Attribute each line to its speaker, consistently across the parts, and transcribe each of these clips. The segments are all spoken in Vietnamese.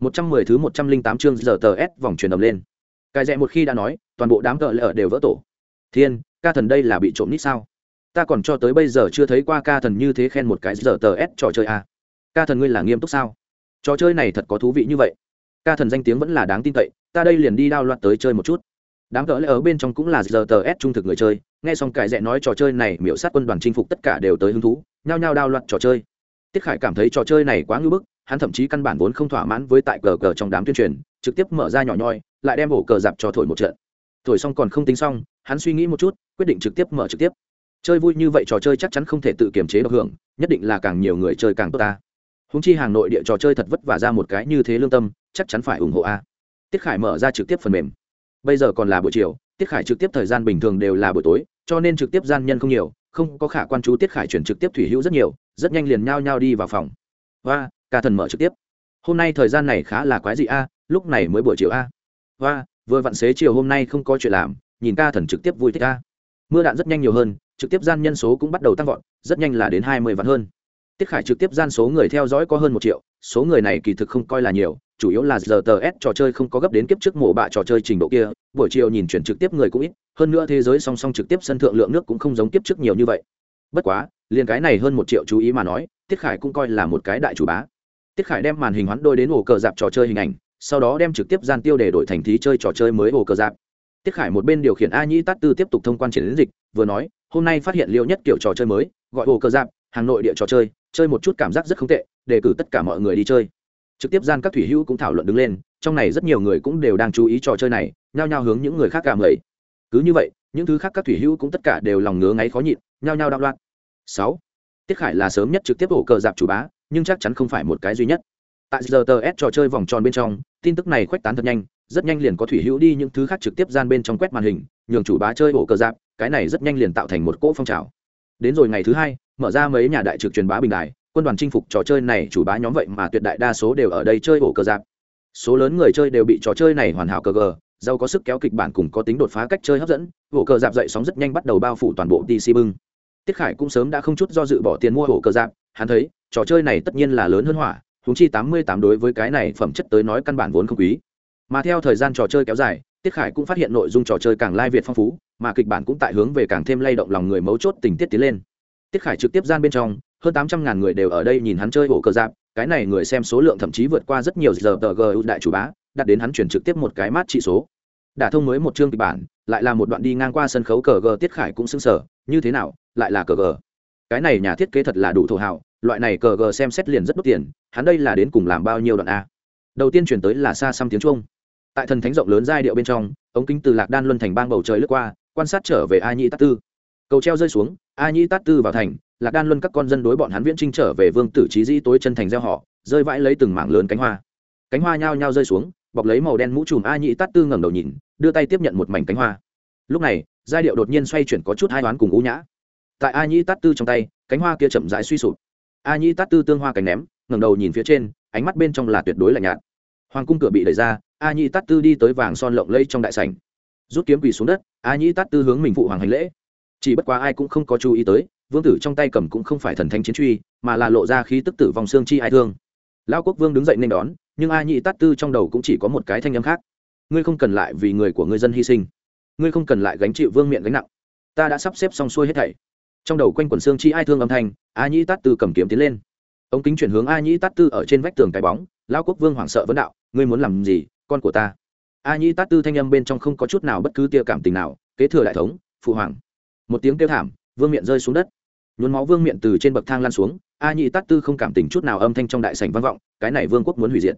Speaker 1: một trăm mười thứ một trăm linh tám chương giờ tờ s vòng truyền ầm lên. Cài rẽ một khi đã nói, toàn bộ đám cờ lỡ đều vỡ tổ. Thiên, ca thần đây là bị trộm nít sao? Ta còn cho tới bây giờ chưa thấy qua ca thần như thế khen một cái giờ tờ s trò chơi à. ca thần ngươi là nghiêm túc sao? Trò chơi này thật có thú vị như vậy. Ca thần danh tiếng vẫn là đáng tin cậy, ta đây liền đi đao loạt tới chơi một chút. Đám cỡ lẽ ở bên trong cũng là giờ tờ s trung thực người chơi, nghe xong cải rẽ nói trò chơi này miễu sát quân đoàn chinh phục tất cả đều tới hứng thú, nhao nhao đao loạt trò chơi. Tiết khải cảm thấy trò chơi này quá ngưỡng bức hắn thậm chí căn bản vốn không thỏa mãn với tại cờ cờ trong đám tuyên truyền, trực tiếp mở ra nhỏ nhoi, lại đem ổ cờ dạp cho thổi một trận. Thổi xong còn không tính xong, hắn suy nghĩ một chút, quyết định trực tiếp mở trực tiếp. Chơi vui như vậy trò chơi chắc chắn không thể tự kiềm chế được hưởng, nhất định là càng nhiều người chơi càng tốt ta. Húng chi hàng nội địa trò chơi thật vất vả ra một cái như thế lương tâm, chắc chắn phải ủng hộ a. Tiết khải mở ra trực tiếp phần mềm. Bây giờ còn là buổi chiều, tiết khải trực tiếp thời gian bình thường đều là buổi tối, cho nên trực tiếp gian nhân không nhiều, không có khả quan chú tiết khải chuyển trực tiếp thủy hữu rất nhiều, rất nhanh liền nhao nhao đi vào phòng. Và ca thần mở trực tiếp. Hôm nay thời gian này khá là quái dị a, lúc này mới buổi chiều a. Và vừa vặn xế chiều hôm nay không có chuyện làm, nhìn ca thần trực tiếp vui thích a. Mưa đạn rất nhanh nhiều hơn, trực tiếp gian nhân số cũng bắt đầu tăng vọt, rất nhanh là đến hai mươi vạn hơn. Tiết khải trực tiếp gian số người theo dõi có hơn một triệu, số người này kỳ thực không coi là nhiều, chủ yếu là giờ tờ s trò chơi không có gấp đến kiếp trước mổ bạ trò chơi trình độ kia, buổi chiều nhìn chuyển trực tiếp người cũng ít, hơn nữa thế giới song song trực tiếp sân thượng lượng nước cũng không giống kiếp trước nhiều như vậy. Bất quá, liền cái này hơn một triệu chú ý mà nói, tiết khải cũng coi là một cái đại chủ bá tiết khải đem màn hình hoán đôi đến ổ cờ dạp trò chơi hình ảnh, sau đó đem trực tiếp gian tiêu để đổi thành thí chơi trò chơi mới ổ cờ dạp. Tiết khải một bên điều khiển a nhĩ tát tư tiếp tục thông quan triển dịch, vừa nói, hôm nay phát hiện liệu nhất kiểu trò chơi mới, gọi ổ cờ dạp hàng nội địa trò chơi chơi một chút cảm giác rất không tệ đề cử tất cả mọi người đi chơi. Trực tiếp gian các thủy hữu cũng thảo luận đứng lên, trong này rất nhiều người cũng đều đang chú ý trò chơi này, nhao nhao hướng những người khác cảm ấy cứ như vậy, những thứ khác các thủy hữu cũng tất cả đều lòng ngứa ngáy khó nhịn, nhao nhao đạo loạn. Sáu, tiết khải là sớm nhất trực tiếp ổ cờ dạp chủ bá nhưng chắc chắn không phải một cái duy nhất. Tại giờ tờ s trò chơi vòng tròn bên trong, tin tức này khuếch tán thật nhanh, rất nhanh liền có thủy hữu đi những thứ khác trực tiếp gian bên trong quét màn hình, nhường chủ bá chơi ổ cờ dạp cái này rất nhanh liền tạo thành một cỗ phong trào. Đến rồi ngày thứ hai, mở ra mấy nhà đại trực truyền bá bình đài, quân đoàn chinh phục trò chơi này, chủ bá nhóm vậy mà tuyệt đại đa số đều ở đây chơi ổ cờ giáp. Số lớn người chơi đều bị trò chơi này hoàn hảo cờ gờ, giàu có sức kéo kịch bản cùng có tính đột phá cách chơi hấp dẫn, ổ cờ giáp dậy sóng rất nhanh bắt đầu bao phủ toàn bộ dc bưng. Tiết khải cũng sớm đã không chút do dự bỏ tiền mua ổ cờ giáp, hắn thấy trò chơi này tất nhiên là lớn hơn hỏa húng chi tám mươi tám đối với cái này phẩm chất tới nói căn bản vốn không quý. Mà theo thời gian trò chơi kéo dài, tiết khải cũng phát hiện nội dung trò chơi càng lai việt phong phú, mà kịch bản cũng tại hướng về càng thêm lay động lòng người mấu chốt tình tiết tiến lên. Tiết khải trực tiếp gian bên trong, hơn tám trăm ngàn người đều ở đây nhìn hắn chơi ổ cờ giáp, cái này người xem số lượng thậm chí vượt qua rất nhiều giờ tờ g đại chủ bá, đặt đến hắn chuyển trực tiếp một cái mát trị số. Đả thông mới một chương kịch bản, lại là một đoạn đi ngang qua sân khấu cờ g tiết khải cũng xưng sở như thế nào, lại là cờ g cái này nhà thiết kế thật là đủ thổ hào loại này cờ gờ xem xét liền rất đốt tiền, hắn đây là đến cùng làm bao nhiêu đoạn a? Đầu tiên chuyển tới là xa xăm tiếng trung. Tại thần thánh rộng lớn giai điệu bên trong, ống kính từ lạc đan luân thành bang bầu trời lướt qua, quan sát trở về a nhĩ tát tư. Cầu treo rơi xuống, a nhĩ tát tư vào thành, lạc đan luân các con dân đối bọn hắn viễn trinh trở về vương tử trí dĩ tối chân thành gieo họ, rơi vãi lấy từng mảng lớn cánh hoa. Cánh hoa nhao nhao rơi xuống, bọc lấy màu đen mũ trùm a nhĩ tát tư ngẩng đầu nhìn, đưa tay tiếp nhận một mảnh cánh hoa. Lúc này, giai điệu đột nhiên xoay chuyển có chút hai đoán cùng ú nhã. Tại a nhĩ tát tư trong tay, cánh hoa kia chậm rãi suy sụp a nhĩ tát tư tương hoa cánh ném, ngẩng đầu nhìn phía trên, ánh mắt bên trong là tuyệt đối lạnh nhạt. Hoàng cung cửa bị đẩy ra, a nhĩ tát tư đi tới vàng son lộng lây trong đại sảnh. Rút kiếm quỳ xuống đất, a nhĩ tát tư hướng mình phụ hoàng hành lễ. Chỉ bất quá ai cũng không có chú ý tới, vương tử trong tay cầm cũng không phải thần thánh chiến truy, mà là lộ ra khí tức tử vòng xương chi ai thương. Lão quốc vương đứng dậy nên đón, nhưng a nhĩ tát tư trong đầu cũng chỉ có một cái thanh âm khác. Ngươi không cần lại vì người của ngươi dân hy sinh. Ngươi không cần lại gánh chịu vương miệng gánh nặng. Ta đã sắp xếp xong xuôi hết thảy trong đầu quanh quần xương chi ai thương âm thanh, a nhĩ tát tư cầm kiếm tiến lên. Ống kính chuyển hướng a nhĩ tát tư ở trên vách tường cái bóng lão quốc vương hoảng sợ vấn đạo, ngươi muốn làm gì, con của ta? A nhĩ tát tư thanh âm bên trong không có chút nào bất cứ tia cảm tình nào, kế thừa đại thống, phụ hoàng. Một tiếng kêu thảm, vương miệng rơi xuống đất. Nhuốm máu vương miệng từ trên bậc thang lan xuống, a nhĩ tát tư không cảm tình chút nào âm thanh trong đại sảnh vang vọng, cái này vương quốc muốn hủy diệt.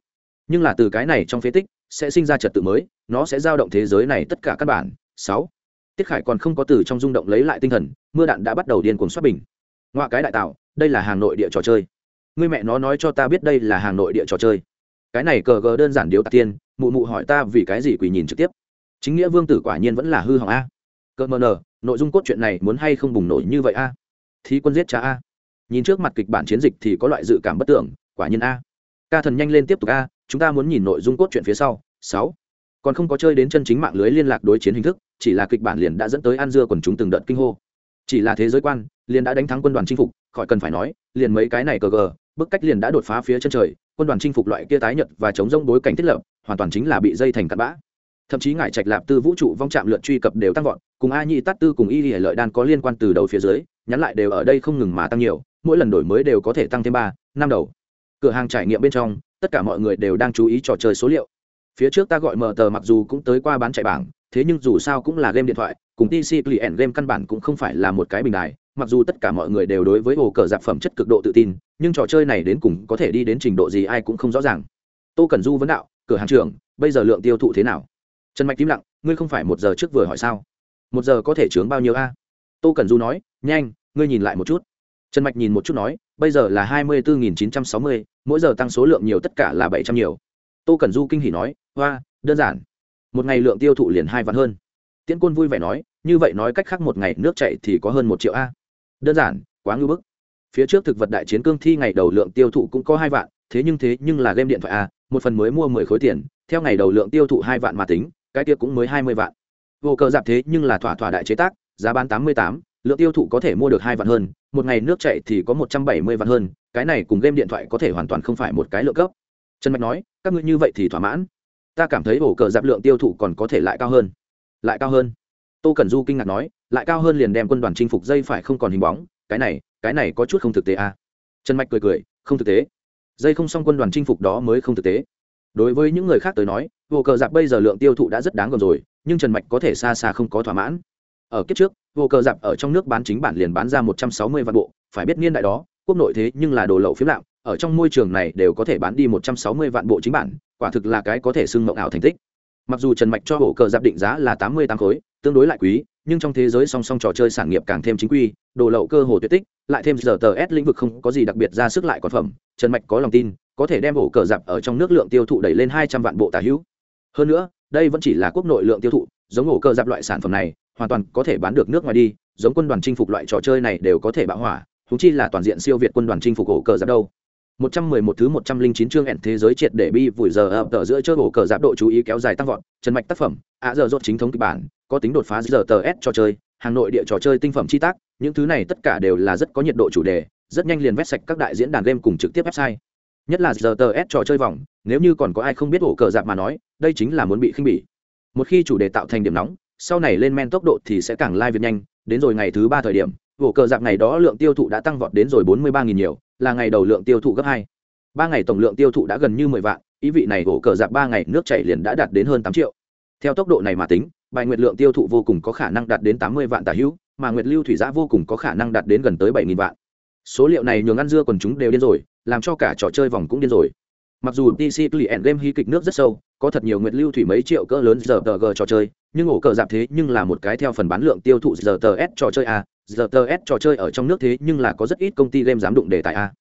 Speaker 1: Nhưng là từ cái này trong phế tích, sẽ sinh ra trật tự mới, nó sẽ giao động thế giới này tất cả các bản. Sáu tiết khải còn không có từ trong rung động lấy lại tinh thần, mưa đạn đã bắt đầu điên cuồng xuất bình. Ngoại cái đại tạo, đây là hàng nội địa trò chơi. Người mẹ nó nói cho ta biết đây là hàng nội địa trò chơi. Cái này cờ gờ đơn giản điếu tạc tiên, mụ mụ hỏi ta vì cái gì quỳ nhìn trực tiếp. Chính nghĩa vương tử quả nhiên vẫn là hư hỏng a. Cờ mờ nờ, nội dung cốt truyện này muốn hay không bùng nổi như vậy a? Thí quân giết cha a. Nhìn trước mặt kịch bản chiến dịch thì có loại dự cảm bất tưởng, quả nhiên a. Ca thần nhanh lên tiếp tục a, chúng ta muốn nhìn nội dung cốt truyện phía sau. Sáu còn không có chơi đến chân chính mạng lưới liên lạc đối chiến hình thức, chỉ là kịch bản liền đã dẫn tới an dưa quần chúng từng đợt kinh hô. Chỉ là thế giới quan, liền đã đánh thắng quân đoàn chinh phục, khỏi cần phải nói, liền mấy cái này cờ gờ, bức cách liền đã đột phá phía chân trời, quân đoàn chinh phục loại kia tái nhật và chống rông đối cảnh thiết lập, hoàn toàn chính là bị dây thành cặn bã. Thậm chí ngải trạch lạp tư vũ trụ vong chạm lượt truy cập đều tăng vọt, cùng a nhị tát tư cùng y hệ lợi đan có liên quan từ đầu phía dưới, nhắn lại đều ở đây không ngừng mà tăng nhiều, mỗi lần đổi mới đều có thể tăng thêm ba, năm đầu. Cửa hàng trải nghiệm bên trong, tất cả mọi người đều đang chú ý trò chơi số liệu phía trước ta gọi mở tờ mặc dù cũng tới qua bán chạy bảng, thế nhưng dù sao cũng là game điện thoại, cùng tc client game căn bản cũng không phải là một cái bình đài, mặc dù tất cả mọi người đều đối với hồ cờ giặc phẩm chất cực độ tự tin, nhưng trò chơi này đến cùng có thể đi đến trình độ gì ai cũng không rõ ràng. Tô cần du vấn đạo, cửa hàng trưởng, bây giờ lượng tiêu thụ thế nào? Trần mạch tím lặng, ngươi không phải một giờ trước vừa hỏi sao? Một giờ có thể chướng bao nhiêu a? Tô cần du nói, nhanh, ngươi nhìn lại một chút. Trần mạch nhìn một chút nói, bây giờ là hai mươi bốn chín trăm sáu mươi, mỗi giờ tăng số lượng nhiều tất cả là bảy trăm nhiều. Tô cần du kinh hỉ nói hoa, đơn giản. Một ngày lượng tiêu thụ liền hai vạn hơn. Tiễn côn vui vẻ nói, như vậy nói cách khác một ngày nước chạy thì có hơn một triệu a. Đơn giản, quá ngưỡng bức. Phía trước thực vật đại chiến cương thi ngày đầu lượng tiêu thụ cũng có hai vạn, thế nhưng thế nhưng là game điện thoại a, một phần mới mua mười khối tiền, theo ngày đầu lượng tiêu thụ hai vạn mà tính, cái kia cũng mới hai mươi vạn. Vô cờ dạp thế nhưng là thỏa thỏa đại chế tác, giá bán tám mươi tám, lượng tiêu thụ có thể mua được hai vạn hơn, một ngày nước chạy thì có một trăm bảy mươi vạn hơn, cái này cùng game điện thoại có thể hoàn toàn không phải một cái lượng cấp. Trần mạch nói, các ngươi như vậy thì thỏa mãn ta cảm thấy ổ cờ dạp lượng tiêu thụ còn có thể lại cao hơn. Lại cao hơn. Tô cẩn du kinh ngạc nói, lại cao hơn liền đem quân đoàn chinh phục dây phải không còn hình bóng, cái này cái này có chút không thực tế à. trần mạch cười cười, không thực tế. Dây không xong quân đoàn chinh phục đó mới không thực tế. Đối với những người khác tới nói vô cờ dạp bây giờ lượng tiêu thụ đã rất đáng gồm rồi, nhưng trần mạch có thể xa xa không có thỏa mãn. Ở kiếp trước vô cờ dạp ở trong nước bán chính bản liền bán ra một trăm sáu mươi vạn bộ, phải biết niên đại đó, quốc nội thế nhưng là đồ lậu phiếm lạm, ở trong môi trường này đều có thể bán đi một trăm sáu mươi vạn bộ chính bản quả thực là cái có thể xưng mộng ảo thành tích. Mặc dù trần mạch cho hổ cờ giáp định giá là tám mươi tám khối, tương đối lại quý, nhưng trong thế giới song song trò chơi sản nghiệp càng thêm chính quy, đồ lậu cơ hồ tuyệt tích, lại thêm giờ tờ s lĩnh vực không có gì đặc biệt ra sức lại còn phẩm, trần mạch có lòng tin, có thể đem hổ cờ giáp ở trong nước lượng tiêu thụ đẩy lên hai trăm vạn bộ tà hữu. Hơn nữa, đây vẫn chỉ là quốc nội lượng tiêu thụ, giống hổ cờ giáp loại sản phẩm này, hoàn toàn có thể bán được nước ngoài đi, giống quân đoàn chinh phục loại trò chơi này đều có thể bạo hỏa thú chi là toàn diện siêu việt quân đoàn chinh phục hổ cờ giáp đâu. 111 thứ 109 chương ẻn thế giới triệt để bi vùi giờ ập tờ giữa chơi bổ cờ giáp độ chú ý kéo dài tăng vọt, trần mạch tác phẩm, ạ giờ rốt chính thống kịch bản, có tính đột phá giờ tờ S trò chơi, hàng nội địa trò chơi tinh phẩm chi tác, những thứ này tất cả đều là rất có nhiệt độ chủ đề, rất nhanh liền vét sạch các đại diễn đàn game cùng trực tiếp website. Nhất là giờ tờ S trò chơi vòng, nếu như còn có ai không biết ổ cờ giáp mà nói, đây chính là muốn bị khinh bỉ. Một khi chủ đề tạo thành điểm nóng, sau này lên men tốc độ thì sẽ càng lai like việc nhanh, đến rồi ngày thứ ba thời điểm, bổ cờ dạp ngày đó lượng tiêu thụ đã tăng vọt đến rồi 43.000 nhiều, là ngày đầu lượng tiêu thụ gấp hai. Ba ngày tổng lượng tiêu thụ đã gần như mười vạn ý vị này ổ cờ dạp ba ngày nước chảy liền đã đạt đến hơn tám triệu. Theo tốc độ này mà tính bài nguyệt lượng tiêu thụ vô cùng có khả năng đạt đến tám mươi vạn tả hữu mà nguyệt lưu thủy giã vô cùng có khả năng đạt đến gần tới bảy nghìn vạn. Số liệu này nhường ăn dưa còn chúng đều điên rồi làm cho cả trò chơi vòng cũng điên rồi. Mặc dù tc client game hy kịch nước rất sâu có thật nhiều nguyệt lưu thủy mấy triệu cỡ lớn giờ tờ g trò chơi nhưng ổ cờ dạp thế nhưng là một cái theo phần bán lượng tiêu thụ giờ tờ s trò chơi a giờ tờ s trò chơi ở trong nước thế nhưng là có rất ít công ty game dám đụng đề tài a.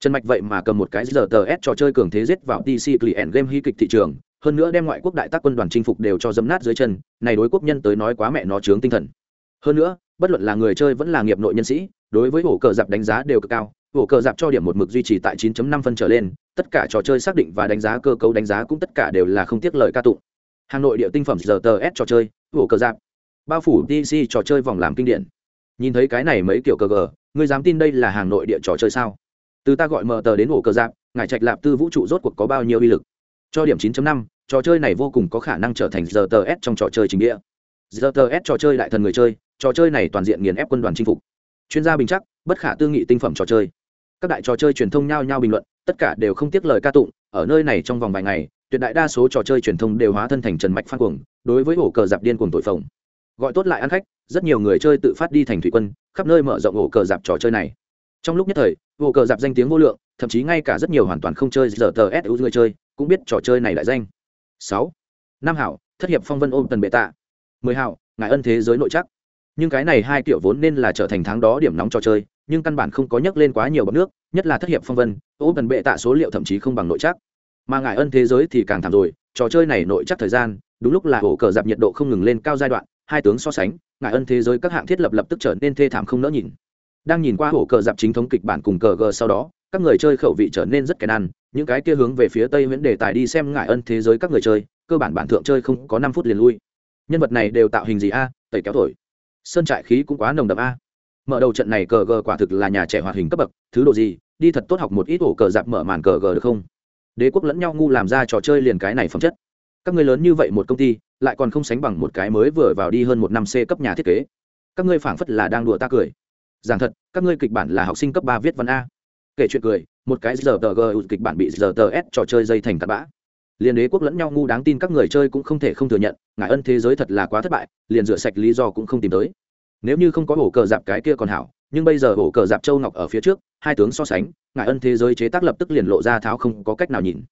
Speaker 1: Trần mạch vậy mà cầm một cái giờ tờ s trò chơi cường thế giết vào pc client game hy kịch thị trường, hơn nữa đem ngoại quốc đại tác quân đoàn chinh phục đều cho dấm nát dưới chân, này đối quốc nhân tới nói quá mẹ nó chướng tinh thần. Hơn nữa, bất luận là người chơi vẫn là nghiệp nội nhân sĩ, đối với hổ cờ dạp đánh giá đều cực cao hổ cờ dạp cho điểm một mực duy trì tại 9.5 phân trở lên, tất cả trò chơi xác định và đánh giá cơ cấu đánh giá cũng tất cả đều là không tiếc lời ca tụng. Hà nội địa tinh phẩm giờ tờ s trò chơi hổ cờ dạp bao phủ dc trò chơi vòng làm kinh điển nhìn thấy cái này mấy kiểu cờ gờ ngươi dám tin đây là hàng nội địa trò chơi sao? Từ ta gọi mờ tờ đến ổ cờ giáp ngài trạch lạp tư vũ trụ rốt cuộc có bao nhiêu uy lực? Cho điểm 9.5, trò chơi này vô cùng có khả năng trở thành giờ tờ s trong trò chơi chính nghĩa. Giờ tờ s trò chơi đại thần người chơi trò chơi này toàn diện nghiền ép quân đoàn chinh phục. Chuyên gia bình chắc bất khả tư nghị tinh phẩm trò chơi. Các đại trò chơi truyền thông nhao nhao bình luận tất cả đều không tiếc lời ca tụng ở nơi này trong vòng vài ngày tuyệt đại đa số trò chơi truyền thông đều hóa thân thành trần mạch phan cuồng đối với ổ cờ dạp điên cuồng tội phồng gọi tốt lại ăn khách, rất nhiều người chơi tự phát đi thành thủy quân, khắp nơi mở rộng ổ cờ dạp trò chơi này. Trong lúc nhất thời, ổ cờ dạp danh tiếng vô lượng, thậm chí ngay cả rất nhiều hoàn toàn không chơi giờ tờ s người chơi cũng biết trò chơi này đại danh. Sáu. Năm hảo, thất hiệp phong vân ôm tần bệ tạ. Mười hảo ngại ân thế giới nội chắc. Nhưng cái này hai kiểu vốn nên là trở thành tháng đó điểm nóng trò chơi, nhưng căn bản không có nhắc lên quá nhiều bậc nước, nhất là thất hiệp phong vân, ôm tần bệ tạ số liệu thậm chí không bằng nội chắc. Mà ngại ân thế giới thì càng thảm rồi, trò chơi này nội chắc thời gian, đúng lúc là ổ cờ dạp nhiệt độ không ngừng lên cao giai đoạn hai tướng so sánh ngại ân thế giới các hạng thiết lập lập tức trở nên thê thảm không nỡ nhìn. Đang nhìn qua hổ cờ dạp chính thống kịch bản cùng cờ g sau đó, các người chơi khẩu vị trở nên rất kèn ăn, những cái kia hướng về phía tây nguyễn đề tài đi xem ngại ân thế giới các người chơi, cơ bản bản thượng chơi không có năm phút liền lui. Nhân vật này đều tạo hình gì a, tẩy kéo thổi. Sơn trại khí cũng quá nồng đậm a. Mở đầu trận này cờ g quả thực là nhà trẻ hoạt hình cấp bậc, thứ độ gì, đi thật tốt học một ít ổ cờ dạp mở màn cờ g được không? Đế quốc lẫn nhau ngu làm ra trò chơi liền cái này phẩm chất các ngươi lớn như vậy một công ty, lại còn không sánh bằng một cái mới vừa vào đi hơn một năm c cấp nhà thiết kế. Các ngươi phảng phất là đang đùa ta cười. Giảng thật, các ngươi kịch bản là học sinh cấp ba viết văn a. Kể chuyện cười, một cái giờ tờ g kịch bản bị giờ tờ s trò chơi dây thành tạt bã. Liền đế quốc lẫn nhau ngu đáng tin các người chơi cũng không thể không thừa nhận ngại ân thế giới thật là quá thất bại, liền rửa sạch lý do cũng không tìm tới. Nếu như không có hổ cờ dạp cái kia còn hảo, nhưng bây giờ hổ cờ dạp châu ngọc ở phía trước, hai tướng so sánh ngại ân thế giới chế tác lập tức liền lộ ra tháo không có cách nào nhìn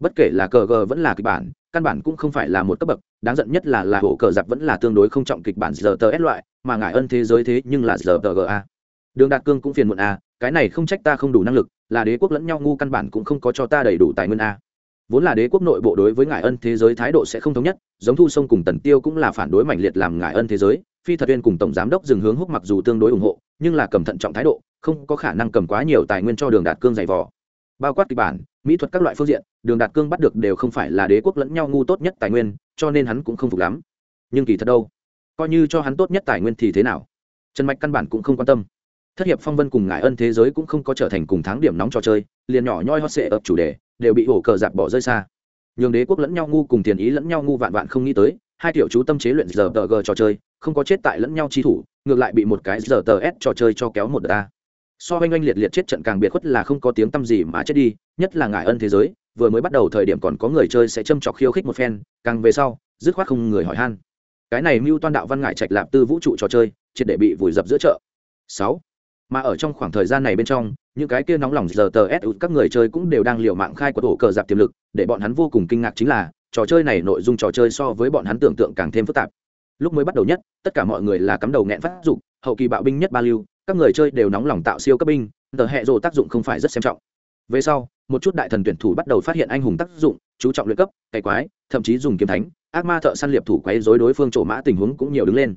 Speaker 1: bất kể là cờ g vẫn là kịch bản, căn bản cũng không phải là một cấp bậc, đáng giận nhất là là hổ cờ giặc vẫn là tương đối không trọng kịch bản giờ tờ s loại, mà ngại ân thế giới thế nhưng là giờ tờ a. đường đạt cương cũng phiền muộn a, cái này không trách ta không đủ năng lực, là đế quốc lẫn nhau ngu căn bản cũng không có cho ta đầy đủ tài nguyên a vốn là đế quốc nội bộ đối với ngại ân thế giới thái độ sẽ không thống nhất, giống thu sông cùng tần tiêu cũng là phản đối mạnh liệt làm ngại ân thế giới, phi thật viên cùng tổng giám đốc dừng hướng húc mặc dù tương đối ủng hộ, nhưng là cầm thận trọng thái độ, không có khả năng cầm quá nhiều tài nguyên cho đường đạt cương dày vò bao quát kịch bản, mỹ thuật các loại phương diện, đường đạt cương bắt được đều không phải là đế quốc lẫn nhau ngu tốt nhất tài nguyên, cho nên hắn cũng không phục lắm. Nhưng kỳ thật đâu? Coi như cho hắn tốt nhất tài nguyên thì thế nào? Trần mạch căn bản cũng không quan tâm. Thất hiệp phong vân cùng ngải ân thế giới cũng không có trở thành cùng tháng điểm nóng trò chơi, liền nhỏ nhoi hot sệ ập chủ đề, đều bị hổ cờ giặc bỏ rơi xa. Nhường đế quốc lẫn nhau ngu cùng tiền ý lẫn nhau ngu vạn vạn không nghĩ tới, hai tiểu chú tâm chế luyện giờ tờ g trò chơi, không có chết tại lẫn nhau chi thủ, ngược lại bị một cái giờ tờ s trò chơi cho kéo một đợt ta so oanh oanh liệt liệt chết trận càng biệt khuất là không có tiếng tăm gì mà chết đi, nhất là ngại ân thế giới, vừa mới bắt đầu thời điểm còn có người chơi sẽ châm chọc khiêu khích một phen, càng về sau, dứt khoát không người hỏi han. Cái này mưu toan đạo văn ngại trạch lạp tư vũ trụ trò chơi, triệt để bị vùi dập giữa chợ. Sáu, mà ở trong khoảng thời gian này bên trong, những cái kia nóng lòng giờ tờ s các người chơi cũng đều đang liều mạng khai của tổ cờ dạp tiềm lực, để bọn hắn vô cùng kinh ngạc chính là, trò chơi này nội dung trò chơi so với bọn hắn tưởng tượng càng thêm phức tạp. Lúc mới bắt đầu nhất, tất cả mọi người là cắm đầu nghẹn phát dục, hậu kỳ bạo binh nhất ba lưu các người chơi đều nóng lòng tạo siêu cấp binh, tờ hệ rồ tác dụng không phải rất xem trọng. Về sau, một chút đại thần tuyển thủ bắt đầu phát hiện anh hùng tác dụng, chú trọng luyện cấp, cày quái, thậm chí dùng kiếm thánh, ác ma thợ săn liệp thủ quấy dối đối phương trổ mã tình huống cũng nhiều đứng lên.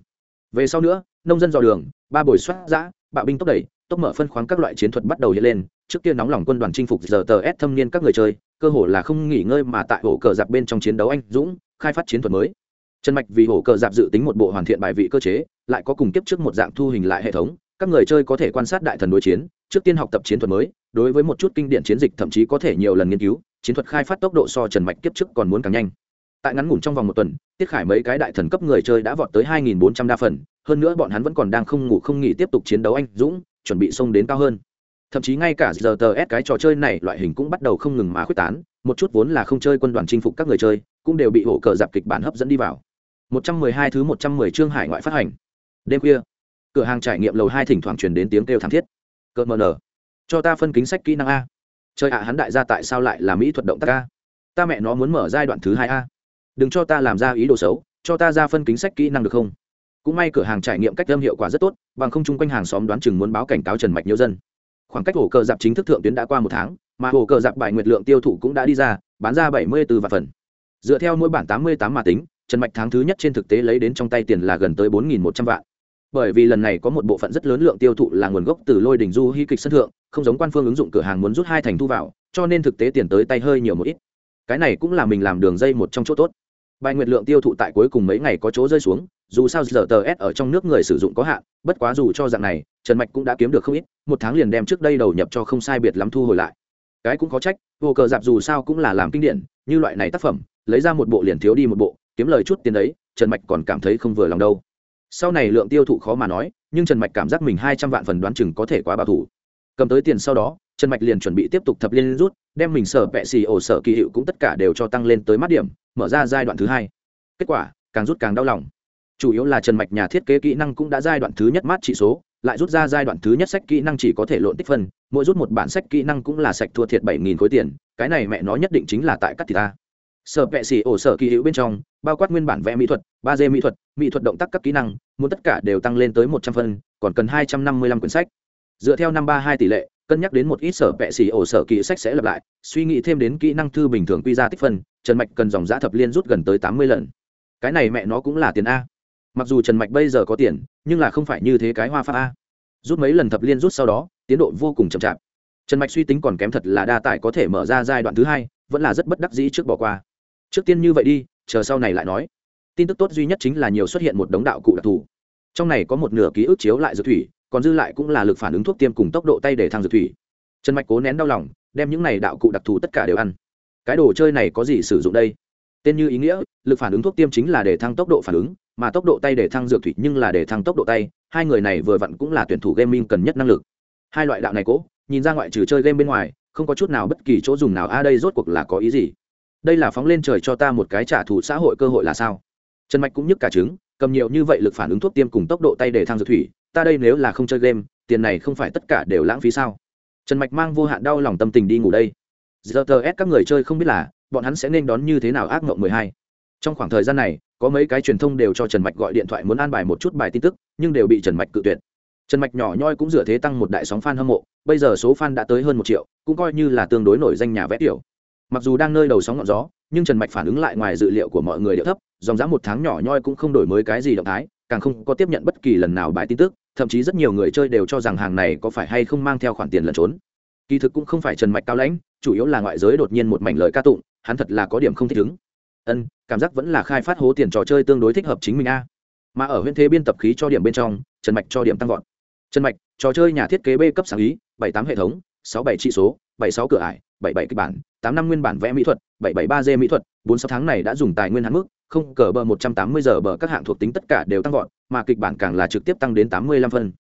Speaker 1: Về sau nữa, nông dân dò đường, ba bồi soát giã, bạo binh tốc đẩy, tốc mở phân khoáng các loại chiến thuật bắt đầu hiện lên, trước kia nóng lòng quân đoàn chinh phục giờ tờ s thâm niên các người chơi, cơ hồ là không nghỉ ngơi mà tại hổ cờ giặc bên trong chiến đấu anh dũng, khai phát chiến thuật mới. Trần mạch vì hổ cờ giặc dự tính một bộ hoàn thiện bài vị cơ chế, lại có cùng kiếp trước một dạng thu hình lại hệ thống các người chơi có thể quan sát đại thần đối chiến, trước tiên học tập chiến thuật mới, đối với một chút kinh điển chiến dịch thậm chí có thể nhiều lần nghiên cứu, chiến thuật khai phát tốc độ so trần mạch kiếp trước còn muốn càng nhanh. Tại ngắn ngủn trong vòng một tuần, tiết khải mấy cái đại thần cấp người chơi đã vọt tới 2.400 đa phần, hơn nữa bọn hắn vẫn còn đang không ngủ không nghỉ tiếp tục chiến đấu anh dũng, chuẩn bị xông đến cao hơn. Thậm chí ngay cả giờ tờ s cái trò chơi này loại hình cũng bắt đầu không ngừng mà khuyết tán, một chút vốn là không chơi quân đoàn chinh phục các người chơi, cũng đều bị hổ cờ dạp kịch bản hấp dẫn đi vào. 112 thứ 110 chương hải ngoại phát hành. Đêm khuya cửa hàng trải nghiệm lầu hai thỉnh thoảng truyền đến tiếng kêu thảm thiết. Cợt mờ nở. Cho ta phân kính sách kỹ năng a. Chơi ạ, hắn đại gia tại sao lại là mỹ thuật động tác a? Ta mẹ nó muốn mở giai đoạn thứ hai a. Đừng cho ta làm ra ý đồ xấu, cho ta ra phân kính sách kỹ năng được không? Cũng may cửa hàng trải nghiệm cách âm hiệu quả rất tốt, bằng không chung quanh hàng xóm đoán chừng muốn báo cảnh cáo trần mạch nhiều dân. Khoảng cách hồ cờ dạp chính thức thượng tuyến đã qua một tháng, mà hồ cờ dạp bài nguyệt lượng tiêu thụ cũng đã đi ra, bán ra bảy mươi từ vạn phần. Dựa theo mỗi bản tám mươi tám mà tính, trần mạch tháng thứ nhất trên thực tế lấy đến trong tay tiền là gần tới bốn một trăm vạn bởi vì lần này có một bộ phận rất lớn lượng tiêu thụ là nguồn gốc từ lôi đình du hí kịch sân thượng, không giống quan phương ứng dụng cửa hàng muốn rút hai thành thu vào, cho nên thực tế tiền tới tay hơi nhiều một ít. Cái này cũng là mình làm đường dây một trong chỗ tốt. Bài nguyệt lượng tiêu thụ tại cuối cùng mấy ngày có chỗ rơi xuống, dù sao giờ tờ s ở trong nước người sử dụng có hạn, bất quá dù cho dạng này, trần mạch cũng đã kiếm được không ít, một tháng liền đem trước đây đầu nhập cho không sai biệt lắm thu hồi lại. Cái cũng có trách, vô cờ dạp dù sao cũng là làm kinh điển, như loại này tác phẩm, lấy ra một bộ liền thiếu đi một bộ, kiếm lời chút tiền đấy, trần mạch còn cảm thấy không vừa lòng đâu sau này lượng tiêu thụ khó mà nói, nhưng trần mạch cảm giác mình hai trăm vạn phần đoán chừng có thể quá bảo thủ. Cầm tới tiền sau đó, trần mạch liền chuẩn bị tiếp tục thập liên rút, đem mình sở vẹ xì ổ sở kỳ hiệu cũng tất cả đều cho tăng lên tới mắt điểm, mở ra giai đoạn thứ hai. Kết quả, càng rút càng đau lòng. Chủ yếu là trần mạch nhà thiết kế kỹ năng cũng đã giai đoạn thứ nhất mát trị số, lại rút ra giai đoạn thứ nhất sách kỹ năng chỉ có thể lộn tích phân, mỗi rút một bản sách kỹ năng cũng là sạch thua thiệt bảy nghìn khối tiền, cái này mẹ nó nhất định chính là tại cắt thì ta. Sở vẹ xì ổ sở kỳ hữu bên trong bao quát nguyên bản vẽ mỹ thuật, ba d mỹ thuật mỹ thuật động tác các kỹ năng, muốn tất cả đều tăng lên tới một trăm phân, còn cần hai trăm năm mươi lăm quyển sách. Dựa theo năm ba hai tỷ lệ, cân nhắc đến một ít sở vẽ sĩ ổ sở kỹ sách sẽ lặp lại, suy nghĩ thêm đến kỹ năng thư bình thường quy ra tích phân, trần mạch cần dòng giã thập liên rút gần tới tám mươi lần. Cái này mẹ nó cũng là tiền a. Mặc dù trần mạch bây giờ có tiền, nhưng là không phải như thế cái hoa pháp a. Rút mấy lần thập liên rút sau đó, tiến độ vô cùng chậm chạp. Trần mạch suy tính còn kém thật là đa tải có thể mở ra giai đoạn thứ hai, vẫn là rất bất đắc dĩ trước bỏ qua. Trước tiên như vậy đi chờ sau này lại nói. Tin tức tốt duy nhất chính là nhiều xuất hiện một đống đạo cụ đặc thù. Trong này có một nửa ký ức chiếu lại dược thủy, còn dư lại cũng là lực phản ứng thuốc tiêm cùng tốc độ tay để thang dược thủy. Trần mạch cố nén đau lòng, đem những này đạo cụ đặc thù tất cả đều ăn. Cái đồ chơi này có gì sử dụng đây? Tên như ý nghĩa, lực phản ứng thuốc tiêm chính là để thăng tốc độ phản ứng, mà tốc độ tay để thăng dược thủy nhưng là để thăng tốc độ tay, hai người này vừa vặn cũng là tuyển thủ gaming cần nhất năng lực. Hai loại đạo này cố, nhìn ra ngoại trừ chơi game bên ngoài, không có chút nào bất kỳ chỗ dùng nào. A, đây rốt cuộc là có ý gì? Đây là phóng lên trời cho ta một cái trả thù xã hội cơ hội là sao? Trần mạch cũng nhức cả trứng, cầm nhiều như vậy lực phản ứng thuốc tiêm cùng tốc độ tay để thăng dược thủy, ta đây nếu là không chơi game, tiền này không phải tất cả đều lãng phí sao? Trần mạch mang vô hạn đau lòng tâm tình đi ngủ đây. Giờ tờ s các người chơi không biết là, bọn hắn sẽ nên đón như thế nào ác mộng mười hai? Trong khoảng thời gian này, có mấy cái truyền thông đều cho trần mạch gọi điện thoại muốn an bài một chút bài tin tức, nhưng đều bị trần mạch cự tuyệt. Trần mạch nhỏ nhoi cũng dựa thế tăng một đại sóng f a n hâm mộ, bây giờ số f a n đã tới hơn một triệu, cũng coi như là tương đối nổi danh nhà vẽ tiểu mặc dù đang nơi đầu sóng ngọn gió, nhưng trần mạch phản ứng lại ngoài dự liệu của mọi người điệu thấp, dòng giá một tháng nhỏ nhoi cũng không đổi mới cái gì động thái, càng không có tiếp nhận bất kỳ lần nào bài tin tức, thậm chí rất nhiều người chơi đều cho rằng hàng này có phải hay không mang theo khoản tiền lẩn trốn. Kỳ thực cũng không phải trần mạch cao lãnh, chủ yếu là ngoại giới đột nhiên một mảnh lời ca tụng, hắn thật là có điểm không thích ứng. Ân, cảm giác vẫn là khai phát hố tiền trò chơi tương đối thích hợp chính mình a. Mà ở huyện thế biên tập khí cho điểm bên trong, trần mạch cho điểm tăng vọt. Trần mạch, trò chơi nhà thiết kế b cấp sáng ý, bảy tám hệ thống sáu bảy trị số, bảy sáu cửa ải, bảy bảy kịch bản, tám năm nguyên bản vẽ mỹ thuật, bảy bảy ba d mỹ thuật, bốn sáu tháng này đã dùng tài nguyên hạn mức, không cờ bờ một trăm tám mươi giờ bờ các hạng thuộc tính tất cả đều tăng vọt, mà kịch bản càng là trực tiếp tăng đến tám mươi lăm phân.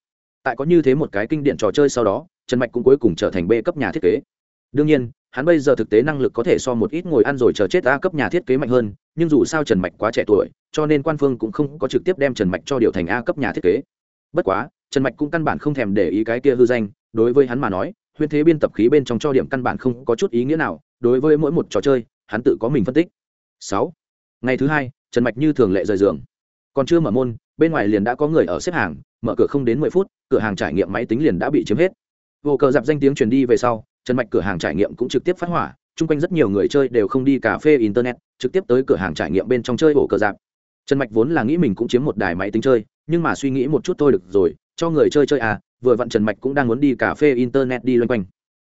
Speaker 1: Tại có như thế một cái kinh điển trò chơi sau đó, trần mạch cũng cuối cùng trở thành b cấp nhà thiết kế. Đương nhiên, hắn bây giờ thực tế năng lực có thể so một ít ngồi ăn rồi chờ chết a cấp nhà thiết kế mạnh hơn, nhưng dù sao trần mạch quá trẻ tuổi, cho nên quan phương cũng không có trực tiếp đem trần mạch cho điều thành a cấp nhà thiết kế. Bất quá, trần mạch cũng căn bản không thèm để ý cái kia hư danh, đối với hắn mà nói huyên thế biên tập khí bên trong cho điểm căn bản không có chút ý nghĩa nào, đối với mỗi một trò chơi, hắn tự có mình phân tích. Sáu. Ngày thứ hai, trần mạch như thường lệ rời giường. Còn chưa mở môn, bên ngoài liền đã có người ở xếp hàng, mở cửa không đến mười phút, cửa hàng trải nghiệm máy tính liền đã bị chiếm hết. Vô cờ dạp danh tiếng truyền đi về sau, trần mạch cửa hàng trải nghiệm cũng trực tiếp phát hỏa, chung quanh rất nhiều người chơi đều không đi cà phê, internet, trực tiếp tới cửa hàng trải nghiệm bên trong chơi ổ cờ dạp. Trần mạch vốn là nghĩ mình cũng chiếm một đài máy tính chơi, nhưng mà suy nghĩ một chút thôi được rồi, cho người chơi chơi à vừa vặn trần mạch cũng đang muốn đi cà phê internet đi loanh quanh.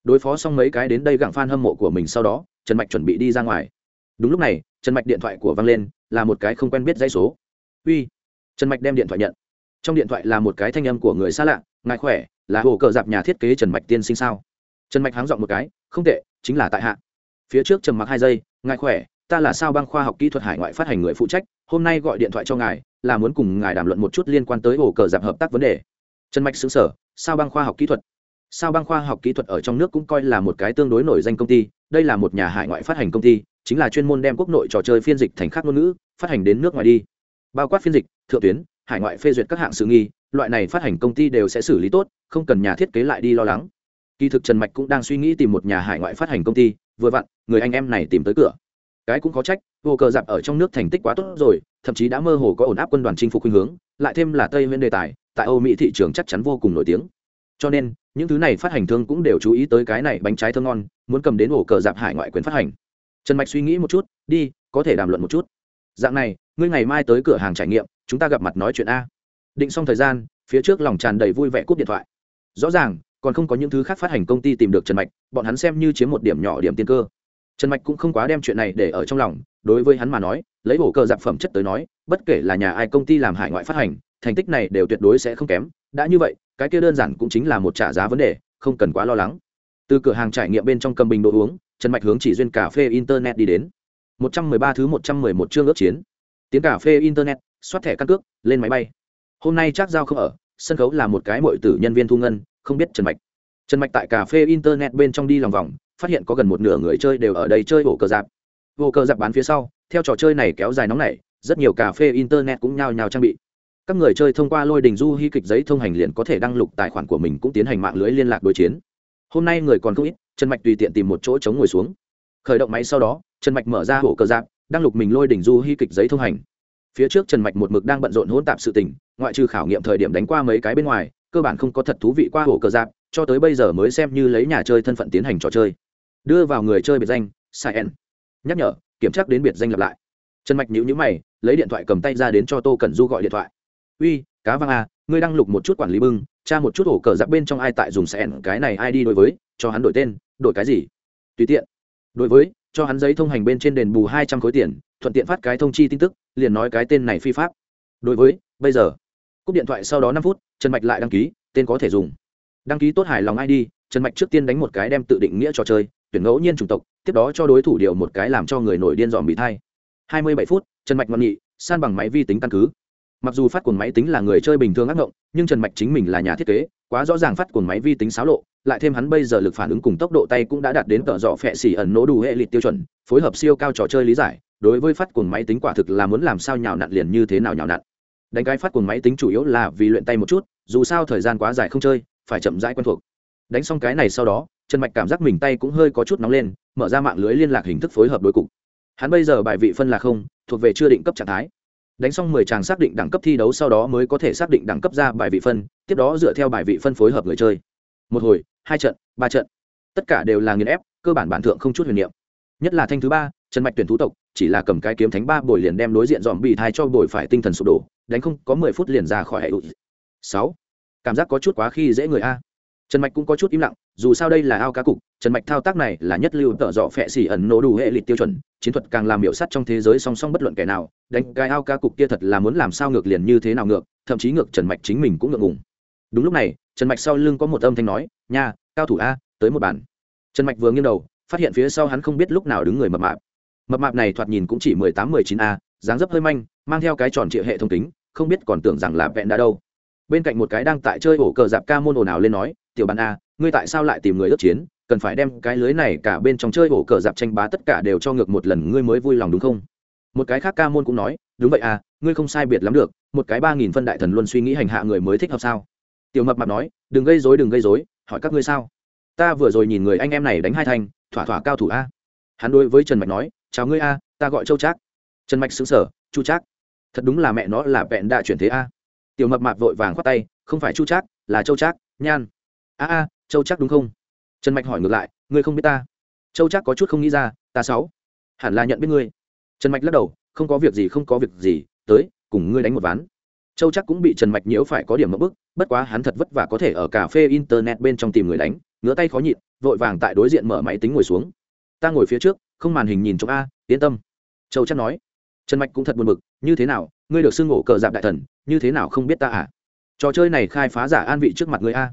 Speaker 1: Đối phó xong mấy cái đến đây gặng f a n hâm mộ của mình sau đó, trần mạch chuẩn bị đi ra ngoài. Đúng lúc này, trần mạch điện thoại của văng lên, là một cái không quen biết dãy số. Uy. Trần mạch đem điện thoại nhận. Trong điện thoại là một cái thanh âm của người xa lạ, ngài khỏe, là hồ cờ dạp nhà thiết kế trần mạch tiên sinh sao? Trần mạch háng dọn một cái, không tệ, chính là tại hạ. Phía trước trầm mặc hai giây, ngài khỏe, ta là sao băng khoa học kỹ thuật hải ngoại phát hành người phụ trách, hôm nay gọi điện thoại cho ngài, là muốn cùng ngài đàm luận một chút liên quan tới hồ cờ dạp hợp tác vấn đề trần mạch xứng sở, sao băng khoa học kỹ thuật? Sao băng khoa học kỹ thuật ở trong nước cũng coi là một cái tương đối nổi danh công ty, đây là một nhà hải ngoại phát hành công ty, chính là chuyên môn đem quốc nội trò chơi phiên dịch thành khác ngôn ngữ, phát hành đến nước ngoài đi. Bao quát phiên dịch, thượng tuyến, hải ngoại phê duyệt các hạng sự nghi, loại này phát hành công ty đều sẽ xử lý tốt, không cần nhà thiết kế lại đi lo lắng. Kỳ thực trần mạch cũng đang suy nghĩ tìm một nhà hải ngoại phát hành công ty, vừa vặn, người anh em này tìm tới cửa. Cái cũng có trách, vô cờ dạp ở trong nước thành tích quá tốt rồi, thậm chí đã mơ hồ có ổn áp quân đoàn chinh phục khuynh hướng lại thêm là tây nguyên đề tài, tại âu mỹ thị trường chắc chắn vô cùng nổi tiếng. Cho nên, những thứ này phát hành thương cũng đều chú ý tới cái này bánh trái thơ ngon, muốn cầm đến ổ cờ dạp hải ngoại quyền phát hành. Trần mạch suy nghĩ một chút, đi, có thể đàm luận một chút. Dạng này, ngươi ngày mai tới cửa hàng trải nghiệm, chúng ta gặp mặt nói chuyện a. Định xong thời gian, phía trước lòng tràn đầy vui vẻ cúp điện thoại. Rõ ràng, còn không có những thứ khác phát hành công ty tìm được trần mạch, bọn hắn xem như chiếm một điểm nhỏ điểm tiên cơ trần mạch cũng không quá đem chuyện này để ở trong lòng, đối với hắn mà nói, lấy bổ cơ giặc phẩm chất tới nói, bất kể là nhà ai công ty làm hải ngoại phát hành, thành tích này đều tuyệt đối sẽ không kém. Đã như vậy, cái kia đơn giản cũng chính là một trả giá vấn đề, không cần quá lo lắng. Từ cửa hàng trải nghiệm bên trong cầm bình đồ uống, trần mạch hướng chỉ duyên cà phê internet đi đến. Một trăm mười ba thứ một trăm mười một chương ước chiến. Tiếng cà phê internet, xoát thẻ căn cước, lên máy bay. Hôm nay chắc giao không ở, sân khấu là một cái muội tử nhân viên thu ngân, không biết trần mạch. Trần mạch tại cà phê internet bên trong đi lòng vòng phát hiện có gần một nửa người chơi đều ở đây chơi ổ cờ dạp ổ cờ dạp bán phía sau, theo trò chơi này kéo dài nóng này rất nhiều cà phê, internet cũng nhao nhao trang bị. Các người chơi thông qua lôi đình du hy kịch giấy thông hành liền có thể đăng lục tài khoản của mình cũng tiến hành mạng lưới liên lạc đối chiến. Hôm nay người còn không ít, trần mạch tùy tiện tìm một chỗ chống ngồi xuống. Khởi động máy sau đó, trần mạch mở ra ổ cờ dạp đăng lục mình lôi đỉnh du hy kịch giấy thông hành. Phía trước trần mạch một mực đang bận rộn hỗn tạp sự tình, ngoại trừ khảo nghiệm thời điểm đánh qua mấy cái bên ngoài, cơ bản không có thật thú vị qua ổ cờ dạp cho tới bây giờ mới xem như lấy nhà chơi thân phận tiến hành trò chơi đưa vào người chơi biệt danh, sai nhắc nhở, kiểm tra đến biệt danh lặp lại. Trần mạch nhữ nhữ mày, lấy điện thoại cầm tay ra đến cho tô cần du gọi điện thoại. Uy, cá văng à ngươi đăng lục một chút quản lý bưng, tra một chút ổ cờ giặc bên trong ai tại dùng sai cái này ai đi đối với, cho hắn đổi tên, đổi cái gì? Tùy tiện. Đối với, cho hắn giấy thông hành bên trên đền bù hai trăm khối tiền, thuận tiện phát cái thông chi tin tức, liền nói cái tên này phi pháp. Đối với, bây giờ. Cúp điện thoại sau đó năm phút, trần mạch lại đăng ký, tên có thể dùng. Đăng ký tốt hài lòng id trần mạch trước tiên đánh một cái đem tự định nghĩa trò chơi tuyển ngẫu nhiên chủng tộc, tiếp đó cho đối thủ điều một cái làm cho người nổi điên dòm bị thay 27 phút, trần mạch ngoan nghị, san bằng máy vi tính căn cứ. Mặc dù phát cuồng máy tính là người chơi bình thường ác ngộng, nhưng trần mạch chính mình là nhà thiết kế, quá rõ ràng phát cuồng máy vi tính xáo lộ, lại thêm hắn bây giờ lực phản ứng cùng tốc độ tay cũng đã đạt đến tợ dọ phẹ xỉ ẩn nỗ đủ hệ liệt tiêu chuẩn, phối hợp siêu cao trò chơi lý giải, đối với phát cuồng máy tính quả thực là muốn làm sao nhào nặn liền như thế nào nhào nặn. Đánh cái phát cuồng máy tính chủ yếu là vì luyện tay một chút, dù sao thời gian quá dài không chơi, phải chậm rãi quen thuộc. Đánh xong cái này sau đó trần mạch cảm giác mình tay cũng hơi có chút nóng lên, mở ra mạng lưới liên lạc hình thức phối hợp đối cục. Hắn bây giờ bài vị phân là không, thuộc về chưa định cấp trạng thái. Đánh xong mười tràng xác định đẳng cấp thi đấu sau đó mới có thể xác định đẳng cấp ra bài vị phân, tiếp đó dựa theo bài vị phân phối hợp người chơi. Một hồi, hai trận, ba trận. Tất cả đều là nghiền ép, cơ bản bản thượng không chút huyền niệm. Nhất là thanh thứ ba, trần mạch tuyển thú tộc, chỉ là cầm cái kiếm thánh ba bồi liền đem đối diện dòm bị thai cho bồi phải tinh thần sụp đổ, đánh không có mười phút liền ra khỏi hệ ụt sáu. Cảm giác có chút quá khi dễ người a trần mạch cũng có chút im lặng dù sao đây là ao cá cục trần mạch thao tác này là nhất lưu tợ dọ phẹ xỉ ẩn nổ đủ hệ lịch tiêu chuẩn chiến thuật càng làm hiệu sắt trong thế giới song song bất luận kẻ nào đánh cái ao cá cục kia thật là muốn làm sao ngược liền như thế nào ngược thậm chí ngược trần mạch chính mình cũng ngượng ngùng. Đúng lúc này trần mạch sau lưng có một âm thanh nói nha cao thủ a tới một bản trần mạch vừa nghiêng đầu phát hiện phía sau hắn không biết lúc nào đứng người mập mạp. Mập mạp này thoạt nhìn cũng chỉ mười tám mười chín a dáng dấp hơi manh mang theo cái tròn trịa hệ thông tính, không biết còn tưởng rằng là vẹn đã đâu. Bên cạnh một cái đang tại chơi ổ cờ dạp ca môn ồn ào lên nói tiểu bàn a, ngươi tại sao lại tìm người ước chiến? Cần phải đem cái lưới này cả bên trong chơi ổ cờ dạp tranh bá tất cả đều cho ngược một lần, ngươi mới vui lòng đúng không? Một cái khác ca môn cũng nói, đúng vậy à ngươi không sai biệt lắm được, một cái ba nghìn phân đại thần luôn suy nghĩ hành hạ người mới thích hợp sao? Tiểu mập mạp nói, đừng gây dối đừng gây dối hỏi các ngươi sao? Ta vừa rồi nhìn người anh em này đánh hai thanh, thỏa thỏa cao thủ a. Hắn đối với trần mạch nói, chào ngươi a, ta gọi châu trác. Trần mạch xứng sở chu trác. Thật đúng là mẹ nó là vẹn đạ chuyển thế a. Tiểu mập mạp vội vàng khoát tay, không phải chu trác, là châu trác, nhan a a, châu trác đúng không? Trần mạch hỏi ngược lại, ngươi không biết ta. Châu trác có chút không nghĩ ra, ta sáu. Hẳn là nhận biết ngươi. Trần mạch lắc đầu, không có việc gì, không có việc gì, tới, cùng ngươi đánh một ván. Châu chắc cũng bị trần mạch nhiễu phải có điểm mất bức, bất quá hắn thật vất vả có thể ở cà phê internet bên trong tìm người đánh ngứa tay khó nhịn, vội vàng tại đối diện mở máy tính ngồi xuống. Ta ngồi phía trước, không màn hình nhìn trong a, yên tâm. Châu chắc nói. Trần mạch cũng thật buồn bực, như thế nào, ngươi được xưng ngộ cờ dạp đại thần, như thế nào không biết ta à? Trò chơi này khai phá giả an vị trước mặt ngươi a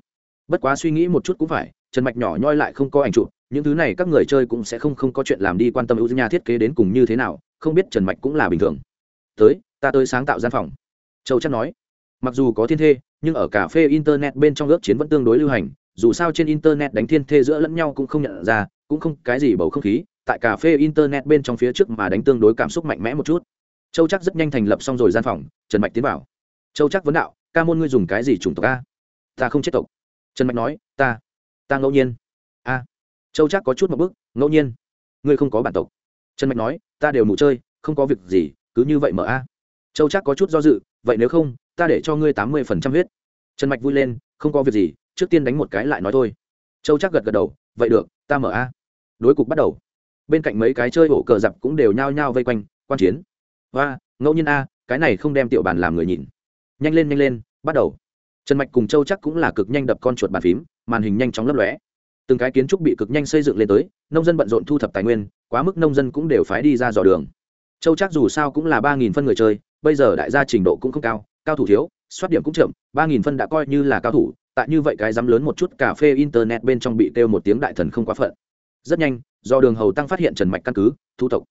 Speaker 1: bất quá suy nghĩ một chút cũng phải, trần mạch nhỏ nhoi lại không có ảnh chụp, những thứ này các người chơi cũng sẽ không không có chuyện làm đi quan tâm ưu nhà thiết kế đến cùng như thế nào, không biết trần mạch cũng là bình thường. Tới, ta tới sáng tạo gian phòng. Châu chắc nói. Mặc dù có thiên thê, nhưng ở cà phê internet bên trong ước chiến vẫn tương đối lưu hành, dù sao trên internet đánh thiên thê giữa lẫn nhau cũng không nhận ra, cũng không cái gì bầu không khí, tại cà phê internet bên trong phía trước mà đánh tương đối cảm xúc mạnh mẽ một chút. Châu chắc rất nhanh thành lập xong rồi gian phòng, trần mạch tiến vào. Châu chắc vấn đạo, ca môn ngươi dùng cái gì chủng tộc a? Ta không chết tộc trần mạch nói, ta ta ngẫu nhiên. A, châu chắc có chút một bước, ngẫu nhiên. Ngươi không có bản tộc. Trần mạch nói, ta đều mù chơi, không có việc gì, cứ như vậy mở a. Châu chắc có chút do dự, vậy nếu không, ta để cho ngươi tám mươi phần trăm huyết. Trần mạch vui lên, không có việc gì, trước tiên đánh một cái lại nói thôi. Châu chắc gật gật đầu, vậy được, ta mở a. Đối cục bắt đầu. Bên cạnh mấy cái chơi ổ cờ dập cũng đều nhao nhao vây quanh, quan chiến. Và ngẫu nhiên a, cái này không đem tiểu bàn làm người nhìn. Nhanh lên nhanh lên, bắt đầu trần mạch cùng châu chắc cũng là cực nhanh đập con chuột bàn phím, màn hình nhanh chóng lấp lóe. Từng cái kiến trúc bị cực nhanh xây dựng lên tới, nông dân bận rộn thu thập tài nguyên, quá mức nông dân cũng đều phái đi ra dò đường. Châu chắc dù sao cũng là ba nghìn phân người chơi, bây giờ đại gia trình độ cũng không cao cao thủ thiếu, soát điểm cũng chậm, ba nghìn phân đã coi như là cao thủ, tại như vậy cái dám lớn một chút cà phê internet bên trong bị kêu một tiếng đại thần không quá phận. Rất nhanh, do đường hầu tăng phát hiện trần mạch căn cứ, thú tộc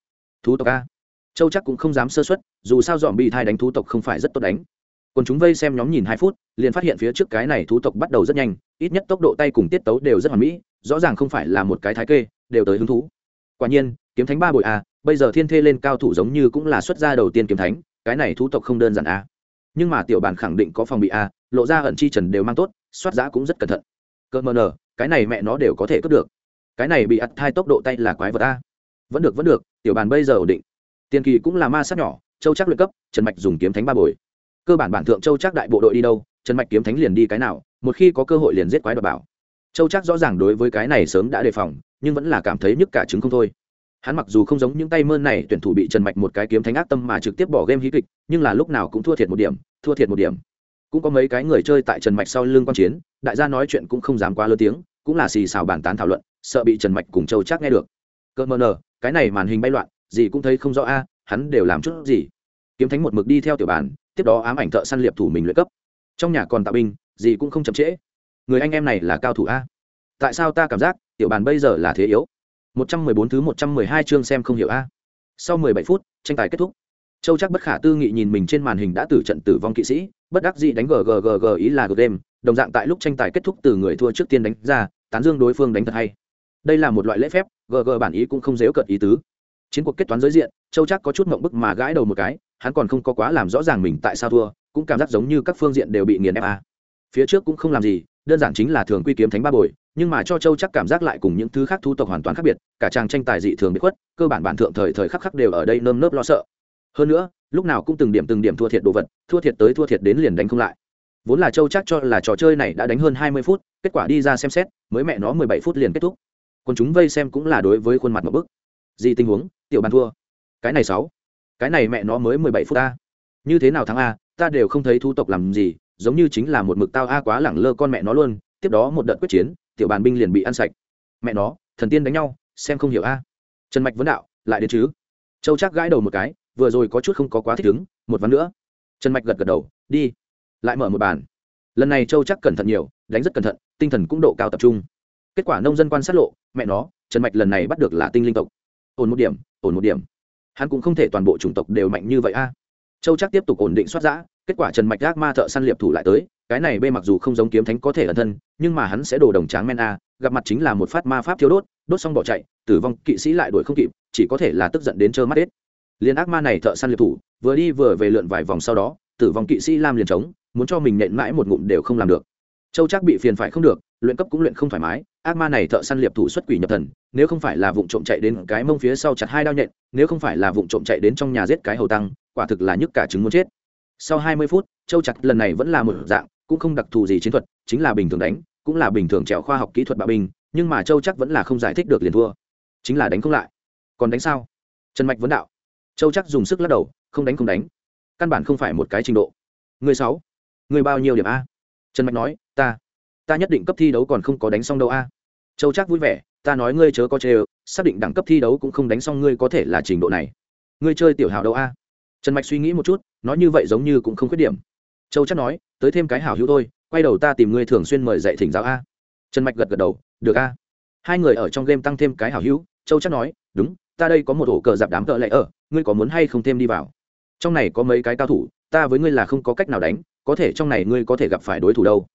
Speaker 1: thú tộc a. Châu chắc cũng không dám sơ xuất dù sao dòm bị thai đánh thú tộc không phải rất tốt đánh còn chúng vây xem nhóm nhìn hai phút, liền phát hiện phía trước cái này thú tộc bắt đầu rất nhanh, ít nhất tốc độ tay cùng tiết tấu đều rất hoàn mỹ, rõ ràng không phải là một cái thái kê, đều tới hứng thú. Quả nhiên, kiếm thánh ba bội a bây giờ thiên thê lên cao thủ giống như cũng là xuất gia đầu tiên kiếm thánh, cái này thú tộc không đơn giản a nhưng mà tiểu bản khẳng định có phòng bị a lộ ra ẩn chi trần đều mang tốt, soát giá cũng rất cẩn thận. Cơ mờ nờ, cái này mẹ nó đều có thể cướp được. Cái này bị ắt thai tốc độ tay là quái vật a vẫn được vẫn được, tiểu bàn bây giờ ổn định. Tiền kỳ cũng là ma sát nhỏ, châu chắc luyện cấp, trần mạch dùng kiếm thánh ba bồi cơ bản bản thượng châu chắc đại bộ đội đi đâu, trần mạch kiếm thánh liền đi cái nào, một khi có cơ hội liền giết quái đ bảo. Châu chắc rõ ràng đối với cái này sớm đã đề phòng, nhưng vẫn là cảm thấy nhức cả trứng không thôi. Hắn mặc dù không giống những tay mơn này tuyển thủ bị trần mạch một cái kiếm thánh ác tâm mà trực tiếp bỏ game hí kịch, nhưng là lúc nào cũng thua thiệt một điểm, thua thiệt một điểm. Cũng có mấy cái người chơi tại trần mạch sau lưng q chiến, đại gia nói chuyện cũng không dám quá lớn tiếng, cũng là xì xào bàn tán thảo luận, sợ bị trần mạch cùng châu chắc nghe được. Cơ mờ nờ, cái này màn hình bay loạn, gì cũng thấy không rõ a, hắn đều làm chút gì. Kiếm thánh một mực đi theo tiểu bàn tiếp đó ám ảnh thợ săn liệp thủ mình luyện cấp trong nhà còn tạo binh gì cũng không chậm trễ người anh em này là cao thủ a tại sao ta cảm giác tiểu bàn bây giờ là thế yếu 114 thứ 112 chương xem không hiểu a. Sau 17 phút, tranh tài kết thúc. Châu chắc bất khả tư nghị nhìn mình trên màn hình đã tử trận tử vong kỵ sĩ, bất đắc dĩ đánh GGGG ý là game, đồng dạng tại lúc tranh tài kết thúc từ người thua trước tiên đánh ra, tán dương đối phương đánh thật hay. Đây là một loại lễ phép, GG bản ý cũng không dếu cợt ý tứ. Chiến cuộc kết toán giới diện, Châu chắc có chút mộng bức mà gãi đầu một cái, hắn còn không có quá làm rõ ràng mình tại sao thua, cũng cảm giác giống như các phương diện đều bị nghiền ép a. Phía trước cũng không làm gì, đơn giản chính là thường quy kiếm thánh ba bồi, nhưng mà cho châu chắc cảm giác lại cùng những thứ khác thu tộc hoàn toàn khác biệt cả chàng tranh tài dị thường bị khuất cơ bản bản thượng thời thời khắc khắc đều ở đây nơm nớp lo sợ. Hơn nữa lúc nào cũng từng điểm từng điểm thua thiệt đồ vật thua thiệt tới thua thiệt đến liền đánh không lại. Vốn là châu chắc cho là trò chơi này đã đánh hơn hai mươi phút kết quả đi ra xem xét mới mẹ nó mười bảy phút liền kết thúc. Còn chúng vây xem cũng là đối với khuôn mặt một bức. Gì tình huống? Tiểu bàn thua. Cái này sáu cái này mẹ nó mới mười bảy phút ta như thế nào thắng a, ta đều không thấy thu tộc làm gì, giống như chính là một mực tao a quá lẳng lơ con mẹ nó luôn, tiếp đó một đợt quyết chiến, tiểu bàn binh liền bị ăn sạch. Mẹ nó, thần tiên đánh nhau, xem không hiểu a. Trần mạch vấn đạo, lại đến chứ? Châu chắc gãi đầu một cái, vừa rồi có chút không có quá thích ứng, một ván nữa. Trần mạch gật gật đầu, đi. Lại mở một bàn. Lần này châu chắc cẩn thận nhiều, đánh rất cẩn thận, tinh thần cũng độ cao tập trung. Kết quả nông dân quan sát lộ, mẹ nó, trần mạch lần này bắt được là tinh linh tộc. Ổn một điểm, ổn một điểm hắn cũng không thể toàn bộ chủng tộc đều mạnh như vậy a. Châu chắc tiếp tục ổn định soát giã, kết quả trần mạch gác ma thợ săn liệp thủ lại tới, cái này bê mặc dù không giống kiếm thánh có thể ẩn thân, nhưng mà hắn sẽ đổ đồng tráng men a, gặp mặt chính là một phát ma pháp thiếu đốt đốt xong bỏ chạy, tử vong, kỵ sĩ lại đuổi không kịp, chỉ có thể là tức giận đến trơ mắt hết. Liền ác ma này thợ săn liệp thủ, vừa đi vừa về lượn vài vòng sau đó, tử vong kỵ sĩ lam liền trống, muốn cho mình nện mãi một ngụm đều không làm được. Châu chắc bị phiền phải không được, luyện cấp cũng luyện không thoải mái ác ma này thợ săn liệp thủ xuất quỷ nhập thần, nếu không phải là vụ trộm chạy đến cái mông phía sau chặt hai đao nhện, nếu không phải là vụ trộm chạy đến trong nhà giết cái hầu tăng, quả thực là nhức cả trứng muốn chết. Sau hai mươi phút, châu chặt lần này vẫn là một dạng, cũng không đặc thù gì chiến thuật, chính là bình thường đánh, cũng là bình thường trèo khoa học kỹ thuật bạo binh, nhưng mà châu chắc vẫn là không giải thích được liền thua. Chính là đánh không lại. Còn đánh sao? Trần mạch vấn đạo. Châu chắc dùng sức lắc đầu, không đánh không đánh. Căn bản không phải một cái trình độ. Người sáu. Người bao nhiêu điểm a? Trần mạch nói, ta ta nhất định cấp thi đấu còn không có đánh xong đâu a. À. Châu chắc vui vẻ, ta nói ngươi chớ có chê xác định đẳng cấp thi đấu cũng không đánh xong ngươi có thể là trình độ này. Ngươi chơi tiểu hào đâu a? À. Trần mạch suy nghĩ một chút, nói như vậy giống như cũng không khuyết điểm. Châu chắc nói, tới thêm cái hảo hữu thôi, quay đầu ta tìm ngươi thường xuyên mời dạy thỉnh giáo a. Trần mạch gật gật đầu, được a. Hai người ở trong game tăng thêm cái hảo hữu, châu chắc nói, đúng, ta đây có một ổ cờ dạp đám cờ lệ ở, ngươi có muốn hay không thêm đi vào? Trong này có mấy cái cao thủ, ta với ngươi là không có cách nào đánh, có thể trong này ngươi có thể gặp phải đối thủ đâu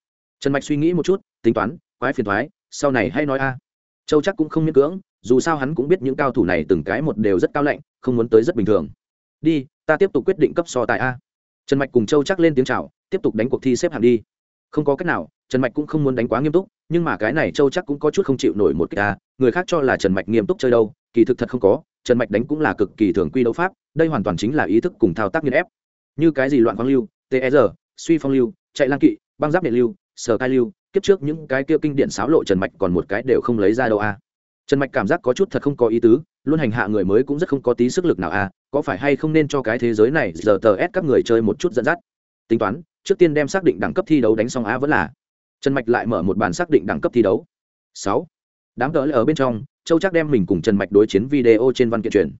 Speaker 1: trần mạch suy nghĩ một chút, tính toán, quái phiền thoái, sau này hay nói a. Châu chắc cũng không miễn cưỡng, dù sao hắn cũng biết những cao thủ này từng cái một đều rất cao lạnh, không muốn tới rất bình thường. Đi, ta tiếp tục quyết định cấp so tại a. Trần mạch cùng châu chắc lên tiếng c h à o tiếp tục đánh cuộc thi xếp hạng đi. Không có cách nào, trần mạch cũng không muốn đánh quá nghiêm túc, nhưng mà cái này châu chắc cũng có chút không chịu nổi một cái ta người khác cho là trần mạch nghiêm túc chơi đâu, kỳ thực thật không có, trần mạch đánh cũng là cực kỳ thường quy đấu pháp, đây hoàn toàn chính là ý thức cùng thao tác nghiên ép. Như cái gì loạn phong lưu tsr suy phong lưu, chạy lang kỵ, băng giáp điện lưu sở cai lưu, kiếp trước những cái kia kinh điển xáo lộ trần mạch còn một cái đều không lấy ra đâu a. Trần mạch cảm giác có chút thật không có ý tứ, luôn hành hạ người mới cũng rất không có tí sức lực nào a, có phải hay không nên cho cái thế giới này giờ tờ ép các người chơi một chút dẫn dắt? Tính toán, trước tiên đem xác định đẳng cấp thi đấu đánh xong a vẫn là. Trần mạch lại mở một bản xác định đẳng cấp thi đấu. Sáu. Đám cỡ ở bên trong, châu chắc đem mình cùng trần mạch đối chiến video trên văn kiện truyền.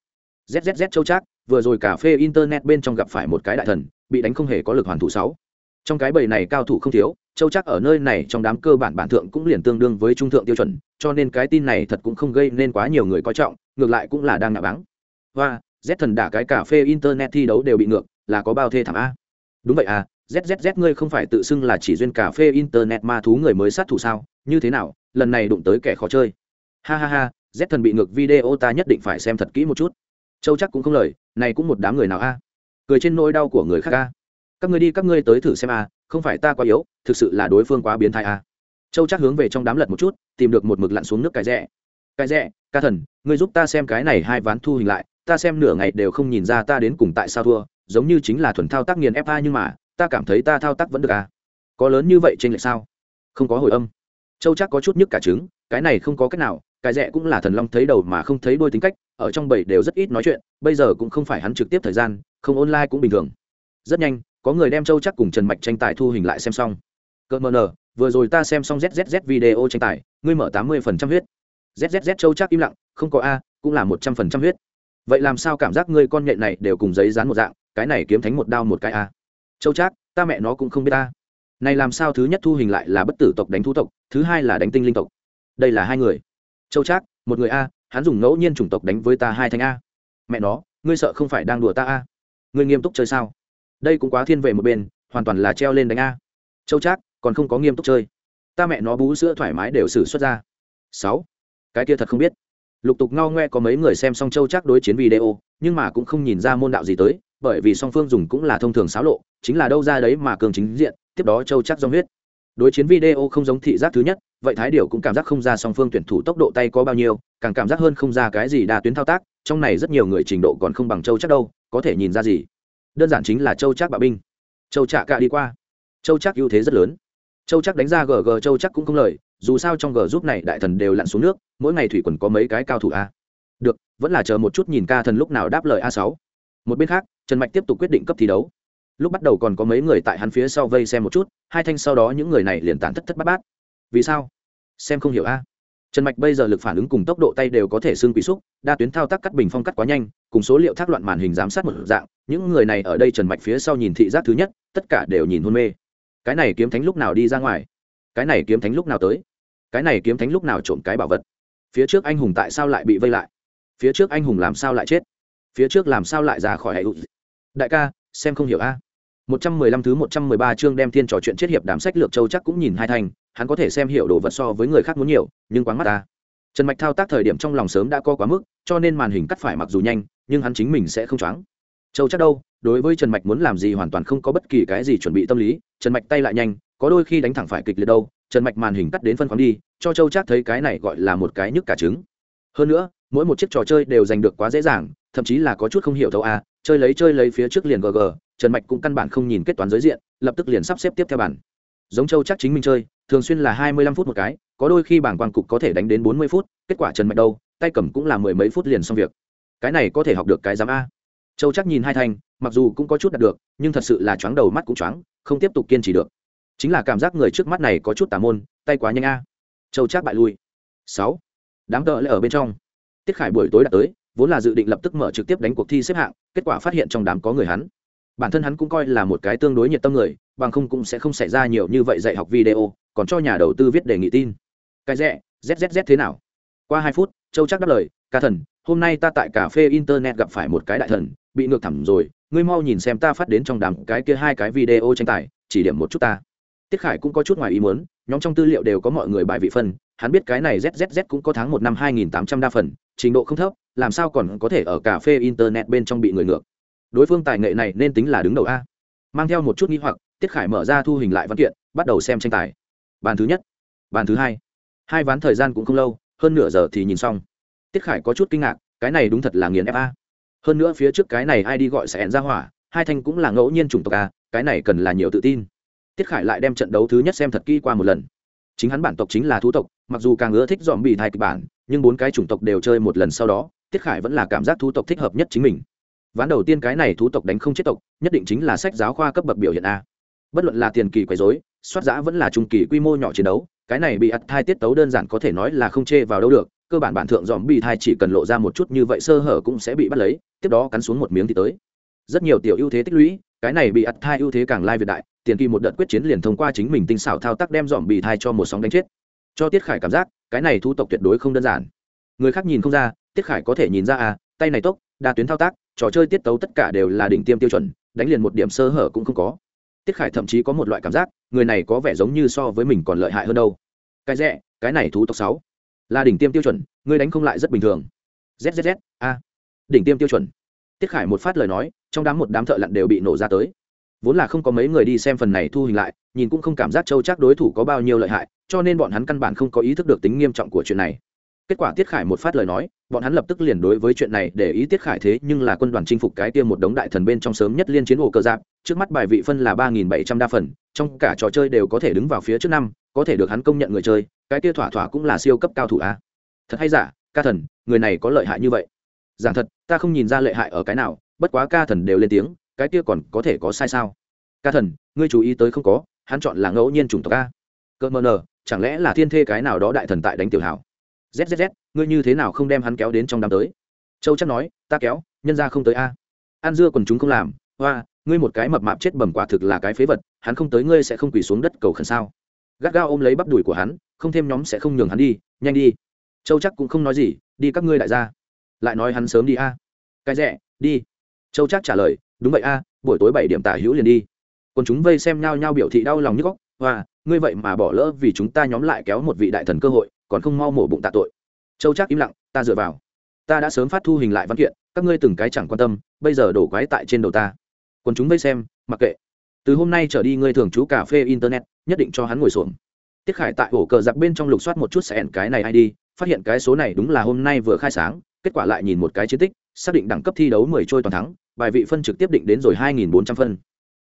Speaker 1: Zzz châu chắc vừa rồi cà phê internet bên trong gặp phải một cái đại thần, bị đánh không hề có lực hoàn thủ sáu. Trong cái bầy này cao thủ không thiếu châu chắc ở nơi này trong đám cơ bản bản thượng cũng liền tương đương với trung thượng tiêu chuẩn, cho nên cái tin này thật cũng không gây nên quá nhiều người coi trọng, ngược lại cũng là đang ngạ báng. Và, z thần đả cái cà phê internet thi đấu đều bị ngược, là có bao thê thảm a. Đúng vậy à zzz ngươi không phải tự xưng là chỉ duyên cà phê internet ma thú người mới sát thủ sao, như thế nào, lần này đụng tới kẻ khó chơi. Ha ha ha, z thần bị ngược video ta nhất định phải xem thật kỹ một chút. Châu chắc cũng không lời, này cũng một đám người nào a. Cười trên nỗi đau của người khác a. Các ngươi đi, các ngươi tới thử xem a không phải ta quá yếu, thực sự là đối phương quá biến thái à? châu chắc hướng về trong đám lật một chút, tìm được một mực lặn xuống nước cái rẽ. Cái rẽ, ca thần, ngươi giúp ta xem cái này hai ván thu hình lại, ta xem nửa ngày đều không nhìn ra ta đến cùng tại sao thua, giống như chính là thuần thao tác nghiền fa nhưng mà, ta cảm thấy ta thao tác vẫn được à có lớn như vậy trên lệch sao? Không có hồi âm. Châu chắc có chút nhức cả trứng, cái này không có cách nào, cái rẽ cũng là thần long thấy đầu mà không thấy đôi tính cách, ở trong bầy đều rất ít nói chuyện, bây giờ cũng không phải hắn trực tiếp thời gian, không online cũng bình thường. Rất nhanh có người đem châu chắc cùng trần mạch tranh tài thu hình lại xem xong. Cỡ mờ nờ, vừa rồi ta xem xong zzz video tranh tài, ngươi mở tám mươi phần trăm huyết. Zzz châu chắc im lặng, không có a, cũng là một trăm phần trăm huyết. Vậy làm sao cảm giác ngươi con nhện này đều cùng giấy dán một dạng, cái này kiếm thánh một đao một cái a. Châu chắc, ta mẹ nó cũng không biết ta này làm sao thứ nhất thu hình lại là bất tử tộc đánh thú tộc, thứ hai là đánh tinh linh tộc. Đây là hai người. Châu chắc, một người a, hắn dùng ngẫu nhiên chủng tộc đánh với ta hai thanh a. Mẹ nó, ngươi sợ không phải đang đùa ta a. Ngươi nghiêm túc chơi sao? Đây cũng quá thiên về một bên, hoàn toàn là treo lên đánh a. Châu trác, còn không có nghiêm túc chơi. Ta mẹ nó bú sữa thoải mái đều xử xuất ra. Sáu. Cái kia thật không biết. Lục tục ngao ngoe có mấy người xem xong châu trác đối chiến video, nhưng mà cũng không nhìn ra môn đạo gì tới, bởi vì song phương dùng cũng là thông thường xáo lộ, chính là đâu ra đấy mà cường chính diện, tiếp đó châu trác do huyết. Đối chiến video không giống thị giác thứ nhất, vậy thái điều cũng cảm giác không ra song phương tuyển thủ tốc độ tay có bao nhiêu, càng cảm giác hơn không ra cái gì đa tuyến thao tác, trong này rất nhiều người trình độ còn không bằng châu chắc đâu, có thể nhìn ra gì? Đơn giản chính là châu chắc bạo binh. Châu trạ cạ đi qua. Châu chắc ưu thế rất lớn. Châu chắc đánh ra gg châu chắc cũng không lời, dù sao trong g giúp này đại thần đều lặn xuống nước, mỗi ngày thủy quần có mấy cái cao thủ a. Được, vẫn là chờ một chút nhìn ca thần lúc nào đáp lời a sáu. Một bên khác, trần mạch tiếp tục quyết định cấp thi đấu. Lúc bắt đầu còn có mấy người tại hắn phía sau vây xem một chút, hai thanh sau đó những người này liền tán thất thất bát bát. Vì sao? Xem không hiểu a trần mạch bây giờ lực phản ứng cùng tốc độ tay đều có thể xương quỷ xúc, đa tuyến thao tác cắt bình phong cắt quá nhanh, cùng số liệu thác loạn màn hình giám sát một dạng, những người này ở đây trần mạch phía sau nhìn thị giác thứ nhất, tất cả đều nhìn hôn mê. Cái này kiếm thánh lúc nào đi ra ngoài? Cái này kiếm thánh lúc nào tới? Cái này kiếm thánh lúc nào trộm cái bảo vật? Phía trước anh hùng tại sao lại bị vây lại? Phía trước anh hùng làm sao lại chết? Phía trước làm sao lại ra khỏi hệ đại ca, xem không hiểu a. Một trăm mười lăm thứ một trăm mười ba chương đem thiên trò chuyện chết hiệp đám sách lược châu chắc cũng nhìn hai thành hắn có thể xem hiểu đồ vật so với người khác muốn nhiều, nhưng quáng mắt ta. Trần mạch thao tác thời điểm trong lòng sớm đã co quá mức, cho nên màn hình cắt phải mặc dù nhanh, nhưng hắn chính mình sẽ không choáng. Châu chắc đâu, đối với trần mạch muốn làm gì hoàn toàn không có bất kỳ cái gì chuẩn bị tâm lý, trần mạch tay lại nhanh, có đôi khi đánh thẳng phải kịch liệt đâu, trần mạch màn hình cắt đến phân khoáng đi, cho châu chắc thấy cái này gọi là một cái nhức cả trứng. Hơn nữa, mỗi một chiếc trò chơi đều giành được quá dễ dàng, thậm chí là có chút không hiểu thấu a, chơi lấy chơi lấy phía trước liền gg trần mạch cũng căn bản không nhìn kết toán giới diện, lập tức liền sắp xếp tiếp theo bản giống châu chắc chính mình chơi, thường xuyên là hai mươi lăm phút một cái, có đôi khi bảng quang cục có thể đánh đến bốn mươi phút, kết quả trần mạch đâu, tay cầm cũng là mười mấy phút liền xong việc. Cái này có thể học được cái giám a. Châu chắc nhìn hai thành mặc dù cũng có chút đạt được, nhưng thật sự là chóng đầu mắt cũng chóng không tiếp tục kiên trì được. Chính là cảm giác người trước mắt này có chút tà môn, tay quá nhanh a. Châu chắc bại lui. Sáu. Đám tợ lại ở bên trong. Tiết khải buổi tối đã tới, vốn là dự định lập tức mở trực tiếp đánh cuộc thi xếp hạng, kết quả phát hiện trong đám có người hắn. Bản thân hắn cũng coi là một cái tương đối nhiệt tâm người bằng không cũng sẽ không xảy ra nhiều như vậy dạy học video, còn cho nhà đầu tư viết đề nghị tin. Cái rẻ zzz thế nào? Qua hai phút, châu chắc đáp lời, ca thần, hôm nay ta tại cà phê internet gặp phải một cái đại thần, bị ngược thẳm rồi, ngươi mau nhìn xem ta phát đến trong đám cái kia hai cái video tranh tài, chỉ điểm một chút ta. Tiết khải cũng có chút ngoài ý muốn, nhóm trong tư liệu đều có mọi người bài vị phân, hắn biết cái này zzz cũng có tháng một năm hai nghìn tám trăm đa phần, trình độ không thấp, làm sao còn có thể ở cà phê internet bên trong bị người ngược? Đối phương tài nghệ này nên tính là đứng đầu a. Mang theo một chút nghi hoặc tiết khải mở ra thu hình lại văn kiện, bắt đầu xem tranh tài. Bàn thứ nhất, bàn thứ hai. Hai ván thời gian cũng không lâu, hơn nửa giờ thì nhìn xong. Tiết khải có chút kinh ngạc, cái này đúng thật là nghiền fa hơn nữa phía trước cái này ai đi gọi sẽ ra hỏa, hai thanh cũng là ngẫu nhiên chủng tộc a, cái này cần là nhiều tự tin. Tiết khải lại đem trận đấu thứ nhất xem thật kỹ qua một lần. Chính hắn bản tộc chính là thú tộc, mặc dù càng ưa thích dòm bị thai kịch bản, nhưng bốn cái chủng tộc đều chơi một lần sau đó, tiết khải vẫn là cảm giác thú tộc thích hợp nhất chính mình. Ván đầu tiên cái này thú tộc đánh không chết tộc, nhất định chính là sách giáo khoa cấp bậc biểu hiện a bất luận là tiền kỳ quấy dối soát giã vẫn là trung kỳ quy mô nhỏ chiến đấu, cái này bị ắt thai tiết tấu đơn giản có thể nói là không chê vào đâu được, cơ bản bản thượng dòm bị thai chỉ cần lộ ra một chút như vậy sơ hở cũng sẽ bị bắt lấy, tiếp đó cắn xuống một miếng thì tới. Rất nhiều tiểu ưu thế tích lũy, cái này bị ắt thai ưu thế càng lai việt đại, tiền kỳ một đợt quyết chiến liền thông qua chính mình tinh xảo thao tác đem dòm bị thai cho một sóng đánh chết. Cho tiết khải cảm giác, cái này thu tộc tuyệt đối không đơn giản. Người khác nhìn không ra, tiết khải có thể nhìn ra à tay này tốc, đa tuyến thao tác, trò chơi tiết tấu tất cả đều là đỉnh tiêm tiêu chuẩn, đánh liền một điểm sơ hở cũng không có tiết khải thậm chí có một loại cảm giác, người này có vẻ giống như so với mình còn lợi hại hơn đâu. Cái rẻ, cái này thú tộc sáu. Là đỉnh tiêm tiêu chuẩn, ngươi đánh không lại rất bình thường. Zzz a. Đỉnh tiêm tiêu chuẩn. Tiết khải một phát lời nói, trong đám một đám thợ lặn đều bị nổ ra tới. Vốn là không có mấy người đi xem phần này thu hình lại, nhìn cũng không cảm giác châu chắc đối thủ có bao nhiêu lợi hại, cho nên bọn hắn căn bản không có ý thức được tính nghiêm trọng của chuyện này kết quả tiết khải một phát lời nói, bọn hắn lập tức liền đối với chuyện này để ý tiết khải thế nhưng là quân đoàn chinh phục cái tiêm một đống đại thần bên trong sớm nhất liên chiến ổ cơ giáp, trước mắt bài vị phân là ba nghìn bảy trăm đa phần, trong cả trò chơi đều có thể đứng vào phía trước năm, có thể được hắn công nhận người chơi, cái kia thỏa thỏa cũng là siêu cấp cao thủ a. Thật hay giả, ca thần, người này có lợi hại như vậy? Giảng thật, ta không nhìn ra lợi hại ở cái nào, bất quá ca thần đều lên tiếng, cái kia còn có thể có sai sao? Ca thần, ngươi chú ý tới không có, hắn chọn là ngẫu nhiên chủng tộc a. Cơ mờ nờ, chẳng lẽ là thiên thê cái nào đó đại thần tại đánh tiểu hảo? Zzz ngươi như thế nào không đem hắn kéo đến trong đám tới? Châu chắc nói, ta kéo, nhân ra không tới a. An dưa còn chúng không làm, hoa, ngươi một cái mập mạp chết bẩm quả thực là cái phế vật, hắn không tới ngươi sẽ không quỳ xuống đất cầu khẩn sao? Gắt gao ôm lấy bắp đùi của hắn, không thêm nhóm sẽ không nhường hắn đi, nhanh đi. Châu chắc cũng không nói gì, đi các ngươi đại gia. Lại nói hắn sớm đi a. Cái rẻ, đi. Châu chắc trả lời, đúng vậy a, buổi tối bảy điểm tả hữu liền đi. Còn chúng vây xem nhau nhau biểu thị đau lòng như góc và ngươi vậy mà bỏ lỡ vì chúng ta nhóm lại kéo một vị đại thần cơ hội còn không mau mổ bụng tạ tội. Châu chắc im lặng, ta dựa vào. Ta đã sớm phát thu hình lại văn kiện, các ngươi từng cái chẳng quan tâm, bây giờ đổ quái tại trên đầu ta. Còn chúng vây xem, mặc kệ. Từ hôm nay trở đi ngươi thường trú cà phê internet, nhất định cho hắn ngồi xuống tiết khải tại ổ cờ giặc bên trong lục soát một chút sẽ cái này id phát hiện cái số này đúng là hôm nay vừa khai sáng, kết quả lại nhìn một cái chiến tích, xác định đẳng cấp thi đấu mười trôi toàn thắng, bài vị phân trực tiếp định đến rồi hai nghìn bốn trăm phân.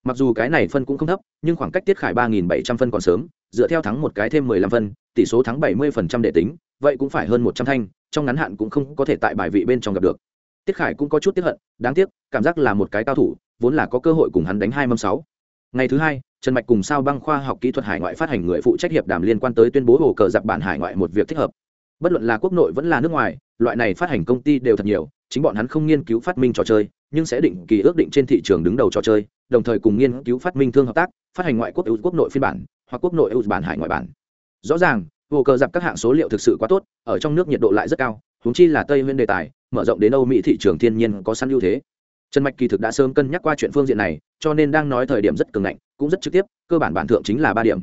Speaker 1: Mặc dù cái này phân cũng không thấp, nhưng khoảng cách tiết khải ba nghìn bảy trăm phân còn sớm, dựa theo thắng một cái thêm mười lăm phân tỷ số thắng bảy mươi phần trăm để tính, vậy cũng phải hơn một trăm thanh, trong ngắn hạn cũng không có thể tại bài vị bên trong gặp được. Tiết khải cũng có chút tiếc hận, đáng tiếc, cảm giác là một cái cao thủ, vốn là có cơ hội cùng hắn đánh hai mâm sáu. Ngày thứ hai, trần mạch cùng sao băng khoa học kỹ thuật hải ngoại phát hành người phụ trách hiệp đàm liên quan tới tuyên bố hồ cờ giặc bản hải ngoại một việc thích hợp. Bất luận là quốc nội vẫn là nước ngoài, loại này phát hành công ty đều thật nhiều, chính bọn hắn không nghiên cứu phát minh trò chơi, nhưng sẽ định kỳ ước định trên thị trường đứng đầu trò chơi, đồng thời cùng nghiên cứu phát minh thương hợp tác, phát hành ngoại quốc ưu quốc nội phiên bản, hoặc quốc nội ưu bản hải ngoại bản rõ ràng hồ cờ giặc các hạng số liệu thực sự quá tốt, ở trong nước nhiệt độ lại rất cao húng chi là tây nguyên đề tài, mở rộng đến âu mỹ thị trường thiên nhiên có sẵn ưu thế. Trần mạch kỳ thực đã sớm cân nhắc qua chuyện phương diện này, cho nên đang nói thời điểm rất cường ngạnh, cũng rất trực tiếp, cơ bản bản thượng chính là ba điểm.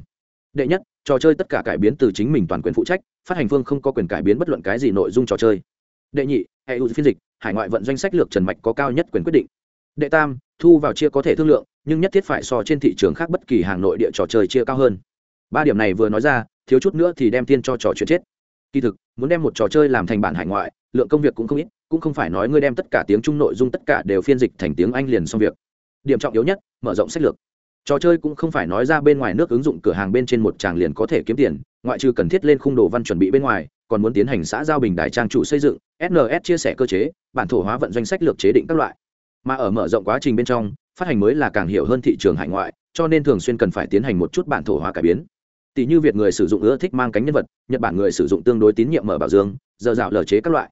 Speaker 1: Đệ nhất, trò chơi tất cả cải biến từ chính mình toàn quyền phụ trách, phát hành phương không có quyền cải biến bất luận cái gì nội dung trò chơi. Đệ nhị, hệ ưu phiên dịch, hải ngoại vận doanh sách lược trần mạch có cao nhất quyền quyết định. Đệ tam, thu vào chia có thể thương lượng, nhưng nhất thiết phải so trên thị trường khác bất kỳ hàng nội địa trò chơi chia cao hơn ba điểm này vừa nói ra, thiếu chút nữa thì đem tiên cho trò chuyện chết. Kỳ thực, muốn đem một trò chơi làm thành bản hải ngoại, lượng công việc cũng không ít, cũng không phải nói ngươi đem tất cả tiếng trung nội dung tất cả đều phiên dịch thành tiếng anh liền xong việc. Điểm trọng yếu nhất, mở rộng sách lược. Trò chơi cũng không phải nói ra bên ngoài nước ứng dụng cửa hàng bên trên một tràng liền có thể kiếm tiền, ngoại trừ cần thiết lên khung đồ văn chuẩn bị bên ngoài, còn muốn tiến hành xã giao bình đại trang chủ xây dựng sns chia sẻ cơ chế, bản thổ hóa vận doanh sách lược chế định các loại. Mà ở mở rộng quá trình bên trong, phát hành mới là càng hiểu hơn thị trường hải ngoại, cho nên thường xuyên cần phải tiến hành một chút bản thổ hóa cải biến tỷ như việt người sử dụng ưa thích mang cánh nhân vật, nhật bản người sử dụng tương đối tín nhiệm mở bảo dương, giờ dạo lờ chế các loại.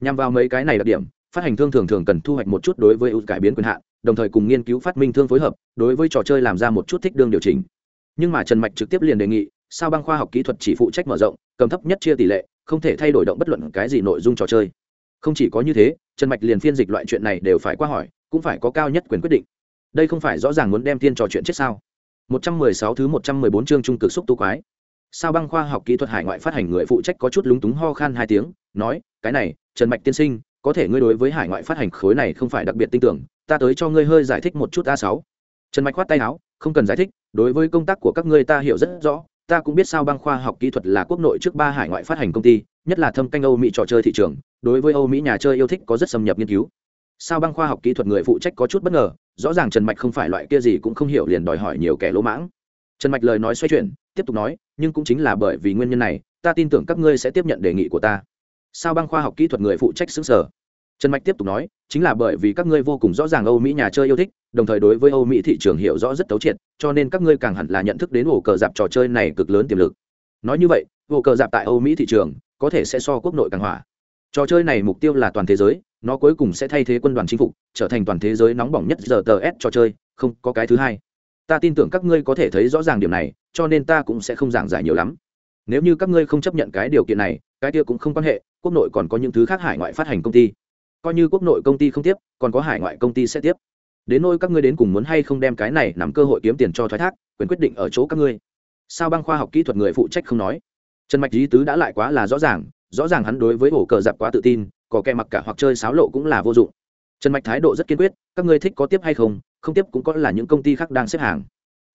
Speaker 1: Nhằm vào mấy cái này đặc điểm, phát hành thương thường thường cần thu hoạch một chút đối với ưu cải biến quyền hạn, đồng thời cùng nghiên cứu phát minh thương phối hợp, đối với trò chơi làm ra một chút thích đương điều chỉnh. Nhưng mà trần mạch trực tiếp liền đề nghị, sao băng khoa học kỹ thuật chỉ phụ trách mở rộng, cầm thấp nhất chia tỷ lệ, không thể thay đổi động bất luận cái gì nội dung trò chơi. Không chỉ có như thế, trần mạch liền phiên dịch loại chuyện này đều phải qua hỏi, cũng phải có cao nhất quyền quyết định. Đây không phải rõ ràng muốn đem tiên trò chuyện chết sao? 116 thứ 114 chương trung cực xúc tu quái. Sao băng khoa học kỹ thuật hải ngoại phát hành người phụ trách có chút lúng túng ho khan hai tiếng, nói, cái này, trần mạch tiên sinh, có thể ngươi đối với hải ngoại phát hành khối này không phải đặc biệt tin tưởng, ta tới cho ngươi hơi giải thích một chút a sáu. Trần mạch khoát tay áo, không cần giải thích, đối với công tác của các ngươi ta hiểu rất rõ, ta cũng biết sao băng khoa học kỹ thuật là quốc nội trước ba hải ngoại phát hành công ty, nhất là thâm canh âu mỹ trò chơi thị trường, đối với âu mỹ nhà chơi yêu thích có rất xâm nhập nghiên cứu. Sao băng khoa học kỹ thuật người phụ trách có chút bất ngờ rõ ràng trần mạch không phải loại kia gì cũng không hiểu liền đòi hỏi nhiều kẻ lỗ mãng. Trần mạch lời nói xoay chuyển, tiếp tục nói, nhưng cũng chính là bởi vì nguyên nhân này, ta tin tưởng các ngươi sẽ tiếp nhận đề nghị của ta. Sao băng khoa học kỹ thuật người phụ trách xứng sở? Trần mạch tiếp tục nói, chính là bởi vì các ngươi vô cùng rõ ràng âu mỹ nhà chơi yêu thích, đồng thời đối với âu mỹ thị trường hiểu rõ rất tấu triệt, cho nên các ngươi càng hẳn là nhận thức đến ổ cờ dạp trò chơi này cực lớn tiềm lực. Nói như vậy, ổ cờ dạp tại âu mỹ thị trường có thể sẽ so quốc nội càng hỏa. Trò chơi này mục tiêu là toàn thế giới nó cuối cùng sẽ thay thế quân đoàn chính phủ trở thành toàn thế giới nóng bỏng nhất giờ tờ s trò chơi, không có cái thứ hai. Ta tin tưởng các ngươi có thể thấy rõ ràng điểm này, cho nên ta cũng sẽ không giảng giải nhiều lắm. Nếu như các ngươi không chấp nhận cái điều kiện này, cái kia cũng không quan hệ, quốc nội còn có những thứ khác hải ngoại phát hành công ty. Coi như quốc nội công ty không tiếp, còn có hải ngoại công ty sẽ tiếp. Đến nôi các ngươi đến cùng muốn hay không đem cái này nắm cơ hội kiếm tiền cho thoái thác, quyền quyết định ở chỗ các ngươi. Sao băng khoa học kỹ thuật người phụ trách không nói? Trần mạch lý tứ đã lại quá là rõ ràng rõ ràng hắn đối với ổ cờ giặc quá tự tin có kẻ mặc cả hoặc chơi sáo lộ cũng là vô dụng. Trần mạch thái độ rất kiên quyết, các ngươi thích có tiếp hay không không tiếp cũng có là những công ty khác đang xếp hàng.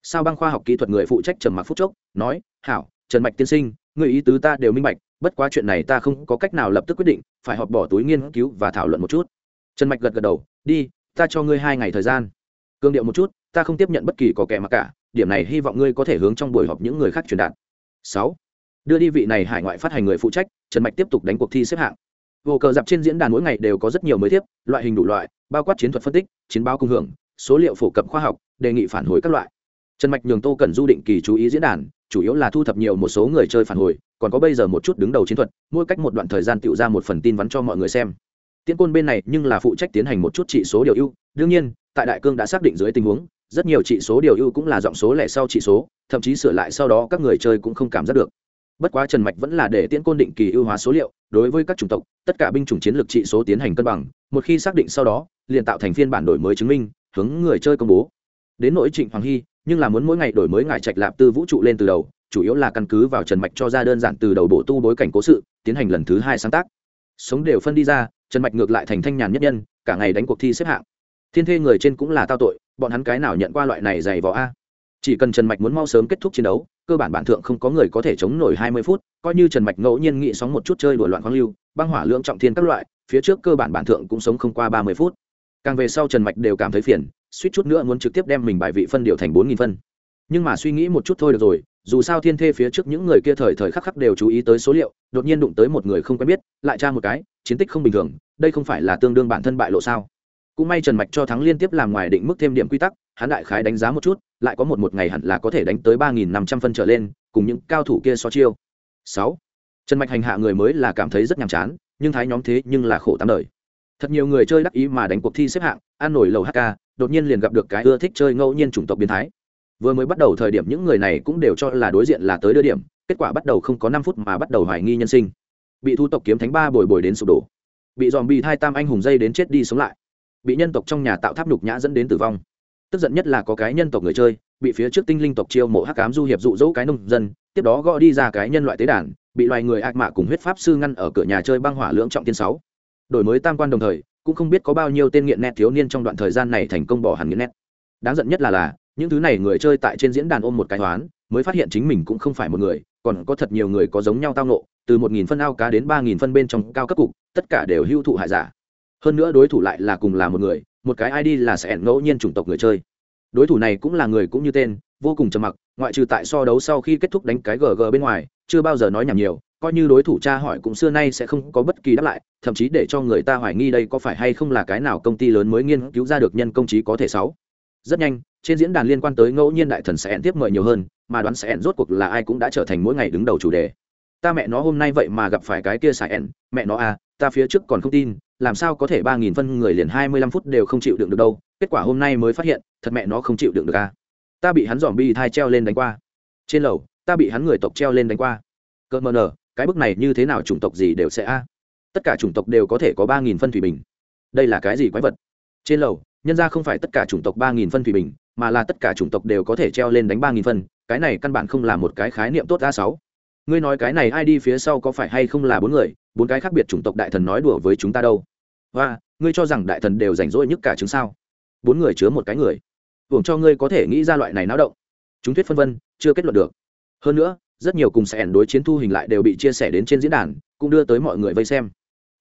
Speaker 1: Sao băng khoa học kỹ thuật người phụ trách trầm mặc phúc chốc, nói, hảo, trần mạch tiên sinh người ý tứ ta đều minh bạch, bất quá chuyện này ta không có cách nào lập tức quyết định, phải họp bỏ túi nghiên cứu và thảo luận một chút. Trần mạch gật gật đầu, đi, ta cho ngươi hai ngày thời gian. Cương điệu một chút, ta không tiếp nhận bất kỳ có kẻ mặc cả, điểm này hy vọng ngươi có thể hướng trong buổi họp những người khác truyền đạt. Sáu, đưa đi vị này hải ngoại phát hành người phụ trách trần mạch tiếp tục đánh cuộc thi xếp hạng. Vô cờ dạp trên diễn đàn mỗi ngày đều có rất nhiều mới tiếp loại hình đủ loại, bao quát chiến thuật phân tích, chiến báo cung hưởng, số liệu phổ cập khoa học, đề nghị phản hồi các loại. Trần mạch nhường tô cần du định kỳ chú ý diễn đàn, chủ yếu là thu thập nhiều một số người chơi phản hồi, còn có bây giờ một chút đứng đầu chiến thuật, mỗi cách một đoạn thời gian tự ra một phần tin vắn cho mọi người xem. Tiễn côn bên này nhưng là phụ trách tiến hành một chút trị số điều ưu, đương nhiên, tại đại cương đã xác định dưới tình huống, rất nhiều trị số điều ưu cũng là giọng số lẻ sau trị số, thậm chí sửa lại sau đó các người chơi cũng không cảm giác được bất quá trần mạch vẫn là để tiễn côn định kỳ ưu hóa số liệu, đối với các chủng tộc, tất cả binh chủng chiến lược trị số tiến hành cân bằng, một khi xác định sau đó, liền tạo thành phiên bản đổi mới chứng minh, hướng người chơi công bố. Đến nỗi trịnh hoàng hy, nhưng là muốn mỗi ngày đổi mới ngài trạch lạp tư vũ trụ lên từ đầu, chủ yếu là căn cứ vào trần mạch cho ra đơn giản từ đầu bộ tu bối cảnh cố sự, tiến hành lần thứ hai sáng tác. Sống đều phân đi ra, trần mạch ngược lại thành thanh nhàn nhất nhân, cả ngày đánh cuộc thi xếp hạng. Thiên thê người trên cũng là tao tội, bọn hắn cái nào nhận qua loại này dày vỏ a? Chỉ cần trần mạch muốn mau sớm kết thúc chiến đấu cơ bản bản thượng không có người có thể chống nổi hai mươi phút, coi như trần mạch ngẫu nhiên nghị sóng một chút chơi đùa loạn khoáng lưu, băng hỏa lượng trọng thiên các loại, phía trước cơ bản bản thượng cũng sống không qua ba mươi phút. Càng về sau trần mạch đều cảm thấy phiền, suýt chút nữa muốn trực tiếp đem mình bài vị phân điều thành bốn nghìn phân. Nhưng mà suy nghĩ một chút thôi được rồi, dù sao thiên thê phía trước những người kia thời thời khắc khắc đều chú ý tới số liệu, đột nhiên đụng tới một người không quen biết, lại tra một cái, chiến tích không bình thường, đây không phải là tương đương bản thân bại lộ sao? Cũng may trần mạch cho thắng liên tiếp làm ngoài định mức thêm điểm quy tắc, hắn đại khái đánh giá một chút, lại có một một ngày hẳn là có thể đánh tới ba nghìn năm trăm phân trở lên, cùng những cao thủ kia so chiêu. Sáu. Trần mạch hành hạ người mới là cảm thấy rất nhàm chán, nhưng thái nhóm thế nhưng là khổ tám đời. Thật nhiều người chơi đắc ý mà đánh cuộc thi xếp hạng An nổi lầu hk đột nhiên liền gặp được cái ưa thích chơi ngẫu nhiên chủng tộc biến thái. Vừa mới bắt đầu thời điểm những người này cũng đều cho là đối diện là tới đưa điểm, kết quả bắt đầu không có năm phút mà bắt đầu hoài nghi nhân sinh. Bị thu tộc kiếm thánh ba bồi bồi đến sụp đổ. Bị dòm bị thai tam anh hùng dây đến chết đi sống lại bị nhân tộc trong nhà tạo tháp nhục nhã dẫn đến tử vong. Tức giận nhất là có cái nhân tộc người chơi, bị phía trước tinh linh tộc chiêu mộ hắc cám du hiệp dụ dỗ cái nông dân, tiếp đó gõ đi ra cái nhân loại tế đàn, bị loài người ác mạ cùng huyết pháp sư ngăn ở cửa nhà chơi băng hỏa lưỡng trọng tiên sáu. Đổi mới tam quan đồng thời, cũng không biết có bao nhiêu tên nghiện nét thiếu niên trong đoạn thời gian này thành công bỏ hẳn nghiện nét đáng giận nhất là là, những thứ này người chơi tại trên diễn đàn ôm một cái toán mới phát hiện chính mình cũng không phải một người, còn có thật nhiều người có giống nhau tao nộ từ một nghìn phân ao cá đến ba nghìn phân bên trong cao cấp cục, tất cả đều hưu thụ hại giả hơn nữa đối thủ lại là cùng là một người, một cái id là sẽ ngẫu nhiên chủng tộc người chơi. Đối thủ này cũng là người cũng như tên, vô cùng trầm mặc, ngoại trừ tại so đấu sau khi kết thúc đánh cái gg bên ngoài, chưa bao giờ nói nhảm nhiều, coi như đối thủ tra hỏi cũng xưa nay sẽ không có bất kỳ đáp lại, thậm chí để cho người ta hoài nghi đây có phải hay không là cái nào công ty lớn mới nghiên cứu ra được nhân công trí có thể sáu. Rất nhanh, trên diễn đàn liên quan tới ngẫu nhiên đại thần sẽ tiếp mời nhiều hơn, mà đoán sẽ rốt cuộc là ai cũng đã trở thành mỗi ngày đứng đầu chủ đề. Ta mẹ nó hôm nay vậy mà gặp phải cái kia sai mẹ nó à ta phía trước còn không tin làm sao có thể ba nghìn phân người liền hai mươi lăm phút đều không chịu đựng được đâu, kết quả hôm nay mới phát hiện, thật mẹ nó không chịu đựng được à. Ta bị hắn dòm bi thai treo lên đánh qua. Trên lầu, ta bị hắn người tộc treo lên đánh qua. Cơ mờ nở cái bức này như thế nào chủng tộc gì đều sẽ a. Tất cả chủng tộc đều có thể có ba nghìn phân thủy bình. Đây là cái gì quái vật? Trên lầu, nhân ra không phải tất cả chủng tộc ba nghìn phân thủy bình, mà là tất cả chủng tộc đều có thể treo lên đánh ba nghìn phân, cái này căn bản không là một cái khái niệm tốt a sáu. Ngươi nói cái này ai đi phía sau có phải hay không là bốn người, bốn cái khác biệt chủng tộc đại thần nói đùa với chúng ta đâu và, ngươi cho rằng đại thần đều rảnh rỗi nhất cả chứng sao? Bốn người chứa một cái người. Hưởng cho ngươi có thể nghĩ ra loại này náo động. Chúng thuyết phân vân, chưa kết luận được. Hơn nữa, rất nhiều cùng sẻn đối chiến thu hình lại đều bị chia sẻ đến trên diễn đàn, cũng đưa tới mọi người vây xem.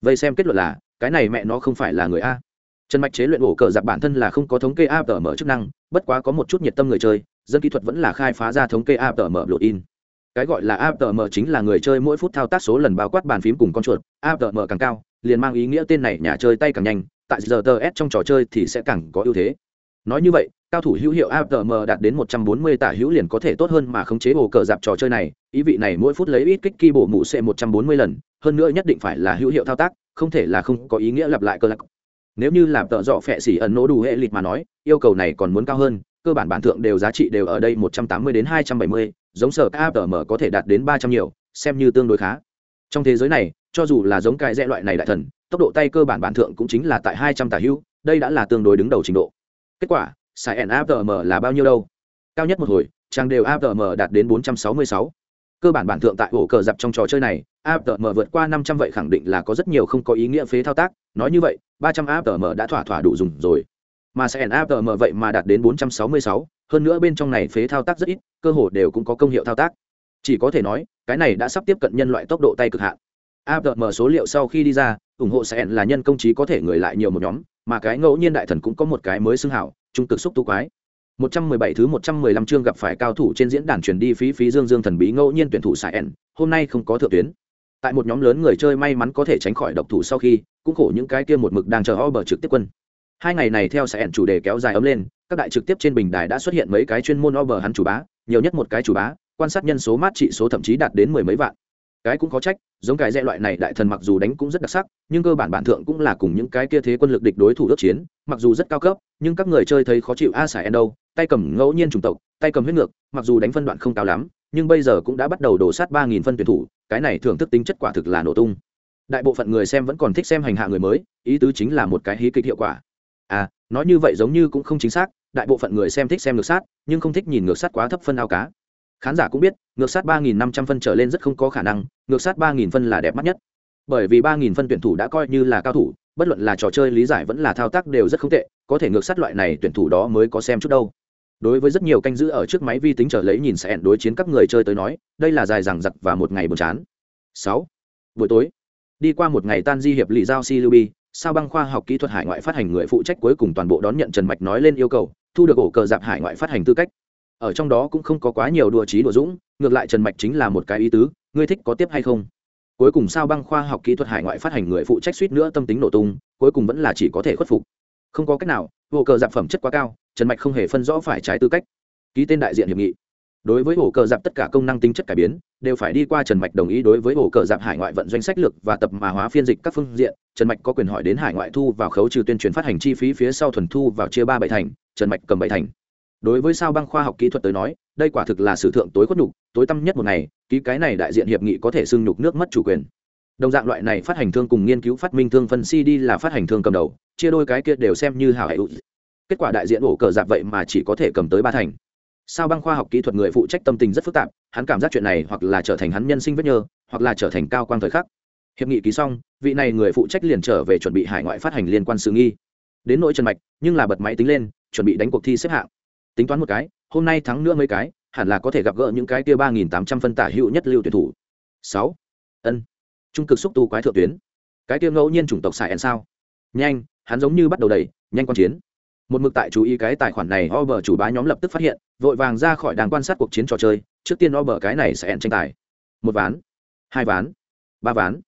Speaker 1: Vây xem kết luận là, cái này mẹ nó không phải là người a. Trần mạch chế luyện ổ cờ giặc bản thân là không có thống kê a tờ mở chức năng, bất quá có một chút nhiệt tâm người chơi, dân kỹ thuật vẫn là khai phá ra thống kê a tờ mở lột in. Cái gọi là a tờ mở chính là người chơi mỗi phút thao tác số lần bao quát bàn phím cùng con chuột, a tờ mở càng cao liền mang ý nghĩa tên này nhà chơi tay càng nhanh tại giờ tờ s trong trò chơi thì sẽ càng có ưu thế nói như vậy cao thủ hữu hiệu ATM đạt đến 140 tả hữu liền có thể tốt hơn mà khống chế bổ cờ dạp trò chơi này, ý vị này mỗi phút lấy ít kích kỳ bổ mũ sẽ 140 lần, hơn nữa nhất định phải là hữu hiệu thao tác, không thể là không có ý nghĩa lặp lại cơ lạc. Nếu như làm tợ dọ phệ xỉ ẩn nỗ đủ hệ lịch mà nói, yêu cầu này còn muốn cao hơn, cơ bản bản thượng đều giá trị đều ở đây 180 đến 270, giống sở ATM có thể đạt đến 300 nhiều, xem như tương đối khá. Trong thế giới này, cho dù là giống cái rẽ loại này đại thần, tốc độ tay cơ bản bản thượng cũng chính là tại 200 tả hữu, đây đã là tương đối đứng đầu trình độ. Kết quả, sai n apm là bao nhiêu đâu? Cao nhất một hồi trang đều apm đạt đến 466. cơ bản bản thượng tại ổ cờ dập trong trò chơi này apm vượt qua 500 vậy khẳng định là có rất nhiều không có ý nghĩa phế thao tác. Nói như vậy 300 apm đã thỏa thỏa đủ dùng rồi. Mà sai n apm vậy mà đạt đến 466, hơn nữa bên trong này phế thao tác rất ít cơ hồ đều cũng có công hiệu thao tác. Chỉ có thể nói cái này đã sắp tiếp cận nhân loại tốc độ tay cực hạn apm số liệu sau khi đi ra ủng hộ sẽ là nhân công trí có thể người lại nhiều một nhóm mà cái ngẫu nhiên đại thần cũng có một cái mới xưng hảo trung cực xúc tu quái 117 thứ 115 chương gặp phải cao thủ trên diễn đàn truyền đi phí phí dương dương thần bí ngẫu nhiên tuyển thủ sai ẩn, hôm nay không có thượng tuyến. Tại một nhóm lớn người chơi may mắn có thể tránh khỏi độc thủ sau khi, cũng khổ những cái kia một mực đang chờ Ober trực tiếp quân. Hai ngày này theo sai ẩn chủ đề kéo dài ấm lên, các đại trực tiếp trên bình đài đã xuất hiện mấy cái chuyên môn Ober hắn chủ bá, nhiều nhất một cái chủ bá, quan sát nhân số mát trị số thậm chí đạt đến mười mấy vạn cái cũng có trách giống cái dẹ loại này đại thần mặc dù đánh cũng rất đặc sắc nhưng cơ bản bản thượng cũng là cùng những cái kia thế quân lực địch đối thủ đốc chiến mặc dù rất cao cấp nhưng các người chơi thấy khó chịu a xài endo, tay cầm ngẫu nhiên chủng tộc tay cầm huyết ngược mặc dù đánh phân đoạn không cao lắm nhưng bây giờ cũng đã bắt đầu đổ sát ba nghìn phân tuyển thủ cái này thưởng thức tính chất quả thực là nổ tung. Đại bộ phận người xem vẫn còn thích xem hành hạ người mới ý tứ chính là một cái hí kịch hiệu quả. À nói như vậy giống như cũng không chính xác đại bộ phận người xem thích xem ngược sát nhưng không thích nhìn ngược sát quá thấp phân ao cá khán giả cũng biết, ngược sát ba nghìn năm trăm phân trở lên rất không có khả năng, ngược sát ba nghìn phân là đẹp mắt nhất. Bởi vì ba nghìn phân tuyển thủ đã coi như là cao thủ, bất luận là trò chơi lý giải vẫn là thao tác đều rất không tệ, có thể ngược sát loại này tuyển thủ đó mới có xem chút đâu. Đối với rất nhiều canh giữ ở trước máy vi tính trở lấy nhìn sẽ đối chiến các người chơi tới nói, đây là dài dằng giặc và một ngày buồn chán. Sáu. Buổi tối. Đi qua một ngày tan di hiệp lì giao si lưu bi, sao băng khoa học kỹ thuật hải ngoại phát hành người phụ trách cuối cùng toàn bộ đón nhận trần mạch nói lên yêu cầu, thu được ổ cờ dạp hải ngoại phát hành tư cách ở trong đó cũng không có quá nhiều đùa trí đùa dũng, ngược lại trần mạch chính là một cái ý tứ, ngươi thích có tiếp hay không? Cuối cùng sao băng khoa học kỹ thuật hải ngoại phát hành người phụ trách suýt nữa tâm tính nổ tung, cuối cùng vẫn là chỉ có thể khuất phục. Không có cách nào ổ cờ dạp phẩm chất quá cao, trần mạch không hề phân rõ phải trái tư cách. Ký tên đại diện hiệp nghị. Đối với ổ cờ dạp tất cả công năng tính chất cải biến, đều phải đi qua trần mạch đồng ý đối với ổ cờ dạp hải ngoại vận doanh sách lược và tập mà hóa phiên dịch các phương diện, trần mạch có quyền hỏi đến hải ngoại thu vào khấu trừ tuyên truyền phát hành chi phí phía sau thuần thu vào chia ba bảy thành, trần mạch cầm bảy thành đối với sao băng khoa học kỹ thuật tới nói, đây quả thực là sử thượng tối khuất nhục, tối tăm nhất một ngày, ký cái này đại diện hiệp nghị có thể xưng nhục nước mất chủ quyền. Đồng dạng loại này phát hành thương cùng nghiên cứu phát minh thương phân cd là phát hành thương cầm đầu, chia đôi cái kia đều xem như hảo hệ kết quả đại diện ổ cờ dạp vậy mà chỉ có thể cầm tới ba thành. Sao băng khoa học kỹ thuật người phụ trách tâm tình rất phức tạp, hắn cảm giác chuyện này hoặc là trở thành hắn nhân sinh vết nhơ, hoặc là trở thành cao quang thời khắc. Hiệp nghị ký xong, vị này người phụ trách liền trở về chuẩn bị hải ngoại phát hành liên quan sự nghi. Đến nỗi trần mạch, nhưng là bật máy tính lên, chuẩn bị đánh cuộc thi xếp hạng tính toán một cái, hôm nay thắng nữa mấy cái, hẳn là có thể gặp gỡ những cái kia ba nghìn tám trăm phân tả hữu nhất lưu tuyển thủ. Sáu. Ân. Trung cực xúc tu quái thượng tuyến. Cái kia ngẫu nhiên chủng tộc xài ẩn sao? Nhanh, hắn giống như bắt đầu đầy nhanh quan chiến. Một mực tại chú ý cái tài khoản này o bờ chủ bá nhóm lập tức phát hiện, vội vàng ra khỏi đàng quan sát cuộc chiến trò chơi, trước tiên o bờ cái này sẽ hẹn tranh tài. Một ván, hai ván, ba ván.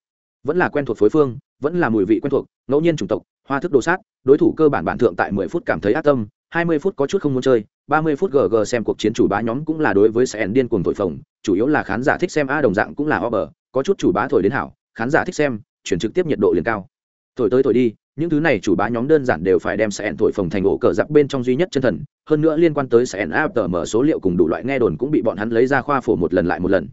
Speaker 1: Vẫn là quen thuộc phối phương, vẫn là mùi vị quen thuộc, ngẫu nhiên chủng tộc, hoa thức đồ sát, đối thủ cơ bản bản thượng tại mười phút cảm thấy ác tâm hai mươi phút có chút không muốn chơi ba mươi phút gg xem cuộc chiến chủ bá nhóm cũng là đối với Sen điên cuồng thổi phồng chủ yếu là khán giả thích xem a đồng dạng cũng là over, có chút chủ bá thổi đến hảo khán giả thích xem chuyển trực tiếp nhiệt độ liền cao. Thổi tới thổi đi những thứ này chủ bá nhóm đơn giản đều phải đem Sen thổi phồng thành ổ cờ giặc bên trong duy nhất chân thần hơn nữa liên quan tới Sen after mở số liệu cùng đủ loại nghe đồn cũng bị bọn hắn lấy ra khoa phổ một lần lại một lần.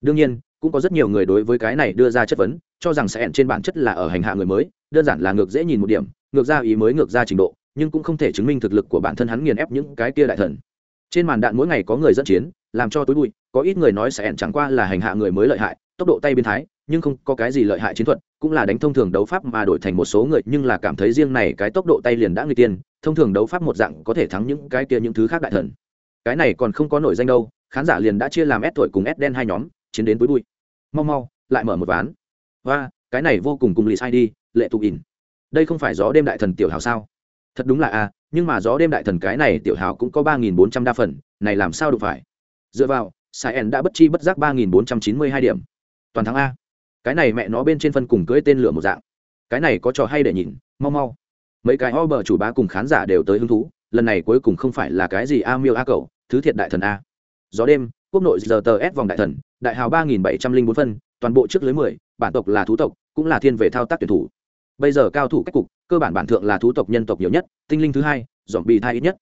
Speaker 1: Đương nhiên cũng có rất nhiều người đối với cái này đưa ra chất vấn cho rằng Sen trên bản chất là ở hành hạ người mới đơn giản là ngược dễ nhìn một điểm ngược ra ý mới ngược ra trình độ nhưng cũng không thể chứng minh thực lực của bản thân hắn nghiền ép những cái kia đại thần. Trên màn đạn mỗi ngày có người dẫn chiến, làm cho tối bụi, có ít người nói sẽ sẹn chẳng qua là hành hạ người mới lợi hại, tốc độ tay biến thái, nhưng không có cái gì lợi hại chiến thuật, cũng là đánh thông thường đấu pháp mà đổi thành một số người, nhưng là cảm thấy riêng này cái tốc độ tay liền đã người tiên, thông thường đấu pháp một dạng có thể thắng những cái kia những thứ khác đại thần. Cái này còn không có nổi danh đâu, khán giả liền đã chia làm ép tuổi cùng ép đen hai nhóm, chiến đến túi bụi. Mau mau, lại mở một ván. Và cái này vô cùng cùng lì sai đi, lệ tụ ỉn. Đây không phải gió đêm đại thần tiểu hào sao? Thật đúng là a, nhưng mà gió đêm đại thần cái này tiểu hào cũng có ba nghìn bốn trăm đa phần, này làm sao được phải? Dựa vào, sai en đã bất chi bất giác ba nghìn bốn trăm chín mươi hai điểm. Toàn thắng a. Cái này mẹ nó bên trên phân cùng cưới tên lửa một dạng. Cái này có trò hay để nhìn, mau mau. Mấy cái o bờ chủ bá cùng khán giả đều tới hứng thú, lần này cuối cùng không phải là cái gì a miêu a cầu thứ thiệt đại thần a. Gió đêm, quốc nội giờ tờ s vòng đại thần, đại hào ba nghìn bảy trăm linh bốn phân, toàn bộ trước lưới mười, bản tộc là thú tộc, cũng là thiên về thao tác tuyển thủ. Bây giờ cao thủ cách cục cơ bản bản thượng là thú tộc nhân tộc nhiều nhất, tinh linh thứ hai dọn bị thai ít nhất.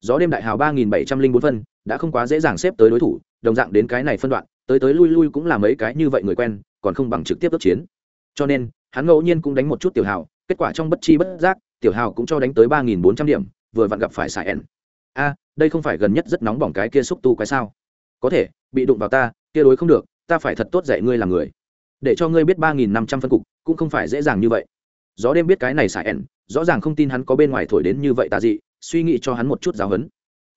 Speaker 1: Gió đêm đại hào ba nghìn bảy trăm linh bốn phân, đã không quá dễ dàng xếp tới đối thủ, đồng dạng đến cái này phân đoạn, tới tới lui lui cũng là mấy cái như vậy người quen, còn không bằng trực tiếp ước chiến. Cho nên, hắn ngẫu nhiên cũng đánh một chút tiểu hào, kết quả trong bất chi bất giác, tiểu hào cũng cho đánh tới ba nghìn bốn trăm điểm, vừa vặn gặp phải xài ẻn. A, đây không phải gần nhất rất nóng bỏng cái kia xúc tu cái sao? Có thể, bị đụng vào ta, kia đối không được, ta phải thật tốt dạy ngươi làm người. Để cho ngươi biết ba nghìn năm trăm phân cục, cũng không phải dễ dàng như vậy gió đêm biết cái này sài ẻn, rõ ràng không tin hắn có bên ngoài thổi đến như vậy tà dị, suy nghĩ cho hắn một chút giáo huấn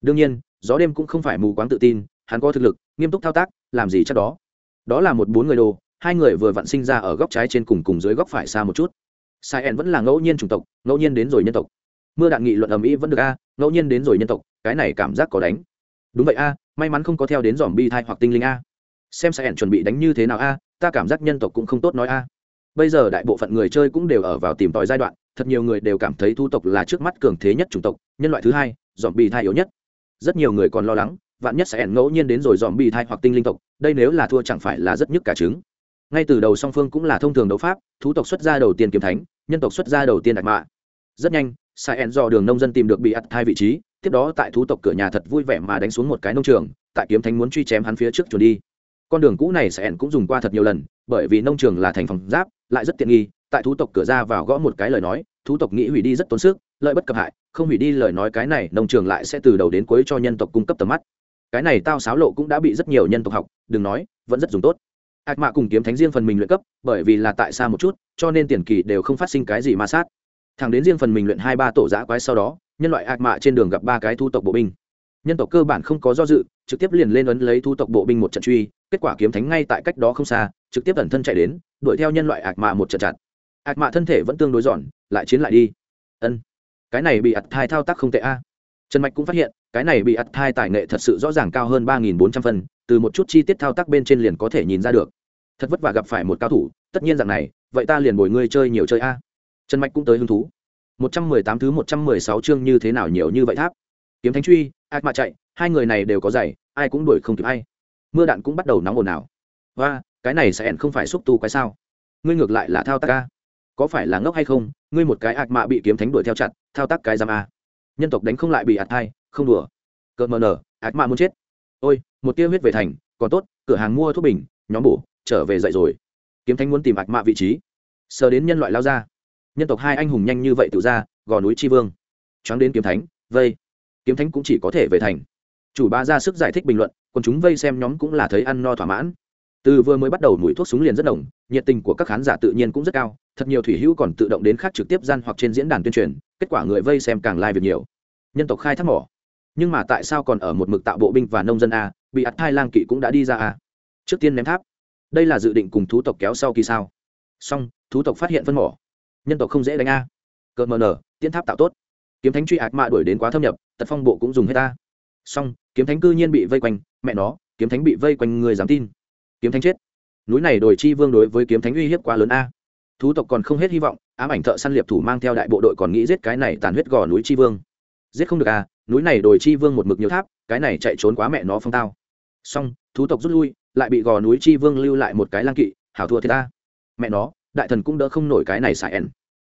Speaker 1: đương nhiên, gió đêm cũng không phải mù quáng tự tin, hắn có thực lực, nghiêm túc thao tác, làm gì chắc đó. Đó là một bốn người đồ, hai người vừa vặn sinh ra ở góc trái trên cùng cùng dưới góc phải xa một chút. Sai En vẫn là ngẫu nhiên chủng tộc, ngẫu nhiên đến rồi nhân tộc. Mưa đạn nghị luận ầm ĩ vẫn được a, ngẫu nhiên đến rồi nhân tộc, cái này cảm giác có đánh. Đúng vậy a, may mắn không có theo đến dòm bi thai hoặc tinh linh a. Xem sai En chuẩn bị đánh như thế nào a, ta cảm giác nhân tộc cũng không tốt nói a bây giờ đại bộ phận người chơi cũng đều ở vào tìm tòi giai đoạn, thật nhiều người đều cảm thấy thu tộc là trước mắt cường thế nhất chủng tộc, nhân loại thứ hai dòm bi thai yếu nhất. Rất nhiều người còn lo lắng, vạn nhất sẽ ẻn ngẫu nhiên đến rồi dòm bi thai hoặc tinh linh tộc, đây nếu là thua chẳng phải là rất nhức cả trứng. Ngay từ đầu song phương cũng là thông thường đấu pháp, thú tộc xuất ra đầu tiên kiếm thánh, nhân tộc xuất ra đầu tiên đại mạ. Rất nhanh, sai ẻn do đường nông dân tìm được bị ắt thai vị trí, tiếp đó tại thú tộc cửa nhà thật vui vẻ mà đánh xuống một cái nông trường, tại kiếm thánh muốn truy chém hắn phía trước chuồn đi con đường cũ này sẽ cũng dùng qua thật nhiều lần, bởi vì nông trường là thành phòng giáp, lại rất tiện nghi, tại thú tộc cửa ra vào gõ một cái lời nói, thú tộc nghĩ hủy đi rất tốn sức, lợi bất cập hại, không hủy đi lời nói cái này, nông trường lại sẽ từ đầu đến cuối cho nhân tộc cung cấp tầm mắt. Cái này tao xáo lộ cũng đã bị rất nhiều nhân tộc học, đừng nói, vẫn rất dùng tốt. Ác mạ cùng kiếm thánh riêng phần mình luyện cấp, bởi vì là tại xa một chút, cho nên tiền kỳ đều không phát sinh cái gì ma sát. Thẳng đến riêng phần mình luyện hai ba tổ giã quái sau đó, nhân loại ác mạ trên đường gặp ba cái thu tộc bộ binh. Nhân tộc cơ bản không có do dự, trực tiếp liền lên ấn lấy thu tộc bộ binh một trận truy kết quả kiếm thánh ngay tại cách đó không xa, trực tiếp ẩn thân chạy đến, đuổi theo nhân loại ác mạ một trận chặt. Ác mạ thân thể vẫn tương đối giòn lại chiến lại đi. Ân, cái này bị ạt thai thao tác không tệ a. Trần mạch cũng phát hiện, cái này bị ạt thai tài nghệ thật sự rõ ràng cao hơn ba nghìn bốn trăm phân, từ một chút chi tiết thao tác bên trên liền có thể nhìn ra được. Thật vất vả gặp phải một cao thủ, tất nhiên rằng này, vậy ta liền bồi ngươi chơi nhiều chơi a. Trần mạch cũng tới hứng thú. Một trăm mười tám thứ một trăm mười sáu chương như thế nào nhiều như vậy tháp? Kiếm thánh truy ác mạ chạy, hai người này đều có giày, ai cũng đuổi không kịp ai mưa đạn cũng bắt đầu nóng ồn ào. Và cái này sẽ không phải xúc tu cái sao? Ngươi ngược lại là thao tác ca có phải là ngốc hay không? Ngươi một cái ác mạ bị kiếm thánh đuổi theo chặt, thao tác cái giam a. Nhân tộc đánh không lại bị ạt hai không đùa. Cợt mờ nở, ác mạ muốn chết. Ôi, một tia huyết về thành, còn tốt, cửa hàng mua thuốc bình, nhóm bổ, trở về dậy rồi. Kiếm thánh muốn tìm ạc mạ vị trí. Sờ đến nhân loại lao ra. Nhân tộc hai anh hùng nhanh như vậy tự ra, gò núi tri vương. Choáng đến kiếm thánh, vây. Kiếm thánh cũng chỉ có thể về thành. Chủ ba ra sức giải thích bình luận còn chúng vây xem nhóm cũng là thấy ăn no thỏa mãn. Từ vừa mới bắt đầu mùi thuốc súng liền rất đồng nhiệt tình của các khán giả tự nhiên cũng rất cao, thật nhiều thủy hữu còn tự động đến khác trực tiếp gian hoặc trên diễn đàn tuyên truyền, kết quả người vây xem càng lai、like、việc nhiều. Nhân tộc khai thác mỏ. Nhưng mà tại sao còn ở một mực tạo bộ binh và nông dân a, bị ắt thai lang kỵ cũng đã đi ra a? Trước tiên ném tháp. Đây là dự định cùng thú tộc kéo sau kỳ sao. Song thú tộc phát hiện phân mỏ. Nhân tộc không dễ đánh a. Cờ mờ nở tiến tháp tạo tốt. Kiếm thánh truy ạc mạ đuổi đến quá thâm nhập, tật phong bộ cũng dùng hết ta song kiếm thánh cư nhiên bị vây quanh, mẹ nó, kiếm thánh bị vây quanh người dám tin. Kiếm thánh chết. Núi này đồi chi vương đối với kiếm thánh uy hiếp quá lớn a. Thú tộc còn không hết hy vọng, ám ảnh thợ săn liệp thủ mang theo đại bộ đội còn nghĩ giết cái này tàn huyết gò núi chi vương. Giết không được à núi này đồi chi vương một mực nhiều tháp, cái này chạy trốn quá mẹ nó phong tao. Xong, thú tộc rút lui, lại bị gò núi chi vương lưu lại một cái lang kỵ, hảo thua thì ta. Mẹ nó, đại thần cũng đỡ không nổi cái này xài ẻn.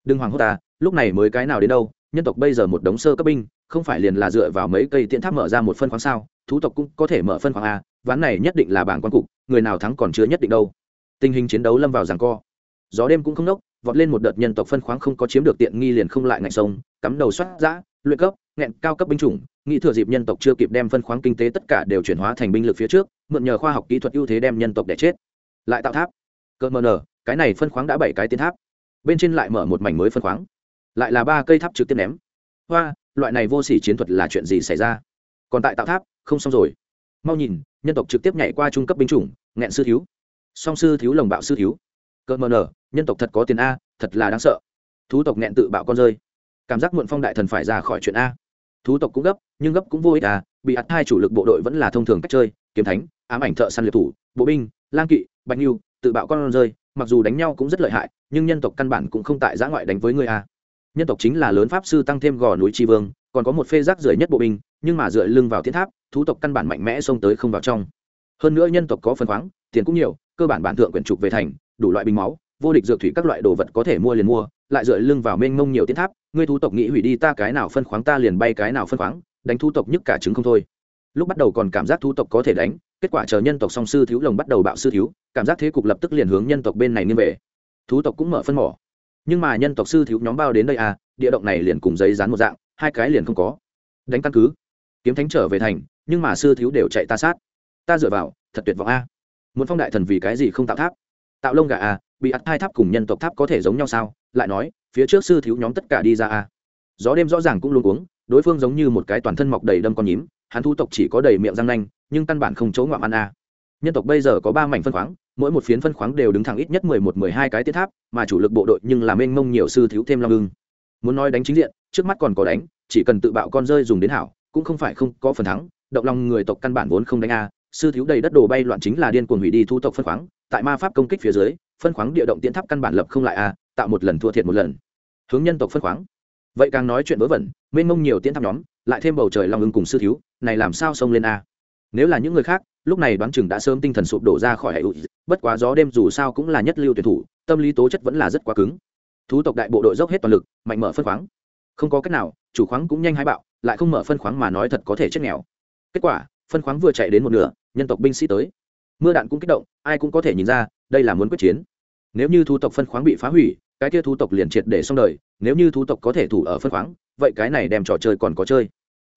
Speaker 1: Đừng hoàng hốt ta, lúc này mới cái nào đến đâu nhân tộc bây giờ một đống sơ cấp binh, không phải liền là dựa vào mấy cây tiện tháp mở ra một phân khoáng sao, thú tộc cũng có thể mở phân khoáng a, ván này nhất định là bảng quan cục, người nào thắng còn chưa nhất định đâu. Tình hình chiến đấu lâm vào giằng co. Gió đêm cũng không nốc, vọt lên một đợt nhân tộc phân khoáng không có chiếm được tiện nghi liền không lại ngạnh sông, cắm đầu xoát giã, luyện cấp, nghẹn cao cấp binh chủng, nghĩ thừa dịp nhân tộc chưa kịp đem phân khoáng kinh tế tất cả đều chuyển hóa thành binh lực phía trước, mượn nhờ khoa học kỹ thuật ưu thế đem nhân tộc để chết. Lại tạo tháp. Cơ mờ nở, cái này phân khoáng đã bảy cái tiến tháp. Bên trên lại mở một mảnh mới phân khoáng lại là ba cây tháp trực tiếp ném. Hoa, loại này vô sỉ chiến thuật là chuyện gì xảy ra? Còn tại tạo tháp, không xong rồi. Mau nhìn, nhân tộc trực tiếp nhảy qua trung cấp binh chủng, nghẹn sư thiếu. Song sư thiếu lồng bạo sư thiếu. Cợt mờ nở, nhân tộc thật có tiền a, thật là đáng sợ. Thú tộc nghẹn tự bạo con rơi. Cảm giác muộn phong đại thần phải ra khỏi chuyện a. Thú tộc cũng gấp, nhưng gấp cũng vô ích à bị ắt hai chủ lực bộ đội vẫn là thông thường cách chơi, kiếm thánh, ám ảnh thợ săn liệt thủ, bộ binh, lang kỵ, bạch nhiêu tự bạo con rơi, mặc dù đánh nhau cũng rất lợi hại, nhưng nhân tộc căn bản cũng không tại giã ngoại đánh với người a nhân tộc chính là lớn pháp sư tăng thêm gò núi tri vương, còn có một phê rác rưởi nhất bộ binh, nhưng mà dựa lưng vào thiên tháp, thú tộc căn bản mạnh mẽ xông tới không vào trong. Hơn nữa nhân tộc có phần khoáng, tiền cũng nhiều, cơ bản bản thượng quyển trục về thành, đủ loại binh máu, vô địch dược thủy các loại đồ vật có thể mua liền mua, lại dựa lưng vào mênh mông nhiều tiến tháp, ngươi thú tộc nghĩ hủy đi ta cái nào phân khoáng ta liền bay cái nào phân khoáng, đánh thú tộc nhức cả trứng không thôi. Lúc bắt đầu còn cảm giác thú tộc có thể đánh, kết quả chờ nhân tộc song sư thiếu lồng bắt đầu bạo sư thiếu, cảm giác thế cục lập tức liền hướng nhân tộc bên này nghiêng về. Thú tộc cũng mở phân mỏ nhưng mà nhân tộc sư thiếu nhóm bao đến đây à địa động này liền cùng giấy dán một dạng, hai cái liền không có. Đánh căn cứ. Kiếm thánh trở về thành, nhưng mà sư thiếu đều chạy ta sát. Ta dựa vào, thật tuyệt vọng a. Muốn phong đại thần vì cái gì không tạo tháp? Tạo lông gà a bị ắt hai tháp cùng nhân tộc tháp có thể giống nhau sao? Lại nói, phía trước sư thiếu nhóm tất cả đi ra a gió đêm rõ ràng cũng luôn uống đối phương giống như một cái toàn thân mọc đầy đâm con nhím, hắn thu tộc chỉ có đầy miệng răng nanh, nhưng căn bản không chỗ ngoạm ăn a nhân tộc bây giờ có ba mảnh phân khoáng mỗi một phiến phân khoáng đều đứng thẳng ít nhất mười một, mười hai cái tiết tháp, mà chủ lực bộ đội nhưng làm mênh mông nhiều sư thiếu thêm long ưng. Muốn nói đánh chính diện, trước mắt còn có đánh, chỉ cần tự bạo con rơi dùng đến hảo, cũng không phải không có phần thắng, động lòng người tộc căn bản vốn không đánh a, sư thiếu đầy đất đồ bay loạn chính là điên cuồng hủy đi thu tộc phân khoáng, tại ma pháp công kích phía dưới, phân khoáng địa động tiến tháp căn bản lập không lại a, tạo một lần thua thiệt một lần. Hướng nhân tộc phân khoáng. Vậy càng nói chuyện vớ vẩn, mênh mông nhiều tiến tháp nhóm, lại thêm bầu trời long ưng cùng sư thiếu, này làm sao xông lên a? Nếu là những người khác lúc này đoán chừng đã sớm tinh thần sụp đổ ra khỏi hệ ụi bất quá gió đêm dù sao cũng là nhất lưu tuyển thủ, tâm lý tố chất vẫn là rất quá cứng. Thú tộc đại bộ đội dốc hết toàn lực, mạnh mở phân khoáng. Không có cách nào, chủ khoáng cũng nhanh hái bạo, lại không mở phân khoáng mà nói thật có thể chết nghèo. Kết quả, phân khoáng vừa chạy đến một nửa, nhân tộc binh sĩ tới. Mưa đạn cũng kích động, ai cũng có thể nhìn ra, đây là muốn quyết chiến. Nếu như thú tộc phân khoáng bị phá hủy, cái kia thú tộc liền triệt để xong đời, nếu như thú tộc có thể thủ ở phân khoáng, vậy cái này đem trò chơi còn có chơi.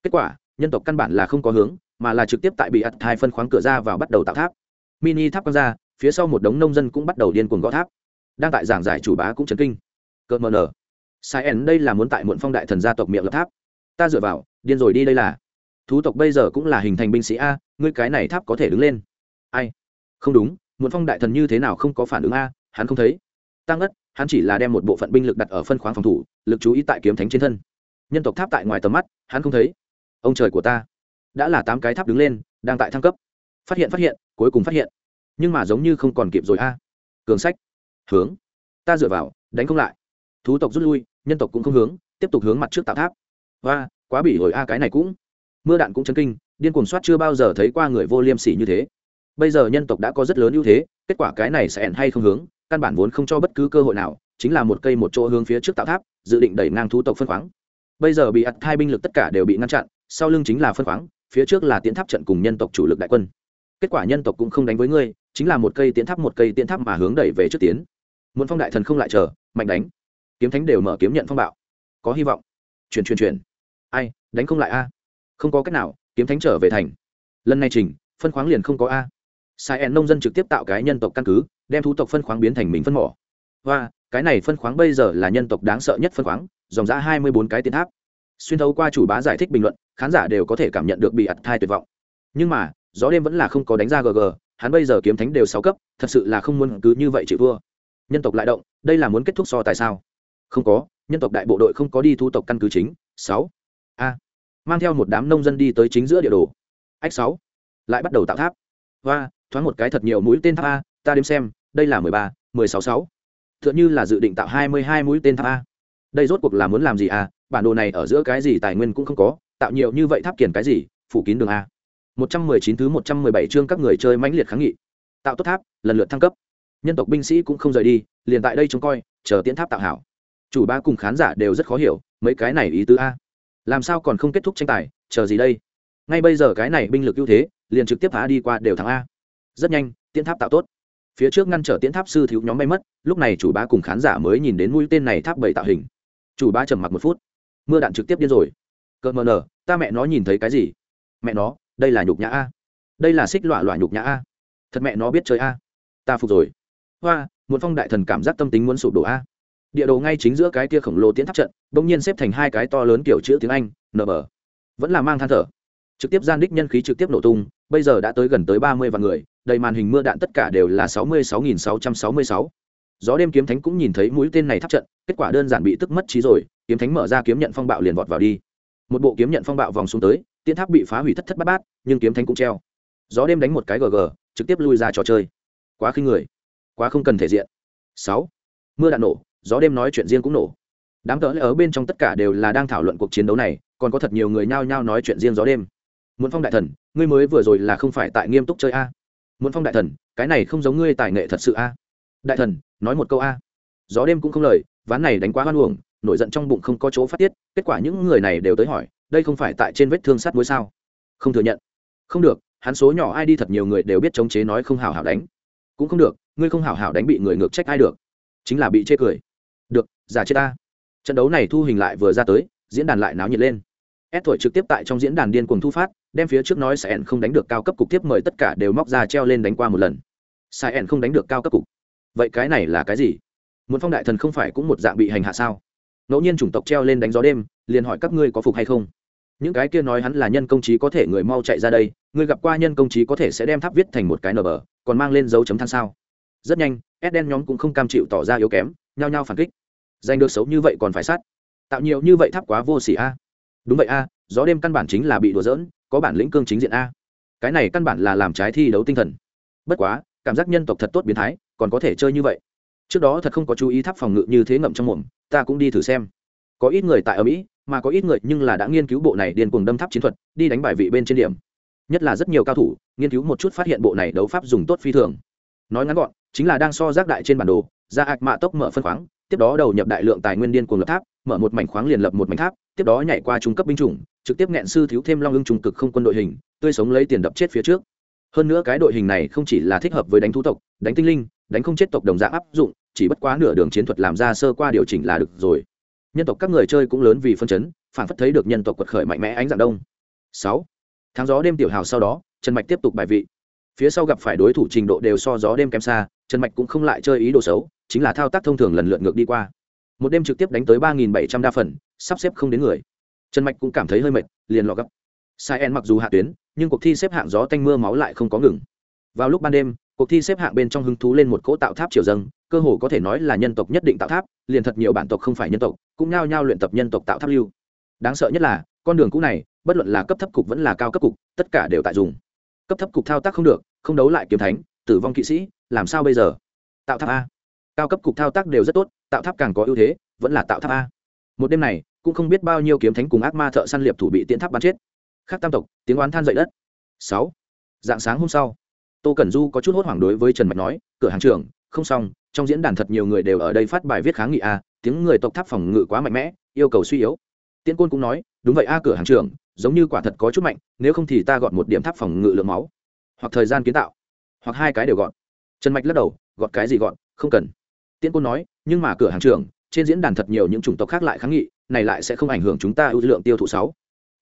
Speaker 1: Kết quả, nhân tộc căn bản là không có hướng mà là trực tiếp tại bị ắt hai phân khoáng cửa ra vào bắt đầu tạo tháp. Mini tháp quăng ra, phía sau một đống nông dân cũng bắt đầu điên cuồng gõ tháp. Đang tại giảng giải chủ bá cũng chấn kinh. Cợt mờ nở. Sai ẩn đây là muốn tại muộn phong đại thần gia tộc miệng lập tháp. Ta dựa vào, điên rồi đi đây là. Thú tộc bây giờ cũng là hình thành binh sĩ a, ngươi cái này tháp có thể đứng lên. Ai? Không đúng, muộn phong đại thần như thế nào không có phản ứng a, hắn không thấy. Tăng ất, hắn chỉ là đem một bộ phận binh lực đặt ở phân khoáng phòng thủ, lực chú ý tại kiếm thánh trên thân. Nhân tộc tháp tại ngoài tầm mắt, hắn không thấy. Ông trời của ta đã là tám cái tháp đứng lên, đang tại thăng cấp. Phát hiện phát hiện, cuối cùng phát hiện. Nhưng mà giống như không còn kịp rồi a. Cường sách. Hướng. Ta dựa vào, đánh không lại. Thú tộc rút lui, nhân tộc cũng không hướng, tiếp tục hướng mặt trước tạo tháp. Và quá bỉ hồi a, cái này cũng. Mưa đạn cũng chấn kinh, điên cuồng soát chưa bao giờ thấy qua người vô liêm sỉ như thế. Bây giờ nhân tộc đã có rất lớn ưu thế, kết quả cái này sẽ ẻn hay không hướng, căn bản vốn không cho bất cứ cơ hội nào, chính là một cây một chỗ hướng phía trước tạo tháp, dự định đẩy ngang thú tộc phân khoáng. Bây giờ bị ắt hai binh lực tất cả đều bị ngăn chặn, sau lưng chính là phân khoáng phía trước là tiến tháp trận cùng nhân tộc chủ lực đại quân. Kết quả nhân tộc cũng không đánh với ngươi, chính là một cây tiến tháp một cây tiến tháp mà hướng đẩy về trước tiến. Muốn phong đại thần không lại chờ, mạnh đánh. Kiếm thánh đều mở kiếm nhận phong bạo. Có hy vọng. Chuyển chuyển chuyển. Ai, đánh không lại a? Không có cách nào, kiếm thánh trở về thành. Lần này trình, phân khoáng liền không có a. Sai en nông dân trực tiếp tạo cái nhân tộc căn cứ, đem thú tộc phân khoáng biến thành mình phân mỏ. Và cái này phân khoáng bây giờ là nhân tộc đáng sợ nhất phân khoáng, dòng ra hai mươi bốn cái tiến tháp xuyên thấu qua chủ bá giải thích bình luận, khán giả đều có thể cảm nhận được bị ặt thai tuyệt vọng. Nhưng mà, gió đêm vẫn là không có đánh ra gg hắn bây giờ kiếm thánh đều sáu cấp, thật sự là không muốn cứ như vậy chịu vua nhân tộc lại động, đây là muốn kết thúc so tại sao? Không có, nhân tộc đại bộ đội không có đi thu tộc căn cứ chính, sáu. A. Mang theo một đám nông dân đi tới chính giữa địa đồ. Ách sáu. Lại bắt đầu tạo tháp. Và thoáng một cái thật nhiều mũi tên tháp a, ta đếm xem, đây là mười ba, mười sáu sáu. T h ư ợ n là dự định tạo hai mươi hai mũi tên tháp a đây rốt cuộc là muốn làm gì à? Bản đồ này ở giữa cái gì tài nguyên cũng không có, tạo nhiều như vậy tháp kiển cái gì, phủ kín đường a. Một trăm mười chín thứ một trăm mười bảy chương các người chơi mãnh liệt kháng nghị. Tạo tốt tháp, lần lượt thăng cấp. Nhân tộc binh sĩ cũng không rời đi, liền tại đây trông coi, chờ tiến tháp tạo hảo. Chủ ba cùng khán giả đều rất khó hiểu, mấy cái này ý tứ a. Làm sao còn không kết thúc tranh tài, chờ gì đây? Ngay bây giờ cái này binh lực ưu thế, liền trực tiếp phá đi qua đều thắng a. Rất nhanh tiến tháp tạo tốt. Phía trước ngăn trở tiến tháp sư thiếu nhóm bay mất, lúc này chủ ba cùng khán giả mới nhìn đến mũi tên này tháp bảy tạo hình chủ ba trầm mặc một phút. Mưa đạn trực tiếp điên rồi. Cợt mờ nở, ta mẹ nó nhìn thấy cái gì? Mẹ nó, đây là nhục nhã a. Đây là xích lọa lọa nhục nhã a. Thật mẹ nó biết chơi a. Ta phục rồi. Hoa, một phong đại thần cảm giác tâm tính muốn sụp đổ a. Địa đồ ngay chính giữa cái kia khổng lồ tiến tháp trận, bỗng nhiên xếp thành hai cái to lớn kiểu chữ tiếng anh nở bờ vẫn là mang than thở. Trực tiếp gian đích nhân khí trực tiếp nổ tung, bây giờ đã tới gần tới ba mươi vạn người, đầy màn hình mưa đạn tất cả đều là sáu mươi sáu nghìn sáu trăm sáu mươi sáu gió đêm kiếm thánh cũng nhìn thấy mũi tên này tháp trận, kết quả đơn giản bị tức mất trí rồi, kiếm thánh mở ra kiếm nhận phong bạo liền vọt vào đi. Một bộ kiếm nhận phong bạo vòng xuống tới, tiên tháp bị phá hủy thất thất bát bát, nhưng kiếm thánh cũng treo. Gió đêm đánh một cái gg, trực tiếp lui ra trò chơi. Quá khinh người, quá không cần thể diện. Sáu, mưa đạn nổ, gió đêm nói chuyện riêng cũng nổ. Đám tớ ở bên trong tất cả đều là đang thảo luận cuộc chiến đấu này, còn có thật nhiều người nhao nhao nói chuyện riêng gió đêm. Muốn phong đại thần, ngươi mới vừa rồi là không phải tại nghiêm túc chơi a? Muốn phong đại thần, cái này không giống ngươi tài nghệ thật sự a đại thần, nói một câu a. Gió đêm cũng không lời, ván này đánh quá hoan uổng, nổi giận trong bụng không có chỗ phát tiết, kết quả những người này đều tới hỏi, đây không phải tại trên vết thương sát muối sao? Không thừa nhận. Không được, hắn số nhỏ ai đi thật nhiều người đều biết chống chế nói không hảo hảo đánh. Cũng không được, ngươi không hảo hảo đánh bị người ngược trách ai được. Chính là bị chê cười. Được, giả chết ta. Trận đấu này thu hình lại vừa ra tới, diễn đàn lại náo nhiệt lên. Ép thổi trực tiếp tại trong diễn đàn điên cuồng thu phát, đem phía trước nói sẽ không đánh được cao cấp cục tiếp mời tất cả đều móc ra treo lên đánh qua một lần. Sai ẻn không đánh được cao cấp cục vậy cái này là cái gì? Muốn phong đại thần không phải cũng một dạng bị hành hạ sao? Ngẫu nhiên chủng tộc treo lên đánh gió đêm, liền hỏi các ngươi có phục hay không? Những cái kia nói hắn là nhân công trí có thể người mau chạy ra đây, người gặp qua nhân công trí có thể sẽ đem tháp viết thành một cái nở bờ, còn mang lên dấu chấm than sao? Rất nhanh ed đen nhóm cũng không cam chịu tỏ ra yếu kém, nhao nhao phản kích. Giành được xấu như vậy còn phải sát. Tạo nhiều như vậy tháp quá vô xỉ a. Đúng vậy a, gió đêm căn bản chính là bị đùa dỡn có bản lĩnh cương chính diện a. Cái này căn bản là làm trái thi đấu tinh thần. Bất quá, cảm giác nhân tộc thật tốt biến thái còn có thể chơi như vậy. Trước đó thật không có chú ý tháp phòng ngự như thế ngậm trong mồm, ta cũng đi thử xem. Có ít người tại ở mỹ, mà có ít người nhưng là đã nghiên cứu bộ này điên cuồng đâm tháp chiến thuật, đi đánh bài vị bên trên điểm. Nhất là rất nhiều cao thủ, nghiên cứu một chút phát hiện bộ này đấu pháp dùng tốt phi thường. Nói ngắn gọn, chính là đang so giác đại trên bản đồ, ra ạc mạ tốc mở phân khoáng, tiếp đó đầu nhập đại lượng tài nguyên điên cuồng lập tháp, mở một mảnh khoáng liền lập một mảnh tháp, tiếp đó nhảy qua trung cấp binh chủng, trực tiếp nghẹn sư thiếu thêm long ưng trùng cực không quân đội hình, tươi sống lấy tiền đập chết phía trước hơn nữa cái đội hình này không chỉ là thích hợp với đánh thú tộc, đánh tinh linh, đánh không chết tộc đồng dạng áp dụng, chỉ bất quá nửa đường chiến thuật làm ra sơ qua điều chỉnh là được rồi. Nhân tộc các người chơi cũng lớn vì phân chấn, phản phất thấy được nhân tộc quật khởi mạnh mẽ ánh dạng đông. Sáu, tháng gió đêm tiểu hào sau đó, trần mạch tiếp tục bài vị. Phía sau gặp phải đối thủ trình độ đều so gió đêm kém xa, trần mạch cũng không lại chơi ý đồ xấu, chính là thao tác thông thường lần lượt ngược đi qua. Một đêm trực tiếp đánh tới ba nghìn bảy trăm đa phần, sắp xếp không đến người. Trần mạch cũng cảm thấy hơi mệt, liền lọ gấp. Sai en mặc dù hạ tuyến nhưng cuộc thi xếp hạng gió tanh mưa máu lại không có ngừng. Vào lúc ban đêm, cuộc thi xếp hạng bên trong hứng thú lên một cỗ tạo tháp triều dâng, cơ hồ có thể nói là nhân tộc nhất định tạo tháp, liền thật nhiều bản tộc không phải nhân tộc, cũng nhao nhao luyện tập nhân tộc tạo tháp lưu. Đáng sợ nhất là, con đường cũ này, bất luận là cấp thấp cục vẫn là cao cấp cục, tất cả đều tại dùng. Cấp thấp cục thao tác không được, không đấu lại kiếm thánh, tử vong kỵ sĩ, làm sao bây giờ? Tạo tháp a. Cao cấp cục thao tác đều rất tốt, tạo tháp càng có ưu thế, vẫn là tạo tháp a. Một đêm này, cũng không biết bao nhiêu kiếm thánh cùng ác ma thợ săn liệp thủ bị tiễn tháp bắn chết khác tam tộc, tiếng oán than dậy đất. Sáu, dạng sáng hôm sau, tô cẩn du có chút hốt hoảng đối với trần mạch nói, cửa hàng trưởng, không xong, trong diễn đàn thật nhiều người đều ở đây phát bài viết kháng nghị a, tiếng người tộc tháp phòng ngự quá mạnh mẽ, yêu cầu suy yếu. Tiễn côn cũng nói, đúng vậy a cửa hàng trưởng, giống như quả thật có chút mạnh, nếu không thì ta gọn một điểm tháp phòng ngự lượng máu, hoặc thời gian kiến tạo, hoặc hai cái đều gọn trần mạch lắc đầu, gọt cái gì gọn không cần. Tiễn côn nói, nhưng mà cửa hàng trưởng, trên diễn đàn thật nhiều những chủng tộc khác lại kháng nghị, này lại sẽ không ảnh hưởng chúng ta ưu lượng tiêu thụ sáu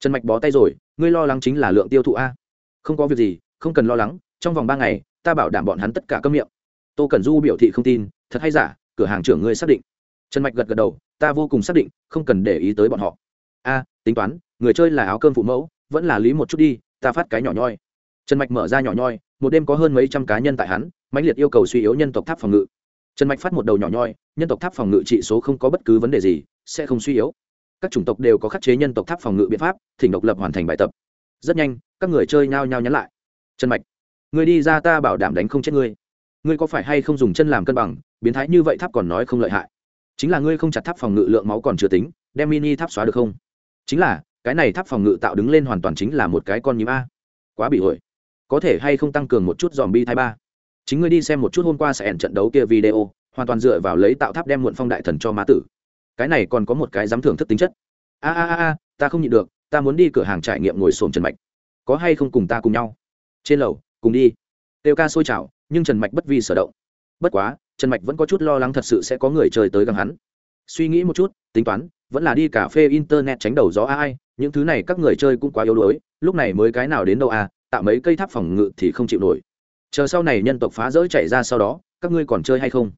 Speaker 1: trần mạch bó tay rồi, ngươi lo lắng chính là lượng tiêu thụ a. Không có việc gì, không cần lo lắng, trong vòng ba ngày, ta bảo đảm bọn hắn tất cả cơm miệng. Tô cẩn du biểu thị không tin, thật hay giả, cửa hàng trưởng ngươi xác định. Trần mạch gật gật đầu, ta vô cùng xác định, không cần để ý tới bọn họ. A, tính toán, người chơi là áo cơm phụ mẫu, vẫn là lý một chút đi, ta phát cái nhỏ nhoi. Trần mạch mở ra nhỏ nhoi, một đêm có hơn mấy trăm cá nhân tại hắn, mãnh liệt yêu cầu suy yếu nhân tộc tháp phòng ngự. Trần mạch phát một đầu nhỏ nhoi, nhân tộc tháp phòng ngự trị số không có bất cứ vấn đề gì, sẽ không suy yếu các chủng tộc đều có khắc chế nhân tộc tháp phòng ngự biện pháp, thỉnh độc lập hoàn thành bài tập. Rất nhanh, các người chơi nhao nhao nhắn lại. Trần mạch, người đi ra ta bảo đảm đánh không chết ngươi. Ngươi có phải hay không dùng chân làm cân bằng, biến thái như vậy tháp còn nói không lợi hại. Chính là ngươi không chặt tháp phòng ngự lượng máu còn chưa tính, đem mini tháp xóa được không? Chính là, cái này tháp phòng ngự tạo đứng lên hoàn toàn chính là một cái con nhím a. Quá bị hội có thể hay không tăng cường một chút dòm bi thái ba? Chính ngươi đi xem một chút hôm qua sẽ ẩn trận đấu kia video, hoàn toàn dựa vào lấy tạo tháp đem muộn phong đại thần cho má tử cái này còn có một cái dám thưởng thức tính chất. A a a ta không nhịn được, ta muốn đi cửa hàng trải nghiệm ngồi xổm trần mạch. Có hay không cùng ta cùng nhau? Trên lầu, cùng đi. Tiêu ca sôi chảo, nhưng trần mạch bất vi sở động. Bất quá, trần mạch vẫn có chút lo lắng thật sự sẽ có người chơi tới gần hắn. Suy nghĩ một chút, tính toán, vẫn là đi cà phê internet tránh đầu gió ai những thứ này các người chơi cũng quá yếu đuối, lúc này mới cái nào đến đâu à tạo mấy cây tháp phòng ngự thì không chịu nổi. Chờ sau này nhân tộc phá rỡ chạy ra sau đó, các ngươi còn chơi hay không?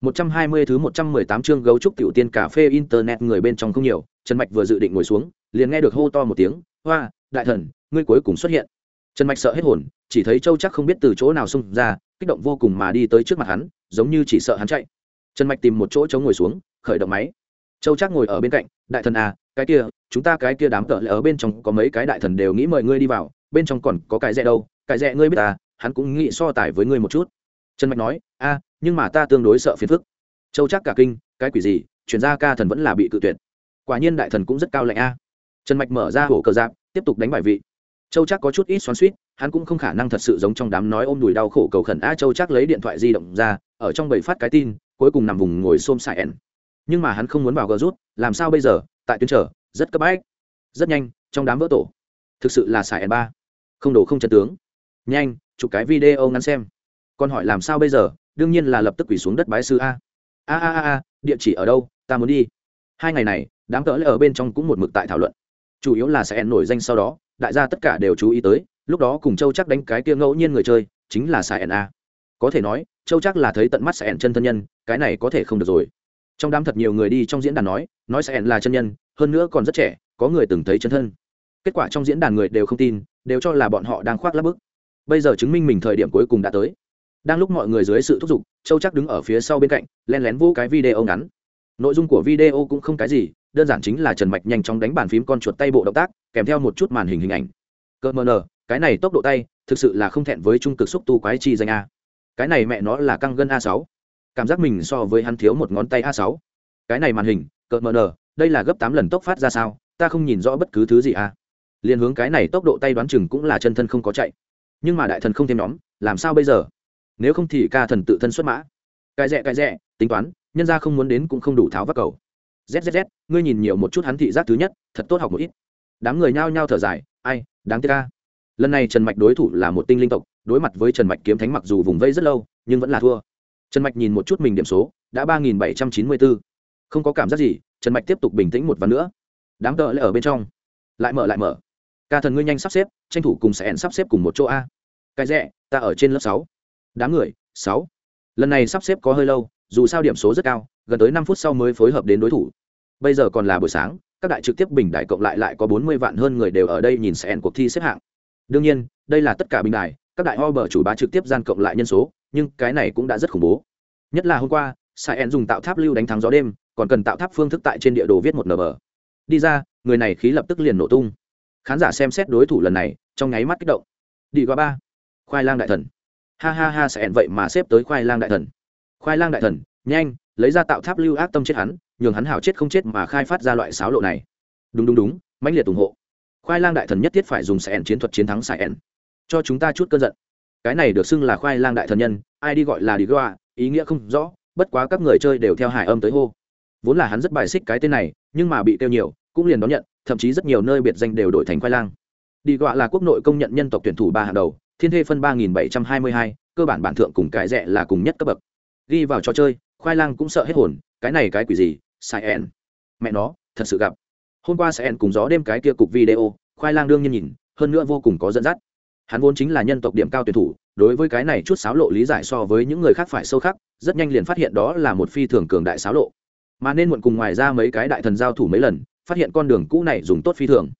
Speaker 1: 120 thứ 118 chương gấu trúc tiểu tiên cà phê internet người bên trong không nhiều, Trần Mạch vừa dự định ngồi xuống, liền nghe được hô to một tiếng, "Hoa, đại thần, ngươi cuối cùng xuất hiện." Trần Mạch sợ hết hồn, chỉ thấy Châu chắc không biết từ chỗ nào xung ra, kích động vô cùng mà đi tới trước mặt hắn, giống như chỉ sợ hắn chạy. Trần Mạch tìm một chỗ chống ngồi xuống, khởi động máy. Châu chắc ngồi ở bên cạnh, "Đại thần à, cái kia, chúng ta cái kia đám tợ lệ ở bên trong có mấy cái đại thần đều nghĩ mời ngươi đi vào, bên trong còn có cái rẻ đâu, cái rẻ ngươi biết à, hắn cũng nghĩ so tài với ngươi một chút." Trần Mạch nói, "A, nhưng mà ta tương đối sợ phiền phức. Châu chắc cả kinh cái quỷ gì chuyển gia ca thần vẫn là bị cự tuyệt. Quả nhiên đại thần cũng rất cao lạnh a. Trần mạch mở ra hổ cờ giáp tiếp tục đánh bài vị. Châu chắc có chút ít xoắn suýt hắn cũng không khả năng thật sự giống trong đám nói ôm đùi đau khổ cầu khẩn a châu chắc lấy điện thoại di động ra ở trong bầy phát cái tin cuối cùng nằm vùng ngồi xôm xài ẻn nhưng mà hắn không muốn vào gờ rút làm sao bây giờ tại tuyến trở rất cấp bách. Rất nhanh trong đám vỡ tổ. Thực sự là xài ẻn ba. Không đổ không chân tướng. Nhanh chụp cái video ngắn xem còn hỏi làm sao bây giờ, đương nhiên là lập tức quỳ xuống đất bái sư a. A a a địa chỉ ở đâu, ta muốn đi. Hai ngày này, đám cỡ ở bên trong cũng một mực tại thảo luận. Chủ yếu là sẽ nổi danh sau đó, đại gia tất cả đều chú ý tới, lúc đó cùng châu chắc đánh cái kia ngẫu nhiên người chơi, chính là sai a. Có thể nói, châu chắc là thấy tận mắt sai chân thân nhân, cái này có thể không được rồi. Trong đám thật nhiều người đi trong diễn đàn nói nói sai là chân nhân, hơn nữa còn rất trẻ, có người từng thấy chân thân. Kết quả trong diễn đàn người đều không tin, đều cho là bọn họ đang khoác lắp bức. Bây giờ chứng minh mình thời điểm cuối cùng đã tới đang lúc mọi người dưới sự thúc giục, châu chắc đứng ở phía sau bên cạnh len lén vô cái video ngắn. Nội dung của video cũng không cái gì, đơn giản chính là trần mạch nhanh chóng đánh bàn phím con chuột tay bộ động tác, kèm theo một chút màn hình hình ảnh. Cơ mờ nờ, cái này tốc độ tay, thực sự là không thẹn với trung cực xúc tu quái chi danh a. Cái này mẹ nó là căng gân a sáu. Cảm giác mình so với hắn thiếu một ngón tay a sáu. Cái này màn hình cỡ mờ nờ, đây là gấp tám lần tốc phát ra sao, ta không nhìn rõ bất cứ thứ gì a. Liền hướng cái này tốc độ tay đoán chừng cũng là chân thân không có chạy. Nhưng mà đại thần không thêm nhóm, làm sao bây giờ? Nếu không thì ca thần tự thân xuất mã. Cái rẻ cái rẻ, tính toán, nhân ra không muốn đến cũng không đủ tháo vác cầu. Zzz ngươi nhìn nhiều một chút hắn thị giác thứ nhất, thật tốt học một ít. Đám người nhao nhao thở dài, ai, đáng tiếc ca lần này trần mạch đối thủ là một tinh linh tộc, đối mặt với trần mạch kiếm thánh mặc dù vùng vây rất lâu, nhưng vẫn là thua. Trần mạch nhìn một chút mình điểm số, đã ba nghìn bảy trăm chín mươi bốn không có cảm giác gì, trần mạch tiếp tục bình tĩnh một ván nữa. Đám tợ lại ở bên trong. Lại mở lại mở. Ca thần ngươi nhanh sắp xếp, tranh thủ cùng sẽ sắp xếp cùng một chỗ a. Cái rẽ ta ở trên lớp sáu đám người sáu. Lần này sắp xếp có hơi lâu dù sao điểm số rất cao gần tới năm phút sau mới phối hợp đến đối thủ. Bây giờ còn là buổi sáng các đại trực tiếp bình đại cộng lại lại có bốn mươi vạn hơn người đều ở đây nhìn sẽ cuộc thi xếp hạng. Đương nhiên đây là tất cả bình đại, các đại ho bờ chủ bá trực tiếp gian cộng lại nhân số nhưng cái này cũng đã rất khủng bố. Nhất là hôm qua sai dùng tạo tháp lưu đánh thắng gió đêm còn cần tạo tháp phương thức tại trên địa đồ viết một nb đi ra người này khí lập tức liền nổ tung. Khán giả xem xét đối thủ lần này trong nháy mắt kích động. Đi qua ba. Khoai lang đại thần ha ha ha, sẽ vậy mà xếp tới khoai lang đại thần. Khoai lang đại thần, nhanh, lấy ra tạo tháp lưu ác tâm chết hắn, nhường hắn hảo chết không chết mà khai phát ra loại sáo lộ này. Đúng đúng đúng, mãnh liệt ủng hộ. Khoai lang đại thần nhất thiết phải dùng sẻn chiến thuật chiến thắng sẻn cho chúng ta chút cơn giận. Cái này được xưng là khoai lang đại thần nhân, ai đi gọi là đi goa ý nghĩa không rõ, bất quá các người chơi đều theo hải âm tới hô. Vốn là hắn rất bài xích cái tên này, nhưng mà bị tiêu nhiều, cũng liền đón nhận, thậm chí rất nhiều nơi biệt danh đều đổi thành khoai lang. Đi gọi là quốc nội công nhận nhân tộc tuyển thủ ba hàng đầu thiên thê phân ba nghìn bảy trăm hai mươi hai, cơ bản bản thượng cùng cái rẻ là cùng nhất cấp bậc. Ghi vào trò chơi, khoai lang cũng sợ hết hồn, cái này cái quỷ gì, sai en mẹ nó, thật sự gặp. Hôm qua Sai en cùng gió đêm cái kia cục video, khoai lang đương nhiên nhìn, hơn nữa vô cùng có dẫn dắt. Hắn vốn chính là nhân tộc điểm cao tuyển thủ, đối với cái này chút xáo lộ lý giải so với những người khác phải sâu khắc, rất nhanh liền phát hiện đó là một phi thường cường đại xáo lộ. Mà nên muộn cùng ngoài ra mấy cái đại thần giao thủ mấy lần, phát hiện con đường cũ này dùng tốt phi thường.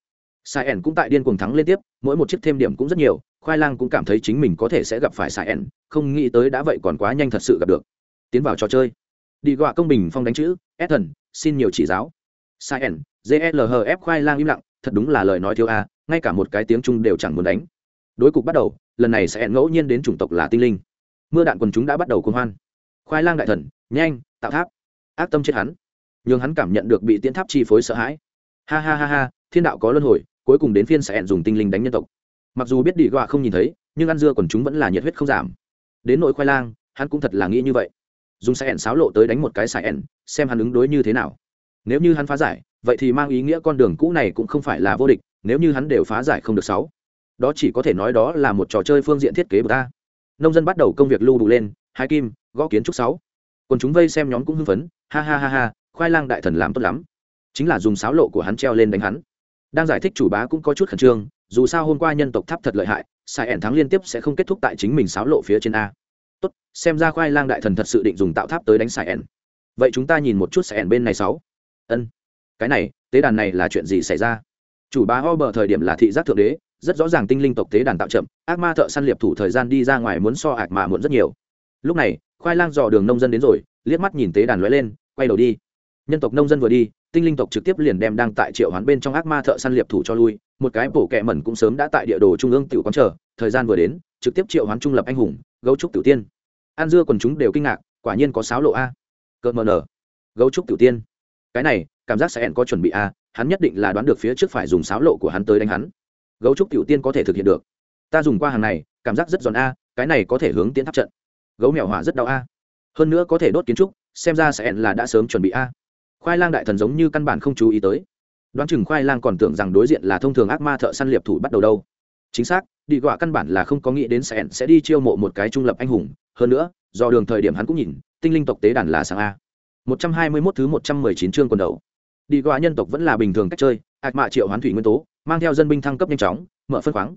Speaker 1: Sai En cũng tại điên cuồng thắng liên tiếp, mỗi một chiếc thêm điểm cũng rất nhiều khoai lang cũng cảm thấy chính mình có thể sẽ gặp phải sai ẻn không nghĩ tới đã vậy còn quá nhanh thật sự gặp được. Tiến vào trò chơi. Đi gọi công bình phong đánh chữ s thần xin nhiều chỉ giáo. Sai ẻn glhf khoai lang im lặng, thật đúng là lời nói thiếu a, ngay cả một cái tiếng trung đều chẳng muốn đánh. Đối cục bắt đầu, lần này sẽ ngẫu nhiên đến chủng tộc là tinh linh. Mưa đạn quần chúng đã bắt đầu cuồng hoan. Khoai lang đại thần, nhanh, tạo tháp. Ác tâm chết hắn. Nhưng hắn cảm nhận được bị tiến tháp chi phối sợ hãi. Ha ha ha ha, thiên đạo có luân hồi, cuối cùng đến phiên sẽ dùng tinh linh đánh nhân tộc mặc dù biết đi gọa không nhìn thấy, nhưng ăn dưa còn chúng vẫn là nhiệt huyết không giảm. Đến nội khoai lang, hắn cũng thật là nghĩ như vậy. Dùng sẽ ẻn sáo lộ tới đánh một cái xài ẻn, xem hắn ứng đối như thế nào. Nếu như hắn phá giải, vậy thì mang ý nghĩa con đường cũ này cũng không phải là vô địch, nếu như hắn đều phá giải không được sáu. Đó chỉ có thể nói đó là một trò chơi phương diện thiết kế của ta nông dân bắt đầu công việc lưu đủ lên, hai kim, gõ kiến trúc sáu. Còn chúng vây xem nhóm cũng hưng phấn, ha ha ha ha, khoai lang đại thần làm tốt lắm. Chính là dùng sáo lộ của hắn treo lên đánh hắn. Đang giải thích chủ bá cũng có chút khẩn trương dù sao hôm qua nhân tộc tháp thật lợi hại, sai ẻn thắng liên tiếp sẽ không kết thúc tại chính mình sáo lộ phía trên a. Tốt, xem ra khoai lang đại thần thật sự định dùng tạo tháp tới đánh sai ẻn. Vậy chúng ta nhìn một chút sai ẻn bên này sáu. Ân. Cái này, tế đàn này là chuyện gì xảy ra? Chủ bá ho bờ thời điểm là thị giác thượng đế, rất rõ ràng tinh linh tộc tế đàn tạo chậm, ác ma thợ săn liệp thủ thời gian đi ra ngoài muốn so ạc mà muộn rất nhiều. Lúc này, khoai lang dò đường nông dân đến rồi, liếc mắt nhìn tế đàn lóe lên, quay đầu đi. Nhân tộc nông dân vừa đi tinh linh tộc trực tiếp liền đem đang tại triệu hoán bên trong ác ma thợ săn liệp thủ cho lui, một cái bổ kẹ mẩn cũng sớm đã tại địa đồ trung ương tiểu quán chờ, thời gian vừa đến, trực tiếp triệu hoán trung lập anh hùng, gấu trúc tiểu tiên. An dưa quần chúng đều kinh ngạc, quả nhiên có sáo lộ a. Cợt mờ nở. Gấu trúc tiểu tiên. Cái này, cảm giác sẽ hẹn có chuẩn bị a, hắn nhất định là đoán được phía trước phải dùng sáo lộ của hắn tới đánh hắn. Gấu trúc tiểu tiên có thể thực hiện được. Ta dùng qua hàng này, cảm giác rất giòn a, cái này có thể hướng tiến tháp trận. Gấu mèo hỏa rất đau a. Hơn nữa có thể đốt kiến trúc, xem ra sẽ là đã sớm chuẩn bị a khoai lang đại thần giống như căn bản không chú ý tới. Đoán chừng khoai lang còn tưởng rằng đối diện là thông thường ác ma thợ săn liệp thủ bắt đầu đâu. Chính xác, đi gọa căn bản là không có nghĩ đến sẽ sẽ đi chiêu mộ một cái trung lập anh hùng. Hơn nữa, do đường thời điểm hắn cũng nhìn, tinh linh tộc tế đàn là Sang a. Một trăm hai mươi 121 thứ một trăm mười chín chương quần đầu. Đi gọa nhân tộc vẫn là bình thường cách chơi, ác mạ triệu hoán thủy nguyên tố, mang theo dân binh thăng cấp nhanh chóng, mở phân khoáng.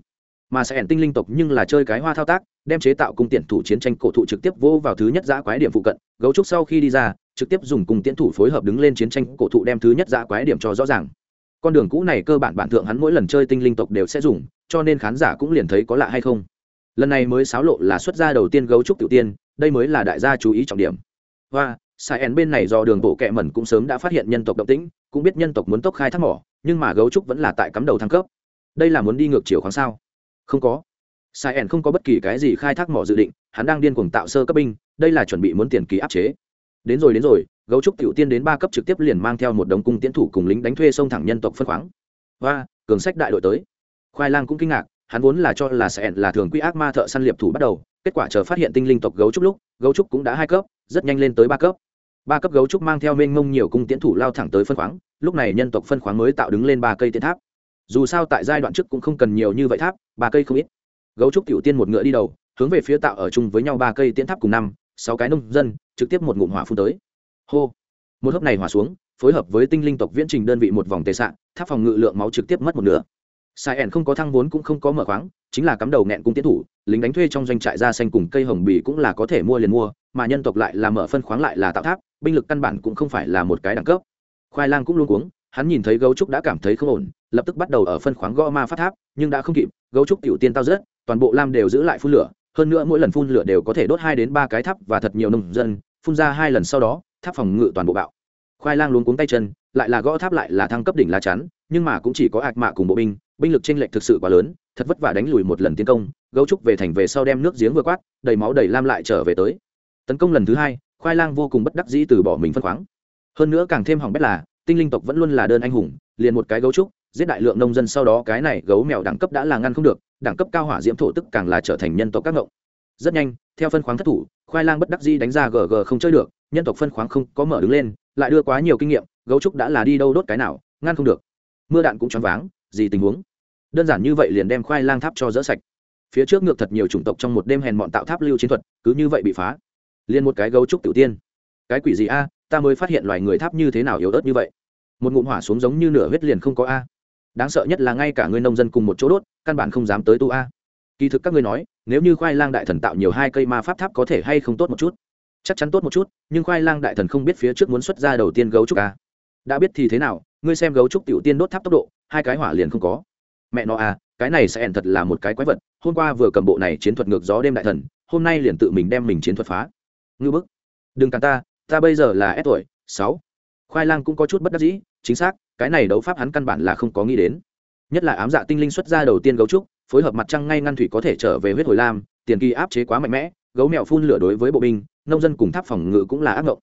Speaker 1: Mà sẽ tinh linh tộc nhưng là chơi cái hoa thao tác, đem chế tạo cung tiện thủ chiến tranh cổ thụ trực tiếp vô vào thứ nhất giã quái điểm phụ cận, gấu trúc sau khi đi ra trực tiếp dùng cùng tiễn thủ phối hợp đứng lên chiến tranh cổ thụ đem thứ nhất dạ quái điểm cho rõ ràng. Con đường cũ này cơ bản bản thượng hắn mỗi lần chơi tinh linh tộc đều sẽ dùng, cho nên khán giả cũng liền thấy có lạ hay không. Lần này mới xáo lộ là xuất gia đầu tiên gấu trúc tiểu tiên, đây mới là đại gia chú ý trọng điểm. Và sai ẻn bên này do đường bộ kẹ mẩn cũng sớm đã phát hiện nhân tộc động tĩnh, cũng biết nhân tộc muốn tốc khai thác mỏ, nhưng mà gấu trúc vẫn là tại cắm đầu thăng cấp. Đây là muốn đi ngược chiều khoáng sao? Không có. Sai ẻn không có bất kỳ cái gì khai thác mỏ dự định, hắn đang điên cuồng tạo sơ cấp binh, đây là chuẩn bị muốn tiền kỳ áp chế đến rồi đến rồi, gấu trúc tiểu tiên đến ba cấp trực tiếp liền mang theo một đống cung tiến thủ cùng lính đánh thuê sông thẳng nhân tộc phân khoáng. Và cường sách đại đội tới. Khoai lang cũng kinh ngạc, hắn vốn là cho là sẽ là thường quy ác ma thợ săn liệp thủ bắt đầu, kết quả chờ phát hiện tinh linh tộc gấu trúc lúc, gấu trúc cũng đã hai cấp, rất nhanh lên tới ba cấp. Ba cấp gấu trúc mang theo mênh mông nhiều cung tiến thủ lao thẳng tới phân khoáng, lúc này nhân tộc phân khoáng mới tạo đứng lên ba cây tiến tháp. Dù sao tại giai đoạn trước cũng không cần nhiều như vậy tháp, ba cây không ít. Gấu trúc tiểu tiên một ngựa đi đầu, hướng về phía tạo ở chung với nhau ba cây tiễn tháp cùng năm sáu cái nông dân, trực tiếp một ngụm hỏa phun tới. Hô. Một hớp này hỏa xuống, phối hợp với tinh linh tộc viễn trình đơn vị một vòng tệ sạn tháp phòng ngự lượng máu trực tiếp mất một nửa. Sai ẻn không có thăng vốn cũng không có mở khoáng, chính là cắm đầu nghẹn cung tiến thủ, lính đánh thuê trong doanh trại ra xanh cùng cây hồng bì cũng là có thể mua liền mua, mà nhân tộc lại là mở phân khoáng lại là tạo tháp, binh lực căn bản cũng không phải là một cái đẳng cấp. Khoai lang cũng luôn cuống, hắn nhìn thấy gấu trúc đã cảm thấy không ổn, lập tức bắt đầu ở phân khoáng gõ ma phát tháp, nhưng đã không kịp, gấu trúc tiểu tiên tao rớt, toàn bộ lam đều giữ lại phun lửa hơn nữa mỗi lần phun lửa đều có thể đốt hai đến ba cái tháp và thật nhiều nông dân, phun ra hai lần sau đó, tháp phòng ngự toàn bộ bạo. Khoai lang luôn cuống tay chân, lại là gõ tháp lại là thăng cấp đỉnh lá chắn, nhưng mà cũng chỉ có ạc mạ cùng bộ binh binh lực chênh lệch thực sự quá lớn, thật vất vả đánh lùi một lần tiến công, gấu trúc về thành về sau đem nước giếng vừa quát, đầy máu đầy lam lại trở về tới. Tấn công lần thứ hai, khoai lang vô cùng bất đắc dĩ từ bỏ mình phân khoáng. Hơn nữa càng thêm hỏng bét là, tinh linh tộc vẫn luôn là đơn anh hùng, liền một cái gấu trúc, giết đại lượng nông dân sau đó cái này gấu mèo đẳng cấp đã là ngăn không được đẳng cấp cao hỏa diễm thổ tức càng là trở thành nhân tộc các ngộng. Rất nhanh, theo phân khoáng thất thủ, khoai lang bất đắc di đánh ra gg không chơi được, nhân tộc phân khoáng không có mở đứng lên, lại đưa quá nhiều kinh nghiệm, gấu trúc đã là đi đâu đốt cái nào, ngăn không được. Mưa đạn cũng choáng váng, gì tình huống? Đơn giản như vậy liền đem khoai lang tháp cho dỡ sạch. Phía trước ngược thật nhiều chủng tộc trong một đêm hèn bọn tạo tháp lưu chiến thuật, cứ như vậy bị phá. Liền một cái gấu trúc tiểu tiên. Cái quỷ gì a, ta mới phát hiện loài người tháp như thế nào yếu ớt như vậy. Một ngụm hỏa xuống giống như nửa huyết liền không có a. Đáng sợ nhất là ngay cả người nông dân cùng một chỗ đốt căn bản không dám tới tu a. Kỳ thực các ngươi nói, nếu như khoai lang đại thần tạo nhiều hai cây ma pháp tháp có thể hay không tốt một chút? Chắc chắn tốt một chút, nhưng khoai lang đại thần không biết phía trước muốn xuất ra đầu tiên gấu trúc a. Đã biết thì thế nào, ngươi xem gấu trúc tiểu tiên đốt tháp tốc độ, hai cái hỏa liền không có. Mẹ nó à cái này sẽ ẩn thật là một cái quái vật. Hôm qua vừa cầm bộ này chiến thuật ngược gió đêm đại thần, hôm nay liền tự mình đem mình chiến thuật phá. Ngư bức. Đừng cản ta ta bây giờ là ép tuổi, sáu. Khoai lang cũng có chút bất đắc dĩ, chính xác, cái này đấu pháp hắn căn bản là không có nghĩ đến nhất là ám dạ tinh linh xuất ra đầu tiên gấu trúc, phối hợp mặt trăng ngay ngăn thủy có thể trở về huyết hồi lam, tiền kỳ áp chế quá mạnh mẽ, gấu mèo phun lửa đối với bộ binh, nông dân cùng tháp phòng ngự cũng là ác ngộng.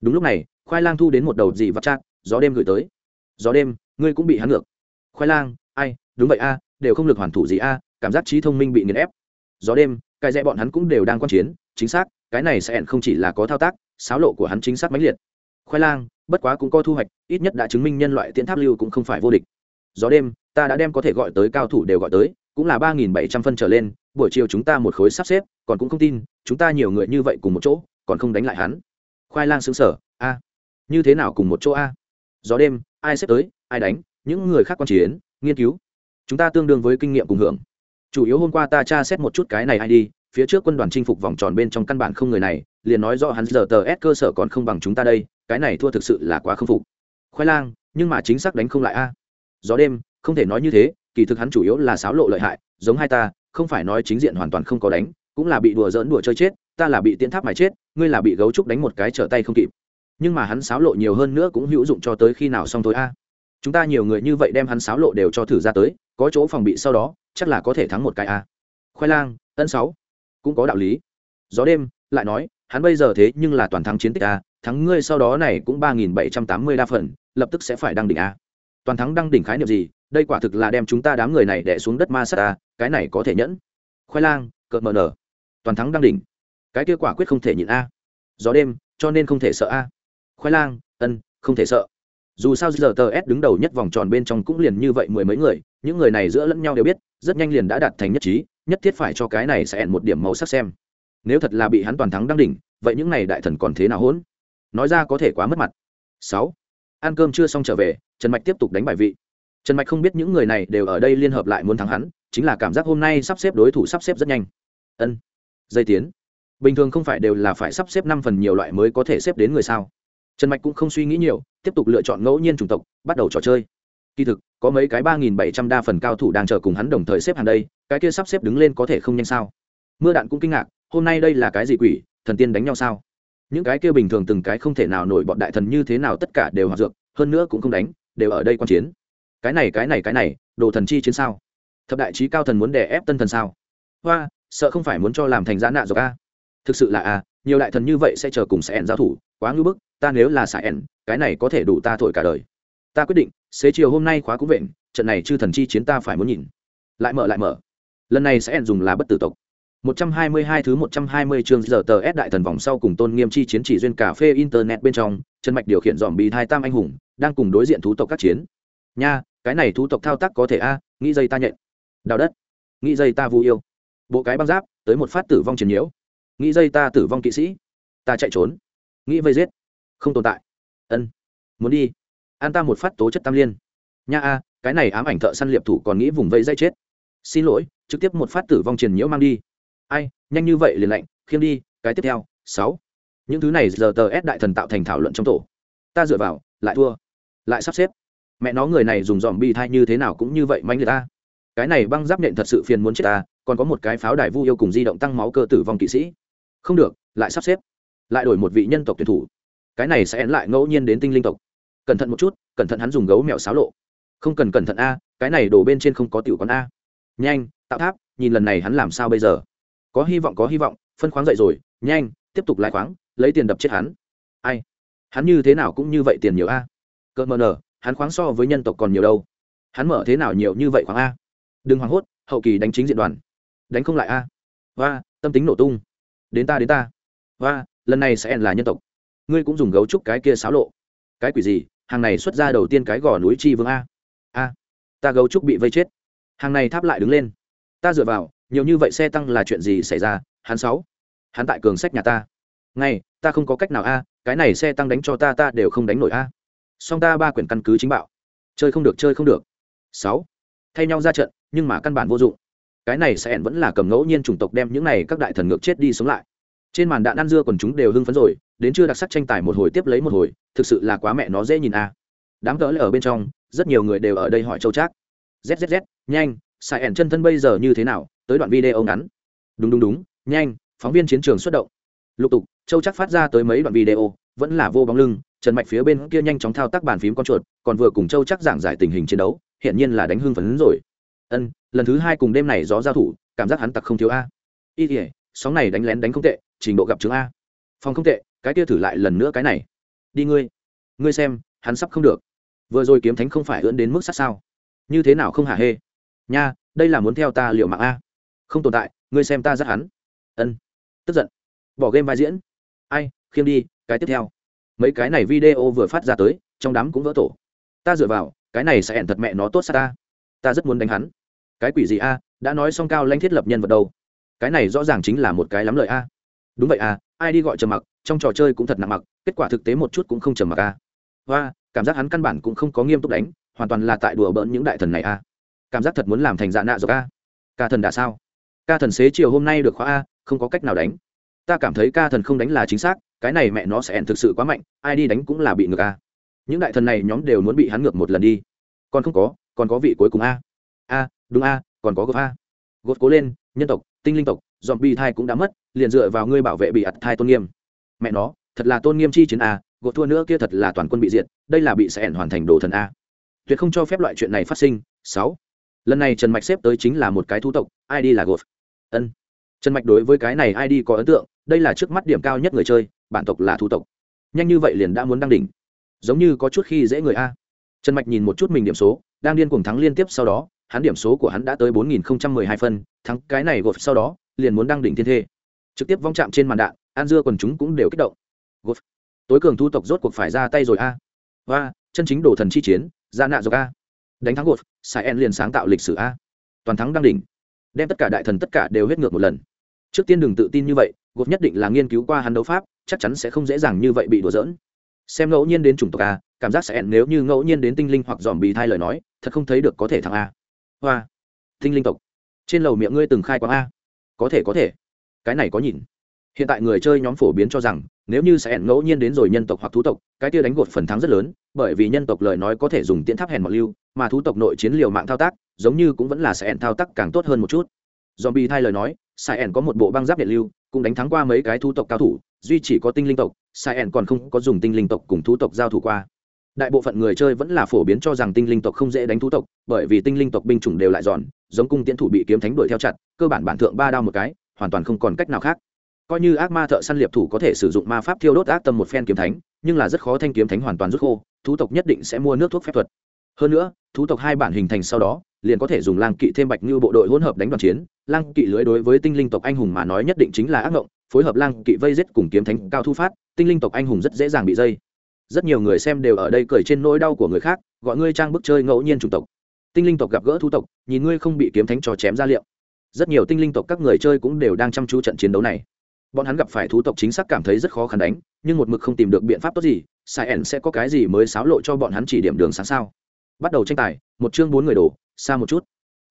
Speaker 1: Đúng lúc này, khoai lang thu đến một đầu dị vặt chát gió đêm gửi tới. Gió đêm, ngươi cũng bị hắn ngược. Khoai lang, ai, đúng vậy a, đều không lực hoàn thủ gì a, cảm giác trí thông minh bị nghiền ép. Gió đêm, cái rẽ bọn hắn cũng đều đang quan chiến, chính xác, cái này sẽ không chỉ là có thao tác sáo lộ của hắn chính xác mãnh liệt. Khoai lang, bất quá cũng có thu hoạch, ít nhất đã chứng minh nhân loại tiễn tháp lưu cũng không phải vô địch. Gió đêm ta đã đem có thể gọi tới cao thủ đều gọi tới, cũng là ba nghìn bảy trăm phân trở lên, buổi chiều chúng ta một khối sắp xếp, còn cũng không tin, chúng ta nhiều người như vậy cùng một chỗ, còn không đánh lại hắn. Khoai lang xứng sở a, như thế nào cùng một chỗ a? Gió đêm, ai xếp tới, ai đánh, những người khác quan chiến, nghiên cứu. Chúng ta tương đương với kinh nghiệm cùng hưởng. Chủ yếu hôm qua ta tra xét một chút cái này ai đi, phía trước quân đoàn chinh phục vòng tròn bên trong căn bản không người này, liền nói rõ hắn giờ tờ s cơ sở còn không bằng chúng ta đây, cái này thua thực sự là quá không phục. Khoai lang, nhưng mà chính xác đánh không lại a. Gió đêm không thể nói như thế, kỳ thực hắn chủ yếu là sáo lộ lợi hại, giống hai ta, không phải nói chính diện hoàn toàn không có đánh, cũng là bị đùa dỡn đùa chơi chết, ta là bị tiến tháp mài chết, ngươi là bị gấu trúc đánh một cái trở tay không kịp. Nhưng mà hắn sáo lộ nhiều hơn nữa cũng hữu dụng cho tới khi nào xong thôi a. Chúng ta nhiều người như vậy đem hắn sáo lộ đều cho thử ra tới, có chỗ phòng bị sau đó, chắc là có thể thắng một cái a. Khoai lang, ân sáu. Cũng có đạo lý. Gió đêm, lại nói, hắn bây giờ thế nhưng là toàn thắng chiến tích a, thắng ngươi sau đó này cũng ba nghìn bảy trăm tám mươi đa phần, lập tức sẽ phải đăng đỉnh a toàn thắng đăng đỉnh khái niệm gì, đây quả thực là đem chúng ta đám người này đẻ xuống đất ma sát ta. cái này có thể nhẫn. Khoai lang, cợt mờ nở. Toàn thắng đăng đỉnh. Cái kia quả quyết không thể nhịn a. Gió đêm, cho nên không thể sợ a. Khoai lang, ân, không thể sợ. Dù sao giờ tờ s đứng đầu nhất vòng tròn bên trong cũng liền như vậy mười mấy người, những người này giữa lẫn nhau đều biết, rất nhanh liền đã đạt thành nhất trí, nhất thiết phải cho cái này sẽ ẹn một điểm màu sắc xem. Nếu thật là bị hắn toàn thắng đăng đỉnh, vậy những này đại thần còn thế nào hỗn? Nói ra có thể quá mất mặt. Sáu. Ăn cơm chưa xong trở về trần mạch tiếp tục đánh bài vị. Trần mạch không biết những người này đều ở đây liên hợp lại muốn thắng hắn, chính là cảm giác hôm nay sắp xếp đối thủ sắp xếp rất nhanh. Ân, dây tiến. Bình thường không phải đều là phải sắp xếp năm phần nhiều loại mới có thể xếp đến người sao? Trần mạch cũng không suy nghĩ nhiều, tiếp tục lựa chọn ngẫu nhiên chủng tộc, bắt đầu trò chơi. Kỳ thực, có mấy cái ba nghìn bảy trăm đa phần cao thủ đang chờ cùng hắn đồng thời xếp hàng đây, cái kia sắp xếp đứng lên có thể không nhanh sao? Mưa đạn cũng kinh ngạc, hôm nay đây là cái gì quỷ, thần tiên đánh nhau sao? Những cái kia bình thường từng cái không thể nào nổi bọn đại thần như thế nào tất cả đều hoạt dược, hơn nữa cũng không đánh đều ở đây quan chiến. Cái này cái này cái này đồ thần chi chiến sao? Thập đại trí cao thần muốn đè ép tân thần sao? Hoa sợ không phải muốn cho làm thành giã nạ rồi a? Thực sự là a nhiều đại thần như vậy sẽ chờ cùng sẽ ẻn giao thủ quá ngưỡng bức ta nếu là xạ ẻn cái này có thể đủ ta thổi cả đời. Ta quyết định xế chiều hôm nay khóa cũng vện trận này chư thần chi chiến ta phải muốn nhìn. Lại mở lại mở. Lần này sẽ ẻn dùng là bất tử tộc. 122 thứ 120 chương giờ tờ S đại thần vòng sau cùng tôn nghiêm chi chiến chỉ duyên cà phê internet bên trong, Trần mạch điều khiển dòm bì thai tam anh hùng, đang cùng đối diện thú tộc các chiến. Nha, cái này thú tộc thao tác có thể a nghĩ dây ta nhện. Đào đất. Nghĩ dây ta vu yêu. Bộ cái băng giáp tới một phát tử vong chiến nhiễu. Nghĩ dây ta tử vong kỵ sĩ. Ta chạy trốn. Nghĩ vây giết. Không tồn tại. Ân. Muốn đi. An ta một phát tố chất tam liên. Nha a cái này ám ảnh thợ săn liệp thủ còn nghĩ vùng vây dây chết. Xin lỗi trực tiếp một phát tử vong triển nhiễu mang đi. Ai nhanh như vậy liền lạnh khiêm đi cái tiếp theo sáu những thứ này giờ tờ s đại thần tạo thành thảo luận trong tổ. Ta dựa vào, lại thua, lại sắp xếp. Mẹ nó người này dùng dòm bi thai như thế nào cũng như vậy manh người ta. Cái này băng giáp nện thật sự phiền muốn chết ta, còn có một cái pháo đài vu yêu cùng di động tăng máu cơ tử vong kỵ sĩ. Không được, lại sắp xếp. Lại đổi một vị nhân tộc tuyển thủ. Cái này sẽ én lại ngẫu nhiên đến tinh linh tộc. Cẩn thận một chút, cẩn thận hắn dùng gấu mèo xáo lộ. Không cần cẩn thận a, cái này đổ bên trên không có tiểu con a. Nhanh, tạo tháp, nhìn lần này hắn làm sao bây giờ? Có hy vọng, có hy vọng, phân khoáng dậy rồi, nhanh, tiếp tục lại khoáng lấy tiền đập chết hắn. Ai? Hắn như thế nào cũng như vậy tiền nhiều a. Cỡ mờ nờ hắn khoáng so với nhân tộc còn nhiều đâu. Hắn mở thế nào nhiều như vậy khoáng a? Đừng hoảng hốt, hậu kỳ đánh chính diện đoàn. Đánh không lại a. Và tâm tính nổ tung. Đến ta đến ta. Và lần này sẽ là nhân tộc. Ngươi cũng dùng gấu trúc cái kia xáo lộ. Cái quỷ gì? Hàng này xuất ra đầu tiên cái gò núi chi vương a. A, ta gấu trúc bị vây chết. Hàng này tháp lại đứng lên. Ta dựa vào, nhiều như vậy xe tăng là chuyện gì xảy ra? Hắn sáu. Hắn tại cường sách nhà ta ngay, ta không có cách nào a, cái này xe tăng đánh cho ta ta đều không đánh nổi a. Song ta ba quyển căn cứ chính bạo. Chơi không được, chơi không được. Sáu. Thay nhau ra trận, nhưng mà căn bản vô dụng. Cái này sẽ vẫn là cầm ngẫu nhiên chủng tộc đem những này các đại thần ngược chết đi sống lại. Trên màn đạn ăn dưa còn chúng đều hưng phấn rồi, đến chưa đặc sắc tranh tài một hồi tiếp lấy một hồi, thực sự là quá mẹ nó dễ nhìn a. Đám cỡ ở bên trong, rất nhiều người đều ở đây hỏi châu trác. Zzz nhanh, sai ẻn chân thân bây giờ như thế nào? Tới đoạn video ngắn. Đúng đúng đúng, nhanh, phóng viên chiến trường xuất động. Lục tục châu chắc phát ra tới mấy đoạn video, vẫn là vô bóng lưng, trần mạch phía bên kia nhanh chóng thao tác bàn phím con chuột, còn vừa cùng châu chắc giảng giải tình hình chiến đấu hiện nhiên là đánh hưng phấn rồi. Ân, lần thứ hai cùng đêm này gió giao thủ, cảm giác hắn tặc không thiếu a. Y thể sóng này đánh lén đánh không tệ, trình độ gặp chứng a. Phòng không tệ, cái kia thử lại lần nữa cái này. Đi ngươi. Ngươi xem, hắn sắp không được. Vừa rồi kiếm thánh không phải ưỡn đến mức sát sao. Như thế nào không hả hê? Nha, đây là muốn theo ta liệu mạng a. Không tồn tại, ngươi xem ta rất hắn. Ân. Tức giận. Bỏ game vai diễn ai, khiêm đi, cái tiếp theo. Mấy cái này video vừa phát ra tới, trong đám cũng vỡ tổ. Ta dựa vào, cái này sẽ hẹn thật mẹ nó tốt xa ta. Ta rất muốn đánh hắn. Cái quỷ gì a, đã nói xong cao lanh thiết lập nhân vật đâu. Cái này rõ ràng chính là một cái lắm lợi a. Đúng vậy a, ai đi gọi trầm mặc, trong trò chơi cũng thật nặng mặc, kết quả thực tế một chút cũng không trầm mặc a. Và cảm giác hắn căn bản cũng không có nghiêm túc đánh, hoàn toàn là tại đùa bỡn những đại thần này a. Cảm giác thật muốn làm thành dạ nạ rồi a. Ca thần đã sao? Ca thần xế chiều hôm nay được khóa a, không có cách nào đánh ta cảm thấy ca thần không đánh là chính xác, cái này mẹ nó sẽ ẻn thực sự quá mạnh, ai đi đánh cũng là bị ngược a những đại thần này nhóm đều muốn bị hắn ngược một lần đi. Còn không có, còn có vị cuối cùng a. A, đúng a, còn có gột a. Gột cố lên, nhân tộc, tinh linh tộc dòm bi thai cũng đã mất, liền dựa vào ngươi bảo vệ bị ặt thai tôn nghiêm. Mẹ nó, thật là tôn nghiêm chi chiến a, gột thua nữa kia thật là toàn quân bị diệt, đây là bị sẽ ẻn hoàn thành đồ thần a. Tuyệt không cho phép loại chuyện này phát sinh. Sáu. Lần này trần mạch xếp tới chính là một cái thu tộc, ai đi là gột? Ân trần mạch đối với cái này id có ấn tượng, đây là trước mắt điểm cao nhất người chơi, bản tộc là thu tộc. Nhanh như vậy liền đã muốn đăng đỉnh. Giống như có chút khi dễ người a. Trần mạch nhìn một chút mình điểm số, đang điên cuồng thắng liên tiếp sau đó, hắn điểm số của hắn đã tới bốn nghìn hai phân, thắng cái này gột sau đó, liền muốn đăng đỉnh thiên thê. Trực tiếp vong chạm trên màn đạn an dưa quần chúng cũng đều kích động. Gột. Tối cường thu tộc rốt cuộc phải ra tay rồi a. Và chân chính đồ thần chi chiến, ra nạ rồi a. Đánh thắng gột sai en liền sáng tạo lịch sử a. Toàn thắng đăng đỉnh. Đem tất cả đại thần tất cả đều hết ngược một lần trước tiên đừng tự tin như vậy gột nhất định là nghiên cứu qua hắn đấu pháp, chắc chắn sẽ không dễ dàng như vậy bị đùa dỡn xem ngẫu nhiên đến chủng tộc a, cảm giác sẽ nếu như ngẫu nhiên đến tinh linh hoặc dòm bì thai lời nói, thật không thấy được có thể thằng a. Hoa, tinh linh tộc. Trên lầu miệng ngươi từng khai quang a. Có thể có thể. Cái này có nhìn. Hiện tại người chơi nhóm phổ biến cho rằng, nếu như sẽ ngẫu nhiên đến rồi nhân tộc hoặc thú tộc, cái kia đánh gột phần thắng rất lớn, bởi vì nhân tộc lời nói có thể dùng tiễn tháp hèn mọt lưu, mà thú tộc nội chiến liều mạng thao tác, giống như cũng vẫn là sẽ thao tác càng tốt hơn một chút. Dòm bì thai lời nói sai ẻn có một bộ băng giáp điện lưu, cũng đánh thắng qua mấy cái thú tộc cao thủ, duy chỉ có tinh linh tộc, sai ẻn còn không có dùng tinh linh tộc cùng thú tộc giao thủ qua. Đại bộ phận người chơi vẫn là phổ biến cho rằng tinh linh tộc không dễ đánh thú tộc, bởi vì tinh linh tộc binh chủng đều lại giòn, giống cung tiễn thủ bị kiếm thánh đuổi theo chặt, cơ bản bản thượng ba đao một cái, hoàn toàn không còn cách nào khác. Coi như ác ma thợ săn liệp thủ có thể sử dụng ma pháp thiêu đốt ác tâm một phen kiếm thánh, nhưng là rất khó thanh kiếm thánh hoàn toàn rút khô, thú tộc nhất định sẽ mua nước thuốc phép thuật. Hơn nữa, thú tộc hai bản hình thành sau đó liền có thể dùng lang kỵ thêm bạch như bộ đội hỗn hợp đánh đoàn chiến. Lang kỵ lưới đối với tinh linh tộc anh hùng mà nói nhất định chính là ác ngộng, phối hợp lang kỵ vây giết cùng kiếm thánh cao thu phát, tinh linh tộc anh hùng rất dễ dàng bị dây. Rất nhiều người xem đều ở đây cười trên nỗi đau của người khác, gọi ngươi trang bức chơi ngẫu nhiên chủng tộc. Tinh linh tộc gặp gỡ thu tộc, nhìn ngươi không bị kiếm thánh trò chém ra liệu. Rất nhiều tinh linh tộc các người chơi cũng đều đang chăm chú trận chiến đấu này. Bọn hắn gặp phải thú tộc chính xác cảm thấy rất khó khăn đánh, nhưng một mực không tìm được biện pháp tốt gì sai ẩn sẽ có cái gì mới xáo lộ cho bọn hắn chỉ điểm đường sáng sao. Bắt đầu tranh tài, một chương bốn người đổ xa một chút.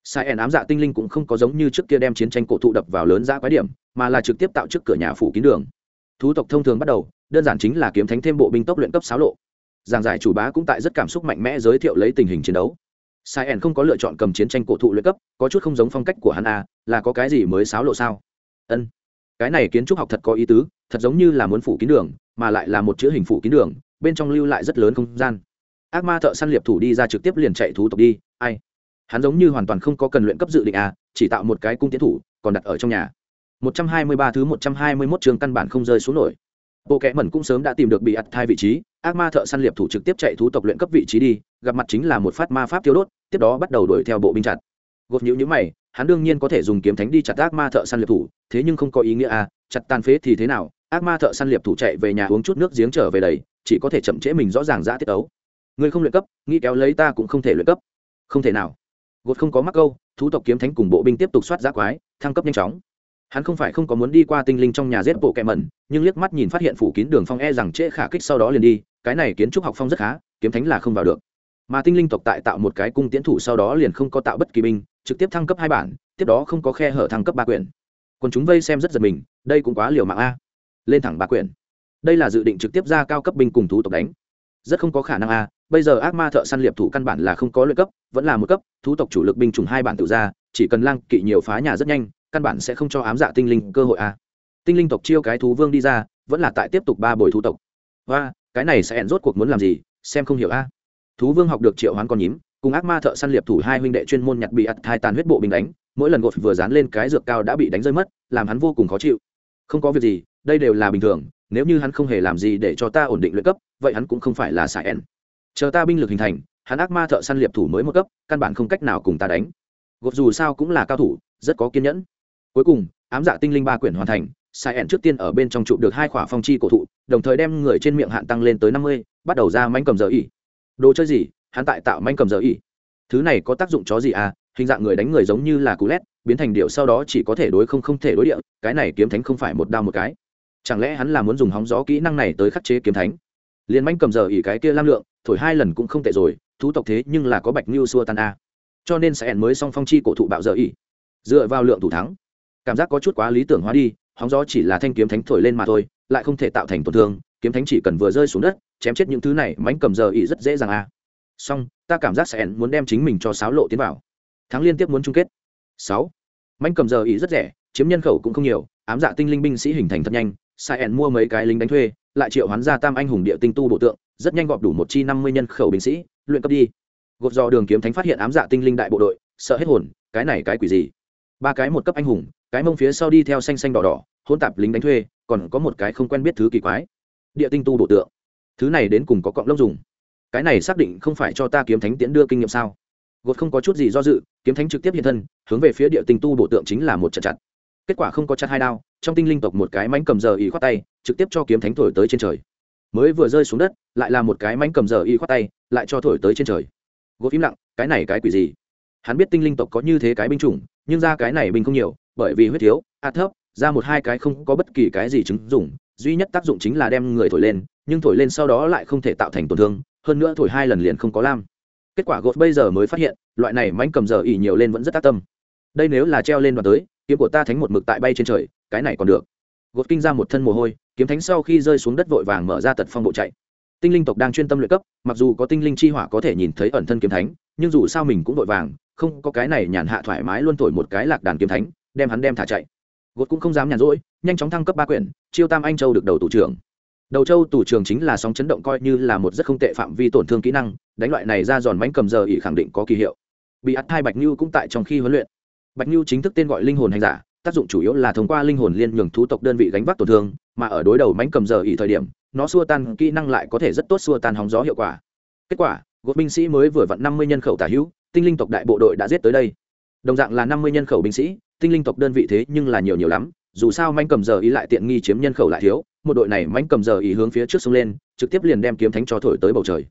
Speaker 1: Sai ẻn ám dạ tinh linh cũng không có giống như trước kia đem chiến tranh cổ thụ đập vào lớn ra quái điểm, mà là trực tiếp tạo trước cửa nhà phủ kín đường. Thú tộc thông thường bắt đầu, đơn giản chính là kiếm thánh thêm bộ binh tốc luyện cấp sáu lộ. Giảng giải chủ bá cũng tại rất cảm xúc mạnh mẽ giới thiệu lấy tình hình chiến đấu. Sai ẻn không có lựa chọn cầm chiến tranh cổ thụ luyện cấp, có chút không giống phong cách của hắn a là có cái gì mới xáo lộ sao? Ân. Cái này kiến trúc học thật có ý tứ, thật giống như là muốn phủ kín đường, mà lại là một chữ hình phủ kín đường, bên trong lưu lại rất lớn không gian. Ác ma thợ săn liệp thủ đi ra trực tiếp liền chạy thú tộc đi, ai? Hắn giống như hoàn toàn không có cần luyện cấp dự định à chỉ tạo một cái cung tiến thủ, còn đặt ở trong nhà. 123 thứ 121 trường căn bản không rơi xuống nổi. Bộ kẽ mẩn cũng sớm đã tìm được bị ặt thai vị trí, ác ma thợ săn liệp thủ trực tiếp chạy thú tộc luyện cấp vị trí đi, gặp mặt chính là một phát ma pháp thiếu đốt, tiếp đó bắt đầu đuổi theo bộ binh chặt. Gột nhữ nhữ mày, hắn đương nhiên có thể dùng kiếm thánh đi chặt ác ma thợ săn liệp thủ, thế nhưng không có ý nghĩa à chặt tàn phế thì thế nào, ác ma thợ săn liệp thủ chạy về nhà uống chút nước giếng trở về đầy, chỉ có thể chậm trễ mình rõ ràng giã tiết ấu. Người không luyện cấp, nghĩ kéo lấy ta cũng không thể luyện cấp. Không thể nào gột không có mắc câu, thú tộc kiếm thánh cùng bộ binh tiếp tục soát giá quái, thăng cấp nhanh chóng. Hắn không phải không có muốn đi qua tinh linh trong nhà giết bộ kẹ mẩn, nhưng liếc mắt nhìn phát hiện phủ kín đường phong e rằng trễ khả kích sau đó liền đi, cái này kiến trúc học phong rất khá, kiếm thánh là không vào được. Mà tinh linh tộc tại tạo một cái cung tiến thủ sau đó liền không có tạo bất kỳ binh, trực tiếp thăng cấp hai bản, tiếp đó không có khe hở thăng cấp ba quyển. Còn chúng vây xem rất giật mình, đây cũng quá liều mạng a. Lên thẳng ba quyển. Đây là dự định trực tiếp ra cao cấp binh cùng thú tộc đánh. Rất không có khả năng a bây giờ ác ma thợ săn liệp thủ căn bản là không có lợi cấp, vẫn là một cấp, thú tộc chủ lực binh chủng hai bản tự ra, chỉ cần lang kỵ nhiều phá nhà rất nhanh, căn bản sẽ không cho ám dạ tinh linh cơ hội a. Tinh linh tộc chiêu cái thú vương đi ra, vẫn là tại tiếp tục ba bồi thú tộc. Và cái này sẽ hẹn rốt cuộc muốn làm gì, xem không hiểu a. Thú vương học được triệu hoán con nhím, cùng ác ma thợ săn liệp thủ hai huynh đệ chuyên môn nhặt bị ắt hai tàn huyết bộ bình đánh, mỗi lần gột vừa dán lên cái dược cao đã bị đánh rơi mất, làm hắn vô cùng khó chịu. Không có việc gì, đây đều là bình thường, nếu như hắn không hề làm gì để cho ta ổn định luyện cấp, vậy hắn cũng không phải là xài ẻn chờ ta binh lực hình thành, hắn ác ma thợ săn liệp thủ mới một cấp, căn bản không cách nào cùng ta đánh. Gột dù sao cũng là cao thủ, rất có kiên nhẫn. Cuối cùng, ám dạ tinh linh ba quyển hoàn thành, sai ẹn trước tiên ở bên trong trụ được hai khỏa phong chi cổ thụ, đồng thời đem người trên miệng hạn tăng lên tới năm mươi, bắt đầu ra manh cầm giờ ỉ đồ chơi gì? Hắn tại tạo manh cầm giờ ỉ thứ này có tác dụng chó gì à? Hình dạng người đánh người giống như là cú lét, biến thành điệu sau đó chỉ có thể đối không không thể đối địa, cái này kiếm thánh không phải một đao một cái. Chẳng lẽ hắn là muốn dùng hóng gió kỹ năng này tới khắc chế kiếm thánh? Liền manh cầm giờ ỉ cái kia lam lượng, thổi hai lần cũng không tệ rồi, thú tộc thế nhưng là có bạch như xua tan a. Cho nên sẽ ẻn mới song phong chi cổ thụ bạo giờ ỉ. Dựa vào lượng thủ thắng, cảm giác có chút quá lý tưởng hóa đi, hóng gió chỉ là thanh kiếm thánh thổi lên mà thôi, lại không thể tạo thành tổn thương, kiếm thánh chỉ cần vừa rơi xuống đất, chém chết những thứ này mánh cầm giờ ỉ rất dễ dàng a. Song ta cảm giác sẽ muốn đem chính mình cho sáo lộ tiến vào. Thắng liên tiếp muốn chung kết. Sáu mánh cầm giờ ỉ rất rẻ, chiếm nhân khẩu cũng không nhiều, ám dạ tinh linh binh sĩ hình thành thật nhanh sai ẻn mua mấy cái lính đánh thuê lại triệu hoán ra tam anh hùng địa tinh tu bộ tượng, rất nhanh gọp đủ một chi năm mươi nhân khẩu binh sĩ, luyện cấp đi. Gột do đường kiếm thánh phát hiện ám dạ tinh linh đại bộ đội, sợ hết hồn, cái này cái quỷ gì? Ba cái một cấp anh hùng, cái mông phía sau đi theo xanh xanh đỏ đỏ hôn tạp lính đánh thuê, còn có một cái không quen biết thứ kỳ quái. Địa tinh tu bộ tượng. Thứ này đến cùng có cọng lông dùng. Cái này xác định không phải cho ta kiếm thánh tiễn đưa kinh nghiệm sao? Gột không có chút gì do dự, kiếm thánh trực tiếp hiện thân, hướng về phía địa tinh tu bộ tượng chính là một trận chặt. Kết quả không có chặt hai đao trong tinh linh tộc một cái mánh cầm giờ y khoát tay, trực tiếp cho kiếm thánh thổi tới trên trời. Mới vừa rơi xuống đất, lại là một cái mánh cầm giờ y khoát tay, lại cho thổi tới trên trời. Gỗ im lặng, cái này cái quỷ gì? Hắn biết tinh linh tộc có như thế cái binh chủng, nhưng ra cái này binh không nhiều, bởi vì huyết thiếu, a thấp, ra một hai cái không có bất kỳ cái gì chứng dụng, duy nhất tác dụng chính là đem người thổi lên, nhưng thổi lên sau đó lại không thể tạo thành tổn thương, hơn nữa thổi hai lần liền không có lam. Kết quả gột bây giờ mới phát hiện, loại này mánh cầm giờ ỉ nhiều lên vẫn rất tác tâm. Đây nếu là treo lên đoàn tới, kiếm của ta thánh một mực tại bay trên trời cái này còn được. Gột kinh ra một thân mồ hôi, kiếm thánh sau khi rơi xuống đất vội vàng mở ra tật phong bộ chạy. Tinh linh tộc đang chuyên tâm luyện cấp, mặc dù có tinh linh chi hỏa có thể nhìn thấy ẩn thân kiếm thánh, nhưng dù sao mình cũng vội vàng, không có cái này nhàn hạ thoải mái luôn thổi một cái lạc đàn kiếm thánh, đem hắn đem thả chạy. Gột cũng không dám nhàn rỗi, nhanh chóng thăng cấp ba quyển, chiêu tam anh châu được đầu tủ trưởng. Đầu châu tủ trường chính là sóng chấn động coi như là một rất không tệ phạm vi tổn thương kỹ năng, đánh loại này ra giòn bánh cầm giờ ỉ khẳng định có kỳ hiệu. Bị ắt hai bạch như cũng tại trong khi huấn luyện. Bạch như chính thức tên gọi linh hồn hành giả tác dụng chủ yếu là thông qua linh hồn liên nhường thú tộc đơn vị gánh vác tổn thương, mà ở đối đầu mánh cầm giờ ỉ thời điểm, nó xua tan kỹ năng lại có thể rất tốt xua tan hóng gió hiệu quả. Kết quả, gột binh sĩ mới vừa vặn năm mươi nhân khẩu tả hữu, tinh linh tộc đại bộ đội đã giết tới đây. Đồng dạng là năm mươi nhân khẩu binh sĩ, tinh linh tộc đơn vị thế nhưng là nhiều nhiều lắm, dù sao manh cầm giờ ý lại tiện nghi chiếm nhân khẩu lại thiếu, một đội này manh cầm giờ ý hướng phía trước sông lên, trực tiếp liền đem kiếm thánh cho thổi tới bầu trời.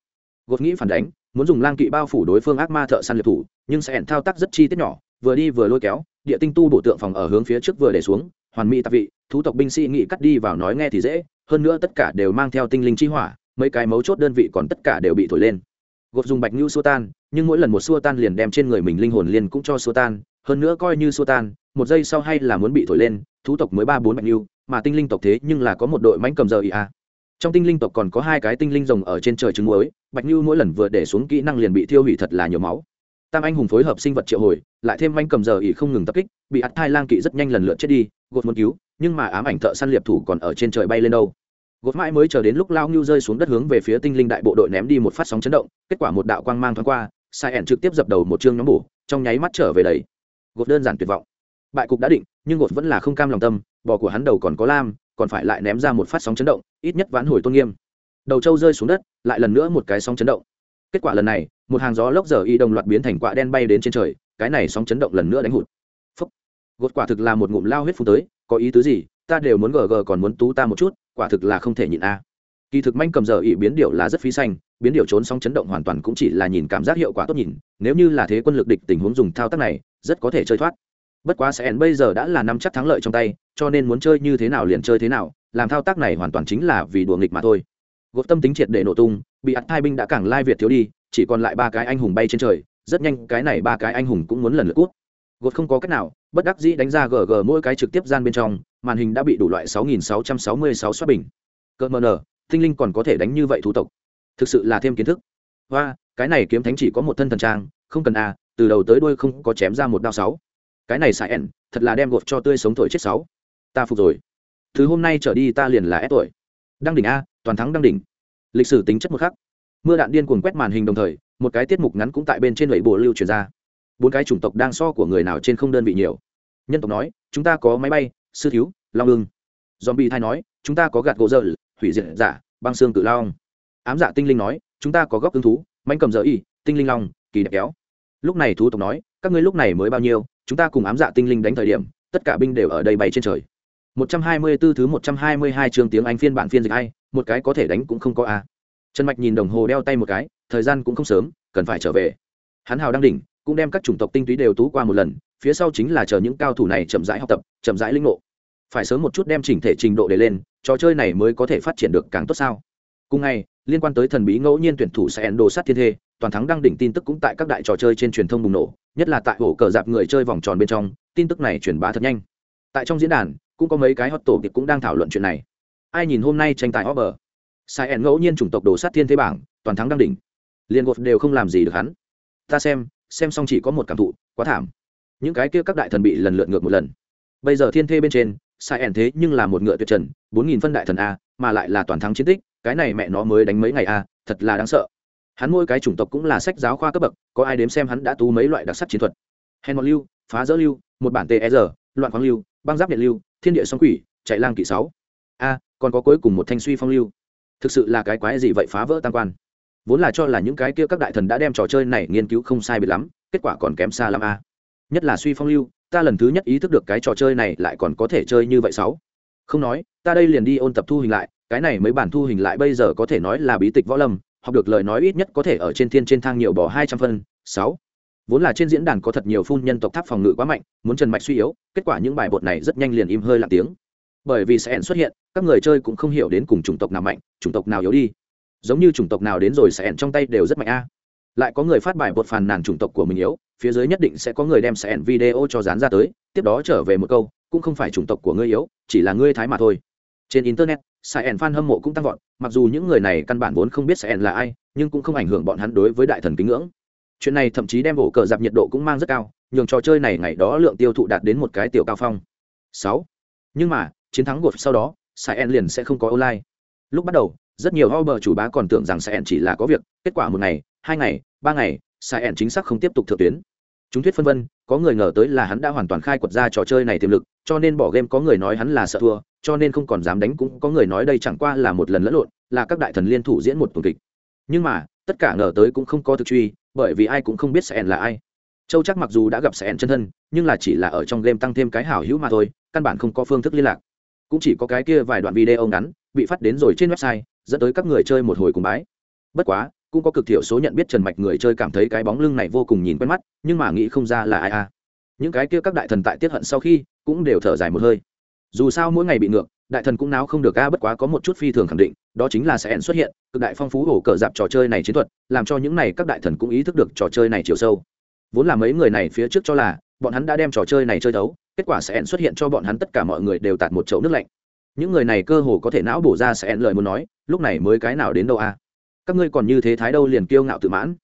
Speaker 1: Gột nghĩ phản đánh, muốn dùng lang kỵ bao phủ đối phương ác ma thợ săn liệt thủ, nhưng sẽ ẩn thao tác rất chi tiết nhỏ vừa đi vừa lôi kéo, địa tinh tu bổ tượng phòng ở hướng phía trước vừa để xuống, hoàn mỹ tạp vị, thú tộc binh sĩ nghị cắt đi vào nói nghe thì dễ, hơn nữa tất cả đều mang theo tinh linh chi hỏa, mấy cái mấu chốt đơn vị còn tất cả đều bị thổi lên. Gột dùng bạch ngưu xua tan, nhưng mỗi lần một xua tan liền đem trên người mình linh hồn liền cũng cho xua tan, hơn nữa coi như xua tan, một giây sau hay là muốn bị thổi lên, thú tộc mới ba bốn bạch ngưu, mà tinh linh tộc thế nhưng là có một đội mánh cầm giờ ý a. Trong tinh linh tộc còn có hai cái tinh linh rồng ở trên trời trứng muối, bạch ngưu mỗi lần vừa để xuống kỹ năng liền bị thiêu hủy thật là nhiều máu tam anh hùng phối hợp sinh vật triệu hồi, lại thêm anh cầm giờ ỉ không ngừng tập kích, bị ắt thai lang kỵ rất nhanh lần lượt chết đi, gột muốn cứu, nhưng mà ám ảnh thợ săn liệp thủ còn ở trên trời bay lên đâu. Gột mãi mới chờ đến lúc lao ngưu rơi xuống đất hướng về phía tinh linh đại bộ đội ném đi một phát sóng chấn động, kết quả một đạo quang mang thoáng qua, sai ẻn trực tiếp dập đầu một chương nhóm bổ, trong nháy mắt trở về đấy gột đơn giản tuyệt vọng. Bại cục đã định, nhưng gột vẫn là không cam lòng tâm, bò của hắn đầu còn có lam, còn phải lại ném ra một phát sóng chấn động, ít nhất vãn hồi tôn nghiêm. Đầu trâu rơi xuống đất, lại lần nữa một cái sóng chấn động kết quả lần này, một hàng gió lốc giờ y đồng loạt biến thành quạ đen bay đến trên trời, cái này sóng chấn động lần nữa đánh hụt. Phúc. Gột quả thực là một ngụm lao huyết phun tới, có ý tứ gì? Ta đều muốn gờ gờ còn muốn tú ta một chút, quả thực là không thể nhịn a. Kỳ thực manh cầm giờ ỉ biến điệu là rất phí xanh, biến điệu trốn sóng chấn động hoàn toàn cũng chỉ là nhìn cảm giác hiệu quả tốt nhìn, nếu như là thế quân lực địch tình huống dùng thao tác này, rất có thể chơi thoát. Bất quá sẽ bây giờ đã là năm chắc thắng lợi trong tay, cho nên muốn chơi như thế nào liền chơi thế nào, làm thao tác này hoàn toàn chính là vì đùa nghịch mà thôi gột tâm tính triệt để nổ tung bị ắt hai binh đã càng lai việt thiếu đi chỉ còn lại ba cái anh hùng bay trên trời rất nhanh cái này ba cái anh hùng cũng muốn lần lượt cút. Gột không có cách nào bất đắc dĩ đánh ra gg mỗi cái trực tiếp gian bên trong màn hình đã bị đủ loại 6666 xuất bình. Cỡ mờ nở tinh linh còn có thể đánh như vậy thủ tộc. Thực sự là thêm kiến thức. Và cái này kiếm thánh chỉ có một thân thần trang không cần a à, từ đầu tới đuôi không có chém ra một đao sáu. Cái này sai ẻn thật là đem gột cho tươi sống thổi chết sáu. Ta phục rồi. Thứ hôm nay trở đi ta liền là ép tuổi. Đăng đỉnh a toàn thắng đăng đỉnh. Lịch sử tính chất một khắc. Mưa đạn điên cuồng quét màn hình đồng thời, một cái tiết mục ngắn cũng tại bên trên lẩy bộ lưu truyền ra. Bốn cái chủng tộc đang so của người nào trên không đơn vị nhiều. Nhân tộc nói, chúng ta có máy bay, sư thiếu, long ương zombie thai nói, chúng ta có gạt gỗ dở, hủy diệt giả, băng xương cự long. Ám dạ tinh linh nói, chúng ta có góc ứng thú, manh cầm dở y tinh linh long, kỳ đẹp kéo. Lúc này thú tộc nói, các ngươi lúc này mới bao nhiêu, chúng ta cùng ám dạ tinh linh đánh thời điểm, tất cả binh đều ở đây bay trên trời. 124 thứ 122 chương tiếng Anh phiên bản phiên dịch ai, một cái có thể đánh cũng không có a. Trần Mạch nhìn đồng hồ đeo tay một cái, thời gian cũng không sớm, cần phải trở về. Hắn hào đang đỉnh, cũng đem các chủng tộc tinh túy đều tú qua một lần, phía sau chính là chờ những cao thủ này chậm rãi học tập, chậm rãi linh ngộ. Phải sớm một chút đem chỉnh thể trình độ để lên, trò chơi này mới có thể phát triển được càng tốt sao. Cùng ngày, liên quan tới thần bí ngẫu nhiên tuyển thủ sẽ đồ sát thiên thê, toàn thắng đăng đỉnh tin tức cũng tại các đại trò chơi trên truyền thông bùng nổ, nhất là tại ổ cờ dạp người chơi vòng tròn bên trong, tin tức này truyền bá thật nhanh. Tại trong diễn đàn, cũng có mấy cái hot tổ tiệp cũng đang thảo luận chuyện này. Ai nhìn hôm nay tranh tài hot bờ sai ẻn ngẫu nhiên chủng tộc đồ sát thiên thế bảng toàn thắng đăng đỉnh. Liền gột đều không làm gì được hắn. Ta xem xem xong chỉ có một cảm thụ quá thảm. Những cái kia các đại thần bị lần lượt ngược một lần. Bây giờ thiên thê bên trên sai ẻn thế nhưng là một ngựa tuyệt trần bốn nghìn phân đại thần a mà lại là toàn thắng chiến tích cái này mẹ nó mới đánh mấy ngày a thật là đáng sợ. Hắn mỗi cái chủng tộc cũng là sách giáo khoa cấp bậc có ai đếm xem hắn đã tú mấy loại đặc sắc chiến thuật. Hèn mọt lưu phá dỡ lưu một bản tsr loạn khoáng lưu băng giáp điện lưu, thiên địa song quỷ, chạy lang kỵ sáu. A, còn có cuối cùng một thanh suy phong lưu. Thực sự là cái quái gì vậy phá vỡ tam quan? Vốn là cho là những cái kia các đại thần đã đem trò chơi này nghiên cứu không sai biệt lắm, kết quả còn kém xa lắm a. Nhất là suy phong lưu, ta lần thứ nhất ý thức được cái trò chơi này lại còn có thể chơi như vậy sáu. Không nói, ta đây liền đi ôn tập thu hình lại, cái này mấy bản thu hình lại bây giờ có thể nói là bí tịch võ lâm, học được lời nói ít nhất có thể ở trên thiên trên thang nhiều bỏ hai trăm phân, sáu vốn là trên diễn đàn có thật nhiều phun nhân tộc tháp phòng ngự quá mạnh, muốn trần mạch suy yếu, kết quả những bài bột này rất nhanh liền im hơi lặng tiếng. Bởi vì sẽ xuất hiện, các người chơi cũng không hiểu đến cùng chủng tộc nào mạnh, chủng tộc nào yếu đi. Giống như chủng tộc nào đến rồi sẽ trong tay đều rất mạnh a. Lại có người phát bài bột phàn nàn chủng tộc của mình yếu, phía dưới nhất định sẽ có người đem sẽ video cho dán ra tới, tiếp đó trở về một câu, cũng không phải chủng tộc của ngươi yếu, chỉ là ngươi thái mà thôi. Trên internet sai fan hâm mộ cũng tăng vọt, mặc dù những người này căn bản vốn không biết sai là ai, nhưng cũng không ảnh hưởng bọn hắn đối với đại thần kính ngưỡng chuyện này thậm chí đem ổ cờ dạp nhiệt độ cũng mang rất cao, nhường trò chơi này ngày đó lượng tiêu thụ đạt đến một cái tiểu cao phong. Sáu. Nhưng mà, chiến thắng gột sau đó sai en liền sẽ không có online. Lúc bắt đầu, rất nhiều ho chủ bá còn tưởng rằng sai en chỉ là có việc, kết quả một ngày, hai ngày, ba ngày sai en chính xác không tiếp tục thượng tuyến. Chúng thuyết phân vân, có người ngờ tới là hắn đã hoàn toàn khai quật ra trò chơi này tiềm lực, cho nên bỏ game có người nói hắn là sợ thua, cho nên không còn dám đánh cũng có người nói đây chẳng qua là một lần lẫn lộn, là các đại thần liên thủ diễn một tuần kịch. Nhưng mà, tất cả ngờ tới cũng không có thực truy bởi vì ai cũng không biết sẽ là ai. Châu chắc mặc dù đã gặp sẽ chân thân, nhưng là chỉ là ở trong game tăng thêm cái hảo hữu mà thôi, căn bản không có phương thức liên lạc. Cũng chỉ có cái kia vài đoạn video ngắn, bị phát đến rồi trên website, dẫn tới các người chơi một hồi cùng bái. Bất quá, cũng có cực thiểu số nhận biết trần mạch người chơi cảm thấy cái bóng lưng này vô cùng nhìn quen mắt, nhưng mà nghĩ không ra là ai a những cái kia các đại thần tại tiết hận sau khi, cũng đều thở dài một hơi. Dù sao mỗi ngày bị ngược đại thần cũng náo không được a bất quá có một chút phi thường khẳng định đó chính là sẽ ẩn xuất hiện cực đại phong phú hổ cờ dạp trò chơi này chiến thuật làm cho những này các đại thần cũng ý thức được trò chơi này chiều sâu. Vốn là mấy người này phía trước cho là bọn hắn đã đem trò chơi này chơi đấu, kết quả sẽ ẩn xuất hiện cho bọn hắn tất cả mọi người đều tạt một chậu nước lạnh. Những người này cơ hồ có thể não bổ ra sẽ ẩn lời muốn nói lúc này mới cái nào đến đâu a? Các ngươi còn như thế thái đâu liền kiêu ngạo tự mãn.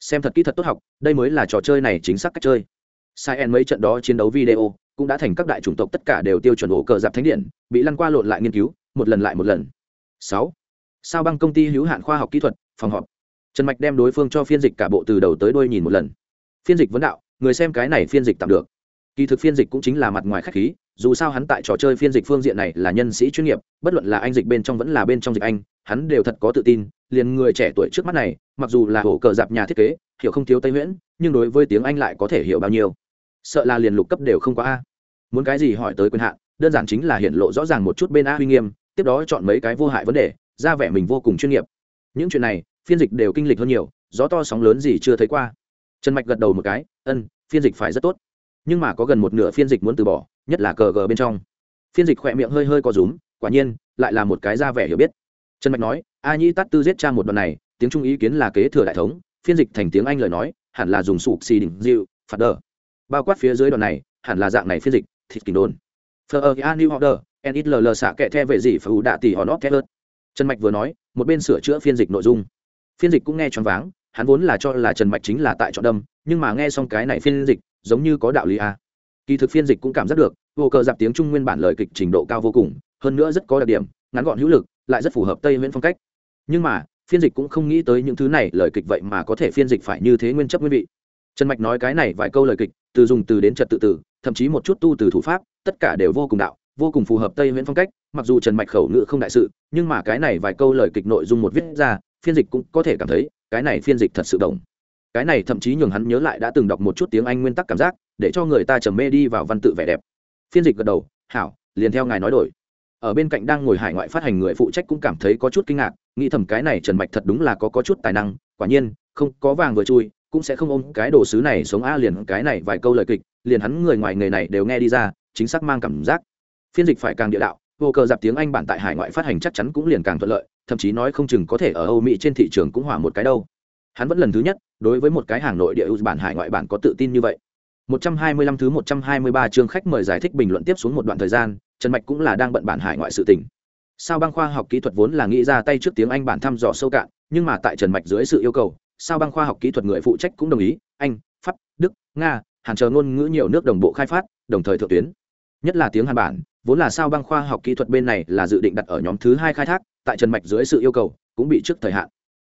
Speaker 1: Xem thật kỹ thật tốt học đây mới là trò chơi này chính xác cách chơi. Sai en mấy trận đó chiến đấu video cũng đã thành các đại chủng tộc tất cả đều tiêu chuẩn ổ cờ dạp thánh điện, bị lăn qua lộn lại nghiên cứu, một lần lại một lần. Sáu, sao băng công ty hữu hạn khoa học kỹ thuật, phòng họp. Trần mạch đem đối phương cho phiên dịch cả bộ từ đầu tới đuôi nhìn một lần. Phiên dịch vấn đạo, người xem cái này phiên dịch tạm được. Kỳ thực phiên dịch cũng chính là mặt ngoài khách khí, dù sao hắn tại trò chơi phiên dịch phương diện này là nhân sĩ chuyên nghiệp, bất luận là anh dịch bên trong vẫn là bên trong dịch anh, hắn đều thật có tự tin, liền người trẻ tuổi trước mắt này, mặc dù là hổ cờ dạp nhà thiết kế, hiểu không thiếu tây nguyễn, nhưng đối với tiếng anh lại có thể hiểu bao nhiêu sợ là liền lục cấp đều không có a. Muốn cái gì hỏi tới quyền hạn, đơn giản chính là hiện lộ rõ ràng một chút bên a huy nghiêm, tiếp đó chọn mấy cái vô hại vấn đề, ra vẻ mình vô cùng chuyên nghiệp. Những chuyện này, phiên dịch đều kinh lịch hơn nhiều, gió to sóng lớn gì chưa thấy qua. Trần mạch gật đầu một cái, ân, phiên dịch phải rất tốt. Nhưng mà có gần một nửa phiên dịch muốn từ bỏ, nhất là cờ gờ bên trong. Phiên dịch khỏe miệng hơi hơi có rúm, quả nhiên, lại là một cái ra vẻ hiểu biết. Trần mạch nói, a nhĩ tắt tư giết cha một đoạn này, tiếng trung ý kiến là kế thừa đại thống, phiên dịch thành tiếng anh lời nói, hẳn là dùng sụp xì đỉnh dịu, phạt đờ bao quát phía dưới đoạn này, hẳn là dạng này phiên dịch, thịt kình đồn. Phờ ơ a new order and lờ xạ kệ the về gì phải ủ đạ tỷ họ nót thét trần mạch vừa nói, một bên sửa chữa phiên dịch nội dung. Phiên dịch cũng nghe choáng váng, hắn vốn là cho là trần mạch chính là tại trọng đâm, nhưng mà nghe xong cái này phiên dịch, giống như có đạo lý a. Kỳ thực phiên dịch cũng cảm giác được, vô cờ dạp tiếng trung nguyên bản lời kịch trình độ cao vô cùng, hơn nữa rất có đặc điểm, ngắn gọn hữu lực, lại rất phù hợp tây nguyên phong cách. Nhưng mà, phiên dịch cũng không nghĩ tới những thứ này lời kịch vậy mà có thể phiên dịch phải như thế nguyên chấp nguyên vị trần mạch nói cái này vài câu lời kịch từ dùng từ đến trật tự tử thậm chí một chút tu từ thủ pháp tất cả đều vô cùng đạo vô cùng phù hợp tây nguyễn phong cách mặc dù trần mạch khẩu ngữ không đại sự nhưng mà cái này vài câu lời kịch nội dung một viết ra phiên dịch cũng có thể cảm thấy cái này phiên dịch thật sự đồng cái này thậm chí nhường hắn nhớ lại đã từng đọc một chút tiếng anh nguyên tắc cảm giác để cho người ta trầm mê đi vào văn tự vẻ đẹp. Phiên dịch gật đầu hảo liền theo ngài nói đổi. Ở bên cạnh đang ngồi hải ngoại phát hành người phụ trách cũng cảm thấy có chút kinh ngạc nghĩ thầm cái này trần mạch thật đúng là có, có chút tài năng quả nhiên không có vàng vừa chui cũng sẽ không ôm cái đồ sứ này sống a liền cái này vài câu lời kịch, liền hắn người ngoài nghề này đều nghe đi ra, chính xác mang cảm giác. Phiên dịch phải càng địa đạo, vô cờ dạp tiếng anh bản tại hải ngoại phát hành chắc chắn cũng liền càng thuận lợi, thậm chí nói không chừng có thể ở âu mỹ trên thị trường cũng hỏa một cái đâu. Hắn vẫn lần thứ nhất, đối với một cái hàng nội địa bản hải ngoại bản có tự tin như vậy. 125 thứ 123 chương khách mời giải thích bình luận tiếp xuống một đoạn thời gian, trần mạch cũng là đang bận bản hải ngoại sự tình. Sao băng khoa học kỹ thuật vốn là nghĩ ra tay trước tiếng anh bản thăm dò sâu cạn, nhưng mà tại trần mạch dưới sự yêu cầu sao băng khoa học kỹ thuật người phụ trách cũng đồng ý, anh, pháp, đức, nga, hàn chờ ngôn ngữ nhiều nước đồng bộ khai phát, đồng thời thượng tuyến. Nhất là tiếng hàn bản, vốn là sao băng khoa học kỹ thuật bên này là dự định đặt ở nhóm thứ hai khai thác, tại trần mạch dưới sự yêu cầu, cũng bị trước thời hạn.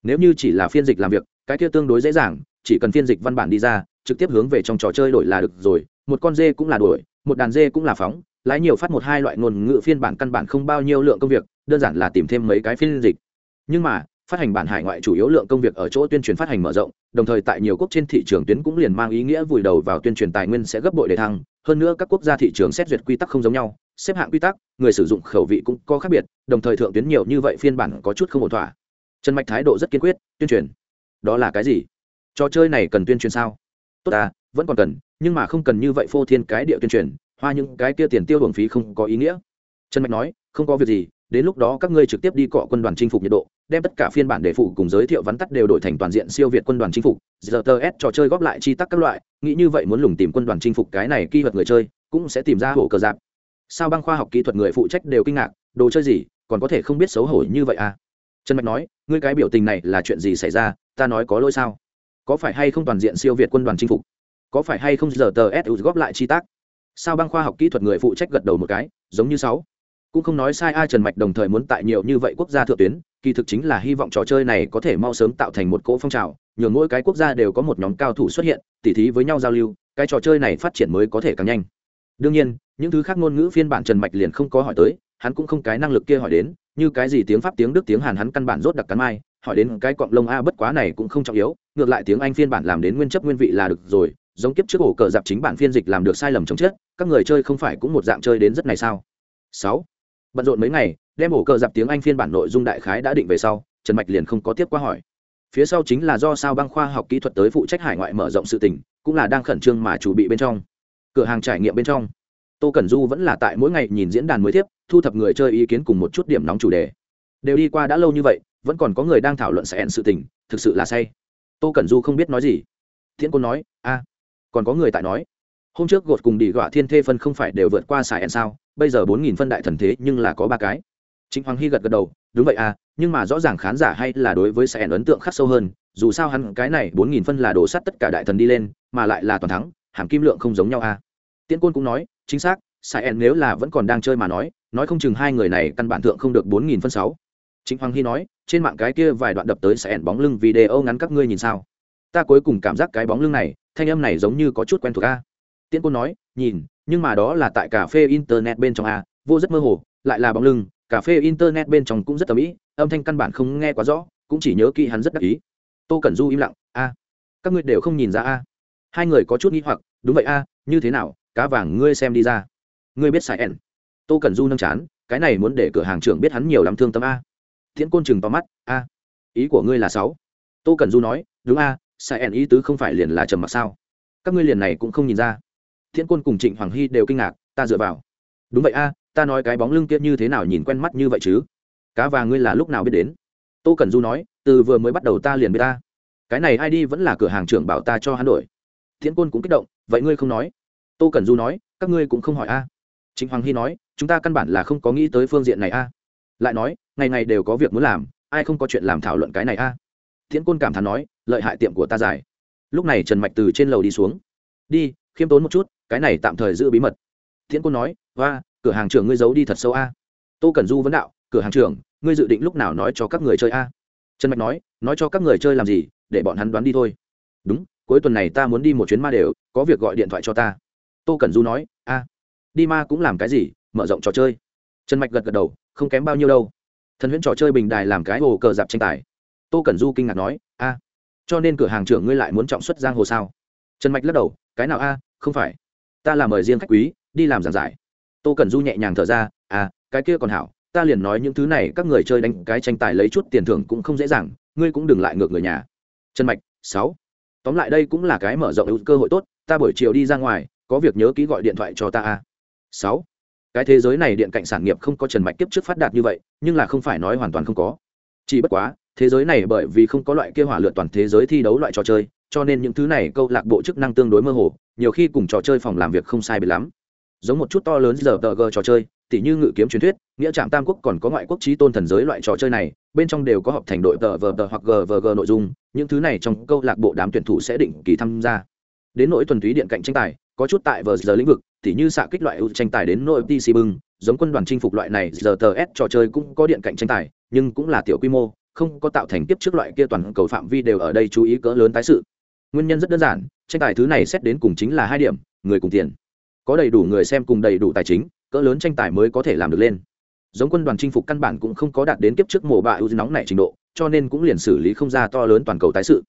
Speaker 1: Nếu như chỉ là phiên dịch làm việc, cái kia tương đối dễ dàng, chỉ cần phiên dịch văn bản đi ra, trực tiếp hướng về trong trò chơi đổi là được rồi, một con dê cũng là đổi một đàn dê cũng là phóng, lái nhiều phát một hai loại ngôn ngữ phiên bản căn bản không bao nhiêu lượng công việc, đơn giản là tìm thêm mấy cái phiên dịch. Nhưng mà phát hành bản hải ngoại chủ yếu lượng công việc ở chỗ tuyên truyền phát hành mở rộng, đồng thời tại nhiều quốc trên thị trường tuyến cũng liền mang ý nghĩa vùi đầu vào tuyên truyền tài nguyên sẽ gấp bội để thăng. Hơn nữa các quốc gia thị trường xét duyệt quy tắc không giống nhau, xếp hạng quy tắc, người sử dụng khẩu vị cũng có khác biệt, đồng thời thượng tuyến nhiều như vậy phiên bản có chút không ổn thỏa. Trần mạch thái độ rất kiên quyết, tuyên truyền. Đó là cái gì? Trò chơi này cần tuyên truyền sao? Tốt à vẫn còn cần, nhưng mà không cần như vậy phô thiên cái địa tuyên truyền, hoa những cái kia tiền tiêu hưởng phí không có ý nghĩa. Trần mạch nói, không có việc gì, đến lúc đó các ngươi trực tiếp đi cọ quân đoàn chinh phục nhiệt độ đem tất cả phiên bản đề phụ cùng giới thiệu vắn tắt đều đổi thành toàn diện siêu việt quân đoàn chinh phục. Giờ tờ s trò chơi góp lại chi tắc các loại, nghĩ như vậy muốn lùng tìm quân đoàn chinh phục cái này kỳ vật người chơi, cũng sẽ tìm ra hổ cờ giáp. Sao băng khoa học kỹ thuật người phụ trách đều kinh ngạc, đồ chơi gì, còn có thể không biết xấu hổ như vậy à? Trần mạch nói, ngươi cái biểu tình này là chuyện gì xảy ra, ta nói có lỗi sao? Có phải hay không toàn diện siêu việt quân đoàn chinh phục? Có phải hay không giờ tờ s góp lại chi tác sao băng khoa học kỹ thuật người phụ trách gật đầu một cái, giống như sáu cũng không nói sai ai trần mạch đồng thời muốn tại nhiều như vậy quốc gia thượng tuyến, kỳ thực chính là hy vọng trò chơi này có thể mau sớm tạo thành một cỗ phong trào, nhường mỗi cái quốc gia đều có một nhóm cao thủ xuất hiện, tỉ thí với nhau giao lưu, cái trò chơi này phát triển mới có thể càng nhanh. Đương nhiên, những thứ khác ngôn ngữ phiên bản trần mạch liền không có hỏi tới, hắn cũng không cái năng lực kia hỏi đến, như cái gì tiếng pháp, tiếng đức, tiếng hàn hắn căn bản rốt đặc cắn mai, hỏi đến cái cọng lông a bất quá này cũng không trọng yếu, ngược lại tiếng anh phiên bản làm đến nguyên chấp nguyên vị là được rồi, giống kiếp trước ổ cờ dạp chính bản phiên dịch làm được sai lầm chống chết, các người chơi không phải cũng một dạng chơi đến rất này sao? Sáu bận rộn mấy ngày, đem ổ cờ dạp tiếng anh phiên bản nội dung đại khái đã định về sau, trần mạch liền không có tiếp qua hỏi. Phía sau chính là do sao băng khoa học kỹ thuật tới phụ trách hải ngoại mở rộng sự tỉnh cũng là đang khẩn trương mà chủ bị bên trong. Cửa hàng trải nghiệm bên trong. Tô cẩn du vẫn là tại mỗi ngày nhìn diễn đàn mới tiếp, thu thập người chơi ý kiến cùng một chút điểm nóng chủ đề. Đều đi qua đã lâu như vậy, vẫn còn có người đang thảo luận sẽ hẹn sự tình, thực sự là say. Tô cẩn du không biết nói gì. Thiện côn nói, a, còn có người tại nói. Hôm trước gột cùng đi gọa thiên thê phân không phải đều vượt qua xài hẹn sao? Bây giờ bốn nghìn phân đại thần thế nhưng là có ba cái. Chính hoàng hy gật gật đầu, đúng vậy à nhưng mà rõ ràng khán giả hay là đối với xài ấn tượng khắc sâu hơn, dù sao hắn cái này bốn nghìn phân là đổ sắt tất cả đại thần đi lên, mà lại là toàn thắng, hàm kim lượng không giống nhau à. Tiễn côn cũng nói, chính xác sai nếu là vẫn còn đang chơi mà nói nói không chừng hai người này căn bản thượng không được bốn nghìn phân sáu. Chính hoàng hy nói, trên mạng cái kia vài đoạn đập tới sai bóng lưng video ngắn các ngươi nhìn sao? Ta cuối cùng cảm giác cái bóng lưng này, thanh âm này giống như có chút quen thuộc a tiễn côn nói, nhìn nhưng mà đó là tại cà phê internet bên trong a, vô rất mơ hồ, lại là bóng lưng, cà phê internet bên trong cũng rất tầm ý, âm thanh căn bản không nghe quá rõ, cũng chỉ nhớ kỹ hắn rất đắc ý. Tô cẩn du im lặng, a, các ngươi đều không nhìn ra a? Hai người có chút nghi hoặc, đúng vậy a, như thế nào, cá vàng ngươi xem đi ra. Ngươi biết sai ẻn tô cần du nâng chán, cái này muốn để cửa hàng trưởng biết hắn nhiều lắm thương tâm a. Thiện côn chừng to mắt, a, ý của ngươi là sáu tô cần du nói, đúng a sai ẻn ý tứ không phải liền là trầm mặc sao? Các ngươi liền này cũng không nhìn ra thiên côn cùng trịnh hoàng hy đều kinh ngạc, ta dựa vào. Đúng vậy a, ta nói cái bóng lưng kia như thế nào nhìn quen mắt như vậy chứ? Cá và ngươi là lúc nào biết đến? Tô cần du nói, từ vừa mới bắt đầu ta liền biết ta. Cái này ai đi vẫn là cửa hàng trưởng bảo ta cho hắn đổi. Thiên côn cũng kích động, vậy ngươi không nói. Tô cần du nói, các ngươi cũng không hỏi a. Trịnh hoàng hy nói, chúng ta căn bản là không có nghĩ tới phương diện này a. Lại nói, ngày ngày đều có việc muốn làm, ai không có chuyện làm thảo luận cái này a? Thiên côn cảm thán nói, lợi hại tiệm của ta dài. Lúc này trần mạch từ trên lầu đi xuống. Đi, khiêm tốn một chút cái này tạm thời giữ bí mật. Thiện côn nói và cửa hàng trưởng ngươi giấu đi thật sâu a. Tô cần du vấn đạo, cửa hàng trưởng, ngươi dự định lúc nào nói cho các người chơi a? Trần mạch nói nói cho các người chơi làm gì, để bọn hắn đoán đi thôi. Đúng, cuối tuần này ta muốn đi một chuyến ma đều, có việc gọi điện thoại cho ta. Tô cẩn du nói, a, đi ma cũng làm cái gì, mở rộng trò chơi. Trần mạch gật gật đầu, không kém bao nhiêu đâu. Thần huyễn trò chơi bình đài làm cái hồ cờ dạp tranh tài. Tô cẩn du kinh ngạc nói, a, cho nên cửa hàng trưởng ngươi lại muốn trọng xuất giang hồ sao? Trần mạch lắc đầu, cái nào a, không phải ta là mời riêng khách quý, đi làm giảng giải. Tô cần du nhẹ nhàng thở ra à cái kia còn hảo, ta liền nói những thứ này các người chơi đánh cái tranh tài lấy chút tiền thưởng cũng không dễ dàng, ngươi cũng đừng lại ngược người nhà. Trần mạch, sáu. Tóm lại đây cũng là cái mở rộng cơ hội tốt, ta buổi chiều đi ra ngoài, có việc nhớ ký gọi điện thoại cho ta a. Sáu. Cái thế giới này điện cạnh sản nghiệp không có trần mạch kiếp trước phát đạt như vậy, nhưng là không phải nói hoàn toàn không có. Chỉ bất quá, thế giới này bởi vì không có loại kia hỏa lượt toàn thế giới thi đấu loại trò chơi cho nên những thứ này câu lạc bộ chức năng tương đối mơ hồ, nhiều khi cùng trò chơi phòng làm việc không sai biệt lắm. Giống một chút to lớn giờ tờ gờ trò chơi, tỉ như ngự kiếm truyền thuyết, nghĩa trạm tam quốc còn có ngoại quốc trí tôn thần giới loại trò chơi này, bên trong đều có họp thành đội tờ vờ tờ hoặc gvg nội dung, những thứ này trong câu lạc bộ đám tuyển thủ sẽ định kỳ tham gia. Đến nỗi thuần túy điện cạnh tranh tài, có chút tại vờ giờ lĩnh vực, tỉ như xạ kích loại ưu tranh tài đến nỗi pc bưng, giống quân đoàn chinh phục loại này, giờ tờ s trò chơi cũng có điện cạnh tranh tài, nhưng cũng là tiểu quy mô, không có tạo thành tiếp trước loại kia toàn cầu phạm vi đều ở đây chú ý cỡ lớn tái sự nguyên nhân rất đơn giản, tranh tài thứ này xét đến cùng chính là hai điểm, người cùng tiền. Có đầy đủ người xem cùng đầy đủ tài chính, cỡ lớn tranh tài mới có thể làm được lên. Giống quân đoàn chinh phục căn bản cũng không có đạt đến kiếp trước mổ bạ ưu nóng này trình độ, cho nên cũng liền xử lý không ra to lớn toàn cầu tái sự.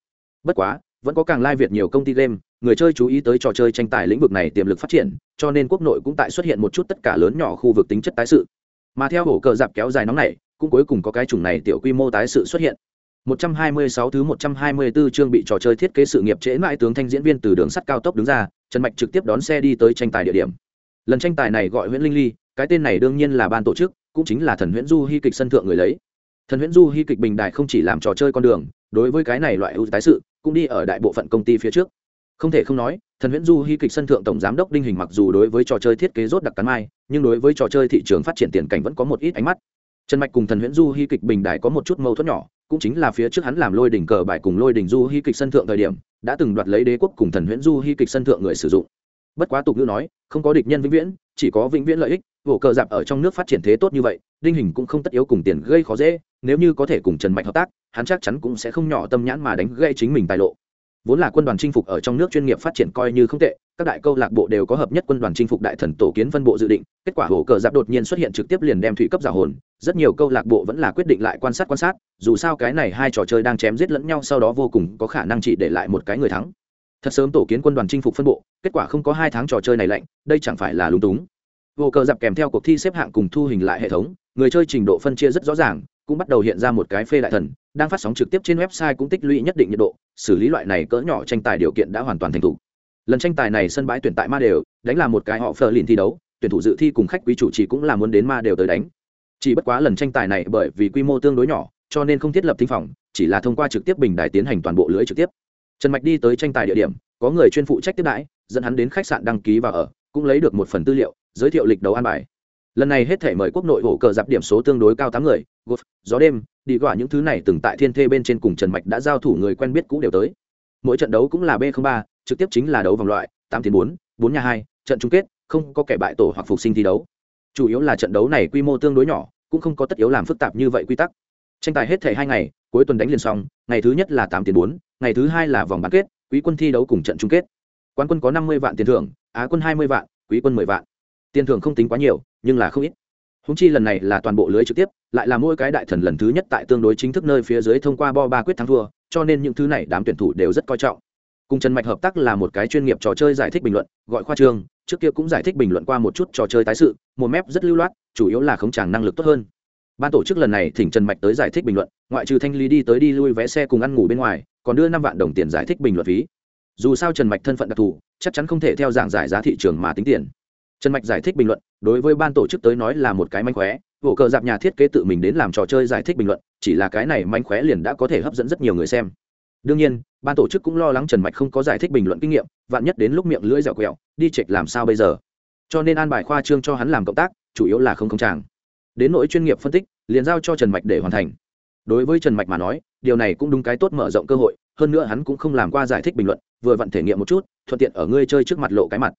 Speaker 1: Bất quá, vẫn có càng lai việt nhiều công ty game, người chơi chú ý tới trò chơi tranh tài lĩnh vực này tiềm lực phát triển, cho nên quốc nội cũng tại xuất hiện một chút tất cả lớn nhỏ khu vực tính chất tái sự. Mà theo hổ cờ dạp kéo dài nóng này cũng cuối cùng có cái chủng này tiểu quy mô tái sự xuất hiện. 126 thứ 124 chương bị trò chơi thiết kế sự nghiệp trễ mãi tướng thanh diễn viên từ đường sắt cao tốc đứng ra, Trần Mạch trực tiếp đón xe đi tới tranh tài địa điểm. Lần tranh tài này gọi Huyễn Linh Ly, cái tên này đương nhiên là ban tổ chức, cũng chính là Thần Huyễn Du hy kịch sân thượng người lấy. Thần Huyễn Du hy kịch bình đài không chỉ làm trò chơi con đường, đối với cái này loại ưu tái sự, cũng đi ở đại bộ phận công ty phía trước không thể không nói thần huyễn du hy kịch sân thượng tổng giám đốc đinh hình mặc dù đối với trò chơi thiết kế rốt đặc cắn mai nhưng đối với trò chơi thị trường phát triển tiền cảnh vẫn có một ít ánh mắt trần mạch cùng thần huyễn du hy kịch bình đại có một chút mâu thuẫn nhỏ, cũng chính là phía trước hắn làm lôi đỉnh cờ bài cùng lôi đỉnh du hy kịch sân thượng thời điểm, đã từng đoạt lấy đế quốc cùng thần huyễn du hy kịch sân thượng người sử dụng. Bất quá tục ngữ nói, không có địch nhân vĩnh viễn, chỉ có vĩnh viễn lợi ích vỗ cờ dạp ở trong nước phát triển thế tốt như vậy, đinh hình cũng không tất yếu cùng tiền gây khó dễ, nếu như có thể cùng trần mạch hợp tác, hắn chắc chắn cũng sẽ không nhỏ tâm nhãn mà đánh gây chính mình tài lộ vốn là quân đoàn chinh phục ở trong nước chuyên nghiệp phát triển coi như không tệ, các đại câu lạc bộ đều có hợp nhất quân đoàn chinh phục đại thần tổ kiến phân bộ dự định, kết quả hổ cờ giáp đột nhiên xuất hiện trực tiếp liền đem thủy cấp giả hồn, rất nhiều câu lạc bộ vẫn là quyết định lại quan sát quan sát, dù sao cái này hai trò chơi đang chém giết lẫn nhau sau đó vô cùng có khả năng chỉ để lại một cái người thắng. Thật sớm tổ kiến quân đoàn chinh phục phân bộ, kết quả không có hai tháng trò chơi này lạnh, đây chẳng phải là lúng túng. Hồ cờ giáp kèm theo cuộc thi xếp hạng cùng thu hình lại hệ thống, người chơi trình độ phân chia rất rõ ràng, cũng bắt đầu hiện ra một cái phê đại thần đang phát sóng trực tiếp trên website cũng tích lũy nhất định nhiệt độ, xử lý loại này cỡ nhỏ tranh tài điều kiện đã hoàn toàn thành thục. Lần tranh tài này sân bãi tuyển tại ma đều, đánh là một cái họ phờ lìn thi đấu, tuyển thủ dự thi cùng khách quý chủ trì cũng là muốn đến ma đều tới đánh. Chỉ bất quá lần tranh tài này bởi vì quy mô tương đối nhỏ, cho nên không thiết lập thính phòng, chỉ là thông qua trực tiếp bình đài tiến hành toàn bộ lưới trực tiếp. Trần mạch đi tới tranh tài địa điểm, có người chuyên phụ trách tiếp đãi, dẫn hắn đến khách sạn đăng ký và ở, cũng lấy được một phần tư liệu, giới thiệu lịch đấu an bài lần này hết thể mời quốc nội hổ cờ dạp điểm số tương đối cao tám người gột gió đêm, đi gọi những thứ này từng tại thiên thê bên trên cùng trần mạch đã giao thủ người quen biết cũ đều tới. Mỗi trận đấu cũng là b ba, trực tiếp chính là đấu vòng loại, tám tiến bốn bốn nhà hai, trận chung kết, không có kẻ bại tổ hoặc phục sinh thi đấu. Chủ yếu là trận đấu này quy mô tương đối nhỏ, cũng không có tất yếu làm phức tạp như vậy quy tắc. Tranh tài hết thể hai ngày, cuối tuần đánh liền xong, ngày thứ nhất là tám tiền bốn, ngày thứ hai là vòng bán kết, quý quân thi đấu cùng trận chung kết. Quán quân có năm mươi vạn tiền thưởng, á quân hai mươi vạn, quý quân mười vạn. Tiền thưởng không tính quá nhiều nhưng là không ít. Húng chi lần này là toàn bộ lưới trực tiếp, lại là mỗi cái đại thần lần thứ nhất tại tương đối chính thức nơi phía dưới thông qua bo ba quyết thắng thua, cho nên những thứ này đám tuyển thủ đều rất coi trọng. Cùng trần mạch hợp tác là một cái chuyên nghiệp trò chơi giải thích bình luận, gọi khoa trương trước kia cũng giải thích bình luận qua một chút trò chơi tái sự, một mép rất lưu loát, chủ yếu là khống tràng năng lực tốt hơn. Ban tổ chức lần này thỉnh trần mạch tới giải thích bình luận, ngoại trừ thanh lý đi tới đi lui vé xe cùng ăn ngủ bên ngoài, còn đưa năm vạn đồng tiền giải thích bình luận phí. Dù sao trần mạch thân phận đặc thù, chắc chắn không thể theo giảng giải giá thị trường mà tính tiền trần mạch giải thích bình luận, đối với ban tổ chức tới nói là một cái mánh khóe bộ cờ dạp nhà thiết kế tự mình đến làm trò chơi giải thích bình luận, chỉ là cái này mánh khóe liền đã có thể hấp dẫn rất nhiều người xem. Đương nhiên, ban tổ chức cũng lo lắng trần mạch không có giải thích bình luận kinh nghiệm, vạn nhất đến lúc miệng lưỡi dẻo quẹo, đi chệch làm sao bây giờ? Cho nên an bài khoa trương cho hắn làm cộng tác, chủ yếu là không công tràng. Đến nỗi chuyên nghiệp phân tích, liền giao cho trần mạch để hoàn thành. Đối với trần mạch mà nói, điều này cũng đúng cái tốt mở rộng cơ hội, hơn nữa hắn cũng không làm qua giải thích bình luận, vừa vặn thể nghiệm một chút, thuận tiện ở ngươi chơi trước mặt lộ cái mặt.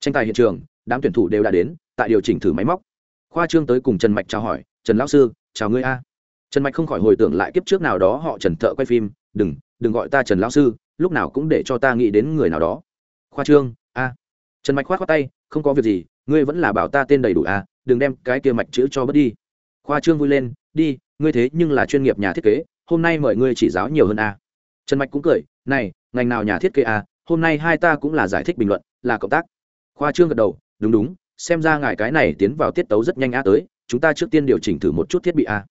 Speaker 1: Tranh tài hiện trường đám tuyển thủ đều đã đến, tại điều chỉnh thử máy móc. Khoa trương tới cùng trần mạch chào hỏi, trần lão sư, chào ngươi a. Trần mạch không khỏi hồi tưởng lại kiếp trước nào đó họ trần thợ quay phim, đừng đừng gọi ta trần lão sư, lúc nào cũng để cho ta nghĩ đến người nào đó. Khoa trương, a. Trần mạch k h o á t khoác tay, không có việc gì, ngươi vẫn là bảo ta tên đầy đủ a, đừng đem cái kia mạch chữ cho bớt đi. Khoa trương vui lên, đi, ngươi thế nhưng là chuyên nghiệp nhà thiết kế, hôm nay mời ngươi chỉ giáo nhiều hơn a. Trần mạch cũng cười, này, ngành nào nhà thiết kế a, hôm nay hai ta cũng là giải thích bình luận, là cộng tác. Khoa trương gật đầu đúng đúng, xem ra ngài cái này tiến vào tiết tấu rất nhanh a tới, chúng ta trước tiên điều chỉnh thử một chút thiết bị a.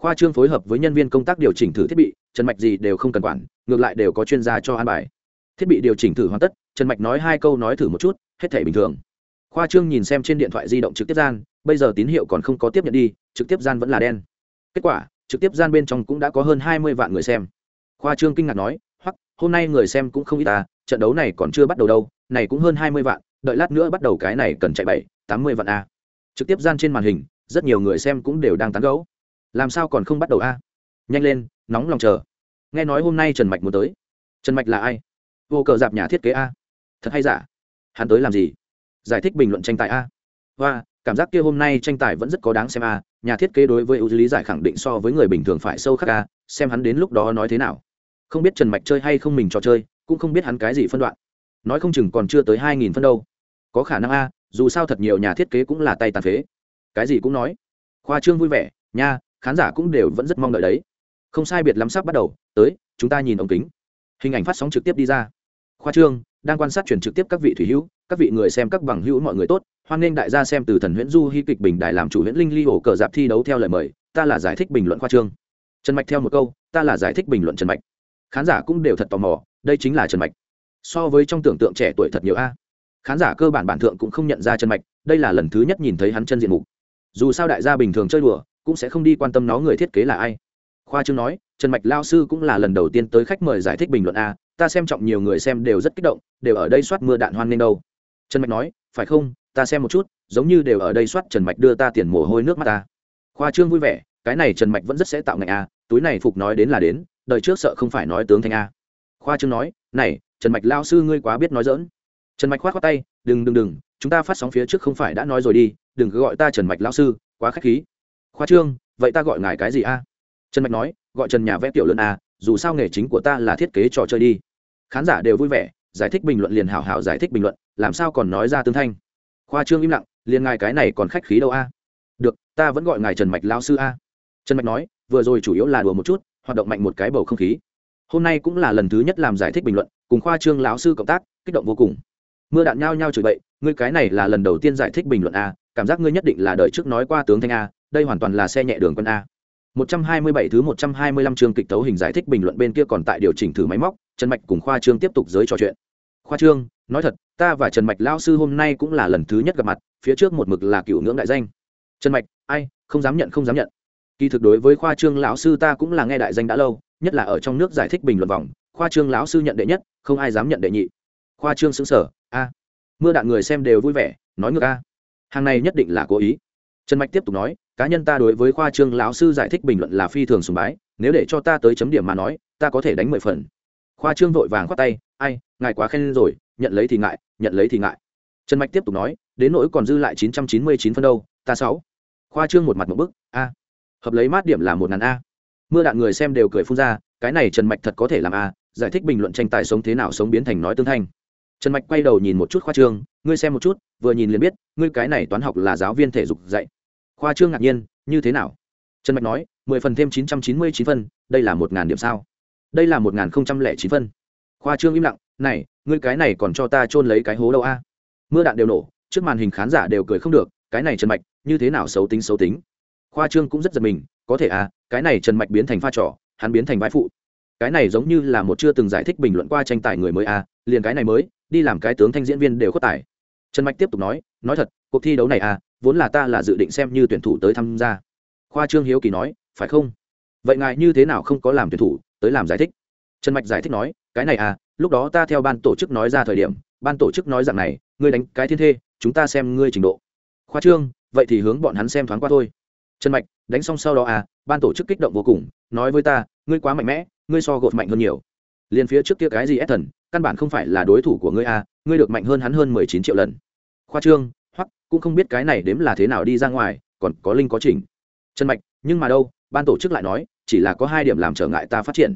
Speaker 1: Khoa trương phối hợp với nhân viên công tác điều chỉnh thử thiết bị, trần mạch gì đều không cần quản, ngược lại đều có chuyên gia cho an bài. Thiết bị điều chỉnh thử hoàn tất, trần mạch nói hai câu nói thử một chút, hết thể bình thường. Khoa trương nhìn xem trên điện thoại di động trực tiếp gian, bây giờ tín hiệu còn không có tiếp nhận đi, trực tiếp gian vẫn là đen. Kết quả, trực tiếp gian bên trong cũng đã có hơn hai mươi vạn người xem. Khoa trương kinh ngạc nói hoặc hôm nay người xem cũng không ít ta trận đấu này còn chưa bắt đầu đâu, này cũng hơn hai mươi vạn đợi lát nữa bắt đầu cái này cần chạy bảy, tám mươi vạn a. Trực tiếp gian trên màn hình, rất nhiều người xem cũng đều đang tán gẫu. Làm sao còn không bắt đầu a? Nhanh lên, nóng lòng chờ. Nghe nói hôm nay trần mạch muốn tới. Trần mạch là ai? Vô cờ dạp nhà thiết kế a. Thật hay giả? Hắn tới làm gì? Giải thích bình luận tranh tài a. Và cảm giác kia hôm nay tranh tài vẫn rất có đáng xem a. Nhà thiết kế đối với ưu lý giải khẳng định so với người bình thường phải sâu khắc a. Xem hắn đến lúc đó nói thế nào. Không biết trần mạch chơi hay không mình trò chơi, cũng không biết hắn cái gì phân đoạn. Nói không chừng còn chưa tới hai nghìn phân đâu có khả năng a, dù sao thật nhiều nhà thiết kế cũng là tay tàn phế. Cái gì cũng nói. Khoa trương vui vẻ, nha, khán giả cũng đều vẫn rất mong đợi đấy. Không sai biệt lắm sắp bắt đầu, tới, chúng ta nhìn ống kính. Hình ảnh phát sóng trực tiếp đi ra. Khoa trương, đang quan sát chuyển trực tiếp các vị thủy hữu, các vị người xem các bằng hữu mọi người tốt, hoan nghênh đại gia xem từ thần huyễn du hy kịch bình đại làm chủ huyễn linh ly hồ cờ dạp thi đấu theo lời mời, ta là giải thích bình luận khoa trương. Trần mạch theo một câu, ta là giải thích bình luận trần mạch. Khán giả cũng đều thật tò mò, đây chính là trần mạch. So với trong tưởng tượng trẻ tuổi thật nhiều a khán giả cơ bản bản thượng cũng không nhận ra trần mạch, đây là lần thứ nhất nhìn thấy hắn chân diện mục. Dù sao đại gia bình thường chơi đùa, cũng sẽ không đi quan tâm nó người thiết kế là ai. Khoa trương nói, trần mạch lao sư cũng là lần đầu tiên tới khách mời giải thích bình luận a, ta xem trọng nhiều người xem đều rất kích động, đều ở đây soát mưa đạn hoan nghênh đâu. Trần mạch nói, phải không, ta xem một chút, giống như đều ở đây soát trần mạch đưa ta tiền mồ hôi nước mắt ta khoa trương vui vẻ, cái này trần mạch vẫn rất sẽ tạo ngành a, túi này phục nói đến là đến, đời trước sợ không phải nói tướng thanh a. Khoa trương nói, này, trần mạch lao sư ngươi quá biết nói dỡn trần mạch k h o á t khoác tay, đừng đừng đừng, chúng ta phát sóng phía trước không phải đã nói rồi đi, đừng cứ gọi ta trần mạch lao sư, quá k h á c h khí. Khoa trương, vậy ta gọi ngài cái gì a? Trần mạch nói, gọi trần nhà vẽ tiểu lớn a à, dù sao nghề chính của ta là thiết kế trò chơi đi. Khán giả đều vui vẻ, giải thích bình luận liền hảo hảo giải thích bình luận, làm sao còn nói ra tương thanh. Khoa trương im lặng, liền ngài cái này còn khách khí đâu a? Được, ta vẫn gọi ngài trần mạch lao sư a. Trần mạch nói, vừa rồi chủ yếu là đùa một chút, hoạt động mạnh một cái bầu không khí. Hôm nay cũng là lần thứ nhất làm giải thích bình luận, cùng khoa trương lão sư cộng tác, kích động vô cùng mưa đạn nhao nhao chửi bậy ngươi cái này là lần đầu tiên giải thích bình luận a cảm giác ngươi nhất định là đợi trước nói qua tướng thanh a đây hoàn toàn là xe nhẹ đường quân a 127 thứ 125 chương kịch tấu hình giải thích bình luận bên kia còn tại điều chỉnh thử máy móc, Trần Mạch cùng Khoa Trương tiếp tục giới trò chuyện. Khoa Trương, nói thật, ta và Trần Mạch lão sư hôm nay cũng là lần thứ nhất gặp mặt, phía trước một mực là cựu ngưỡng đại danh. Trần Mạch, ai, không dám nhận không dám nhận. Kỳ thực đối với Khoa Trương lão sư ta cũng là nghe đại danh đã lâu, nhất là ở trong nước giải thích bình luận vòng, Khoa Trương lão sư nhận đệ nhất, không ai dám nhận đệ nhị. Khoa Trương sững sở, a. Mưa đạn người xem đều vui vẻ, nói ngược a. Hàng này nhất định là cố ý. Trần Mạch tiếp tục nói, cá nhân ta đối với khoa trương lão sư giải thích bình luận là phi thường sùng bái nếu để cho ta tới chấm điểm mà nói ta có thể đánh mười phần khoa trương vội vàng khoát tay ai ngài quá khen rồi nhận lấy thì ngại nhận lấy thì ngại trần mạch tiếp tục nói đến nỗi còn dư lại chín trăm chín mươi chín phân đâu ta sáu khoa trương một mặt một bức a hợp lấy mát điểm là một ngàn a mưa đạn người xem đều cười phun ra cái này trần mạch thật có thể làm a giải thích bình luận tranh tài sống thế nào sống biến thành nói tương thanh trần mạch quay đầu nhìn một chút khoa trương, ngươi xem một chút, vừa nhìn liền biết, ngươi cái này toán học là giáo viên thể dục dạy. Khoa trương ngạc nhiên, như thế nào? Trần mạch nói, mười phần thêm chín trăm chín mươi chín phân, đây là một ngàn điểm sao? Đây là một ngàn không trăm lẻ chín phân. Khoa trương im lặng, này, ngươi cái này còn cho ta trôn lấy cái hố đâu a? Mưa đạn đều nổ, trước màn hình khán giả đều cười không được, cái này trần mạch, như thế nào xấu tính xấu tính? Khoa trương cũng rất giật mình, có thể à cái này trần mạch biến thành pha trò, hắn biến thành vai phụ. Cái này giống như là một chưa từng giải thích bình luận qua tranh tài người mới à liền cái này mới đi làm cái tướng thanh diễn viên đều có tài. Trần mạch tiếp tục nói nói thật, cuộc thi đấu này à vốn là ta là dự định xem như tuyển thủ tới tham gia. Khoa trương hiếu kỳ nói, phải không? Vậy ngài như thế nào không có làm tuyển thủ, tới làm giải thích? Trần mạch giải thích nói, cái này à lúc đó ta theo ban tổ chức nói ra thời điểm, ban tổ chức nói rằng này, ngươi đánh cái thiên thê, chúng ta xem ngươi trình độ. Khoa trương, vậy thì hướng bọn hắn xem thoáng qua thôi. Trần mạch, đánh xong sau đó à ban tổ chức kích động vô cùng, nói với ta, ngươi quá mạnh mẽ, ngươi so gột mạnh hơn nhiều. Liền phía trước kia cái gì ép thần căn bản không phải là đối thủ của ngươi a, ngươi được mạnh hơn hắn hơn mười chín triệu lần. Khoa trương hoặc cũng không biết cái này đếm là thế nào đi ra ngoài còn có linh có trình trần mạch nhưng mà đâu ban tổ chức lại nói chỉ là có hai điểm làm trở ngại ta phát triển.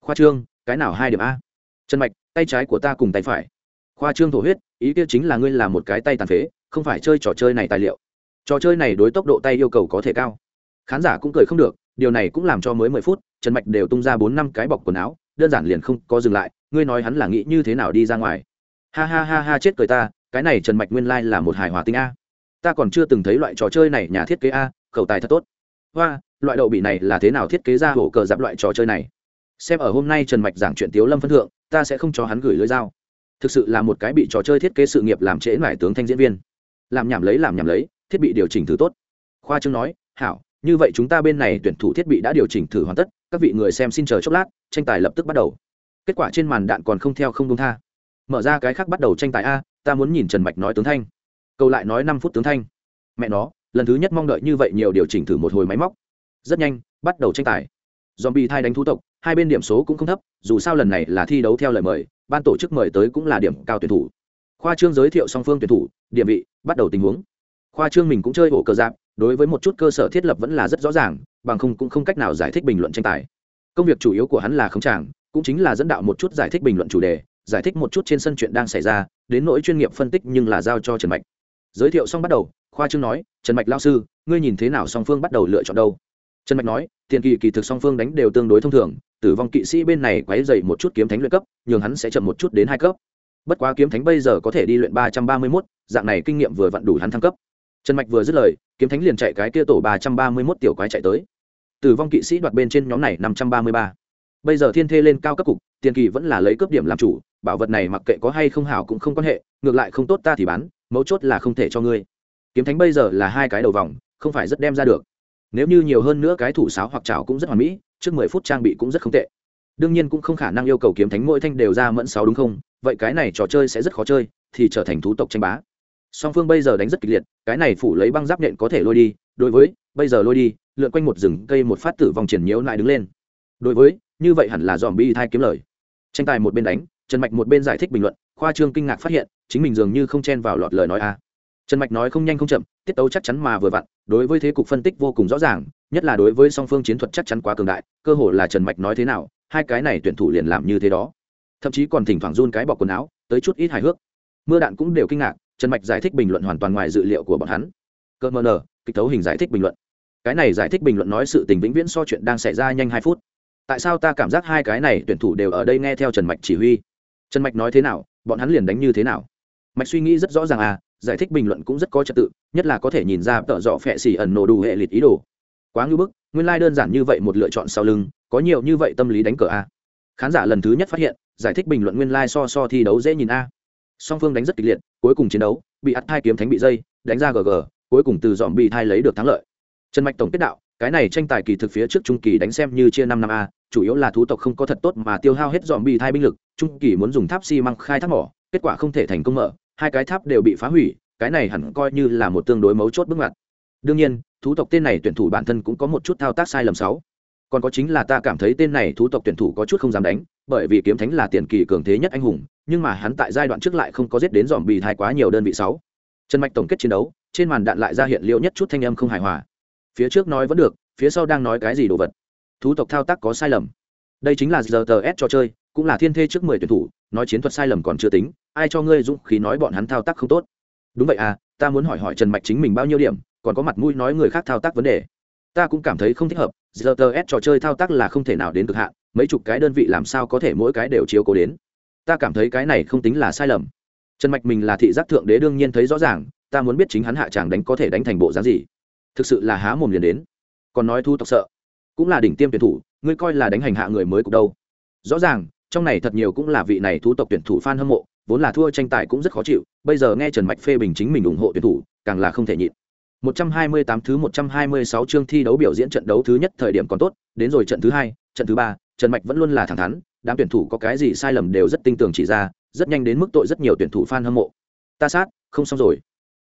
Speaker 1: Khoa trương cái nào hai điểm a? Trần mạch tay trái của ta cùng tay phải. Khoa trương thổ huyết ý kia chính là ngươi là một cái tay tàn phế không phải chơi trò chơi này tài liệu. Trò chơi này đối tốc độ tay yêu cầu có thể cao. Khán giả cũng cười không được điều này cũng làm cho mới mười phút trần mạch đều tung ra bốn năm cái bọc quần áo đơn giản liền không có dừng lại, ngươi nói hắn là nghĩ như thế nào đi ra ngoài. Ha ha ha ha, chết cười ta, cái này trần mạch nguyên lai、like、là một hài hòa tinh a. Ta còn chưa từng thấy loại trò chơi này, nhà thiết kế a, khẩu tài thật tốt. Hoa, loại đậu bị này là thế nào thiết kế ra hổ cờ giáp loại trò chơi này? Xem ở hôm nay trần mạch giảng chuyện tiếu lâm phân thượng, ta sẽ không cho hắn gửi lưới dao thực sự là một cái bị trò chơi thiết kế sự nghiệp làm trễ mải tướng thanh diễn viên. Làm nhảm lấy, làm nhảm lấy, thiết bị điều chỉnh thử tốt. Khoa trương nói, hảo như vậy chúng ta bên này tuyển thủ thiết bị đã điều chỉnh thử hoàn tất, các vị người xem xin chờ chốc lát, tranh tài lập tức bắt đầu. Kết quả trên màn đạn còn không theo không công tha. Mở ra cái khác bắt đầu tranh tài a, ta muốn nhìn trần mạch nói tướng thanh. Câu lại nói năm phút tướng thanh. Mẹ nó, lần thứ nhất mong đợi như vậy nhiều điều chỉnh thử một hồi máy móc. Rất nhanh, bắt đầu tranh tài. Dòm bị thai đánh thú tộc, hai bên điểm số cũng không thấp, dù sao lần này là thi đấu theo lời mời, ban tổ chức mời tới cũng là điểm cao tuyển thủ. Khoa trương giới thiệu song phương tuyển thủ địa vị, bắt đầu tình huống. Khoa trương mình cũng chơi ổ cờ giáp đối với một chút cơ sở thiết lập vẫn là rất rõ ràng, bằng không cũng không cách nào giải thích bình luận tranh tài. Công việc chủ yếu của hắn là không tràng, cũng chính là dẫn đạo một chút giải thích bình luận chủ đề, giải thích một chút trên sân chuyện đang xảy ra, đến nỗi chuyên nghiệp phân tích nhưng là giao cho trần mạch. Giới thiệu xong bắt đầu, khoa trương nói, trần mạch lao sư, ngươi nhìn thế nào song phương bắt đầu lựa chọn đâu? Trần mạch nói, tiền kỳ kỳ thực song phương đánh đều tương đối thông thường, tử vong kỵ sĩ bên này quáy dày một chút kiếm thánh luyện cấp, nhường hắn sẽ chậm một chút đến hai cấp. Bất quá kiếm thánh bây giờ có thể đi luyện ba trăm ba mươi mốt, dạng này kinh nghiệm vừa vặn đủ hắn thăng cấp trần mạch vừa dứt lời, kiếm thánh liền chạy cái kia tổ ba trăm ba mươi mốt tiểu quái chạy tới. Tử vong kỵ sĩ đoạt bên trên nhóm này năm trăm ba mươi ba. Bây giờ thiên thê lên cao cấp cục, tiền kỳ vẫn là lấy cấp điểm làm chủ, bảo vật này mặc kệ có hay không hảo cũng không quan hệ, ngược lại không tốt ta thì bán, mấu chốt là không thể cho ngươi. Kiếm thánh bây giờ là hai cái đầu vòng, không phải rất đem ra được. Nếu như nhiều hơn nữa cái thủ sáo hoặc chảo cũng rất hoàn mỹ, trước mười phút trang bị cũng rất không tệ. Đương nhiên cũng không khả năng yêu cầu kiếm thánh mỗi thanh đều ra mẫn sáu đúng không? Vậy cái này trò chơi sẽ rất khó chơi, thì trở thành thú tộc tranh bá song phương bây giờ đánh rất kịch liệt, cái này phủ lấy băng giáp nện có thể lôi đi, đối với, bây giờ lôi đi, lượn quanh một rừng cây một phát tử vòng triển nhiễu lại đứng lên. Đối với, như vậy hẳn là dòm bi thai kiếm lời. Tranh tài một bên đánh, trần mạch một bên giải thích bình luận, khoa trương kinh ngạc phát hiện, chính mình dường như không chen vào lọt lời nói a. Trần mạch nói không nhanh không chậm, tiết tấu chắc chắn mà vừa vặn, đối với thế cục phân tích vô cùng rõ ràng, nhất là đối với song phương chiến thuật chắc chắn quá cường đại, cơ hội là trần mạch nói thế nào, hai cái này tuyển thủ liền làm như thế đó. Thậm chí còn thỉnh thoảng run cái bọc quần áo, tới chút ít hài hước. Mưa đạn cũng đều kinh ngạc trần mạch giải thích bình luận hoàn toàn ngoài dự liệu của bọn hắn. Cơ mờ nờ, kịch tấu hình giải thích bình luận. Cái này giải thích bình luận nói sự tình vĩnh viễn so chuyện đang xảy ra nhanh hai phút. Tại sao ta cảm giác hai cái này tuyển thủ đều ở đây nghe theo trần mạch chỉ huy? Trần mạch nói thế nào, bọn hắn liền đánh như thế nào? Mạch suy nghĩ rất rõ ràng à giải thích bình luận cũng rất có trật tự, nhất là có thể nhìn ra tợ dọ phẹ xỉ ẩn nổ đủ hệ liệt ý đồ. Quá ngưỡng bức, nguyên lai đơn giản như vậy một lựa chọn sau lưng, có nhiều như vậy tâm lý đánh cờ a khán giả lần thứ nhất phát hiện, giải thích bình luận nguyên lai so so thi đấu dễ nhìn a song phương đánh rất kịch liệt, cuối cùng chiến đấu, bị ắt hai kiếm thánh bị dây, đánh ra gg cuối cùng từ dọn bị thai lấy được thắng lợi. Trần mạch tổng kết đạo, cái này tranh tài kỳ thực phía trước trung kỳ đánh xem như chia năm năm a, chủ yếu là thú tộc không có thật tốt mà tiêu hao hết dọn bị thai binh lực, trung kỳ muốn dùng tháp xi măng khai thác mỏ, kết quả không thể thành công mở, hai cái tháp đều bị phá hủy, cái này hẳn coi như là một tương đối mấu chốt bước ngoặt. Đương nhiên, thú tộc tên này tuyển thủ bản thân cũng có một chút thao tác sai lầm sáu còn có chính là ta cảm thấy tên này thú tộc tuyển thủ có chút không dám đánh bởi vì kiếm thánh là tiền kỳ cường thế nhất anh hùng, nhưng mà hắn tại giai đoạn trước lại không có giết đến dòm bị thai quá nhiều đơn vị sáu. Trần mạch tổng kết chiến đấu, trên màn đạn lại ra hiện liệu nhất chút thanh âm không hài hòa. Phía trước nói vẫn được, phía sau đang nói cái gì đồ vật? Thú tộc thao tác có sai lầm. Đây chính là giờ tờ s chơi, cũng là thiên thê trước mười tuyển thủ, nói chiến thuật sai lầm còn chưa tính, ai cho ngươi dũng khí nói bọn hắn thao tác không tốt? Đúng vậy à ta muốn hỏi hỏi trần mạch chính mình bao nhiêu điểm, còn có mặt mũi nói người khác thao tác vấn đề. Ta cũng cảm thấy không thích hợp, giờ tờ s trò chơi thao tác là không thể nào đến cực hạn mấy chục cái đơn vị làm sao có thể mỗi cái đều chiếu cố đến? Ta cảm thấy cái này không tính là sai lầm. Trần mạch mình là thị giác thượng đế đương nhiên thấy rõ ràng ta muốn biết chính hắn hạ tràng đánh có thể đánh thành bộ dáng gì. Thực sự là há mồm liền đến. Còn nói thu tộc sợ cũng là đỉnh tiêm tuyển thủ ngươi coi là đánh hành hạ người mới cục đâu. Rõ ràng trong này thật nhiều cũng là vị này thu tộc tuyển thủ f a n hâm mộ vốn là thua tranh tài cũng rất khó chịu bây giờ nghe trần mạch phê bình chính mình ủng hộ tuyển thủ càng là không thể nhịn. 128 thứ 126 chương thi đấu biểu diễn trận đấu thứ nhất thời điểm còn tốt, đến rồi trận thứ hai, trận thứ ba, Trần Mạch vẫn luôn là thẳng thắn, đám tuyển thủ có cái gì sai lầm đều rất tinh tường chỉ ra, rất nhanh đến mức tội rất nhiều tuyển thủ fan hâm mộ. Ta sát, không xong rồi.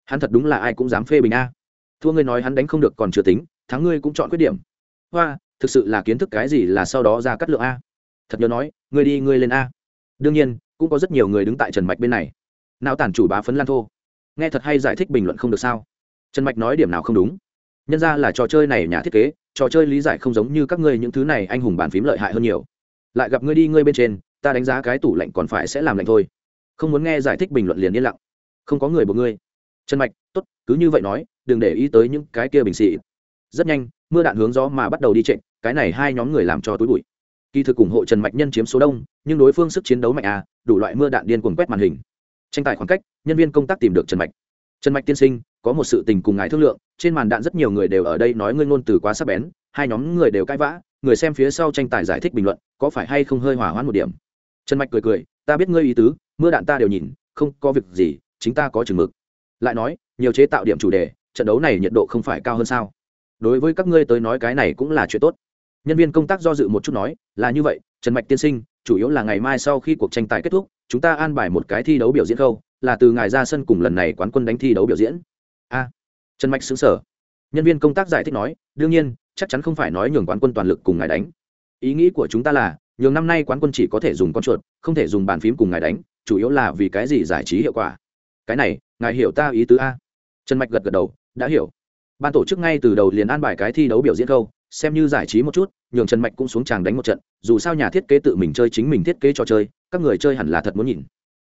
Speaker 1: Hắn thật đúng là ai cũng dám phê bình a. Thua ngươi nói hắn đánh không được còn chưa tính, thắng ngươi cũng chọn khuyết điểm. Hoa, thực sự là kiến thức cái gì là sau đó ra cắt lượng a. Thật nhớ nói, ngươi đi ngươi lên a. Đương nhiên, cũng có rất nhiều người đứng tại Trần Mạch bên này. Nào tản chủ bá phấn lan thô. Nghe thật hay giải thích bình luận không được sao? trần mạch nói điểm nào không đúng nhân ra là trò chơi này nhà thiết kế trò chơi lý giải không giống như các ngươi những thứ này, anh hùng bàn phím lợi hại hơn nhiều. Lại gặp ngươi đi, ngươi bên trên, ta đánh giá cái tủ lạnh còn phải sẽ làm lạnh thôi. Không muốn nghe giải thích bình luận liền yên lặng. Không có người buộc ngươi. Trần mạch t ố t cứ như vậy nói, đừng để ý tới những cái kia bình xị. Rất nhanh, mưa đạn hướng gió mà bắt đầu đi trịnh cái này hai nhóm người làm cho túi bụi. Kỳ thực ủng hộ trần mạch nhân chiếm số đông, nhưng đối phương sức chiến đấu mạnh à đủ loại mưa đạn điên cuồng quét màn hình. Tranh tài khoảng cách, nhân viên công tác tìm được trần mạch. Trần mạch tiên sinh có một sự tình cùng ngài thương lượng, trên màn đạn rất nhiều người đều ở đây nói ngươi ngôn từ quá sắc bén, hai nhóm người đều cãi vã, người xem phía sau tranh tài giải thích bình luận, có phải hay không hơi hỏa hoãn một điểm. Trần mạch cười cười, ta biết ngươi ý tứ, mưa đạn ta đều nhìn, không có việc gì, chính ta có chừng mực. Lại nói, nhiều chế tạo điểm chủ đề, trận đấu này nhiệt độ không phải cao hơn sao? Đối với các ngươi tới nói cái này cũng là chuyện tốt. Nhân viên công tác do dự một chút nói, là như vậy, trần mạch tiên sinh, chủ yếu là ngày mai sau khi cuộc tranh tài kết thúc, chúng ta an bài một cái thi đấu biểu diễn khâu, là từ ngài ra sân cùng lần này quán quân đánh thi đấu biểu diễn trần mạch xứng sở nhân viên công tác giải thích nói, đương nhiên, chắc chắn không phải nói nhường quán quân toàn lực cùng ngài đánh. Ý nghĩ của chúng ta là, nhường năm nay quán quân chỉ có thể dùng con chuột, không thể dùng bàn phím cùng ngài đánh, chủ yếu là vì cái gì giải trí hiệu quả. Cái này, ngài hiểu ta ý tứ a? Trần mạch gật gật đầu, đã hiểu. Ban tổ chức ngay từ đầu liền an bài cái thi đấu biểu diễn câu, xem như giải trí một chút, nhường trần mạch cũng xuống tràng đánh một trận, dù sao nhà thiết kế tự mình chơi chính mình thiết kế trò chơi, các người chơi hẳn là thật muốn nhìn.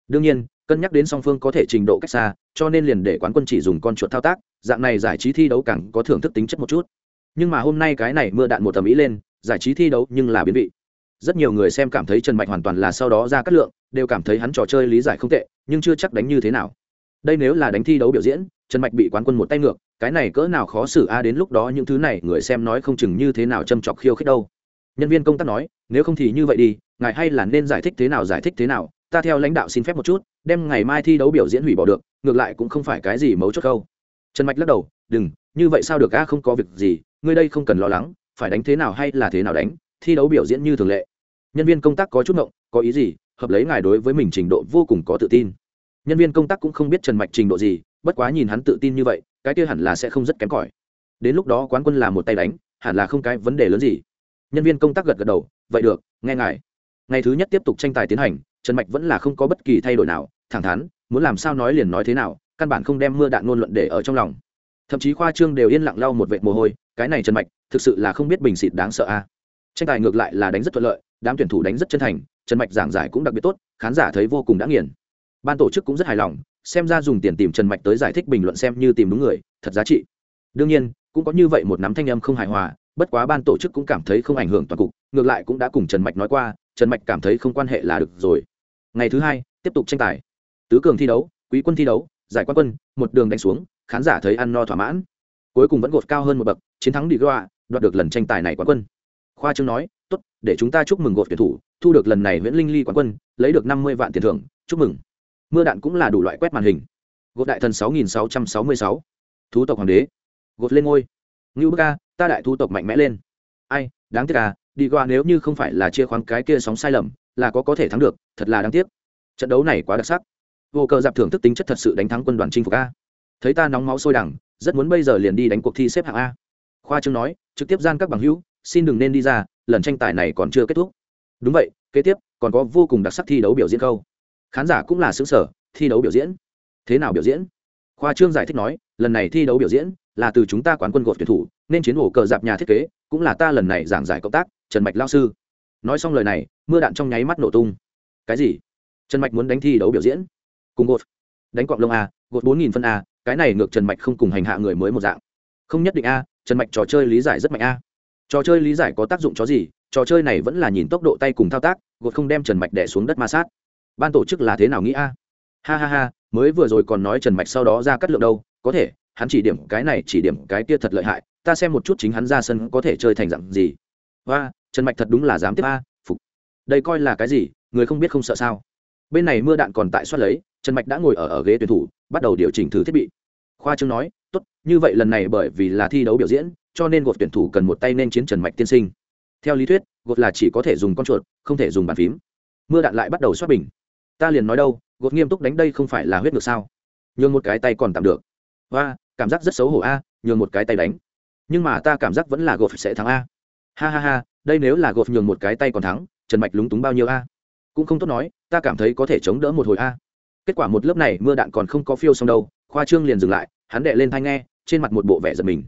Speaker 1: Đương nhiên cân nhắc đến song phương có thể trình độ cách xa, cho nên liền để quán quân chỉ dùng con chuột thao tác, dạng này giải trí thi đấu càng có thưởng thức tính chất một chút. Nhưng mà hôm nay cái này mưa đạn một tầm ý lên, giải trí thi đấu nhưng là biến vị. Rất nhiều người xem cảm thấy trần mạch hoàn toàn là sau đó ra cắt lượng, đều cảm thấy hắn trò chơi lý giải không tệ, nhưng chưa chắc đánh như thế nào. Đây nếu là đánh thi đấu biểu diễn, trần mạch bị quán quân một tay ngược, cái này cỡ nào khó xử a, đến lúc đó những thứ này người xem nói không chừng như thế nào châm chọc khiêu khích đâu. Nhân viên công tác nói, nếu không thì như vậy đi, ngài hay là nên giải thích thế nào, giải thích thế nào, ta theo lãnh đạo xin phép một chút đem ngày mai thi đấu biểu diễn hủy bỏ được, ngược lại cũng không phải cái gì mấu chốt câu trần mạch lắc đầu, đừng, như vậy sao được? A, không có việc gì, ngươi đây không cần lo lắng, phải đánh thế nào hay là thế nào đánh, thi đấu biểu diễn như thường lệ. Nhân viên công tác có chút ngộng, có ý gì? Hợp lấy ngài đối với mình trình độ vô cùng có tự tin. Nhân viên công tác cũng không biết trần mạch trình độ gì, bất quá nhìn hắn tự tin như vậy, cái kia hẳn là sẽ không rất kém cỏi. Đến lúc đó quán quân là một tay đánh, hẳn là không cái vấn đề lớn gì. Nhân viên công tác gật gật đầu, vậy được, nghe ngài. Ngày thứ nhất tiếp tục tranh tài tiến hành trần mạch vẫn là không có bất kỳ thay đổi nào, thẳng thắn, muốn làm sao nói liền nói thế nào, căn bản không đem mưa đạn ngôn luận để ở trong lòng. Thậm chí khoa trương đều yên lặng lau một vệt mồ hôi, cái này trần mạch, thực sự là không biết bình xịt đáng sợ a. Tranh tài ngược lại là đánh rất thuận lợi, đám tuyển thủ đánh rất chân thành, trần mạch giảng giải cũng đặc biệt tốt, khán giả thấy vô cùng đã nghiền. Ban tổ chức cũng rất hài lòng, xem ra dùng tiền tìm trần mạch tới giải thích bình luận xem như tìm đúng người, thật giá trị. Đương nhiên, cũng có như vậy một nắm thanh âm không hài hòa, bất quá ban tổ chức cũng cảm thấy không ảnh hưởng toàn cục, ngược lại cũng đã cùng trần mạch nói qua, trần mạch cảm thấy không quan hệ là được rồi ngày thứ hai, tiếp tục tranh tài. Tứ cường thi đấu, quý quân thi đấu, giải quan quân, một đường đánh xuống, khán giả thấy ăn no thỏa mãn. Cuối cùng vẫn gột cao hơn một bậc, chiến thắng đi goa đoạt được lần tranh tài này quán quân. Khoa trương nói, tốt, để chúng ta chúc mừng gột tuyển thủ, thu được lần này nguyễn linh ly quán quân, lấy được năm mươi vạn tiền thưởng, chúc mừng. Mưa đạn cũng là đủ loại quét màn hình. Gột đại thần sáu nghìn sáu trăm sáu mươi sáu. Thú tộc hoàng đế. Gột lên ngôi. Ngưu bức ca ta đại thu tộc mạnh mẽ lên. Ai, đáng tiếc à đi qua nếu như không phải là chia khoáng cái kia sóng sai lầm là có có thể thắng được, thật là đáng tiếc. Trận đấu này quá đặc sắc. Vô cờ dạp thưởng thức tính chất thật sự đánh thắng quân đoàn chinh phục a. Thấy ta nóng máu sôi đẳng rất muốn bây giờ liền đi đánh cuộc thi xếp hạng a. Khoa trương nói, trực tiếp gian các bằng hữu, xin đừng nên đi ra, lần tranh tài này còn chưa kết thúc. Đúng vậy, kế tiếp, còn có vô cùng đặc sắc thi đấu biểu diễn câu. Khán giả cũng là xứng sở thi đấu biểu diễn. Thế nào biểu diễn? Khoa trương giải thích nói, lần này thi đấu biểu diễn là từ chúng ta quán quân gột tuyển thủ, nên chiến ổ cờ dạp nhà thiết kế, cũng là ta lần này giảng giải cộng tác, trần mạch lao sư. Nói xong lời này mưa đạn trong nháy mắt nổ tung. Cái gì? Trần mạch muốn đánh thi đấu biểu diễn? Cùng gột. Đánh quạng lông a, gột bốn nghìn phân a, cái này ngược trần mạch không cùng hành hạ người mới một dạng. Không nhất định a, trần mạch trò chơi lý giải rất mạnh a. Trò chơi lý giải có tác dụng chó gì? Trò chơi này vẫn là nhìn tốc độ tay cùng thao tác, gột không đem trần mạch đẻ xuống đất ma sát. Ban tổ chức là thế nào nghĩ a? Ha ha ha, mới vừa rồi còn nói trần mạch sau đó ra cắt lượng đâu, có thể, hắn chỉ điểm cái này, chỉ điểm cái kia thật lợi hại, ta xem một chút chính hắn ra sân có thể chơi thành dặn gì. Và trần mạch thật đúng là dám tiếp a đây coi là cái gì, người không biết không sợ sao? Bên này mưa đạn còn tại soát lấy, trần mạch đã ngồi ở ở ghế tuyển thủ, bắt đầu điều chỉnh thử thiết bị. Khoa trương nói, tốt, như vậy lần này bởi vì là thi đấu biểu diễn, cho nên gột tuyển thủ cần một tay nên chiến trần mạch tiên sinh. Theo lý thuyết, gột là chỉ có thể dùng con chuột, không thể dùng bàn phím. Mưa đạn lại bắt đầu soát bình. Ta liền nói đâu, gột nghiêm túc đánh đây không phải là huyết ngược sao? Nhường một cái tay còn tạm được. Và cảm giác rất xấu hổ a, nhường một cái tay đánh. Nhưng mà ta cảm giác vẫn là gột sẽ thắng a. Ha ha ha, đây nếu là gột nhường một cái tay còn thắng trần mạch lúng túng bao nhiêu a? Cũng không tốt nói, ta cảm thấy có thể chống đỡ một hồi a. Kết quả một lớp này mưa đạn còn không có phiêu xong đâu, khoa trương liền dừng lại, hắn đệ lên thai nghe, trên mặt một bộ vẻ giật mình.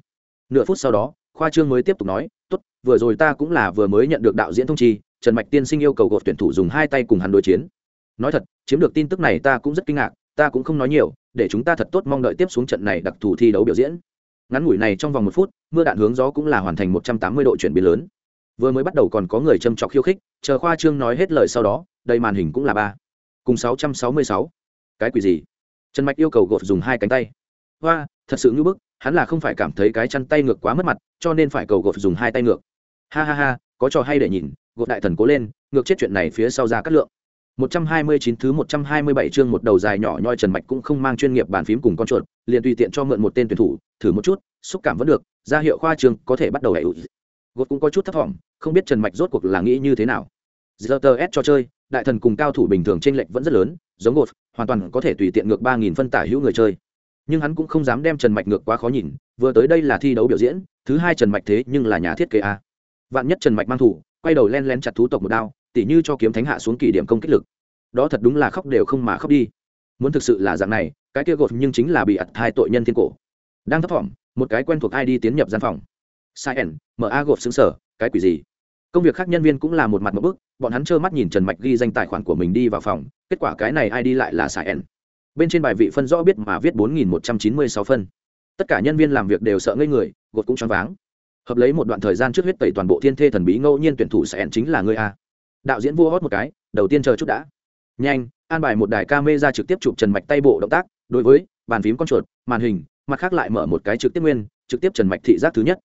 Speaker 1: Nửa phút sau đó, khoa trương mới tiếp tục nói, tốt, vừa rồi ta cũng là vừa mới nhận được đạo diễn thông chi, trần mạch tiên sinh yêu cầu gột tuyển thủ dùng hai tay cùng hắn đối chiến. Nói thật, chiếm được tin tức này ta cũng rất kinh ngạc, ta cũng không nói nhiều, để chúng ta thật tốt mong đợi tiếp xuống trận này đặc thù thi đấu biểu diễn. Ngắn ngủi này trong vòng một phút, mưa đạn hướng gió cũng là hoàn thành một trăm tám mươi độ chuyển biến lớn vừa mới bắt đầu còn có người châm trọc khiêu khích chờ khoa trương nói hết lời sau đó đây màn hình cũng là ba. Cùng sáu trăm sáu mươi sáu. Cái quỷ gì? Trần mạch yêu cầu gột dùng hai cánh tay. Hoa thật sự ngưỡng bức hắn là không phải cảm thấy cái chăn tay ngược quá mất mặt cho nên phải cầu gột dùng hai tay ngược. Ha ha ha có trò hay để nhìn gột đại thần cố lên ngược chết chuyện này phía sau ra cắt lượng. 129 thứ 127 chương một đầu dài nhỏ nhoi Trần Mạch cũng không mang chuyên nghiệp bàn phím cùng con chuột, liền tùy tiện cho mượn một tên tuyển thủ, thử một chút, xúc cảm vẫn được, ra hiệu khoa trường có thể bắt đầu đẩy. Gột cũng có chút thấp vọng, không biết Trần Mạch rốt cuộc là nghĩ như thế nào. ZTS cho chơi, đại thần cùng cao thủ bình thường chênh lệch vẫn rất lớn, giống gột, hoàn toàn có thể tùy tiện ngược ba nghìn phân tả hữu người chơi. Nhưng hắn cũng không dám đem Trần Mạch ngược quá khó nhìn, vừa tới đây là thi đấu biểu diễn, thứ hai Trần Mạch thế nhưng là nhà thiết kế a. Vạn nhất Trần Mạch mang thủ, quay đầu len lén chặt thú tộc một đao, tỉ như cho kiếm thánh hạ xuống kỷ điểm công kích lực đó thật đúng là khóc đều không mà khóc đi muốn thực sự là dạng này cái kia gột nhưng chính là bị ặt hai tội nhân thiên cổ đang thấp thỏm một cái quen thuộc ai đi tiến nhập gian phòng sai ẩn, mở a gột xứng sở, cái quỷ gì? Công việc khác nhân viên cũng là một mặt một bức, bọn hắn trơ mắt nhìn trần mạch ghi danh tài khoản của mình đi vào phòng, kết quả cái này ai đi lại là sai ẩn. Bên trên bài vị phân rõ biết mà viết bốn nghìn một trăm chín mươi sáu phân. Tất cả nhân viên làm việc đều sợ ngây người, gột cũng choáng váng. Hợp lấy một đoạn thời gian trước huyết tẩy toàn bộ thiên thê thần bí ngẫu nhiên tuyển thủ sẽ chính là người a. Đạo diễn vua hót một cái, đầu tiên chờ chút đã. Nhanh, an bài một đài camera trực tiếp chụp trần mạch tay bộ động tác, đối với bàn phím con chuột, màn hình, mặt khác lại mở một cái trực tiếp nguyên, trực tiếp trần mạch thị giác thứ nhất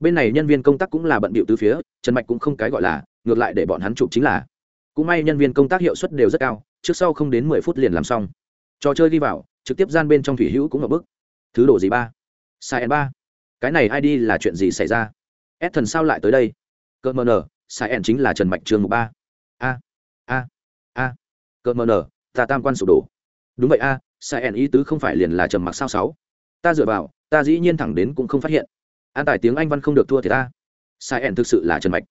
Speaker 1: bên này nhân viên công tác cũng là bận bịu từ phía, trần mạch cũng không cái gọi là, ngược lại để bọn hắn chụp chính là. Cũng may nhân viên công tác hiệu suất đều rất cao, trước sau không đến mười phút liền làm xong. Trò chơi đi vào, trực tiếp gian bên trong thủy hữu cũng ngập bức thứ đồ gì ba? Sai n ba. Cái này id là chuyện gì xảy ra? S thần sao lại tới đây? Cỡ mờ nở sai n chính là trần mạch trường mục ba. A a a. Cỡ mờ nở ta tam quan sụp đổ. Đúng vậy a sai n ý tứ không phải liền là trầm mặc sao sáu. Ta dựa vào, ta dĩ nhiên thẳng đến cũng không phát hiện an tài tiếng anh văn không được thua thì ta. Sai ẻn thực sự là trần mạch.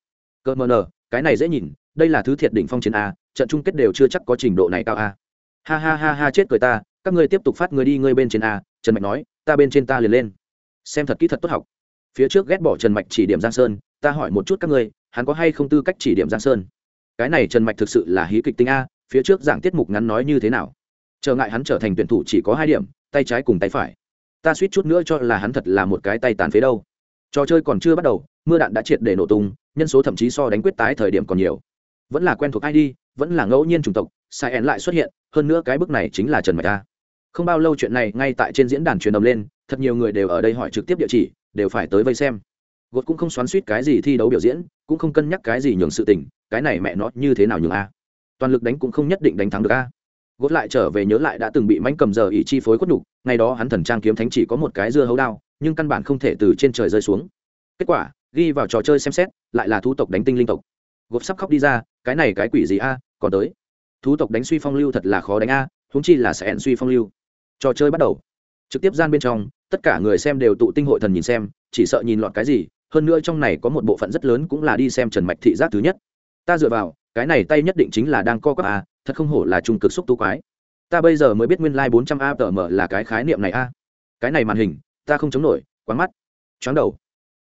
Speaker 1: Cơ mờ nờ, cái này dễ nhìn, đây là thứ thiệt đỉnh phong chiến a, trận chung kết đều chưa chắc có trình độ này cao a. Ha ha ha ha, chết cười ta, các ngươi tiếp tục phát người đi ngươi bên trên a, trần mạch nói, ta bên trên ta liền lên. Xem thật kỹ thật tốt học. Phía trước ghét bỏ trần mạch chỉ điểm giang sơn, ta hỏi một chút các ngươi, hắn có hay không tư cách chỉ điểm giang sơn? Cái này trần mạch thực sự là hí kịch tính a, phía trước giảng tiết mục ngắn nói như thế nào? Chờ ngại hắn trở thành tuyển thủ chỉ có hai điểm, tay trái cùng tay phải. Ta suýt chút nữa cho là hắn thật là một cái tay tàn phế đâu trò chơi còn chưa bắt đầu, mưa đạn đã triệt để nổ tung, nhân số thậm chí so đánh quyết tái thời điểm còn nhiều. Vẫn là quen thuộc id vẫn là ngẫu nhiên chủng tộc, sai en lại xuất hiện, hơn nữa cái bức này chính là trần mạch ta không bao lâu chuyện này, ngay tại trên diễn đàn truyền đồng lên, thật nhiều người đều ở đây hỏi trực tiếp địa chỉ, đều phải tới vây xem. Gột cũng không xoắn suýt cái gì thi đấu biểu diễn, cũng không cân nhắc cái gì nhường sự tình, cái này mẹ nó như thế nào nhường a. Toàn lực đánh cũng không nhất định đánh thắng được a. Gột lại trở về nhớ lại đã từng bị mánh cầm giờ ỉ chi phối quất nhục, ngày đó hắn thần trang kiếm thánh chỉ có một cái dưa hấu đao nhưng căn bản không thể từ trên trời rơi xuống. Kết quả ghi vào trò chơi xem xét lại là thu tộc đánh tinh linh tộc. Gộp sắp khóc đi ra cái này cái quỷ gì a còn tới. Thú tộc đánh suy phong lưu thật là khó đánh a à, húng chi là sẽ ẹn suy phong lưu. Trò chơi bắt đầu. Trực tiếp gian bên trong tất cả người xem đều tụ tinh hội thần nhìn xem chỉ sợ nhìn lọt cái gì hơn nữa trong này có một bộ phận rất lớn cũng là đi xem trần mạch thị giác thứ nhất. Ta dựa vào cái này tay nhất định chính là đang co quắp a thật không hổ là trung cực xúc tu quái. Ta bây giờ mới biết nguyên lai bốn trăm a tờ mở là cái khái niệm này a. Cái này màn hình ta không chống nổi quán mắt. Choáng đầu.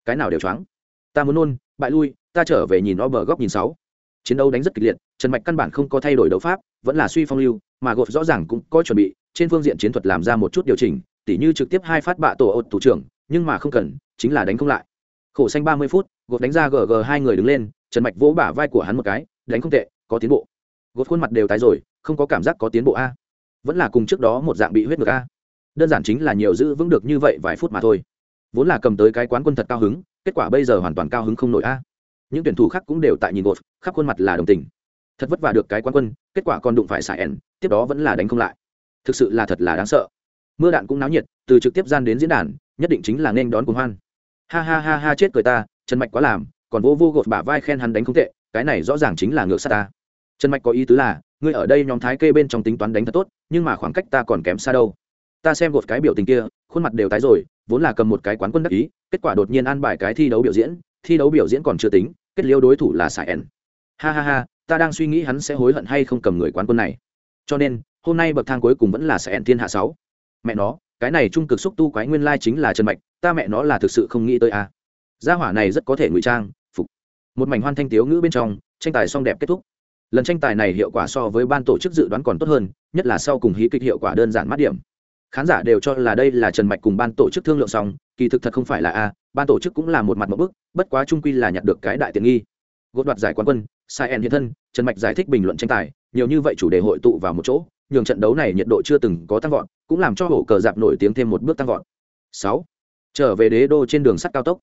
Speaker 1: Cái nào đều choáng. Ta muốn nôn, bại lui, ta trở về nhìn o bờ góc nhìn sáu. Chiến đấu đánh rất kịch liệt, trần mạch căn bản không có thay đổi đấu pháp, vẫn là suy phong lưu, mà gột rõ ràng cũng có chuẩn bị, trên phương diện chiến thuật làm ra một chút điều chỉnh, tỉ như trực tiếp hai phát bạ tổ ột thủ trưởng, nhưng mà không cần, chính là đánh không lại. Khổ xanh ba mươi phút, gột đánh ra gg hai người đứng lên, trần mạch vỗ bả vai của hắn một cái, đánh không tệ, có tiến bộ. Gột khuôn mặt đều tái rồi, không có cảm giác có tiến bộ a. Vẫn là cùng trước đó một dạng bị huyết ngược a đơn giản chính là nhiều giữ vững được như vậy vài phút mà thôi. Vốn là cầm tới cái quán quân thật cao hứng, kết quả bây giờ hoàn toàn cao hứng không nổi a. Những tuyển thủ khác cũng đều tại nhìn gột, khắp khuôn mặt là đồng tình. Thật vất vả được cái quán quân, kết quả còn đụng phải xài ẻn tiếp đó vẫn là đánh không lại. Thực sự là thật là đáng sợ. Mưa đạn cũng náo nhiệt, từ trực tiếp gian đến diễn đàn, nhất định chính là nên đón cùng hoan. Ha ha ha ha, chết cười ta, trần mạch quá làm, còn vô vô gột bả vai khen hắn đánh không tệ, cái này rõ ràng chính là ngược sát ta. Trần mạch có ý tứ là, ngươi ở đây nhóm thái kê bên trong tính toán đánh thật tốt, nhưng mà khoảng cách ta còn kém xa đâu ta xem gột cái biểu tình kia, khuôn mặt đều tái rồi, vốn là cầm một cái quán quân đắc ý, kết quả đột nhiên an bài cái thi đấu biểu diễn, thi đấu biểu diễn còn chưa tính, kết liêu đối thủ là sài ẩn ha ha ha, ta đang suy nghĩ hắn sẽ hối hận hay không cầm người quán quân này. Cho nên, hôm nay bậc thang cuối cùng vẫn là sài ẩn thiên hạ sáu. Mẹ nó, cái này trung cực xúc tu quái nguyên lai chính là trần mạch, ta mẹ nó là thực sự không nghĩ tới a à. gia hỏa này rất có thể ngụy trang, phục. Một mảnh hoan thanh tiếu ngữ bên trong, tranh tài xong đẹp kết thúc. Lần tranh tài này hiệu quả so với ban tổ chức dự đoán còn tốt hơn, nhất là sau cùng hí kịch hiệu quả đơn giản mát điểm khán giả đều cho là đây là trần mạch cùng ban tổ chức thương lượng xong, kỳ thực thật không phải là a, ban tổ chức cũng là một mặt một bức, bất quá trung quy là nhặt được cái đại tiện nghi. Gột đoạt giải quán quân, sai en hiện thân, trần mạch giải thích bình luận tranh tài, nhiều như vậy chủ đề hội tụ vào một chỗ, nhường trận đấu này nhiệt độ chưa từng có tăng vọt, cũng làm cho hổ cờ dạp nổi tiếng thêm một bước tăng vọt. Sáu, trở về đế đô trên đường sắt cao tốc.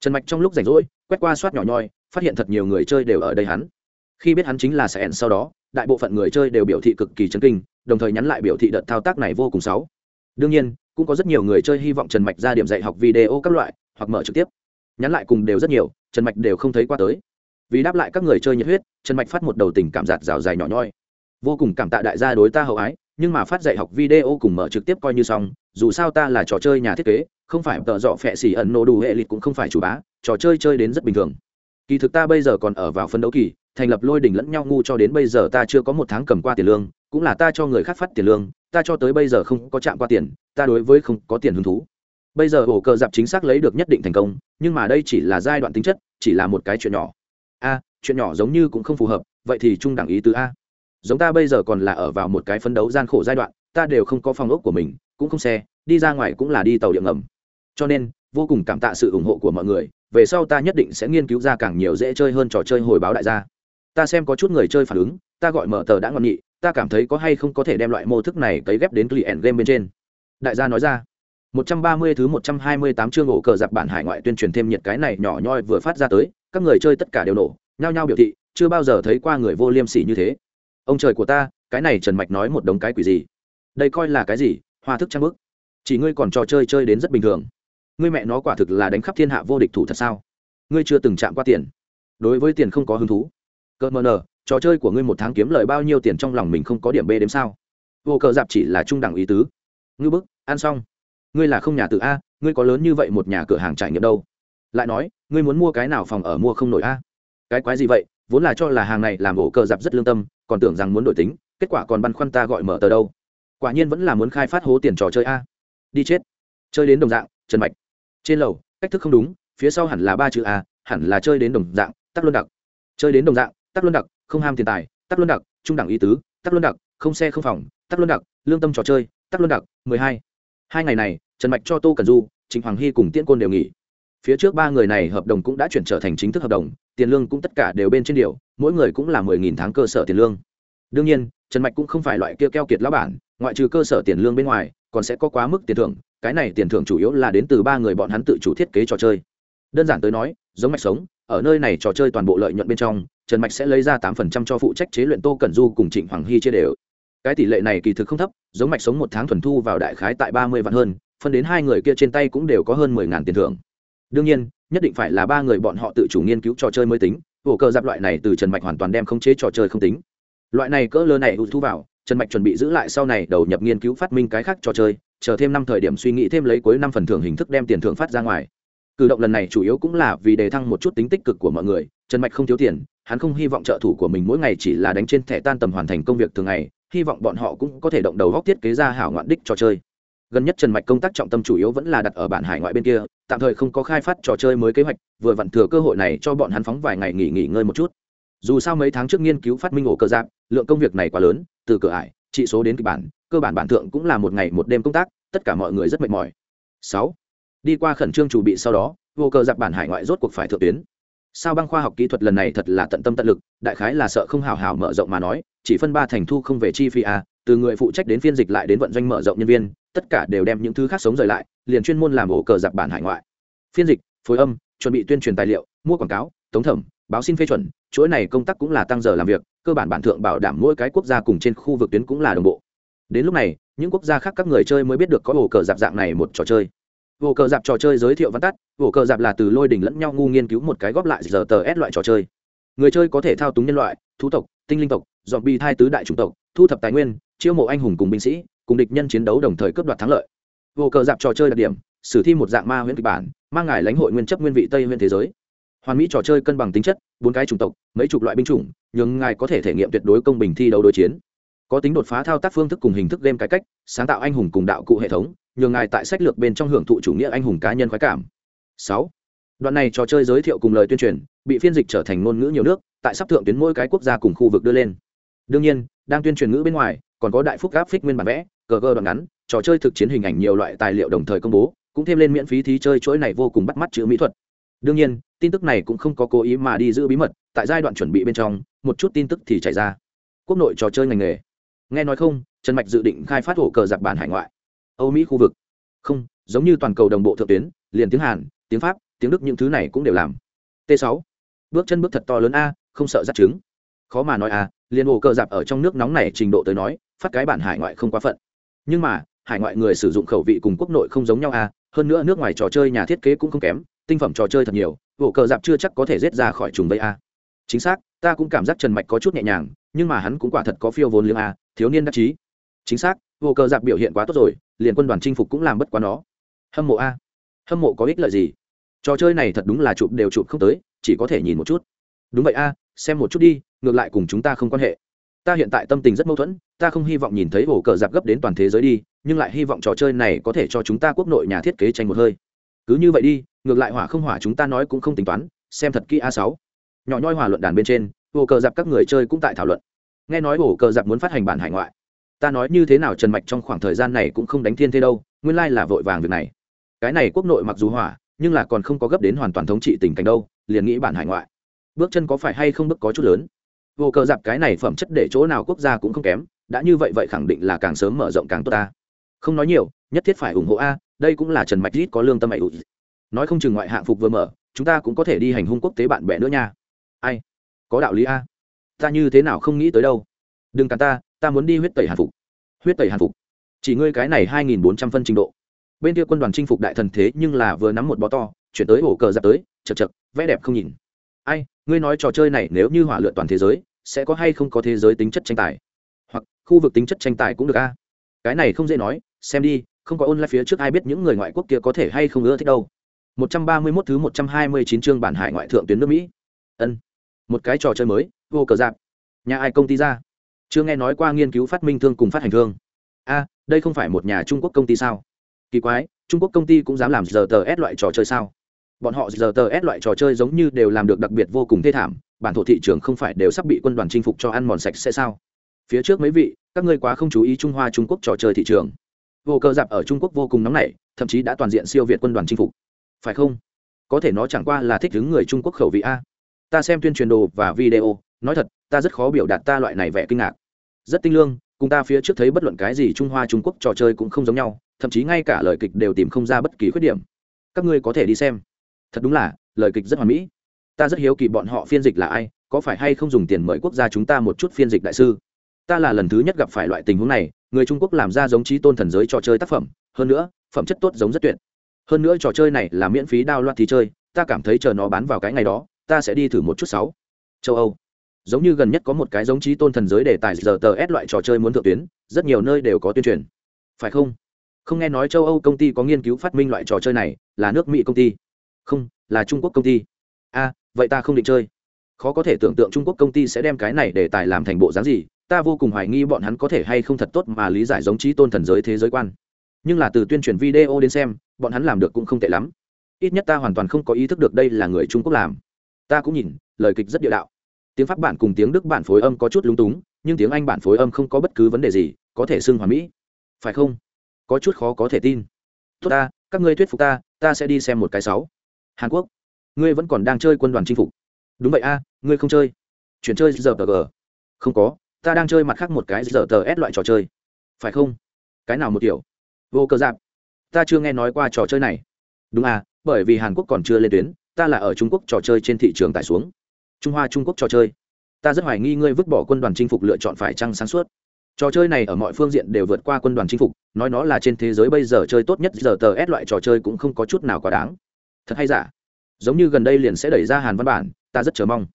Speaker 1: Trần mạch trong lúc rảnh rỗi, quét qua soát nhỏ nhoi, phát hiện thật nhiều người chơi đều ở đây hắn. Khi biết hắn chính là sai en sau đó, đại bộ phận người chơi đều biểu thị cực kỳ chấn kinh, đồng thời nhắn lại biểu thị đợt thao tác này vô cùng xấu đương nhiên, cũng có rất nhiều người chơi hy vọng trần mạch ra điểm dạy học video các loại, hoặc mở trực tiếp. Nhắn lại cùng đều rất nhiều, trần mạch đều không thấy qua tới. Vì đáp lại các người chơi nhiệt huyết, trần mạch phát một đầu tình cảm giạt rào dài nhỏ nhoi. Vô cùng cảm tạ đại gia đối ta hậu ái, nhưng mà phát dạy học video cùng mở trực tiếp coi như xong, dù sao ta là trò chơi nhà thiết kế, không phải tợ dọ phẹ xỉ ẩn nổ đủ hệ lịch cũng không phải chủ bá, trò chơi chơi đến rất bình thường. Kỳ thực ta bây giờ còn ở vào phân đấu kỳ, thành lập lôi đỉnh lẫn nhau ngu cho đến bây giờ ta chưa có một tháng cầm qua tiền lương, cũng là ta cho người khác phát tiền lương ta cho tới bây giờ không có chạm qua tiền, ta đối với không có tiền hứng thú. Bây giờ ổ cờ dạp chính xác lấy được nhất định thành công, nhưng mà đây chỉ là giai đoạn tính chất, chỉ là một cái chuyện nhỏ. A, chuyện nhỏ giống như cũng không phù hợp, vậy thì trung đẳng ý tứ a. Giống ta bây giờ còn là ở vào một cái phấn đấu gian khổ giai đoạn, ta đều không có phòng ốc của mình, cũng không xe, đi ra ngoài cũng là đi tàu điện ngầm. Cho nên, vô cùng cảm tạ sự ủng hộ của mọi người, về sau ta nhất định sẽ nghiên cứu ra càng nhiều dễ chơi hơn trò chơi hồi báo đại gia. Ta xem có chút người chơi phản ứng ta gọi mở tờ đã ngọn nghị ta cảm thấy có hay không có thể đem loại mô thức này cấy ghép đến client game bên trên. Đại gia nói ra. 130 thứ 128 chương ổ cờ giặc bản hải ngoại tuyên truyền thêm nhiệt cái này nhỏ nhoi vừa phát ra tới, các người chơi tất cả đều nổ, nhao nhao biểu thị, chưa bao giờ thấy qua người vô liêm sỉ như thế. Ông trời của ta, cái này trần mạch nói một đống cái quỷ gì? Đây coi là cái gì? Hoa thức trang bức. Chỉ ngươi còn trò chơi chơi đến rất bình thường. Ngươi mẹ nó quả thực là đánh khắp thiên hạ vô địch thủ thật sao? Ngươi chưa từng chạm qua tiền. Đối với tiền không có hứng thú. Cợt mờ nờ trò chơi của ngươi một tháng kiếm lời bao nhiêu tiền trong lòng mình không có điểm b đếm sao? Vô cờ dạp chỉ là trung đẳng ý tứ. Ngư bức, ăn xong. Ngươi là không nhà tự a, ngươi có lớn như vậy một nhà cửa hàng trải nghiệm đâu? Lại nói, ngươi muốn mua cái nào phòng ở mua không nổi a? Cái quái gì vậy? Vốn là cho là hàng này làm ổ cờ dạp rất lương tâm, còn tưởng rằng muốn đổi tính, kết quả còn băn khoăn ta gọi mở tờ đâu? Quả nhiên vẫn là muốn khai phát hố tiền trò chơi a. Đi chết. Chơi đến đồng dạng, trần mạch. Trên lầu, cách thức không đúng, phía sau hẳn là ba chữ a, hẳn là chơi đến đồng dạng, tắc luân đặc. Chơi đến đồng dạng, tắc luân đặc không ham tiền tài tắc luân đặc, trung đẳng ý tứ tắc luân đặc, không xe không phòng tắc luân đặc, lương tâm trò chơi tắc luân đặc, mười hai. Hai ngày này, trần mạch cho tô cần du, trịnh hoàng hy cùng tiễn côn đều nghỉ. Phía trước ba người này hợp đồng cũng đã chuyển trở thành chính thức hợp đồng, tiền lương cũng tất cả đều bên trên điều, mỗi người cũng là mười nghìn tháng cơ sở tiền lương. Đương nhiên, trần mạch cũng không phải loại kia keo kiệt lão bản, ngoại trừ cơ sở tiền lương bên ngoài, còn sẽ có quá mức tiền thưởng, cái này tiền thưởng chủ yếu là đến từ ba người bọn hắn tự chủ thiết kế trò chơi. Đơn giản tới nói, giống mạch sống, ở nơi này trò chơi toàn bộ lợi nhuận bên trong trần mạch sẽ lấy ra tám phần trăm cho phụ trách chế luyện tô cẩn du cùng trịnh hoàng hy chia đều. Cái tỷ lệ này kỳ thực không thấp, giống mạch sống một tháng thuần thu vào đại khái tại ba mươi vạn hơn, phân đến hai người kia trên tay cũng đều có hơn mười ngàn tiền thưởng. Đương nhiên, nhất định phải là ba người bọn họ tự chủ nghiên cứu trò chơi mới tính, ổ cờ giáp loại này từ trần mạch hoàn toàn đem khống chế trò chơi không tính. Loại này cỡ lơ này thu vào, trần mạch chuẩn bị giữ lại sau này đầu nhập nghiên cứu phát minh cái khác trò chơi, chờ thêm năm thời điểm suy nghĩ thêm lấy cuối năm phần thưởng hình thức đem tiền thưởng phát ra ngoài. Cử động lần này chủ yếu cũng là vì đề thăng một chút tính tích cực của mọi người, trần mạch không thiếu tiền hắn không hy vọng trợ thủ của mình mỗi ngày chỉ là đánh trên thẻ tan tầm hoàn thành công việc thường ngày, hy vọng bọn họ cũng có thể động đầu góc thiết kế ra hảo ngoạn đích trò chơi. Gần nhất trần mạch công tác trọng tâm chủ yếu vẫn là đặt ở bản hải ngoại bên kia, tạm thời không có khai phát trò chơi mới kế hoạch, vừa vặn thừa cơ hội này cho bọn hắn phóng vài ngày nghỉ nghỉ ngơi một chút. Dù sao mấy tháng trước nghiên cứu phát minh ổ cơ giáp, lượng công việc này quá lớn, từ cửa ải, trị số đến kịch bản, cơ bản bản thượng cũng là một ngày một đêm công tác, tất cả mọi người rất mệt mỏi. Sáu, đi qua khẩn trương chuẩn bị sau đó vô cơ giặc bản hải ngoại rốt cuộc phải thượng tuyến sao băng khoa học kỹ thuật lần này thật là tận tâm tận lực, đại khái là sợ không hào hào mở rộng mà nói, chỉ phân ba thành thu không về chi phí à từ người phụ trách đến phiên dịch lại đến vận doanh mở rộng nhân viên, tất cả đều đem những thứ khác sống rời lại, liền chuyên môn làm ổ cờ giặc bản hải ngoại. Phiên dịch, phối âm, chuẩn bị tuyên truyền tài liệu, mua quảng cáo, tống thẩm, báo xin phê chuẩn, chuỗi này công tác cũng là tăng giờ làm việc, cơ bản bản thượng bảo đảm mỗi cái quốc gia cùng trên khu vực tuyến cũng là đồng bộ. Đến lúc này, những quốc gia khác các người chơi mới biết được có ổ cờ giặc dạng này một trò chơi vô cờ dạp trò chơi giới thiệu văn tắt, vô cờ dạp là từ lôi đỉnh lẫn nhau ngu nghiên cứu một cái góp lại giờ tờ s loại trò chơi. Người chơi có thể thao túng nhân loại, thú tộc, tinh linh tộc dọn bi thai tứ đại chủng tộc, thu thập tài nguyên, chiêu mộ anh hùng cùng binh sĩ, cùng địch nhân chiến đấu đồng thời cướp đoạt thắng lợi. Vô cờ dạp trò chơi đặc điểm, sử thi một dạng ma huyện kịch bản, mang ngài lãnh hội nguyên chấp nguyên vị tây nguyên thế giới. Hoàn mỹ trò chơi cân bằng tính chất, bốn cái chủng tộc, mấy chục loại binh chủng, nhưng ngài có thể thể nghiệm tuyệt đối công bình thi đấu đối chiến có tính đột phá thao tác phương thức cùng hình thức game cái cách, sáng tạo anh hùng cùng đạo cụ hệ thống, nhường ngài tại sách lược bên trong hưởng thụ chủ nghĩa anh hùng cá nhân khoái cảm. Sáu. Đoạn này trò chơi giới thiệu cùng lời tuyên truyền, bị phiên dịch trở thành ngôn ngữ nhiều nước, tại sắp thượng tuyến mỗi cái quốc gia cùng khu vực đưa lên. Đương nhiên, đang tuyên truyền ngữ bên ngoài, còn có đại phúc gáp phích nguyên bản vẽ, cờ gờ đoạn ngắn, trò chơi thực chiến hình ảnh nhiều loại tài liệu đồng thời công bố, cũng thêm lên miễn phí thí chơi chuỗi này vô cùng bắt mắt chữ mỹ thuật. Đương nhiên, tin tức này cũng không có cố ý mà đi giữ bí mật, tại giai đoạn chuẩn bị bên trong, một chút tin tức thì chạy ra. Quốc nội trò chơi ngành nghề nghe nói không, trần mạch dự định khai phát hổ cờ giặc bản hải ngoại. Âu mỹ khu vực. Không, giống như toàn cầu đồng bộ thượng tuyến, liền tiếng hàn, tiếng pháp, tiếng đức những thứ này cũng đều làm. T 6 bước chân bước thật to lớn a, không sợ dắt trứng khó mà nói a, liền hồ cờ giặc ở trong nước nóng này trình độ tới nói, phát cái bản hải ngoại không quá phận. Nhưng mà, hải ngoại người sử dụng khẩu vị cùng quốc nội không giống nhau a, hơn nữa nước ngoài trò chơi nhà thiết kế cũng không kém, tinh phẩm trò chơi thật nhiều hồ cờ giặc chưa chắc có thể rết ra khỏi trùng vây a. Chính xác, ta cũng cảm giác trần mạch có chút nhẹ nhàng, nhưng mà hắn cũng quả thật có phiêu vốn liếng a thiếu niên đắc chí. Chính xác, vô cờ dạp biểu hiện quá tốt rồi, liền quân đoàn chinh phục cũng làm bất quá nó. Hâm mộ a. Hâm mộ có ích lợi gì? Trò chơi này thật đúng là chụp đều chụp không tới, chỉ có thể nhìn một chút. Đúng vậy a, xem một chút đi, ngược lại cùng chúng ta không quan hệ. Ta hiện tại tâm tình rất mâu thuẫn, ta không hy vọng nhìn thấy ổ cờ giặc gấp đến toàn thế giới đi, nhưng lại hy vọng trò chơi này có thể cho chúng ta quốc nội nhà thiết kế tranh một hơi. Cứ như vậy đi, ngược lại hỏa không hỏa chúng ta nói cũng không tính toán, xem thật kỹ a sáu. Nhỏ nhoi hòa luận đàn bên trên ổ cờ giặc các người chơi cũng tại thảo luận nghe nói ổ cờ giặc muốn phát hành bản hải ngoại. Ta nói như thế nào trần mạch trong khoảng thời gian này cũng không đánh thiên thế đâu, nguyên lai là vội vàng việc này. Cái này quốc nội mặc dù hỏa, nhưng là còn không có gấp đến hoàn toàn thống trị tình cảnh đâu, liền nghĩ bản hải ngoại. Bước chân có phải hay không bước có chút lớn? Vô cờ giặc cái này phẩm chất để chỗ nào quốc gia cũng không kém, đã như vậy vậy khẳng định là càng sớm mở rộng càng tốt ta. Không nói nhiều, nhất thiết phải ủng hộ a, đây cũng là trần mạch ít có lương tâm mày ụt nói không chừng ngoại hạng phục vừa mở, chúng ta cũng có thể đi hành hung quốc tế bạn bè nữa nha. Ai? Có đạo lý a ta như thế nào không nghĩ tới đâu. Đừng cản ta ta muốn đi huyết tẩy hàn phục. Huyết tẩy hàn phục. Chỉ ngươi cái này hai nghìn bốn trăm phân trình độ. Bên kia quân đoàn chinh phục đại thần thế nhưng là vừa nắm một bó to, chuyển tới ổ cờ giặc tới, chật chật vẽ đẹp không nhìn. Ai, ngươi nói trò chơi này nếu như hỏa lượn toàn thế giới, sẽ có hay không có thế giới tính chất tranh tài? Hoặc, khu vực tính chất tranh tài cũng được a. Cái này không dễ nói, xem đi, không có ôn lại phía trước ai biết những người ngoại quốc kia có thể hay không ưa thích đâu. 131 thứ 129 chương bản hải ngoại thượng tuyến nước Mỹ. Ân. Một cái trò chơi mới, vô cờ dạp Nhà ai công ty ra? Chưa nghe nói qua nghiên cứu phát minh thương cùng phát hành thương. A, đây không phải một nhà Trung Quốc công ty sao? Kỳ quái, Trung Quốc công ty cũng dám làm giờ tờ S loại trò chơi sao? bọn họ giờ tờ s loại trò chơi giống như đều làm được đặc biệt vô cùng thê thảm bản thổ thị trường không phải đều sắp bị quân đoàn chinh phục cho ăn mòn sạch sẽ sao phía trước mấy vị các ngươi quá không chú ý trung hoa trung quốc trò chơi thị trường vô cơ dạp ở trung quốc vô cùng nóng nảy thậm chí đã toàn diện siêu việt quân đoàn chinh phục phải không có thể nó chẳng qua là thích đứng người trung quốc khẩu vị a ta xem tuyên truyền đồ và video, nói thật, ta rất khó biểu đạt ta loại này vẻ kinh ngạc. Rất tinh lương, cùng ta phía trước thấy bất luận cái gì trung hoa trung quốc trò chơi cũng không giống nhau, thậm chí ngay cả lời kịch đều tìm không ra bất kỳ khuyết điểm. Các ngươi có thể đi xem. Thật đúng là, lời kịch rất hoàn mỹ. Ta rất hiếu kỳ bọn họ phiên dịch là ai, có phải hay không dùng tiền mời quốc gia chúng ta một chút phiên dịch đại sư? Ta là lần thứ nhất gặp phải loại tình huống này, người trung quốc làm ra giống trí tôn thần giới trò chơi tác phẩm, hơn nữa, phẩm chất tốt giống rất tuyệt. Hơn nữa trò chơi này là miễn phí đao loạt thì chơi, ta cảm thấy chờ nó bán vào cái ngày đó ta sẽ đi thử một chút sáu. Châu âu. Giống như gần nhất có một cái giống trí tôn thần giới đề tài giờ tờ s loại trò chơi muốn thượng tuyến, rất nhiều nơi đều có tuyên truyền. Phải không? Không nghe nói châu âu công ty có nghiên cứu phát minh loại trò chơi này, là nước mỹ công ty. Không, là trung quốc công ty. A, vậy ta không định chơi. Khó có thể tưởng tượng trung quốc công ty sẽ đem cái này để tài làm thành bộ dáng gì, ta vô cùng hoài nghi bọn hắn có thể hay không thật tốt mà lý giải giống trí tôn thần giới thế giới quan. Nhưng là từ tuyên truyền video đến xem, bọn hắn làm được cũng không tệ lắm. Ít nhất ta hoàn toàn không có ý thức được đây là người trung quốc làm ta cũng nhìn, lời kịch rất địa đạo. Tiếng pháp bản cùng tiếng đức bản phối âm có chút lúng túng, nhưng tiếng anh bản phối âm không có bất cứ vấn đề gì, có thể xưng hòa mỹ. Phải không? Có chút khó có thể tin. Tốt ta, các ngươi thuyết phục ta ta sẽ đi xem một cái sáu. Hàn quốc, ngươi vẫn còn đang chơi quân đoàn chinh phục. Đúng vậy a, ngươi không chơi. Chuyển chơi giờ tờ g. Không có, ta đang chơi mặt khác một cái giờ tờ s loại trò chơi. Phải không? Cái nào một kiểu? Vô cơ giáp. Ta chưa nghe nói qua trò chơi này. Đúng à bởi vì hàn quốc còn chưa lên tuyến ta là ở trung quốc trò chơi trên thị trường tải xuống. Trung hoa, trung quốc trò chơi. Ta rất hoài nghi ngươi vứt bỏ quân đoàn chinh phục lựa chọn phải trăng sáng suốt. Trò chơi này ở mọi phương diện đều vượt qua quân đoàn chinh phục, nói nó là trên thế giới bây giờ chơi tốt nhất, giờ tờ ép loại trò chơi cũng không có chút nào quá đáng. Thật hay giả? Giống như gần đây liền sẽ đẩy ra hàn văn bản, ta rất chờ mong.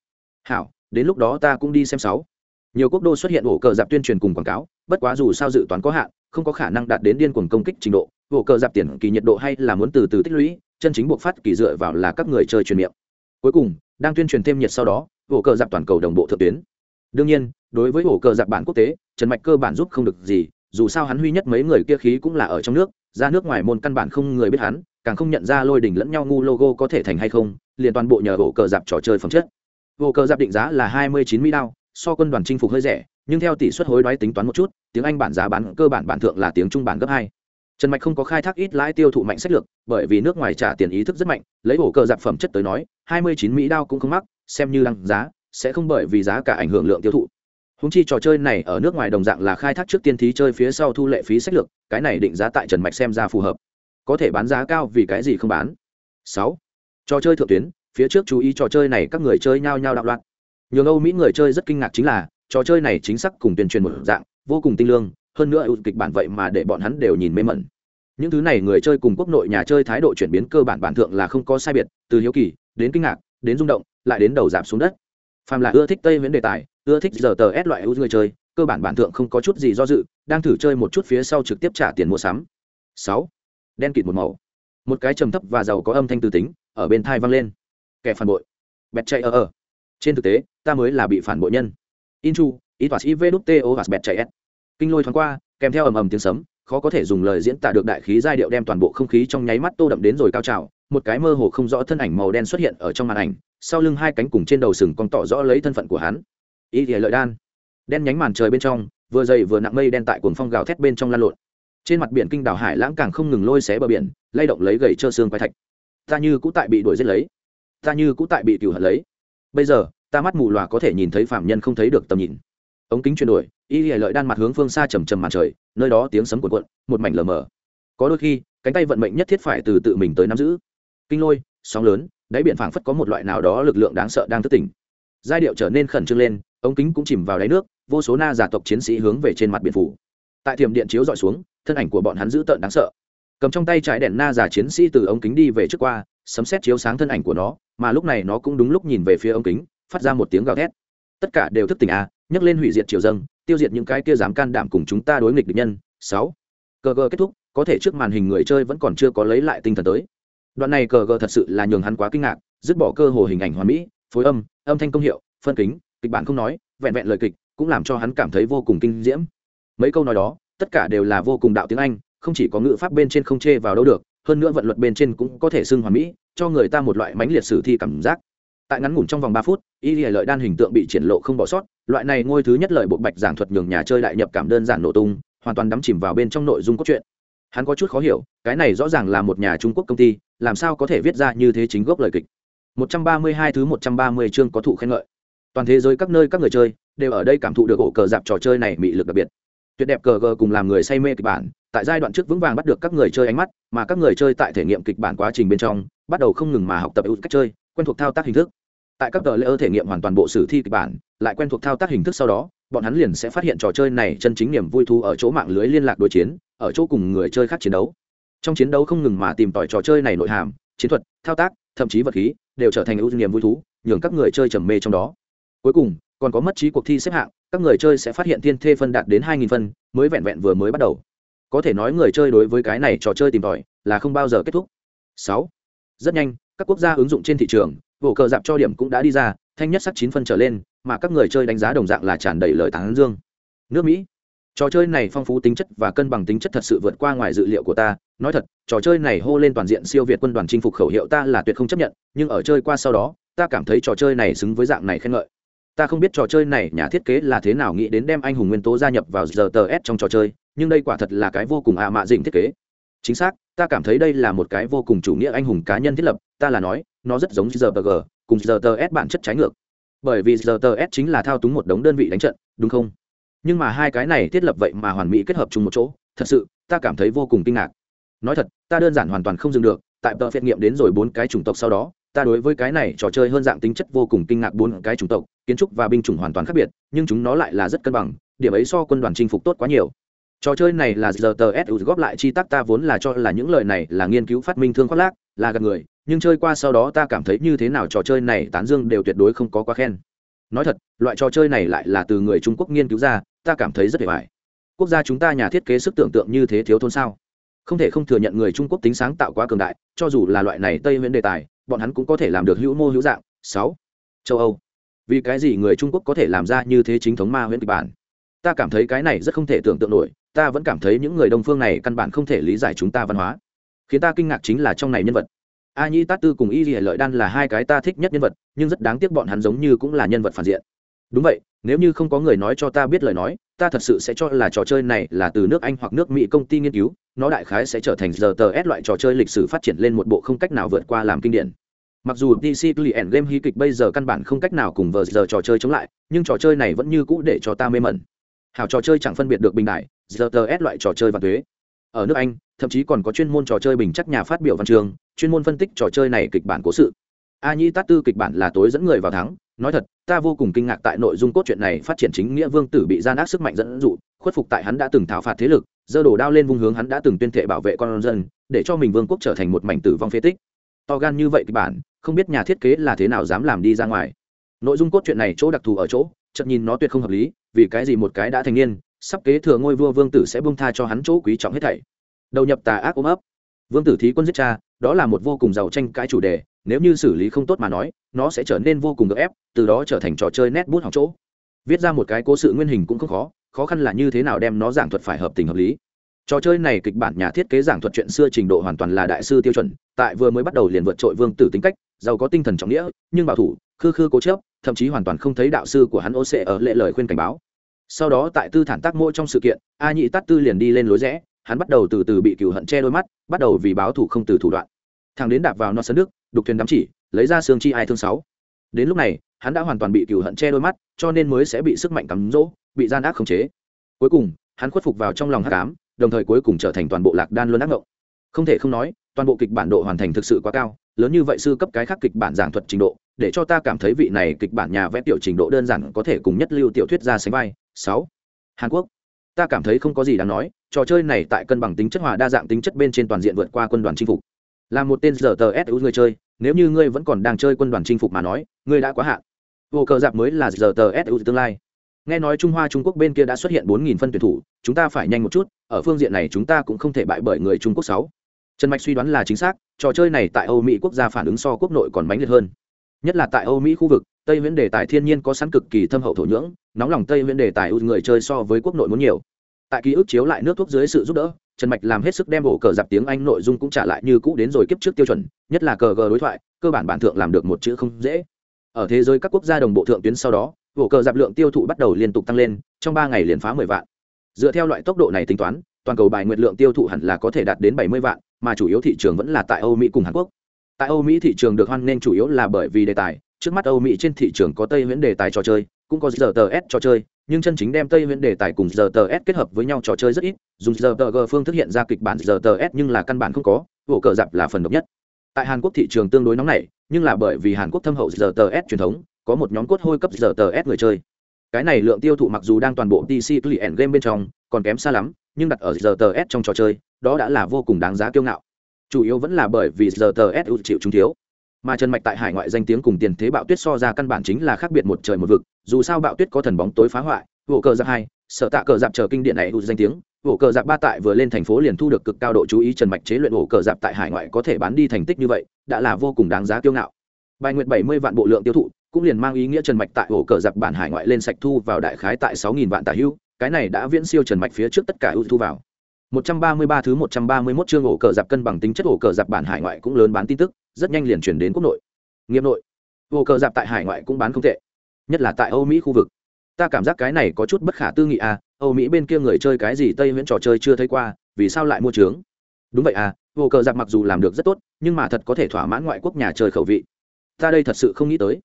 Speaker 1: Hảo, đến lúc đó ta cũng đi xem sáu. Nhiều quốc đô xuất hiện ổ cờ dạp tuyên truyền cùng quảng cáo, bất quá dù sao dự toán có hạn, không có khả năng đạt đến điên cuồng công kích trình độ. Ổ cờ dạp tiền kỳ nhiệt độ hay là muốn từ từ tích lũy chân chính buộc phát kỳ dựa vào là các người chơi truyền miệng. Cuối cùng, đang tuyên truyền thêm nhiệt sau đó ổ cờ dạp toàn cầu đồng bộ thượng tuyến. Đương nhiên, đối với ổ cờ dạp bản quốc tế, trần mạch cơ bản giúp không được gì, dù sao hắn huy nhất mấy người kia khí cũng là ở trong nước, ra nước ngoài môn căn bản không người biết hắn, càng không nhận ra lôi đỉnh lẫn nhau ngu logo có thể thành hay không, liền toàn bộ nhờ ổ cờ dạp trò chơi phẩm chất. Ổ cờ dạp định giá là hai mươi chín mỹ đao, so quân đoàn chinh phục hơi rẻ, nhưng theo tỷ suất hối đoái tính toán một chút, tiếng anh bản giá bán cơ bản bản thượng là tiếng trung bản gấp hai trần mạch không có khai thác ít lãi tiêu thụ mạnh sách lược, bởi vì nước ngoài trả tiền ý thức rất mạnh, lấy ổ cờ dạp phẩm chất tới nói, hai mươi chín mỹ đao cũng không mắc, xem như đăng giá, sẽ không bởi vì giá cả ảnh hưởng lượng tiêu thụ. Húng chi trò chơi này ở nước ngoài đồng dạng là khai thác trước tiên thí chơi phía sau thu lệ phí sách lược, cái này định giá tại trần mạch xem ra phù hợp. Có thể bán giá cao vì cái gì không bán? Sáu. Trò chơi thượng tuyến, phía trước chú ý trò chơi này các người chơi nhao nhao đạo loạn. Nhường âu mỹ người chơi rất kinh ngạc chính là, trò chơi này chính xác cùng tuyên truyền một dạng, vô cùng tinh lương hơn nữa ưu kịch bản vậy mà để bọn hắn đều nhìn mê mẩn. Những thứ này người chơi cùng quốc nội nhà chơi thái độ chuyển biến cơ bản bản thượng là không có sai biệt, từ hiếu kỳ, đến kinh ngạc, đến rung động, lại đến đầu giảm xuống đất. Phàm là ưa thích tây viễn đề tài, ưa thích giờ tờ ép loại ưu người chơi, cơ bản bản thượng không có chút gì do dự, đang thử chơi một chút phía sau trực tiếp trả tiền mua sắm. Sáu. Đen kịt một màu. Một cái trầm thấp và giàu có âm thanh từ tính, ở bên thai vang lên. Kẻ phản bội. Bẹt chạy ở ở. Trên thực tế, ta mới là bị phản bội nhân. Inchu ít sĩ vê đút o và bẹt chạy s kinh lôi thoáng qua, kèm theo ầm ầm tiếng sấm, khó có thể dùng lời diễn tả được đại khí giai điệu đem toàn bộ không khí trong nháy mắt tô đậm đến rồi cao trào, một cái mơ hồ không rõ thân ảnh màu đen xuất hiện ở trong màn ảnh, sau lưng hai cánh cùng trên đầu sừng còn tỏ rõ lấy thân phận của hắn. Y thì lợi đan. Đen nhánh màn trời bên trong, vừa dày vừa nặng mây đen tại cuồng phong gào thét bên trong lan lộn. Trên mặt biển kinh đảo hải lãng càng không ngừng lôi xé bờ biển, lay động lấy gầy trơ xương quái thạch. Ta như cũ tại bị đuổi giết lấy. Ta như cũ tại bị cửu hận lấy. Bây giờ, ta mắt mù lòa có thể nhìn thấy phạm nhân không thấy được tầm nhìn. Ống kính chuyển đổi y hệ lợi đan mặt hướng phương xa trầm trầm màn trời, nơi đó tiếng sấm cuộn cuộn, một mảnh lờ mờ. Có đôi khi, cánh tay vận mệnh nhất thiết phải từ tự mình tới nắm giữ. Kinh lôi, sóng lớn, đáy biển phảng phất có một loại nào đó lực lượng đáng sợ đang thức tỉnh. Giai điệu trở nên khẩn trương lên, ống kính cũng chìm vào đáy nước, vô số na giả tộc chiến sĩ hướng về trên mặt biển phủ. Tại thiểm điện chiếu dọi xuống, thân ảnh của bọn hắn dữ tợn đáng sợ. Cầm trong tay trái đèn na giả chiến sĩ từ ống kính đi về trước qua, sấm xét chiếu sáng thân ảnh của nó, mà lúc này nó cũng đúng lúc nhìn về phía ống kính, phát ra một tiếng gào thét. Tất cả đều thức tỉnh a nhấc lên hủy diệt triều dâng tiêu diệt những cái kia dám can đảm cùng chúng ta đối nghịch địch nhân. Sáu. Cờ gờ kết thúc, có thể trước màn hình người chơi vẫn còn chưa có lấy lại tinh thần tới. Đoạn này cờ gờ thật sự là nhường hắn quá kinh ngạc, dứt bỏ cơ hồ hình ảnh hoàn mỹ, phối âm âm thanh công hiệu, phân kính, kịch bản không nói, vẹn vẹn lời kịch, cũng làm cho hắn cảm thấy vô cùng kinh diễm. Mấy câu nói đó, tất cả đều là vô cùng đạo tiếng anh, không chỉ có ngữ pháp bên trên không chê vào đâu được, hơn nữa vận luật bên trên cũng có thể xưng hoàn mỹ, cho người ta một loại mãnh liệt sử thi cảm giác tại ngắn ngủn trong vòng ba phút, y lìa lợi đan hình tượng bị triển lộ không bỏ sót, loại này ngôi thứ nhất lợi bộ bạch giảng thuật nhường nhà chơi đại nhập cảm đơn giản nổ tung, hoàn toàn đắm chìm vào bên trong nội dung cốt truyện. Hắn có chút khó hiểu, cái này rõ ràng là một nhà trung quốc công ty, làm sao có thể viết ra như thế chính gốc lời kịch? 132 thứ 130 chương có thụ khen ngợi. Toàn thế giới các nơi các người chơi đều ở đây cảm thụ được ổ cờ dạp trò chơi này bị lực đặc biệt. Tuyệt đẹp cờ gờ cùng làm người say mê kịch bản, tại giai đoạn trước vững vàng bắt được các người chơi ánh mắt, mà các người chơi tại thể nghiệm kịch bản quá trình bên trong, bắt đầu không ngừng mà học tập ưu cách chơi, quen thuộc thao tác hình thức tại các tờ lễ ơ thể nghiệm hoàn toàn bộ sử thi kịch bản, lại quen thuộc thao tác hình thức sau đó, bọn hắn liền sẽ phát hiện trò chơi này chân chính niềm vui thú ở chỗ mạng lưới liên lạc đối chiến, ở chỗ cùng người chơi khác chiến đấu. Trong chiến đấu không ngừng mà tìm tòi trò chơi này nội hàm, chiến thuật, thao tác, thậm chí vật khí, đều trở thành ưu niềm vui thú, nhường các người chơi trầm mê trong đó. Cuối cùng, còn có mất trí cuộc thi xếp hạng, các người chơi sẽ phát hiện thiên thê phân đạt đến hai nghìn phân, mới vẹn vẹn vừa mới bắt đầu. Có thể nói người chơi đối với cái này trò chơi tìm tòi là không bao giờ kết thúc. Sáu. Rất nhanh, các quốc gia ứng dụng trên thị trường bộ cờ dạp cho điểm cũng đã đi ra, thanh nhất sắc chín phân trở lên, mà các người chơi đánh giá đồng dạng là tràn đầy lời tán dương. Nước mỹ, trò chơi này phong phú tính chất và cân bằng tính chất thật sự vượt qua ngoài dự liệu của ta. Nói thật, trò chơi này hô lên toàn diện siêu việt quân đoàn chinh phục khẩu hiệu ta là tuyệt không chấp nhận, nhưng ở chơi qua sau đó, ta cảm thấy trò chơi này xứng với dạng này khen ngợi. Ta không biết trò chơi này nhà thiết kế là thế nào nghĩ đến đem anh hùng nguyên tố gia nhập vào giờ tờ s trong trò chơi, nhưng đây quả thật là cái vô cùng ạ mạ dịnh thiết kế. Chính xác, ta cảm thấy đây là một cái vô cùng chủ nghĩa anh hùng cá nhân thiết lập, ta là nói nó rất giống giờ cùng giờ bản chất trái ngược. Bởi vì RTS chính là thao túng một đống đơn vị đánh trận, đúng không? Nhưng mà hai cái này thiết lập vậy mà hoàn mỹ kết hợp chung một chỗ, thật sự, ta cảm thấy vô cùng kinh ngạc. Nói thật, ta đơn giản hoàn toàn không dừng được, tại tờ phiết nghiệm đến rồi bốn cái chủng tộc sau đó, ta đối với cái này trò chơi hơn dạng tính chất vô cùng kinh ngạc bốn cái chủng tộc, kiến trúc và binh chủng hoàn toàn khác biệt, nhưng chúng nó lại là rất cân bằng, điểm ấy so quân đoàn chinh phục tốt quá nhiều. Trò chơi này là giờ tờ s góp lại chi tác ta vốn là cho là những lời này là nghiên cứu phát minh thương khoác lác, là gạt người nhưng chơi qua sau đó ta cảm thấy như thế nào trò chơi này tán dương đều tuyệt đối không có quá khen. Nói thật, loại trò chơi này lại là từ người trung quốc nghiên cứu ra, ta cảm thấy rất hề vải quốc gia chúng ta nhà thiết kế sức tưởng tượng như thế thiếu thôn sao? Không thể không thừa nhận người trung quốc tính sáng tạo quá cường đại, cho dù là loại này tây nguyên đề tài, bọn hắn cũng có thể làm được hữu mô hữu dạng. Sáu. Châu âu. Vì cái gì người trung quốc có thể làm ra như thế chính thống ma huyễn kịch bản? Ta cảm thấy cái này rất không thể tưởng tượng nổi, ta vẫn cảm thấy những người đông phương này căn bản không thể lý giải chúng ta văn hóa. Khiến ta kinh ngạc chính là trong này nhân vật a nhĩ tát tư cùng y dì lợi đan là hai cái ta thích nhất nhân vật, nhưng rất đáng tiếc bọn hắn giống như cũng là nhân vật phản diện. Đúng vậy, nếu như không có người nói cho ta biết lời nói, ta thật sự sẽ cho là trò chơi này là từ nước anh hoặc nước mỹ công ty nghiên cứu, nó đại khái sẽ trở thành giờ tờ s loại trò chơi lịch sử phát triển lên một bộ không cách nào vượt qua làm kinh điển. Mặc dù dc client game hí kịch bây giờ căn bản không cách nào cùng vờ giờ trò chơi chống lại, nhưng trò chơi này vẫn như cũ để cho ta mê mẩn. Hảo trò chơi chẳng phân biệt được bình đại giờ tờ s loại trò chơi và thuế ở nước anh thậm chí còn có chuyên môn trò chơi bình chắc nhà phát biểu văn trường chuyên môn phân tích trò chơi này kịch bản cố sự. A nhĩ tát tư kịch bản là tối dẫn người vào thắng, nói thật, ta vô cùng kinh ngạc tại nội dung cốt truyện này phát triển chính nghĩa vương tử bị gian ác sức mạnh dẫn dụ, khuất phục tại hắn đã từng thảo phạt thế lực, giơ đổ đao lên vung hướng hắn đã từng tuyên thệ bảo vệ con dân, để cho mình vương quốc trở thành một mảnh tử vong phế tích. To gan như vậy kịch bản, không biết nhà thiết kế là thế nào dám làm đi ra ngoài. Nội dung cốt truyện này chỗ đặc thù ở chỗ, chợt nhìn nó tuyệt không hợp lý, vì cái gì một cái đã thành niên, sắp kế thừa ngôi vua vương tử sẽ bung tha cho hắn chỗ quý trọng hết thảy đầu nhập tà ác ôm ấp. Vương tử thí quân giết cha, đó là một vô cùng giàu tranh cãi chủ đề, nếu như xử lý không tốt mà nói, nó sẽ trở nên vô cùng gấp ép, từ đó trở thành trò chơi nét bút học chỗ. Viết ra một cái cố sự nguyên hình cũng không khó khó khăn là như thế nào đem nó giảng thuật phải hợp tình hợp lý. Trò chơi này kịch bản nhà thiết kế giảng thuật chuyện xưa trình độ hoàn toàn là đại sư tiêu chuẩn, tại vừa mới bắt đầu liền vượt trội vương tử tính cách, giàu có tinh thần trọng nghĩa, nhưng bảo thủ, khư khư cố chớp thậm chí hoàn toàn không thấy đạo sư của hắn ô sệ ở lệ lời khuyên cảnh báo. Sau đó tại tư thản tác mỗi trong sự kiện, a nhị tát tư liền đi lên lối rẽ hắn bắt đầu từ từ bị cựu hận che đôi mắt, bắt đầu vì báo thủ không từ thủ đoạn. Thằng đến đạp vào no sân nước, đục thuyền đắm chỉ, lấy ra xương chi ai thương sáu. Đến lúc này, hắn đã hoàn toàn bị cựu hận che đôi mắt, cho nên mới sẽ bị sức mạnh cắm rỗ, bị gian ác khống chế. Cuối cùng, hắn khuất phục vào trong lòng hắc ám, đồng thời cuối cùng trở thành toàn bộ lạc đan luôn ác ngộng. Không thể không nói, toàn bộ kịch bản độ hoàn thành thực sự quá cao, lớn như vậy sư cấp cái khác kịch bản giảng thuật trình độ, để cho ta cảm thấy vị này kịch bản nhà vẽ tiểu trình độ đơn giản có thể cùng nhất lưu tiểu thuyết ra sánh vai. Sáu. Hàn quốc. Ta cảm thấy không có gì đáng nói trò chơi này tại cân bằng tính chất hòa đa dạng tính chất bên trên toàn diện vượt qua quân đoàn chinh phục. Là một tên giờ tờ s người chơi, nếu như ngươi vẫn còn đang chơi quân đoàn chinh phục mà nói, ngươi đã quá hạn. Vô cờ dạp mới là giờ tờ s tương lai. Nghe nói trung hoa trung quốc bên kia đã xuất hiện bốn nghìn phân tuyển thủ, chúng ta phải nhanh một chút, ở phương diện này chúng ta cũng không thể bại bởi người trung quốc sáu. Trần mạch suy đoán là chính xác, trò chơi này tại âu mỹ quốc gia phản ứng so quốc nội còn mãnh liệt hơn. Nhất là tại âu mỹ khu vực, tây viễn đề tài thiên nhiên có sẵn cực kỳ thâm hậu thổ nhưỡng, nóng lòng tây viễn đề tài ưu người chơi so với quốc nội muốn nhiều tại ký ức chiếu lại nước thuốc dưới sự giúp đỡ, trần mạch làm hết sức đem bộ cờ dạp tiếng anh nội dung cũng trả lại như cũ đến rồi kiếp trước tiêu chuẩn, nhất là cờ gờ đối thoại, cơ bản bản thượng làm được một chữ không dễ. Ở thế giới các quốc gia đồng bộ thượng tuyến sau đó, bộ cờ dạp lượng tiêu thụ bắt đầu liên tục tăng lên, trong ba ngày liền phá mười vạn. Dựa theo loại tốc độ này tính toán, toàn cầu bài nguyện lượng tiêu thụ hẳn là có thể đạt đến bảy mươi vạn, mà chủ yếu thị trường vẫn là tại âu mỹ cùng hàn quốc. Tại âu mỹ thị trường được hoan nghênh chủ yếu là bởi vì đề tài, trước mắt âu mỹ trên thị trường có tây huyễn đề tài trò chơi, cũng có giờ tờ s trò chơi nhưng chân chính đem tây huyễn đề tài cùng giờ tờ s kết hợp với nhau trò chơi rất ít, dùng giờ tờ g phương thức hiện ra kịch bản giờ tờ s nhưng là căn bản không có, vụ cờ dạp là phần độc nhất. Tại hàn quốc thị trường tương đối nóng này, nhưng là bởi vì hàn quốc thâm hậu giờ tờ s truyền thống, có một nhóm cốt hôi cấp giờ tờ s người chơi. Cái này lượng tiêu thụ mặc dù đang toàn bộ pc client game bên trong, còn kém xa lắm, nhưng đặt ở giờ tờ s trong trò chơi, đó đã là vô cùng đáng giá kiêu ngạo. Chủ yếu vẫn là bởi vì giờ tờ s chịu chúng thiếu mà trần mạch tại hải ngoại danh tiếng cùng tiền thế bạo tuyết so ra căn bản chính là khác biệt một trời một vực dù sao bạo tuyết có thần bóng tối phá hoại vụ cờ giặc hai sở tạ cờ dạp chờ kinh điện này danh tiếng vụ cờ dạp ba tại vừa lên thành phố liền thu được cực cao độ chú ý trần mạch chế luyện vụ cờ dạp tại hải ngoại có thể bán đi thành tích như vậy đã là vô cùng đáng giá kiêu ngạo. Bài nguyện bảy mươi vạn bộ lượng tiêu thụ cũng liền mang ý nghĩa trần mạch tại ổ cờ dạp bản hải ngoại lên sạch thu vào đại khái tại sáu nghìn vạn tả hưu cái này đã viễn siêu trần mạch phía trước tất cả ưu thu vào. 133 thứ 131 chương ổ cờ dạp cân bằng tính chất ổ cờ dạp bản hải ngoại cũng lớn bán tin tức, rất nhanh liền chuyển đến quốc nội. Nghiệp nội, ổ cờ dạp tại hải ngoại cũng bán không tệ, nhất là tại Âu Mỹ khu vực. Ta cảm giác cái này có chút bất khả tư nghị à, Âu Mỹ bên kia người chơi cái gì Tây Viễn trò chơi chưa thấy qua, vì sao lại mua trướng? Đúng vậy à, ổ cờ dạp mặc dù làm được rất tốt, nhưng mà thật có thể thỏa mãn ngoại quốc nhà chơi khẩu vị. Ta đây thật sự không nghĩ tới.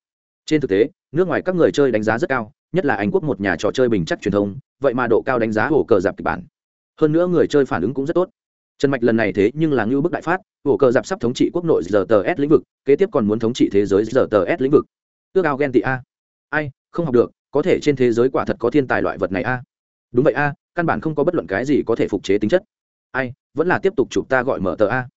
Speaker 1: Trên thực tế, nước ngoài các người chơi đánh giá rất cao, nhất là Anh quốc một nhà trò chơi bình chắc truyền thông, vậy mà độ cao đánh giá hồ cờ dạp kịch bản hơn nữa người chơi phản ứng cũng rất tốt trần mạch lần này thế nhưng là ngưu bức đại phát, ổ cờ dạp sắp thống trị quốc nội giờ tờ s lĩnh vực, kế tiếp còn muốn thống trị thế giới giờ tờ s lĩnh vực. Ước ao ghen tị a. Ai, không học được, có thể trên thế giới quả thật có thiên tài loại vật này a. Đúng vậy a, căn bản không có bất luận cái gì có thể phục chế tính chất. Ai, vẫn là tiếp tục chụp ta gọi mở tờ a.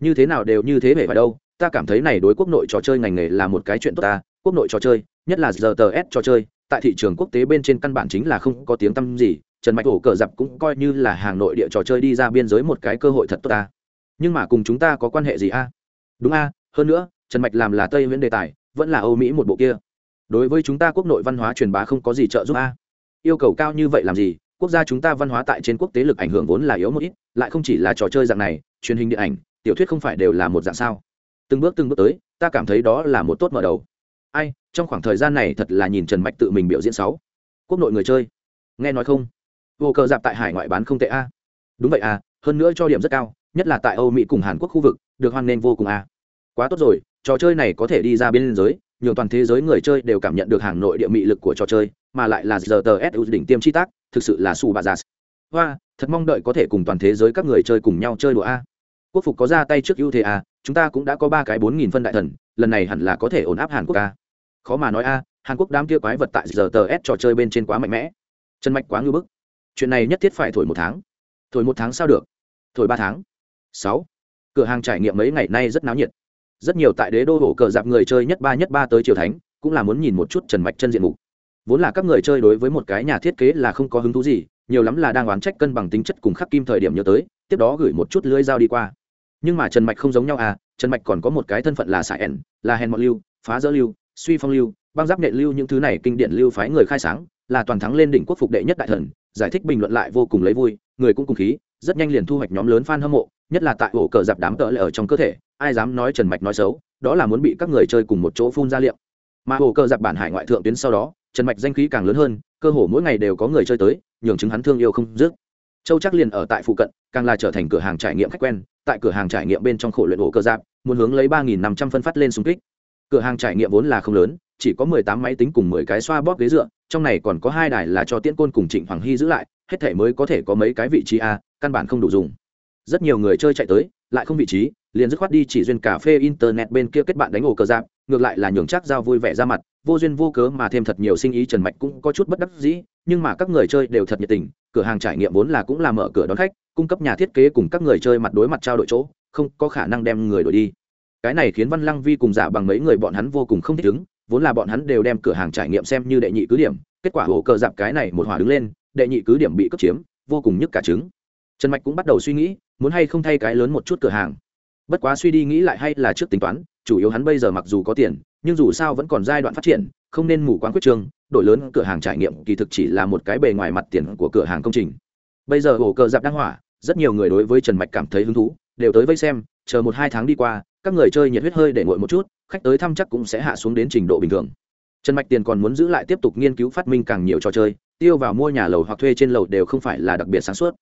Speaker 1: Như thế nào đều như thế về phải đâu, ta cảm thấy này đối quốc nội trò chơi ngành nghề là một cái chuyện tốt ta quốc nội trò chơi, nhất là giờ tờ s trò chơi, tại thị trường quốc tế bên trên căn bản chính là không có tiếng tăm gì trần mạch ổ cờ dập cũng coi như là hàng nội địa trò chơi đi ra biên giới một cái cơ hội thật tốt ta. Nhưng mà cùng chúng ta có quan hệ gì a? À? Đúng a, hơn nữa, trần mạch làm là tây Nguyễn đề tài, vẫn là âu mỹ một bộ kia. Đối với chúng ta quốc nội văn hóa truyền bá không có gì trợ giúp a. À? Yêu cầu cao như vậy làm gì? Quốc gia chúng ta văn hóa tại trên quốc tế lực ảnh hưởng vốn là yếu một ít, lại không chỉ là trò chơi dạng này, truyền hình điện ảnh, tiểu thuyết không phải đều là một dạng sao? Từng bước từng bước tới, ta cảm thấy đó là một tốt mở đầu. Ai, trong khoảng thời gian này thật là nhìn trần mạch tự mình biểu diễn sáu. Quốc nội người chơi. Nghe nói không? Vô cờ dạp tại hải ngoại bán không tệ a. Đúng vậy a, hơn nữa cho điểm rất cao, nhất là tại âu mỹ cùng hàn quốc khu vực, được hoan nghênh vô cùng a. Quá tốt rồi, trò chơi này có thể đi ra biên giới nhiều toàn thế giới người chơi đều cảm nhận được hàng nội địa mị lực của trò chơi, mà lại là giờ tờ s đỉnh tiêm chi tác, thực sự là su bà già. Hoa, thật mong đợi có thể cùng toàn thế giới các người chơi cùng nhau chơi đùa a. Quốc phục có ra tay trước ưu thế a, chúng ta cũng đã có ba cái bốn nghìn phân đại thần, lần này hẳn là có thể ổn áp hàn quốc a. Khó mà nói a, hàn quốc đám kia quái vật tại giờ tờ s trò chơi bên trên quá mạnh mẽ. Chân mạch quá ngưỡng bức chuyện này nhất thiết phải thổi một tháng. Thổi một tháng sao được? Thổi ba tháng. Sáu. Cửa hàng trải nghiệm mấy ngày nay rất náo nhiệt. Rất nhiều tại đế đô hổ cờ dạp người chơi nhất ba nhất ba tới triều thánh, cũng là muốn nhìn một chút trần mạch chân diện mục. Vốn là các người chơi đối với một cái nhà thiết kế là không có hứng thú gì, nhiều lắm là đang oán trách cân bằng tính chất cùng khắc kim thời điểm nhớ tới, tiếp đó gửi một chút lưới dao đi qua. Nhưng mà trần mạch không giống nhau à trần mạch còn có một cái thân phận là xạ ẻn, là hèn mọn lưu, phá dỡ lưu, suy phong lưu, băng giáp nệ lưu những thứ này kinh điển lưu phái người khai sáng, là toàn thắng lên đỉnh quốc phục đệ nhất đại thần giải thích bình luận lại vô cùng lấy vui, người cũng cùng khí, rất nhanh liền thu hoạch nhóm lớn fan hâm mộ, nhất là tại ổ cờ dạp đám tợ lệ ở trong cơ thể, ai dám nói trần mạch nói xấu, đó là muốn bị các người chơi cùng một chỗ phun ra liệm mà ổ cờ dạp bản hải ngoại thượng tuyến sau đó, trần mạch danh khí càng lớn hơn, cơ hồ mỗi ngày đều có người chơi tới, nhường chứng hắn thương yêu không dứt. Châu chắc liền ở tại phụ cận, càng là trở thành cửa hàng trải nghiệm khách quen, tại cửa hàng trải nghiệm bên trong khổ luyện ổ cờ dạp muốn hướng lấy ba nghìn năm trăm phân phát lên xung kích. Cửa hàng trải nghiệm vốn là không lớn chỉ có mười tám máy tính cùng mười cái xoa bóp ghế dựa, trong này còn có hai đài là cho tiễn côn cùng trịnh hoàng hy giữ lại, hết thể mới có thể có mấy cái vị trí a, căn bản không đủ dùng. Rất nhiều người chơi chạy tới, lại không vị trí, liền dứt khoát đi chỉ duyên cà phê internet bên kia kết bạn đánh ổ cờ giáp ngược lại là nhường chắc giao vui vẻ ra mặt, vô duyên vô cớ mà thêm thật nhiều sinh ý trần mạch cũng có chút bất đắc dĩ, nhưng mà các người chơi đều thật nhiệt tình, cửa hàng trải nghiệm vốn là cũng là mở cửa đón khách, cung cấp nhà thiết kế cùng các người chơi mặt đối mặt trao đổi chỗ, không có khả năng đem người đổi đi. Cái này khiến văn lăng vi cùng giả bằng mấy người bọn hắn vô cùng không thích ứng vốn là bọn hắn đều đem cửa hàng trải nghiệm xem như đệ nhị cứ điểm, kết quả hồ cờ dạp cái này một hỏa đứng lên, đệ nhị cứ điểm bị cướp chiếm, vô cùng nhức cả trứng. Trần mạch cũng bắt đầu suy nghĩ, muốn hay không thay cái lớn một chút cửa hàng. Bất quá suy đi nghĩ lại hay là trước tính toán, chủ yếu hắn bây giờ mặc dù có tiền, nhưng dù sao vẫn còn giai đoạn phát triển, không nên mù quáng quyết trương, đổi lớn cửa hàng trải nghiệm kỳ thực chỉ là một cái bề ngoài mặt tiền của cửa hàng công trình. Bây giờ hồ cờ dạp đang hỏa, rất nhiều người đối với trần mạch cảm thấy hứng thú, đều tới vây xem, chờ một hai tháng đi qua các người chơi nhiệt huyết hơi để nguội một chút khách tới thăm chắc cũng sẽ hạ xuống đến trình độ bình thường. Trần mạch tiền còn muốn giữ lại tiếp tục nghiên cứu phát minh càng nhiều trò chơi tiêu vào mua nhà lầu hoặc thuê trên lầu đều không phải là đặc biệt sáng suốt.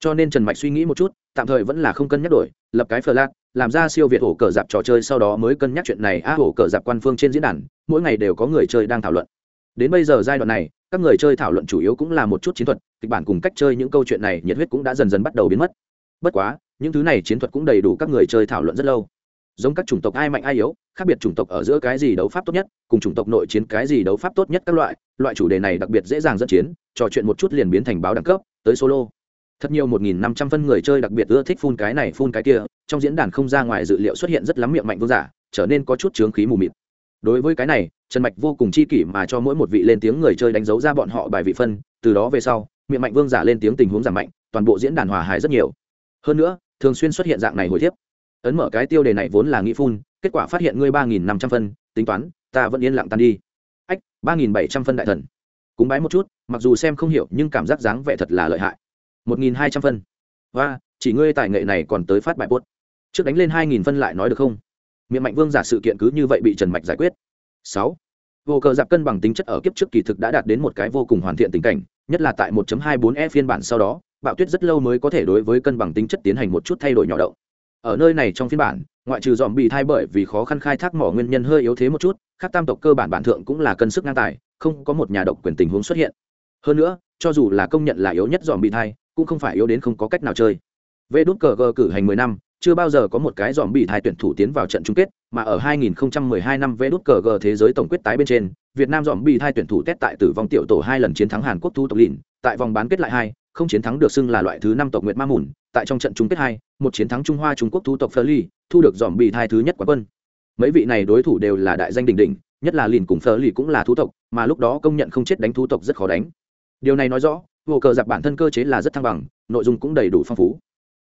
Speaker 1: Cho nên trần mạch suy nghĩ một chút tạm thời vẫn là không cân nhắc đổi lập cái phờ lạc làm ra siêu việt ổ cờ dạp trò chơi sau đó mới cân nhắc chuyện này. A à, ổ cờ dạp quan phương trên diễn đàn mỗi ngày đều có người chơi đang thảo luận. Đến bây giờ giai đoạn này các người chơi thảo luận chủ yếu cũng là một chút chiến thuật kịch bản cùng cách chơi những câu chuyện này nhiệt huyết cũng đã dần dần bắt đầu biến mất. Bất quá những thứ này chiến thuật cũng đầy đủ các người chơi thảo luận rất lâu giống các chủng tộc ai mạnh ai yếu, khác biệt chủng tộc ở giữa cái gì đấu pháp tốt nhất, cùng chủng tộc nội chiến cái gì đấu pháp tốt nhất các loại loại chủ đề này đặc biệt dễ dàng dẫn chiến, trò chuyện một chút liền biến thành báo đẳng cấp, tới solo. Thật nhiều một nghìn năm trăm phân người chơi đặc biệt ưa thích phun cái này phun cái kia, trong diễn đàn không ra ngoài dự liệu xuất hiện rất lắm miệng mạnh vương giả, trở nên có chút chướng khí mù mịt. Đối với cái này, trần mạch vô cùng chi kỷ mà cho mỗi một vị lên tiếng người chơi đánh dấu ra bọn họ bài vị phân, từ đó về sau, miệng mạnh vương giả lên tiếng tình huống giảm mạnh, toàn bộ diễn đàn hòa hài rất nhiều. Hơn nữa, thường xuyên xuất hiện dạng này hồi thiếp ấn mở cái tiêu đề này vốn là nghĩ phun, kết quả phát hiện ngươi ba nghìn năm trăm phân, tính toán, ta vẫn yên lặng tan đi. Ách, ba nghìn bảy trăm phân đại thần. Cúng bái một chút, mặc dù xem không hiểu, nhưng cảm giác dáng vẻ thật là lợi hại. một nghìn hai trăm phân. Và chỉ ngươi tài nghệ này còn tới phát bài bốt trước đánh lên hai nghìn phân lại nói được không? Miệng mạnh vương giả sự kiện cứ như vậy bị trần mạch giải quyết. Sáu. Vô cờ giặc cân bằng tính chất ở kiếp trước kỳ thực đã đạt đến một cái vô cùng hoàn thiện tình cảnh, nhất là tại 1.24 e phiên bản sau đó, bạo tuyết rất lâu mới có thể đối với cân bằng tính chất tiến hành một chút thay đổi nhỏ động ở nơi này trong phiên bản, ngoại trừ dòm bị thai bởi vì khó khăn khai thác mỏ nguyên nhân hơi yếu thế một chút các tam tộc cơ bản bản thượng cũng là cân sức ngang tài, không có một nhà độc quyền tình huống xuất hiện. Hơn nữa, cho dù là công nhận là yếu nhất dòm bị thai, cũng không phải yếu đến không có cách nào chơi. Vê đốt cờ gờ cử hành mười năm, chưa bao giờ có một cái dòm bị thai tuyển thủ tiến vào trận chung kết, mà ở 2012 năm vê đốt cờ gờ thế giới tổng quyết tái bên trên, việt nam dòm bị thai tuyển thủ test tại tử vong tiểu tổ hai lần chiến thắng hàn quốc thu tộc lìn, tại vòng bán kết lại hai không chiến thắng được xưng là loại thứ năm tộc nguyệt ma mùn, tại trong trận chung kết hai, một chiến thắng trung hoa trung quốc thu tộc phơ ly thu được dòm bị thai thứ nhất quán quân. Mấy vị này đối thủ đều là đại danh đỉnh đỉnh, nhất là lìn cùng phơ ly cũng là thu tộc, mà lúc đó công nhận không chết đánh thu tộc rất khó đánh. Điều này nói rõ, vô cờ giặc bản thân cơ chế là rất thăng bằng, nội dung cũng đầy đủ phong phú.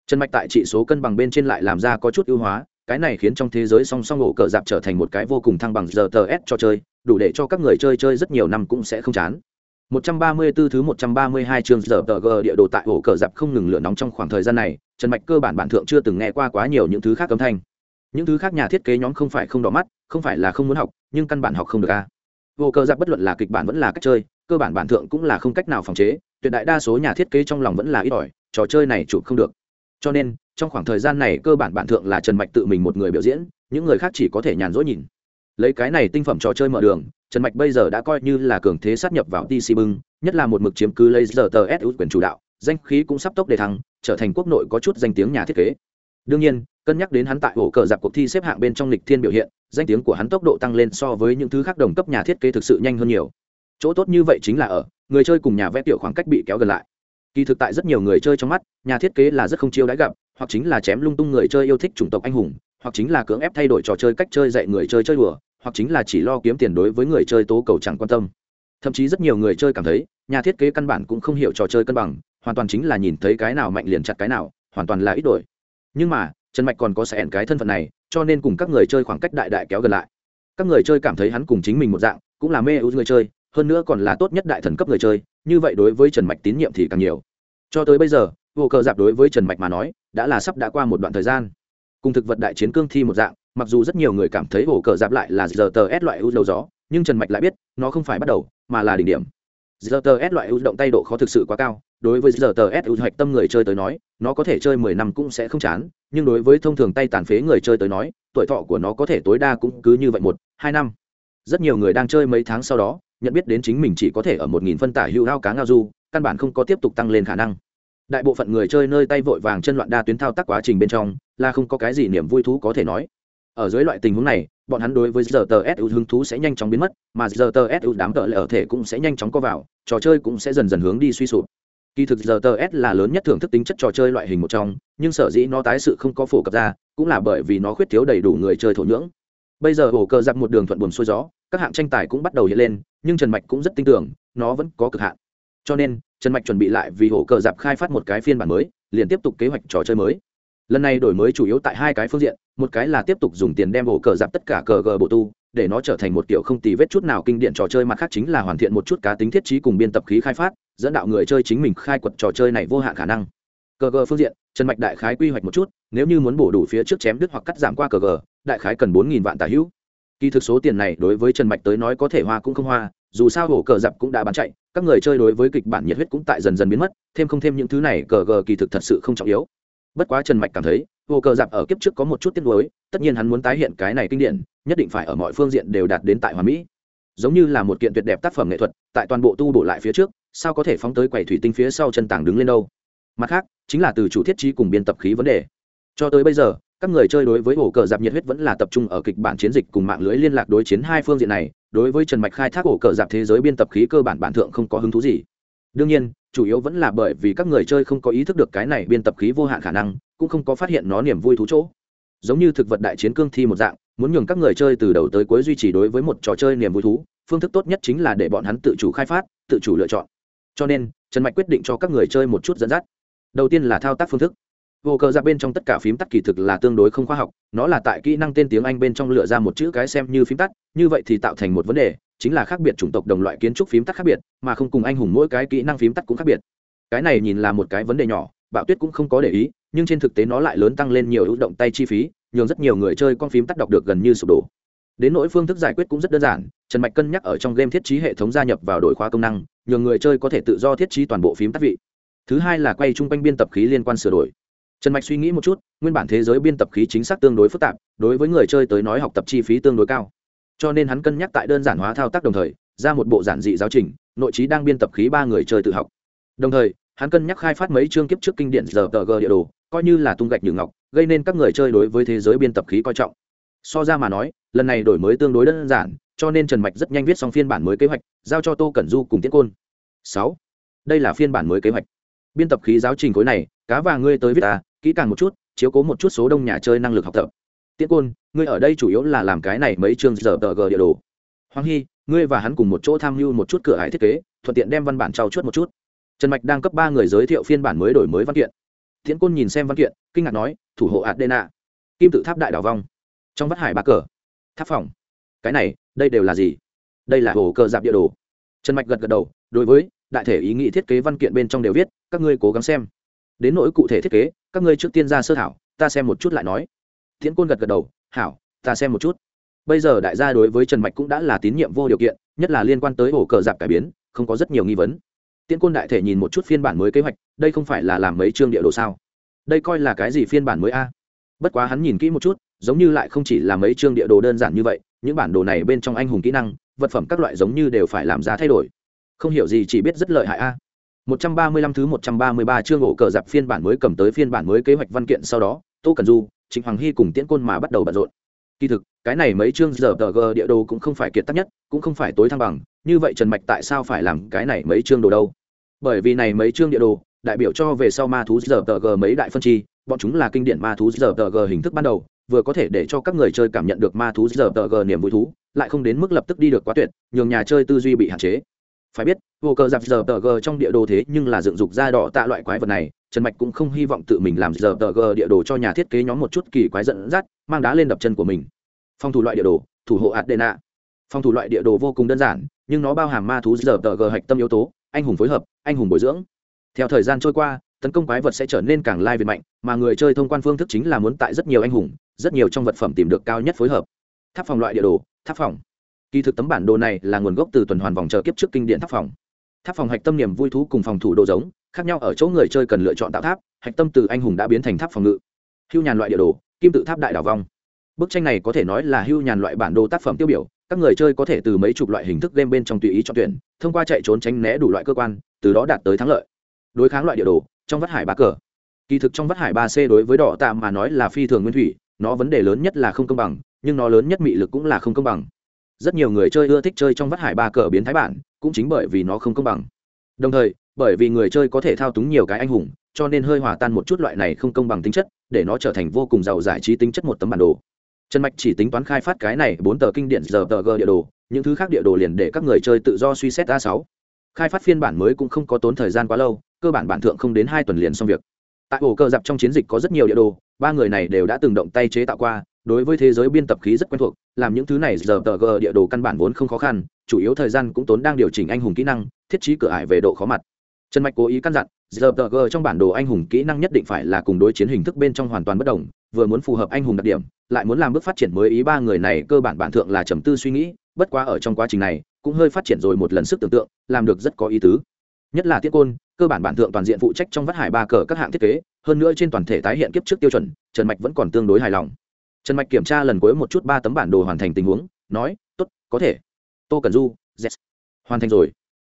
Speaker 1: Trần mạch tại trị số cân bằng bên trên lại làm ra có chút ưu hóa, cái này khiến trong thế giới song song ổ cờ dạp trở thành một cái vô cùng thăng bằng giờ tờ s cho chơi, đủ để cho các người chơi chơi rất nhiều năm cũng sẽ không chán. 134 thứ 132 chương giờ tờ g địa đồ tại ổ cờ dạp không ngừng lửa nóng trong khoảng thời gian này, trần mạch cơ bản bản thượng chưa từng nghe qua quá nhiều những thứ khác âm thanh. Những thứ khác nhà thiết kế nhóm không phải không đỏ mắt, không phải là không muốn học, nhưng căn bản học không được a. Ổ cờ dạp bất luận là kịch bản vẫn là cách chơi, cơ bản bản thượng cũng là không cách nào phòng chế, tuyệt đại đa số nhà thiết kế trong lòng vẫn là ít ỏi, trò chơi này chụp không được. Cho nên, trong khoảng thời gian này cơ bản bản thượng là trần mạch tự mình một người biểu diễn, những người khác chỉ có thể nhàn rỗi nhìn lấy cái này tinh phẩm trò chơi mở đường, trần mạch bây giờ đã coi như là cường thế sát nhập vào tc bưng, nhất là một mực chiếm cứ lấy giờ tờ s quyền chủ đạo, danh khí cũng sắp tốc để thăng, trở thành quốc nội có chút danh tiếng nhà thiết kế. Đương nhiên, cân nhắc đến hắn tại ổ cờ dạp cuộc thi xếp hạng bên trong lịch thiên biểu hiện, danh tiếng của hắn tốc độ tăng lên so với những thứ khác đồng cấp nhà thiết kế thực sự nhanh hơn nhiều. Chỗ tốt như vậy chính là ở, người chơi cùng nhà vẽ tiểu khoảng cách bị kéo gần lại. Kỳ thực tại rất nhiều người chơi trong mắt, nhà thiết kế là rất không chiêu đãi gặp, hoặc chính là chém lung tung người chơi yêu thích chủng tộc anh hùng hoặc chính là cưỡng ép thay đổi trò chơi cách chơi dạy người chơi chơi đùa, hoặc chính là chỉ lo kiếm tiền đối với người chơi tố cầu chẳng quan tâm. Thậm chí rất nhiều người chơi cảm thấy, nhà thiết kế căn bản cũng không hiểu trò chơi cân bằng, hoàn toàn chính là nhìn thấy cái nào mạnh liền chặt cái nào, hoàn toàn là ít đổi. Nhưng mà, trần mạch còn có sẽ ẩn cái thân phận này, cho nên cùng các người chơi khoảng cách đại đại kéo gần lại. Các người chơi cảm thấy hắn cùng chính mình một dạng, cũng là mê ưu người chơi, hơn nữa còn là tốt nhất đại thần cấp người chơi, như vậy đối với trần mạch tín nhiệm thì càng nhiều. Cho tới bây giờ, vô cờ dạp đối với trần mạch mà nói, đã là sắp đã qua một đoạn thời gian cùng thực vật đại chiến cương thi một dạng, mặc dù rất nhiều người cảm thấy ổ cờ dạp lại là giờ tờ s loại ưu dầu gió, nhưng trần mạch lại biết, nó không phải bắt đầu, mà là đỉnh điểm. Giờ tờ s loại ưu động tay độ khó thực sự quá cao, đối với giờ tờ s ưu hoạch tâm người chơi tới nói, nó có thể chơi mười năm cũng sẽ không chán, nhưng đối với thông thường tay tàn phế người chơi tới nói, tuổi thọ của nó có thể tối đa cũng cứ như vậy một, hai năm. Rất nhiều người đang chơi mấy tháng sau đó, nhận biết đến chính mình chỉ có thể ở một nghìn phân tải hữu hao cá ngao du, căn bản không có tiếp tục tăng lên khả năng đại bộ phận người chơi nơi tay vội vàng chân loạn đa tuyến thao tác quá trình bên trong, là không có cái gì niềm vui thú có thể nói. Ở dưới loại tình huống này, bọn hắn đối với giờ tờ s hứng thú sẽ nhanh chóng biến mất, mà giờ tờ s đám tợ lệ ở thể cũng sẽ nhanh chóng co vào, trò chơi cũng sẽ dần dần hướng đi suy sụp. Kỳ thực giờ tờ s là lớn nhất thưởng thức tính chất trò chơi loại hình một trong, nhưng sở dĩ nó tái sự không có phổ cập ra, cũng là bởi vì nó khuyết thiếu đầy đủ người chơi thổ nhưỡng. Bây giờ hồ cơ giặc một đường thuận buồm xuôi gió, các hạng tranh tài cũng bắt đầu hiện lên, nhưng trần mạch cũng rất tin tưởng, nó vẫn có cực hạn cho nên, trần mạch chuẩn bị lại vì hổ cờ dạp khai phát một cái phiên bản mới, liền tiếp tục kế hoạch trò chơi mới. Lần này đổi mới chủ yếu tại hai cái phương diện, một cái là tiếp tục dùng tiền đem hổ cờ dạp tất cả cờ gờ bộ tu, để nó trở thành một kiểu không tì vết chút nào kinh điển trò chơi, mặt khác chính là hoàn thiện một chút cá tính thiết trí cùng biên tập khí khai phát, dẫn đạo người chơi chính mình khai quật trò chơi này vô hạn khả năng. Cờ gờ phương diện, trần mạch đại khái quy hoạch một chút, nếu như muốn bổ đủ phía trước chém đứt hoặc cắt giảm qua cờ gờ, đại khái cần bốn nghìn vạn tả hữu. Kỳ thực số tiền này đối với trần mạch tới nói có thể hoa cũng không hoa, dù sao hổ cờ dạp cũng đã bán chạy các người chơi đối với kịch bản nhiệt huyết cũng tại dần dần biến mất, thêm không thêm những thứ này cờ gờ kỳ thực thật sự không trọng yếu. Bất quá trần mạch cảm thấy hồ cờ dạp ở kiếp trước có một chút tiếc nuối, tất nhiên hắn muốn tái hiện cái này kinh điển, nhất định phải ở mọi phương diện đều đạt đến tại hoàn mỹ. Giống như là một kiện tuyệt đẹp tác phẩm nghệ thuật, tại toàn bộ tu bổ lại phía trước, sao có thể phóng tới quầy thủy tinh phía sau chân tảng đứng lên đâu? Mặt khác, chính là từ chủ thiết trí cùng biên tập khí vấn đề. Cho tới bây giờ, các người chơi đối với ổ cờ dạp nhiệt huyết vẫn là tập trung ở kịch bản chiến dịch cùng mạng lưới liên lạc đối chiến hai phương diện này đối với trần mạch khai thác ổ cờ dạp thế giới biên tập khí cơ bản bản thượng không có hứng thú gì. Đương nhiên, chủ yếu vẫn là bởi vì các người chơi không có ý thức được cái này biên tập khí vô hạn khả năng, cũng không có phát hiện nó niềm vui thú chỗ. Giống như thực vật đại chiến cương thi một dạng, muốn nhường các người chơi từ đầu tới cuối duy trì đối với một trò chơi niềm vui thú, phương thức tốt nhất chính là để bọn hắn tự chủ khai phát, tự chủ lựa chọn. Cho nên, trần mạch quyết định cho các người chơi một chút dẫn dắt. Đầu tiên là thao tác phương thức vô cờ ra bên trong tất cả phím tắt kỳ thực là tương đối không khoa học, nó là tại kỹ năng tên tiếng anh bên trong lựa ra một chữ cái xem như phím tắt, như vậy thì tạo thành một vấn đề, chính là khác biệt chủng tộc đồng loại kiến trúc phím tắt khác biệt, mà không cùng anh hùng mỗi cái kỹ năng phím tắt cũng khác biệt. Cái này nhìn là một cái vấn đề nhỏ, bạo tuyết cũng không có để ý, nhưng trên thực tế nó lại lớn tăng lên nhiều ưu động tay chi phí, nhường rất nhiều người chơi con phím tắt đọc được gần như sụp đổ. Đến nỗi phương thức giải quyết cũng rất đơn giản, trần mạch cân nhắc ở trong game thiết trí hệ thống gia nhập vào đổi khóa công năng, nhường người chơi có thể tự do thiết trí toàn bộ phím tắt vị. Thứ hai là quay chung quanh biên tập khí liên quan sửa đổi trần mạch suy nghĩ một chút, nguyên bản thế giới biên tập khí chính xác tương đối phức tạp, đối với người chơi tới nói học tập chi phí tương đối cao. Cho nên hắn cân nhắc tại đơn giản hóa thao tác đồng thời, ra một bộ giản dị giáo trình, nội trí đang biên tập khí ba người chơi tự học. Đồng thời, hắn cân nhắc khai phát mấy chương kiếp trước kinh điển giờ tờ g địa đồ, coi như là tung gạch nhử ngọc, gây nên các người chơi đối với thế giới biên tập khí coi trọng. So ra mà nói, lần này đổi mới tương đối đơn giản, cho nên trần mạch rất nhanh viết xong phiên bản mới kế hoạch, giao cho tô cẩn du cùng tiết côn. Sáu. Đây là phiên bản mới kế hoạch biên tập khí giáo trình khối này, cá và ngươi tới viết ta, kỹ càng một chút, chiếu cố một chút số đông nhà chơi năng lực học tập. Tiết côn, ngươi ở đây chủ yếu là làm cái này mấy chương giờ tờ g địa đồ. Hoàng hy, ngươi và hắn cùng một chỗ tham mưu một chút cửa hải thiết kế, thuận tiện đem văn bản trao chuốt một chút. Trần mạch đang cấp ba người giới thiệu phiên bản mới đổi mới văn kiện. Tiễn côn nhìn xem văn kiện, kinh ngạc nói, thủ hộ adena, kim tự tháp đại đảo vong, trong vắt hải ba cờ, tháp phòng. Cái này, đây đều là gì? Đây là hồ cờ dạp địa đồ. Trần mạch gật gật đầu, đối với đại thể ý nghĩ thiết kế văn kiện bên trong đều viết các ngươi cố gắng xem. Đến nỗi cụ thể thiết kế, các ngươi trước tiên ra sơ thảo, ta xem một chút lại nói. Thiện côn gật gật đầu, hảo, ta xem một chút. Bây giờ đại gia đối với trần mạch cũng đã là tín nhiệm vô điều kiện, nhất là liên quan tới hồ cờ dạp cải biến, không có rất nhiều nghi vấn. Tiễn côn đại thể nhìn một chút phiên bản mới kế hoạch, đây không phải là làm mấy chương địa đồ sao? Đây coi là cái gì phiên bản mới a? Bất quá hắn nhìn kỹ một chút, giống như lại không chỉ là mấy chương địa đồ đơn giản như vậy, những bản đồ này bên trong anh hùng kỹ năng, vật phẩm các loại giống như đều phải làm ra thay đổi. Không hiểu gì chỉ biết rất lợi hại a. 135 thứ 133 chương ổ cờ dạp phiên bản mới cầm tới phiên bản mới kế hoạch văn kiện sau đó, tô cần du, trịnh hoàng hy cùng tiễn côn mà bắt đầu bận rộn. Kỳ thực, cái này mấy chương giờ tờ g địa đồ cũng không phải kiệt tác nhất, cũng không phải tối thăng bằng, như vậy trần mạch tại sao phải làm cái này mấy chương đồ đâu? Bởi vì này mấy chương địa đồ, đại biểu cho về sau ma thú giờ tờ g mấy đại phân chi, bọn chúng là kinh điển ma thú giờ tờ g hình thức ban đầu, vừa có thể để cho các người chơi cảm nhận được ma thú giờ tờ g niềm vui thú, lại không đến mức lập tức đi được quá tuyệt, nhường nhà chơi tư duy bị hạn chế phải biết, vô cờ dạp giờ tờ g trong địa đồ thế nhưng là dựng dục ra đỏ tạ loại quái vật này, trần mạch cũng không hy vọng tự mình làm giờ tờ g địa đồ cho nhà thiết kế nhóm một chút kỳ quái dẫn dắt, mang đá lên đập chân của mình. Phòng thủ loại địa đồ, thủ hộ adena phòng thủ loại địa đồ vô cùng đơn giản, nhưng nó bao hàm ma thú giờ tờ g hạch tâm yếu tố, anh hùng phối hợp, anh hùng bồi dưỡng. Theo thời gian trôi qua, tấn công quái vật sẽ trở nên càng lai việt mạnh, mà người chơi thông quan phương thức chính là muốn tại rất nhiều anh hùng, rất nhiều trong vật phẩm tìm được cao nhất phối hợp. Tháp phòng loại địa đồ, tháp phòng kỳ thực tấm bản đồ này là nguồn gốc từ tuần hoàn vòng chờ kiếp trước kinh điện tháp phòng. Tháp phòng hạch tâm niềm vui thú cùng phòng thủ đồ giống, khác nhau ở chỗ người chơi cần lựa chọn tạo tháp, hạch tâm từ anh hùng đã biến thành tháp phòng ngự. Hưu nhàn loại địa đồ, kim tự tháp đại đảo vong. Bức tranh này có thể nói là hưu nhàn loại bản đồ tác phẩm tiêu biểu, các người chơi có thể từ mấy chục loại hình thức game bên trong tùy ý chọn tuyển, thông qua chạy trốn tránh né đủ loại cơ quan, từ đó đạt tới thắng lợi. Đối kháng loại địa đồ, trong vắt hải ba cờ. Kỳ thực trong vắt hải ba c đối với đỏ tạm mà nói là phi thường nguyên thủy, nó vấn đề lớn nhất là không công bằng, nhưng nó lớn nhất mị lực cũng là không công bằng rất nhiều người chơi ưa thích chơi trong vắt hải ba cờ biến thái bản, cũng chính bởi vì nó không công bằng. Đồng thời, bởi vì người chơi có thể thao túng nhiều cái anh hùng, cho nên hơi hòa tan một chút loại này không công bằng tính chất, để nó trở thành vô cùng giàu giải trí tính chất một tấm bản đồ. Trần mạch chỉ tính toán khai phát cái này bốn tờ kinh điện giờ tờ g địa đồ, những thứ khác địa đồ liền để các người chơi tự do suy xét a sáu. Khai phát phiên bản mới cũng không có tốn thời gian quá lâu, cơ bản bản thượng không đến hai tuần liền xong việc. Tại ổ cơ dạp trong chiến dịch có rất nhiều địa đồ, ba người này đều đã từng động tay chế tạo qua đối với thế giới biên tập khí rất quen thuộc, làm những thứ này giờ tờ g địa đồ căn bản vốn không khó khăn, chủ yếu thời gian cũng tốn đang điều chỉnh anh hùng kỹ năng, thiết trí cửa ải về độ khó mặt. Trần mạch cố ý căn dặn, giờ tờ g trong bản đồ anh hùng kỹ năng nhất định phải là cùng đối chiến hình thức bên trong hoàn toàn bất đồng, vừa muốn phù hợp anh hùng đặc điểm, lại muốn làm bước phát triển mới ý ba người này cơ bản bản thượng là trầm tư suy nghĩ, bất quá ở trong quá trình này, cũng hơi phát triển rồi một lần sức tưởng tượng, làm được rất có ý tứ. Nhất là tiết côn, cơ bản bản thượng toàn diện phụ trách trong vắt hải ba cờ các hạng thiết kế, hơn nữa trên toàn thể tái hiện kiếp trước tiêu chuẩn, trần mạch vẫn còn tương đối hài lòng trần mạch kiểm tra lần cuối một chút ba tấm bản đồ hoàn thành tình huống, nói t ố t có thể. Tô cần du, z. Hoàn thành rồi.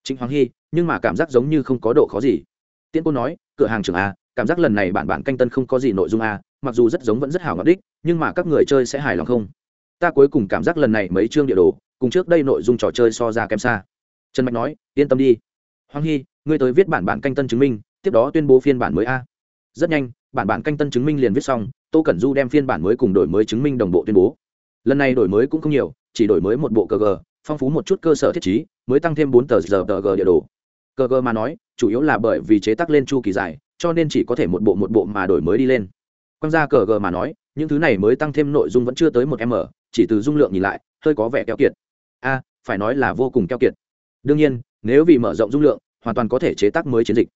Speaker 1: Chính hoàng hy, nhưng mà cảm giác giống như không có độ khó gì. Tiễn cô nói, cửa hàng trưởng a, cảm giác lần này bản bản canh tân không có gì nội dung a, mặc dù rất giống vẫn rất hảo ngọc đích, nhưng mà các người chơi sẽ hài lòng không? Ta cuối cùng cảm giác lần này mấy chương địa đồ, cùng trước đây nội dung trò chơi so ra kém xa. Trần mạch nói, yên tâm đi. Hoàng hy, ngươi tới viết bản bản canh tân chứng minh, tiếp đó tuyên bố phiên bản mới a. Rất nhanh, bản bản canh tân chứng minh liền viết xong tô cẩn du đem phiên bản mới cùng đổi mới chứng minh đồng bộ tuyên bố. Lần này đổi mới cũng không nhiều, chỉ đổi mới một bộ cờ gờ, phong phú một chút cơ sở thiết chí mới tăng thêm bốn tờ giờ tờ gờ địa đồ. Cờ gờ mà nói, chủ yếu là bởi vì chế tác lên chu kỳ dài, cho nên chỉ có thể một bộ một bộ mà đổi mới đi lên. Quăng ra cờ gờ mà nói, những thứ này mới tăng thêm nội dung vẫn chưa tới một m, chỉ từ dung lượng nhìn lại, hơi có vẻ keo kiệt. A, phải nói là vô cùng keo kiệt. Đương nhiên, nếu vì mở rộng dung lượng, hoàn toàn có thể chế tác mới chiến dịch.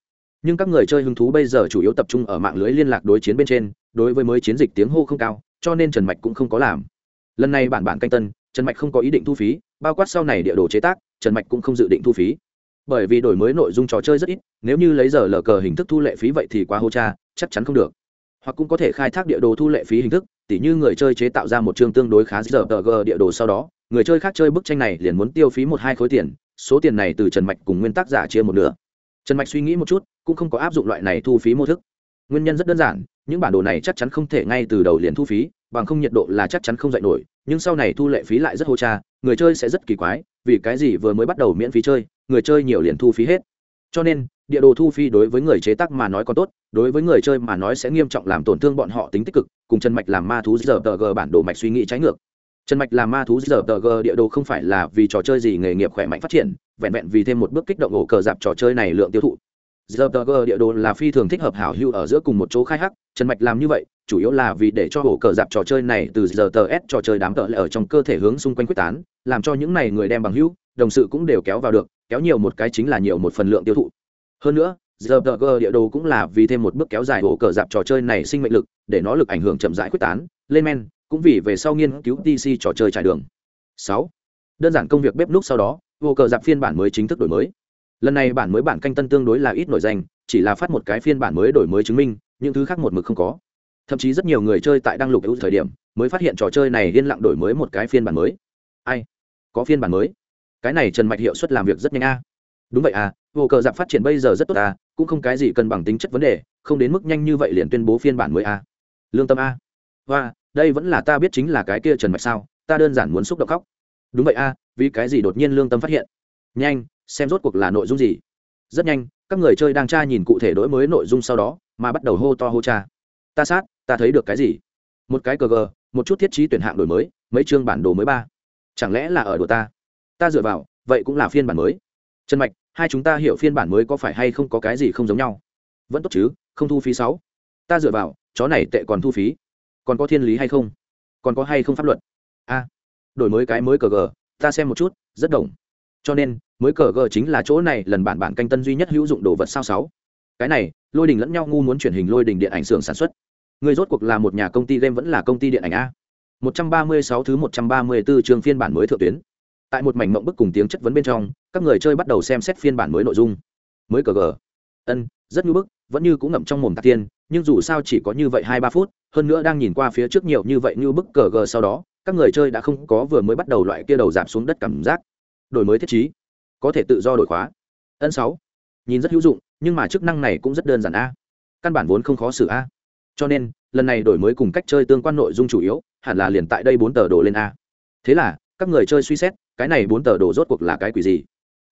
Speaker 1: Nhưng các người chơi hứng thú bây giờ chủ yếu tập trung ở mạng lưới liên lạc đối chiến bên trên đối với mới chiến dịch tiếng hô không cao, cho nên trần mạch cũng không có làm. Lần này bản bản canh tân, trần mạch không có ý định thu phí, bao quát sau này địa đồ chế tác, trần mạch cũng không dự định thu phí. Bởi vì đổi mới nội dung trò chơi rất ít, nếu như lấy giờ lờ cờ hình thức thu lệ phí vậy thì quá hô cha, chắc chắn không được. Hoặc cũng có thể khai thác địa đồ thu lệ phí hình thức, tỉ như người chơi chế tạo ra một chương tương đối khá giờ tờ g địa đồ sau đó, người chơi khác chơi bức tranh này liền muốn tiêu phí một hai khối tiền, số tiền này từ trần mạch cùng nguyên tác giả chia một nửa. Trần mạch suy nghĩ một chút, cũng không có áp dụng loại này thu phí mô thức nguyên nhân rất đơn giản, những bản đồ này chắc chắn không thể ngay từ đầu liền thu phí, bằng không nhiệt độ là chắc chắn không dạy nổi, nhưng sau này thu lệ phí lại rất hô cha, người chơi sẽ rất kỳ quái, vì cái gì vừa mới bắt đầu miễn phí chơi, người chơi nhiều liền thu phí hết. Cho nên, địa đồ thu phí đối với người chế tác mà nói còn tốt, đối với người chơi mà nói sẽ nghiêm trọng làm tổn thương bọn họ tính tích cực, cùng chân mạch làm ma thú giờ tờ g bản đồ mạch suy nghĩ trái ngược. Chân mạch làm ma thú giờ tờ g địa đồ không phải là vì trò chơi gì nghề nghiệp khỏe mạnh phát triển, vẹn vẹn vì thêm một bước kích động ổ cờ dạp trò chơi này lượng tiêu thụ giờ tờ địa đồ là phi thường thích hợp hảo hưu ở giữa cùng một chỗ khai hắc, trần mạch làm như vậy, chủ yếu là vì để cho ổ cờ dạp trò chơi này từ giờ tờ s trò chơi đám tợ lại ở trong cơ thể hướng xung quanh quyết tán, làm cho những này người đem bằng hữu, đồng sự cũng đều kéo vào được, kéo nhiều một cái chính là nhiều một phần lượng tiêu thụ. Hơn nữa, giờ tờ địa đồ cũng là vì thêm một bước kéo dài ổ cờ dạp trò chơi này sinh mệnh lực, để nó lực ảnh hưởng chậm rãi quyết tán, lên men, cũng vì về sau nghiên cứu tc trò chơi trải đường. Sáu, đơn giản công việc bếp núc sau đó ổ cờ dạp phiên bản mới chính thức đổi mới lần này bản mới bản canh tân tương đối là ít nổi danh, chỉ là phát một cái phiên bản mới đổi mới chứng minh, những thứ khác một mực không có. Thậm chí rất nhiều người chơi tại đăng lục ưu thời điểm, mới phát hiện trò chơi này liên lặng đổi mới một cái phiên bản mới. Ai? Có phiên bản mới? Cái này trần mạch hiệu suất làm việc rất nhanh a. Đúng vậy à vô cờ dạp phát triển bây giờ rất tốt à cũng không cái gì cân bằng tính chất vấn đề, không đến mức nhanh như vậy liền tuyên bố phiên bản mới a. Lương tâm a. Và đây vẫn là ta biết chính là cái kia trần mạch sao, ta đơn giản muốn xúc động khóc. Đúng vậy a, vì cái gì đột nhiên lương tâm phát hiện? Nhanh xem rốt cuộc là nội dung gì. Rất nhanh, các người chơi đang tra nhìn cụ thể đổi mới nội dung sau đó, mà bắt đầu hô to hô cha. Ta sát, ta thấy được cái gì? Một cái cờ gờ, một chút thiết trí tuyển hạng đổi mới, mấy chương bản đồ mới ba. Chẳng lẽ là ở đồ ta? Ta dựa vào, vậy cũng là phiên bản mới. Trần mạch, hai chúng ta hiểu phiên bản mới có phải hay không có cái gì không giống nhau? Vẫn tốt chứ, không thu phí sáu. Ta dựa vào, chó này tệ còn thu phí. Còn có thiên lý hay không? Còn có hay không pháp luật? A, đổi mới cái mới cờ gờ, ta xem một chút, rất đồng cho nên, mới cờ gờ chính là chỗ này lần bản bản canh tân duy nhất hữu dụng đồ vật sao sáu. Cái này, lôi đình lẫn nhau ngu muốn truyền hình lôi đình điện ảnh xưởng sản xuất. Người rốt cuộc là một nhà công ty game vẫn là công ty điện ảnh a. 136 thứ 134 chương phiên bản mới thượng tuyến. Tại một mảnh mộng bức cùng tiếng chất vấn bên trong, các người chơi bắt đầu xem xét phiên bản mới nội dung. Mới cờ gờ. Ân, rất như bức, vẫn như cũng ngậm trong mồm tạc tiên, nhưng dù sao chỉ có như vậy hai ba phút, hơn nữa đang nhìn qua phía trước nhiều như vậy như bức cờ gờ sau đó, các người chơi đã không có vừa mới bắt đầu loại kia đầu giảm xuống đất cảm giác đổi mới thiết chí có thể tự do đổi khóa. Ân sáu, nhìn rất hữu dụng, nhưng mà chức năng này cũng rất đơn giản a. Căn bản vốn không khó xử a. Cho nên, lần này đổi mới cùng cách chơi tương quan nội dung chủ yếu, hẳn là liền tại đây bốn tờ đồ lên a. Thế là, các người chơi suy xét, cái này bốn tờ đồ rốt cuộc là cái quỷ gì?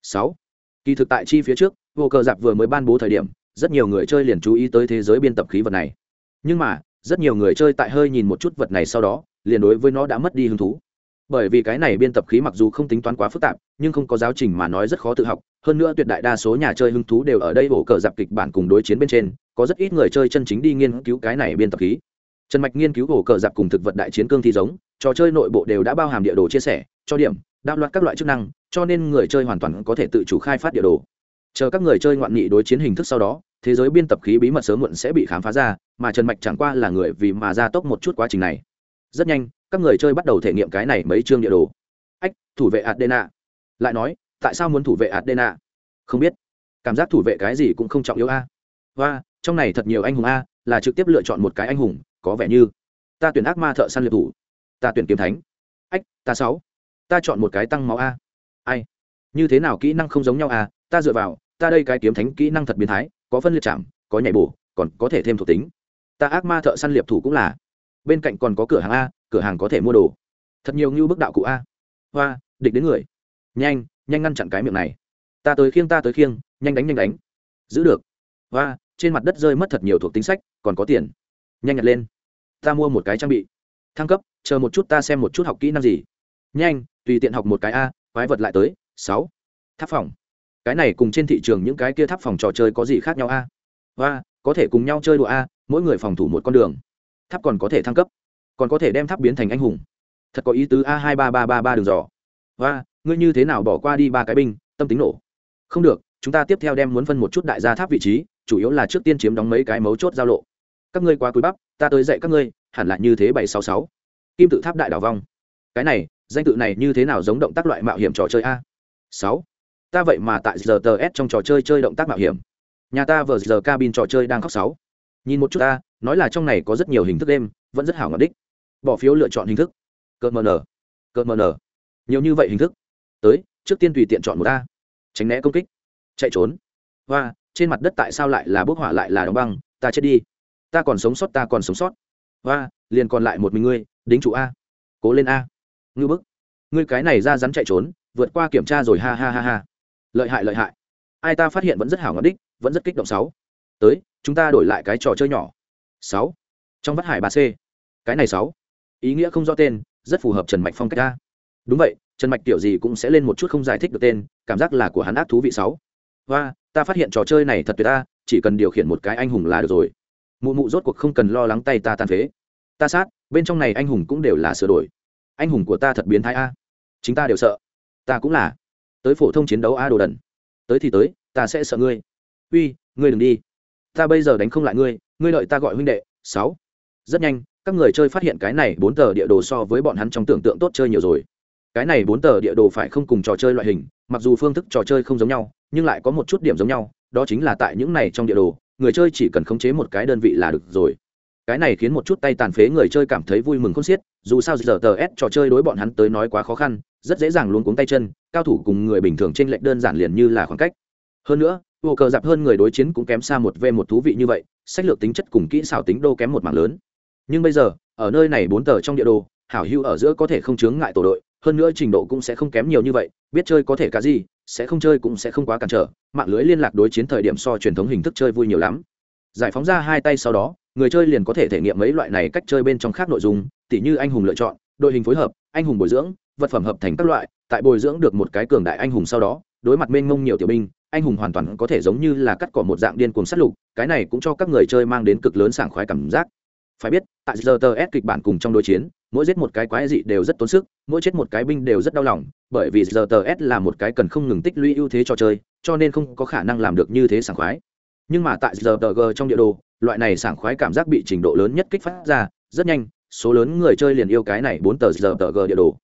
Speaker 1: Sáu, kỳ thực tại chi phía trước, vô cờ giặc vừa mới ban bố thời điểm, rất nhiều người chơi liền chú ý tới thế giới biên tập khí vật này. Nhưng mà, rất nhiều người chơi tại hơi nhìn một chút vật này sau đó, liền đối với nó đã mất đi hứng thú bởi vì cái này biên tập khí mặc dù không tính toán quá phức tạp, nhưng không có giáo trình mà nói rất khó tự học. Hơn nữa tuyệt đại đa số nhà chơi hứng thú đều ở đây bổ cờ dạp kịch bản cùng đối chiến bên trên, có rất ít người chơi chân chính đi nghiên cứu cái này biên tập khí. Trần mạch nghiên cứu bổ cờ dạp cùng thực vật đại chiến cương thi giống, trò chơi nội bộ đều đã bao hàm địa đồ chia sẻ, cho điểm, đạo loạt các loại chức năng, cho nên người chơi hoàn toàn có thể tự chủ khai phát địa đồ. Chờ các người chơi ngoạn nghị đối chiến hình thức sau đó, thế giới biên tập khí bí mật sớm muộn sẽ bị khám phá ra, mà trần mạch chẳng qua là người vì mà gia tốc một chút quá trình này. Rất nhanh các người chơi bắt đầu thể nghiệm cái này mấy chương địa đồ. Ách, thủ vệ adena lại nói, tại sao muốn thủ vệ adena không biết. Cảm giác thủ vệ cái gì cũng không trọng yếu a. Và, trong này thật nhiều anh hùng a, là trực tiếp lựa chọn một cái anh hùng, có vẻ như. Ta tuyển ác ma thợ săn liệt thủ. Ta tuyển kiếm thánh. Ách, ta sáu. Ta chọn một cái tăng máu a. Ai? Như thế nào kỹ năng không giống nhau a? Ta dựa vào, ta đây cái kiếm thánh kỹ năng thật biến thái, có phân liệt chạm, có nhảy bổ, còn có thể thêm thuộc tính. Ta ác ma thợ săn liệp thủ cũng là. Bên cạnh còn có cửa hàng a cửa hàng có thể mua đồ. Thật nhiều như bức đạo cụ a. Hoa, địch đến người. Nhanh nhanh ngăn chặn cái miệng này. Ta tới khiêng, ta tới khiêng, nhanh đánh nhanh đánh. Giữ được. Hoa, trên mặt đất rơi mất thật nhiều thuộc tính sách, còn có tiền. Nhanh nhặt lên. Ta mua một cái trang bị. Thăng cấp, chờ một chút ta xem một chút học kỹ năng gì. Nhanh, tùy tiện học một cái a, quái vật lại tới, sáu. Tháp phòng. Cái này cùng trên thị trường những cái kia tháp phòng trò chơi có gì khác nhau a? Và có thể cùng nhau chơi đùa a, mỗi người phòng thủ một con đường. Tháp còn có thể thăng cấp còn có thể đem tháp biến thành anh hùng. Thật có ý tứ a hai ba ba ba ba đường dò. Và ngươi như thế nào bỏ qua đi ba cái binh, tâm tính nổ. Không được, chúng ta tiếp theo đem muốn phân một chút đại gia tháp vị trí, chủ yếu là trước tiên chiếm đóng mấy cái mấu chốt giao lộ. Các ngươi quá cúi bắp, ta tới dạy các ngươi, hẳn là như thế bảy sáu sáu. Kim tự tháp đại đảo vong. Cái này, danh tự này như thế nào giống động tác loại mạo hiểm trò chơi a? Sáu. Ta vậy mà tại giờ tờ s trong trò chơi chơi động tác mạo hiểm. Nhà ta vừa giờ cabin trò chơi đang khóc sáu. Nhìn một chút ta, nói là trong này có rất nhiều hình thức đêm, vẫn rất hảo ngọc đích bỏ phiếu lựa chọn hình thức. Cợt mờ nở. Cợt mờ nở. Nhiều như vậy hình thức. Tới, trước tiên tùy tiện chọn một ta tránh né công kích. Chạy trốn. Và trên mặt đất tại sao lại là bốc hỏa lại là đóng băng? Ta chết đi. Ta còn sống sót, ta còn sống sót. Và liền còn lại một mình ngươi, đính chủ a. Cố lên a. Ngư bức. Ngươi cái này ra rắn chạy trốn, vượt qua kiểm tra rồi, ha ha ha ha. Lợi hại lợi hại. Ai ta phát hiện vẫn rất hảo ngọc đích, vẫn rất kích động sáu. Tới, chúng ta đổi lại cái trò chơi nhỏ. Sáu. Trong vắt hải ba c. Cái này sáu ý nghĩa không rõ tên, rất phù hợp trần mạch phong cách ta. đúng vậy, trần mạch kiểu gì cũng sẽ lên một chút không giải thích được tên, cảm giác là của hắn ác thú vị sáu. Và ta phát hiện trò chơi này thật tuyệt ta, chỉ cần điều khiển một cái anh hùng là được rồi. Mụ mụ rốt cuộc không cần lo lắng tay ta tan phế. Ta sát, bên trong này anh hùng cũng đều là sửa đổi. Anh hùng của ta thật biến thái a. Chính ta đều sợ. Ta cũng là. Tới phổ thông chiến đấu a đồ đần. Tới thì tới, ta sẽ sợ ngươi. Uy, ngươi đừng đi. Ta bây giờ đánh không lại ngươi ngươi đợi ta gọi huynh đệ, sáu. Rất nhanh các người chơi phát hiện cái này bốn tờ địa đồ so với bọn hắn trong tưởng tượng tốt chơi nhiều rồi. Cái này bốn tờ địa đồ phải không cùng trò chơi loại hình, mặc dù phương thức trò chơi không giống nhau, nhưng lại có một chút điểm giống nhau, đó chính là tại những này trong địa đồ, người chơi chỉ cần khống chế một cái đơn vị là được rồi. Cái này khiến một chút tay tàn phế người chơi cảm thấy vui mừng không xiết, dù sao giờ tờ s trò chơi đối bọn hắn tới nói quá khó khăn, rất dễ dàng luống cuống tay chân, cao thủ cùng người bình thường trên lệch đơn giản liền như là khoảng cách. Hơn nữa, vô cờ dạp hơn người đối chiến cũng kém xa một v một thú vị như vậy, sách lược tính chất cùng kỹ xảo tính đô kém một mảng lớn nhưng bây giờ, ở nơi này bốn tờ trong địa đồ, hảo hữu ở giữa có thể không chướng ngại tổ đội, hơn nữa trình độ cũng sẽ không kém nhiều như vậy, biết chơi có thể cả gì, sẽ không chơi cũng sẽ không quá cản trở, mạng lưới liên lạc đối chiến thời điểm so truyền thống hình thức chơi vui nhiều lắm. Giải phóng ra hai tay sau đó, người chơi liền có thể thể nghiệm mấy loại này cách chơi bên trong khác nội dung, tỉ như anh hùng lựa chọn, đội hình phối hợp, anh hùng bồi dưỡng, vật phẩm hợp thành các loại, tại bồi dưỡng được một cái cường đại anh hùng sau đó, đối mặt mênh mông nhiều tiểu binh, anh hùng hoàn toàn có thể giống như là cắt cỏ một dạng điên cuồng sát lục, cái này cũng cho các người chơi mang đến cực lớn sảng khoái cảm giác phải biết, tại giờ tờ s kịch bản cùng trong đối chiến, mỗi giết một cái quái dị đều rất tốn sức, mỗi chết một cái binh đều rất đau lòng, bởi vì giờ tờ s là một cái cần không ngừng tích lũy ưu thế cho chơi, cho nên không có khả năng làm được như thế sảng khoái. Nhưng mà tại giờ tờ g trong địa đồ, loại này sảng khoái cảm giác bị trình độ lớn nhất kích phát ra, rất nhanh, số lớn người chơi liền yêu cái này bốn tờ giờ tờ g địa đồ.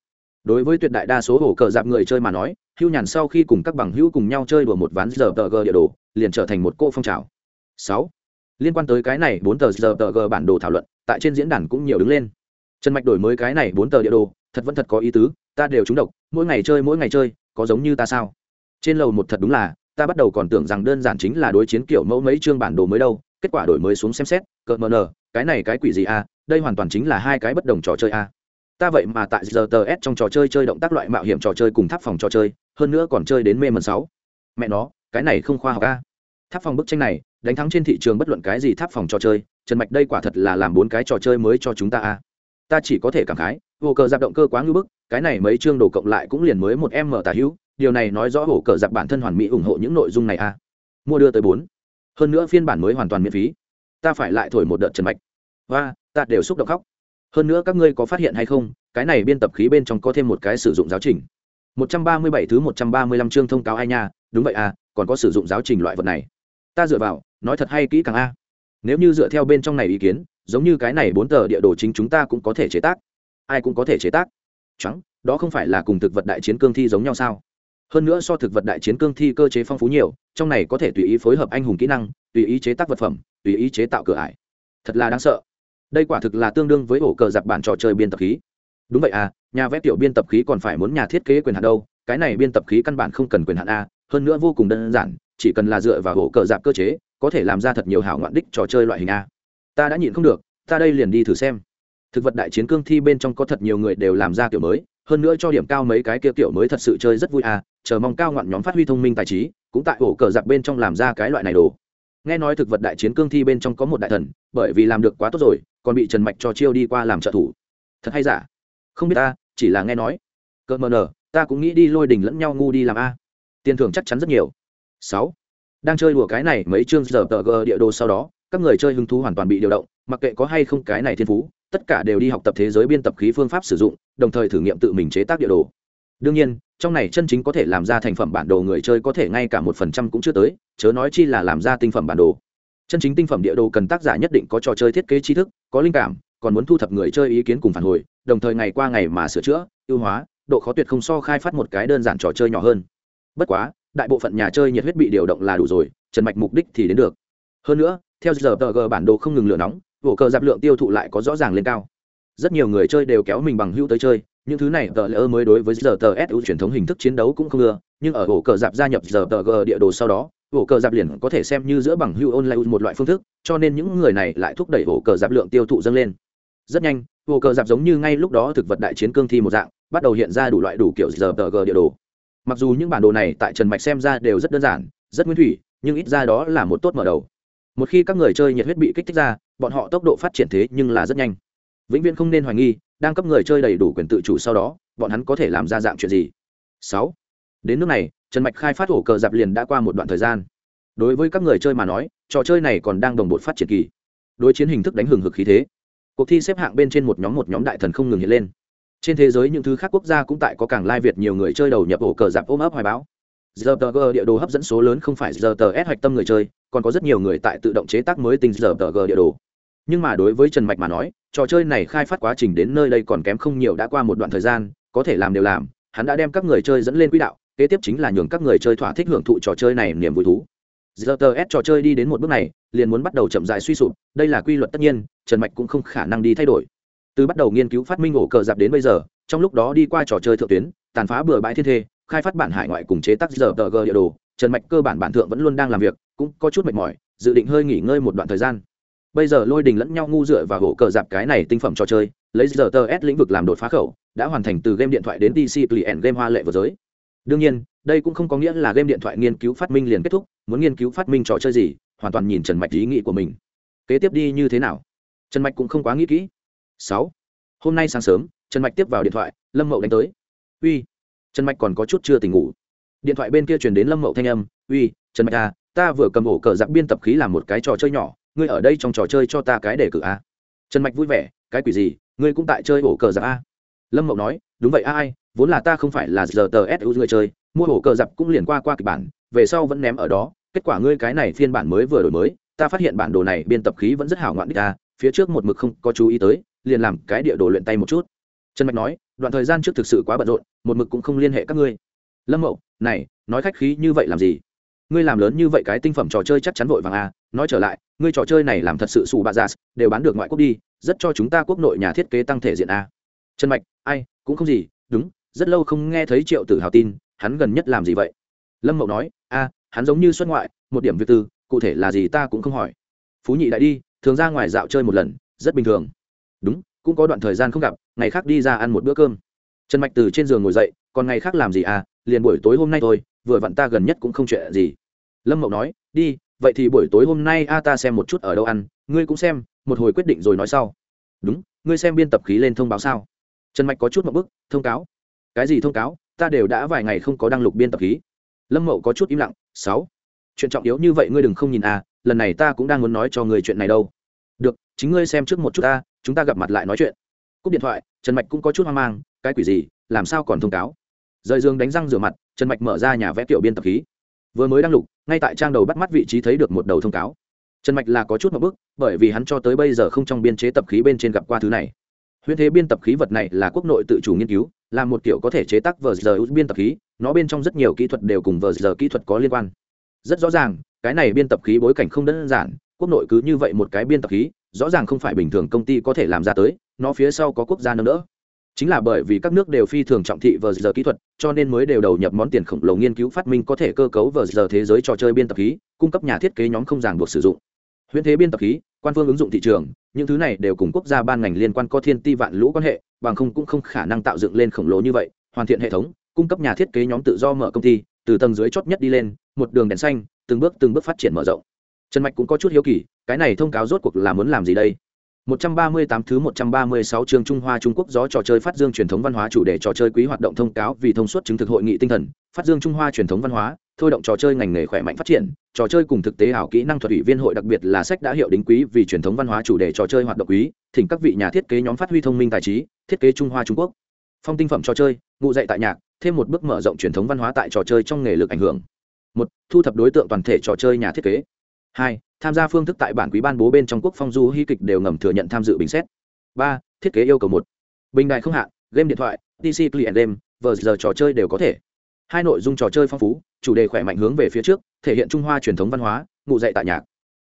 Speaker 1: Đối với tuyệt đại đa số hổ cờ dạp người chơi mà nói, hưu nhàn sau khi cùng các bằng hữu cùng nhau chơi đùa một ván giờ tờ g địa đồ, liền trở thành một cô phong trào. Sáu liên quan tới cái này, bốn tờ giờ tờ g bản đồ thảo luận, tại trên diễn đàn cũng nhiều đứng lên trần mạch đổi mới cái này, bốn tờ địa đồ, thật vẫn thật có ý tứ, ta đều trúng độc, mỗi ngày chơi, mỗi ngày chơi, có giống như ta sao trên lầu một thật đúng là, ta bắt đầu còn tưởng rằng đơn giản chính là đối chiến kiểu mẫu mấy chương bản đồ mới đâu, kết quả đổi mới xuống xem xét cợt mờ nờ, cái này cái quỷ gì a à? đây hoàn toàn chính là hai cái bất đồng trò chơi a à? ta vậy mà tại giờ tờ s trong trò chơi chơi động tác loại mạo hiểm trò chơi cùng tháp phòng trò chơi, hơn nữa còn chơi đến mê mần sáu mẹ nó, cái này không khoa học a tháp phòng bức tranh này đánh thắng trên thị trường bất luận cái gì tháp phòng trò chơi, trần mạch đây quả thật là làm bốn cái trò chơi mới cho chúng ta a. Ta chỉ có thể cảm khái, hồ cờ giặc động cơ quá ngưỡng bức, cái này mấy chương đồ cộng lại cũng liền mới một em mở tả hữu, điều này nói rõ hồ cờ giặc bản thân hoàn mỹ ủng hộ những nội dung này a. Mua đưa tới bốn. Hơn nữa phiên bản mới hoàn toàn miễn phí. Ta phải lại thổi một đợt trần mạch. Và ta đều xúc động khóc. Hơn nữa các ngươi có phát hiện hay không, cái này biên tập khí bên trong có thêm một cái sử dụng giáo trình. 137 thứ 135 chương thông cáo ai nha, đúng vậy à còn có sử dụng giáo trình loại vật này. Ta dựa vào nói thật hay kỹ càng a. Nếu như dựa theo bên trong này ý kiến, giống như cái này bốn tờ địa đồ chính chúng ta cũng có thể chế tác. Ai cũng có thể chế tác. Trắng, đó không phải là cùng thực vật đại chiến cương thi giống nhau sao? Hơn nữa so thực vật đại chiến cương thi cơ chế phong phú nhiều, trong này có thể tùy ý phối hợp anh hùng kỹ năng, tùy ý chế tác vật phẩm, tùy ý chế tạo cửa ải. Thật là đáng sợ. Đây quả thực là tương đương với ổ cờ giặc bản trò chơi biên tập khí. Đúng vậy à nhà vẽ tiểu biên tập khí còn phải muốn nhà thiết kế quyền hạn đâu, cái này biên tập khí căn bản không cần quyền hạn a, hơn nữa vô cùng đơn giản, chỉ cần là dựa vào ổ cờ giặc cơ chế có thể làm ra thật nhiều hảo ngoạn đích trò chơi loại hình a. Ta đã nhịn không được, ta đây liền đi thử xem. Thực vật đại chiến cương thi bên trong có thật nhiều người đều làm ra kiểu mới, hơn nữa cho điểm cao mấy cái kia kiểu mới thật sự chơi rất vui à chờ mong cao ngoạn nhóm phát huy thông minh tài trí, cũng tại ổ cờ giặc bên trong làm ra cái loại này đồ. Nghe nói thực vật đại chiến cương thi bên trong có một đại thần, bởi vì làm được quá tốt rồi, còn bị trần mạch cho chiêu đi qua làm trợ thủ. Thật hay giả? Không biết ta, chỉ là nghe nói. Cỡ mờ nờ, ta cũng nghĩ đi lôi đình lẫn nhau ngu đi làm a. Tiền thưởng chắc chắn rất nhiều. Sáu đang chơi đùa cái này mấy chương giờ tờ g địa đồ sau đó, các người chơi hứng thú hoàn toàn bị điều động, mặc kệ có hay không cái này thiên phú, tất cả đều đi học tập thế giới biên tập khí phương pháp sử dụng, đồng thời thử nghiệm tự mình chế tác địa đồ. Đương nhiên, trong này chân chính có thể làm ra thành phẩm bản đồ người chơi có thể ngay cả một phần trăm cũng chưa tới, chớ nói chi là làm ra tinh phẩm bản đồ. Chân chính tinh phẩm địa đồ cần tác giả nhất định có trò chơi thiết kế tri thức, có linh cảm, còn muốn thu thập người chơi ý kiến cùng phản hồi, đồng thời ngày qua ngày mà sửa chữa, ưu hóa, độ khó tuyệt không so khai phát một cái đơn giản trò chơi nhỏ hơn. Bất quá đại bộ phận nhà chơi nhiệt huyết bị điều động là đủ rồi, trần mạch mục đích thì đến được. Hơn nữa, theo giờ tờ g bản đồ không ngừng lửa nóng, vỗ cờ dạp lượng tiêu thụ lại có rõ ràng lên cao. Rất nhiều người chơi đều kéo mình bằng hữu tới chơi, những thứ này tờ lỡ mới đối với giờ tờ su truyền thống hình thức chiến đấu cũng không ưa, nhưng ở ổ cờ dạp gia nhập giờ tờ g địa đồ sau đó ổ cờ dạp liền có thể xem như giữa bằng hữu online một loại phương thức, cho nên những người này lại thúc đẩy ổ cờ dạp lượng tiêu thụ dâng lên. Rất nhanh ổ cờ dạp giống như ngay lúc đó thực vật đại chiến cương thi một dạng, bắt đầu hiện ra đủ loại đủ kiểu giờ tờ g địa đồ mặc dù những bản đồ này tại trần mạch xem ra đều rất đơn giản, rất nguyên thủy, nhưng ít ra đó là một tốt mở đầu. Một khi các người chơi nhiệt huyết bị kích thích ra, bọn họ tốc độ phát triển thế nhưng là rất nhanh. Vĩnh viễn không nên hoài nghi, đang cấp người chơi đầy đủ quyền tự chủ sau đó, bọn hắn có thể làm ra dạng chuyện gì. Sáu. Đến nước này, trần mạch khai phát ổ cờ dạp liền đã qua một đoạn thời gian. Đối với các người chơi mà nói, trò chơi này còn đang đồng bột phát triển kỳ. Đối chiến hình thức đánh hừng hực khí thế. Cuộc thi xếp hạng bên trên một nhóm một nhóm đại thần không ngừng hiện lên trên thế giới những thứ khác quốc gia cũng tại có càng lai việt nhiều người chơi đầu nhập ổ cờ dạp ôm ấp hoài báo. Giờ tờ g địa đồ hấp dẫn số lớn không phải giờ tờ s hoạch tâm người chơi, còn có rất nhiều người tại tự động chế tác mới tinh giờ tờ g địa đồ. Nhưng mà đối với trần mạch mà nói, trò chơi này khai phát quá trình đến nơi đây còn kém không nhiều đã qua một đoạn thời gian, có thể làm đều làm, hắn đã đem các người chơi dẫn lên quỹ đạo, kế tiếp chính là nhường các người chơi thỏa thích hưởng thụ trò chơi này niềm vui thú. Giờ tờ s trò chơi đi đến một bước này, liền muốn bắt đầu chậm rãi suy sụp, đây là quy luật tất nhiên, trần mạch cũng không khả năng đi thay đổi từ bắt đầu nghiên cứu phát minh ổ cờ dạp đến bây giờ, trong lúc đó đi qua trò chơi thượng tuyến, tàn phá bừa bãi thiên thê, khai phát bản hải ngoại cùng chế tác giờ tờ g địa đồ, trần mạch cơ bản bản thượng vẫn luôn đang làm việc, cũng có chút mệt mỏi, dự định hơi nghỉ ngơi một đoạn thời gian. Bây giờ lôi đình lẫn nhau ngu dựa và gỗ cờ dạp cái này tinh phẩm trò chơi, lấy giờ tờ s lĩnh vực làm đột phá khẩu, đã hoàn thành từ game điện thoại đến dc client game hoa lệ vừa giới. Đương nhiên, đây cũng không có nghĩa là game điện thoại nghiên cứu phát minh liền kết thúc, muốn nghiên cứu phát minh trò chơi gì, hoàn toàn nhìn trần mạch ý nghĩ của mình. Kế tiếp đi như thế nào? Trần mạch cũng không quá nghĩ kỹ sáu. Hôm nay sáng sớm, trần mạch tiếp vào điện thoại, lâm mậu đánh tới. Uy. Trần mạch còn có chút chưa tỉnh ngủ. Điện thoại bên kia truyền đến lâm mậu thanh âm, uy, trần mạch à ta vừa cầm ổ cờ giặc biên tập khí làm một cái trò chơi nhỏ, ngươi ở đây trong trò chơi cho ta cái đề cử a trần mạch vui vẻ, cái quỷ gì, ngươi cũng tại chơi ổ cờ giặc a lâm mậu nói, đúng vậy a ai, vốn là ta không phải là giờ tờ su người chơi, mua ổ cờ giặc cũng liền qua qua kịch bản, về sau vẫn ném ở đó, kết quả ngươi cái này phiên bản mới vừa đổi mới, ta phát hiện bản đồ này biên tập khí vẫn rất hảo ngoạn đích ta phía trước một mực không có chú ý tới liền làm cái địa đồ luyện tay một chút. Trần mạch nói, đoạn thời gian trước thực sự quá bận rộn, một mực cũng không liên hệ các ngươi. Lâm mậu, này, nói khách khí như vậy làm gì? Ngươi làm lớn như vậy cái tinh phẩm trò chơi chắc chắn vội vàng à nói trở lại, ngươi trò chơi này làm thật sự xù bà già đều bán được ngoại quốc đi, rất cho chúng ta quốc nội nhà thiết kế tăng thể diện à. trần mạch, ai, cũng không gì, đúng, rất lâu không nghe thấy triệu tử hào tin, hắn gần nhất làm gì vậy? Lâm mậu nói, a, hắn giống như xuất ngoại, một điểm việc tư, cụ thể là gì ta cũng không hỏi. Phú nhị đại đi, thường ra ngoài dạo chơi một lần, rất bình thường đúng, cũng có đoạn thời gian không gặp, ngày khác đi ra ăn một bữa cơm. Trần mạch từ trên giường ngồi dậy, còn ngày khác làm gì à? Liền buổi tối hôm nay thôi, vừa vặn ta gần nhất cũng không chuyện gì. Lâm mậu nói, đi, vậy thì buổi tối hôm nay a ta xem một chút ở đâu ăn, ngươi cũng xem, một hồi quyết định rồi nói sau. Đúng, ngươi xem biên tập khí lên thông báo sao? Trần mạch có chút một bức, thông cáo. Cái gì thông cáo? Ta đều đã vài ngày không có đăng lục biên tập khí. Lâm mậu có chút im lặng, sáu. Chuyện trọng yếu như vậy ngươi đừng không nhìn à lần này ta cũng đang muốn nói cho người chuyện này đâu chính ngươi xem trước một chút ta, chúng ta gặp mặt lại nói chuyện. Cúp điện thoại, trần mạch cũng có chút hoang mang, cái quỷ gì, làm sao còn thông cáo? Rời giường đánh răng rửa mặt, trần mạch mở ra nhà vẽ tiểu biên tập khí. Vừa mới đăng lục, ngay tại trang đầu bắt mắt vị trí thấy được một đầu thông cáo. Trần mạch là có chút một bước bởi vì hắn cho tới bây giờ không trong biên chế tập khí bên trên gặp qua thứ này. Huyễn thế biên tập khí vật này là quốc nội tự chủ nghiên cứu, là một kiểu có thể chế tác vờ giờ biên tập khí, nó bên trong rất nhiều kỹ thuật đều cùng vờ giờ kỹ thuật có liên quan. Rất rõ ràng, cái này biên tập khí bối cảnh không đơn giản, quốc nội cứ như vậy một cái biên tập khí rõ ràng không phải bình thường công ty có thể làm ra tới, nó phía sau có quốc gia nâng đỡ. Chính là bởi vì các nước đều phi thường trọng thị vờ giờ kỹ thuật, cho nên mới đều đầu nhập món tiền khổng lồ nghiên cứu phát minh có thể cơ cấu vờ giờ thế giới trò chơi biên tập khí, cung cấp nhà thiết kế nhóm không ràng buộc sử dụng. Huyễn thế biên tập khí, quan phương ứng dụng thị trường, những thứ này đều cùng quốc gia ban ngành liên quan có thiên ti vạn lũ quan hệ, bằng không cũng không khả năng tạo dựng lên khổng lồ như vậy, hoàn thiện hệ thống, cung cấp nhà thiết kế nhóm tự do mở công ty, từ tầng dưới chót nhất đi lên, một đường đèn xanh, từng bước từng bước phát triển mở rộng. Trần mạch cũng có chút hiếu kỳ cái này thông cáo rốt cuộc là muốn làm gì đây 138 thứ 136 chương Trung Hoa Trung Quốc gió trò chơi phát dương truyền thống văn hóa chủ đề trò chơi quý hoạt động thông cáo vì thông suốt chứng thực hội nghị tinh thần, phát dương Trung Hoa truyền thống văn hóa, thôi động trò chơi ngành nghề khỏe mạnh phát triển, trò chơi cùng thực tế ảo kỹ năng thuật ủy viên hội đặc biệt là sách đã hiệu đính quý vì truyền thống văn hóa chủ đề trò chơi hoạt động quý, thỉnh các vị nhà thiết kế nhóm phát huy thông minh tài trí, thiết kế Trung Hoa Trung Quốc. Phong tinh phẩm trò chơi, ngụ dạy tại nhạc, thêm một bước mở rộng truyền thống văn hóa tại trò chơi trong nghề lực ảnh hưởng. một Thu thập đối tượng toàn thể trò chơi nhà thiết kế hai, tham gia phương thức tại bản quý ban bố bên trong quốc phong du hy kịch đều ngầm thừa nhận tham dự bình xét. Ba, thiết kế yêu cầu một. Bình đại không hạn, game điện thoại pc client game vờ giờ trò chơi đều có thể. Hai nội dung trò chơi phong phú, chủ đề khỏe mạnh hướng về phía trước, thể hiện trung hoa truyền thống văn hóa, ngụ dạy tại nhạc.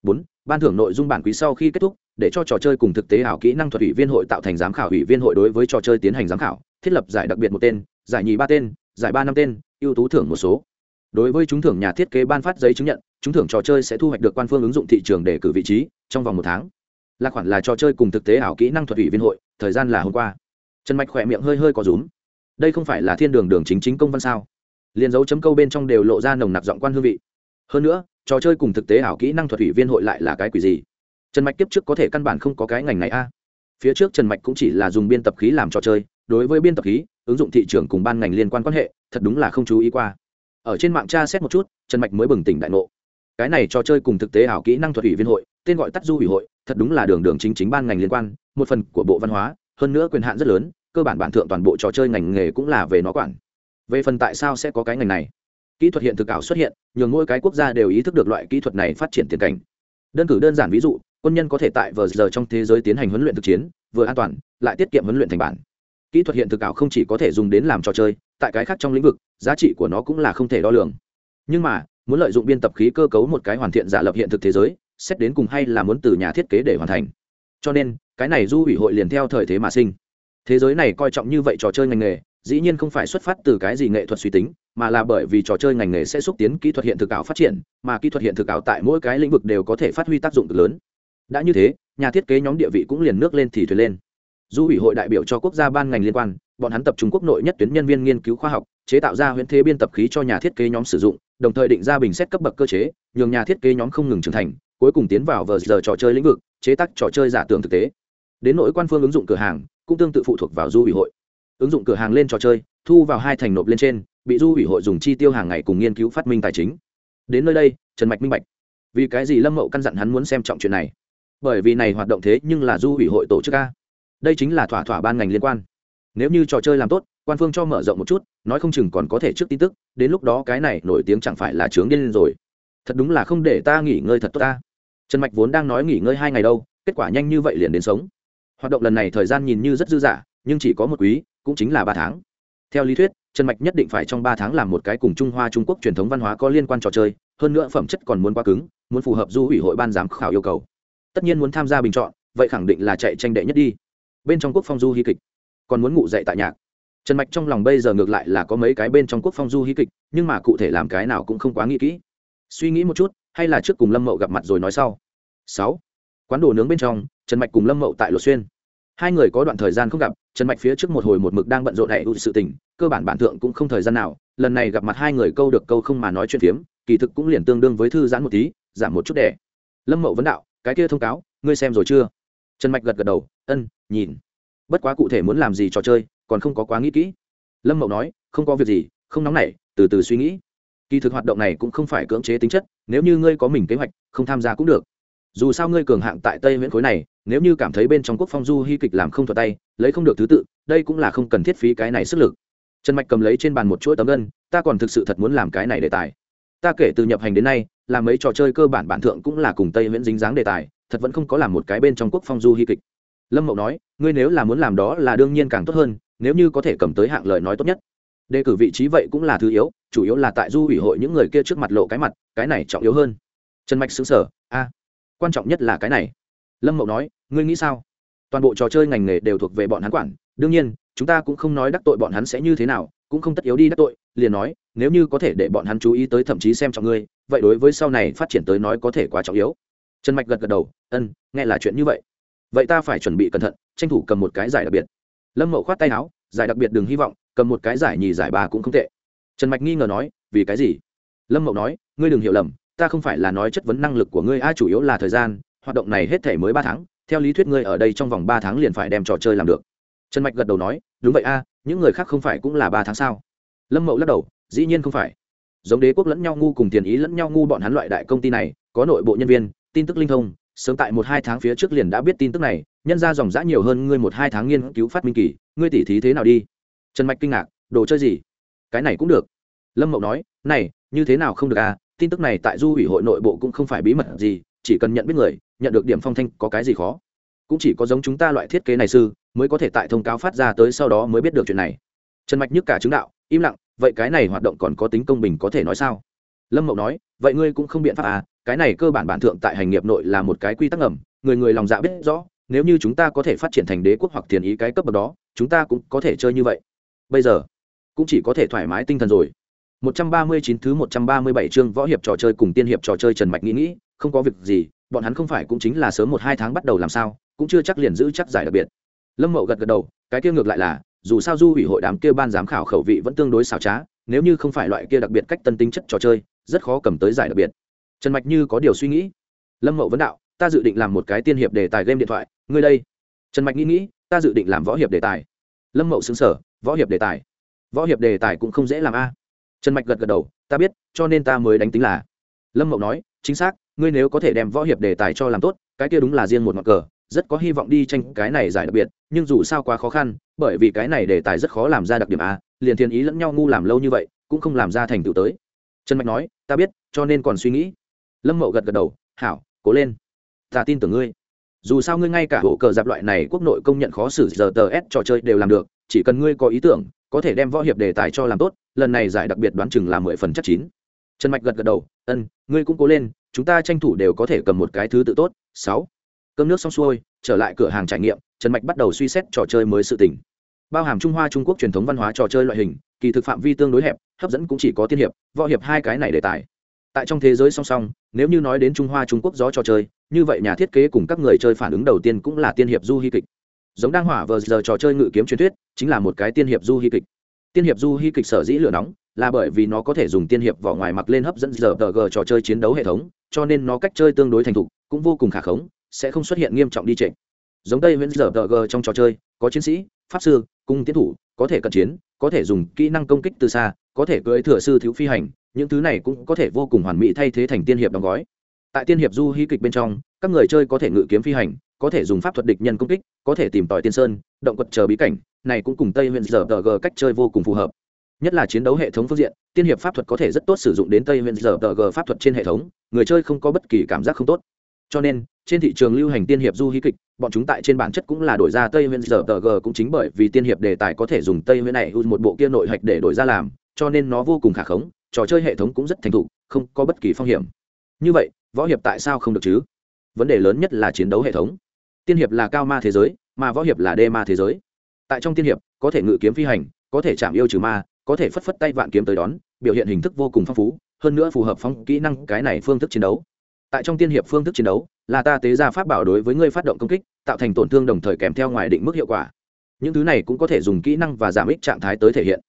Speaker 1: Bốn, ban thưởng nội dung bản quý sau khi kết thúc, để cho trò chơi cùng thực tế ảo kỹ năng thuật ủy viên hội tạo thành giám khảo ủy viên hội đối với trò chơi tiến hành giám khảo, thiết lập giải đặc biệt một tên, giải nhì ba tên, giải ba năm tên, ưu tú thưởng một số đối với chúng thưởng nhà thiết kế ban phát giấy chứng nhận chúng thưởng trò chơi sẽ thu hoạch được quan phương ứng dụng thị trường để cử vị trí trong vòng một tháng. Là khoản là trò chơi cùng thực tế ảo kỹ năng thuật ủy viên hội, thời gian là hôm qua. Trần mạch khỏe miệng hơi hơi có rúm. Đây không phải là thiên đường đường chính chính công văn sao? Liền dấu chấm câu bên trong đều lộ ra nồng nặc giọng quan hương vị. Hơn nữa, trò chơi cùng thực tế ảo kỹ năng thuật ủy viên hội lại là cái quỷ gì? Trần mạch tiếp trước có thể căn bản không có cái ngành này a. Phía trước trần mạch cũng chỉ là dùng biên tập khí làm trò chơi, đối với biên tập khí, ứng dụng thị trường cùng ban ngành liên quan quan hệ, thật đúng là không chú ý qua ở trên mạng tra xét một chút, trần mạch mới bừng tỉnh đại ngộ. Cái này trò chơi cùng thực tế ảo kỹ năng thuật ủy viên hội, tên gọi tắt du ủy hội, thật đúng là đường đường chính chính ban ngành liên quan, một phần của bộ văn hóa, hơn nữa quyền hạn rất lớn, cơ bản bản thượng toàn bộ trò chơi ngành nghề cũng là về nó quản. Về phần tại sao sẽ có cái ngành này? Kỹ thuật hiện thực ảo xuất hiện, nhường mỗi cái quốc gia đều ý thức được loại kỹ thuật này phát triển tiền cảnh. Đơn cử đơn giản ví dụ, quân nhân có thể tại vờ giờ trong thế giới tiến hành huấn luyện thực chiến, vừa an toàn, lại tiết kiệm huấn luyện thành bản kỹ thuật hiện thực ảo không chỉ có thể dùng đến làm trò chơi, tại cái khác trong lĩnh vực, giá trị của nó cũng là không thể đo lường. Nhưng mà, muốn lợi dụng biên tập khí cơ cấu một cái hoàn thiện giả lập hiện thực thế giới, xét đến cùng hay là muốn từ nhà thiết kế để hoàn thành. Cho nên, cái này du ủy hội liền theo thời thế mà sinh. Thế giới này coi trọng như vậy trò chơi ngành nghề, dĩ nhiên không phải xuất phát từ cái gì nghệ thuật suy tính, mà là bởi vì trò chơi ngành nghề sẽ xúc tiến kỹ thuật hiện thực ảo phát triển, mà kỹ thuật hiện thực ảo tại mỗi cái lĩnh vực đều có thể phát huy tác dụng cực lớn. Đã như thế, nhà thiết kế nhóm địa vị cũng liền nước lên thì thuyền lên du ủy hội đại biểu cho quốc gia ban ngành liên quan, bọn hắn tập trung quốc nội nhất tuyến nhân viên nghiên cứu khoa học, chế tạo ra huyễn thế biên tập khí cho nhà thiết kế nhóm sử dụng, đồng thời định ra bình xét cấp bậc cơ chế, nhường nhà thiết kế nhóm không ngừng trưởng thành, cuối cùng tiến vào vờ giờ trò chơi lĩnh vực, chế tác trò chơi giả tưởng thực tế. Đến nỗi quan phương ứng dụng cửa hàng, cũng tương tự phụ thuộc vào du ủy hội. Ứng dụng cửa hàng lên trò chơi, thu vào hai thành nộp lên trên, bị du ủy hội dùng chi tiêu hàng ngày cùng nghiên cứu phát minh tài chính. Đến nơi đây, trần mạch minh bạch. Vì cái gì lâm mậu căn dặn hắn muốn xem trọng chuyện này? Bởi vì này hoạt động thế nhưng là du ủy hội tổ chức a đây chính là thỏa thỏa ban ngành liên quan. Nếu như trò chơi làm tốt, quan phương cho mở rộng một chút, nói không chừng còn có thể trước tin tức, đến lúc đó cái này nổi tiếng chẳng phải là trướng điên lên rồi. Thật đúng là không để ta nghỉ ngơi thật tốt ta. Trần mạch vốn đang nói nghỉ ngơi hai ngày đâu, kết quả nhanh như vậy liền đến sống. Hoạt động lần này thời gian nhìn như rất dư dả, nhưng chỉ có một quý, cũng chính là ba tháng. Theo lý thuyết, trần mạch nhất định phải trong ba tháng làm một cái cùng trung hoa trung quốc truyền thống văn hóa có liên quan trò chơi, hơn nữa phẩm chất còn muốn quá cứng, muốn phù hợp du ủy hội ban giám khảo yêu cầu. Tất nhiên muốn tham gia bình chọn, vậy khẳng định là chạy tranh đệ nhất đi bên trong quốc phong du hí kịch, còn muốn ngủ dậy tại nhạc. Trần mạch trong lòng bây giờ ngược lại là có mấy cái bên trong quốc phong du hí kịch, nhưng mà cụ thể làm cái nào cũng không quá nghĩ kỹ. Suy nghĩ một chút, hay là trước cùng lâm mậu gặp mặt rồi nói sau. Sáu, quán đồ nướng bên trong, trần mạch cùng lâm mậu tại lột xuyên. Hai người có đoạn thời gian không gặp, trần mạch phía trước một hồi một mực đang bận rộn hệ sự tình, cơ bản bản thượng cũng không thời gian nào, lần này gặp mặt hai người câu được câu không mà nói chuyện phiếm, kỳ thực cũng liền tương đương với thư giãn một tí, giảm một chút đẻ. Lâm mậu vấn đạo, cái kia thông cáo, ngươi xem rồi chưa? Trần mạch gật gật đầu ân, nhìn. Bất quá cụ thể muốn làm gì trò chơi, còn không có quá nghĩ kỹ. Lâm mậu nói, không có việc gì, không nóng nảy, từ từ suy nghĩ. Kỳ thực hoạt động này cũng không phải cưỡng chế tính chất, nếu như ngươi có mình kế hoạch, không tham gia cũng được. Dù sao ngươi cường hạng tại tây miễn khối này, nếu như cảm thấy bên trong quốc phong du hy kịch làm không thuật tay, lấy không được thứ tự, đây cũng là không cần thiết phí cái này sức lực. Trần mạch cầm lấy trên bàn một chuỗi tấm gân, ta còn thực sự thật muốn làm cái này đề tài. Ta kể từ nhập hành đến nay, làm mấy trò chơi cơ bản bản thượng cũng là cùng tây miễn dính dáng đề tài, thật vẫn không có làm một cái bên trong quốc phong du hy kịch lâm mậu nói, ngươi nếu là muốn làm đó là đương nhiên càng tốt hơn, nếu như có thể cầm tới hạng lời nói tốt nhất. Đề cử vị trí vậy cũng là thứ yếu, chủ yếu là tại du ủy hội những người kia trước mặt lộ cái mặt, cái này trọng yếu hơn. Trần mạch xứng sở a, quan trọng nhất là cái này. Lâm mậu nói, ngươi nghĩ sao? Toàn bộ trò chơi ngành nghề đều thuộc về bọn hắn quản, đương nhiên, chúng ta cũng không nói đắc tội bọn hắn sẽ như thế nào, cũng không tất yếu đi đắc tội, liền nói, nếu như có thể để bọn hắn chú ý tới thậm chí xem trọng ngươi, vậy đối với sau này phát triển tới nói có thể quá trọng yếu. Trần mạch gật gật đầu ân nghe là chuyện như vậy vậy ta phải chuẩn bị cẩn thận, tranh thủ cầm một cái giải đặc biệt. Lâm mậu khoát tay áo, giải đặc biệt đừng hy vọng, cầm một cái giải nhì giải ba cũng không tệ. Trần mạch nghi ngờ nói, vì cái gì? Lâm mậu nói, ngươi đừng hiểu lầm, ta không phải là nói chất vấn năng lực của ngươi, a, chủ yếu là thời gian, hoạt động này hết thể mới ba tháng, theo lý thuyết ngươi ở đây trong vòng ba tháng liền phải đem trò chơi làm được. Trần mạch gật đầu nói, đúng vậy, a, những người khác không phải cũng là ba tháng sao? Lâm mậu lắc đầu, dĩ nhiên không phải. Giống đế quốc lẫn nhau ngu cùng tiền ý lẫn nhau ngu bọn hắn loại đại công ty này, có nội bộ nhân viên, tin tức linh thông sớm tại một hai tháng phía trước liền đã biết tin tức này, nhân ra dòng giã nhiều hơn ngươi một hai tháng nghiên cứu phát minh kỳ, ngươi tỉ thí thế nào đi? Trần mạch kinh ngạc, đồ chơi gì? Cái này cũng được. Lâm mậu nói, này, như thế nào không được à? Tin tức này tại du ủy hội nội bộ cũng không phải bí mật gì, chỉ cần nhận biết người, nhận được điểm phong thanh có cái gì khó? Cũng chỉ có giống chúng ta loại thiết kế này sư, mới có thể tại thông cáo phát ra tới sau đó mới biết được chuyện này. Trần mạch nhức cả chứng đạo, im lặng, vậy cái này hoạt động còn có tính công bình có thể nói sao? Lâm mậu nói, vậy ngươi cũng không biện pháp à? Cái này cơ bản bản thượng tại hành nghiệp nội là một cái quy tắc ngầm người người lòng dạ biết rõ nếu như chúng ta có thể phát triển thành đế quốc hoặc tiền ý cái cấp bậc đó chúng ta cũng có thể chơi như vậy bây giờ cũng chỉ có thể thoải mái tinh thần rồi 139 thứ 137 chương võ hiệp trò chơi cùng tiên hiệp trò chơi Trần Mạch nghĩ nghĩ, không có việc gì, bọn hắn không phải cũng chính là sớm một hai tháng bắt đầu làm sao, cũng chưa chắc liền giữ chắc giải đặc biệt. Lâm Mậu gật gật đầu, cái kia ngược lại là, dù sao du ủy hội đám kia ban giám khảo khẩu vị vẫn tương đối xảo trá, nếu như không phải loại kia đặc biệt cách tân tính chất trò chơi, rất khó cầm tới giải đặc biệt. Trần Mạch như có điều suy nghĩ. Lâm Mậu vấn đạo, ta dự định làm một cái tiên hiệp đề tài game điện thoại, ngươi đây? Trần Mạch nghĩ nghĩ, ta dự định làm võ hiệp đề tài. Lâm Mậu sững sờ, võ hiệp đề tài? Võ hiệp đề tài cũng không dễ làm a trần mạch gật gật đầu ta biết cho nên ta mới đánh tính là lâm mậu nói chính xác ngươi nếu có thể đem võ hiệp đề tài cho làm tốt cái kia đúng là riêng một ngọn cờ rất có hy vọng đi tranh cái này giải đặc biệt nhưng dù sao quá khó khăn bởi vì cái này đề tài rất khó làm ra đặc điểm a liền thiên ý lẫn nhau ngu làm lâu như vậy cũng không làm ra thành tựu tới trần mạch nói ta biết cho nên còn suy nghĩ lâm mậu gật gật đầu, hảo, cố lên. Ta tin tưởng ngươi. Dù sao ngươi ngay cả hổ cờ dạp loại này quốc nội công nhận khó xử giờ tờ s trò chơi đều làm được, chỉ cần ngươi có ý tưởng, có thể đem võ hiệp đề tài cho làm tốt, lần này giải đặc biệt đoán chừng là mười phần chắc chín. Trần mạch gật gật đầu, ân, ngươi cũng cố lên, chúng ta tranh thủ đều có thể cầm một cái thứ tự tốt. Sáu. Cơm nước xong xuôi, trở lại cửa hàng trải nghiệm, trần mạch bắt đầu suy xét trò chơi mới sự tỉnh bao hàm trung hoa trung quốc truyền thống văn hóa trò chơi loại hình, kỳ thực phạm vi tương đối hẹp, hấp dẫn cũng chỉ có tiên hiệp, võ hiệp hai cái này đề tài tại trong thế giới song song, nếu như nói đến trung hoa trung quốc gió trò chơi, như vậy nhà thiết kế cùng các người chơi phản ứng đầu tiên cũng là tiên hiệp du hy kịch. Giống đang hỏa vờ giờ trò chơi ngự kiếm truyền thuyết, chính là một cái tiên hiệp du hy kịch. Tiên hiệp du hy kịch sở dĩ lửa nóng, là bởi vì nó có thể dùng tiên hiệp vỏ ngoài mặc lên hấp dẫn giờ tờ g trò chơi chiến đấu hệ thống, cho nên nó cách chơi tương đối thành thục, cũng vô cùng khả khống, sẽ không xuất hiện nghiêm trọng đi trệ. Giống đây nguyễn giờ tờ g trong trò chơi, có chiến sĩ, pháp sư, cung tiến thủ, có thể cận chiến, có thể dùng kỹ năng công kích từ xa, có thể cưỡi thừa sư thiếu phi hành những thứ này cũng có thể vô cùng hoàn mỹ thay thế thành tiên hiệp đóng gói. Tại tiên hiệp du hy kịch bên trong, các người chơi có thể ngự kiếm phi hành, có thể dùng pháp thuật địch nhân công kích, có thể tìm tòi tiên sơn, động quật chờ bí cảnh, này cũng cùng tây huyện giờ tờ g cách chơi vô cùng phù hợp. Nhất là chiến đấu hệ thống phương diện, tiên hiệp pháp thuật có thể rất tốt sử dụng đến tây huyện giờ tờ g pháp thuật trên hệ thống, người chơi không có bất kỳ cảm giác không tốt. Cho nên, trên thị trường lưu hành tiên hiệp du hí kịch, bọn chúng tại trên bản chất cũng là đổi ra tây huyện giờ tờ g cũng chính bởi vì tiên hiệp đề tài có thể dùng tây huyện này một bộ kia nội hạch để đổi ra làm, cho nên nó vô cùng khả khống trò chơi hệ thống cũng rất thành thục, không có bất kỳ phong hiểm. Như vậy, võ hiệp tại sao không được chứ? Vấn đề lớn nhất là chiến đấu hệ thống. Tiên hiệp là cao ma thế giới, mà võ hiệp là đê ma thế giới. Tại trong tiên hiệp, có thể ngự kiếm phi hành, có thể chạm yêu trừ ma, có thể phất phất tay vạn kiếm tới đón, biểu hiện hình thức vô cùng phong phú, hơn nữa phù hợp phong kỹ năng cái này phương thức chiến đấu. Tại trong tiên hiệp phương thức chiến đấu, là ta tế ra pháp bảo đối với ngươi phát động công kích, tạo thành tổn thương đồng thời kèm theo ngoài định mức hiệu quả. Những thứ này cũng có thể dùng kỹ năng và giảm ích trạng thái tới thể hiện.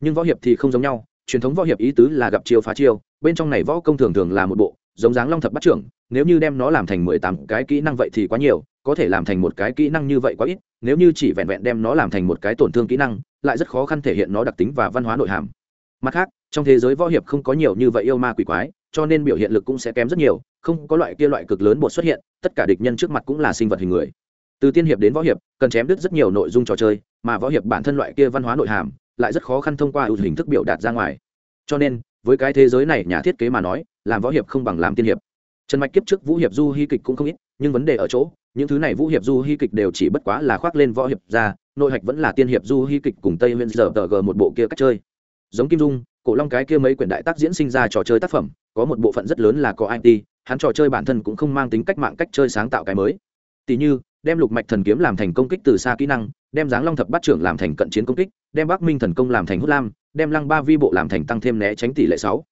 Speaker 1: Nhưng võ hiệp thì không giống nhau truyền thống võ hiệp ý tứ là gặp chiêu phá chiêu, bên trong này võ công thường thường là một bộ, giống dáng long thập bắt trưởng, nếu như đem nó làm thành mười tám cái kỹ năng vậy thì quá nhiều, có thể làm thành một cái kỹ năng như vậy quá ít, nếu như chỉ vẹn vẹn đem nó làm thành một cái tổn thương kỹ năng, lại rất khó khăn thể hiện nó đặc tính và văn hóa nội hàm. Mặt khác, trong thế giới võ hiệp không có nhiều như vậy yêu ma quỷ quái, cho nên biểu hiện lực cũng sẽ kém rất nhiều, không có loại kia loại cực lớn bột xuất hiện, tất cả địch nhân trước mặt cũng là sinh vật hình người. Từ tiên hiệp đến võ hiệp, cần chém đứt rất nhiều nội dung trò chơi, mà võ hiệp bản thân loại kia văn hóa nội hàm lại rất khó khăn thông qua ưu hình thức biểu đạt ra ngoài. Cho nên, với cái thế giới này nhà thiết kế mà nói, làm võ hiệp không bằng làm tiên hiệp. Trần mạch kiếp trước vũ hiệp du hy kịch cũng không ít, nhưng vấn đề ở chỗ, những thứ này vũ hiệp du hy kịch đều chỉ bất quá là khoác lên võ hiệp ra, nội hạch vẫn là tiên hiệp du hy kịch cùng tây nguyên giờ tờ g một bộ kia cách chơi. Giống kim dung, cổ long cái kia mấy quyển đại tác diễn sinh ra trò chơi tác phẩm, có một bộ phận rất lớn là có it hắn trò chơi bản thân cũng không mang tính cách mạng cách chơi sáng tạo cái mới. Tỷ như đem lục mạch thần kiếm làm thành công kích từ xa kỹ năng, đem giáng long thập bát trưởng làm thành cận chiến công kích, đem bắc minh thần công làm thành hút lam, đem lăng ba vi bộ làm thành tăng thêm né tránh tỷ lệ sáu.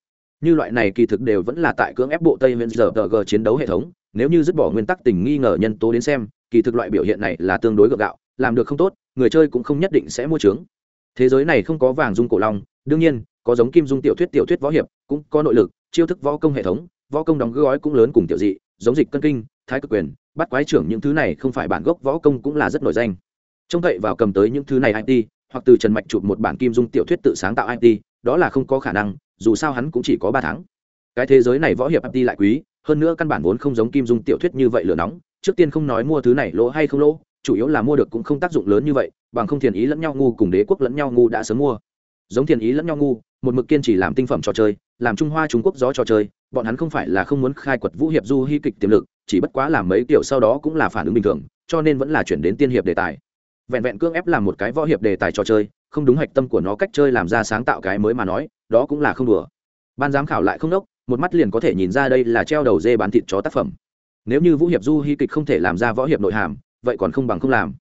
Speaker 1: Như loại này kỳ thực đều vẫn là tại cưỡng ép bộ tây nguyên giờ tờ g chiến đấu hệ thống, nếu như dứt bỏ nguyên tắc tình nghi ngờ nhân tố đến xem, kỳ thực loại biểu hiện này là tương đối gượng gạo, làm được không tốt, người chơi cũng không nhất định sẽ mua trướng thế giới này không có vàng dung cổ long, đương nhiên, có giống kim dung tiểu thuyết tiểu thuyết võ hiệp, cũng có nội lực, chiêu thức võ công hệ thống, võ công đóng gói cũng lớn cùng tiểu dị, giống dịch cân kinh, thái cực quyền bắt quái trưởng những thứ này không phải bản gốc võ công cũng là rất nổi danh. Trông cậy vào cầm tới những thứ này it hoặc từ trần mạch chụp một bản kim dung tiểu thuyết tự sáng tạo it đó là không có khả năng, dù sao hắn cũng chỉ có ba tháng. Cái thế giới này võ hiệp it lại quý, hơn nữa căn bản vốn không giống kim dung tiểu thuyết như vậy lửa nóng, trước tiên không nói mua thứ này lỗ hay không lỗ, chủ yếu là mua được cũng không tác dụng lớn như vậy, bằng không thiền ý lẫn nhau ngu cùng đế quốc lẫn nhau ngu đã sớm mua. Giống thiền ý lẫn nhau ngu, một mực kiên chỉ làm tinh phẩm trò chơi làm trung hoa trung quốc gió trò chơi, bọn hắn không phải là không muốn khai quật vũ hiệp du hy kịch tiềm lực, chỉ bất quá làm mấy kiểu sau đó cũng là phản ứng bình thường, cho nên vẫn là chuyển đến tiên hiệp đề tài. Vẹn vẹn cưỡng ép làm một cái võ hiệp đề tài trò chơi, không đúng hạch tâm của nó cách chơi làm ra sáng tạo cái mới mà nói, đó cũng là không đùa. Ban giám khảo lại không đốc, một mắt liền có thể nhìn ra đây là treo đầu dê bán thịt chó tác phẩm. Nếu như vũ hiệp du hy kịch không thể làm ra võ hiệp nội hàm, vậy còn không bằng không làm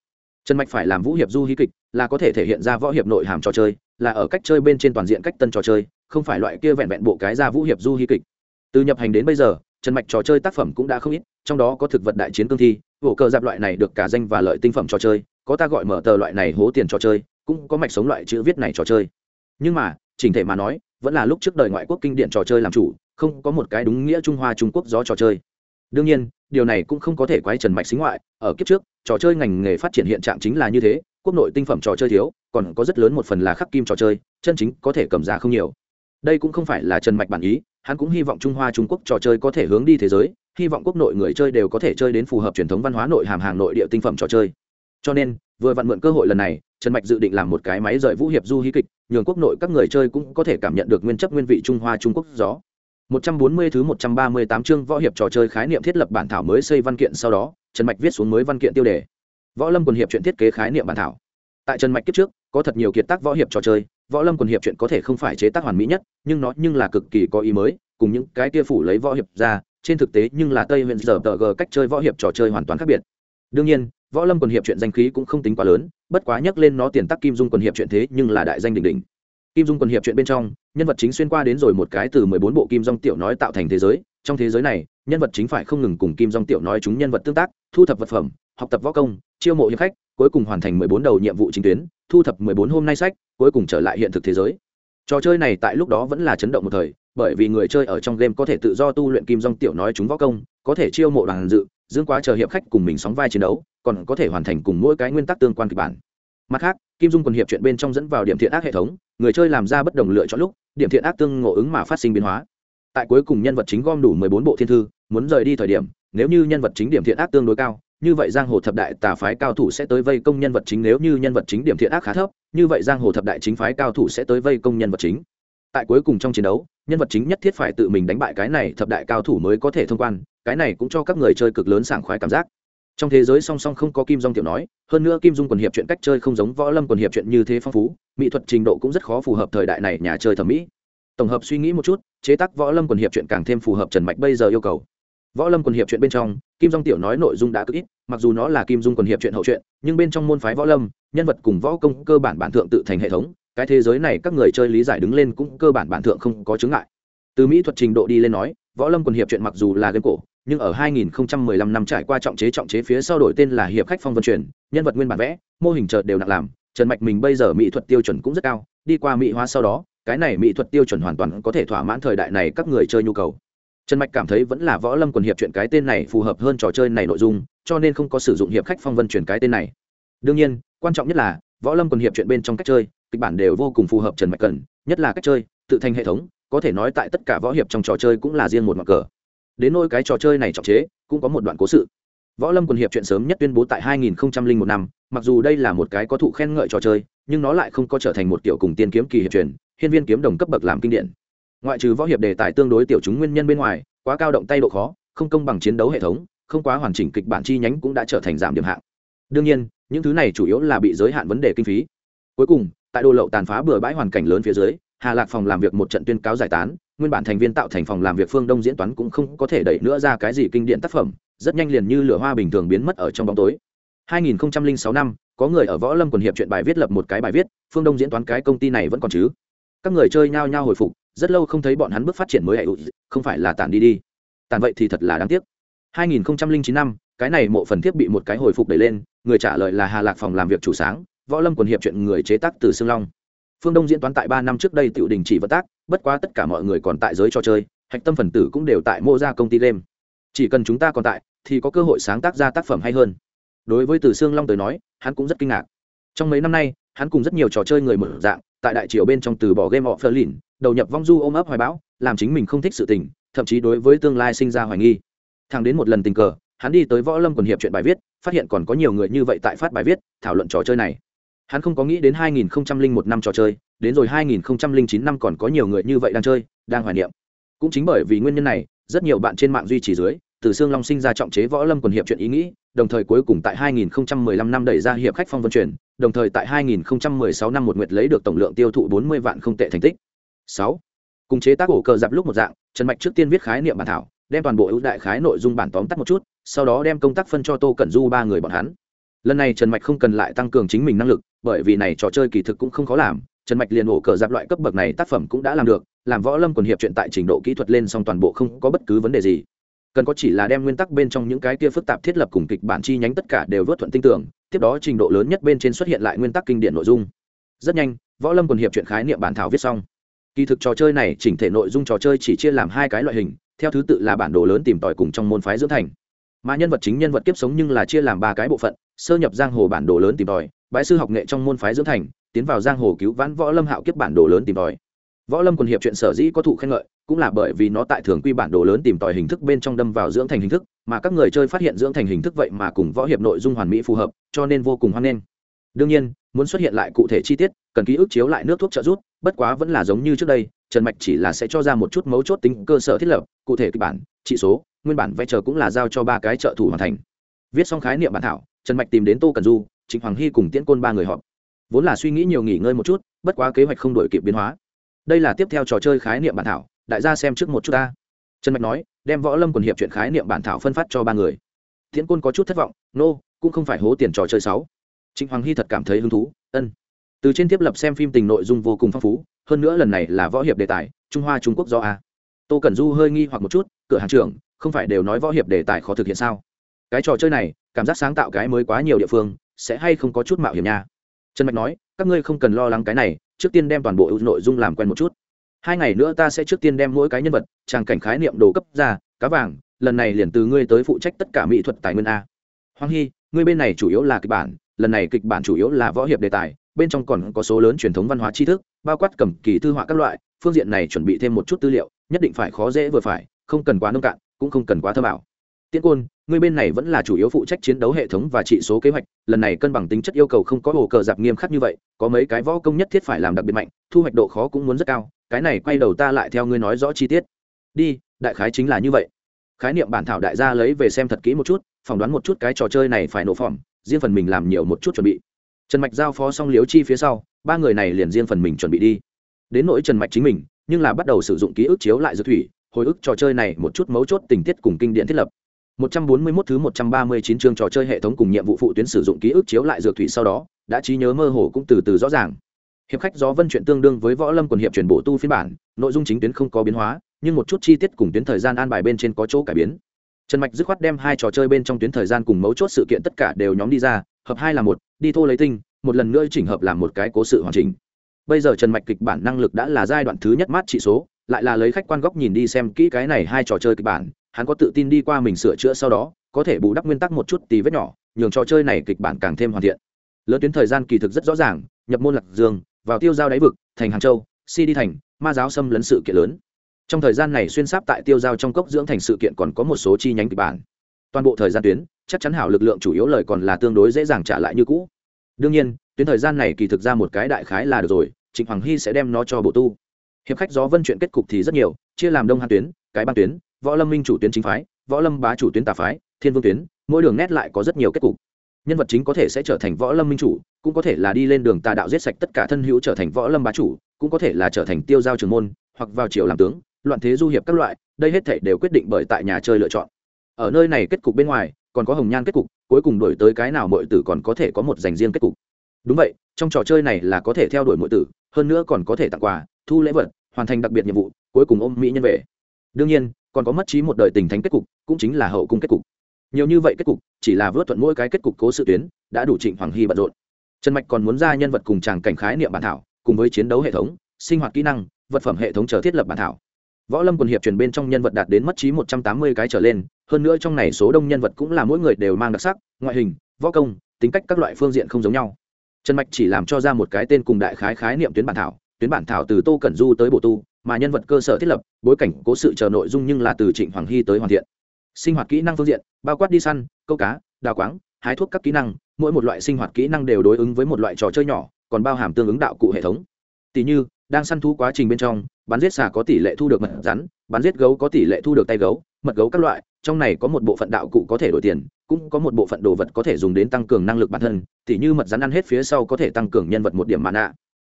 Speaker 1: trần mạch phải làm vũ hiệp du hí kịch, là có thể thể hiện ra võ hiệp nội hàm trò chơi, là ở cách chơi bên trên toàn diện cách tân trò chơi, không phải loại kia vẹn vẹn bộ cái ra vũ hiệp du hí kịch. Từ nhập hành đến bây giờ, trần mạch trò chơi tác phẩm cũng đã không ít, trong đó có thực vật đại chiến cương thi hổ cờ giáp loại này được cả danh và lợi tinh phẩm trò chơi, có ta gọi mở tờ loại này hố tiền trò chơi, cũng có mạch sống loại chữ viết này trò chơi. Nhưng mà, chỉnh thể mà nói, vẫn là lúc trước đời ngoại quốc kinh điển trò chơi làm chủ, không có một cái đúng nghĩa trung hoa trung quốc gió trò chơi đương nhiên, điều này cũng không có thể quay trần mạch xính ngoại, ở kiếp trước, trò chơi ngành nghề phát triển hiện trạng chính là như thế, quốc nội tinh phẩm trò chơi thiếu, còn có rất lớn một phần là khắc kim trò chơi, chân chính có thể cầm ra không nhiều. Đây cũng không phải là trần mạch bản ý, hắn cũng hy vọng trung hoa trung quốc trò chơi có thể hướng đi thế giới, hy vọng quốc nội người chơi đều có thể chơi đến phù hợp truyền thống văn hóa nội hàm hàng nội địa tinh phẩm trò chơi. Cho nên, vừa vặn mượn cơ hội lần này, trần mạch dự định làm một cái máy rời vũ hiệp du hí kịch, nhường quốc nội các người chơi cũng có thể cảm nhận được nguyên chất nguyên vị trung hoa trung quốc gió. 140 thứ 138 chương võ hiệp trò chơi khái niệm thiết lập bản thảo mới xây văn kiện sau đó, Trần Mạch viết xuống mới văn kiện tiêu đề. Võ Lâm quần hiệp truyện thiết kế khái niệm bản thảo. Tại Trần Mạch kiếp trước, có thật nhiều kiệt tác võ hiệp trò chơi, Võ Lâm quần hiệp truyện có thể không phải chế tác hoàn mỹ nhất, nhưng nó nhưng là cực kỳ có ý mới, cùng những cái kia phủ lấy võ hiệp ra, trên thực tế nhưng là Tây Huyền giờ tờ g cách chơi võ hiệp trò chơi hoàn toàn khác biệt. Đương nhiên, Võ Lâm quần hiệp truyện danh khí cũng không tính quá lớn, bất quá nhắc lên nó tiền tác kim dung quần hiệp truyện thế nhưng là đại danh đỉnh đỉnh kim dung quần hiệp chuyện bên trong, nhân vật chính xuyên qua đến rồi một cái từ mười bốn bộ kim dong tiểu nói tạo thành thế giới. Trong thế giới này, nhân vật chính phải không ngừng cùng kim dong tiểu nói chúng nhân vật tương tác, thu thập vật phẩm, học tập võ công, chiêu mộ hiệp khách, cuối cùng hoàn thành mười bốn đầu nhiệm vụ chính tuyến, thu thập mười bốn hôm nay sách, cuối cùng trở lại hiện thực thế giới. Trò chơi này tại lúc đó vẫn là chấn động một thời, bởi vì người chơi ở trong game có thể tự do tu luyện kim dong tiểu nói chúng võ công, có thể chiêu mộ đoàn dự, dương quá chờ hiệp khách cùng mình sóng vai chiến đấu, còn có thể hoàn thành cùng mỗi cái nguyên tắc tương quan kịch bản. Mặt khác, kim dung quần hiệp chuyện bên trong dẫn vào điểm thiện ác hệ thống người chơi làm ra bất đồng lựa chọn lúc, điểm thiện ác tương ngộ ứng mà phát sinh biến hóa. Tại cuối cùng nhân vật chính gom đủ mười bốn bộ thiên thư, muốn rời đi thời điểm, nếu như nhân vật chính điểm thiện ác tương đối cao, như vậy giang hồ thập đại tà phái cao thủ sẽ tới vây công nhân vật chính, nếu như nhân vật chính điểm thiện ác khá thấp, như vậy giang hồ thập đại chính phái cao thủ sẽ tới vây công nhân vật chính. Tại cuối cùng trong chiến đấu, nhân vật chính nhất thiết phải tự mình đánh bại cái này thập đại cao thủ mới có thể thông quan, cái này cũng cho các người chơi cực lớn sảng khoái cảm giác trong thế giới song song không có kim dung tiểu nói, hơn nữa kim dung quần hiệp chuyện cách chơi không giống võ lâm quần hiệp chuyện như thế phong phú, mỹ thuật trình độ cũng rất khó phù hợp thời đại này nhà chơi thẩm mỹ. Tổng hợp suy nghĩ một chút, chế tác võ lâm quần hiệp chuyện càng thêm phù hợp trần mạch bây giờ yêu cầu. Võ lâm quần hiệp chuyện bên trong, kim dung tiểu nói nội dung đã cực ít, mặc dù nó là kim dung quần hiệp chuyện hậu chuyện, nhưng bên trong môn phái võ lâm, nhân vật cùng võ công cơ bản bản thượng tự thành hệ thống, cái thế giới này các người chơi lý giải đứng lên cũng cơ bản bản thượng không có chứng ngại. Từ mỹ thuật trình độ đi lên nói, võ lâm quần hiệp chuyện mặc dù là game cổ nhưng ở 2015 năm trải qua trọng chế trọng chế phía sau đổi tên là hiệp khách phong vân truyền, nhân vật nguyên bản vẽ, mô hình chợt đều nặng làm, trần mạch mình bây giờ mỹ thuật tiêu chuẩn cũng rất cao, đi qua mỹ hóa sau đó, cái này mỹ thuật tiêu chuẩn hoàn toàn có thể thỏa mãn thời đại này các người chơi nhu cầu. Trần mạch cảm thấy vẫn là võ lâm quần hiệp chuyện cái tên này phù hợp hơn trò chơi này nội dung, cho nên không có sử dụng hiệp khách phong vân truyền cái tên này. Đương nhiên, quan trọng nhất là, võ lâm quần hiệp chuyện bên trong cách chơi, kịch bản đều vô cùng phù hợp trần mạch cần, nhất là cách chơi, tự thành hệ thống, có thể nói tại tất cả võ hiệp trong trò chơi cũng là riêng một mặt cờ đến nôi cái trò chơi này trọng chế, cũng có một đoạn cố sự. Võ lâm quần hiệp chuyện sớm nhất tuyên bố tại 2001 năm, mặc dù đây là một cái có thụ khen ngợi trò chơi, nhưng nó lại không có trở thành một kiểu cùng tiên kiếm kỳ hiệp truyền, hiên viên kiếm đồng cấp bậc làm kinh điển. Ngoại trừ võ hiệp đề tài tương đối tiểu chúng nguyên nhân bên ngoài, quá cao động tay độ khó, không công bằng chiến đấu hệ thống, không quá hoàn chỉnh kịch bản chi nhánh cũng đã trở thành giảm điểm hạng. Đương nhiên, những thứ này chủ yếu là bị giới hạn vấn đề kinh phí. Cuối cùng, tại đô lậu tàn phá bừa bãi hoàn cảnh lớn phía dưới, hà lạc phòng làm việc một trận tuyên cáo giải tán nguyên bản thành viên tạo thành phòng làm việc phương đông diễn toán cũng không có thể đẩy nữa ra cái gì kinh điển tác phẩm, rất nhanh liền như lửa hoa bình thường biến mất ở trong bóng tối. 2006 năm, có người ở võ lâm quần hiệp chuyện bài viết lập một cái bài viết, phương đông diễn toán cái công ty này vẫn còn chứ? Các người chơi nhao nhao hồi phục, rất lâu không thấy bọn hắn bước phát triển mới hệ không phải là tàn đi đi. Tàn vậy thì thật là đáng tiếc. 2009 năm, cái này mộ phần thiết bị một cái hồi phục đẩy lên, người trả lời là hà lạc phòng làm việc chủ sáng, võ lâm quần hiệp chuyện người chế tác từ sương long. Phương đông diễn toán tại ba năm trước đây tự đình chỉ vận tác bất quá tất cả mọi người còn tại giới trò chơi, hạch tâm phần tử cũng đều tại mô ra công ty game. Chỉ cần chúng ta còn tại, thì có cơ hội sáng tác ra tác phẩm hay hơn. Đối với từ sương long tới nói, hắn cũng rất kinh ngạc. Trong mấy năm nay, hắn cùng rất nhiều trò chơi người mở dạng, tại đại triều bên trong từ bỏ game họ phơ lìn đầu nhập vong du ôm ấp hoài bão, làm chính mình không thích sự tình, thậm chí đối với tương lai sinh ra hoài nghi. Thằng đến một lần tình cờ, hắn đi tới võ lâm quần hiệp chuyện bài viết, phát hiện còn có nhiều người như vậy tại phát bài viết, thảo luận trò chơi này. Hắn không có nghĩ đến 2001 năm trò chơi đến rồi 2009 năm còn có nhiều người như vậy đang chơi, đang hoài niệm. Cũng chính bởi vì nguyên nhân này, rất nhiều bạn trên mạng duy trì dưới, từ xương long sinh ra trọng chế võ lâm quần hiệp chuyện ý nghĩ, đồng thời cuối cùng tại 2015 năm đẩy ra hiệp khách phong vân truyền, đồng thời tại 2016 năm một nguyệt lấy được tổng lượng tiêu thụ 40 vạn không tệ thành tích. 6. cùng chế tác ổ cờ dạp lúc một dạng, trần mạch trước tiên viết khái niệm bản thảo, đem toàn bộ ưu đại khái nội dung bản tóm tắt một chút, sau đó đem công tác phân cho tô cẩn du ba người bọn hắn. Lần này trần mạch không cần lại tăng cường chính mình năng lực, bởi vì này trò chơi kỳ thực cũng không khó làm trần mạch liền ổ cờ giáp loại cấp bậc này tác phẩm cũng đã làm được, làm võ lâm quần hiệp chuyện tại trình độ kỹ thuật lên xong toàn bộ không có bất cứ vấn đề gì. Cần có chỉ là đem nguyên tắc bên trong những cái kia phức tạp thiết lập cùng kịch bản chi nhánh tất cả đều vớt thuận tinh tưởng tiếp đó trình độ lớn nhất bên trên xuất hiện lại nguyên tắc kinh điển nội dung. Rất nhanh, võ lâm quần hiệp chuyện khái niệm bản thảo viết xong. Kỳ thực trò chơi này chỉnh thể nội dung trò chơi chỉ chia làm hai cái loại hình, theo thứ tự là bản đồ lớn tìm tòi cùng trong môn phái dưỡng thành. Mà nhân vật chính nhân vật kiếp sống nhưng là chia làm ba cái bộ phận, sơ nhập giang hồ bản đồ lớn tìm tòi bãi sư học nghệ trong môn phái dưỡng thành tiến vào giang hồ cứu vãn võ lâm hạo kiếp bản đồ lớn tìm tòi. Võ lâm quần hiệp chuyện sở dĩ có thụ khen ngợi, cũng là bởi vì nó tại thường quy bản đồ lớn tìm tòi hình thức bên trong đâm vào dưỡng thành hình thức, mà các người chơi phát hiện dưỡng thành hình thức vậy mà cùng võ hiệp nội dung hoàn mỹ phù hợp, cho nên vô cùng hoan nghênh. Đương nhiên, muốn xuất hiện lại cụ thể chi tiết, cần ký ức chiếu lại nước thuốc trợ rút bất quá vẫn là giống như trước đây, trần mạch chỉ là sẽ cho ra một chút mấu chốt tính cơ sở thiết lập, cụ thể kịch bản trị số, nguyên bản vẽ chờ cũng là giao cho ba cái trợ thủ hoàn thành. Viết xong khái niệm bản thảo, trần mạch tìm đến tô cần du, trịnh hoàng hy cùng tiễn côn ba người họp vốn là suy nghĩ nhiều nghỉ ngơi một chút bất quá kế hoạch không đổi kịp biến hóa. Đây là tiếp theo trò chơi khái niệm bản thảo đại gia xem trước một chút ta. Trần mạch nói đem võ lâm quần hiệp chuyện khái niệm bản thảo phân phát cho ba người. Tiễn côn có chút thất vọng nô、no, cũng không phải hố tiền trò chơi sáu. Trịnh hoàng hy thật cảm thấy hứng thú ân. Từ trên tiếp lập xem phim tình nội dung vô cùng phong phú hơn nữa lần này là võ hiệp đề tài trung hoa trung quốc do a. Tô cẩn du hơi nghi hoặc một chút cửa hàng trưởng không phải đều nói võ hiệp đề tài khó thực hiện sao? Cái trò chơi này cảm giác sáng tạo cái mới quá nhiều địa phương sẽ hay không có chút mạo hiểm nha? Trần mạch nói, các ngươi không cần lo lắng cái này, trước tiên đem toàn bộ nội dung làm quen một chút. Hai ngày nữa ta sẽ trước tiên đem mỗi cái nhân vật trang cảnh khái niệm đồ cấp ra, cá vàng, lần này liền từ ngươi tới phụ trách tất cả mỹ thuật tài nguyên a. Hoàng hy, ngươi bên này chủ yếu là kịch bản, lần này kịch bản chủ yếu là võ hiệp đề tài, bên trong còn có số lớn truyền thống văn hóa tri thức, bao quát cầm kỳ thư họa các loại, phương diện này chuẩn bị thêm một chút tư liệu, nhất định phải khó dễ vừa phải, không cần quá nông cạn, cũng không cần quá thơ bảo tiễn côn người bên này vẫn là chủ yếu phụ trách chiến đấu hệ thống và trị số kế hoạch, lần này cân bằng tính chất yêu cầu không có hồ cờ dạp nghiêm khắc như vậy, có mấy cái võ công nhất thiết phải làm đặc biệt mạnh, thu hoạch độ khó cũng muốn rất cao, cái này quay đầu ta lại theo ngươi nói rõ chi tiết. Đi, đại khái chính là như vậy. Khái niệm bản thảo đại gia lấy về xem thật kỹ một chút, phỏng đoán một chút cái trò chơi này phải nổ phỏng, riêng phần mình làm nhiều một chút chuẩn bị. Trần mạch giao phó xong liếu chi phía sau, ba người này liền riêng phần mình chuẩn bị đi. Đến nỗi trần mạch chính mình, nhưng là bắt đầu sử dụng ký ức chiếu lại dược thủy, hồi ức trò chơi này một chút mấu chốt tình tiết cùng kinh điển thiết lập. 141 thứ 139 chương trò chơi hệ thống cùng nhiệm vụ phụ tuyến sử dụng ký ức chiếu lại dược thủy sau đó, đã trí nhớ mơ hồ cũng từ từ rõ ràng. Hiệp khách gió vân chuyện tương đương với võ lâm quần hiệp chuyển bổ tu phiên bản, nội dung chính tuyến không có biến hóa, nhưng một chút chi tiết cùng tuyến thời gian an bài bên trên có chỗ cải biến. Trần Mạch dứt khoát đem hai trò chơi bên trong tuyến thời gian cùng mấu chốt sự kiện tất cả đều nhóm đi ra, hợp hai là một, đi thô lấy tinh, một lần nữa chỉnh hợp làm một cái cố sự hoàn chỉnh. Bây giờ Trần Mạch kịch bản năng lực đã là giai đoạn thứ nhất mát trị số, lại là lấy khách quan góc nhìn đi xem kỹ cái này hai trò chơi kịch bản, hắn có tự tin đi qua mình sửa chữa sau đó, có thể bù đắp nguyên tắc một chút tí vết nhỏ, nhường trò chơi này kịch bản càng thêm hoàn thiện. Lớn tuyến thời gian kỳ thực rất rõ ràng, nhập môn lạc dương, vào tiêu giao đáy vực, thành hàng châu si đi thành, ma giáo xâm lấn sự kiện lớn. Trong thời gian này xuyên sáp tại tiêu giao trong cốc dưỡng thành sự kiện còn có một số chi nhánh kịch bản. Toàn bộ thời gian tuyến, chắc chắn hảo lực lượng chủ yếu lời còn là tương đối dễ dàng trả lại như cũ. Đương nhiên, tuyến thời gian này kỳ thực ra một cái đại khái là được rồi, trịnh hoàng hy sẽ đem nó cho bộ tu. Hiệp khách gió vân chuyện kết cục thì rất nhiều, chia làm đông hàn tuyến, cái ban tuyến võ lâm minh chủ tuyến chính phái, võ lâm bá chủ tuyến tà phái, thiên vương tuyến, mỗi đường nét lại có rất nhiều kết cục. Nhân vật chính có thể sẽ trở thành võ lâm minh chủ, cũng có thể là đi lên đường tà đạo giết sạch tất cả thân hữu trở thành võ lâm bá chủ, cũng có thể là trở thành tiêu giao trường môn, hoặc vào triều làm tướng, loạn thế du hiệp các loại, đây hết thể đều quyết định bởi tại nhà chơi lựa chọn. Ở nơi này kết cục bên ngoài, còn có hồng nhan kết cục, cuối cùng đổi tới cái nào mọi tử còn có thể có một dành riêng kết cục. Đúng vậy, trong trò chơi này là có thể theo đuổi mọi tử, hơn nữa còn có thể tặng quà, thu lễ vật, hoàn thành đặc biệt nhiệm vụ, cuối cùng ôm mỹ nhân về. Đương nhiên còn có mất trí một đời tình thánh kết cục, cũng chính là hậu cung kết cục. Nhiều như vậy kết cục, chỉ là vớt thuận mỗi cái kết cục cố sự tuyến, đã đủ trịnh hoàng hy bận rộn. Trần mạch còn muốn ra nhân vật cùng chàng cảnh khái niệm bản thảo, cùng với chiến đấu hệ thống, sinh hoạt kỹ năng, vật phẩm hệ thống chờ thiết lập bản thảo. Võ lâm quần hiệp truyền bên trong nhân vật đạt đến mất trí một trăm tám mươi cái trở lên, hơn nữa trong này số đông nhân vật cũng là mỗi người đều mang đặc sắc, ngoại hình, võ công, tính cách các loại phương diện không giống nhau. Trần mạch chỉ làm cho ra một cái tên cùng đại khái khái niệm tuyến bản thảo, tuyến bản thảo từ tô cẩn du tới bộ tu mà nhân vật cơ sở thiết lập, bối cảnh cố sự chờ nội dung nhưng là từ trịnh hoàng hy tới hoàn thiện. Sinh hoạt kỹ năng phương diện, bao quát đi săn, câu cá, đào quáng, hái thuốc các kỹ năng, mỗi một loại sinh hoạt kỹ năng đều đối ứng với một loại trò chơi nhỏ, còn bao hàm tương ứng đạo cụ hệ thống. Tỷ như, đang săn thú quá trình bên trong, bắn giết xà có tỷ lệ thu được mật rắn, bắn giết gấu có tỷ lệ thu được tay gấu, mật gấu các loại, trong này có một bộ phận đạo cụ có thể đổi tiền, cũng có một bộ phận đồ vật có thể dùng đến tăng cường năng lực bản thân tỷ như mật rắn ăn hết phía sau có thể tăng cường nhân vật một điểm mãn nạ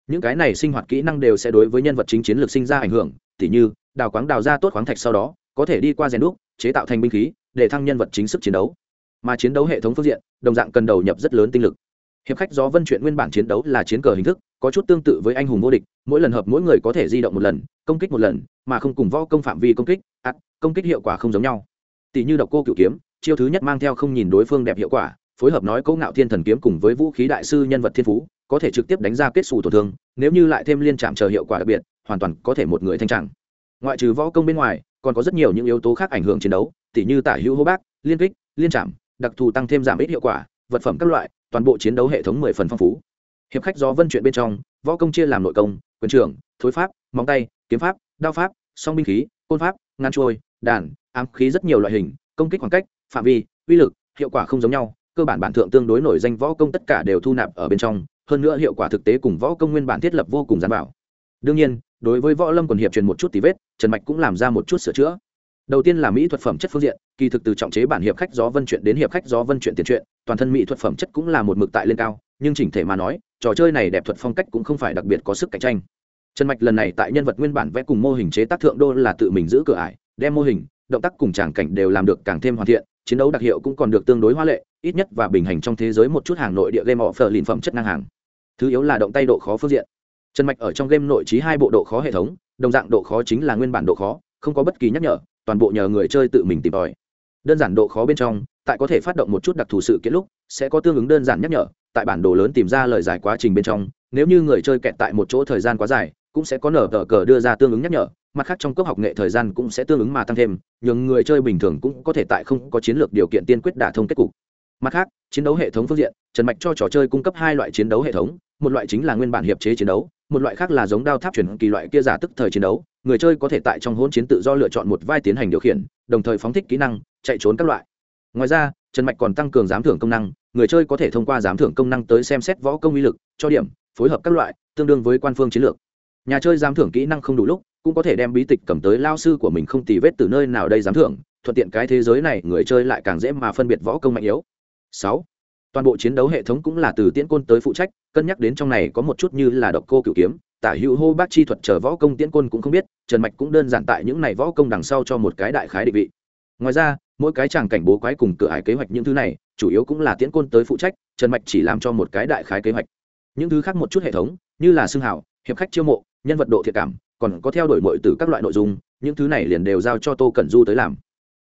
Speaker 1: những cái này sinh hoạt kỹ năng đều sẽ đối với nhân vật chính chiến lược sinh ra ảnh hưởng tỷ như, đào quáng đào ra tốt khoáng thạch sau đó, có thể đi qua rèn đúc, chế tạo thành binh khí, để thăng nhân vật chính sức chiến đấu. Mà chiến đấu hệ thống phương diện, đồng dạng cần đầu nhập rất lớn tinh lực. Hiệp khách gió vân chuyện nguyên bản chiến đấu là chiến cờ hình thức, có chút tương tự với anh hùng vô địch, mỗi lần hợp mỗi người có thể di động một lần, công kích một lần, mà không cùng võ công phạm vi công kích ắt công kích hiệu quả không giống nhau. Tỷ như độc cô cựu kiếm, chiêu thứ nhất mang theo không nhìn đối phương đẹp hiệu quả, phối hợp nói cấu ngạo thiên thần kiếm cùng với vũ khí đại sư nhân vật thiên phú có thể trực tiếp đánh ra kết xù tổn thương, nếu như lại thêm liên trạm chờ hiệu quả đặc biệt, hoàn toàn có thể một người thanh trạng. Ngoại trừ võ công bên ngoài, còn có rất nhiều những yếu tố khác ảnh hưởng chiến đấu, tỉ như tả hữu hô bác, liên kích, liên trạm, đặc thù tăng thêm giảm ít hiệu quả, vật phẩm các loại, toàn bộ chiến đấu hệ thống mười phần phong phú. Hiệp khách do vân chuyện bên trong, võ công chia làm nội công, quyền trưởng, thối pháp, móng tay, kiếm pháp, đao pháp, song binh khí, côn pháp, ngăn trôi, đàn, ám khí rất nhiều loại hình, công kích khoảng cách, phạm vi, uy lực, hiệu quả không giống nhau, cơ bản bản thượng tương đối nổi danh võ công tất cả đều thu nạp ở bên trong hơn nữa hiệu quả thực tế cùng võ công nguyên bản thiết lập vô cùng gián bảo. Đương nhiên, đối với võ lâm còn hiệp truyền một chút tí vết, trần mạch cũng làm ra một chút sửa chữa. Đầu tiên là mỹ thuật phẩm chất phương diện, kỳ thực từ trọng chế bản hiệp khách gió vân chuyện đến hiệp khách gió vân chuyện tiền truyện toàn thân mỹ thuật phẩm chất cũng là một mực tại lên cao, nhưng chỉnh thể mà nói, trò chơi này đẹp thuật phong cách cũng không phải đặc biệt có sức cạnh tranh. Trần mạch lần này tại nhân vật nguyên bản vẽ cùng mô hình chế tác thượng đô là tự mình giữ cửa ải, đem mô hình, động tác cùng tràng cảnh đều làm được càng thêm hoàn thiện, chiến đấu đặc hiệu cũng còn được tương đối hoa lệ, ít nhất và bình hành trong thế giới một chút hàng nội địa game offer lìn phẩm chất năng hàng thứ yếu là động tay độ khó phương diện. Trần mạch ở trong game nội trí hai bộ độ khó hệ thống, đồng dạng độ khó chính là nguyên bản độ khó, không có bất kỳ nhắc nhở, toàn bộ nhờ người chơi tự mình tìm tòi. Đơn giản độ khó bên trong, tại có thể phát động một chút đặc thù sự kiện lúc, sẽ có tương ứng đơn giản nhắc nhở, tại bản đồ lớn tìm ra lời giải quá trình bên trong, nếu như người chơi kẹt tại một chỗ thời gian quá dài, cũng sẽ có nở tờ cờ đưa ra tương ứng nhắc nhở, mặt khác trong cấp học nghệ thời gian cũng sẽ tương ứng mà tăng thêm, nhưng người chơi bình thường cũng có thể tại không có chiến lược điều kiện tiên quyết đả thông kết cục mặt khác, chiến đấu hệ thống phương diện, trần mạch cho trò chơi cung cấp hai loại chiến đấu hệ thống, một loại chính là nguyên bản hiệp chế chiến đấu, một loại khác là giống đao tháp chuyển kỳ loại kia giả tức thời chiến đấu, người chơi có thể tại trong hỗn chiến tự do lựa chọn một vai tiến hành điều khiển, đồng thời phóng thích kỹ năng, chạy trốn các loại. Ngoài ra, trần mạch còn tăng cường giám thưởng công năng, người chơi có thể thông qua giám thưởng công năng tới xem xét võ công uy lực, cho điểm, phối hợp các loại, tương đương với quan phương chiến lược. Nhà chơi giám thưởng kỹ năng không đủ lúc, cũng có thể đem bí tịch cầm tới lao sư của mình không tì vết từ nơi nào đây giám thưởng, thuận tiện cái thế giới này người chơi lại càng dễ mà phân biệt võ công mạnh yếu sáu. Toàn bộ chiến đấu hệ thống cũng là từ tiễn côn tới phụ trách, cân nhắc đến trong này có một chút như là độc cô cửu kiếm, tả hữu hô bác chi thuật chờ võ công tiễn côn cũng không biết, trần mạch cũng đơn giản tại những này võ công đằng sau cho một cái đại khái định vị. Ngoài ra, mỗi cái tràng cảnh bố quái cùng cửa ải kế hoạch những thứ này, chủ yếu cũng là tiễn côn tới phụ trách, trần mạch chỉ làm cho một cái đại khái kế hoạch. Những thứ khác một chút hệ thống, như là xương hảo hiệp khách chiêu mộ, nhân vật độ thiệt cảm, còn có theo đuổi mọi từ các loại nội dung, những thứ này liền đều giao cho tô cẩn du tới làm.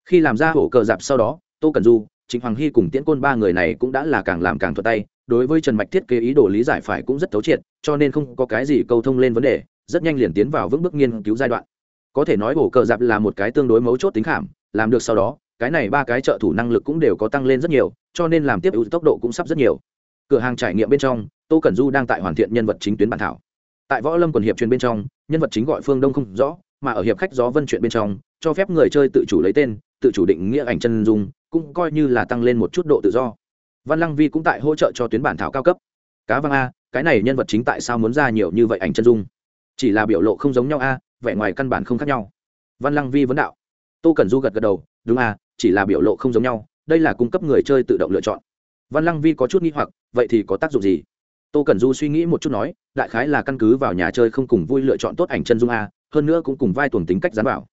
Speaker 1: Khi làm ra hổ cờ dạp sau đó, tô cẩn du trịnh hoàng hy cùng tiễn côn ba người này cũng đã là càng làm càng thuận tay, đối với trần mạch thiết kế ý đồ lý giải phải cũng rất thấu triệt, cho nên không có cái gì câu thông lên vấn đề, rất nhanh liền tiến vào vững bước nghiên cứu giai đoạn. Có thể nói bổ cờ dạp là một cái tương đối mấu chốt tính khảm, làm được sau đó, cái này ba cái trợ thủ năng lực cũng đều có tăng lên rất nhiều, cho nên làm tiếp ưu tốc độ cũng sắp rất nhiều. Cửa hàng trải nghiệm bên trong, tô cẩn du đang tại hoàn thiện nhân vật chính tuyến bản thảo. Tại võ lâm quần hiệp truyền bên trong, nhân vật chính gọi phương đông không rõ, mà ở hiệp khách gió vân chuyện bên trong, cho phép người chơi tự chủ lấy tên tự chủ định nghĩa ảnh chân dung, cũng coi như là tăng lên một chút độ tự do. Văn lăng vi cũng tại hỗ trợ cho tuyến bản thảo cao cấp. Cá văng a, cái này nhân vật chính tại sao muốn ra nhiều như vậy ảnh chân dung? Chỉ là biểu lộ không giống nhau a, vẻ ngoài căn bản không khác nhau. Văn lăng vi vấn đạo. Tô cẩn du gật gật đầu, đúng a, chỉ là biểu lộ không giống nhau, đây là cung cấp người chơi tự động lựa chọn. Văn lăng vi có chút nghi hoặc, vậy thì có tác dụng gì? Tô cẩn du suy nghĩ một chút nói, đại khái là căn cứ vào nhà chơi không cùng vui lựa chọn tốt ảnh chân dung a, hơn nữa cũng cùng vai tuồng tính cách dán bảo.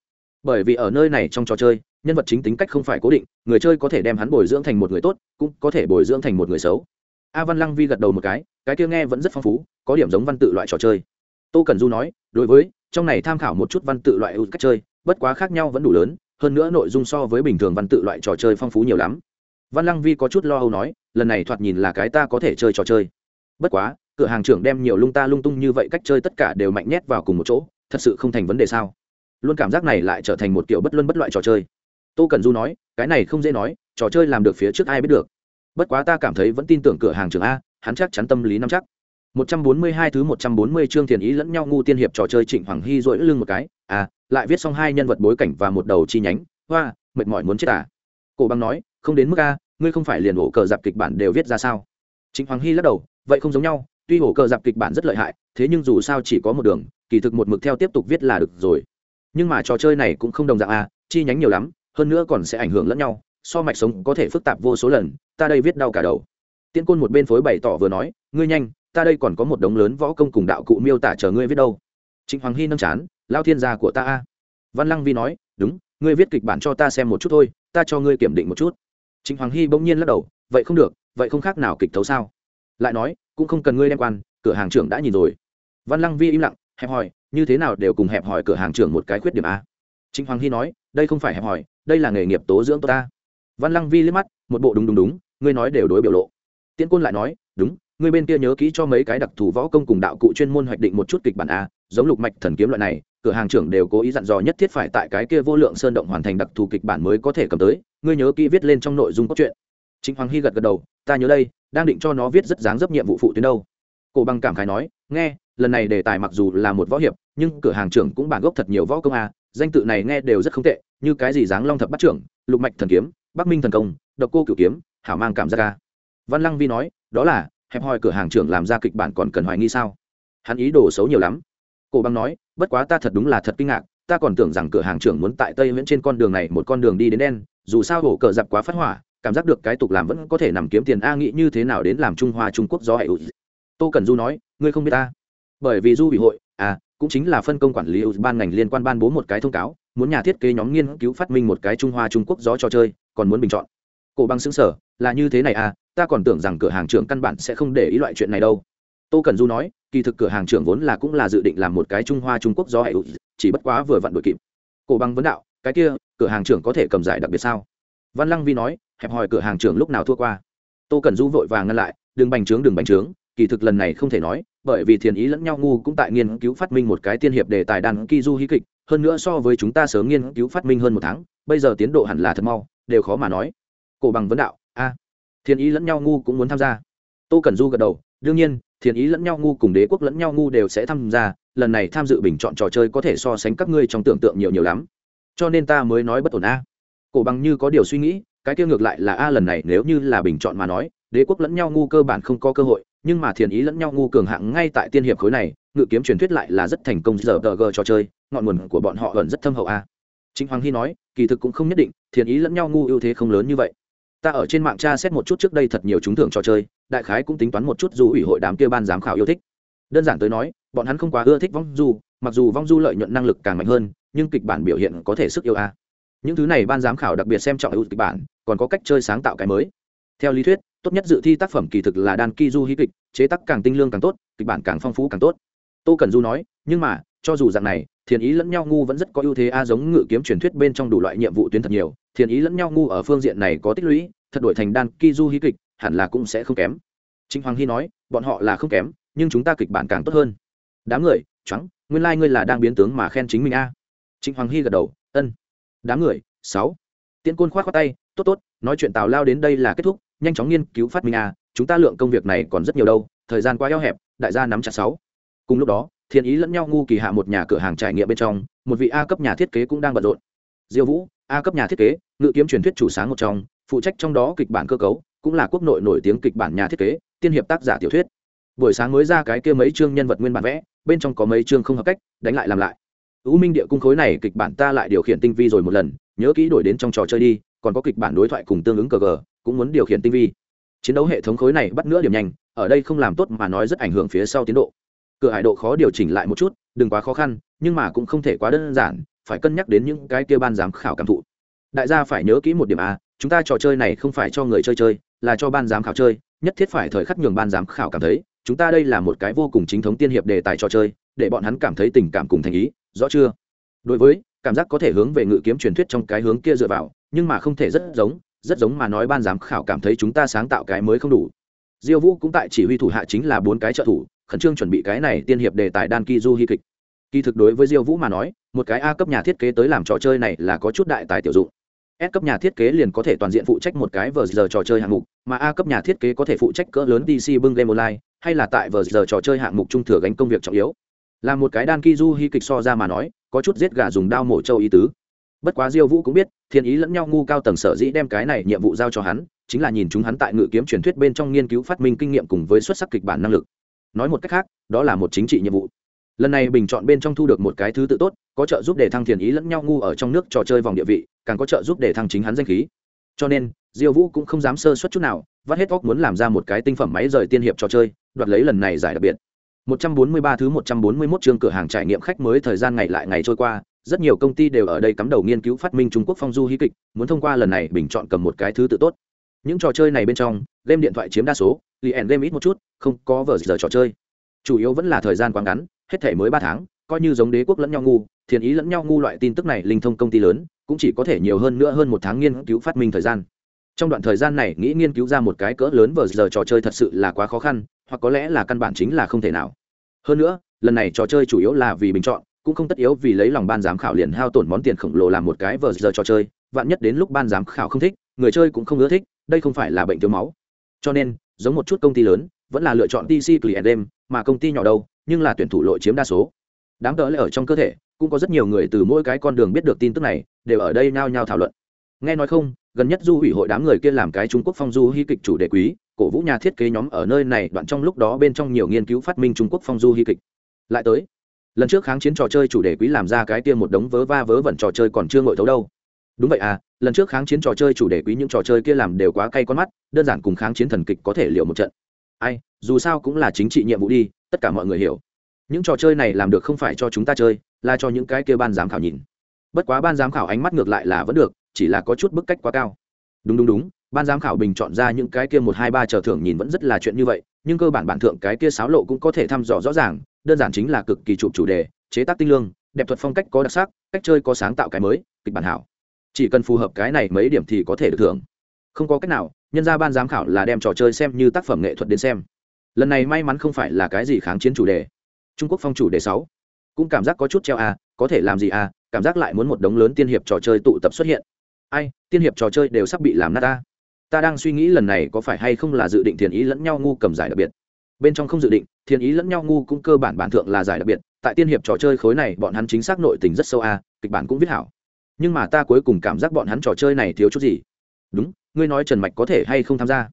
Speaker 1: Bởi vì ở nơi này trong trò chơi nhân vật chính tính cách không phải cố định, người chơi có thể đem hắn bồi dưỡng thành một người tốt, cũng có thể bồi dưỡng thành một người xấu. A văn lăng vi gật đầu một cái cái kia nghe vẫn rất phong phú, có điểm giống văn tự loại trò chơi. Tô cần du nói, đối với, trong này tham khảo một chút văn tự loại ưu cách chơi, bất quá khác nhau vẫn đủ lớn, hơn nữa nội dung so với bình thường văn tự loại trò chơi phong phú nhiều lắm. Văn lăng vi có chút lo âu nói, lần này thoạt nhìn là cái ta có thể chơi trò chơi. Bất quá, cửa hàng trưởng đem nhiều lung ta lung tung như vậy cách chơi tất cả đều mạnh nhét vào cùng một chỗ, thật sự không thành vấn đề sao? Luôn cảm giác này lại trở thành một kiểu bất luân bất loại trò chơi tô cần du nói cái này không dễ nói trò chơi làm được phía trước ai biết được bất quá ta cảm thấy vẫn tin tưởng cửa hàng trưởng a hắn chắc chắn tâm lý nắm chắc 142 thứ 140 chương thiền ý lẫn nhau ngu tiên hiệp trò chơi Trịnh Hoàng Hy rỗi lưng một cái, à, lại viết xong hai nhân vật bối cảnh và một đầu chi nhánh, hoa, mệt mỏi muốn chết à. Cổ băng nói, không đến mức a, ngươi không phải liền ổ cờ dạp kịch bản đều viết ra sao? Trịnh Hoàng Hy lắc đầu, vậy không giống nhau, tuy ổ cờ dạp kịch bản rất lợi hại, thế nhưng dù sao chỉ có một đường, kỳ thực một mực theo tiếp tục viết là được rồi. Nhưng mà trò chơi này cũng không đồng dạng a, chi nhánh nhiều lắm, hơn nữa còn sẽ ảnh hưởng lẫn nhau, so mạch sống có thể phức tạp vô số lần, ta đây viết đau cả đầu. Tiên Côn một bên phối bày tỏ vừa nói, ngươi nhanh, ta đây còn có một đống lớn võ công cùng đạo cụ miêu tả chờ ngươi viết đâu. Trịnh hoàng hy nâng chán lao thiên gia của ta a. Văn lăng vi nói đúng ngươi viết kịch bản cho ta xem một chút thôi ta cho ngươi kiểm định một chút. Trịnh hoàng hy bỗng nhiên lắc đầu vậy không được vậy không khác nào kịch thấu sao? Lại nói cũng không cần ngươi đem quan cửa hàng trưởng đã nhìn rồi. Văn lăng vi im lặng hẹp hòi như thế nào đều cùng hẹp hòi cửa hàng trưởng một cái khuyết điểm a? Trịnh hoàng hy nói đây không phải hẹp hòi đây là nghề nghiệp tố dưỡng ta. Văn lăng vi liếc mắt, một bộ đúng đúng đúng, ngươi nói đều đối biểu lộ. Tiễn côn lại nói, đúng, ngươi bên kia nhớ kỹ cho mấy cái đặc thù võ công cùng đạo cụ chuyên môn hoạch định một chút kịch bản a, giống lục mạch thần kiếm loại này, cửa hàng trưởng đều cố ý dặn dò nhất thiết phải tại cái kia vô lượng sơn động hoàn thành đặc thù kịch bản mới có thể cầm tới, ngươi nhớ kỹ viết lên trong nội dung cốt truyện. Chính hoàng hy gật gật đầu, ta nhớ đây, đang định cho nó viết rất dáng dấp nhiệm vụ phụ tuyến đâu. Cổ bằng cảm khái nói, nghe, lần này đề tài mặc dù là một võ hiệp, nhưng cửa hàng trưởng cũng bản gốc thật nhiều võ công a, danh tự này nghe đều rất không tệ như cái gì dáng long thập bắt trưởng, lục mạch thần kiếm, bắc minh thần công, độc cô cửu kiếm, hảo mang cảm giác ca văn lăng vi nói, đó là, hẹp hòi cửa hàng trưởng làm ra kịch bản còn cần hoài nghi sao? Hắn ý đồ xấu nhiều lắm. Cổ băng nói, bất quá ta thật đúng là thật kinh ngạc, ta còn tưởng rằng cửa hàng trưởng muốn tại tây miễn trên con đường này một con đường đi đến đen, dù sao hổ cờ giặc quá phát hỏa, cảm giác được cái tục làm vẫn có thể nằm kiếm tiền a nghĩ như thế nào đến làm trung hoa trung quốc do hệ tô cần du nói, ngươi không biết ta. Bởi vì du ủy hội à cũng chính là phân công quản lý ban ngành liên quan ban bố một cái thông cáo muốn nhà thiết kế nhóm nghiên cứu phát minh một cái trung hoa trung quốc gió trò chơi, còn muốn bình chọn. Cổ băng xứng sở, là như thế này à ta còn tưởng rằng cửa hàng trưởng căn bản sẽ không để ý loại chuyện này đâu. Tô cần du nói, kỳ thực cửa hàng trưởng vốn là cũng là dự định làm một cái trung hoa trung quốc do hệ chỉ bất quá vừa vặn đội kịp. Cổ băng vấn đạo, cái kia, cửa hàng trưởng có thể cầm giải đặc biệt sao? Văn lăng vi nói, hẹp hòi cửa hàng trưởng lúc nào thua qua? Tô cần du vội vàng ngăn lại, đừng bành trướng, đừng bành trướng, kỳ thực lần này không thể nói, bởi vì thiền ý lẫn nhau ngu cũng tại nghiên cứu phát minh một cái tiên hiệp đề tài đàn kỳ du hí kịch hơn nữa so với chúng ta sớm nghiên cứu phát minh hơn một tháng, bây giờ tiến độ hẳn là thật mau, đều khó mà nói. Cổ bằng vấn đạo, a. Thiên ý lẫn nhau ngu cũng muốn tham gia. Tô cần du gật đầu, đương nhiên thiên ý lẫn nhau ngu cùng đế quốc lẫn nhau ngu đều sẽ tham gia, lần này tham dự bình chọn trò chơi có thể so sánh các ngươi trong tưởng tượng nhiều nhiều lắm. Cho nên ta mới nói bất ổn, a. Cổ bằng như có điều suy nghĩ, cái kia ngược lại là a, lần này nếu như là bình chọn mà nói, đế quốc lẫn nhau ngu cơ bản không có cơ hội, nhưng mà thiền ý lẫn nhau ngu cường hạng ngay tại tiên hiệp khối này ngự kiếm truyền thuyết lại là rất thành công giờ tờ g trò chơi, ngọn nguồn của bọn họ vẫn rất thâm hậu a. Chính hoàng hy nói, kỳ thực cũng không nhất định thiền ý lẫn nhau ngu ưu thế không lớn như vậy. Ta ở trên mạng tra xét một chút trước đây thật nhiều trúng thưởng trò chơi, đại khái cũng tính toán một chút dù ủy hội đám kia ban giám khảo yêu thích. Đơn giản tới nói, bọn hắn không quá ưa thích vong du, mặc dù vong du lợi nhuận năng lực càng mạnh hơn, nhưng kịch bản biểu hiện có thể sức yêu a. Những thứ này ban giám khảo đặc biệt xem trọng ưu kịch bản, còn có cách chơi sáng tạo cái mới. Theo lý thuyết, tốt nhất dự thi tác phẩm kỳ thực là đan ki du hí kịch chế tác càng tinh lương càng tốt, kịch bản càng phong phú càng tốt tô cần du nói, nhưng mà, cho dù dạng này, thiền ý lẫn nhau ngu vẫn rất có ưu thế a, giống ngự kiếm truyền thuyết bên trong đủ loại nhiệm vụ tuyến thật nhiều, thiền ý lẫn nhau ngu ở phương diện này có tích lũy, thật đổi thành đan ki du hí kịch, hẳn là cũng sẽ không kém. Trịnh hoàng hy nói, bọn họ là không kém, nhưng chúng ta kịch bản càng tốt hơn. Đám người trắng nguyên lai、like、ngươi là đang biến tướng mà khen chính mình a. Trịnh hoàng hy gật đầu, ân. Đám người, sáu. Tiễn côn k h o á t khoác tay, tốt tốt, nói chuyện tào lao đến đây là kết thúc, nhanh chóng nghiên cứu phát minh a, chúng ta lượng công việc này còn rất nhiều đâu, thời gian quá eo hẹp, đại gia nắm chặt sáu cùng lúc đó, thiên ý lẫn nhau ngu kỳ hạ một nhà cửa hàng trải nghiệm bên trong, một vị a cấp nhà thiết kế cũng đang bận rộn. Diêu vũ, a cấp nhà thiết kế, ngự kiếm truyền thuyết chủ sáng một trong, phụ trách trong đó kịch bản cơ cấu, cũng là quốc nội nổi tiếng kịch bản nhà thiết kế, tiên hiệp tác giả tiểu thuyết. Buổi sáng mới ra cái kia mấy chương nhân vật nguyên bản vẽ, bên trong có mấy chương không hợp cách, đánh lại làm lại. Ưu minh địa cung khối này kịch bản ta lại điều khiển tinh vi rồi một lần, nhớ kỹ đổi đến trong trò chơi đi, còn có kịch bản đối thoại cùng tương ứng cờ gờ, cũng muốn điều khiển tinh vi. Chiến đấu hệ thống khối này bắt nữa điểm nhanh, ở đây không làm tốt mà nói rất ảnh hưởng phía sau tiến độ cửa hải độ khó điều chỉnh lại một chút, đừng quá khó khăn, nhưng mà cũng không thể quá đơn giản, phải cân nhắc đến những cái kia ban giám khảo cảm thụ. Đại gia phải nhớ kỹ một điểm a, chúng ta trò chơi này không phải cho người chơi chơi, là cho ban giám khảo chơi, nhất thiết phải thời khắc nhường ban giám khảo cảm thấy, chúng ta đây là một cái vô cùng chính thống tiên hiệp đề tài trò chơi, để bọn hắn cảm thấy tình cảm cùng thành ý, rõ chưa? Đối với, cảm giác có thể hướng về ngự kiếm truyền thuyết trong cái hướng kia dựa vào, nhưng mà không thể rất giống rất giống mà nói ban giám khảo cảm thấy chúng ta sáng tạo cái mới không đủ. Diêu vũ cũng tại chỉ huy thủ hạ chính là bốn cái trợ thủ khẩn trương chuẩn bị cái này tiên hiệp đề tài đan ki du hy kịch kỳ thực đối với diêu vũ mà nói một cái a cấp nhà thiết kế tới làm trò chơi này là có chút đại tài tiểu dụng S cấp nhà thiết kế liền có thể toàn diện phụ trách một cái vờ giờ trò chơi hạng mục, mà A cấp nhà thiết kế có thể phụ trách cỡ lớn DC bưng game online, hay là tại vờ giờ trò chơi hạng mục trung thừa gánh công việc trọng yếu. Là một cái đan kizu hy kịch so ra mà nói, có chút giết gà dùng đao mổ châu ý tứ. Bất quá Diêu Vũ cũng biết, thiên ý lẫn nhau ngu cao tầng sở dĩ đem cái này nhiệm vụ giao cho hắn, chính là nhìn chúng hắn tại ngự kiếm truyền thuyết bên trong nghiên cứu phát minh kinh nghiệm cùng với xuất sắc kịch bản năng lực. Nói một cách khác, đó là một chính trị nhiệm vụ. Lần này bình chọn bên trong thu được một cái thứ tự tốt có trợ giúp để thăng thiền ý lẫn nhau ngu ở trong nước trò chơi vòng địa vị càng có trợ giúp để thăng chính hắn danh khí. Cho nên diêu vũ cũng không dám sơ suất chút nào vắt hết óc muốn làm ra một cái tinh phẩm máy rời tiên hiệp trò chơi đoạt lấy lần này giải đặc biệt. 143 thứ 141 chương cửa hàng trải nghiệm khách mới thời gian ngày lại ngày trôi qua rất nhiều công ty đều ở đây cắm đầu nghiên cứu phát minh Trung Quốc phong du hí kịch muốn thông qua lần này bình chọn cầm một cái thứ tự tốt. Những trò chơi này bên trong game điện thoại chiếm đa số liền game ít một chút không có vở giờ trò chơi. Chủ yếu vẫn là thời gian quá ngắn, hết thể mới ba tháng, coi như giống đế quốc lẫn nhau ngu, thiền ý lẫn nhau ngu loại tin tức này linh thông công ty lớn, cũng chỉ có thể nhiều hơn nữa hơn một tháng nghiên cứu phát minh thời gian. Trong đoạn thời gian này, nghĩ nghiên cứu ra một cái cỡ lớn vờ giờ trò chơi thật sự là quá khó khăn, hoặc có lẽ là căn bản chính là không thể nào. Hơn nữa, lần này trò chơi chủ yếu là vì bình chọn, cũng không tất yếu vì lấy lòng ban giám khảo liền hao tổn món tiền khổng lồ làm một cái vờ giờ trò chơi, vạn nhất đến lúc ban giám khảo không thích, người chơi cũng không ưa thích, đây không phải là bệnh thiếu máu. Cho nên, giống một chút công ty lớn vẫn là lựa chọn TC Client Game, mà công ty nhỏ đâu, nhưng là tuyển thủ lội chiếm đa số. Đám tớ lại ở trong cơ thể, cũng có rất nhiều người từ mỗi cái con đường biết được tin tức này, đều ở đây nhao nhao thảo luận. Nghe nói không, gần nhất du hủy hội đám người kia làm cái Trung Quốc phong du hy kịch chủ đề quý, cổ vũ nhà thiết kế nhóm ở nơi này đoạn trong lúc đó bên trong nhiều nghiên cứu phát minh Trung Quốc phong du hy kịch. Lại tới, lần trước kháng chiến trò chơi chủ đề quý làm ra cái kia một đống vớ va vớ vẩn trò chơi còn chưa ngồi thấu đâu. Đúng vậy à, lần trước kháng chiến trò chơi chủ đề quý những trò chơi kia làm đều quá cay con mắt, đơn giản cùng kháng chiến thần kịch có thể liệu một trận ai, dù sao cũng là chính trị nhiệm vụ đi, tất cả mọi người hiểu. Những trò chơi này làm được không phải cho chúng ta chơi, là cho những cái kia ban giám khảo nhìn. Bất quá ban giám khảo ánh mắt ngược lại là vẫn được, chỉ là có chút bức cách quá cao. Đúng đúng đúng, ban giám khảo bình chọn ra những cái kia một, hai, ba chờ thưởng nhìn vẫn rất là chuyện như vậy, nhưng cơ bản bản thượng cái kia sáo lộ cũng có thể thăm dò rõ ràng, đơn giản chính là cực kỳ chụp chủ đề, chế tác tinh lương, đẹp thuật phong cách có đặc sắc, cách chơi có sáng tạo cái mới, kịch bản hảo. Chỉ cần phù hợp cái này mấy điểm thì có thể được thưởng. Không có cách nào nhân ra ban giám khảo là đem trò chơi xem như tác phẩm nghệ thuật đến xem. Lần này may mắn không phải là cái gì kháng chiến chủ đề. Trung quốc phong chủ đề sáu. Cũng cảm giác có chút treo à có thể làm gì à cảm giác lại muốn một đống lớn tiên hiệp trò chơi tụ tập xuất hiện. Ai, tiên hiệp trò chơi đều sắp bị làm nát ta. Ta đang suy nghĩ lần này có phải hay không là dự định thiền ý lẫn nhau ngu cầm giải đặc biệt. Bên trong không dự định, thiền ý lẫn nhau ngu cũng cơ bản bản thượng là giải đặc biệt, tại tiên hiệp trò chơi khối này bọn hắn chính xác nội tình rất sâu à kịch bản cũng viết hảo. Nhưng mà ta cuối cùng cảm giác bọn hắn trò chơi này thiếu chút gì. Đúng ngươi nói trần mạch có thể hay không tham gia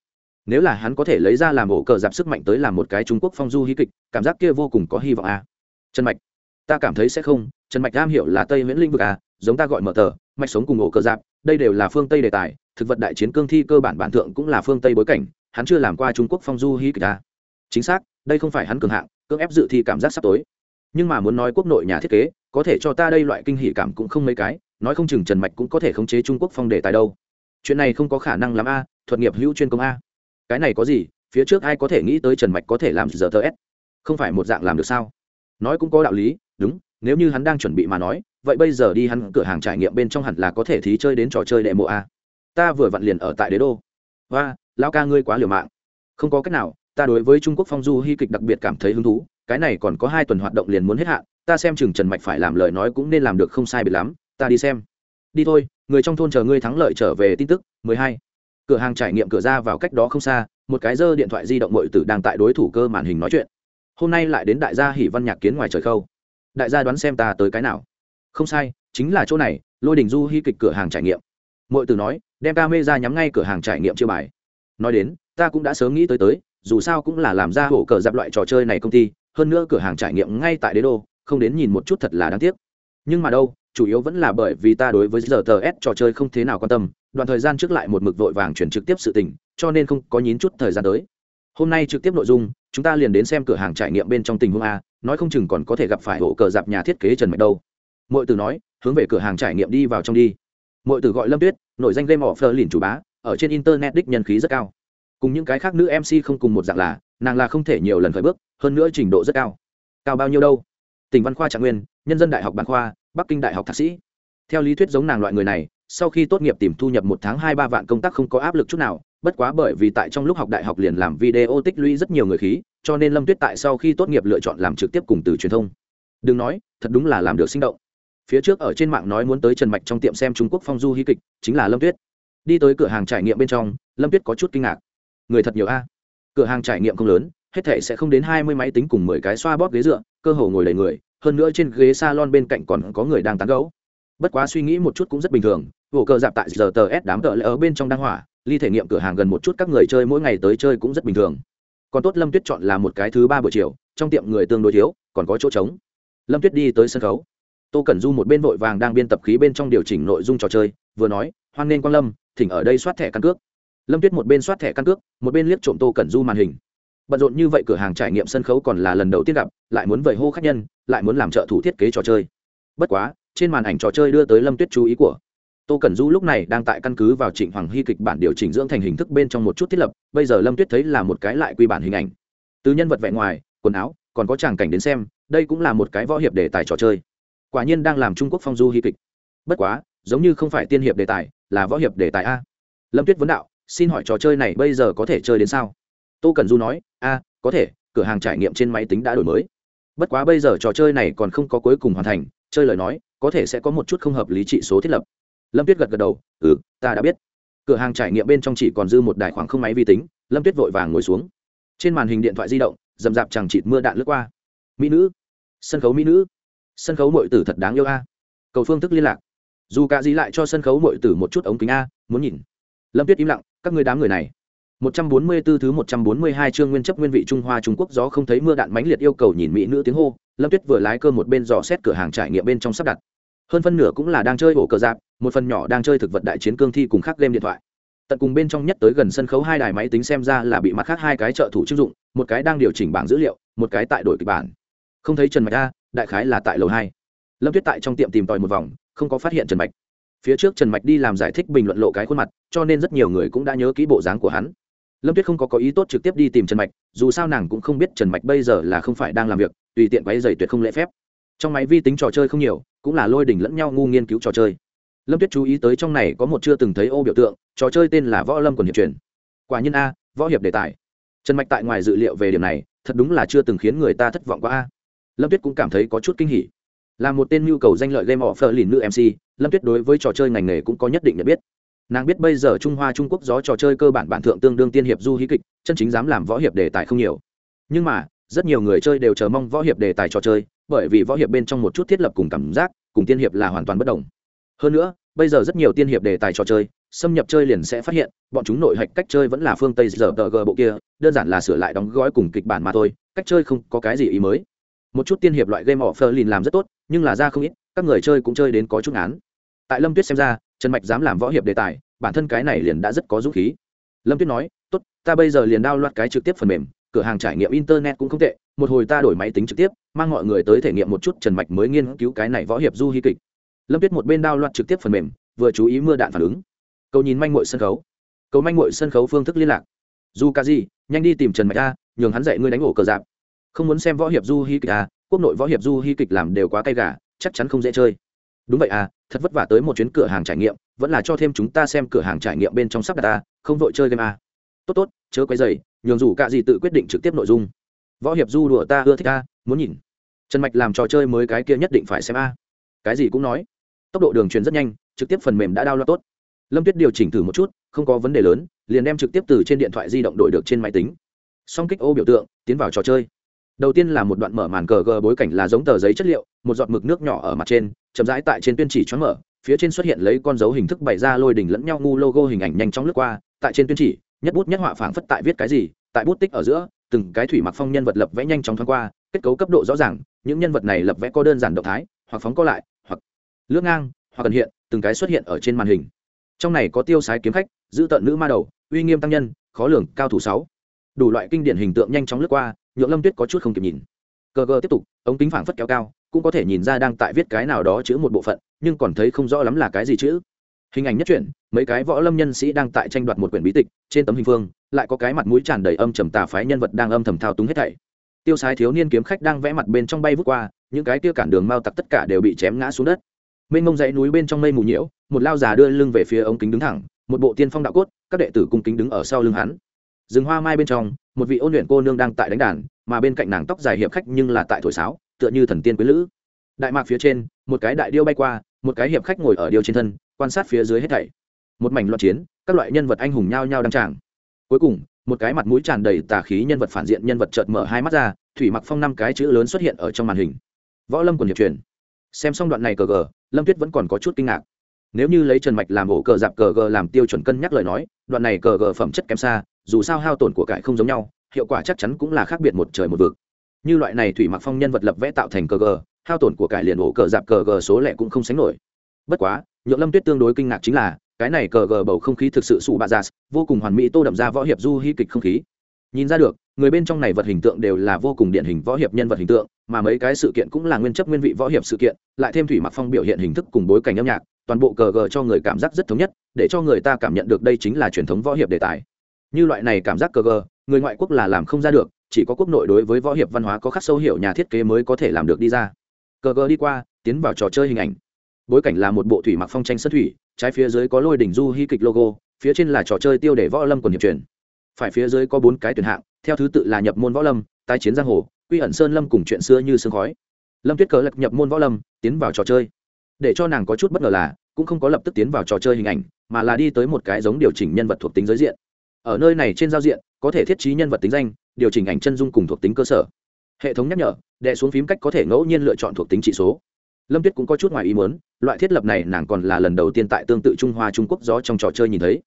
Speaker 1: nếu là hắn có thể lấy ra làm ổ cờ dạp sức mạnh tới làm một cái trung quốc phong du hí kịch, cảm giác kia vô cùng có hy vọng à. trần mạch, ta cảm thấy sẽ không, trần mạch am hiểu là tây nguyễn linh vực à giống ta gọi mở tờ, mạch sống cùng ổ cờ dạp đây đều là phương tây đề tài, thực vật đại chiến cương thi cơ bản bản thượng cũng là phương tây bối cảnh, hắn chưa làm qua trung quốc phong du hí kịch à. chính xác, đây không phải hắn cường hạng, cưỡng ép dự thi cảm giác sắp tối nhưng mà muốn nói quốc nội nhà thiết kế, có thể cho ta đây loại kinh hỉ cảm cũng không mấy cái, nói không chừng trần mạch cũng có thể khống chế trung quốc phong đề tài đâu chuyện này không có khả năng làm a, thuật nghiệp hữu chuyên công a. Cái này có gì, phía trước ai có thể nghĩ tới trần mạch có thể làm giờ tờ s? Không phải một dạng làm được sao? Nói cũng có đạo lý, đúng, nếu như hắn đang chuẩn bị mà nói, vậy bây giờ đi hắn cửa hàng trải nghiệm bên trong hẳn là có thể thí chơi đến trò chơi đệ mộ a. Ta vừa vặn liền ở tại đế đô. Và lao ca ngươi quá liều mạng. Không có cách nào, ta đối với trung quốc phong du hy kịch đặc biệt cảm thấy hứng thú, cái này còn có hai tuần hoạt động liền muốn hết hạn, ta xem chừng trần mạch phải làm lời nói cũng nên làm được không sai biệt lắm, ta đi xem. Đi thôi người trong thôn chờ ngươi thắng lợi trở về tin tức 12. cửa hàng trải nghiệm cửa ra vào cách đó không xa, một cái dơ điện thoại di động mội tử đang tại đối thủ cơ màn hình nói chuyện. Hôm nay lại đến đại gia hỷ văn nhạc kiến ngoài trời khâu. Đại gia đoán xem ta tới cái nào? Không sai, chính là chỗ này, lôi đình du hy kịch cửa hàng trải nghiệm. Mội tử nói, đem ca mê ra nhắm ngay cửa hàng trải nghiệm chưa bài. Nói đến, ta cũng đã sớm nghĩ tới tới, dù sao cũng là làm ra hổ cờ dạp loại trò chơi này công ty, hơn nữa cửa hàng trải nghiệm ngay tại đế đô, không đến nhìn một chút thật là đáng tiếc nhưng mà đâu, chủ yếu vẫn là bởi vì ta đối với giờ tờ s trò chơi không thế nào quan tâm, đoạn thời gian trước lại một mực vội vàng chuyển trực tiếp sự tình, cho nên không có nhín chút thời gian tới. Hôm nay trực tiếp nội dung, chúng ta liền đến xem cửa hàng trải nghiệm bên trong tình huống a, nói không chừng còn có thể gặp phải hộ cờ dạp nhà thiết kế trần mạch đâu. Mọi từ nói, hướng về cửa hàng trải nghiệm đi vào trong đi. Mọi từ gọi lâm tuyết nội danh game offer lìn chủ bá, ở trên internet đích nhân khí rất cao. Cùng những cái khác nữ mc không cùng một dạng là, nàng là không thể nhiều lần khởi bước, hơn nữa trình độ rất cao. Cao bao nhiêu đâu? Tỉnh văn khoa trạng nguyên nhân dân đại học bản khoa, bắc kinh đại học thạc sĩ. Theo lý thuyết giống nàng loại người này, sau khi tốt nghiệp tìm thu nhập một tháng hai ba vạn công tác không có áp lực chút nào, bất quá bởi vì tại trong lúc học đại học liền làm video tích lũy rất nhiều người khí, cho nên lâm tuyết tại sau khi tốt nghiệp lựa chọn làm trực tiếp cùng từ truyền thông. Đừng nói, thật đúng là làm được sinh động. Phía trước ở trên mạng nói muốn tới trần mạch trong tiệm xem trung quốc phong du hy kịch, chính là lâm tuyết. Đi tới cửa hàng trải nghiệm bên trong, lâm tuyết có chút kinh ngạc. Người thật nhiều a. Cửa hàng trải nghiệm không lớn, hết thể sẽ không đến hai mươi máy tính cùng mười cái xoa bóp ghế dựa, cơ hồ ngồi đầy người hơn nữa trên ghế salon bên cạnh còn có người đang tán gẫu. bất quá suy nghĩ một chút cũng rất bình thường, vụ cờ dạp tại giờ tờ s đám tợ lỡ ở bên trong đang hỏa, ly thể nghiệm cửa hàng gần một chút các người chơi mỗi ngày tới chơi cũng rất bình thường. Còn tốt lâm tuyết chọn là một cái thứ ba buổi chiều, trong tiệm người tương đối thiếu, còn có chỗ trống. Lâm tuyết đi tới sân khấu. Tô cẩn du một bên vội vàng đang biên tập khí bên trong điều chỉnh nội dung trò chơi, vừa nói, hoan nên quang lâm, thỉnh ở đây soát thẻ căn cước. Lâm tuyết một bên soát thẻ căn cước, một bên liếc trộm tô cẩn du màn hình bận rộn như vậy cửa hàng trải nghiệm sân khấu còn là lần đầu tiên gặp, lại muốn vầy hô khách nhân, lại muốn làm trợ thủ thiết kế trò chơi. Bất quá, trên màn ảnh trò chơi đưa tới lâm tuyết chú ý của tô cẩn du lúc này đang tại căn cứ vào trịnh hoàng hy kịch bản điều chỉnh dưỡng thành hình thức bên trong một chút thiết lập, bây giờ lâm tuyết thấy là một cái lại quy bản hình ảnh. Từ nhân vật vẻ ngoài, quần áo, còn có tràng cảnh đến xem, đây cũng là một cái võ hiệp đề tài trò chơi. Quả nhiên đang làm trung quốc phong du hy kịch. Bất quá, giống như không phải tiên hiệp đề tài, là võ hiệp đề tài a. Lâm tuyết vấn đạo, xin hỏi trò chơi này bây giờ có thể chơi đến sao? Tô cần du nói, a, có thể, cửa hàng trải nghiệm trên máy tính đã đổi mới. Bất quá bây giờ trò chơi này còn không có cuối cùng hoàn thành, chơi lời nói, có thể sẽ có một chút không hợp lý trị số thiết lập. Lâm tuyết gật gật đầu ừ ta đã biết. Cửa hàng trải nghiệm bên trong chỉ còn dư một đài khoảng không máy vi tính, lâm tuyết vội vàng ngồi xuống. Trên màn hình điện thoại di động d ầ m d chẳng chịt mưa đạn lướt qua. Mỹ nữ, sân khấu mỹ nữ, sân khấu mội tử thật đáng yêu a. Cầu phương thức liên lạc. Dù cả gì lại cho sân khấu mội tử một chút ống kính a, muốn nhìn. Lâm tuyết im lặng, các người đám người này 144 thứ 142 chương nguyên chấp nguyên vị Trung Hoa Trung Quốc gió không thấy mưa đạn mãnh liệt yêu cầu nhìn mỹ nữ tiếng hô, Lâm Tuyết vừa lái cơ một bên dò xét cửa hàng trải nghiệm bên trong sắp đặt. Hơn phân nửa cũng là đang chơi ổ cờ giáp, một phần nhỏ đang chơi thực vật đại chiến cương thi cùng khác game điện thoại. Tận cùng bên trong nhất tới gần sân khấu hai đài máy tính xem ra là bị mặt khác hai cái trợ thủ chức dụng, một cái đang điều chỉnh bảng dữ liệu, một cái tại đổi kịch bản. Không thấy Trần Mạch a, đại khái là tại lầu 2. Lâm Tuyết tại trong tiệm tìm tòi một vòng, không có phát hiện Trần Mạch. Phía trước Trần Mạch đi làm giải thích bình luận lộ cái khuôn mặt, cho nên rất nhiều người cũng đã nhớ kỹ bộ dáng của hắn lâm tuyết không có có ý tốt trực tiếp đi tìm trần mạch, dù sao nàng cũng không biết trần mạch bây giờ là không phải đang làm việc, tùy tiện quáy dày tuyệt không lễ phép. Trong máy vi tính trò chơi không nhiều, cũng là lôi đỉnh lẫn nhau ngu nghiên cứu trò chơi. Lâm tuyết chú ý tới trong này có một chưa từng thấy ô biểu tượng, trò chơi tên là võ lâm quần hiệp truyền. Quả nhiên a, võ hiệp đề tài. Trần mạch tại ngoài dự liệu về điểm này, thật đúng là chưa từng khiến người ta thất vọng quá a. Lâm tuyết cũng cảm thấy có chút kinh hỉ. Là một tên nhu cầu danh lợi game offer lìn nữ mc lâm tuyết đối với trò chơi ngành nghề cũng có nhất định nhận biết nàng biết bây giờ trung hoa trung quốc gió trò chơi cơ bản bản thượng tương đương tiên hiệp du hí kịch, chân chính dám làm võ hiệp đề tài không nhiều. Nhưng mà, rất nhiều người chơi đều chờ mong võ hiệp đề tài trò chơi, bởi vì võ hiệp bên trong một chút thiết lập cùng cảm giác, cùng tiên hiệp là hoàn toàn bất đồng. Hơn nữa, bây giờ rất nhiều tiên hiệp đề tài trò chơi, xâm nhập chơi liền sẽ phát hiện, bọn chúng nội hạch cách chơi vẫn là phương tây giờ tờ g bộ kia, đơn giản là sửa lại đóng gói cùng kịch bản mà thôi, cách chơi không có cái gì ý mới. Một chút tiên hiệp loại game offer lìn làm rất tốt, nhưng là ra không ít, các người chơi cũng chơi đến có chút án tại lâm tuyết xem ra trần mạch dám làm võ hiệp đề tài, bản thân cái này liền đã rất có dũng khí. Lâm tuyết nói, tốt, ta bây giờ liền đao loạt cái trực tiếp phần mềm, cửa hàng trải nghiệm internet cũng không tệ, một hồi ta đổi máy tính trực tiếp, mang mọi người tới thể nghiệm một chút trần mạch mới nghiên cứu cái này võ hiệp du hy kịch. Lâm tuyết một bên đao loạt trực tiếp phần mềm, vừa chú ý mưa đạn phản ứng. Cầu nhìn manh mội sân khấu. Cầu manh mội sân khấu phương thức liên lạc. Du ca di nhanh đi tìm trần mạch a, nhường hắn dạy ngươi đánh ổ cờ dạp. Không muốn xem võ hiệp du hy kịch a, quốc nội võ hiệp du hy kịch làm đều quá cay gà, chắc chắn không dễ chơi đúng vậy à thật vất vả tới một chuyến cửa hàng trải nghiệm, vẫn là cho thêm chúng ta xem cửa hàng trải nghiệm bên trong sắp đặt ta, không vội chơi game à. tốt tốt, chớ quay dày nhường dù cả gì tự quyết định trực tiếp nội dung. Võ hiệp du đùa ta ưa thích ta muốn nhìn. Trần mạch làm trò chơi mới cái kia nhất định phải xem a cái gì cũng nói. Tốc độ đường truyền rất nhanh, trực tiếp phần mềm đã đao loa tốt. Lâm tuyết điều chỉnh thử một chút, không có vấn đề lớn, liền đem trực tiếp từ trên điện thoại di động đổi được trên máy tính. Song kích ô biểu tượng, tiến vào trò chơi đầu tiên là một đoạn mở màn cờ gờ bối cảnh là giống tờ giấy chất liệu, một giọt mực nước nhỏ ở mặt trên, chậm rãi tại trên tuyên chỉ choáng mở, phía trên xuất hiện lấy con dấu hình thức bày ra lôi đỉnh lẫn nhau ngu logo hình ảnh nhanh chóng lướt qua, tại trên tuyên chỉ, nhất bút nhất họa phảng phất tại viết cái gì, tại bút tích ở giữa, từng cái thủy mặc phong nhân vật lập vẽ nhanh chóng thoáng qua, kết cấu cấp độ rõ ràng, những nhân vật này lập vẽ có đơn giản động thái, hoặc phóng co lại, hoặc lướt ngang, hoặc cần hiện, từng cái xuất hiện ở trên màn hình. Trong này có tiêu sái kiếm khách, giữ tận nữ ma đầu, uy nghiêm tăng nhân, khó lường, cao thủ sáu. Đủ loại kinh điển hình tượng nhanh chóng lướt qua nhượng lâm tuyết có chút không kịp nhìn. Cờ gờ tiếp tục, ống kính phảng phất kéo cao, cũng có thể nhìn ra đang tại viết cái nào đó chữ một bộ phận, nhưng còn thấy không rõ lắm là cái gì chữ. Hình ảnh nhất truyện, mấy cái võ lâm nhân sĩ đang tại tranh đoạt một quyển bí tịch, trên tấm hình phương, lại có cái mặt mũi tràn đầy âm trầm tà phái nhân vật đang âm thầm thao túng hết thảy. Tiêu sái thiếu niên kiếm khách đang vẽ mặt bên trong bay vút qua, những cái tiêu cản đường mao tặc tất cả đều bị chém ngã xuống đất. Mênh mông dãy núi bên trong mây mù nhiễu, một lao già đưa lưng về phía ống kính đứng thẳng, một bộ tiên phong đạo cốt, các đệ tử cung kính đứng ở sau lưng hắn rừng hoa mai bên trong, một vị ôn luyện cô nương đang tại đánh đàn, mà bên cạnh nàng tóc dài hiệp khách nhưng là tại thổi sáo, tựa như thần tiên quý lữ. Đại mạc phía trên, một cái đại điêu bay qua, một cái hiệp khách ngồi ở điêu trên thân, quan sát phía dưới hết thảy. Một mảnh loạn chiến, các loại nhân vật anh hùng nhao nhao đăng tràng. Cuối cùng, một cái mặt mũi tràn đầy tà khí nhân vật phản diện nhân vật chợt mở hai mắt ra, thủy mặc phong năm cái chữ lớn xuất hiện ở trong màn hình. Võ lâm quần hiệp truyền. Xem xong đoạn này cờ gờ, lâm tuyết vẫn còn có chút kinh ngạc. Nếu như lấy trần mạch làm ổ cờ dạp cờ gờ làm tiêu chuẩn cân nhắc lời nói, đoạn này cờ gờ phẩm chất kém xa dù sao hao tổn của cải không giống nhau, hiệu quả chắc chắn cũng là khác biệt một trời một vực. Như loại này thủy mặc phong nhân vật lập vẽ tạo thành cờ gờ, hao tổn của cải liền ổ cờ dạp cờ gờ số lẻ cũng không sánh nổi. Bất quá, nhượng lâm tuyết tương đối kinh ngạc chính là, cái này cờ gờ bầu không khí thực sự sụ bạ giả vô cùng hoàn mỹ tô đậm ra võ hiệp du hy kịch không khí. Nhìn ra được, người bên trong này vật hình tượng đều là vô cùng điển hình võ hiệp nhân vật hình tượng, mà mấy cái sự kiện cũng là nguyên chất nguyên vị võ hiệp sự kiện, lại thêm thủy mặc phong biểu hiện hình thức cùng bối cảnh âm nhạc, toàn bộ cờ gờ cho người cảm giác rất thống nhất, để cho người ta cảm nhận được đây chính là truyền thống võ hiệp đề tài như loại này cảm giác cờ gờ, người ngoại quốc là làm không ra được, chỉ có quốc nội đối với võ hiệp văn hóa có khắc sâu hiểu nhà thiết kế mới có thể làm được đi ra. Cờ gờ đi qua, tiến vào trò chơi hình ảnh. Bối cảnh là một bộ thủy mặc phong tranh sân thủy, trái phía dưới có lôi đỉnh du hy kịch logo, phía trên là trò chơi tiêu để võ lâm quần hiệp truyền. Phải phía dưới có bốn cái tuyển hạng, theo thứ tự là nhập môn võ lâm, tái chiến giang hồ, quy ẩn sơn lâm cùng chuyện xưa như sương khói. Lâm tuyết cờ lật nhập môn võ lâm, tiến vào trò chơi. Để cho nàng có chút bất ngờ là, cũng không có lập tức tiến vào trò chơi hình ảnh, mà là đi tới một cái giống điều chỉnh nhân vật thuộc tính giới diện ở nơi này trên giao diện, có thể thiết trí nhân vật tính danh, điều chỉnh ảnh chân dung cùng thuộc tính cơ sở. Hệ thống nhắc nhở đệ xuống phím cách có thể ngẫu nhiên lựa chọn thuộc tính trị số. Lâm tuyết cũng có chút ngoài ý muốn, loại thiết lập này nàng còn là lần đầu tiên tại tương tự trung hoa trung quốc gió trong trò chơi nhìn thấy.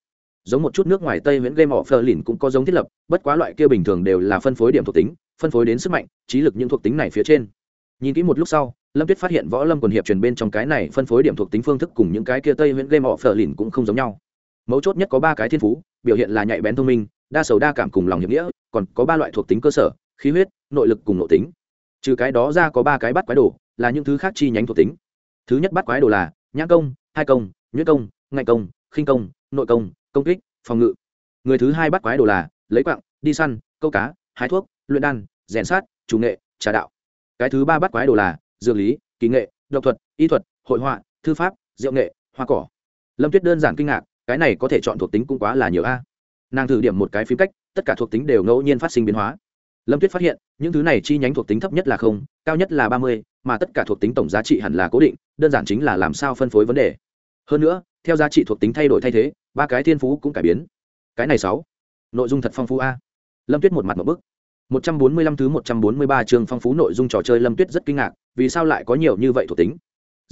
Speaker 1: Giống một chút nước ngoài tây nguyễn game of lìn cũng có giống thiết lập, bất quá loại kia bình thường đều là phân phối điểm thuộc tính, phân phối đến sức mạnh, trí lực những thuộc tính này phía trên. Nhìn kỹ một lúc sau, lâm tuyết phát hiện võ lâm quần hiệp truyền bên trong cái này phân phối điểm thuộc tính phương thức cùng những cái kia tây nguyễn game of lìn cũng không giống nhau. Mấu chốt nhất có ba cái thiên phú biểu hiện là nhạy bén thông minh, đa sầu đa cảm cùng lòng hiệp nghĩa, còn có ba loại thuộc tính cơ sở, khí huyết, nội lực cùng nội tính. Trừ cái đó ra có ba cái bắt quái đồ, là những thứ khác chi nhánh thuộc tính. Thứ nhất bắt quái đồ là nhã công, hai công, nhuyễn công, ngạnh công, khinh công, nội công công kích, phòng ngự. Người thứ hai bắt quái đồ là lấy quặng đi săn, câu cá, hái thuốc, luyện đan, rèn sát, chủ nghệ, trà đạo. Cái thứ ba bắt quái đồ là dược lý kỹ nghệ, độc thuật, y thuật, hội họa, thư pháp, diệu nghệ, hoa cỏ. Lâm tuyết đơn giản kinh ngạc cái này có thể chọn thuộc tính cũng quá là nhiều a. Nàng thử điểm một cái phím cách, tất cả thuộc tính đều ngẫu nhiên phát sinh biến hóa. Lâm tuyết phát hiện, những thứ này chi nhánh thuộc tính thấp nhất là không, cao nhất là ba mươi, mà tất cả thuộc tính tổng giá trị hẳn là cố định, đơn giản chính là làm sao phân phối vấn đề. Hơn nữa, theo giá trị thuộc tính thay đổi thay thế, ba cái thiên phú cũng cải biến. Cái này sáu. Nội dung thật phong phú a. Lâm tuyết một mặt một bức. một trăm bốn mươi lăm thứ một trăm bốn mươi ba chương phong phú nội dung trò chơi, lâm tuyết rất kinh ngạc, vì sao lại có nhiều như vậy thuộc tính?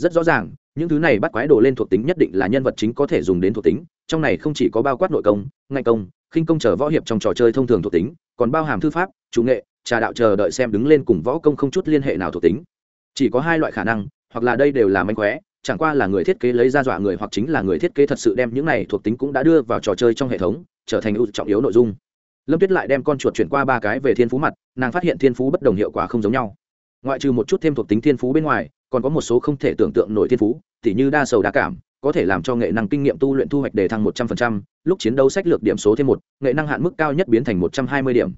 Speaker 1: Rất rõ ràng, những thứ này bắt quái đồ lên thuộc tính nhất định là nhân vật chính có thể dùng đến thuộc tính, trong này không chỉ có bao quát nội công, ngạnh công, khinh công chờ võ hiệp trong trò chơi thông thường thuộc tính, còn bao hàm thư pháp, chủ nghệ, trà đạo chờ đợi xem đứng lên cùng võ công không chút liên hệ nào thuộc tính. Chỉ có hai loại khả năng, hoặc là đây đều là manh khóe, chẳng qua là người thiết kế lấy ra dọa người hoặc chính là người thiết kế thật sự đem những này thuộc tính cũng đã đưa vào trò chơi trong hệ thống, trở thành ưu trọng yếu nội dung. Lâm tuyết lại đem con chuột chuyển qua ba cái về thiên phú mặt, nàng phát hiện thiên phú bất đồng hiệu quả không giống nhau. Ngoại trừ một chút thêm thuộc tính thiên phú bên ngoài còn có một số không thể tưởng tượng nổi thiên phú tỉ như đa sầu đa cảm có thể làm cho nghệ năng kinh nghiệm tu luyện thu hoạch đề thăng một trăm phần trăm, lúc chiến đấu sách lược điểm số thêm một nghệ năng hạn mức cao nhất biến thành một trăm hai mươi điểm.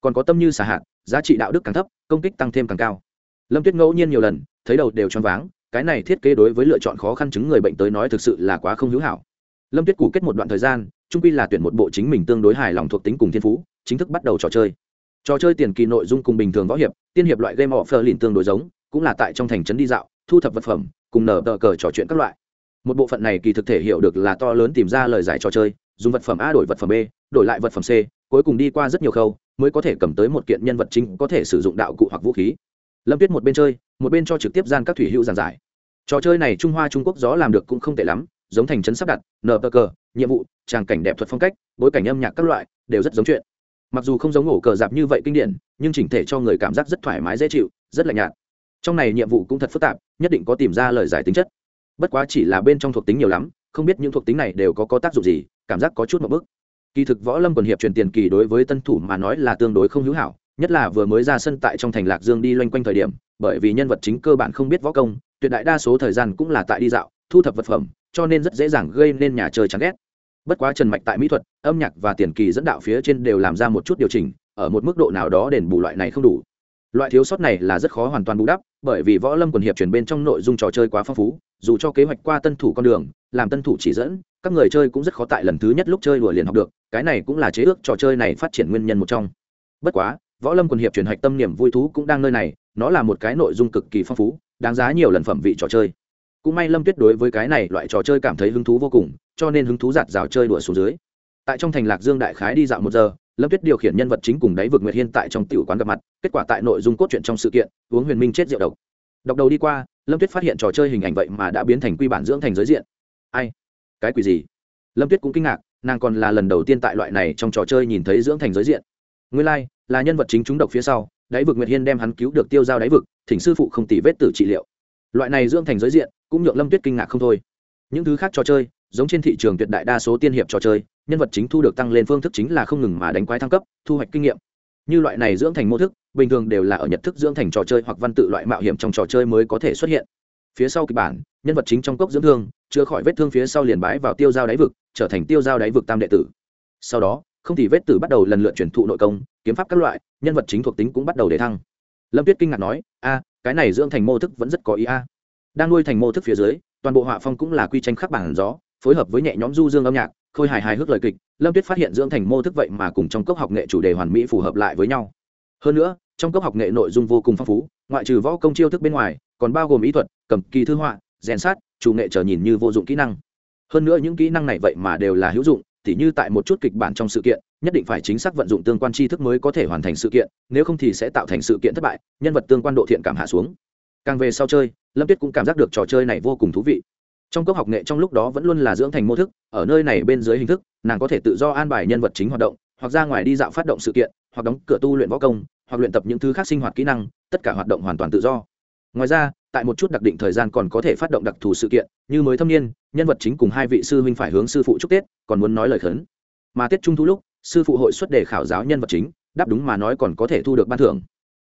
Speaker 1: Còn có tâm như xả hạn giá trị đạo đức càng thấp công kích tăng thêm càng cao. Lâm tuyết ngẫu nhiên nhiều lần thấy đầu đều choáng váng cái này thiết kế đối với lựa chọn khó khăn chứng người bệnh tới nói thực sự là quá không hữu hảo. Lâm tuyết cũ kết một đoạn thời gian trung quy là tuyển một bộ chính mình tương đối hài lòng thuộc tính cùng thiên phú chính thức bắt đầu trò chơi. Trò chơi tiền kỳ nội dung cùng bình thường võ hiệp tiên hiệp loại game offer lìn tương đối giống cũng là tại trong thành trấn đi dạo, thu thập vật phẩm, cùng nở tờ cờ trò chuyện các loại. Một bộ phận này kỳ thực thể hiểu được là to lớn tìm ra lời giải trò chơi, dùng vật phẩm a đổi vật phẩm b, đổi lại vật phẩm c, cuối cùng đi qua rất nhiều khâu, mới có thể cầm tới một kiện nhân vật chính có thể sử dụng đạo cụ hoặc vũ khí. Lâm tuyết một bên chơi, một bên cho trực tiếp gian các thủy hữu giảng giải. Trò chơi này trung hoa trung quốc gió làm được cũng không tệ lắm, giống thành trấn sắp đặt nờ bờ cờ, nhiệm vụ, tràng cảnh đẹp thuật phong cách, bối cảnh âm nhạc các loại, đều rất giống chuyện. Mặc dù không giống ổ cờ dạp như vậy kinh điển, nhưng chỉnh thể cho người cảm giác rất thoải mái, dễ chịu, rất lạnh nhạt trong này nhiệm vụ cũng thật phức tạp, nhất định có tìm ra lời giải tính chất. Bất quá chỉ là bên trong thuộc tính nhiều lắm, không biết những thuộc tính này đều có có tác dụng gì, cảm giác có chút một bước. Kỳ thực võ lâm quần hiệp truyền tiền kỳ đối với tân thủ mà nói là tương đối không hữu hảo, nhất là vừa mới ra sân tại trong thành lạc dương đi loanh quanh thời điểm, bởi vì nhân vật chính cơ bản không biết võ công, tuyệt đại đa số thời gian cũng là tại đi dạo, thu thập vật phẩm, cho nên rất dễ dàng gây nên nhà chơi chán ghét. Bất quá trần mạch tại mỹ thuật, âm nhạc và tiền kỳ dẫn đạo phía trên đều làm ra một chút điều chỉnh, ở một mức độ nào đó đền bù loại này không đủ loại thiếu sót này là rất khó hoàn toàn bù đắp, bởi vì võ lâm quần hiệp chuyển bên trong nội dung trò chơi quá phong phú, dù cho kế hoạch qua tân thủ con đường, làm tân thủ chỉ dẫn, các người chơi cũng rất khó tại lần thứ nhất lúc chơi đùa liền học được, cái này cũng là chế ước trò chơi này phát triển nguyên nhân một trong. Bất quá, võ lâm quần hiệp truyền hạch tâm niềm vui thú cũng đang nơi này, nó là một cái nội dung cực kỳ phong phú, đáng giá nhiều lần phẩm vị trò chơi. Cũng may lâm tuyết đối với cái này loại trò chơi cảm thấy hứng thú vô cùng, cho nên hứng thú giạt rào chơi đùa xuống dưới. Tại trong thành lạc dương đại khái đi dạo một giờ lâm tuyết điều khiển nhân vật chính cùng đáy vực nguyệt hiên tại trong tiểu quán gặp mặt kết quả tại nội dung cốt truyện trong sự kiện uống huyền minh chết rượu độc. Đọc đầu đi qua lâm tuyết phát hiện trò chơi hình ảnh vậy mà đã biến thành quy bản dưỡng thành giới diện. Ai? Cái quỷ gì? Lâm tuyết cũng kinh ngạc nàng còn là lần đầu tiên tại loại này trong trò chơi nhìn thấy dưỡng thành giới diện. Nguyên lai、like, là nhân vật chính chúng độc phía sau đáy vực nguyệt hiên đem hắn cứu được tiêu giao đáy vực thỉnh sư phụ không tỷ vết tử trị liệu. Loại này dưỡng thành giới diện cũng nhượng lâm tuyết kinh ngạc không thôi. Những thứ khác trò chơi giống trên thị trường tuyệt đại đa số tiên hiệp trò chơi, nhân vật chính thu được tăng lên phương thức chính là không ngừng mà đánh quái thăng cấp, thu hoạch kinh nghiệm. Như loại này dưỡng thành mô thức, bình thường đều là ở nhật thức dưỡng thành trò chơi hoặc văn tự loại mạo hiểm trong trò chơi mới có thể xuất hiện. Phía sau kịch bản, nhân vật chính trong cốc dưỡng thương, chữa khỏi vết thương phía sau liền bái vào tiêu giao đáy vực, trở thành tiêu giao đáy vực tam đệ tử. Sau đó, không thì vết tử bắt đầu lần lượt chuyển thụ nội công, kiếm pháp các loại, nhân vật chính thuộc tính cũng bắt đầu để thăng. Lâm tuyết kinh ngạc nói, a, cái này dưỡng thành mô thức vẫn rất có ý a. Đang nuôi thành mô thức phía dưới, toàn bộ họa phong cũng là quy tranh khắc bản gió phối hợp với nhẹ nhóm du dương âm nhạc, khôi hài hài hước lời kịch, lâm tuyết phát hiện dưỡng thành mô thức vậy mà cùng trong cốc học nghệ chủ đề hoàn mỹ phù hợp lại với nhau. Hơn nữa, trong cốc học nghệ nội dung vô cùng phong phú, ngoại trừ võ công chiêu thức bên ngoài, còn bao gồm ý thuật, cầm kỳ thư họa, rèn sát chủ nghệ trở nhìn như vô dụng kỹ năng. Hơn nữa những kỹ năng này vậy mà đều là hữu dụng, tỉ như tại một chút kịch bản trong sự kiện, nhất định phải chính xác vận dụng tương quan tri thức mới có thể hoàn thành sự kiện, nếu không thì sẽ tạo thành sự kiện thất bại, nhân vật tương quan độ thiện cảm hạ xuống. Càng về sau chơi, lâm tuyết cũng cảm giác được trò chơi này vô cùng thú vị trong cốc học nghệ trong lúc đó vẫn luôn là dưỡng thành mô thức, ở nơi này bên dưới hình thức, nàng có thể tự do an bài nhân vật chính hoạt động, hoặc ra ngoài đi dạo phát động sự kiện, hoặc đóng cửa tu luyện võ công, hoặc luyện tập những thứ khác sinh hoạt kỹ năng, tất cả hoạt động hoàn toàn tự do. Ngoài ra, tại một chút đặc định thời gian còn có thể phát động đặc thù sự kiện, như mới thâm niên, nhân vật chính cùng hai vị sư huynh phải hướng sư phụ chúc tết, còn muốn nói lời khấn. Mà tết trung thu lúc, sư phụ hội xuất đề khảo giáo nhân vật chính, đáp đúng mà nói còn có thể thu được ban thưởng.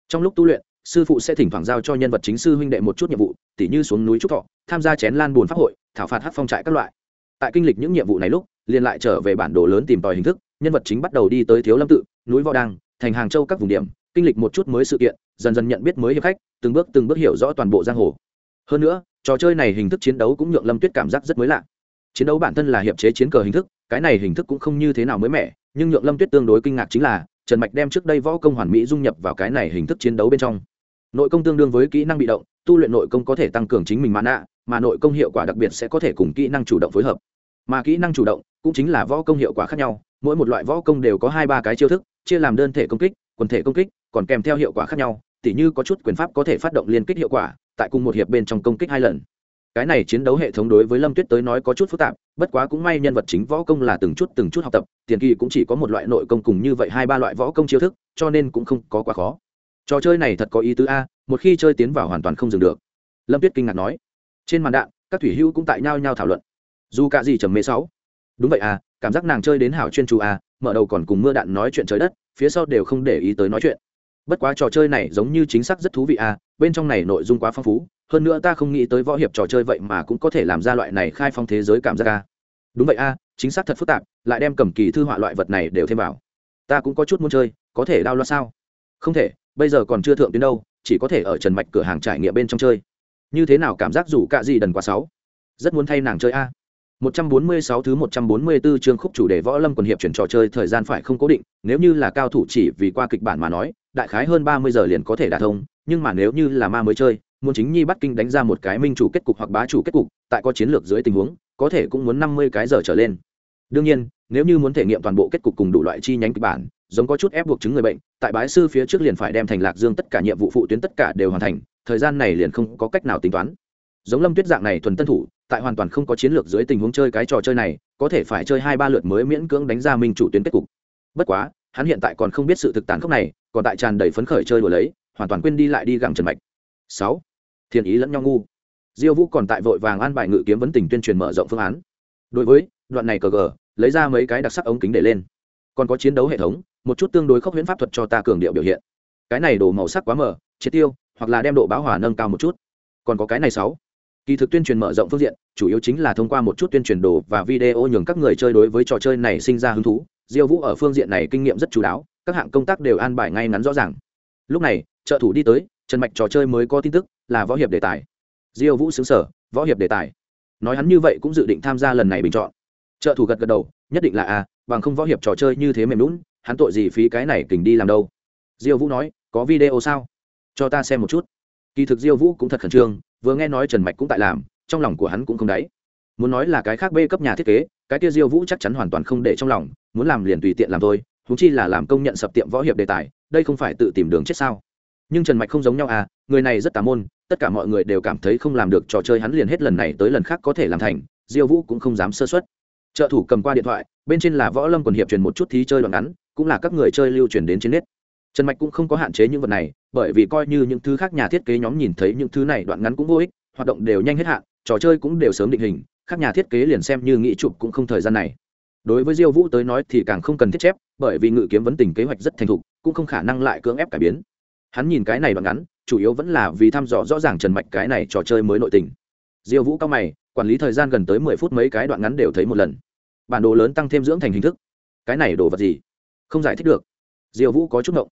Speaker 1: Trong lúc tu luyện sư phụ sẽ thỉnh thoảng giao cho nhân vật chính sư huynh đệ một chút nhiệm vụ, tỉ như xuống núi trúc thọ, tham gia chén lan bùn pháp hội, thảo phạt hát phong trại các loại. Tại kinh lịch những nhiệm vụ này lúc, liền lại trở về bản đồ lớn tìm tòi hình thức, nhân vật chính bắt đầu đi tới thiếu lâm tự, núi võ đăng, thành hàng châu các vùng điểm, kinh lịch một chút mới sự kiện, dần dần nhận biết mới hiệp khách, từng bước từng bước hiểu rõ toàn bộ giang hồ. Hơn nữa, trò chơi này hình thức chiến đấu cũng nhượng lâm tuyết cảm giác rất mới lạ. Chiến đấu bản thân là hiệp chế chiến cờ hình thức, cái này hình thức cũng không như thế nào mới mẻ, nhưng nhượng lâm tuyết tương đối kinh ngạc chính là, trần mạch đem trước đây võ công hoàn mỹ dung nhập vào cái này hình thức chiến đấu bên trong nội công tương đương với kỹ năng bị động, tu luyện nội công có thể tăng cường chính mình mã nạ mà nội công hiệu quả đặc biệt sẽ có thể cùng kỹ năng chủ động phối hợp. Mà kỹ năng chủ động cũng chính là võ công hiệu quả khác nhau, mỗi một loại võ công đều có hai ba cái chiêu thức, chia làm đơn thể công kích, quần thể công kích, còn kèm theo hiệu quả khác nhau, tỉ như có chút quyền pháp có thể phát động liên kích hiệu quả, tại cùng một hiệp bên trong công kích hai lần. Cái này chiến đấu hệ thống đối với lâm tuyết tới nói có chút phức tạp, bất quá cũng may nhân vật chính võ công là từng chút từng chút học tập, tiền kỳ cũng chỉ có một loại nội công cùng như vậy hai ba loại võ công chiêu thức, cho nên cũng không có quá khó trò chơi này thật có ý tứ a, một khi chơi tiến vào hoàn toàn không dừng được. Lâm tuyết kinh ngạc nói. Trên màn đạn, các thủy hữu cũng tại nhau nhau thảo luận. Dù cả gì trầm mê sáu. Đúng vậy à cảm giác nàng chơi đến hảo chuyên chú à mở đầu còn cùng mưa đạn nói chuyện trời đất, phía sau đều không để ý tới nói chuyện. Bất quá trò chơi này giống như chính xác rất thú vị à bên trong này nội dung quá phong phú, hơn nữa ta không nghĩ tới võ hiệp trò chơi vậy mà cũng có thể làm ra loại này khai phong thế giới cảm giác à đúng vậy à chính xác thật phức tạp, lại đem cầm kỳ thư họa loại vật này đều thêm vào. Ta cũng có chút muốn chơi, có thể đao loa sao? Không thể bây giờ còn chưa thượng tuyến đâu chỉ có thể ở trần mạch cửa hàng trải nghiệm bên trong chơi. Như thế nào cảm giác rủ cạ gì đần quá sáu rất muốn thay nàng chơi a. 146 thứ 144 chương khúc chủ đề võ lâm quần hiệp chuyển trò chơi thời gian phải không cố định, nếu như là cao thủ chỉ vì qua kịch bản mà nói, đại khái hơn 30 giờ liền có thể đạt thông, nhưng mà nếu như là ma mới chơi, muốn chính nhi bắt kinh đánh ra một cái minh chủ kết cục hoặc bá chủ kết cục, tại có chiến lược dưới tình huống, có thể cũng muốn 50 cái giờ trở lên. Đương nhiên, nếu như muốn thể nghiệm toàn bộ kết cục cùng đủ loại chi nhánh kịch bản, giống có chút ép buộc chứng người bệnh, tại bái sư phía trước liền phải đem thành Lạc Dương tất cả nhiệm vụ phụ tuyến tất cả đều hoàn thành, thời gian này liền không có cách nào tính toán. Giống Lâm Tuyết dạng này thuần tân thủ, tại hoàn toàn không có chiến lược dưới tình huống chơi cái trò chơi này có thể phải chơi hai ba lượt mới miễn cưỡng đánh ra minh chủ tuyến kết cục. Bất quá hắn hiện tại còn không biết sự thực tàn khốc này còn tại tràn đầy phấn khởi chơi đùa lấy hoàn toàn quên đi lại đi gặng trần mạch. Sáu thiên ý lẫn nhau ngu. Diêu vũ còn tại vội vàng an bài ngự kiếm vấn tình tuyên truyền mở rộng phương án. Đối với đoạn này cờ gờ lấy ra mấy cái đặc sắc ống kính để lên. Còn có chiến đấu hệ thống một chút tương đối khốc huyễn pháp thuật cho ta cường điệu biểu hiện. Cái này đổ màu sắc quá mờ, triệt tiêu, hoặc là đem độ báo hỏa nâng cao một chút. Còn có cái này sáu. Kỳ thực tuyên truyền mở rộng phương diện, chủ yếu chính là thông qua một chút tuyên truyền đồ và video nhường các người chơi đối với trò chơi này sinh ra hứng thú. Diêu vũ ở phương diện này kinh nghiệm rất chú đáo, các hạng công tác đều an bài ngay ngắn rõ ràng. Lúc này, trợ thủ đi tới, trần mạch trò chơi mới có tin tức, là võ hiệp đề tài. Diêu vũ xứng sở võ hiệp đề tài. Nói hắn như vậy cũng dự định tham gia lần này bình chọn. Trợ thủ gật gật đầu, nhất định là a bằng không võ hiệp trò chơi như thế mềm lún hắn tội gì phí cái này kình đi làm đâu? Diêu vũ nói, có video sao? Cho ta xem một chút. Kỳ thực diêu vũ cũng thật khẩn trương, vừa nghe nói trần mạch cũng tại làm, trong lòng của hắn cũng không đáy. Muốn nói là cái khác b cấp nhà thiết kế, cái kia diêu vũ chắc chắn hoàn toàn không để trong lòng, muốn làm liền tùy tiện làm thôi húng chi là làm công nhận sập tiệm võ hiệp đề tài, đây không phải tự tìm đường chết sao? Nhưng trần mạch không giống nhau à người này rất tà môn, tất cả mọi người đều cảm thấy không làm được trò chơi hắn liền hết lần này tới lần khác có thể làm thành, diêu vũ cũng không dám sơ xuất trợ thủ cầm qua điện thoại, bên trên là võ lâm quần hiệp truyền một chút thí chơi đoạn ngắn cũng là các người chơi lưu truyền đến trên nét. trần mạch cũng không có hạn chế những vật này, bởi vì coi như những thứ khác nhà thiết kế nhóm nhìn thấy những thứ này đoạn ngắn cũng vô ích, hoạt động đều nhanh hết hạn, trò chơi cũng đều sớm định hình các nhà thiết kế liền xem như nghĩ chụp cũng không thời gian này. Đối với diêu vũ tới nói thì càng không cần thiết chép, bởi vì ngự kiếm vấn tình kế hoạch rất thành thục, cũng không khả năng lại cưỡng ép cải biến. Hắn nhìn cái này đoạn ngắn, chủ yếu vẫn là vì thăm dò rõ ràng trần mạch cái này trò chơi mới nội tình. Diêu vũ cao mày, quản lý thời gian gần tới mười phút mấy cái đoạn ngắn đều thấy một lần. Bản đồ lớn tăng thêm dưỡng thành hình thức. Cái này đồ vật gì? Không giải thích được. Diêu vũ có chút ngộng.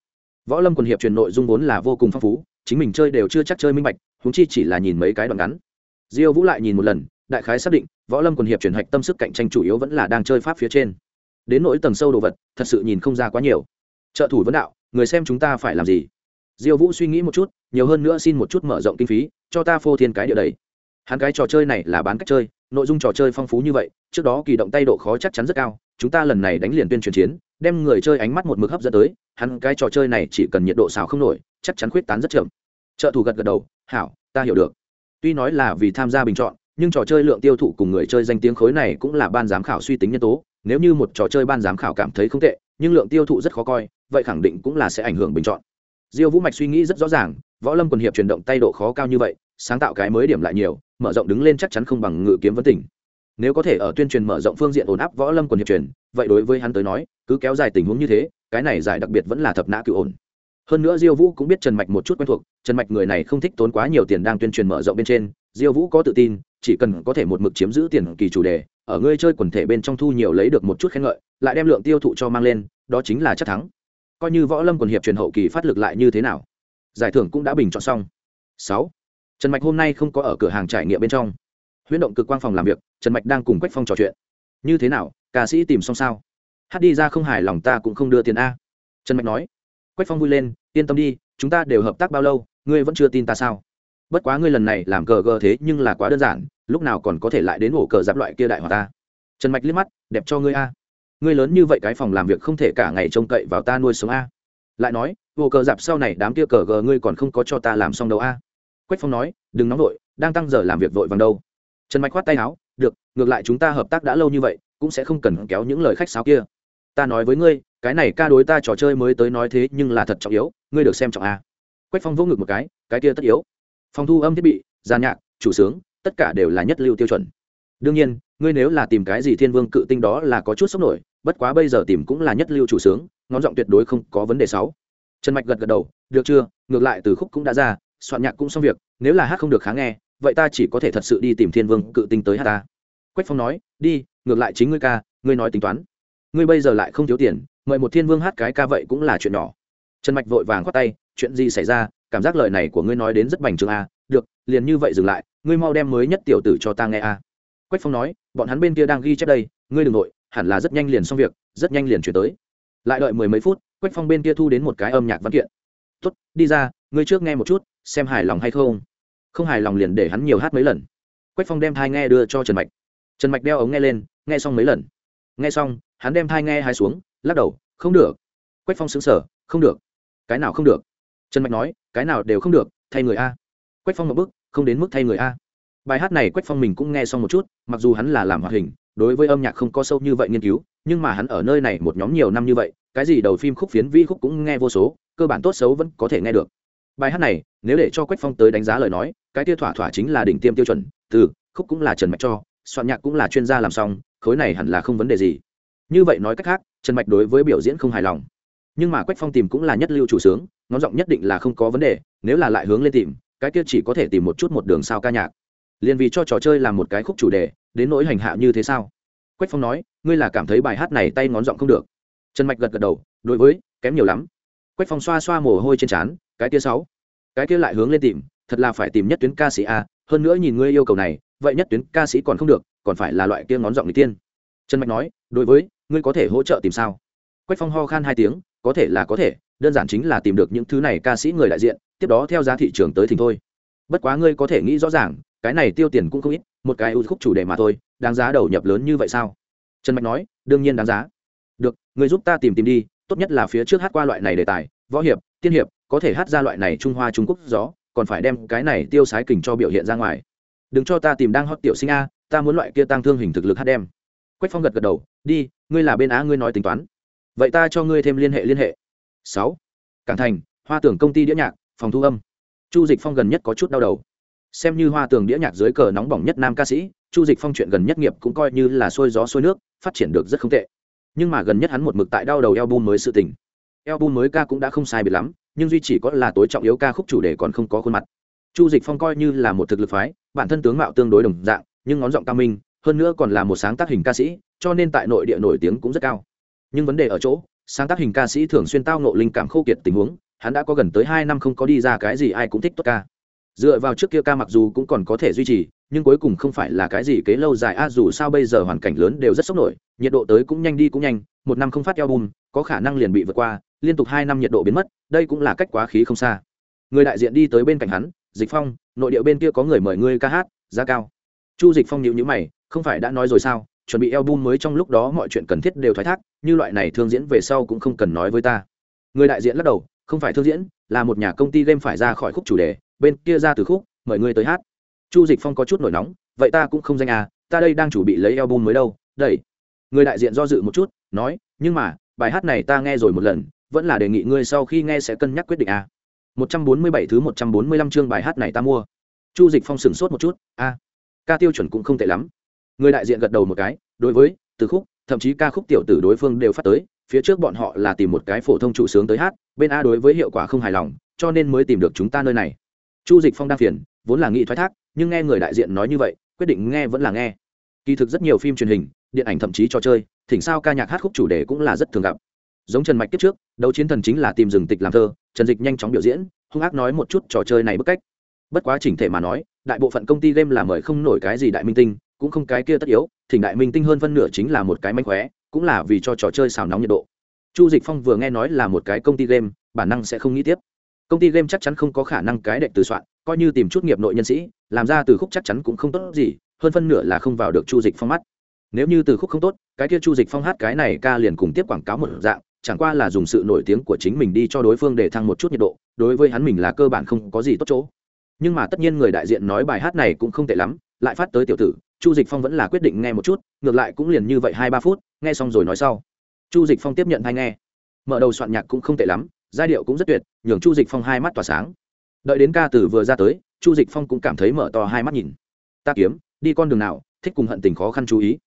Speaker 1: Võ lâm quần hiệp truyền nội dung vốn là vô cùng phong phú, chính mình chơi đều chưa chắc chơi minh bạch húng chi chỉ là nhìn mấy cái đoạn ngắn. Diêu vũ lại nhìn một lần, đại khái xác định, võ lâm quần hiệp truyền hạch tâm sức cạnh tranh chủ yếu vẫn là đang chơi pháp phía trên. Đến nỗi tầng sâu đồ vật, thật sự nhìn không ra quá nhiều. Trợ thủ vấn đạo, người xem chúng ta phải làm gì? Diêu vũ suy nghĩ một chút, nhiều hơn nữa xin một chút mở rộng kinh phí, cho ta phô thiên cái địa đầy. Hắn cái trò chơi này là bán cách chơi nội dung trò chơi phong phú như vậy, trước đó kỳ động tay độ khó chắc chắn rất cao, chúng ta lần này đánh liền tuyên truyền chiến, đem người chơi ánh mắt một mực hấp dẫn tới, hắn cái trò chơi này chỉ cần nhiệt độ xào không nổi, chắc chắn khuyết tán rất chậm. Trợ thủ gật gật đầu, hảo, ta hiểu được. Tuy nói là vì tham gia bình chọn, nhưng trò chơi lượng tiêu thụ cùng người chơi danh tiếng khối này cũng là ban giám khảo suy tính nhân tố, nếu như một trò chơi ban giám khảo cảm thấy không tệ, nhưng lượng tiêu thụ rất khó coi, vậy khẳng định cũng là sẽ ảnh hưởng bình chọn. Diêu vũ mạch suy nghĩ rất rõ ràng, võ lâm quần hiệp chuyển động tay độ khó cao như vậy, sáng tạo cái mới điểm lại nhiều mở rộng đứng lên chắc chắn không bằng ngự kiếm vấn tỉnh. Nếu có thể ở tuyên truyền mở rộng phương diện ổn áp võ lâm quần hiệp truyền, vậy đối với hắn tới nói, cứ kéo dài tình huống như thế, cái này giải đặc biệt vẫn là thập nã cựu ổn. Hơn nữa diêu vũ cũng biết trần mạch một chút quen thuộc, trần mạch người này không thích tốn quá nhiều tiền đang tuyên truyền mở rộng bên trên, diêu vũ có tự tin, chỉ cần có thể một mực chiếm giữ tiền kỳ chủ đề, ở ngươi chơi quần thể bên trong thu nhiều lấy được một chút khen ngợi, lại đem lượng tiêu thụ cho mang lên, đó chính là chắc thắng. Coi như võ lâm quần hiệp truyền hậu kỳ phát lực lại như thế nào? Giải thưởng cũng đã bình chọn xong. Sáu trần mạch hôm nay không có ở cửa hàng trải nghiệm bên trong. Huyễn động cực quang phòng làm việc, trần mạch đang cùng quách phong trò chuyện. Như thế nào, ca sĩ tìm xong sao? Hát đi ra không hài lòng ta cũng không đưa tiền a. Trần mạch nói. Quách phong vui lên, yên tâm đi, chúng ta đều hợp tác bao lâu, ngươi vẫn chưa tin ta sao? Bất quá ngươi lần này làm cờ gờ thế nhưng là quá đơn giản, lúc nào còn có thể lại đến ổ cờ giáp loại kia đại hòa ta? Trần mạch liếc mắt, đẹp cho ngươi a. Ngươi lớn như vậy cái phòng làm việc không thể cả ngày trông cậy vào ta nuôi sống a. Lại nói, ổ cờ giáp sau này đám kia cờ gờ ngươi còn không có cho ta làm xong đâu a quách phong nói, đừng nóng vội, đang tăng giờ làm việc vội vàng đâu. Trần mạch khoát tay áo, được, ngược lại chúng ta hợp tác đã lâu như vậy, cũng sẽ không cần kéo những lời khách sáo kia. Ta nói với ngươi, cái này ca đối ta trò chơi mới tới nói thế nhưng là thật trọng yếu, ngươi được xem trọng a quách phong vỗ ngực một cái cái kia tất yếu. Phòng thu âm thiết bị gian nhạc, chủ sướng, tất cả đều là nhất lưu tiêu chuẩn. Đương nhiên, ngươi nếu là tìm cái gì thiên vương cự tinh đó là có chút sốc nổi, bất quá bây giờ tìm cũng là nhất lưu chủ sướng, ngón giọng tuyệt đối không có vấn đề sáu. Trần mạch gật gật đầu, được chưa? Ngược lại từ khúc cũng đã ra soạn nhạc cũng xong việc, nếu là hát không được khá nghe, vậy ta chỉ có thể thật sự đi tìm thiên vương cự tinh tới hát ta. Quách phong nói, đi, ngược lại chính ngươi ca, ngươi nói tính toán. Ngươi bây giờ lại không thiếu tiền, mời một thiên vương hát cái ca vậy cũng là chuyện nhỏ. Trần mạch vội vàng khoát tay, chuyện gì xảy ra, cảm giác lời này của ngươi nói đến rất bành trướng a được, liền như vậy dừng lại, ngươi mau đem mới nhất tiểu tử cho ta nghe a quách phong nói, bọn hắn bên kia đang ghi chép đây, ngươi đ ừ n g nội, hẳn là rất nhanh liền xong việc, rất nhanh liền chuyển tới. Lại đợi mười mấy phút, quách phong bên kia thu đến một cái âm nhạc văn kiện. Tuất đi ra, ngươi trước nghe một chút xem hài lòng hay không. Không hài lòng liền để hắn nhiều hát mấy lần. Quách phong đem thai nghe đưa cho trần mạch. Trần mạch đeo ống nghe lên, nghe xong mấy lần. Nghe xong, hắn đem thai nghe hai xuống, lắc đầu, không được. Quách phong xứng sở không được. Cái nào không được? Trần mạch nói, cái nào đều không được, thay người a. Quách phong một bức, không đến mức thay người a. Bài hát này quách phong mình cũng nghe xong một chút, mặc dù hắn là làm hoạt hình, đối với âm nhạc không có sâu như vậy nghiên cứu, nhưng mà hắn ở nơi này một nhóm nhiều năm như vậy, cái gì đầu phim khúc phiến vi khúc cũng nghe vô số, cơ bản tốt xấu vẫn có thể nghe được bài hát này, nếu để cho quách phong tới đánh giá lời nói, cái tia thỏa thỏa chính là đỉnh tiêm tiêu chuẩn, từ, khúc cũng là trần mạch cho, soạn nhạc cũng là chuyên gia làm xong, khối này hẳn là không vấn đề gì. Như vậy nói cách khác, trần mạch đối với biểu diễn không hài lòng. Nhưng mà quách phong tìm cũng là nhất lưu chủ sướng, ngón giọng nhất định là không có vấn đề, nếu là lại hướng lên tìm, cái kia chỉ có thể tìm một chút một đường sao ca nhạc. Liền vì cho trò chơi làm một cái khúc chủ đề, đến nỗi hành hạ như thế sao? Quách phong nói, ngươi là cảm thấy bài hát này tay ngón giọng không được. Trần mạch gật gật đầu, đối với, kém nhiều lắm. Quách phong xoa xoa mồ hôi trên trán cái kia sáu. Cái kia lại hướng lên tìm, thật là phải tìm nhất tuyến ca sĩ a, hơn nữa nhìn ngươi yêu cầu này, vậy nhất tuyến ca sĩ còn không được, còn phải là loại kia ngón giọng người tiên. Trần mạch nói, đối với, ngươi có thể hỗ trợ tìm sao? Quách phong ho khan hai tiếng, có thể là có thể, đơn giản chính là tìm được những thứ này ca sĩ người đại diện, tiếp đó theo giá thị trường tới thỉnh thôi. Bất quá ngươi có thể nghĩ rõ ràng, cái này tiêu tiền cũng không ít, một cái ưu khúc chủ đề mà thôi, đáng giá đầu nhập lớn như vậy sao? Trần mạch nói, đương nhiên đáng giá. Được người giúp ta tìm tìm đi, tốt nhất là phía trước hát qua loại này đề tài, võ hiệp, tiên hiệp có thể hát ra loại này trung hoa trung quốc gió, còn phải đem cái này tiêu sái kình cho biểu hiện ra ngoài. Đừng cho ta tìm đang hót tiểu sinh a, ta muốn loại kia tăng thương hình thực lực hát đem. Quách phong gật gật đầu, đi, ngươi là bên á, ngươi nói tính toán. Vậy ta cho ngươi thêm liên hệ liên hệ. Sáu. Cảng thành, hoa tưởng công ty đĩa nhạc, phòng thu âm. Chu dịch phong gần nhất có chút đau đầu. Xem như hoa tường đĩa nhạc dưới cờ nóng bỏng nhất nam ca sĩ, chu dịch phong chuyện gần nhất nghiệp cũng coi như là sôi gió sôi nước, phát triển được rất không tệ. Nhưng mà gần nhất hắn một mực tại đau đầu eo bum mới sự tình. Eo bum mới ca cũng đã không sai biệt lắm nhưng duy chỉ có là tối trọng yếu ca khúc chủ đề còn không có khuôn mặt. Chu dịch phong coi như là một thực lực phái, bản thân tướng mạo tương đối đồng dạng, nhưng ngón giọng cao minh, hơn nữa còn là một sáng tác hình ca sĩ, cho nên tại nội địa nổi tiếng cũng rất cao. Nhưng vấn đề ở chỗ, sáng tác hình ca sĩ thường xuyên tao nộ linh cảm khô kiệt tình huống, hắn đã có gần tới hai năm không có đi ra cái gì ai cũng thích tốt ca. Dựa vào trước kia ca mặc dù cũng còn có thể duy trì, nhưng cuối cùng không phải là cái gì kế lâu dài, a, dù sao bây giờ hoàn cảnh lớn đều rất sốc nổi, nhiệt độ tới cũng nhanh đi cũng nhanh, một năm không phát album, có khả năng liền bị vượt qua liên tục hai năm nhiệt độ biến mất, đây cũng là cách quá khí không xa. Người đại diện đi tới bên cạnh hắn, dịch phong, nội địa bên kia có người mời ngươi ca hát, giá cao. Chu dịch phong nhịu nhữ mày, không phải đã nói rồi sao, chuẩn bị album mới trong lúc đó mọi chuyện cần thiết đều thoái thác, như loại này thương diễn về sau cũng không cần nói với ta. Người đại diện lắc đầu, không phải thương diễn, là một nhà công ty game phải ra khỏi khúc chủ đề, bên kia ra từ khúc, mời ngươi tới hát. Chu dịch phong có chút nổi nóng, vậy ta cũng không danh à ta đây đang chuẩn bị lấy album mới đâu đẩy. người đại diện do dự một chút, nói, nhưng mà, bài hát này ta nghe rồi một lần vẫn là đề nghị ngươi sau khi nghe sẽ cân nhắc quyết định à. 147 thứ 145 chương bài hát này ta mua. Chu dịch phong sửng sốt một chút, a, ca tiêu chuẩn cũng không tệ lắm. Người đại diện gật đầu một cái, đối với từ khúc, thậm chí ca khúc tiểu tử đối phương đều phát tới, phía trước bọn họ là tìm một cái phổ thông chủ sướng tới hát, bên a đối với hiệu quả không hài lòng, cho nên mới tìm được chúng ta nơi này. Chu dịch phong đang phiền, vốn là nghĩ thoái thác, nhưng nghe người đại diện nói như vậy, quyết định nghe vẫn là nghe. Kỳ thực rất nhiều phim truyền hình, điện ảnh thậm chí trò chơi, thỉnh sao ca nhạc hát khúc chủ đề cũng là rất thường gặp giống trần mạch kiếp trước, đấu chiến thần chính là tìm rừng tịch làm thơ, trần dịch nhanh chóng biểu diễn, hung ác nói một chút trò chơi này bức cách. Bất quá chỉnh thể mà nói, đại bộ phận công ty game là mời không nổi cái gì đại minh tinh, cũng không cái kia tất yếu, thỉnh đại minh tinh hơn phân nửa chính là một cái mánh khóe, cũng là vì cho trò chơi xào nóng nhiệt độ. Chu dịch phong vừa nghe nói là một cái công ty game, bản năng sẽ không nghĩ tiếp. Công ty game chắc chắn không có khả năng cái đệm từ soạn, coi như tìm chút nghiệp nội nhân sĩ, làm ra từ khúc chắc chắn cũng không tốt gì, hơn phân nửa là không vào được chu dịch phong mắt. Nếu như từ khúc không tốt, cái kia chu dịch phong hát cái này ca liền cùng tiếp quảng cáo một dạng chẳng qua là dùng sự nổi tiếng của chính mình đi cho đối phương để thăng một chút nhiệt độ, đối với hắn mình là cơ bản không có gì tốt chỗ. Nhưng mà tất nhiên người đại diện nói bài hát này cũng không tệ lắm, lại phát tới tiểu tử, chu dịch phong vẫn là quyết định nghe một chút, ngược lại cũng liền như vậy hai ba phút, nghe xong rồi nói sau. Chu dịch phong tiếp nhận hay nghe. Mở đầu soạn nhạc cũng không tệ lắm, giai điệu cũng rất tuyệt, nhường chu dịch phong hai mắt tỏa sáng. Đợi đến ca từ vừa ra tới, chu dịch phong cũng cảm thấy mở to hai mắt nhìn. Ta kiếm, đi con đường nào, thích cùng hận tình khó khăn chú ý.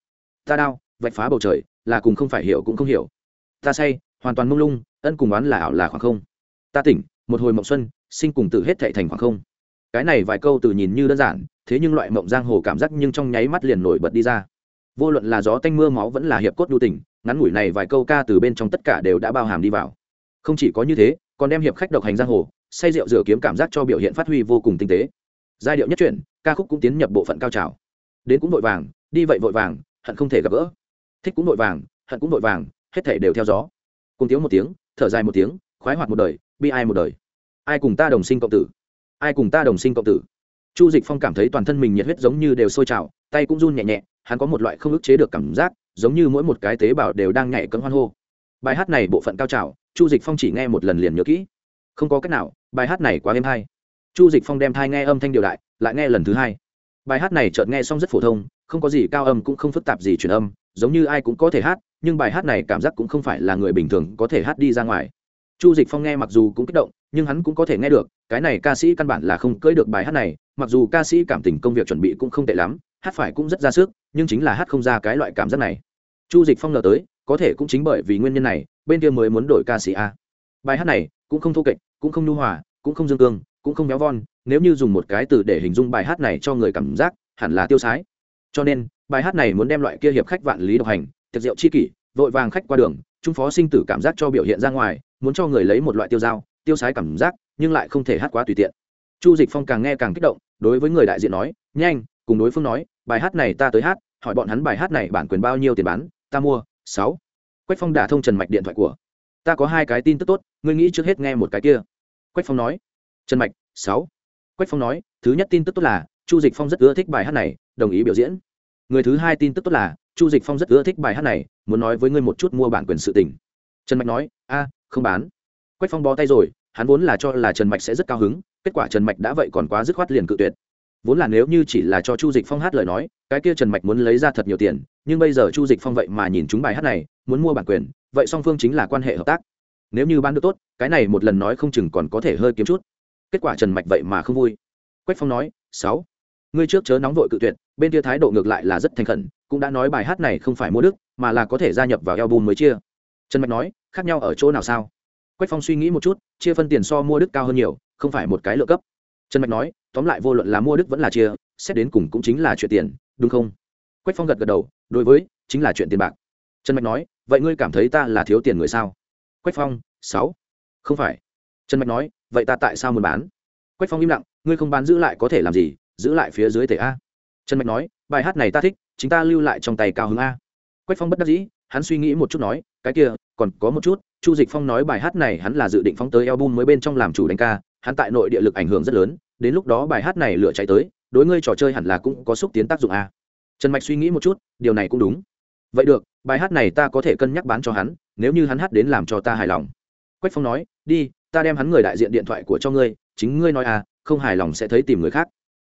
Speaker 1: Ta đao, vạch phá bầu trời, là cùng không phải hiểu cũng không hiểu. Ta say hoàn toàn mông lung, ân cùng oán là ảo là khoảng không. Ta tỉnh, một hồi mộng xuân, sinh cùng tự hết thệ thành khoảng không. Cái này vài câu từ nhìn như đơn giản, thế nhưng loại mộng giang hồ cảm giác nhưng trong nháy mắt liền nổi bật đi ra. Vô luận là gió tanh mưa máu vẫn là hiệp cốt đu tình ngắn ngủi này vài câu ca từ bên trong tất cả đều đã bao hàm đi vào. Không chỉ có như thế, còn đem hiệp khách độc hành giang hồ, say rượu rửa kiếm cảm giác cho biểu hiện phát huy vô cùng tinh tế. Giai điệu nhất truyện, ca khúc cũng tiến nhập bộ phận cao trào. Đến cũng vội vàng, đi vậy vội vàng, hận không thể gặp gỡ. Thích cũng vội vàng, hận cũng vội vàng, hết thể đều theo gió cùng tiếng một tiếng, thở dài một tiếng, khoái hoạt một đời, bi ai một đời. Ai cùng ta đồng sinh cộng tử? Ai cùng ta đồng sinh cộng tử? Chu dịch phong cảm thấy toàn thân mình nhiệt huyết giống như đều sôi trào, tay cũng run nhẹ nhẹ, hắn có một loại không ức chế được cảm giác, giống như mỗi một cái tế bào đều đang nhảy cấm hoan hô. Bài hát này bộ phận cao trào, chu dịch phong chỉ nghe một lần liền nhớ kỹ. Không có cách nào, bài hát này quá êm hay. Chu dịch phong đem thai nghe âm thanh điều đại, lại nghe lần thứ hai. Bài hát này chợt nghe xong rất phổ thông, không có gì cao âm cũng không phức tạp gì truyền âm, giống như ai cũng có thể hát nhưng bài hát này cảm giác cũng không phải là người bình thường có thể hát đi ra ngoài. Chu dịch phong nghe mặc dù cũng kích động, nhưng hắn cũng có thể nghe được, cái này ca sĩ căn bản là không cưỡi được bài hát này, mặc dù ca sĩ cảm tình công việc chuẩn bị cũng không tệ lắm, hát phải cũng rất ra sức, nhưng chính là hát không ra cái loại cảm giác này. Chu dịch phong ngờ tới, có thể cũng chính bởi vì nguyên nhân này, bên kia mới muốn đổi ca sĩ a. Bài hát này cũng không thô kệch, cũng không nhu hòa, cũng không dương cương, cũng không méo von, nếu như dùng một cái từ để hình dung bài hát này cho người cảm giác, hẳn là tiêu sái. Cho nên, bài hát này muốn đem loại kia hiệp khách vạn lý độc hành tiệc rượu chi kỷ, vội vàng khách qua đường, trung phó sinh tử cảm giác cho biểu hiện ra ngoài, muốn cho người lấy một loại tiêu dao, tiêu sái cảm giác, nhưng lại không thể hát quá tùy tiện. Chu dịch phong càng nghe càng kích động, đối với người đại diện nói, nhanh, cùng đối phương nói, bài hát này ta tới hát, hỏi bọn hắn bài hát này bản quyền bao nhiêu tiền bán, ta mua, sáu. Quách phong đả thông trần mạch điện thoại của, ta có hai cái tin tức tốt, ngươi nghĩ trước hết nghe một cái kia. Quách phong nói, trần mạch, sáu. Quách phong nói, thứ nhất tin tức tốt là, chu dịch phong rất ưa thích bài hát này, đồng ý biểu diễn. Người thứ hai tin tức tốt là chu dịch phong rất ưa thích bài hát này, muốn nói với ngươi một chút mua bản quyền sự tình. Trần mạch nói, a, không bán. Quách phong bó tay rồi, hắn vốn là cho là trần mạch sẽ rất cao hứng, kết quả trần mạch đã vậy còn quá dứt khoát liền cự tuyệt. Vốn là nếu như chỉ là cho chu dịch phong hát lời nói, cái kia trần mạch muốn lấy ra thật nhiều tiền, nhưng bây giờ chu dịch phong vậy mà nhìn chúng bài hát này, muốn mua bản quyền, vậy song phương chính là quan hệ hợp tác. Nếu như bán được tốt, cái này một lần nói không chừng còn có thể hơi kiếm chút. Kết quả trần mạch vậy mà không vui. Quách phong nói, sáu, ngươi trước chớ nóng vội cự tuyệt, bên kia thái độ ngược lại là rất thành khẩn cũng đã nói bài hát này không phải mua đức, mà là có thể gia nhập vào album mới chia. Trần mạch nói, khác nhau ở chỗ nào sao? Quách phong suy nghĩ một chút, chia phân tiền so mua đức cao hơn nhiều, không phải một cái lựa cấp. Trần mạch nói, tóm lại vô luận là mua đức vẫn là chia, xét đến cùng cũng chính là chuyện tiền, đúng không? Quách phong gật gật đầu, đối với, chính là chuyện tiền bạc. Trần mạch nói, vậy ngươi cảm thấy ta là thiếu tiền người sao? Quách phong, sáu. Không phải. Trần mạch nói, vậy ta tại sao muốn bán? Quách phong im lặng, ngươi không bán giữ lại có thể làm gì, giữ lại phía dưới tể a trần mạch nói, bài hát này ta thích, chính ta lưu lại trong tay cao hứng a. Quách phong bất đắc dĩ, hắn suy nghĩ một chút nói, cái kia, còn có một chút, chu dịch phong nói bài hát này hắn là dự định phóng tới album mới bên trong làm chủ đánh ca, hắn tại nội địa lực ảnh hưởng rất lớn, đến lúc đó bài hát này lửa chạy tới, đối ngươi trò chơi hẳn là cũng có xúc tiến tác dụng a. Trần mạch suy nghĩ một chút, điều này cũng đúng. Vậy được, bài hát này ta có thể cân nhắc bán cho hắn, nếu như hắn hát đến làm cho ta hài lòng. Quách phong nói, đi, ta đem hắn người đại diện điện thoại của cho ngươi, chính ngươi nói à không hài lòng sẽ thấy tìm người khác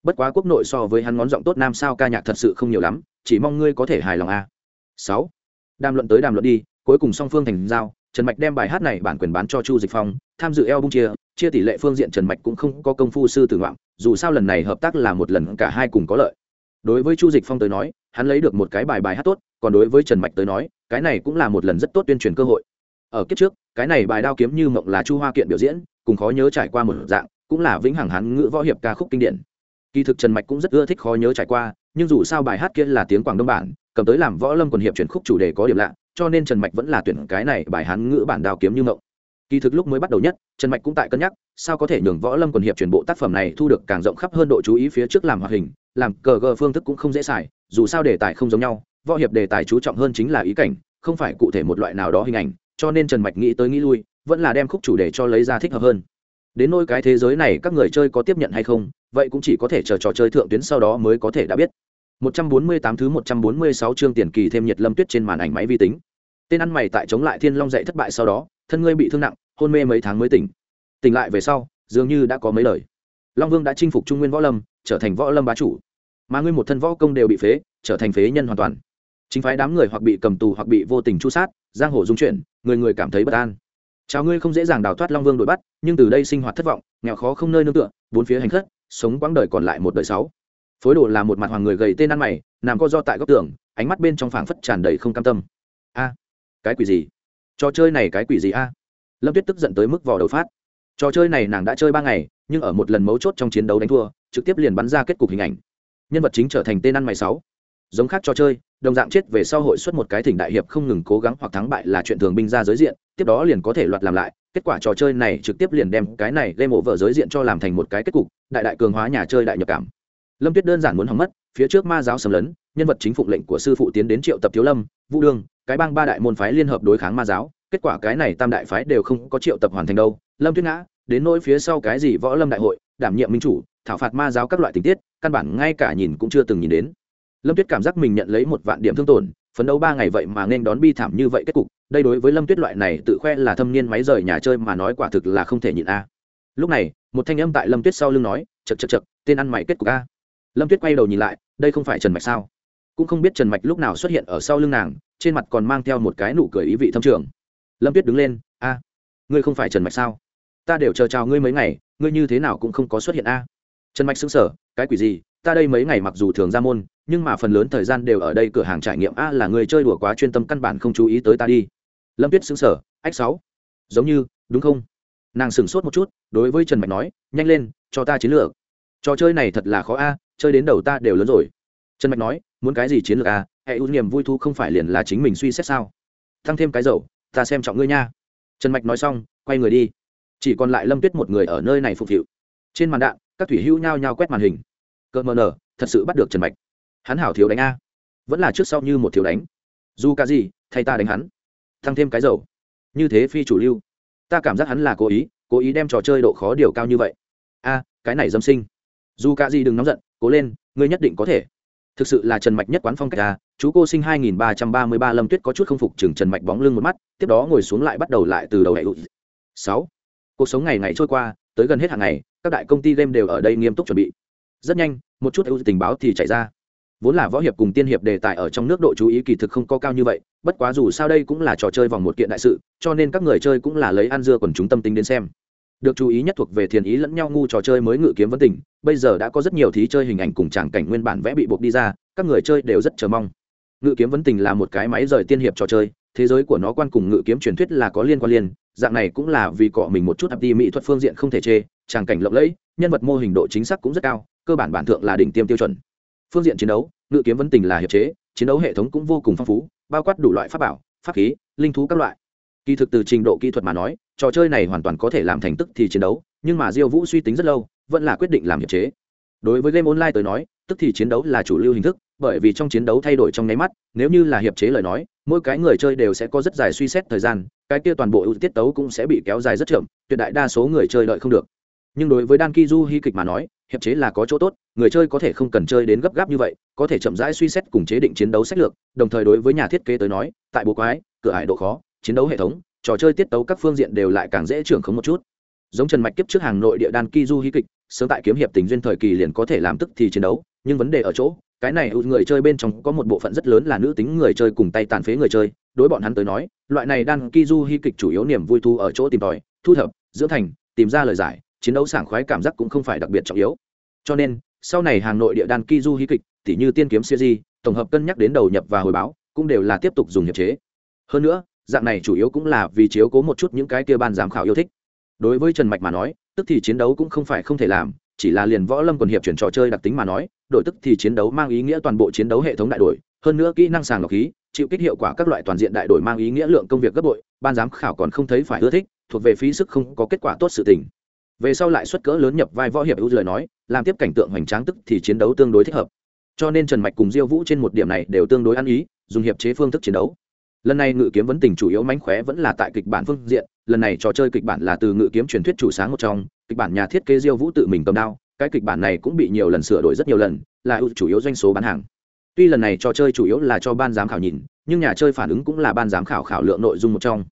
Speaker 1: bất quá quốc nội so với hắn ngón giọng tốt nam sao ca nhạc thật sự không nhiều lắm, chỉ mong ngươi có thể hài lòng à. sáu. Đàm luận tới đàm luận đi, cuối cùng song phương thành giao, trần mạch đem bài hát này bản quyền bán cho chu dịch phong, tham dự eo bung chia chia tỷ lệ phương diện trần mạch cũng không có công phu sư tử ngoạn dù sao lần này hợp tác là một lần cả hai cùng có lợi. Đối với chu dịch phong tới nói, hắn lấy được một cái bài bài hát tốt, còn đối với trần mạch tới nói, cái này cũng là một lần rất tốt tuyên truyền cơ hội. Ở kiếp trước, cái này bài đao kiếm như mộng là chu hoa kiện biểu diễn, cùng khó nhớ trải qua một dạng, cũng là vĩnh hằng hán ngữ võ hiệp ca khúc kinh điển kỳ thực trần mạch cũng rất ưa thích khó nhớ trải qua, nhưng dù sao bài hát kia là tiếng quảng đông bản, cầm tới làm võ lâm quần hiệp chuyển khúc chủ đề có điểm lạ, cho nên trần mạch vẫn là tuyển cái này bài hán ngữ bản đào kiếm như ngộng kỳ thực lúc mới bắt đầu nhất, trần mạch cũng tại cân nhắc, sao có thể nhường võ lâm quần hiệp chuyển bộ tác phẩm này thu được càng rộng khắp hơn độ chú ý phía trước làm hoạt hình, làm cờ gờ phương thức cũng không dễ xài, dù sao đề tài không giống nhau, võ hiệp đề tài chú trọng hơn chính là ý cảnh, không phải cụ thể một loại nào đó hình ảnh, cho nên trần mạch nghĩ tới nghĩ lui, vẫn là đem khúc chủ đề cho lấy ra thích hợp hơn đến nôi cái thế giới này các người chơi có tiếp nhận hay không, vậy cũng chỉ có thể chờ trò chơi thượng tuyến sau đó mới có thể đã biết. 148 thứ 146 chương tiền kỳ thêm nhiệt lâm tuyết trên màn ảnh máy vi tính. Tên ăn mày tại chống lại thiên long dạy thất bại sau đó, thân ngươi bị thương nặng, hôn mê mấy tháng mới tỉnh. Tỉnh lại về sau, dường như đã có mấy lời. Long vương đã chinh phục trung nguyên võ lâm, trở thành võ lâm bá chủ. Mà ngươi một thân võ công đều bị phế, trở thành phế nhân hoàn toàn. Chính phái đám người hoặc bị cầm tù hoặc bị vô tình chu sát, giang hồ dung chuyển, người người cảm thấy bất an chào ngươi không dễ dàng đào thoát long vương đuổi bắt, nhưng từ đây sinh hoạt thất vọng, nghèo khó không nơi nương tựa, bốn phía hành khất, sống quãng đời còn lại một đời sáu. Phối đồ là một mặt hoàng người gầy tên ăn mày, nằm co do tại góc tường, ánh mắt bên trong phảng phất tràn đầy không cam tâm. A, cái quỷ gì? Trò chơi này cái quỷ gì a? Lâm tuyết tức giận tới mức vò đầu phát. Trò chơi này nàng đã chơi ba ngày, nhưng ở một lần mấu chốt trong chiến đấu đánh thua, trực tiếp liền bắn ra kết cục hình ảnh. Nhân vật chính trở thành tên ăn mày sáu. Giống khác trò chơi, đồng dạng chết về sau hội xuất một cái thỉnh đại hiệp không ngừng cố gắng hoặc thắng bại là chuyện thường binh ra giới diện tiếp đó liền có thể loạt làm lại. Kết quả trò chơi này trực tiếp liền đem cái này game over giới diện cho làm thành một cái kết cục, đại đại cường hóa nhà chơi đại nhập cảm. Lâm tuyết đơn giản muốn hỏng mất, phía trước ma giáo sầm lấn, nhân vật chính phụng lệnh của sư phụ tiến đến triệu tập thiếu lâm, vũ đương cái bang ba đại môn phái liên hợp đối kháng ma giáo. Kết quả cái này tam đại phái đều không có triệu tập hoàn thành đâu. Lâm tuyết ngã, đến nỗi phía sau cái gì võ lâm đại hội, đảm nhiệm minh chủ, thảo phạt ma giáo các loại tình tiết, căn bản ngay cả nhìn cũng chưa từng nhìn đến. Lâm tuyết cảm giác mình nhận lấy một vạn điểm thương tổn, phấn đấu ba ngày vậy mà nên đón bi thảm như vậy kết cục đây đối với lâm tuyết loại này tự khoe là thâm niên máy rời nhà chơi mà nói quả thực là không thể nhịn a. Lúc này, một thanh âm tại lâm tuyết sau lưng nói chật chật chật tên ăn mày kết cục a. Lâm tuyết quay đầu nhìn lại, đây không phải trần mạch sao? Cũng không biết trần mạch lúc nào xuất hiện ở sau lưng nàng, trên mặt còn mang theo một cái nụ cười ý vị thâm trường. Lâm tuyết đứng lên, a, ngươi không phải trần mạch sao? Ta đều chờ chào ngươi mấy ngày, ngươi như thế nào cũng không có xuất hiện a. Trần mạch xứng sở cái quỷ gì? Ta đây mấy ngày mặc dù thường ra môn, nhưng mà phần lớn thời gian đều ở đây cửa hàng trải nghiệm, a, là người chơi đùa quá chuyên tâm căn bản không chú ý tới ta đi lâm tuyết xứng sở ách sáu, giống như, đúng không? Nàng sửng sốt một chút, đối với trần mạch nói, nhanh lên, cho ta chiến lược. Trò chơi này thật là khó a, chơi đến đầu ta đều lớn rồi. Trần mạch nói, muốn cái gì chiến lược a? Hệ ưu niềm vui thu không phải liền là chính mình suy xét sao? Thăng thêm cái dầu, ta xem trọng ngươi nha. Trần mạch nói xong, quay người đi. Chỉ còn lại lâm tuyết một người ở nơi này phục vụ. Trên màn đạn, các thủy hữu nhao nhao quét màn hình. Cờ mờ nở, thật sự bắt được trần mạch. Hắn hảo thiếu đánh a. Vẫn là trước sau như một thiếu đánh. Dù cả gì, thay ta đánh hắn tăng thêm cái dầu. Như thế phi chủ lưu. Ta cảm giác hắn là cố ý cố ý đem trò chơi độ khó điều cao như vậy. A, cái này dâm sinh. Dù cả gì đừng nóng giận, cố lên, ngươi nhất định có thể. Thực sự là trần mạch nhất quán phong cách a, chú cô sinh hai nghìn ba trăm ba mươi ba lâm tuyết có chút không phục chừng trần mạch bóng lưng một mắt, tiếp đó ngồi xuống lại bắt đầu lại từ đầu hệ sáu. Cuộc sống ngày ngày trôi qua, tới gần hết hàng ngày, các đại công ty game đều ở đây nghiêm túc chuẩn bị. Rất nhanh, một chút ưu tình báo thì chạy ra vốn là võ hiệp cùng tiên hiệp đề tài ở trong nước độ chú ý kỳ thực không có cao như vậy, bất quá dù sao đây cũng là trò chơi vòng một kiện đại sự, cho nên các người chơi cũng là lấy ăn dưa còn chúng tâm tính đến xem. Được chú ý nhất thuộc về thiền ý lẫn nhau ngu trò chơi mới ngự kiếm vấn tình, bây giờ đã có rất nhiều thí chơi hình ảnh cùng tràng cảnh nguyên bản vẽ bị buộc đi ra, các người chơi đều rất chờ mong. Ngự kiếm vấn tình là một cái máy rời tiên hiệp trò chơi, thế giới của nó quan cùng ngự kiếm truyền thuyết là có liên quan liên, dạng này cũng là vì cọ mình một chút hạp đi mỹ thuật phương diện không thể chê, tràng cảnh lộng lẫy, nhân vật mô hình độ chính xác cũng rất cao, cơ bản bản thượng là đỉnh tiêm tiêu chuẩn phương diện chiến đấu, ngự kiếm vấn tình là hiệp chế, chiến đấu hệ thống cũng vô cùng phong phú, bao quát đủ loại pháp bảo, pháp khí, linh thú các loại. Kỳ thực từ trình độ kỹ thuật mà nói, trò chơi này hoàn toàn có thể làm thành tức thì chiến đấu, nhưng mà diêu vũ suy tính rất lâu, vẫn là quyết định làm hiệp chế. Đối với game online tới nói, tức thì chiến đấu là chủ lưu hình thức, bởi vì trong chiến đấu thay đổi trong nháy mắt, nếu như là hiệp chế lời nói, mỗi cái người chơi đều sẽ có rất dài suy xét thời gian, cái kia toàn bộ ưu tiết tấu cũng sẽ bị kéo dài rất chậm, tuyệt đại đa số người chơi đợi không được. Nhưng đối với đan ki du hy kịch mà nói hiệp chế là có chỗ tốt, người chơi có thể không cần chơi đến gấp gáp như vậy, có thể chậm rãi suy xét cùng chế định chiến đấu sách lược, đồng thời đối với nhà thiết kế tới nói, tại bộ quái, cửa hải độ khó, chiến đấu hệ thống, trò chơi tiết tấu các phương diện đều lại càng dễ trưởng khống một chút. Giống trần mạch kiếp trước hàng nội địa đan ki du hy kịch, sớm tại kiếm hiệp tình duyên thời kỳ liền có thể làm tức thì chiến đấu, nhưng vấn đề ở chỗ, cái này người chơi bên trong có một bộ phận rất lớn là nữ tính người chơi cùng tay tàn phế người chơi, đối bọn hắn tới nói, loại này đan ki du hy kịch chủ yếu niềm vui thu ở chỗ tìm tòi, thu thập, dưỡng thành, tìm ra lời giải chiến đấu sảng khoái cảm giác cũng không phải đặc biệt trọng yếu. Cho nên, sau này hàng nội địa đan ki du hí kịch tỉ như tiên kiếm siêu di tổng hợp cân nhắc đến đầu nhập và hồi báo, cũng đều là tiếp tục dùng hiệp chế. Hơn nữa, dạng này chủ yếu cũng là vì chiếu cố một chút những cái kia ban giám khảo yêu thích. Đối với trần mạch mà nói, tức thì chiến đấu cũng không phải không thể làm, chỉ là liền võ lâm còn hiệp chuyển trò chơi đặc tính mà nói, đội tức thì chiến đấu mang ý nghĩa toàn bộ chiến đấu hệ thống đại đội, hơn nữa kỹ năng sàng lọc khí, chịu kích hiệu quả các loại toàn diện đại đội mang ý nghĩa lượng công việc gấp bội, ban giám khảo còn không thấy phải ưa thích, thuộc về phí sức không có kết quả tốt sự tình về sau lại xuất cỡ lớn nhập vai võ hiệp ưu lời nói, làm tiếp cảnh tượng hoành tráng tức thì chiến đấu tương đối thích hợp. Cho nên trần mạch cùng diêu vũ trên một điểm này đều tương đối ăn ý, dùng hiệp chế phương thức chiến đấu. Lần này ngự kiếm vấn tình chủ yếu mánh khóe vẫn là tại kịch bản phương diện, lần này trò chơi kịch bản là từ ngự kiếm truyền thuyết chủ sáng một trong, kịch bản nhà thiết kế diêu vũ tự mình cầm đao, cái kịch bản này cũng bị nhiều lần sửa đổi rất nhiều lần, là ưu chủ yếu doanh số bán hàng. Tuy lần này trò chơi chủ yếu là cho ban giám khảo nhìn, nhưng nhà chơi phản ứng cũng là ban giám khảo khảo lượng nội dung một trong.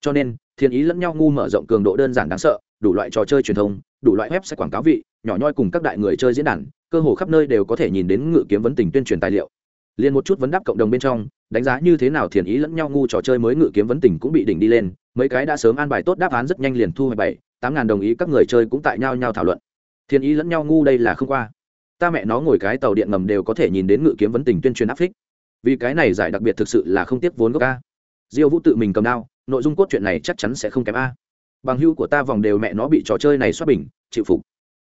Speaker 1: Cho nên thiên ý lẫn nhau ngu mở rộng cường độ đơn giản đáng sợ đủ loại trò chơi truyền thông, đủ loại web sẽ quảng cáo vị, nhỏ nhoi cùng các đại người chơi diễn đàn, cơ hồ khắp nơi đều có thể nhìn đến ngự kiếm vấn tình tuyên truyền tài liệu. Liền một chút vấn đáp cộng đồng bên trong, đánh giá như thế nào thiền ý lẫn nhau ngu trò chơi mới ngự kiếm vấn tình cũng bị đỉnh đi lên, mấy cái đã sớm an bài tốt đáp án rất nhanh liền thu hồi bảy, tám ngàn đồng ý các người chơi cũng tại nhau nhau thảo luận. Thiền ý lẫn nhau ngu đây là không qua. Ta mẹ nó ngồi cái tàu điện ngầm đều có thể nhìn đến ngự kiếm vấn tình tuyên truyền áp phích. Vì cái này giải đặc biệt thực sự là không tiếp vốn gốc a. Diêu vũ tự mình cầm đao, nội dung cốt truyện này chắc chắn sẽ không kém a bằng hưu của ta vòng đều mẹ nó bị trò chơi này xoát bình, chịu phục.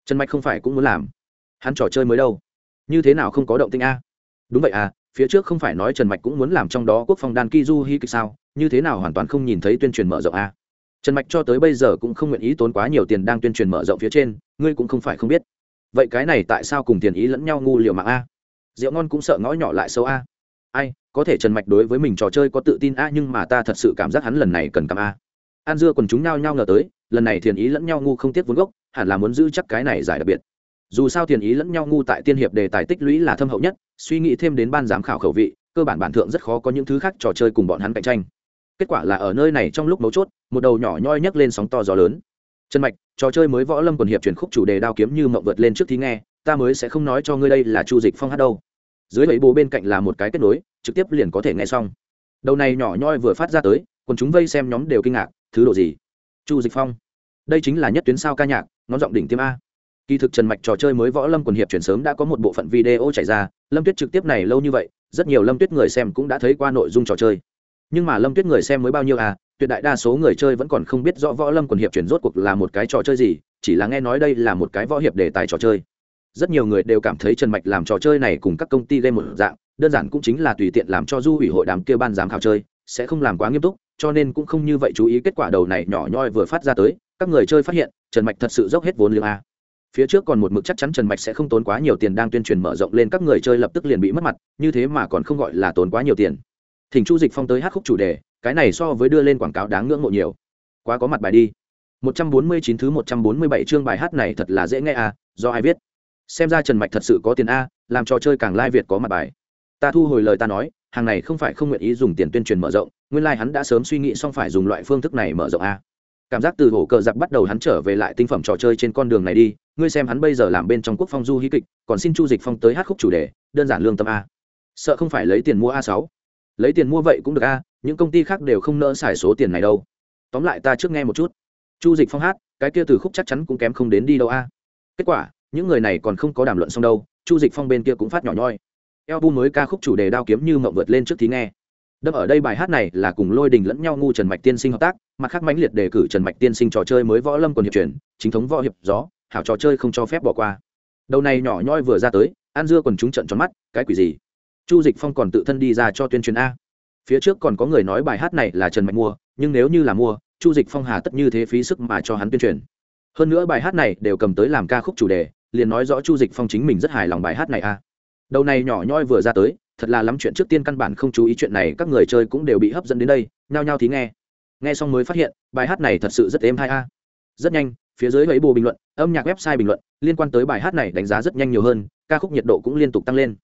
Speaker 1: Trần mạch không phải cũng muốn làm. Hắn trò chơi mới đâu? Như thế nào không có động tinh a? Đúng vậy à phía trước không phải nói trần mạch cũng muốn làm trong đó quốc phòng đan ki du hi kịch sao? Như thế nào hoàn toàn không nhìn thấy tuyên truyền mở rộng a? Trần mạch cho tới bây giờ cũng không nguyện ý tốn quá nhiều tiền đang tuyên truyền mở rộng phía trên, ngươi cũng không phải không biết. Vậy cái này tại sao cùng tiền ý lẫn nhau ngu liệu mạng a? Rượu ngon cũng sợ ngõ nhỏ lại sâu a. Ai, có thể trần mạch đối với mình trò chơi có tự tin a, nhưng mà ta thật sự cảm giác hắn lần này cần cầm a an dưa còn chúng nhao nhao ngờ tới, lần này thiền ý lẫn nhau ngu không tiếc vốn gốc, hẳn là muốn giữ chắc cái này giải đặc biệt. Dù sao thiền ý lẫn nhau ngu tại tiên hiệp đề tài tích lũy là thâm hậu nhất, suy nghĩ thêm đến ban giám khảo khẩu vị, cơ bản bản thượng rất khó có những thứ khác trò chơi cùng bọn hắn cạnh tranh. Kết quả là ở nơi này trong lúc mấu chốt, một đầu nhỏ nhoi nhấc lên sóng to gió lớn. Chân mạch, trò chơi mới võ lâm quần hiệp chuyển khúc chủ đề đao kiếm như mộng vượt lên trước thì nghe, ta mới sẽ không nói cho ngươi đây là chu dịch phong hát đâu. Dưới bảy bố bên cạnh là một cái kết nối, trực tiếp liền có thể nghe xong. Đầu này nhỏ nhoi vừa phát ra tới còn chúng vây xem nhóm đều kinh ngạc thứ độ gì? Chu dịch phong. Đây chính là nhất tuyến sao ca nhạc, ngón giọng đỉnh tiêm a. Kỳ thực trần mạch trò chơi mới võ lâm quần hiệp chuyển sớm đã có một bộ phận video chạy ra, lâm tuyết trực tiếp này lâu như vậy, rất nhiều lâm tuyết người xem cũng đã thấy qua nội dung trò chơi. Nhưng mà lâm tuyết người xem mới bao nhiêu à tuyệt đại đa số người chơi vẫn còn không biết rõ võ lâm quần hiệp chuyển rốt cuộc là một cái trò chơi gì, chỉ là nghe nói đây là một cái võ hiệp đề tài trò chơi. Rất nhiều người đều cảm thấy trần mạch làm trò chơi này cùng các công ty game một dạng, đơn giản cũng chính là tùy tiện làm cho du ủy hội đàm kêu ban giám khảo chơi, sẽ không làm quá nghiêm túc cho nên cũng không như vậy chú ý kết quả đầu này nhỏ nhoi vừa phát ra tới, các người chơi phát hiện, trần mạch thật sự dốc hết vốn liếng a. Phía trước còn một mực chắc chắn trần mạch sẽ không tốn quá nhiều tiền đang tuyên truyền mở rộng lên các người chơi lập tức liền bị mất mặt, như thế mà còn không gọi là tốn quá nhiều tiền. Thỉnh chu dịch phong tới hát khúc chủ đề, cái này so với đưa lên quảng cáo đáng ngưỡng mộ nhiều. Quá có mặt bài đi. 149 thứ 147 chương bài hát này thật là dễ nghe à do ai viết? Xem ra trần mạch thật sự có tiền a, làm trò chơi càng lai việt có mặt bài. Ta thu hồi lời ta nói, hàng này không phải không nguyện ý dùng tiền tuyên truyền mở rộng nguyên lai、like、hắn đã sớm suy nghĩ xong phải dùng loại phương thức này mở rộng a. Cảm giác từ hổ cờ giặc bắt đầu hắn trở về lại tinh phẩm trò chơi trên con đường này đi, ngươi xem hắn bây giờ làm bên trong quốc phong du hí kịch, còn xin chu dịch phong tới hát khúc chủ đề, đơn giản lương tâm a. Sợ không phải lấy tiền mua a sáu. Lấy tiền mua vậy cũng được a, những công ty khác đều không nỡ xài số tiền này đâu. Tóm lại ta trước nghe một chút. Chu dịch phong hát, cái kia từ khúc chắc chắn cũng kém không đến đi đâu a. Kết quả, những người này còn không có đàm luận xong đâu, chu dịch phong bên kia cũng phát nhỏ nhoi. Eo bu mới ca khúc chủ đề đao kiếm như mộng vượt lên trước thì nghe đâm ở đây bài hát này là cùng lôi đình lẫn nhau ngu trần mạch tiên sinh hợp tác, mặt khác mãnh liệt đề cử trần mạch tiên sinh trò chơi mới võ lâm còn hiệp truyền, chính thống võ hiệp gió, hảo trò chơi không cho phép bỏ qua. Đầu này nhỏ nhoi vừa ra tới an dưa còn trúng trận tròn mắt, cái quỷ gì? Chu dịch phong còn tự thân đi ra cho tuyên truyền a. Phía trước còn có người nói bài hát này là trần mạch mua, nhưng nếu như là mua, chu dịch phong hà tất như thế phí sức mà cho hắn tuyên truyền. Hơn nữa bài hát này đều cầm tới làm ca khúc chủ đề, liền nói rõ chu dịch phong chính mình rất hài lòng bài hát này a. Đầu này nhỏ nhoi vừa ra tới thật là lắm chuyện trước tiên căn bản không chú ý chuyện này, các người chơi cũng đều bị hấp dẫn đến đây, nhao nhao thì nghe. Nghe xong mới phát hiện, bài hát này thật sự rất êm hai a. Rất nhanh, phía dưới ấy bù bình luận, âm nhạc website bình luận, liên quan tới bài hát này đánh giá rất nhanh nhiều hơn, ca khúc nhiệt độ cũng liên tục tăng lên.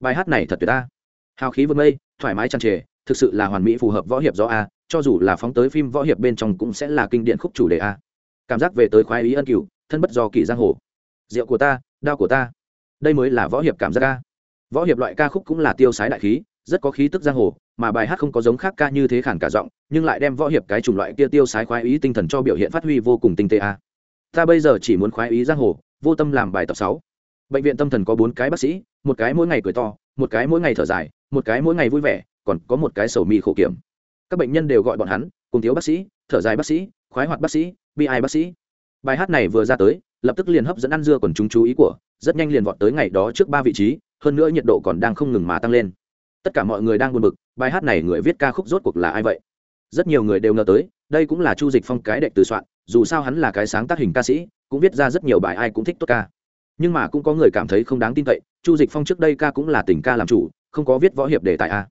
Speaker 1: Bài hát này thật tuyệt ta hào khí vượt mây, thoải mái tràn trề, thực sự là hoàn mỹ phù hợp võ hiệp do a, cho dù là phóng tới phim võ hiệp bên trong cũng sẽ là kinh điển khúc chủ đề a. Cảm giác về tới khoái ý ân cửu, thân bất do kỳ giang hồ. Rượu của ta đao của ta. Đây mới là võ hiệp cảm giác a võ hiệp loại ca khúc cũng là tiêu sái đại khí, rất có khí tức giang hồ, mà bài hát không có giống khác ca như thế khản cả giọng, nhưng lại đem võ hiệp cái chủng loại kia tiêu sái khoái ý tinh thần cho biểu hiện phát huy vô cùng tinh tế a. Ta bây giờ chỉ muốn khoái ý giang hồ, vô tâm làm bài tập sáu. Bệnh viện tâm thần có bốn cái bác sĩ, một cái mỗi ngày cười to, một cái mỗi ngày thở dài, một cái mỗi ngày vui vẻ, còn có một cái sầu mi khổ kiểm. Các bệnh nhân đều gọi bọn hắn, cùng thiếu bác sĩ, thở dài bác sĩ, khoái hoạt bác sĩ, bi ai bác sĩ. Bài hát này vừa ra tới, lập tức liền hấp dẫn ăn dưa còn chúng chú ý của, rất nhanh liền vọt tới ngày đó trước ba vị trí hơn nữa nhiệt độ còn đang không ngừng mà tăng lên. Tất cả mọi người đang buồn bực, bài hát này người viết ca khúc rốt cuộc là ai vậy? Rất nhiều người đều ngờ tới, đây cũng là chu dịch phong cái đệ từ soạn, dù sao hắn là cái sáng tác hình ca sĩ, cũng viết ra rất nhiều bài ai cũng thích tốt ca. Nhưng mà cũng có người cảm thấy không đáng tin cậy, chu dịch phong trước đây ca cũng là tình ca làm chủ, không có viết võ hiệp đề tài a.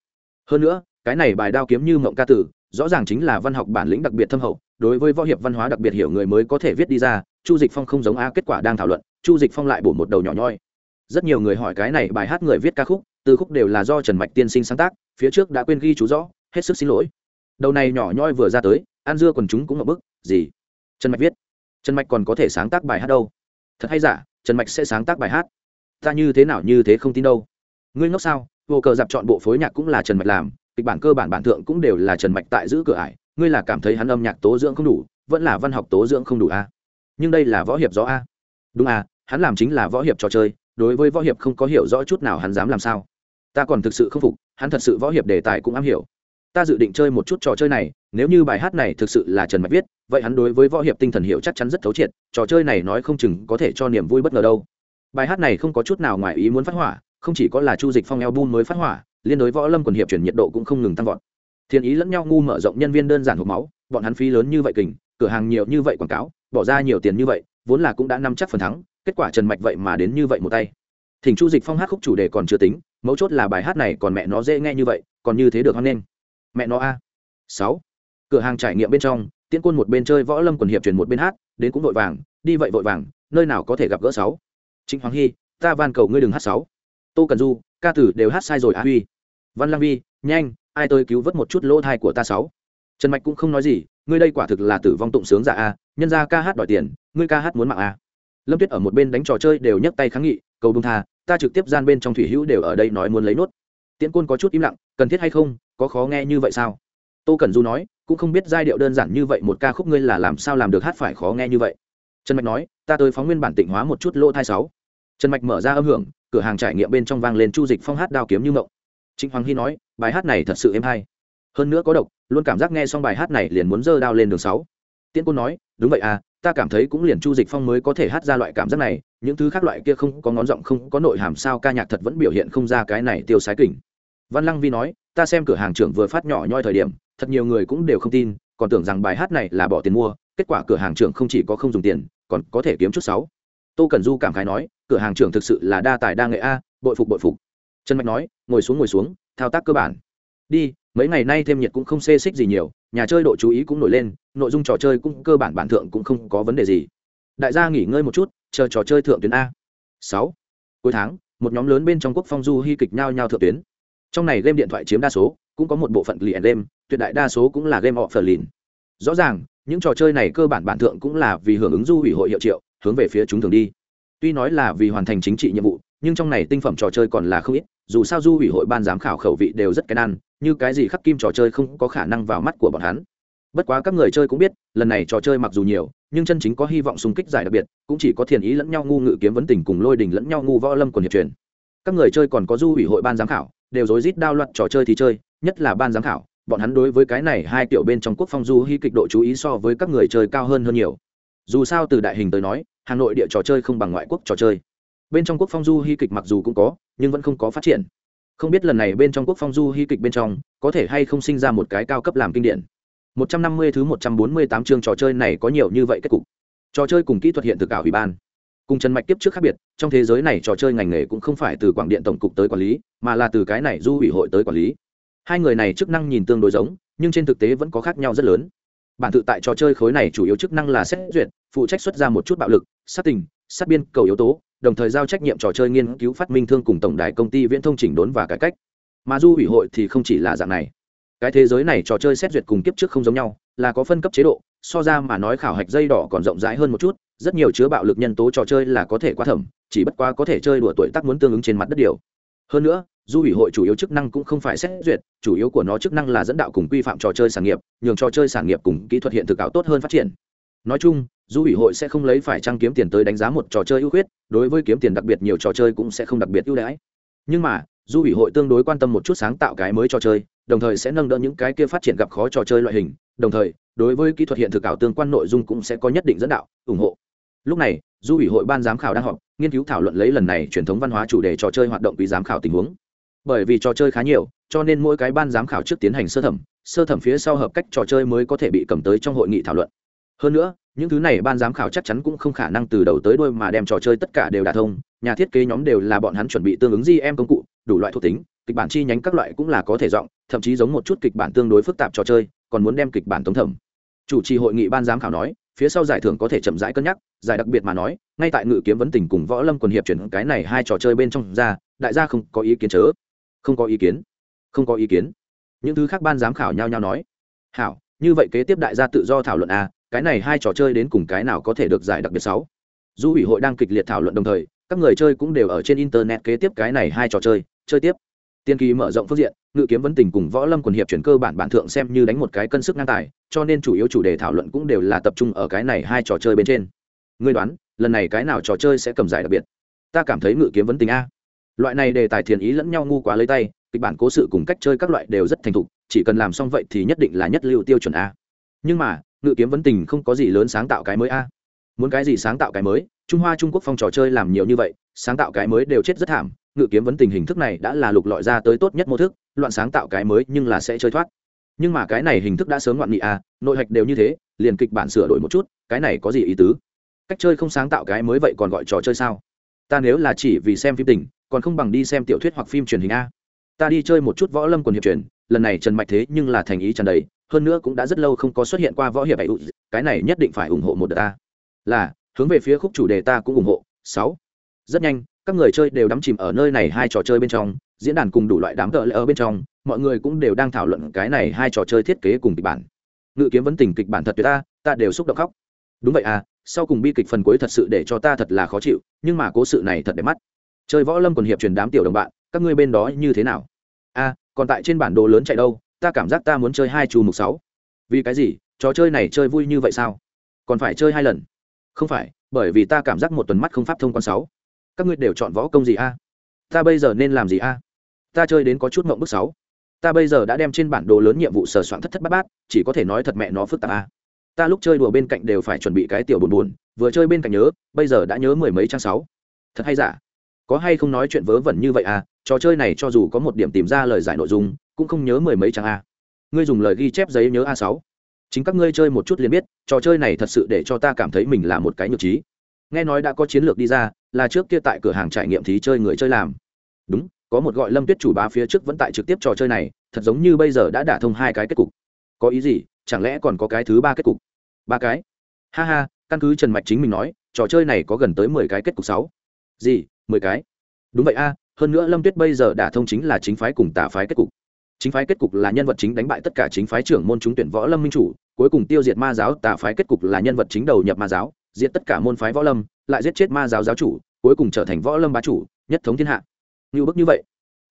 Speaker 1: Hơn nữa, cái này bài đao kiếm như mộng ca tử, rõ ràng chính là văn học bản lĩnh đặc biệt thâm hậu, đối với võ hiệp văn hóa đặc biệt hiểu người mới có thể viết đi ra, chu dịch phong không giống a kết quả đang thảo luận, chu dịch phong lại bổ một đầu nhỏ nhoi rất nhiều người hỏi cái này bài hát người viết ca khúc, từ khúc đều là do trần mạch tiên sinh sáng tác, phía trước đã quên ghi chú rõ, hết sức xin lỗi. Đầu này nhỏ nhoi vừa ra tới an dưa còn chúng cũng ở bức, gì? Trần mạch viết. Trần mạch còn có thể sáng tác bài hát đâu? Thật hay giả, trần mạch sẽ sáng tác bài hát? Ta như thế nào như thế không tin đâu. Ngươi ngốc sao? Vô cờ dạp chọn bộ phối nhạc cũng là trần mạch làm, kịch bản cơ bản bản thượng cũng đều là trần mạch tại giữ cửa ải. Ngươi là cảm thấy hắn âm nhạc tố dưỡng không đủ, vẫn là văn học tố dưỡng không đủ a à? nhưng đây là võ hiệp rõ a. À? đúng à hắn làm chính là võ hiệp trò chơi đối với võ hiệp không có hiểu rõ chút nào hắn dám làm sao. Ta còn thực sự không phục, hắn thật sự võ hiệp đề tài cũng am hiểu. Ta dự định chơi một chút trò chơi này, nếu như bài hát này thực sự là trần mạch viết, vậy hắn đối với võ hiệp tinh thần hiệu chắc chắn rất thấu triệt, trò chơi này nói không chừng có thể cho niềm vui bất ngờ đâu. Bài hát này không có chút nào ngoài ý muốn phát hỏa, không chỉ có là chu dịch phong eo bun mới phát hỏa, liên đối võ lâm quần hiệp chuyển nhiệt độ cũng không ngừng tăng vọt. Thiên ý lẫn nhau ngu mở rộng nhân viên đơn giản hộp máu, bọn hắn phí lớn như vậy kình, cửa hàng nhiều như vậy quảng cáo, bỏ ra nhiều tiền như vậy, vốn là cũng đã nắm chắc phần thắng kết quả trần mạch vậy mà đến như vậy một tay. Thỉnh chu dịch phong hát khúc chủ đề còn chưa tính, mấu chốt là bài hát này còn mẹ nó dễ nghe như vậy, còn như thế được hoan nghênh. Mẹ nó a. Sáu. Cửa hàng trải nghiệm bên trong, tiễn quân một bên chơi võ lâm quần hiệp truyền một bên hát, đến cũng vội vàng, đi vậy vội vàng, nơi nào có thể gặp gỡ sáu. Chính hoàng hy, ta van cầu ngươi đừng hát sáu. Tô cần du, ca tử đều hát sai rồi a huy. Văn lang vi, nhanh, ai tôi cứu vớt một chút lỗ thai của ta sáu. Trần mạch cũng không nói gì, ngươi đây quả thực là tử vong tụng sướng giả a, nhân ra ca hát đòi tiền, ngươi ca hát muốn mạng a lâm tuyết ở một bên đánh trò chơi đều nhấc tay kháng nghị, cầu bông tha, ta trực tiếp gian bên trong thủy hữu đều ở đây nói muốn lấy nốt. Tiễn côn có chút im lặng, cần thiết hay không, có khó nghe như vậy sao? Tô cẩn du nói, cũng không biết giai điệu đơn giản như vậy một ca khúc ngươi là làm sao làm được hát phải khó nghe như vậy. Trần mạch nói, ta tới phóng nguyên bản tịnh hóa một chút lỗ thai sáu. Trần mạch mở ra âm hưởng, cửa hàng trải nghiệm bên trong vang lên chu dịch phong hát đao kiếm như mộng. Trịnh hoàng hy nói, bài hát này thật sự êm hay. Hơn nữa có độc, luôn cảm giác nghe xong bài hát này liền muốn dơ đao lên đường sáu. Tiễn côn nói, đúng vậy à ta cảm thấy cũng liền chu dịch phong mới có thể hát ra loại cảm giác này, những thứ khác loại kia không có ngón giọng, không có nội hàm sao ca nhạc thật vẫn biểu hiện không ra cái này tiêu sái kỉnh. Văn lăng vi nói, ta xem cửa hàng trưởng vừa phát nhỏ nhoi thời điểm, thật nhiều người cũng đều không tin, còn tưởng rằng bài hát này là bỏ tiền mua, kết quả cửa hàng trưởng không chỉ có không dùng tiền, còn có thể kiếm chút sáu. Tô cần du cảm khái nói, cửa hàng trưởng thực sự là đa tài đa nghệ a, bội phục bội phục. Trần mạch nói, ngồi xuống ngồi xuống, thao tác cơ bản. Đi mấy ngày nay thêm nhiệt cũng không xê xích gì nhiều, nhà chơi độ chú ý cũng nổi lên, nội dung trò chơi cũng cơ bản bản thượng cũng không có vấn đề gì. Đại gia nghỉ ngơi một chút, chờ trò chơi thượng tuyến a. Sáu. Cuối tháng, một nhóm lớn bên trong quốc phong du hy kịch nhau nhau thượng tuyến. Trong này game điện thoại chiếm đa số, cũng có một bộ phận liền game, tuyệt đại đa số cũng là game họ phờ lìn rõ ràng, những trò chơi này cơ bản bản thượng cũng là vì hưởng ứng du ủy hội hiệu triệu, hướng về phía chúng thường đi. Tuy nói là vì hoàn thành chính trị nhiệm vụ, nhưng trong này tinh phẩm trò chơi còn là không ít dù sao du ủy hội ban giám khảo khẩu vị đều rất cái ăn, như cái gì khắc kim trò chơi không có khả năng vào mắt của bọn hắn. Bất quá các người chơi cũng biết, lần này trò chơi mặc dù nhiều, nhưng chân chính có hy vọng xung kích giải đặc biệt, cũng chỉ có thiền ý lẫn nhau ngu ngự kiếm vấn tình cùng lôi đình lẫn nhau ngu võ lâm quần hiệp truyền. Các người chơi còn có du ủy hội ban giám khảo, đều rối rít đao loạt trò chơi thì chơi, nhất là ban giám khảo, bọn hắn đối với cái này hai tiểu bên trong quốc phong du hy kịch độ chú ý so với các người chơi cao hơn hơn nhiều. Dù sao từ đại hình tới nói, hà nội địa trò chơi không bằng ngoại quốc trò chơi bên trong quốc phong du hy kịch mặc dù cũng có, nhưng vẫn không có phát triển. Không biết lần này bên trong quốc phong du hy kịch bên trong, có thể hay không sinh ra một cái cao cấp làm kinh điển. 150 thứ 148 chương trò chơi này có nhiều như vậy kết cục. Trò chơi cùng kỹ thuật hiện thực ảo ủy ban. Cùng trần mạch tiếp trước khác biệt, trong thế giới này trò chơi ngành nghề cũng không phải từ quảng điện tổng cục tới quản lý, mà là từ cái này du ủy hội tới quản lý. Hai người này chức năng nhìn tương đối giống, nhưng trên thực tế vẫn có khác nhau rất lớn. Bản tự tại trò chơi khối này chủ yếu chức năng là xét duyệt, phụ trách xuất ra một chút bạo lực, sát tình, sát biên, cầu yếu tố đồng thời giao trách nhiệm trò chơi nghiên cứu phát minh thương cùng tổng đài công ty viễn thông chỉnh đốn và cải cách. Mà du ủy hội thì không chỉ là dạng này. Cái thế giới này trò chơi xét duyệt cùng kiếp trước không giống nhau, là có phân cấp chế độ, so ra mà nói khảo hạch dây đỏ còn rộng rãi hơn một chút, rất nhiều chứa bạo lực nhân tố trò chơi là có thể quá thẩm, chỉ bất quá có thể chơi đùa tuổi tác muốn tương ứng trên mặt đất điều. Hơn nữa, du ủy hội chủ yếu chức năng cũng không phải xét duyệt, chủ yếu của nó chức năng là dẫn đạo cùng quy phạm trò chơi sản nghiệp, nhường trò chơi sản nghiệp cùng kỹ thuật hiện thực ảo tốt hơn phát triển. Nói chung du ủy hội sẽ không lấy phải trăng kiếm tiền tới đánh giá một trò chơi ưu khuyết, đối với kiếm tiền đặc biệt nhiều trò chơi cũng sẽ không đặc biệt ưu đãi. Nhưng mà du ủy hội tương đối quan tâm một chút sáng tạo cái mới trò chơi, đồng thời sẽ nâng đỡ những cái kia phát triển gặp khó trò chơi loại hình, đồng thời, đối với kỹ thuật hiện thực ảo tương quan nội dung cũng sẽ có nhất định dẫn đạo, ủng hộ. Lúc này du ủy hội ban giám khảo đang họp, nghiên cứu thảo luận lấy lần này truyền thống văn hóa chủ đề trò chơi hoạt động quý giám khảo tình huống. Bởi vì trò chơi khá nhiều, cho nên mỗi cái ban giám khảo trước tiến hành sơ thẩm sơ thẩm phía sau hợp cách trò chơi mới có thể bị cầm tới trong hội nghị thảo luận. Hơn nữa những thứ này ban giám khảo chắc chắn cũng không khả năng từ đầu tới đuôi mà đem trò chơi tất cả đều đả thông. Nhà thiết kế nhóm đều là bọn hắn chuẩn bị tương ứng gm công cụ, đủ loại thuộc tính, kịch bản chi nhánh các loại cũng là có thể giọng thậm chí giống một chút kịch bản tương đối phức tạp trò chơi, còn muốn đem kịch bản tống thẩm. Chủ trì hội nghị ban giám khảo nói, phía sau giải thưởng có thể chậm rãi cân nhắc, giải đặc biệt mà nói, ngay tại ngự kiếm vấn tình cùng võ lâm quần hiệp chuyển cái này hai trò chơi bên trong ra, đại gia không có ý kiến chớ. Không có ý kiến. Không có ý kiến. Những thứ khác ban giám khảo nhau nhau nói. Hảo, như vậy kế tiếp đại gia tự do thảo luận a cái này hai trò chơi đến cùng cái nào có thể được giải đặc biệt sáu? Du ủy hội đang kịch liệt thảo luận đồng thời, các người chơi cũng đều ở trên internet kế tiếp cái này hai trò chơi chơi tiếp. Tiên kỳ mở rộng phương diện, ngự kiếm vấn tình cùng võ lâm quần hiệp chuyển cơ bản bản thượng xem như đánh một cái cân sức ngang tài, cho nên chủ yếu chủ đề thảo luận cũng đều là tập trung ở cái này hai trò chơi bên trên. Ngươi đoán, lần này cái nào trò chơi sẽ cầm giải đặc biệt? Ta cảm thấy ngự kiếm vấn tình a. Loại này đề tài thiền ý lẫn nhau ngu quá lấy tay, kịch bản cố sự cùng cách chơi các loại đều rất thành thục, chỉ cần làm xong vậy thì nhất định là nhất lưu tiêu chuẩn a. Nhưng mà ngự kiếm vấn tình không có gì lớn sáng tạo cái mới a. Muốn cái gì sáng tạo cái mới? Trung hoa trung quốc phong trò chơi làm nhiều như vậy, sáng tạo cái mới đều chết rất thảm. Ngự kiếm vấn tình hình thức này đã là lục lọi ra tới tốt nhất mô thức, loạn sáng tạo cái mới nhưng là sẽ chơi thoát. Nhưng mà cái này hình thức đã sớm loạn nghị a, nội hạch đều như thế, liền kịch bản sửa đổi một chút, cái này có gì ý tứ? Cách chơi không sáng tạo cái mới vậy còn gọi trò chơi sao? Ta nếu là chỉ vì xem phim tình, còn không bằng đi xem tiểu thuyết hoặc phim truyền hình a. Ta đi chơi một chút võ lâm quần hiệp truyền, lần này trần mạch thế nhưng là thành ý trần đầy hơn nữa cũng đã rất lâu không có xuất hiện qua võ hiệp ấy cái này nhất định phải ủng hộ một đợt ta. Là hướng về phía khúc chủ đề ta cũng ủng hộ. Sáu. Rất nhanh các người chơi đều đắm chìm ở nơi này hai trò chơi bên trong diễn đàn cùng đủ loại đám tợ lỡ ở bên trong mọi người cũng đều đang thảo luận cái này hai trò chơi thiết kế cùng kịch bản. Ngự kiếm vấn tình kịch bản thật tuyệt ta ta đều xúc động khóc. Đúng vậy à sau cùng bi kịch phần cuối thật sự để cho ta thật là khó chịu nhưng mà cố sự này thật đẹp mắt. Chơi võ lâm còn hiệp truyền đám tiểu đồng bạn các ngươi bên đó như thế nào? A à, còn tại trên bản đồ lớn chạy đâu ta cảm giác ta muốn chơi hai chu mục sáu. Vì cái gì? Trò chơi này chơi vui như vậy sao? Còn phải chơi hai lần? Không phải, bởi vì ta cảm giác một tuần mắt không pháp thông quan sáu. Các ngươi đều chọn võ công gì a? Ta bây giờ nên làm gì a? Ta chơi đến có chút mộng bức sáu. Ta bây giờ đã đem trên bản đồ lớn nhiệm vụ sờ soạn thất thất bát bát, chỉ có thể nói thật mẹ nó phức tạp a. Ta lúc chơi đùa bên cạnh đều phải chuẩn bị cái tiểu buồn buồn, vừa chơi bên cạnh nhớ, bây giờ đã nhớ mười mấy trang sáu. Thật hay giả? Có hay không nói chuyện vớ vẩn như vậy à? Trò chơi này cho dù có một điểm tìm ra lời giải nội dung, cũng không nhớ mười mấy trang a. Ngươi dùng lời ghi chép giấy nhớ a sáu. Chính các ngươi chơi một chút liền biết, trò chơi này thật sự để cho ta cảm thấy mình là một cái nhược trí. Nghe nói đã có chiến lược đi ra, là trước kia tại cửa hàng trải nghiệm thí chơi người chơi làm. Đúng, có một gọi lâm tuyết chủ bá phía trước vẫn tại trực tiếp trò chơi này, thật giống như bây giờ đã đả thông hai cái kết cục. Có ý gì? Chẳng lẽ còn có cái thứ ba kết cục? Ba cái? Ha ha, căn cứ trần mạch chính mình nói, trò chơi này có gần tới mười cái kết cục sáu. Gì? Mười cái? Đúng vậy a hơn nữa lâm tuyết bây giờ đả thông chính là chính phái cùng tả phái kết cục. Chính phái kết cục là nhân vật chính đánh bại tất cả chính phái trưởng môn trúng tuyển võ lâm minh chủ, cuối cùng tiêu diệt ma giáo, tả phái kết cục là nhân vật chính đầu nhập ma giáo, diệt tất cả môn phái võ lâm, lại giết chết ma giáo giáo chủ, cuối cùng trở thành võ lâm bá chủ, nhất thống thiên hạ. Như bức như vậy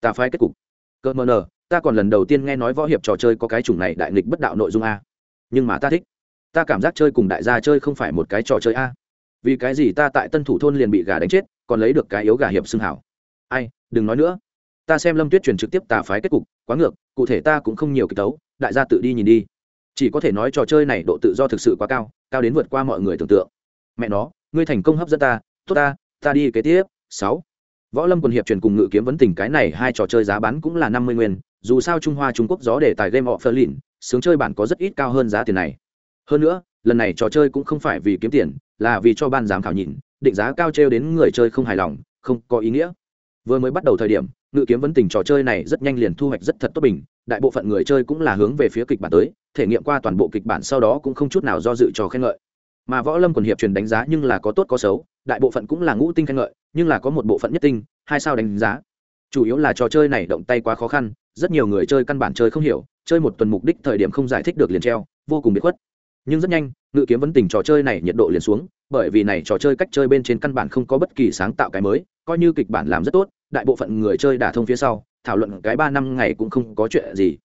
Speaker 1: tà phái kết cục. Cơ mờ nờ, ta còn lần đầu tiên nghe nói võ hiệp trò chơi có cái chủng này đại nghịch bất đạo nội dung a. Nhưng mà ta thích. Ta cảm giác chơi cùng đại gia chơi không phải một cái trò chơi a. Vì cái gì ta tại tân thủ thôn liền bị gà đánh chết, còn lấy được cái yếu gà hiệp xưng hảo? Ai, đừng nói nữa. Ta xem lâm tuyết truyền trực tiếp tà phái kết cục, quá ngược, cụ thể ta cũng không nhiều kịch tấu đại gia tự đi nhìn đi. Chỉ có thể nói trò chơi này độ tự do thực sự quá cao cao đến vượt qua mọi người tưởng tượng. Mẹ nó, ngươi thành công hấp dẫn ta, tốt ta ta đi kế tiếp. Sáu. Võ lâm quần hiệp truyền cùng ngự kiếm vấn tình cái này hai trò chơi giá bán cũng là năm mươi nguyên, dù sao trung hoa trung quốc gió để tài game họ phơ lìn sướng chơi bản có rất ít cao hơn giá tiền này. Hơn nữa, lần này trò chơi cũng không phải vì kiếm tiền, là vì cho ban giám khảo nhìn, định giá cao trêu đến người chơi không hài lòng, không có ý nghĩa vừa mới bắt đầu thời điểm, ngự kiếm vấn tình trò chơi này rất nhanh liền thu hoạch rất thật tốt bình, đại bộ phận người chơi cũng là hướng về phía kịch bản tới, thể nghiệm qua toàn bộ kịch bản sau đó cũng không chút nào do dự trò khen ngợi. Mà võ lâm quần hiệp truyền đánh giá nhưng là có tốt có xấu, đại bộ phận cũng là ngũ tinh khen ngợi, nhưng là có một bộ phận nhất tinh, hai sao đánh giá. Chủ yếu là trò chơi này động tay quá khó khăn, rất nhiều người chơi căn bản chơi không hiểu, chơi một tuần mục đích thời điểm không giải thích được liền treo, vô cùng bị khuất. Nhưng rất nhanh ngự kiếm vấn tình trò chơi này nhiệt độ liền xuống, bởi vì này trò chơi cách chơi bên trên căn bản không có bất kỳ sáng tạo cái mới, coi như kịch bản làm rất tốt, đại bộ phận người chơi đả thông phía sau, thảo luận cái ba năm ngày cũng không có chuyện gì.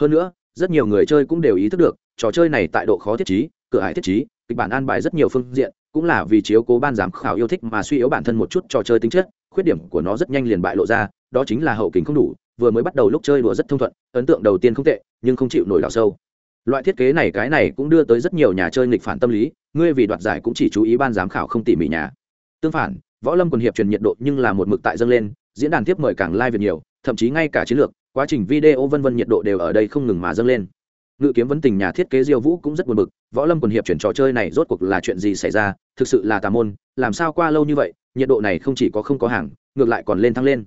Speaker 1: Hơn nữa, rất nhiều người chơi cũng đều ý thức được, trò chơi này tại độ khó thiết trí, cửa hải thiết trí, kịch bản an bài rất nhiều phương diện, cũng là vì chiếu cố ban giám khảo yêu thích mà suy yếu bản thân một chút trò chơi tính chất, khuyết điểm của nó rất nhanh liền bại lộ ra, đó chính là hậu kính không đủ, vừa mới bắt đầu lúc chơi đùa rất thông thuận, ấn tượng đầu tiên không tệ, nhưng không chịu nổi đào sâu loại thiết kế này cái này cũng đưa tới rất nhiều nhà chơi nghịch phản tâm lý, ngươi vì đoạt giải cũng chỉ chú ý ban giám khảo không tỉ mỉ nhà. Tương phản, võ lâm quần hiệp truyền nhiệt độ nhưng là một mực tại dâng lên, diễn đàn tiếp mời càng like việc nhiều, thậm chí ngay cả chiến lược, quá trình video vân vân nhiệt độ đều ở đây không ngừng mà dâng lên. Ngự kiếm vấn tình nhà thiết kế diêu vũ cũng rất buồn bực, võ lâm quần hiệp chuyển trò chơi này rốt cuộc là chuyện gì xảy ra, thực sự là tà môn, làm sao qua lâu như vậy, nhiệt độ này không chỉ có không có hàng, ngược lại còn lên thăng lên.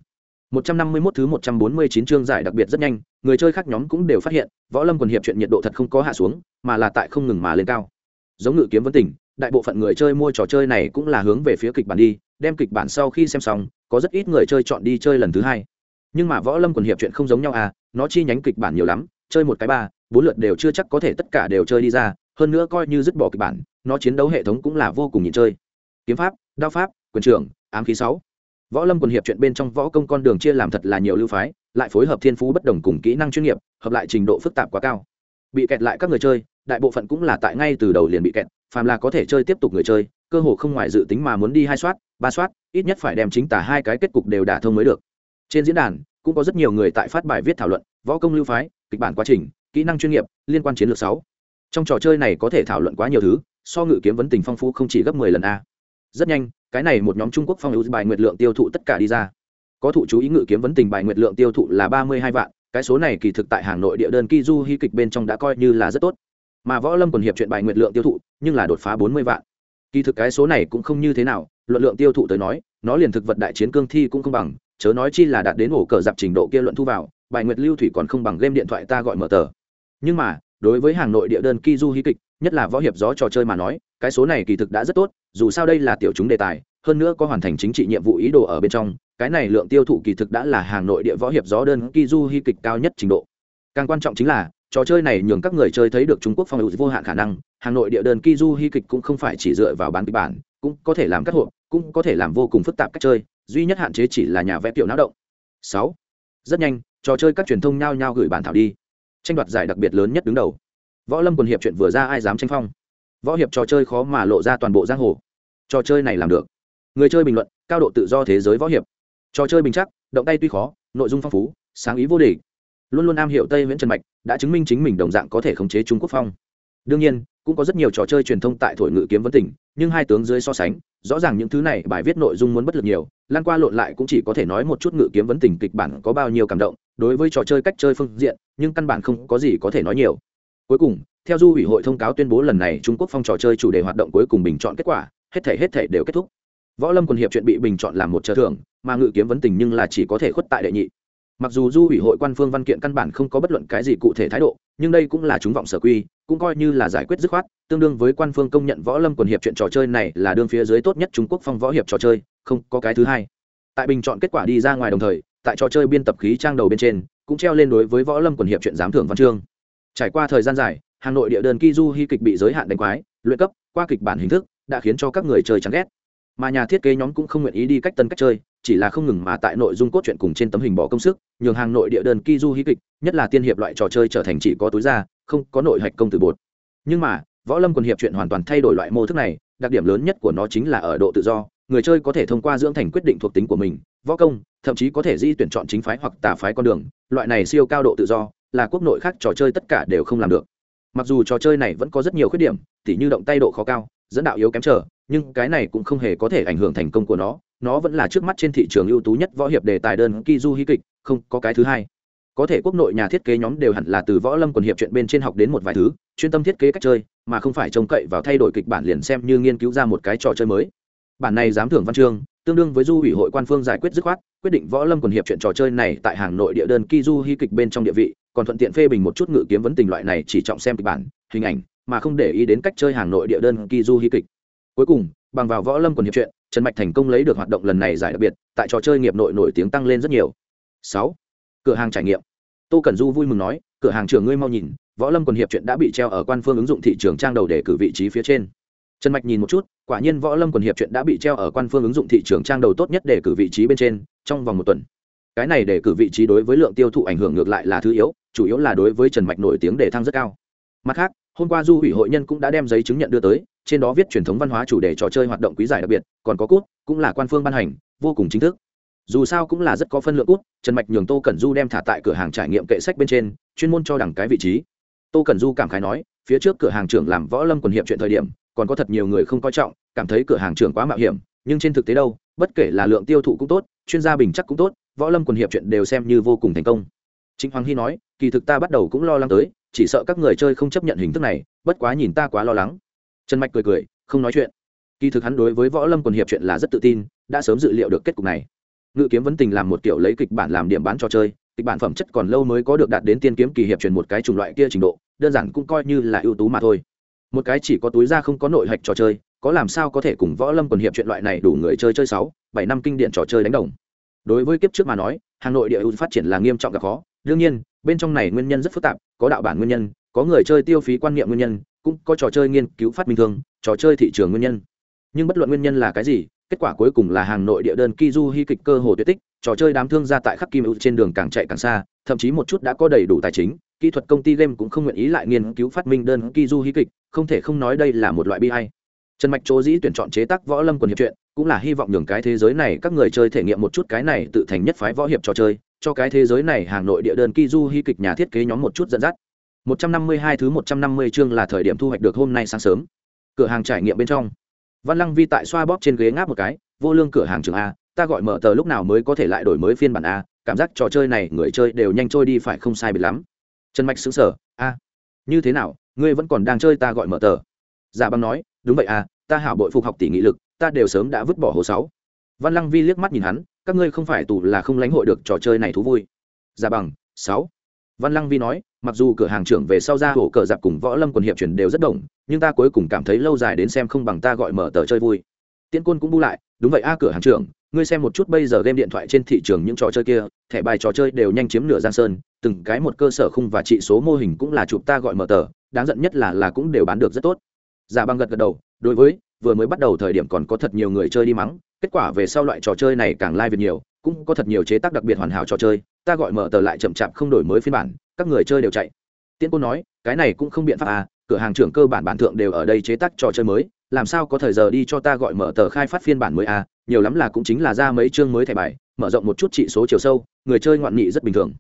Speaker 1: 151 thứ 149 chương giải đặc biệt rất nhanh, người chơi khác nhóm cũng đều phát hiện, võ lâm quần hiệp chuyện nhiệt độ thật không có hạ xuống, mà là tại không ngừng mà lên cao. Giống ngự kiếm vấn tình đại bộ phận người chơi mua trò chơi này cũng là hướng về phía kịch bản đi, đem kịch bản sau khi xem xong, có rất ít người chơi chọn đi chơi lần thứ hai. Nhưng mà võ lâm quần hiệp chuyện không giống nhau à nó chi nhánh kịch bản nhiều lắm, chơi một cái ba, bốn lượt đều chưa chắc có thể tất cả đều chơi đi ra, hơn nữa coi như dứt bỏ kịch bản, nó chiến đấu hệ thống cũng là vô cùng nhịn chơi. Kiếm pháp, đao pháp, quyền trưởng, ám khí sáu võ lâm quần hiệp chuyện bên trong võ công con đường chia làm thật là nhiều lưu phái, lại phối hợp thiên phú bất đồng cùng kỹ năng chuyên nghiệp, hợp lại trình độ phức tạp quá cao. Bị kẹt lại các người chơi, đại bộ phận cũng là tại ngay từ đầu liền bị kẹt, phàm là có thể chơi tiếp tục người chơi, cơ hồ không ngoài dự tính mà muốn đi hai soát, ba soát, ít nhất phải đem chính tả hai cái kết cục đều đả thông mới được. Trên diễn đàn, cũng có rất nhiều người tại phát bài viết thảo luận, võ công lưu phái, kịch bản quá trình, kỹ năng chuyên nghiệp, liên quan chiến lược sáu. Trong trò chơi này có thể thảo luận quá nhiều thứ, so ngự kiếm vấn tình phong phú không chỉ gấp mười lần a. Rất nhanh cái này một nhóm trung quốc phong ưu bài nguyệt lượng tiêu thụ tất cả đi ra. Có thụ chú ý ngự kiếm vấn tình bài nguyệt lượng tiêu thụ là ba mươi hai vạn, cái số này kỳ thực tại Hà nội địa đơn ki du hy kịch bên trong đã coi như là rất tốt. Mà võ lâm còn hiệp chuyện bài nguyệt lượng tiêu thụ, nhưng là đột phá bốn mươi vạn. Kỳ thực cái số này cũng không như thế nào, luận lượng tiêu thụ tới nói, nó liền thực vật đại chiến cương thi cũng không bằng, chớ nói chi là đạt đến ổ cờ dạp trình độ kia luận thu vào, bài nguyệt lưu thủy còn không bằng game điện thoại ta gọi mở tờ. Nhưng mà, đối với hàng nội địa đơn ki du hí kịch nhất là võ hiệp gió trò chơi mà nói, cái số này kỳ thực đã rất tốt, dù sao đây là tiểu chúng đề tài, hơn nữa có hoàn thành chính trị nhiệm vụ ý đồ ở bên trong, cái này lượng tiêu thụ kỳ thực đã là hàng nội địa võ hiệp gió đơn ki du hy kịch cao nhất trình độ. Càng quan trọng chính là, trò chơi này nhường các người chơi thấy được trung quốc phong hữu vô hạn khả năng hàng nội địa đơn ki du hy kịch cũng không phải chỉ dựa vào bán kịch bản, cũng có thể làm các hộp, cũng có thể làm vô cùng phức tạp cách chơi, duy nhất hạn chế chỉ là nhà vẽ tiểu não động. Sáu. Rất nhanh, trò chơi các truyền thông nhao nhao gửi bản thảo đi. Tranh đoạt giải đặc biệt lớn nhất đứng đầu võ lâm quần hiệp chuyện vừa ra ai dám tranh phong? Võ hiệp trò chơi khó mà lộ ra toàn bộ giang hồ. Trò chơi này làm được. Người chơi bình luận, cao độ tự do thế giới võ hiệp. Trò chơi bình chắc, động tay tuy khó, nội dung phong phú, sáng ý vô địch. Luôn luôn am hiểu tây nguyễn trần mạch, đã chứng minh chính mình đồng dạng có thể khống chế trung quốc phong. Đương nhiên, cũng có rất nhiều trò chơi truyền thông tại thổi ngự kiếm vấn tỉnh nhưng hai tướng dưới so sánh, rõ ràng những thứ này bài viết nội dung muốn bất lực nhiều, lan qua lộn lại cũng chỉ có thể nói một chút ngự kiếm vấn tỉnh kịch bản có bao nhiêu cảm động, đối với trò chơi cách chơi phương diện, nhưng căn bản không có gì có thể nói nhiều cuối cùng, theo du ủy hội thông cáo tuyên bố lần này trung quốc phong trò chơi chủ đề hoạt động cuối cùng bình chọn kết quả, hết thể hết thể đều kết thúc. Võ lâm quần hiệp chuyện bị bình chọn làm một trợ thưởng, mà ngự kiếm vấn tình nhưng là chỉ có thể khuất tại đệ nhị. Mặc dù du ủy hội quan phương văn kiện căn bản không có bất luận cái gì cụ thể thái độ, nhưng đây cũng là chúng vọng sở quy, cũng coi như là giải quyết dứt khoát, tương đương với quan phương công nhận võ lâm quần hiệp chuyện trò chơi này là đương phía dưới tốt nhất trung quốc phong võ hiệp trò chơi, không có cái thứ hai. Tại bình chọn kết quả đi ra ngoài đồng thời, tại trò chơi biên tập khí trang đầu bên trên, cũng treo lên đối với võ lâm quần hiệp chuyện giám thưởng văn chương trải qua thời gian dài, hà nội địa đơn ki du hy kịch bị giới hạn đánh quái, luyện cấp, qua kịch bản hình thức, đã khiến cho các người chơi chán ghét. Mà nhà thiết kế nhóm cũng không nguyện ý đi cách tân cách chơi, chỉ là không ngừng mà tại nội dung cốt truyện cùng trên tấm hình bỏ công sức, nhường hàng nội địa đơn ki du hí kịch, nhất là tiên hiệp loại trò chơi trở thành chỉ có túi ra không có nội hạch công từ bột. Nhưng mà, võ lâm quần hiệp chuyện hoàn toàn thay đổi loại mô thức này, đặc điểm lớn nhất của nó chính là ở độ tự do, người chơi có thể thông qua dưỡng thành quyết định thuộc tính của mình, võ công, thậm chí có thể di tuyển chọn chính phái hoặc tà phái con đường, loại này siêu cao độ tự do là quốc nội khác trò chơi tất cả đều không làm được. Mặc dù trò chơi này vẫn có rất nhiều khuyết điểm, tỉ như động tay độ khó cao, dẫn đạo yếu kém trở, nhưng cái này cũng không hề có thể ảnh hưởng thành công của nó. Nó vẫn là trước mắt trên thị trường ưu tú nhất võ hiệp đề tài đơn kizu hí kịch, không có cái thứ hai. Có thể quốc nội nhà thiết kế nhóm đều hẳn là từ võ lâm quần hiệp chuyện bên trên học đến một vài thứ, chuyên tâm thiết kế cách chơi, mà không phải trông cậy vào thay đổi kịch bản liền xem như nghiên cứu ra một cái trò chơi mới. Bản này giám thưởng văn chương, tương đương với du ủy hội quan phương giải quyết dứt khoát, quyết định võ lâm quần hiệp chuyện trò chơi này tại hàng nội địa đơn kizu hí kịch bên trong địa vị còn thuận tiện phê bình một chút ngự kiếm vấn tình loại này chỉ trọng xem kịch bản, hình ảnh, mà không để ý đến cách chơi hàng nội địa đơn kizu hy kịch cuối cùng, bằng vào võ lâm còn hiệp chuyện trần mạch thành công lấy được hoạt động lần này giải đặc biệt, tại trò chơi nghiệp nội nổi tiếng tăng lên rất nhiều. Sáu, cửa hàng trải nghiệm. Tô cẩn du vui mừng nói, cửa hàng trường ngươi mau nhìn, võ lâm còn hiệp chuyện đã bị treo ở quan phương ứng dụng thị trường trang đầu để cử vị trí phía trên. Trần mạch nhìn một chút, quả nhiên võ lâm còn hiệp chuyện đã bị treo ở quan phương ứng dụng thị trường trang đầu tốt nhất để cử vị trí bên trên, trong vòng một tuần cái này để cử vị trí đối với lượng tiêu thụ ảnh hưởng ngược lại là thứ yếu, chủ yếu là đối với trần mạch nổi tiếng để thăng rất cao. Mặt khác, hôm qua du ủy hội nhân cũng đã đem giấy chứng nhận đưa tới, trên đó viết truyền thống văn hóa chủ đề trò chơi hoạt động quý giải đặc biệt, còn có cút, cũng là quan phương ban hành, vô cùng chính thức. Dù sao cũng là rất có phân lượng cút, trần mạch nhường tô cẩn du đem thả tại cửa hàng trải nghiệm kệ sách bên trên, chuyên môn cho đẳng cái vị trí. Tô cẩn du cảm khái nói, phía trước cửa hàng trưởng làm võ lâm quần hiệp chuyện thời điểm, còn có thật nhiều người không coi trọng, cảm thấy cửa hàng trưởng quá mạo hiểm, nhưng trên thực tế đâu, bất kể là lượng tiêu thụ cũng tốt, chuyên gia bình chắc cũng tốt võ lâm quần hiệp chuyện đều xem như vô cùng thành công. Chính hoàng hy nói, kỳ thực ta bắt đầu cũng lo lắng tới, chỉ sợ các người chơi không chấp nhận hình thức này, bất quá nhìn ta quá lo lắng. Trần mạch cười cười, không nói chuyện. Kỳ thực hắn đối với võ lâm quần hiệp chuyện là rất tự tin, đã sớm dự liệu được kết cục này. Ngự kiếm vấn tình làm một kiểu lấy kịch bản làm điểm bán trò chơi, kịch bản phẩm chất còn lâu mới có được đạt đến tiên kiếm kỳ hiệp truyền một cái chủng loại kia trình độ, đơn giản cũng coi như là ưu tú mà thôi. Một cái chỉ có túi ra không có nội hạch trò chơi, có làm sao có thể cùng võ lâm quần hiệp chuyện loại này đủ người chơi chơi sáu, bảy năm kinh điển trò chơi đánh đồng đối với kiếp trước mà nói hà nội địa ưu phát triển là nghiêm trọng gặp khó. Đương nhiên bên trong này nguyên nhân rất phức tạp có đạo bản nguyên nhân có người chơi tiêu phí quan niệm nguyên nhân cũng có trò chơi nghiên cứu phát minh thường, trò chơi thị trường nguyên nhân. Nhưng bất luận nguyên nhân là cái gì kết quả cuối cùng là hàng nội địa đơn kizu hy kịch cơ hồ tuyệt tích trò chơi đám thương gia tại khắp kim ưu trên đường càng chạy càng xa thậm chí một chút đã có đầy đủ tài chính kỹ thuật công ty game cũng không nguyện ý lại nghiên cứu phát minh đơn kizu hy kịch không thể không nói đây là một loại bi hay trần mạch chỗ dĩ tuyển chọn chế tác võ lâm quần hiệp truyện cũng là hy vọng nhường cái thế giới này các người chơi thể nghiệm một chút cái này tự thành nhất phái võ hiệp trò chơi cho cái thế giới này hàng nội địa đơn kizu hy kịch nhà thiết kế nhóm một chút dẫn dắt 152 thứ 150 chương là thời điểm thu hoạch được hôm nay sáng sớm. Cửa hàng trải nghiệm bên trong. Văn Lăng Vi tại xoa bóp trên ghế ngáp một cái, vô lương cửa hàng trường a, ta gọi mở tờ lúc nào mới có thể lại đổi mới phiên bản a, cảm giác trò chơi này người chơi đều nhanh trôi đi phải không sai biệt lắm. Trần Mạch sững sở a, như thế nào, ngươi vẫn còn đang chơi ta gọi mở tờ. Dạ băng nói, đúng vậy a, ta hảo bội phục học tỷ nghị lực, ta đều sớm đã vứt bỏ hồ sáu. Văn Lăng Vi liếc mắt nhìn hắn, các ngươi không phải tù là không lãnh hội được trò chơi này thú vui. Dạ bằng, sáu. Văn Lăng Vi nói, mặc dù cửa hàng trưởng về sau ra hổ cờ dạp cùng võ lâm quần hiệp chuyển đều rất đồng nhưng ta cuối cùng cảm thấy lâu dài đến xem không bằng ta gọi mở tờ chơi vui tiễn quân cũng bu lại đúng vậy a cửa hàng trưởng ngươi xem một chút bây giờ game điện thoại trên thị trường những trò chơi kia thẻ bài trò chơi đều nhanh chiếm nửa giang sơn từng cái một cơ sở khung và trị số mô hình cũng là chụp ta gọi mở tờ đáng giận nhất là là cũng đều bán được rất tốt dạ giả băng gật gật đầu đối với vừa mới bắt đầu thời điểm còn có thật nhiều người chơi đi mắng, kết quả về sau loại trò chơi này càng lai nhiều, cũng có thật nhiều chế tác đặc biệt hoàn hảo trò chơi, ta gọi mở tờ lại chậm chạp không đổi mới phiên bản, các người chơi đều chạy. Tiễn cô nói, cái này cũng không biện pháp à cửa hàng trưởng cơ bản bản thượng đều ở đây chế tác trò chơi mới, làm sao có thời giờ đi cho ta gọi mở tờ khai phát phiên bản mới à nhiều lắm là cũng chính là ra mấy chương mới thẻ bài, mở rộng một chút trị số chiều sâu, người chơi ngoạn nghị rất bình thường.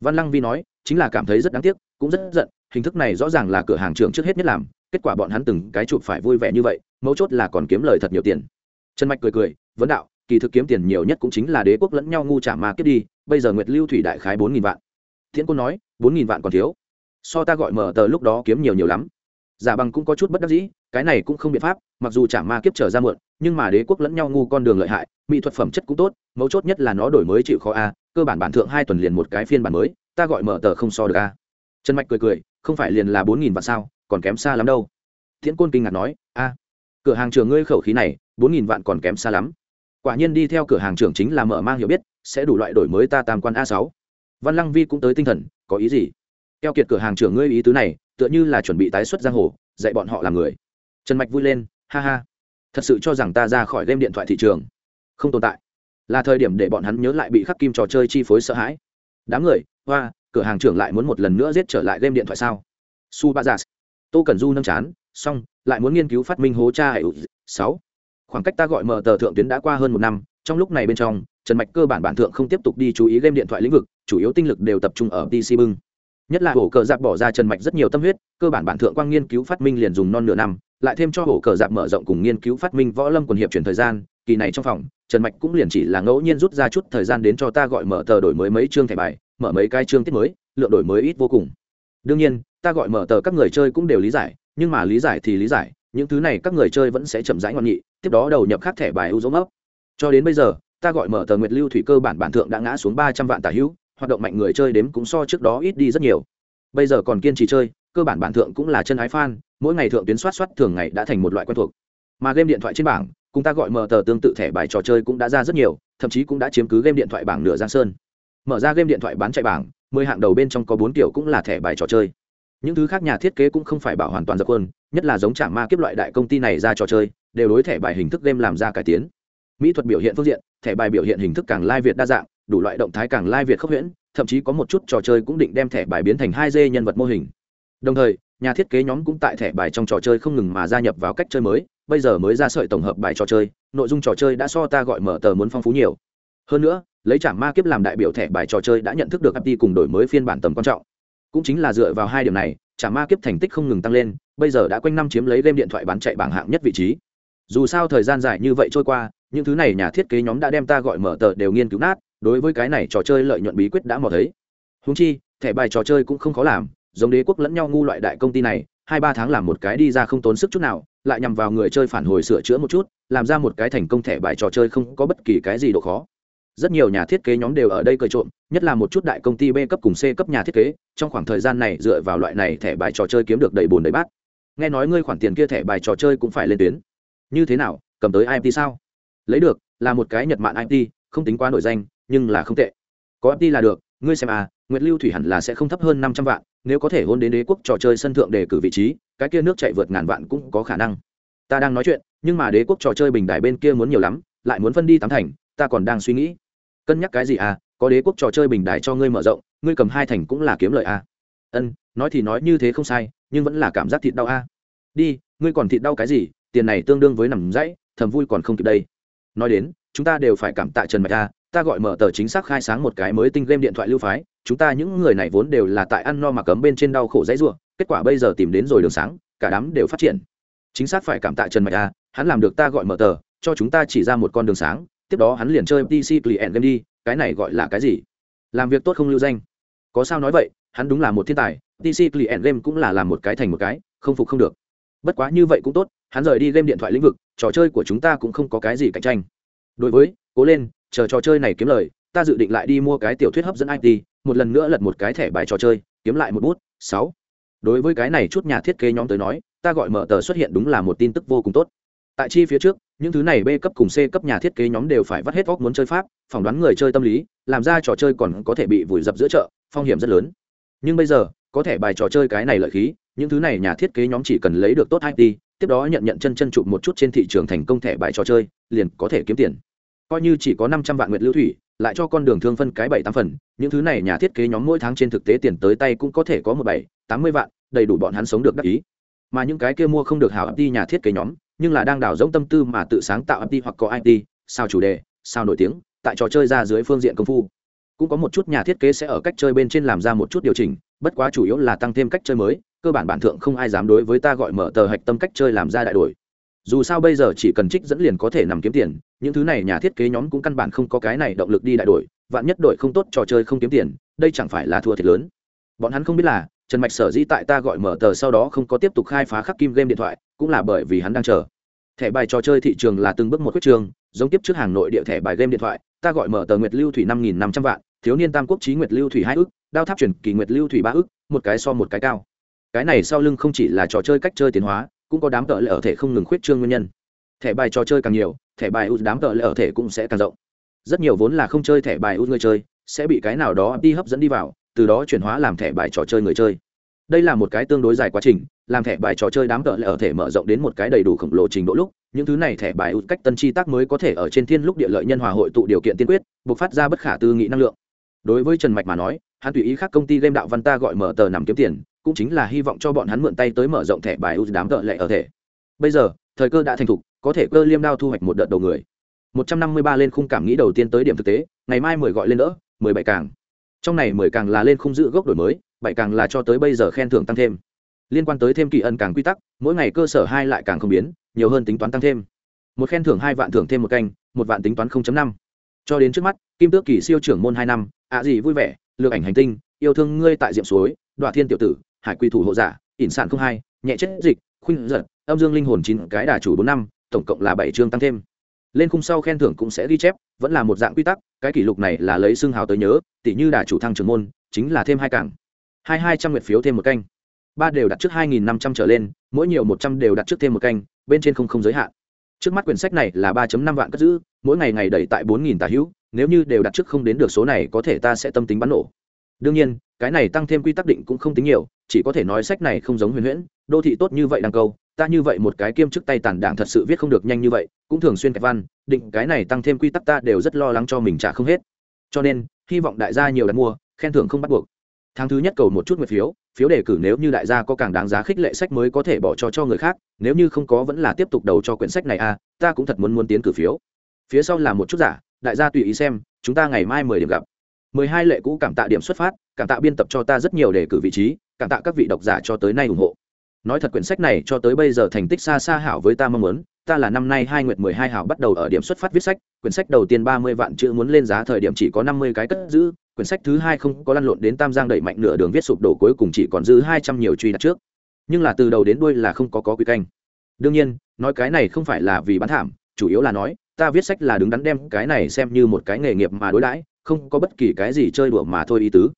Speaker 1: Văn lăng vi nói, chính là cảm thấy rất đáng tiếc, cũng rất giận hình thức này rõ ràng là cửa hàng trưởng trước hết nhất làm, kết quả bọn hắn từng cái chụp phải vui vẻ như vậy, mấu chốt là còn kiếm lời thật nhiều tiền. Trần mạch cười cười, vấn đạo, kỳ thực kiếm tiền nhiều nhất cũng chính là đế quốc lẫn nhau ngu trả ma kiếp đi, bây giờ nguyệt lưu thủy đại khái bốn nghìn vạn. Thiện quân nói, bốn nghìn vạn còn thiếu. So ta gọi mở tờ lúc đó kiếm nhiều nhiều lắm. Giả bằng cũng có chút bất đắc dĩ, cái này cũng không biện pháp, mặc dù trả ma kiếp trở ra muộn, nhưng mà đế quốc lẫn nhau ngu con đường lợi hại, mỹ thuật phẩm chất cũng tốt, mấu chốt nhất là nó đổi mới chịu khó a, cơ bản bản thượng hai tuần liền một cái phiên bản mới, ta gọi mở tờ không so được a. Trần mạch cười cười không phải liền là bốn nghìn vạn sao, còn kém xa lắm đâu. Thiện côn kinh ngạc nói, a, cửa hàng trường ngươi khẩu khí này, bốn nghìn vạn còn kém xa lắm. Quả nhiên đi theo cửa hàng trưởng chính là mở mang hiểu biết, sẽ đủ loại đổi mới ta tam quan a sáu. Văn lăng vi cũng tới tinh thần, có ý gì? Keo kiệt cửa hàng trưởng ngươi ý tứ này, tựa như là chuẩn bị tái xuất giang hồ, dạy bọn họ làm người. Trần mạch vui lên, ha ha, thật sự cho rằng ta ra khỏi game điện thoại thị trường. Không tồn tại. Là thời điểm để bọn hắn nhớ lại bị khắc kim trò chơi chi phối sợ hãi. Đám người, hoa cửa hàng trưởng lại muốn một lần nữa giết trở lại game điện thoại sao? Su ba giả tô cần du nâng chán, xong, lại muốn nghiên cứu phát minh hố cha hệ sáu. Khoảng cách ta gọi mở tờ thượng tuyến đã qua hơn một năm, trong lúc này bên trong, trần mạch cơ bản bản thượng không tiếp tục đi chú ý game điện thoại lĩnh vực, chủ yếu tinh lực đều tập trung ở pc bưng. Nhất là hổ cờ giặc bỏ ra trần mạch rất nhiều tâm huyết, cơ bản bản thượng quang nghiên cứu phát minh liền dùng non nửa năm, lại thêm cho hổ cờ giặc mở rộng cùng nghiên cứu phát minh võ lâm quần hiệp chuyển thời gian, kỳ này trong phòng, trần mạch cũng liền chỉ là ngẫu nhiên rút ra chút thời gian đến cho ta gọi mở tờ đổi mới mấy chương thẻ bài mở mấy cái chương tiết mới, lượng đổi mới ít vô cùng. Đương nhiên, ta gọi mở tờ các người chơi cũng đều lý giải, nhưng mà lý giải thì lý giải, những thứ này các người chơi vẫn sẽ chậm rãi ngon nghị. tiếp đó đầu nhập khác thẻ bài ưu dấu mốc. Cho đến bây giờ, ta gọi mở tờ nguyệt lưu thủy cơ bản bản thượng đã ngã xuống ba trăm vạn tả hữu, hoạt động mạnh người chơi đếm cũng so trước đó ít đi rất nhiều. Bây giờ còn kiên trì chơi, cơ bản bản thượng cũng là chân ái fan, mỗi ngày thượng tuyến soát soát thường ngày đã thành một loại quen thuộc. Mà game điện thoại trên bảng, cùng ta gọi mở tờ tương tự thẻ bài trò chơi cũng đã ra rất nhiều, thậm chí cũng đã chiếm cứ game điện thoại bảng nửa giang sơn mở ra game điện thoại bán chạy bảng mười hạng đầu bên trong có bốn kiểu cũng là thẻ bài trò chơi. Những thứ khác nhà thiết kế cũng không phải bảo hoàn toàn dập khuôn, nhất là giống trả ma kiếp loại đại công ty này ra trò chơi đều đối thẻ bài hình thức game làm ra cải tiến. Mỹ thuật biểu hiện phương diện thẻ bài biểu hiện hình thức càng lai việt đa dạng đủ loại động thái càng lai việt khốc huyễn thậm chí có một chút trò chơi cũng định đem thẻ bài biến thành hai d nhân vật mô hình. Đồng thời nhà thiết kế nhóm cũng tại thẻ bài trong trò chơi không ngừng mà gia nhập vào cách chơi mới bây giờ mới ra sợi tổng hợp bài trò chơi nội dung trò chơi đã so ta gọi mở tờ muốn phong phú nhiều. Hơn nữa lấy trả ma kiếp làm đại biểu thẻ bài trò chơi đã nhận thức được apti cùng đổi mới phiên bản tầm quan trọng. Cũng chính là dựa vào hai điểm này trả ma kiếp thành tích không ngừng tăng lên, bây giờ đã quanh năm chiếm lấy game điện thoại bán chạy bảng hạng nhất vị trí. Dù sao thời gian dài như vậy trôi qua, những thứ này nhà thiết kế nhóm đã đem ta gọi mở tờ đều nghiên cứu nát, đối với cái này trò chơi lợi nhuận bí quyết đã mò thấy. Húng chi, thẻ bài trò chơi cũng không khó làm, giống đế quốc lẫn nhau ngu loại đại công ty này, hai ba tháng làm một cái đi ra không tốn sức chút nào, lại nhằm vào người chơi phản hồi sửa chữa một chút, làm ra một cái thành công thẻ bài trò chơi không có bất kỳ cái gì độ khó rất nhiều nhà thiết kế nhóm đều ở đây cười trộm, nhất là một chút đại công ty b cấp cùng c cấp nhà thiết kế, trong khoảng thời gian này dựa vào loại này thẻ bài trò chơi kiếm được đầy bồn đầy bát. Nghe nói ngươi khoản tiền kia thẻ bài trò chơi cũng phải lên tuyến. Như thế nào, cầm tới imt sao? Lấy được, là một cái nhật mạng imt không tính quá nổi danh, nhưng là không tệ. Có imt là được, ngươi xem à nguyệt lưu thủy hẳn là sẽ không thấp hơn năm trăm vạn, nếu có thể hôn đến đế quốc trò chơi sân thượng đề cử vị trí, cái kia nước chạy vượt ngàn vạn cũng có khả năng. Ta đang nói chuyện, nhưng mà đế quốc trò chơi bình đài bên kia muốn nhiều lắm, lại muốn phân đi tám thành, ta còn đang suy nghĩ cân nhắc cái gì à có đế quốc trò chơi bình đài cho ngươi mở rộng ngươi cầm hai thành cũng là kiếm lợi à. Ân nói thì nói như thế không sai nhưng vẫn là cảm giác thịt đau à. Đi ngươi còn thịt đau cái gì tiền này tương đương với nằm dãy thầm vui còn không kịp đây. Nói đến chúng ta đều phải cảm tạ trần mạch à, ta gọi mở tờ chính xác khai sáng một cái mới tinh game điện thoại lưu phái chúng ta những người này vốn đều là tại ăn no mà cấm bên trên đau khổ dãy ruộng kết quả bây giờ tìm đến rồi đường sáng cả đám đều phát triển. Chính xác phải cảm tạ trần mạch a hắn làm được ta gọi mở tờ cho chúng ta chỉ ra một con đường sáng tiếp đó hắn liền chơi pc client game đi, cái này gọi là cái gì? Làm việc tốt không lưu danh. Có sao nói vậy, hắn đúng là một thiên tài pc client game cũng là làm một cái thành một cái, không phục không được. Bất quá như vậy cũng tốt, hắn rời đi game điện thoại lĩnh vực, trò chơi của chúng ta cũng không có cái gì cạnh tranh. Đối với, cố lên, chờ trò chơi này kiếm lời, ta dự định lại đi mua cái tiểu thuyết hấp dẫn it một lần nữa lật một cái thẻ bài trò chơi, kiếm lại một bút, sáu. Đối với cái này chút nhà thiết kế nhóm tới nói, ta gọi mở tờ xuất hiện đúng là một tin tức vô cùng tốt. Tại chi phía trước những thứ này b cấp cùng c cấp nhà thiết kế nhóm đều phải vắt hết óc muốn chơi pháp, phỏng đoán người chơi tâm lý, làm ra trò chơi còn có thể bị vùi dập giữa chợ, phong hiểm rất lớn. Nhưng bây giờ, có thể bài trò chơi cái này lợi khí, những thứ này nhà thiết kế nhóm chỉ cần lấy được tốt it tiếp đó nhận nhận chân chân chụp một chút trên thị trường thành công thẻ bài trò chơi, liền có thể kiếm tiền. Coi như chỉ có năm trăm vạn nguyệt lưu thủy, lại cho con đường thương phân cái bảy tám phần, những thứ này nhà thiết kế nhóm mỗi tháng trên thực tế tiền tới tay cũng có thể có một bảy, tám mươi vạn, đầy đủ bọn hắn sống được đắc ý. Mà những cái kia mua không được hảo đi nhà thiết kế nhóm nhưng là đang đào rỗng tâm tư mà tự sáng tạo IP đi hoặc có IP, sao chủ đề sao nổi tiếng tại trò chơi ra dưới phương diện công phu. Cũng có một chút nhà thiết kế sẽ ở cách chơi bên trên làm ra một chút điều chỉnh bất quá chủ yếu là tăng thêm cách chơi mới cơ bản bản thượng không ai dám đối với ta gọi mở tờ hạch tâm cách chơi làm ra đại đổi. Dù sao bây giờ chỉ cần trích dẫn liền có thể nằm kiếm tiền những thứ này nhà thiết kế nhóm cũng căn bản không có cái này động lực đi đại đổi vạn nhất đội không tốt trò chơi không kiếm tiền đây chẳng phải là thua thiệt lớn. Bọn hắn không biết là trần mạch sở dĩ tại ta gọi mở tờ sau đó không có tiếp tục khai phá khắc kim game điện thoại cũng là bởi vì hắn đang chờ. Thẻ bài trò chơi thị trường là từng bước một quyết trường, giống tiếp trước hàng nội địa thẻ bài game điện thoại, ta gọi mở tờ nguyệt lưu thủy năm nghìn năm trăm vạn, thiếu niên tam quốc trí nguyệt lưu thủy hai ức, đao tháp truyền kỳ nguyệt lưu thủy ba ức, một cái so một cái cao. Cái này sau lưng không chỉ là trò chơi cách chơi tiến hóa, cũng có đám tợ lệ ở thể không ngừng khuyết trương nguyên nhân. Thẻ bài trò chơi càng nhiều, thẻ bài út đám tợ lệ ở thể cũng sẽ càng rộng. Rất nhiều vốn là không chơi thẻ bài út người chơi, sẽ bị cái nào đó đi hấp dẫn đi vào, từ đó chuyển hóa làm thẻ bài trò chơi người chơi đây là một cái tương đối dài quá trình, làm thẻ bài trò chơi đám cỡ lệ ở thể mở rộng đến một cái đầy đủ khổng lồ trình độ lúc, những thứ này thẻ bài út cách tân chi tác mới có thể ở trên thiên lúc địa lợi nhân hòa hội tụ điều kiện tiên quyết, buộc phát ra bất khả tư nghị năng lượng. Đối với trần mạch mà nói, hắn tùy ý khác công ty game đạo văn ta gọi mở tờ nằm kiếm tiền, cũng chính là hy vọng cho bọn hắn mượn tay tới mở rộng thẻ bài út đám cỡ lệ ở thể. Bây giờ, thời cơ đã thành thục, có thể cơ liêm đao thu hoạch một đợt đầu người. Một trăm năm mươi ba lên khung cảm nghĩ đầu tiên tới điểm thực tế, ngày mai mười gọi lên đỡ, mười bảy càng. Trong này mười càng là lên khung giữ gốc đổi mới bảy càng là cho tới bây giờ khen thưởng tăng thêm. Liên quan tới thêm kỳ ân càng quy tắc, mỗi ngày cơ sở hai lại càng không biến, nhiều hơn tính toán tăng thêm. Một khen thưởng hai vạn thưởng thêm một canh, một vạn tính toán năm. Cho đến trước mắt, kim tước kỳ siêu trưởng môn hai năm, ạ gì vui vẻ, lược ảnh hành tinh, yêu thương ngươi tại diệm suối, đoạ thiên tiểu tử, hải quy thủ hộ giả, ỉn sản không hai, nhẹ chết dịch, khuynh giật, âm dương linh hồn chín, cái đà chủ bốn năm, tổng cộng là bảy chương tăng thêm. Lên khung sau khen thưởng cũng sẽ ghi chép, vẫn là một dạng quy tắc, cái kỷ lục này là lấy xương hào tới nhớ tỷ như đà chủ thăng trưởng môn, chính là thêm hai càng hai hai trăm nguyệt phiếu thêm một canh. Ba đều đặt trước hai nghìn năm trăm trở lên, mỗi nhiều một trăm đều đặt trước thêm một canh, bên trên không không giới hạn. Trước mắt quyển sách này là ba năm vạn cất giữ, mỗi ngày ngày đẩy tại bốn nghìn tà hữu, nếu như đều đặt trước không đến được số này có thể ta sẽ tâm tính bắn nổ. Đương nhiên, cái này tăng thêm quy tắc định cũng không tính nhiều, chỉ có thể nói sách này không giống huyền huyễn, đô thị tốt như vậy đăng câu, ta như vậy một cái kiêm chức tay tàn đảng thật sự viết không được nhanh như vậy, cũng thường xuyên kẹt văn, định cái này tăng thêm quy tắc ta đều rất lo lắng cho mình trả không hết. Cho nên, hy vọng đại gia nhiều đặt mua, khen thưởng không bắt buộc tháng thứ nhất cầu một chút nguyệt phiếu phiếu đề cử nếu như đại gia có càng đáng giá khích lệ sách mới có thể bỏ cho cho người khác, nếu như không có vẫn là tiếp tục đầu cho quyển sách này à ta cũng thật muốn muốn tiến cử phiếu. Phía sau là một chút giả, đại gia tùy ý xem, chúng ta ngày mai mười điểm gặp. mười hai lệ cũ cảm tạ điểm xuất phát, cảm tạ biên tập cho ta rất nhiều đề cử vị trí, cảm tạ các vị độc giả cho tới nay ủng hộ. Nói thật quyển sách này cho tới bây giờ thành tích xa xa hảo với ta mong muốn, ta là năm nay hai nguyệt mười hai hảo bắt đầu ở điểm xuất phát viết sách, quyển sách đầu tiên ba mươi vạn chữ muốn lên giá thời điểm chỉ có năm mươi cái cất giữ quyển sách thứ hai không có lăn lộn đến tam giang đẩy mạnh nửa đường viết sụp đổ cuối cùng chỉ còn dư hai trăm nhiều truy đặt trước. Nhưng là từ đầu đến đuôi là không có có quy canh. Đương nhiên, nói cái này không phải là vì bán thảm, chủ yếu là nói, ta viết sách là đứng đắn đem cái này xem như một cái nghề nghiệp mà đối đãi, không có bất kỳ cái gì chơi đùa mà thôi ý tứ.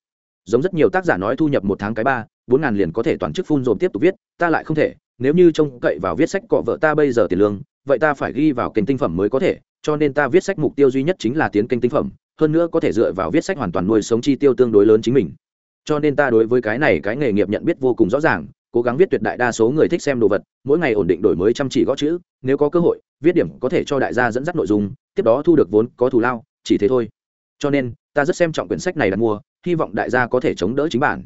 Speaker 1: Giống rất nhiều tác giả nói thu nhập một tháng cái ba, bốn ngàn liền có thể toàn chức phun dồn tiếp tục viết, ta lại không thể, nếu như trông cậy vào viết sách cọ vợ ta bây giờ tiền lương, vậy ta phải ghi vào kênh tinh phẩm mới có thể, cho nên ta viết sách mục tiêu duy nhất chính là tiến kênh tinh phẩm hơn nữa có thể dựa vào viết sách hoàn toàn nuôi sống chi tiêu tương đối lớn chính mình. Cho nên ta đối với cái này cái nghề nghiệp nhận biết vô cùng rõ ràng, cố gắng viết tuyệt đại đa số người thích xem đồ vật, mỗi ngày ổn định đổi mới chăm chỉ gõ chữ, nếu có cơ hội, viết điểm có thể cho đại gia dẫn dắt nội dung, tiếp đó thu được vốn có thù lao, chỉ thế thôi. Cho nên, ta rất xem trọng quyển sách này đặt mua, hy vọng đại gia có thể chống đỡ chính bản.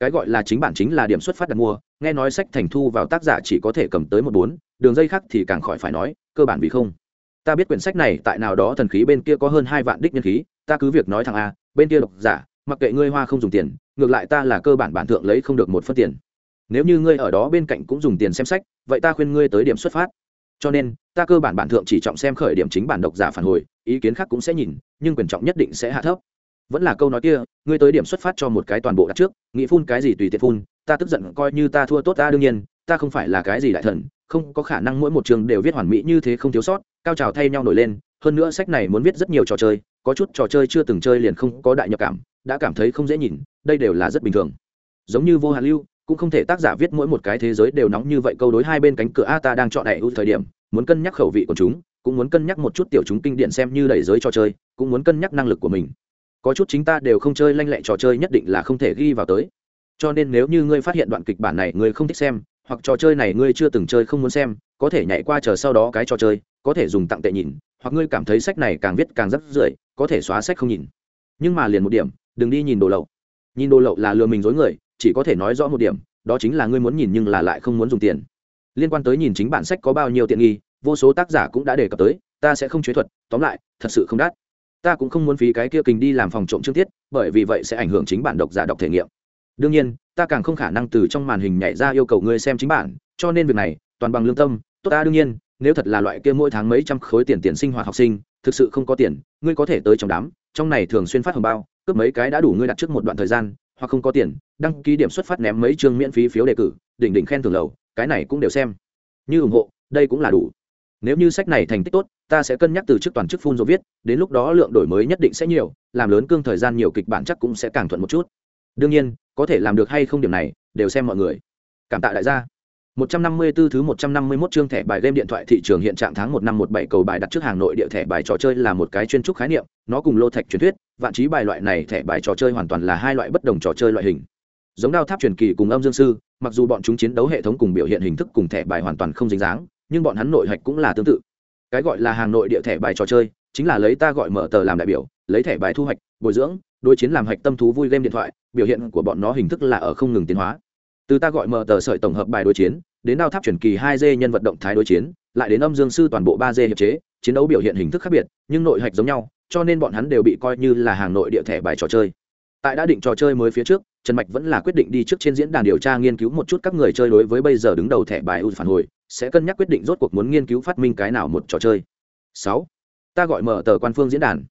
Speaker 1: Cái gọi là chính bản chính là điểm xuất phát đặt mua, nghe nói sách thành thu vào tác giả chỉ có thể cầm tới một bốn, đường dây khác thì càng khỏi phải nói, cơ bản vì không ta biết quyển sách này tại nào đó thần khí bên kia có hơn hai vạn đích nhân khí, ta cứ việc nói thằng a, bên kia độc giả, mặc kệ ngươi hoa không dùng tiền, ngược lại ta là cơ bản bản thượng lấy không được một phân tiền. Nếu như ngươi ở đó bên cạnh cũng dùng tiền xem sách, vậy ta khuyên ngươi tới điểm xuất phát. Cho nên, ta cơ bản bản thượng chỉ trọng xem khởi điểm chính bản độc giả phản hồi, ý kiến khác cũng sẽ nhìn, nhưng quyền trọng nhất định sẽ hạ thấp. Vẫn là câu nói kia, ngươi tới điểm xuất phát cho một cái toàn bộ đặt trước, nghĩ phun cái gì tùy tiện phun, ta tức giận coi như ta thua tốt ta đương nhiên, ta không phải là cái gì đại thần không có khả năng mỗi một trường đều viết hoàn mỹ như thế không thiếu sót, cao trào thay nhau nổi lên, hơn nữa sách này muốn viết rất nhiều trò chơi, có chút trò chơi chưa từng chơi liền không có đại nhập cảm, đã cảm thấy không dễ nhìn, đây đều là rất bình thường. Giống như vô hạn lưu, cũng không thể tác giả viết mỗi một cái thế giới đều nóng như vậy, câu đối hai bên cánh cửa a ta đang chọn đại ưu thời điểm, muốn cân nhắc khẩu vị của chúng, cũng muốn cân nhắc một chút tiểu chúng kinh điển xem như đẩy giới trò chơi, cũng muốn cân nhắc năng lực của mình. Có chút chính ta đều không chơi lanh lẹ trò chơi nhất định là không thể ghi vào tới. Cho nên nếu như ngươi phát hiện đoạn kịch bản này ngươi không thích xem hoặc trò chơi này ngươi chưa từng chơi không muốn xem, có thể nhảy qua chờ sau đó cái trò chơi, có thể dùng tặng tệ nhìn, hoặc ngươi cảm thấy sách này càng viết càng rất rưởi, có thể xóa sách không nhìn. Nhưng mà liền một điểm, đừng đi nhìn đồ lậu. Nhìn đồ lậu là lừa mình dối người, chỉ có thể nói rõ một điểm, đó chính là ngươi muốn nhìn nhưng là lại không muốn dùng tiền. Liên quan tới nhìn chính bản sách có bao nhiêu tiện nghi, vô số tác giả cũng đã đề cập tới, ta sẽ không chế thuật, tóm lại, thật sự không đắt. Ta cũng không muốn phí cái kia kình đi làm phòng trộm chương tiết, bởi vì vậy sẽ ảnh hưởng chính bản độc giả đọc thể nghiệm. Đương nhiên ta càng không khả năng từ trong màn hình nhảy ra yêu cầu ngươi xem chính bản, cho nên việc này, toàn bằng lương tâm, tốt ta đương nhiên, nếu thật là loại kia mỗi tháng mấy trăm khối tiền tiền sinh hoạt học sinh, thực sự không có tiền, ngươi có thể tới trong đám, trong này thường xuyên phát hồng bao, cướp mấy cái đã đủ ngươi đặt trước một đoạn thời gian, hoặc không có tiền, đăng ký điểm xuất phát ném mấy chương miễn phí phiếu đề cử, đỉnh đỉnh khen thưởng lầu, cái này cũng đều xem. Như ủng hộ, đây cũng là đủ. Nếu như sách này thành tích tốt, ta sẽ cân nhắc từ chức toàn chức phun dầu viết, đến lúc đó lượng đổi mới nhất định sẽ nhiều, làm lớn cương thời gian nhiều kịch bản chắc cũng sẽ càng thuận một chút đương nhiên có thể làm được hay không điểm này đều xem mọi người cảm tạ đại gia 154 thứ 151 chương thẻ bài game điện thoại thị trường hiện trạng tháng 1 năm 17 cầu bài đặt trước hàng nội địa thẻ bài trò chơi là một cái chuyên trúc khái niệm, nó cùng lô thạch truyền thuyết, vạn trí bài loại này thẻ bài trò chơi hoàn toàn là hai loại bất đồng trò chơi loại hình. Giống đao tháp truyền kỳ cùng âm dương sư, mặc dù bọn chúng chiến đấu hệ thống cùng biểu hiện hình thức cùng thẻ bài hoàn toàn không dính dáng, nhưng bọn hắn nội hạch cũng là tương tự. Cái gọi là hàng nội địa thẻ bài trò chơi, chính là lấy ta gọi mở tờ làm đại biểu, lấy thẻ bài thu hoạch, bồi dưỡng, đối chiến làm hạch tâm thú vui game điện thoại, biểu hiện của bọn nó hình thức là ở không ngừng tiến hóa. Từ ta gọi mở tờ sợi tổng hợp bài đối chiến đến đao tháp chuyển kỳ hai d nhân vật động thái đối chiến lại đến âm dương sư toàn bộ ba d hiệp chế chiến đấu biểu hiện hình thức khác biệt nhưng nội hạch giống nhau cho nên bọn hắn đều bị coi như là hàng nội địa thẻ bài trò chơi. Tại đã định trò chơi mới phía trước trần mạch vẫn là quyết định đi trước trên diễn đàn điều tra nghiên cứu một chút các người chơi đối với bây giờ đứng đầu thẻ bài ưu phản hồi sẽ cân nhắc quyết định rốt cuộc muốn nghiên cứu phát minh cái nào một trò chơi. Sáu ta gọi mở tờ quan phương diễn đàn.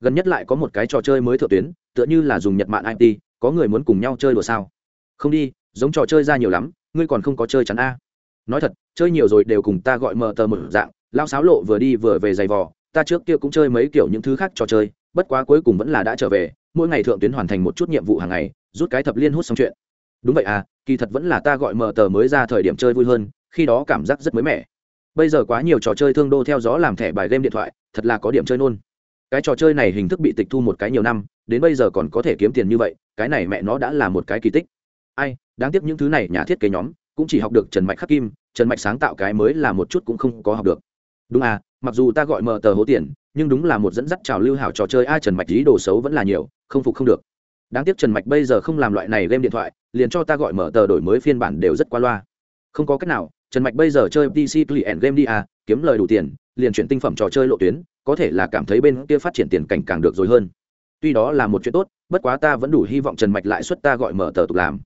Speaker 1: Gần nhất lại có một cái trò chơi mới thượng tuyến, tựa như là dùng nhật mạng it có người muốn cùng nhau chơi đùa sao? Không đi, giống trò chơi ra nhiều lắm, ngươi còn không có chơi chắn a. Nói thật, chơi nhiều rồi đều cùng ta gọi mở tờ một dạng lao sáo lộ vừa đi vừa về giày vò, ta trước kia cũng chơi mấy kiểu những thứ khác trò chơi, bất quá cuối cùng vẫn là đã trở về, mỗi ngày thượng tuyến hoàn thành một chút nhiệm vụ hàng ngày, rút cái thập liên hút xong chuyện. Đúng vậy à kỳ thật vẫn là ta gọi mở tờ mới ra thời điểm chơi vui hơn, khi đó cảm giác rất mới mẻ. Bây giờ quá nhiều trò chơi thương đô theo gió làm thẻ bài game điện thoại thật là có điểm chơi nôn. Cái trò chơi này hình thức bị tịch thu một cái nhiều năm, đến bây giờ còn có thể kiếm tiền như vậy, cái này mẹ nó đã là một cái kỳ tích. Ai, đáng tiếc những thứ này nhà thiết kế nhóm cũng chỉ học được trần mạch khắc kim, trần mạch sáng tạo cái mới là một chút cũng không có học được. Đúng à mặc dù ta gọi mờ tờ hố tiền, nhưng đúng là một dẫn dắt trào lưu hảo trò chơi, ai trần mạch ý đồ xấu vẫn là nhiều, không phục không được. Đáng tiếc trần mạch bây giờ không làm loại này game điện thoại, liền cho ta gọi mở tờ đổi mới phiên bản đều rất qua loa. Không có cách nào trần mạch bây giờ chơi pc client game đi à kiếm lời đủ tiền, liền chuyển tinh phẩm trò chơi lộ tuyến, có thể là cảm thấy bên kia phát triển tiền cảnh càng được rồi hơn. Tuy đó là một chuyện tốt, bất quá ta vẫn đủ hy vọng trần mạch lại xuất ta gọi mở tờ tục làm.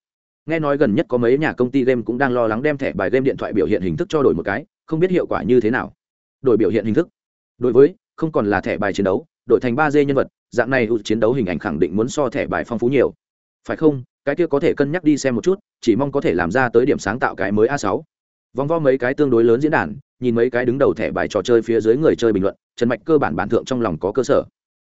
Speaker 1: Nghe nói gần nhất có mấy nhà công ty game cũng đang lo lắng đem thẻ bài game điện thoại biểu hiện hình thức cho đổi một cái, không biết hiệu quả như thế nào. Đổi biểu hiện hình thức. Đối với, không còn là thẻ bài chiến đấu, đổi thành ba d nhân vật, dạng này chiến đấu hình ảnh khẳng định muốn so thẻ bài phong phú nhiều. Phải không? Cái kia có thể cân nhắc đi xem một chút, chỉ mong có thể làm ra tới điểm sáng tạo cái mới a sáu vòng vo mấy cái tương đối lớn diễn đàn, nhìn mấy cái đứng đầu thẻ bài trò chơi phía dưới người chơi bình luận, trần mạch cơ bản bản thượng trong lòng có cơ sở.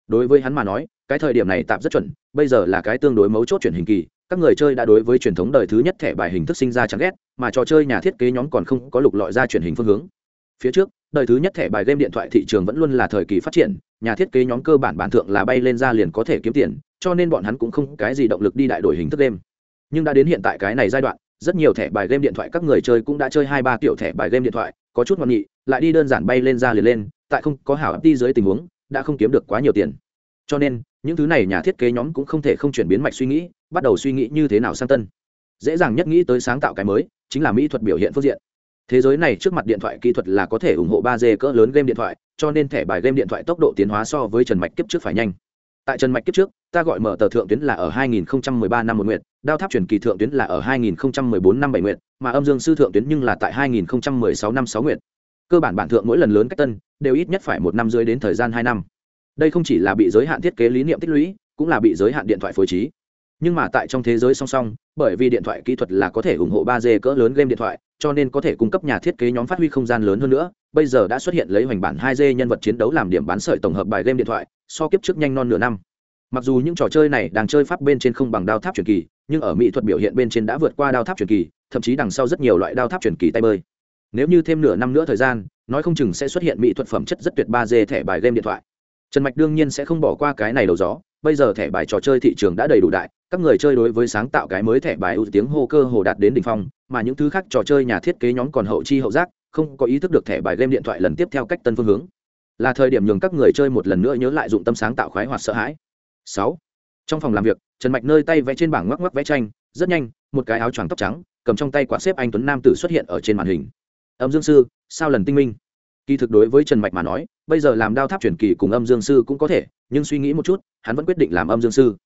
Speaker 1: Đối với hắn mà nói, cái thời điểm này tạm rất chuẩn, bây giờ là cái tương đối mấu chốt chuyển hình kỳ, các người chơi đã đối với truyền thống đời thứ nhất thẻ bài hình thức sinh ra chán ghét, mà trò chơi nhà thiết kế nhóm còn không có lục lọi ra truyền hình phương hướng. Phía trước, đời thứ nhất thẻ bài game điện thoại thị trường vẫn luôn là thời kỳ phát triển, nhà thiết kế nhóm cơ bản bản thượng là bay lên ra liền có thể kiếm tiền, cho nên bọn hắn cũng không cái gì động lực đi đại đổi hình thức game. Nhưng đã đến hiện tại cái này giai đoạn rất nhiều thẻ bài game điện thoại các người chơi cũng đã chơi hai ba kiểu thẻ bài game điện thoại, có chút ngoan nghị, lại đi đơn giản bay lên ra liền lên, tại không có hảo ấp đi dưới tình huống, đã không kiếm được quá nhiều tiền. Cho nên, những thứ này nhà thiết kế nhóm cũng không thể không chuyển biến mạch suy nghĩ, bắt đầu suy nghĩ như thế nào sang tân. Dễ dàng nhất nghĩ tới sáng tạo cái mới, chính là mỹ thuật biểu hiện phương diện. Thế giới này trước mặt điện thoại kỹ thuật là có thể ủng hộ ba d cỡ lớn game điện thoại, cho nên thẻ bài game điện thoại tốc độ tiến hóa so với trần mạch kiếp trước phải nhanh tại trần mạch kiếp trước, ta gọi mở tờ thượng tuyến là ở 2013 năm một nguyện đao tháp truyền kỳ thượng tuyến là ở 2014 năm bảy nguyện mà âm dương sư thượng tuyến nhưng là tại 2016 năm sáu nguyện cơ bản bản thượng mỗi lần lớn cách tân, đều ít nhất phải một năm rưỡi đến thời gian hai năm. Đây không chỉ là bị giới hạn thiết kế lý niệm tích lũy, cũng là bị giới hạn điện thoại phối trí. Nhưng mà tại trong thế giới song song, bởi vì điện thoại kỹ thuật là có thể ủng hộ ba d cỡ lớn game điện thoại, cho nên có thể cung cấp nhà thiết kế nhóm phát huy không gian lớn hơn nữa. Bây giờ đã xuất hiện lấy hoành bản hai d nhân vật chiến đấu làm điểm bán sợi tổng hợp bài game điện thoại so kiếp trước nhanh non nửa năm. Mặc dù những trò chơi này đang chơi pháp bên trên không bằng đao tháp truyền kỳ, nhưng ở mỹ thuật biểu hiện bên trên đã vượt qua đao tháp truyền kỳ, thậm chí đằng sau rất nhiều loại đao tháp truyền kỳ tay bơi. Nếu như thêm nửa năm nữa thời gian, nói không chừng sẽ xuất hiện mỹ thuật phẩm chất rất tuyệt ba d thẻ bài game điện thoại. Trần mạch đương nhiên sẽ không bỏ qua cái này đầu gió, bây giờ thẻ bài trò chơi thị trường đã đầy đủ đại, các người chơi đối với sáng tạo cái mới thẻ bài ưu tiếng hô cơ hồ đạt đến đ ỉ n h phong, mà những thứ khác trò chơi nhà thiết kế nhóm còn hậu chi hậu giác, không có ý thức được thẻ bài game điện thoại lần tiếp theo cách tân phương hướng là thời điểm nhường các người chơi một lần nữa nhớ lại dụng tâm sáng tạo khoái hoạt sợ hãi. Sáu, trong phòng làm việc, trần mạch nơi tay vẽ trên bảng ngoắc ngoắc vẽ tranh, rất nhanh, một cái áo choàng tóc trắng, cầm trong tay quạt xếp anh tuấn nam tử xuất hiện ở trên màn hình. Âm dương sư, sao lần tinh minh? Kỳ thực đối với trần mạch mà nói, bây giờ làm đao tháp truyền kỳ cùng âm dương sư cũng có thể, nhưng suy nghĩ một chút, hắn vẫn quyết định làm âm dương sư.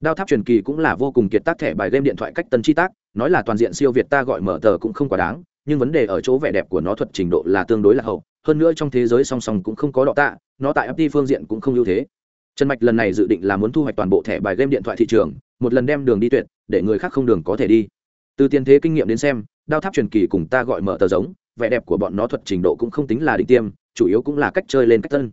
Speaker 1: Đao tháp truyền kỳ cũng là vô cùng kiệt tác thẻ bài game điện thoại cách tân chi tác, nói là toàn diện siêu việt ta gọi mở tờ cũng không quá đáng nhưng vấn đề ở chỗ vẻ đẹp của nó thuật trình độ là tương đối là hậu, hơn nữa trong thế giới song song cũng không có đọ tạ, nó tại ft phương diện cũng không ưu thế. Trần mạch lần này dự định là muốn thu hoạch toàn bộ thẻ bài game điện thoại thị trường, một lần đem đường đi tuyệt, để người khác không đường có thể đi. Từ tiền thế kinh nghiệm đến xem, đao tháp truyền kỳ cùng ta gọi mở tờ giống, vẻ đẹp của bọn nó thuật trình độ cũng không tính là định tiêm, chủ yếu cũng là cách chơi lên cách tân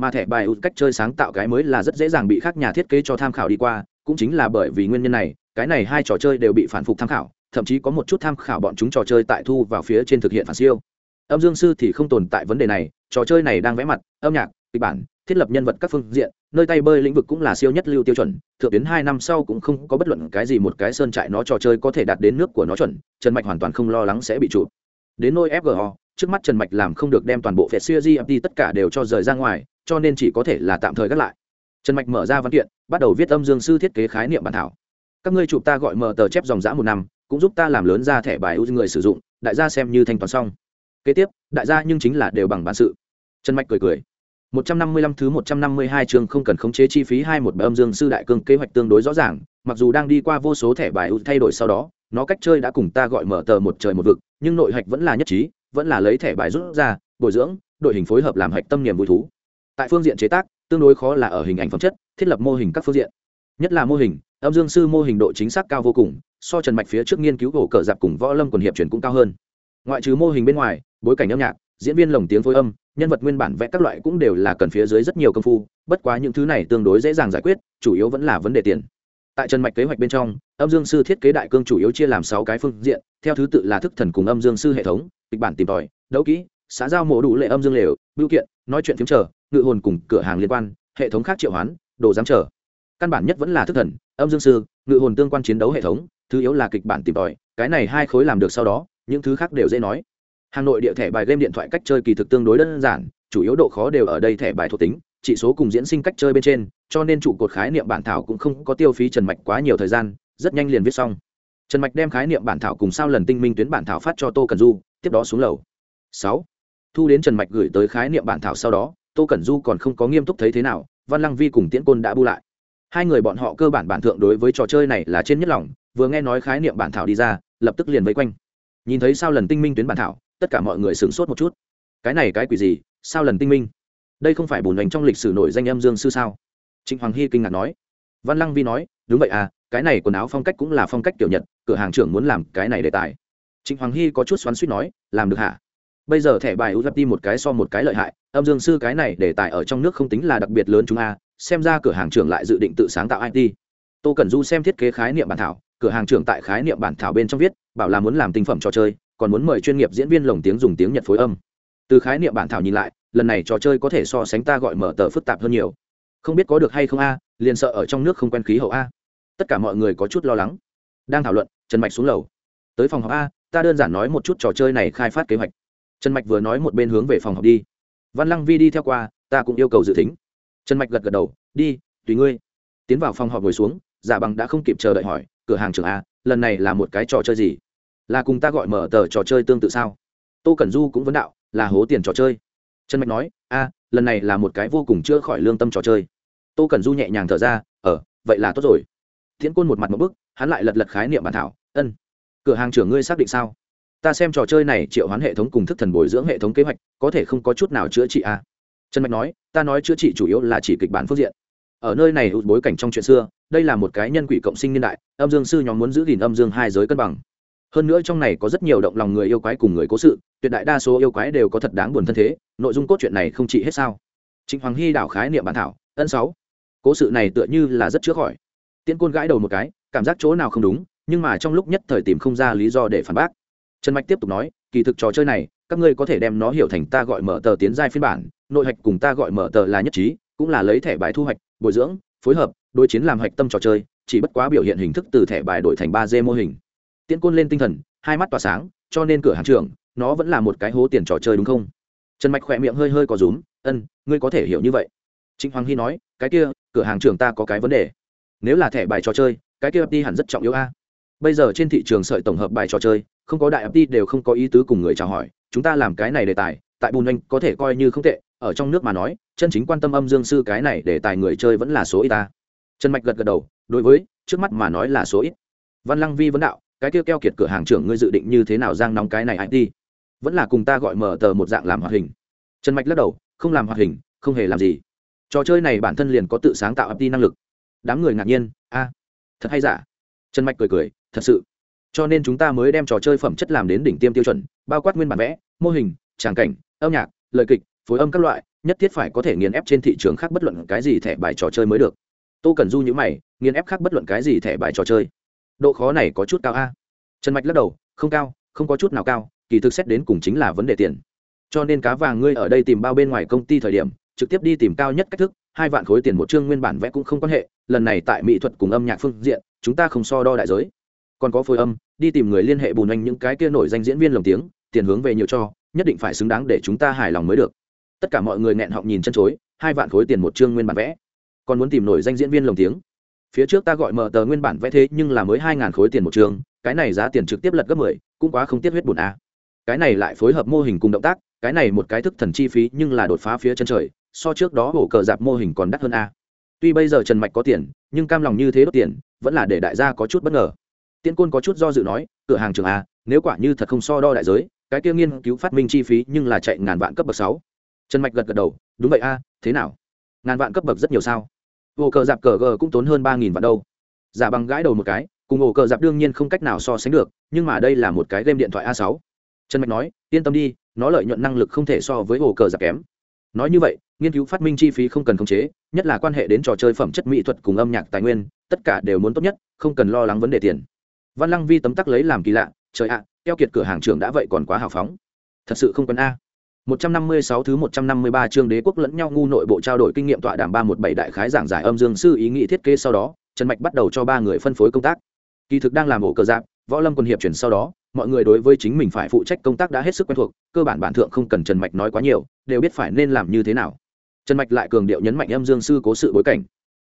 Speaker 1: mà thẻ bài cách chơi sáng tạo cái mới là rất dễ dàng bị các nhà thiết kế cho tham khảo đi qua, cũng chính là bởi vì nguyên nhân này, cái này hai trò chơi đều bị phản phục tham khảo thậm chí có một chút tham khảo bọn chúng trò chơi tại thu vào phía trên thực hiện phản siêu. Âm dương sư thì không tồn tại vấn đề này, trò chơi này đang vẽ mặt, âm nhạc, kịch bản, thiết lập nhân vật các phương diện, nơi tay bơi lĩnh vực cũng là siêu nhất lưu tiêu chuẩn, thượng tuyến hai năm sau cũng không có bất luận cái gì một cái sơn trại nó trò chơi có thể đạt đến nước của nó chuẩn, trần mạch hoàn toàn không lo lắng sẽ bị trụ. Đến nôi fgo trước mắt trần mạch làm không được đem toàn bộ phệt siêu gmt tất cả đều cho rời ra ngoài, cho nên chỉ có thể là tạm thời gác lại. Trần mạch mở ra văn kiện, bắt đầu viết âm dương sư thiết kế khái niệm bản thảo. Các ngươi chụp ta gọi mở tờ chép dòng dã một năm cũng giúp ta làm lớn ra thẻ bài ưu người sử dụng đại gia xem như thanh toán xong kế tiếp đại gia nhưng chính là đều bằng bản sự trần mạch cười cười 155 thứ 152 chương không cần khống chế chi phí hai một âm dương sư đại cương kế hoạch tương đối rõ ràng, mặc dù đang đi qua vô số thẻ bài ưu thay đổi sau đó, nó cách chơi đã cùng ta gọi mở tờ một trời một vực, nhưng nội hạch vẫn là nhất trí, vẫn là lấy thẻ bài rút ra, bồi dưỡng, đội hình phối hợp làm hạch tâm niềm vui thú. Tại phương diện chế tác, tương đối khó là ở hình ảnh phẩm chất, thiết lập mô hình các phương diện. Nhất là mô hình, âm dương sư mô hình độ chính xác cao vô cùng, so Trần Mạch phía trước nghiên cứu cổ cờ giặc cùng võ lâm quần hiệp truyền cũng cao hơn. Ngoại trừ mô hình bên ngoài, bối cảnh âm nhạc, diễn viên lồng tiếng phối âm, nhân vật nguyên bản vẽ các loại cũng đều là cần phía dưới rất nhiều công phu bất quá những thứ này tương đối dễ dàng giải quyết chủ yếu vẫn là vấn đề tiền tại trần mạch kế hoạch bên trong âm dương sư thiết kế đại cương chủ yếu chia làm sáu cái phương diện theo thứ tự là thức thần cùng âm dương sư hệ thống kịch bản tìm tòi đấu kỹ xã giao mổ đủ lệ âm dương lều biểu kiện nói chuyện phiếm chờ ngự hồn cùng cửa hàng liên quan hệ thống khác triệu hoán đồ giám trở căn bản nhất vẫn là thức thần, âm dương sư, ngự hồn tương quan chiến đấu hệ thống, thứ yếu là kịch bản tìm tòi, cái này hai khối làm được sau đó, những thứ khác đều dễ nói. Hà nội địa thẻ bài game điện thoại cách chơi kỳ thực tương đối đơn giản, chủ yếu độ khó đều ở đây thẻ bài thuộc tính, chỉ số cùng diễn sinh cách chơi bên trên, cho nên trụ cột khái niệm bản thảo cũng không có tiêu phí trần mạch quá nhiều thời gian, rất nhanh liền viết xong. Trần mạch đem khái niệm bản thảo cùng sao lần tinh minh tuyến bản thảo phát cho tô cần du, tiếp đó xuống lầu. Sáu. Thu đến trần mạch gửi tới khái niệm bản thảo sau đó, tô cần du còn không có nghiêm túc thấy thế nào, văn lăng vi cùng tiễn côn đã bu lại hai người bọn họ cơ bản bản thượng đối với trò chơi này là trên nhất lòng, vừa nghe nói khái niệm bản thảo đi ra, lập tức liền vây quanh. Nhìn thấy sao lần tinh minh tuyến bản thảo, tất cả mọi người sửng sốt một chút. Cái này cái quỷ gì sao lần tinh minh? Đây không phải bùn đánh trong lịch sử nổi danh âm dương sư sao? Trịnh hoàng hy kinh ngạc nói. Văn lăng vi nói, đúng vậy à cái này quần áo phong cách cũng là phong cách kiểu nhật, cửa hàng trưởng muốn làm cái này đề tài. Trịnh hoàng hy có chút xoắn suýt nói, làm được hả? Bây giờ thẻ bài đi một cái so một cái lợi hại, âm dương sư cái này đề tài ở trong nước không tính là đặc biệt lớn chúng a xem ra cửa hàng trưởng lại dự định tự sáng tạo it tô cần du xem thiết kế khái niệm bản thảo, cửa hàng trưởng tại khái niệm bản thảo bên trong viết, bảo là muốn làm tinh phẩm trò chơi, còn muốn mời chuyên nghiệp diễn viên lồng tiếng dùng tiếng nhật phối âm. Từ khái niệm bản thảo nhìn lại, lần này trò chơi có thể so sánh ta gọi mở tờ phức tạp hơn nhiều. Không biết có được hay không a, liền sợ ở trong nước không quen khí hậu a. Tất cả mọi người có chút lo lắng. Đang thảo luận, trần mạch xuống lầu. Tới phòng học a, ta đơn giản nói một chút trò chơi này khai phát kế hoạch. Trần mạch vừa nói một bên hướng về phòng học đi. Văn lăng vi đi theo qua, ta cũng yêu cầu dự tính trần mạch gật gật đầu, đi, tùy ngươi. Tiến vào phòng họp ngồi xuống, giả bằng đã không kịp chờ đợi hỏi, cửa hàng trưởng a, lần này là một cái trò chơi gì? Là cùng ta gọi mở tờ trò chơi tương tự sao? Tô cẩn du cũng vấn đạo, là hố tiền trò chơi. Trần mạch nói, a, lần này là một cái vô cùng chữa khỏi lương tâm trò chơi. Tô cẩn du nhẹ nhàng thở ra ờ vậy là tốt rồi. Thiễn côn một mặt một bức, hắn lại lật lật khái niệm bản thảo, ân, cửa hàng trưởng ngươi xác định sao? Ta xem trò chơi này triệu hoán hệ thống cùng thức thần bồi dưỡng hệ thống kế hoạch, có thể không có chút nào chữa trị a. Trần mạch nói ta nói chữa trị chủ yếu là chỉ kịch bản phương diện. Ở nơi này bối cảnh trong chuyện xưa, đây là một cái nhân quỷ cộng sinh niên đại, âm dương sư nhóm muốn giữ gìn âm dương hai giới cân bằng. Hơn nữa trong này có rất nhiều động lòng người yêu quái cùng người cố sự, tuyệt đại đa số yêu quái đều có thật đáng buồn thân thế, nội dung cốt truyện này không chỉ hết sao. Trịnh hoàng hy đảo khái niệm bản thảo ân sáu. Cố sự này tựa như là rất chữa khỏi. Tiễn côn gãi đầu một cái, cảm giác chỗ nào không đúng, nhưng mà trong lúc nhất thời tìm không ra lý do để phản bác. Trần mạch tiếp tục nói, kỳ thực trò chơi này, các ngươi có thể đem nó hiểu thành ta gọi mở tờ tiến giai phiên bản nội hạch cùng ta gọi mở tờ là nhất trí, cũng là lấy thẻ bài thu hoạch, bồi dưỡng, phối hợp, đối chiến làm hạch tâm trò chơi, chỉ bất quá biểu hiện hình thức từ thẻ bài đổi thành ba d mô hình. Tiễn côn lên tinh thần, hai mắt tỏa sáng, cho nên cửa hàng trưởng, nó vẫn là một cái hố tiền trò chơi đúng không? Trần mạch khỏe miệng hơi hơi có rúm, ân, ngươi có thể hiểu như vậy. Trịnh hoàng hy nói, cái kia, cửa hàng trưởng ta có cái vấn đề. Nếu là thẻ bài trò chơi, cái kia đi hẳn rất trọng yếu a. Bây giờ trên thị trường sợi tổng hợp bài trò chơi, không có đại đi đều không có ý tứ cùng người chào hỏi, chúng ta làm cái này đề tài, tại bùn anh có thể coi như không tệ ở trong nước mà nói, chân chính quan tâm âm dương sư cái này để tài người chơi vẫn là số ít ta. Trần mạch gật gật đầu, đối với, trước mắt mà nói là số ít. Văn lăng vi vấn đạo, cái kia keo kiệt cửa hàng trưởng ngươi dự định như thế nào giang nóng cái này it vẫn là cùng ta gọi mở tờ một dạng làm hoạt hình. Trần mạch lắc đầu, không làm hoạt hình, không hề làm gì. Trò chơi này bản thân liền có tự sáng tạo it năng lực. Đám người ngạc nhiên, a, thật hay giả? Trần mạch cười cười, thật sự. Cho nên chúng ta mới đem trò chơi phẩm chất làm đến đỉnh tiêm tiêu chuẩn, bao quát nguyên bản vẽ, mô hình, tràng cảnh, âm nhạc, lời kịch phối âm các loại, nhất thiết phải có thể nghiền ép trên thị trường khác bất luận cái gì thẻ bài trò chơi mới được. Tô cần du nhữ mày, nghiền ép khác bất luận cái gì thẻ bài trò chơi. Độ khó này có chút cao a. Trần mạch lắc đầu, không cao, không có chút nào cao, kỳ thực xét đến cùng chính là vấn đề tiền. Cho nên cá vàng ngươi ở đây tìm bao bên ngoài công ty thời điểm, trực tiếp đi tìm cao nhất cách thức, hai vạn khối tiền một chương nguyên bản vẽ cũng không quan hệ, lần này tại mỹ thuật cùng âm nhạc phương diện, chúng ta không so đo đại giới. Còn có phối âm, đi tìm người liên hệ bùn anh những cái kia nổi danh diễn viên lồng tiếng, tiền hướng về nhiều cho, nhất định phải xứng đáng để chúng ta hài lòng mới được tất cả mọi người nghẹn họng nhìn chân chối, hai vạn khối tiền một chương nguyên bản vẽ. Còn muốn tìm nổi danh diễn viên lồng tiếng. Phía trước ta gọi mở tờ nguyên bản vẽ thế nhưng là mới hai ngàn khối tiền một chương, cái này giá tiền trực tiếp lật gấp mười, cũng quá không tiết huyết bùn a. Cái này lại phối hợp mô hình cùng động tác, cái này một cái thức thần chi phí nhưng là đột phá phía chân trời, so trước đó hổ cờ dạp mô hình còn đắt hơn a. Tuy bây giờ trần mạch có tiền, nhưng cam lòng như thế đốt tiền, vẫn là để đại gia có chút bất ngờ. Tiên côn có chút do dự nói, cửa hàng trường a, nếu quả như thật không so đo đại giới, cái kia nghiên cứu phát minh chi phí nhưng là chạy ngàn vạn cấp bậc sáu trần mạch gật gật đầu, đúng vậy a, thế nào? Ngàn vạn cấp bậc rất nhiều sao? Ổ cờ dạp cờ g cũng tốn hơn ba nghìn vạn đâu. Giả bằng gãi đầu một cái, cùng ổ cờ dạp đương nhiên không cách nào so sánh được, nhưng mà đây là một cái game điện thoại a sáu. Trần mạch nói, yên tâm đi, nó lợi nhuận năng lực không thể so với ổ cờ dạp kém. Nói như vậy, nghiên cứu phát minh chi phí không cần khống chế, nhất là quan hệ đến trò chơi phẩm chất mỹ thuật cùng âm nhạc tài nguyên, tất cả đều muốn tốt nhất, không cần lo lắng vấn đề tiền. Văn lăng vi tấm tắc lấy làm kỳ lạ, trời ạ, keo kiệt cửa hàng trưởng đã vậy còn quá hào phóng. Thật sự không cần a. 156 thứ 153 chương đế quốc lẫn nhau ngu nội bộ trao đổi kinh nghiệm tọa đàm 317 đại khái giảng giải âm dương sư ý nghĩ thiết kế sau đó, Trần Mạch bắt đầu cho ba người phân phối công tác. Kỳ thực đang làm ổ cờ giáp, võ lâm quân hiệp chuyển sau đó, mọi người đối với chính mình phải phụ trách công tác đã hết sức quen thuộc, cơ bản bản thượng không cần Trần Mạch nói quá nhiều, đều biết phải nên làm như thế nào. Trần Mạch lại cường điệu nhấn mạnh âm dương sư cố sự bối cảnh.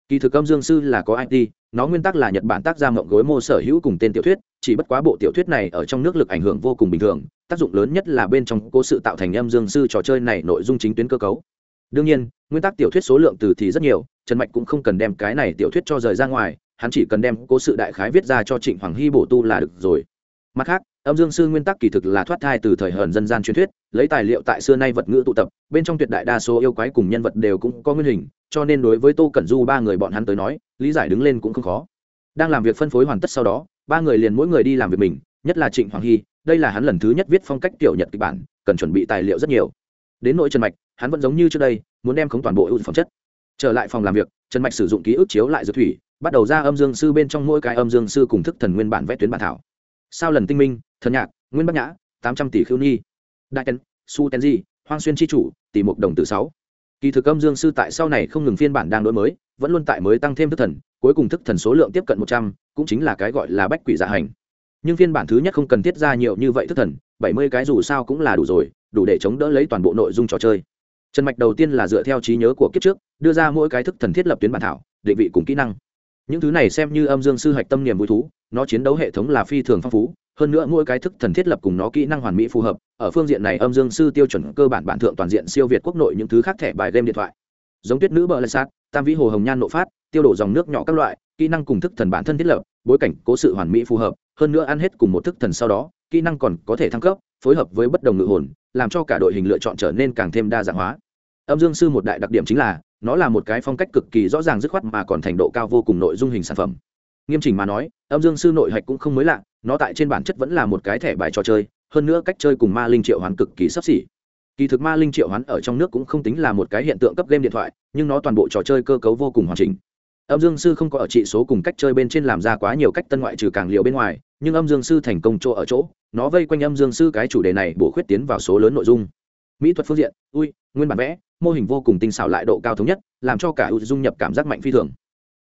Speaker 1: Kỳ thực âm dương sư là có IT, nó nguyên tắc là Nhật Bản tác ra mộng gối mô sở hữu cùng tên tiểu thuyết, chỉ bất quá bộ tiểu thuyết này ở trong nước lực ảnh hưởng vô cùng bình thường, tác dụng lớn nhất là bên trong cố sự tạo thành âm dương sư trò chơi này nội dung chính tuyến cơ cấu. Đương nhiên, nguyên tắc tiểu thuyết số lượng từ thì rất nhiều, Trần Mạch cũng không cần đem cái này tiểu thuyết cho rời ra ngoài, hắn chỉ cần đem cố sự đại khái viết ra cho Trịnh Hoàng Hy bổ tu là được rồi. Mặt khác, âm dương sư nguyên tắc kỳ thực là thoát thai từ thời hờn dân gian truyền thuyết, lấy tài liệu tại xưa nay vật ngữ tụ tập, bên trong tuyệt đại đa số yêu quái cùng nhân vật đều cũng có nguyên hình, cho nên đối với Tô Cẩn Du ba người bọn hắn tới nói, lý giải đứng lên cũng không khó. Đang làm việc phân phối hoàn tất sau đó, ba người liền mỗi người đi làm việc mình, nhất là Trịnh Hoàng Hy, đây là hắn lần thứ nhất viết phong cách tiểu nhật kịch bản, cần chuẩn bị tài liệu rất nhiều. Đến nỗi Trần Mạch, hắn vẫn giống như trước đây, muốn đem khống toàn bộ ưu phẩm chất. Trở lại phòng làm việc, Trần Mạch sử dụng ký ức chiếu lại dược thủy, bắt đầu ra âm dương sư bên trong mỗi cái âm dương sư cùng thức thần nguyên bản vẽ tuyến bản thảo. Sao lần tinh minh, thần nhạc, nguyên bắc nhã, tám trăm tỷ khiêu nhi, đại tần, su tenji, hoang xuyên chi chủ, tỷ mục đồng tử sáu. Kỳ thực âm dương sư tại sau này không ngừng phiên bản đang đổi mới vẫn luôn tại mới tăng thêm thức thần cuối cùng thức thần số lượng tiếp cận một trăm cũng chính là cái gọi là bách quỷ dạ hành. Nhưng phiên bản thứ nhất không cần thiết ra nhiều như vậy thức thần bảy mươi cái dù sao cũng là đủ rồi đủ để chống đỡ lấy toàn bộ nội dung trò chơi. Trần mạch đầu tiên là dựa theo trí nhớ của kiếp trước đưa ra mỗi cái thức thần thiết lập tuyến bản thảo định vị cùng kỹ năng những thứ này xem như âm dương sư hạch tâm niềm vui thú, nó chiến đấu hệ thống là phi thường phong phú, hơn nữa mỗi cái thức thần thiết lập cùng nó kỹ năng hoàn mỹ phù hợp, ở phương diện này âm dương sư tiêu chuẩn cơ bản bản thượng toàn diện siêu việt quốc nội những thứ khác thẻ bài game điện thoại. Giống tuyết nữ bờ lạch sát, tam vĩ hồ hồng nhan nộ phát, tiêu đổ dòng nước nhỏ các loại, kỹ năng cùng thức thần bản thân thiết lập, bối cảnh, cố sự hoàn mỹ phù hợp, hơn nữa ăn hết cùng một thức thần sau đó, kỹ năng còn có thể thăng cấp, phối hợp với bất đồng ngự hồn, làm cho cả đội hình lựa chọn trở nên càng thêm đa dạng hóa. Âm dương sư một đại đặc điểm chính là nó là một cái phong cách cực kỳ rõ ràng dứt khoát mà còn thành độ cao vô cùng nội dung hình sản phẩm. Nghiêm chỉnh mà nói, âm dương sư nội hạch cũng không mới lạ, nó tại trên bản chất vẫn là một cái thẻ bài trò chơi, hơn nữa cách chơi cùng ma linh triệu hoán cực kỳ sắp xỉ. Kỳ thực ma linh triệu hoán ở trong nước cũng không tính là một cái hiện tượng cấp game điện thoại, nhưng nó toàn bộ trò chơi cơ cấu vô cùng hoàn chỉnh. Âm dương sư không có ở trị số cùng cách chơi bên trên làm ra quá nhiều cách tân ngoại trừ càng liệu bên ngoài, nhưng âm dương sư thành công chỗ ở chỗ, nó vây quanh âm dương sư cái chủ đề này bổ khuyết tiến vào số lớn nội dung mỹ thuật phương diện, ui, nguyên bản vẽ, mô hình vô cùng tinh xảo lại độ cao thống nhất, làm cho cả dung nhập cảm giác mạnh phi thường.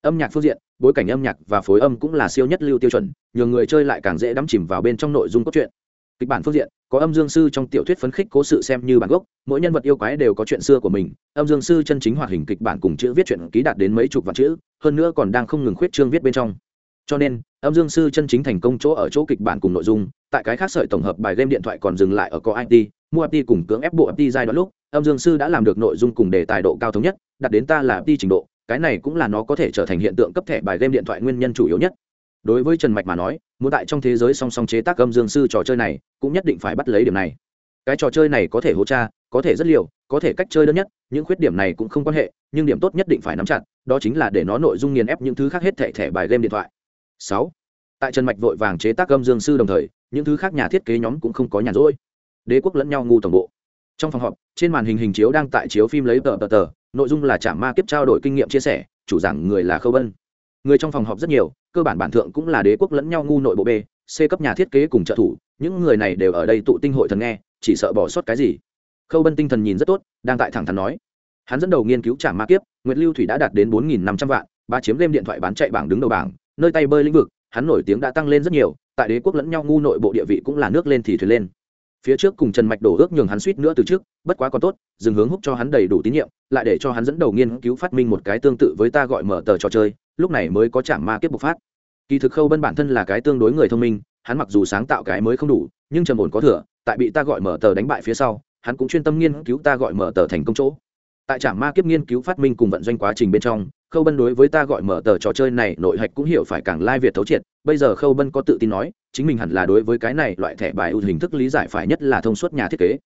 Speaker 1: Âm nhạc phương diện, bối cảnh âm nhạc và phối âm cũng là siêu nhất lưu tiêu chuẩn, nhường người chơi lại càng dễ đắm chìm vào bên trong nội dung cốt truyện. Kịch bản phương diện, có âm dương sư trong tiểu thuyết phấn khích cố sự xem như bản gốc, mỗi nhân vật yêu quái đều có chuyện xưa của mình, âm dương sư chân chính hoạt hình kịch bản cùng chữ viết chuyện ký đạt đến mấy chục vạn chữ, hơn nữa còn đang không ngừng khuyết chương viết bên trong. Cho nên, âm dương sư chân chính thành công chỗ ở chỗ kịch bản cùng nội dung, tại cái khác sợi tổng hợp bài game điện thoại còn dừng lại ở có it mua it cùng cưỡng ép bộ it giai đoạn lúc, âm dương sư đã làm được nội dung cùng đề tài độ cao thống nhất, đặt đến ta là it trình độ, cái này cũng là nó có thể trở thành hiện tượng cấp thẻ bài game điện thoại nguyên nhân chủ yếu nhất. Đối với trần mạch mà nói, muốn tại trong thế giới song song chế tác âm dương sư trò chơi này, cũng nhất định phải bắt lấy điểm này. Cái trò chơi này có thể hỗ tra, có thể rất liều, có thể cách chơi đơn nhất, những khuyết điểm này cũng không quan hệ, nhưng điểm tốt nhất định phải nắm chặt, đó chính là để nó nội dung nghiền ép những thứ khác hết thẻ thẻ bài game điện thoại. Sáu. Tại trần mạch vội vàng chế tác âm dương sư đồng thời, những thứ khác nhà thiết kế nhóm cũng không có nhàn rỗi đế quốc lẫn nhau ngu tổng bộ. Trong phòng họp, trên màn hình hình chiếu đang tại chiếu phim lấy tờ tờ tờ, nội dung là trả ma kiếp trao đổi kinh nghiệm chia sẻ, chủ giảng người là khâu bân người trong phòng họp rất nhiều, cơ bản bản thượng cũng là đế quốc lẫn nhau ngu nội bộ b, c cấp nhà thiết kế cùng trợ thủ, những người này đều ở đây tụ tinh hội thần nghe, chỉ sợ bỏ sót cái gì. Khâu bân tinh thần nhìn rất tốt, đang tại thẳng thắn nói. Hắn dẫn đầu nghiên cứu trả ma kiếp nguyễn lưu thủy đã đạt đến bốn năm trăm vạn, ba chiếm game điện thoại bán chạy bảng đứng đầu bảng, nơi tay bơi lĩnh vực, hắn nổi tiếng đã tăng lên rất nhiều, tại đế quốc lẫn nhau ngu nội bộ địa vị cũng là nước lên thì thuyền lên phía trước cùng trần mạch đổ ước nhường hắn suýt nữa từ trước, bất quá còn tốt, dừng hướng húc cho hắn đầy đủ tín nhiệm, lại để cho hắn dẫn đầu nghiên cứu phát minh một cái tương tự với ta gọi mở tờ trò chơi, lúc này mới có chạm ma kiếp bộc phát. Kỳ thực khâu bân bản thân là cái tương đối người thông minh, hắn mặc dù sáng tạo cái mới không đủ, nhưng trầm ổn có thừa, tại bị ta gọi mở tờ đánh bại phía sau, hắn cũng chuyên tâm nghiên cứu ta gọi mở tờ thành công chỗ. Tại trạm ma kiếp nghiên cứu phát minh cùng vận doanh quá trình bên trong, khâu bân đối với ta gọi mở tờ trò chơi này nội hạch cũng hiểu phải càng lai việt thấu triệt bây giờ khâu bân có tự tin nói, chính mình hẳn là đối với cái này loại thẻ bài ưu hình thức lý giải phải nhất là thông suốt nhà thiết kế.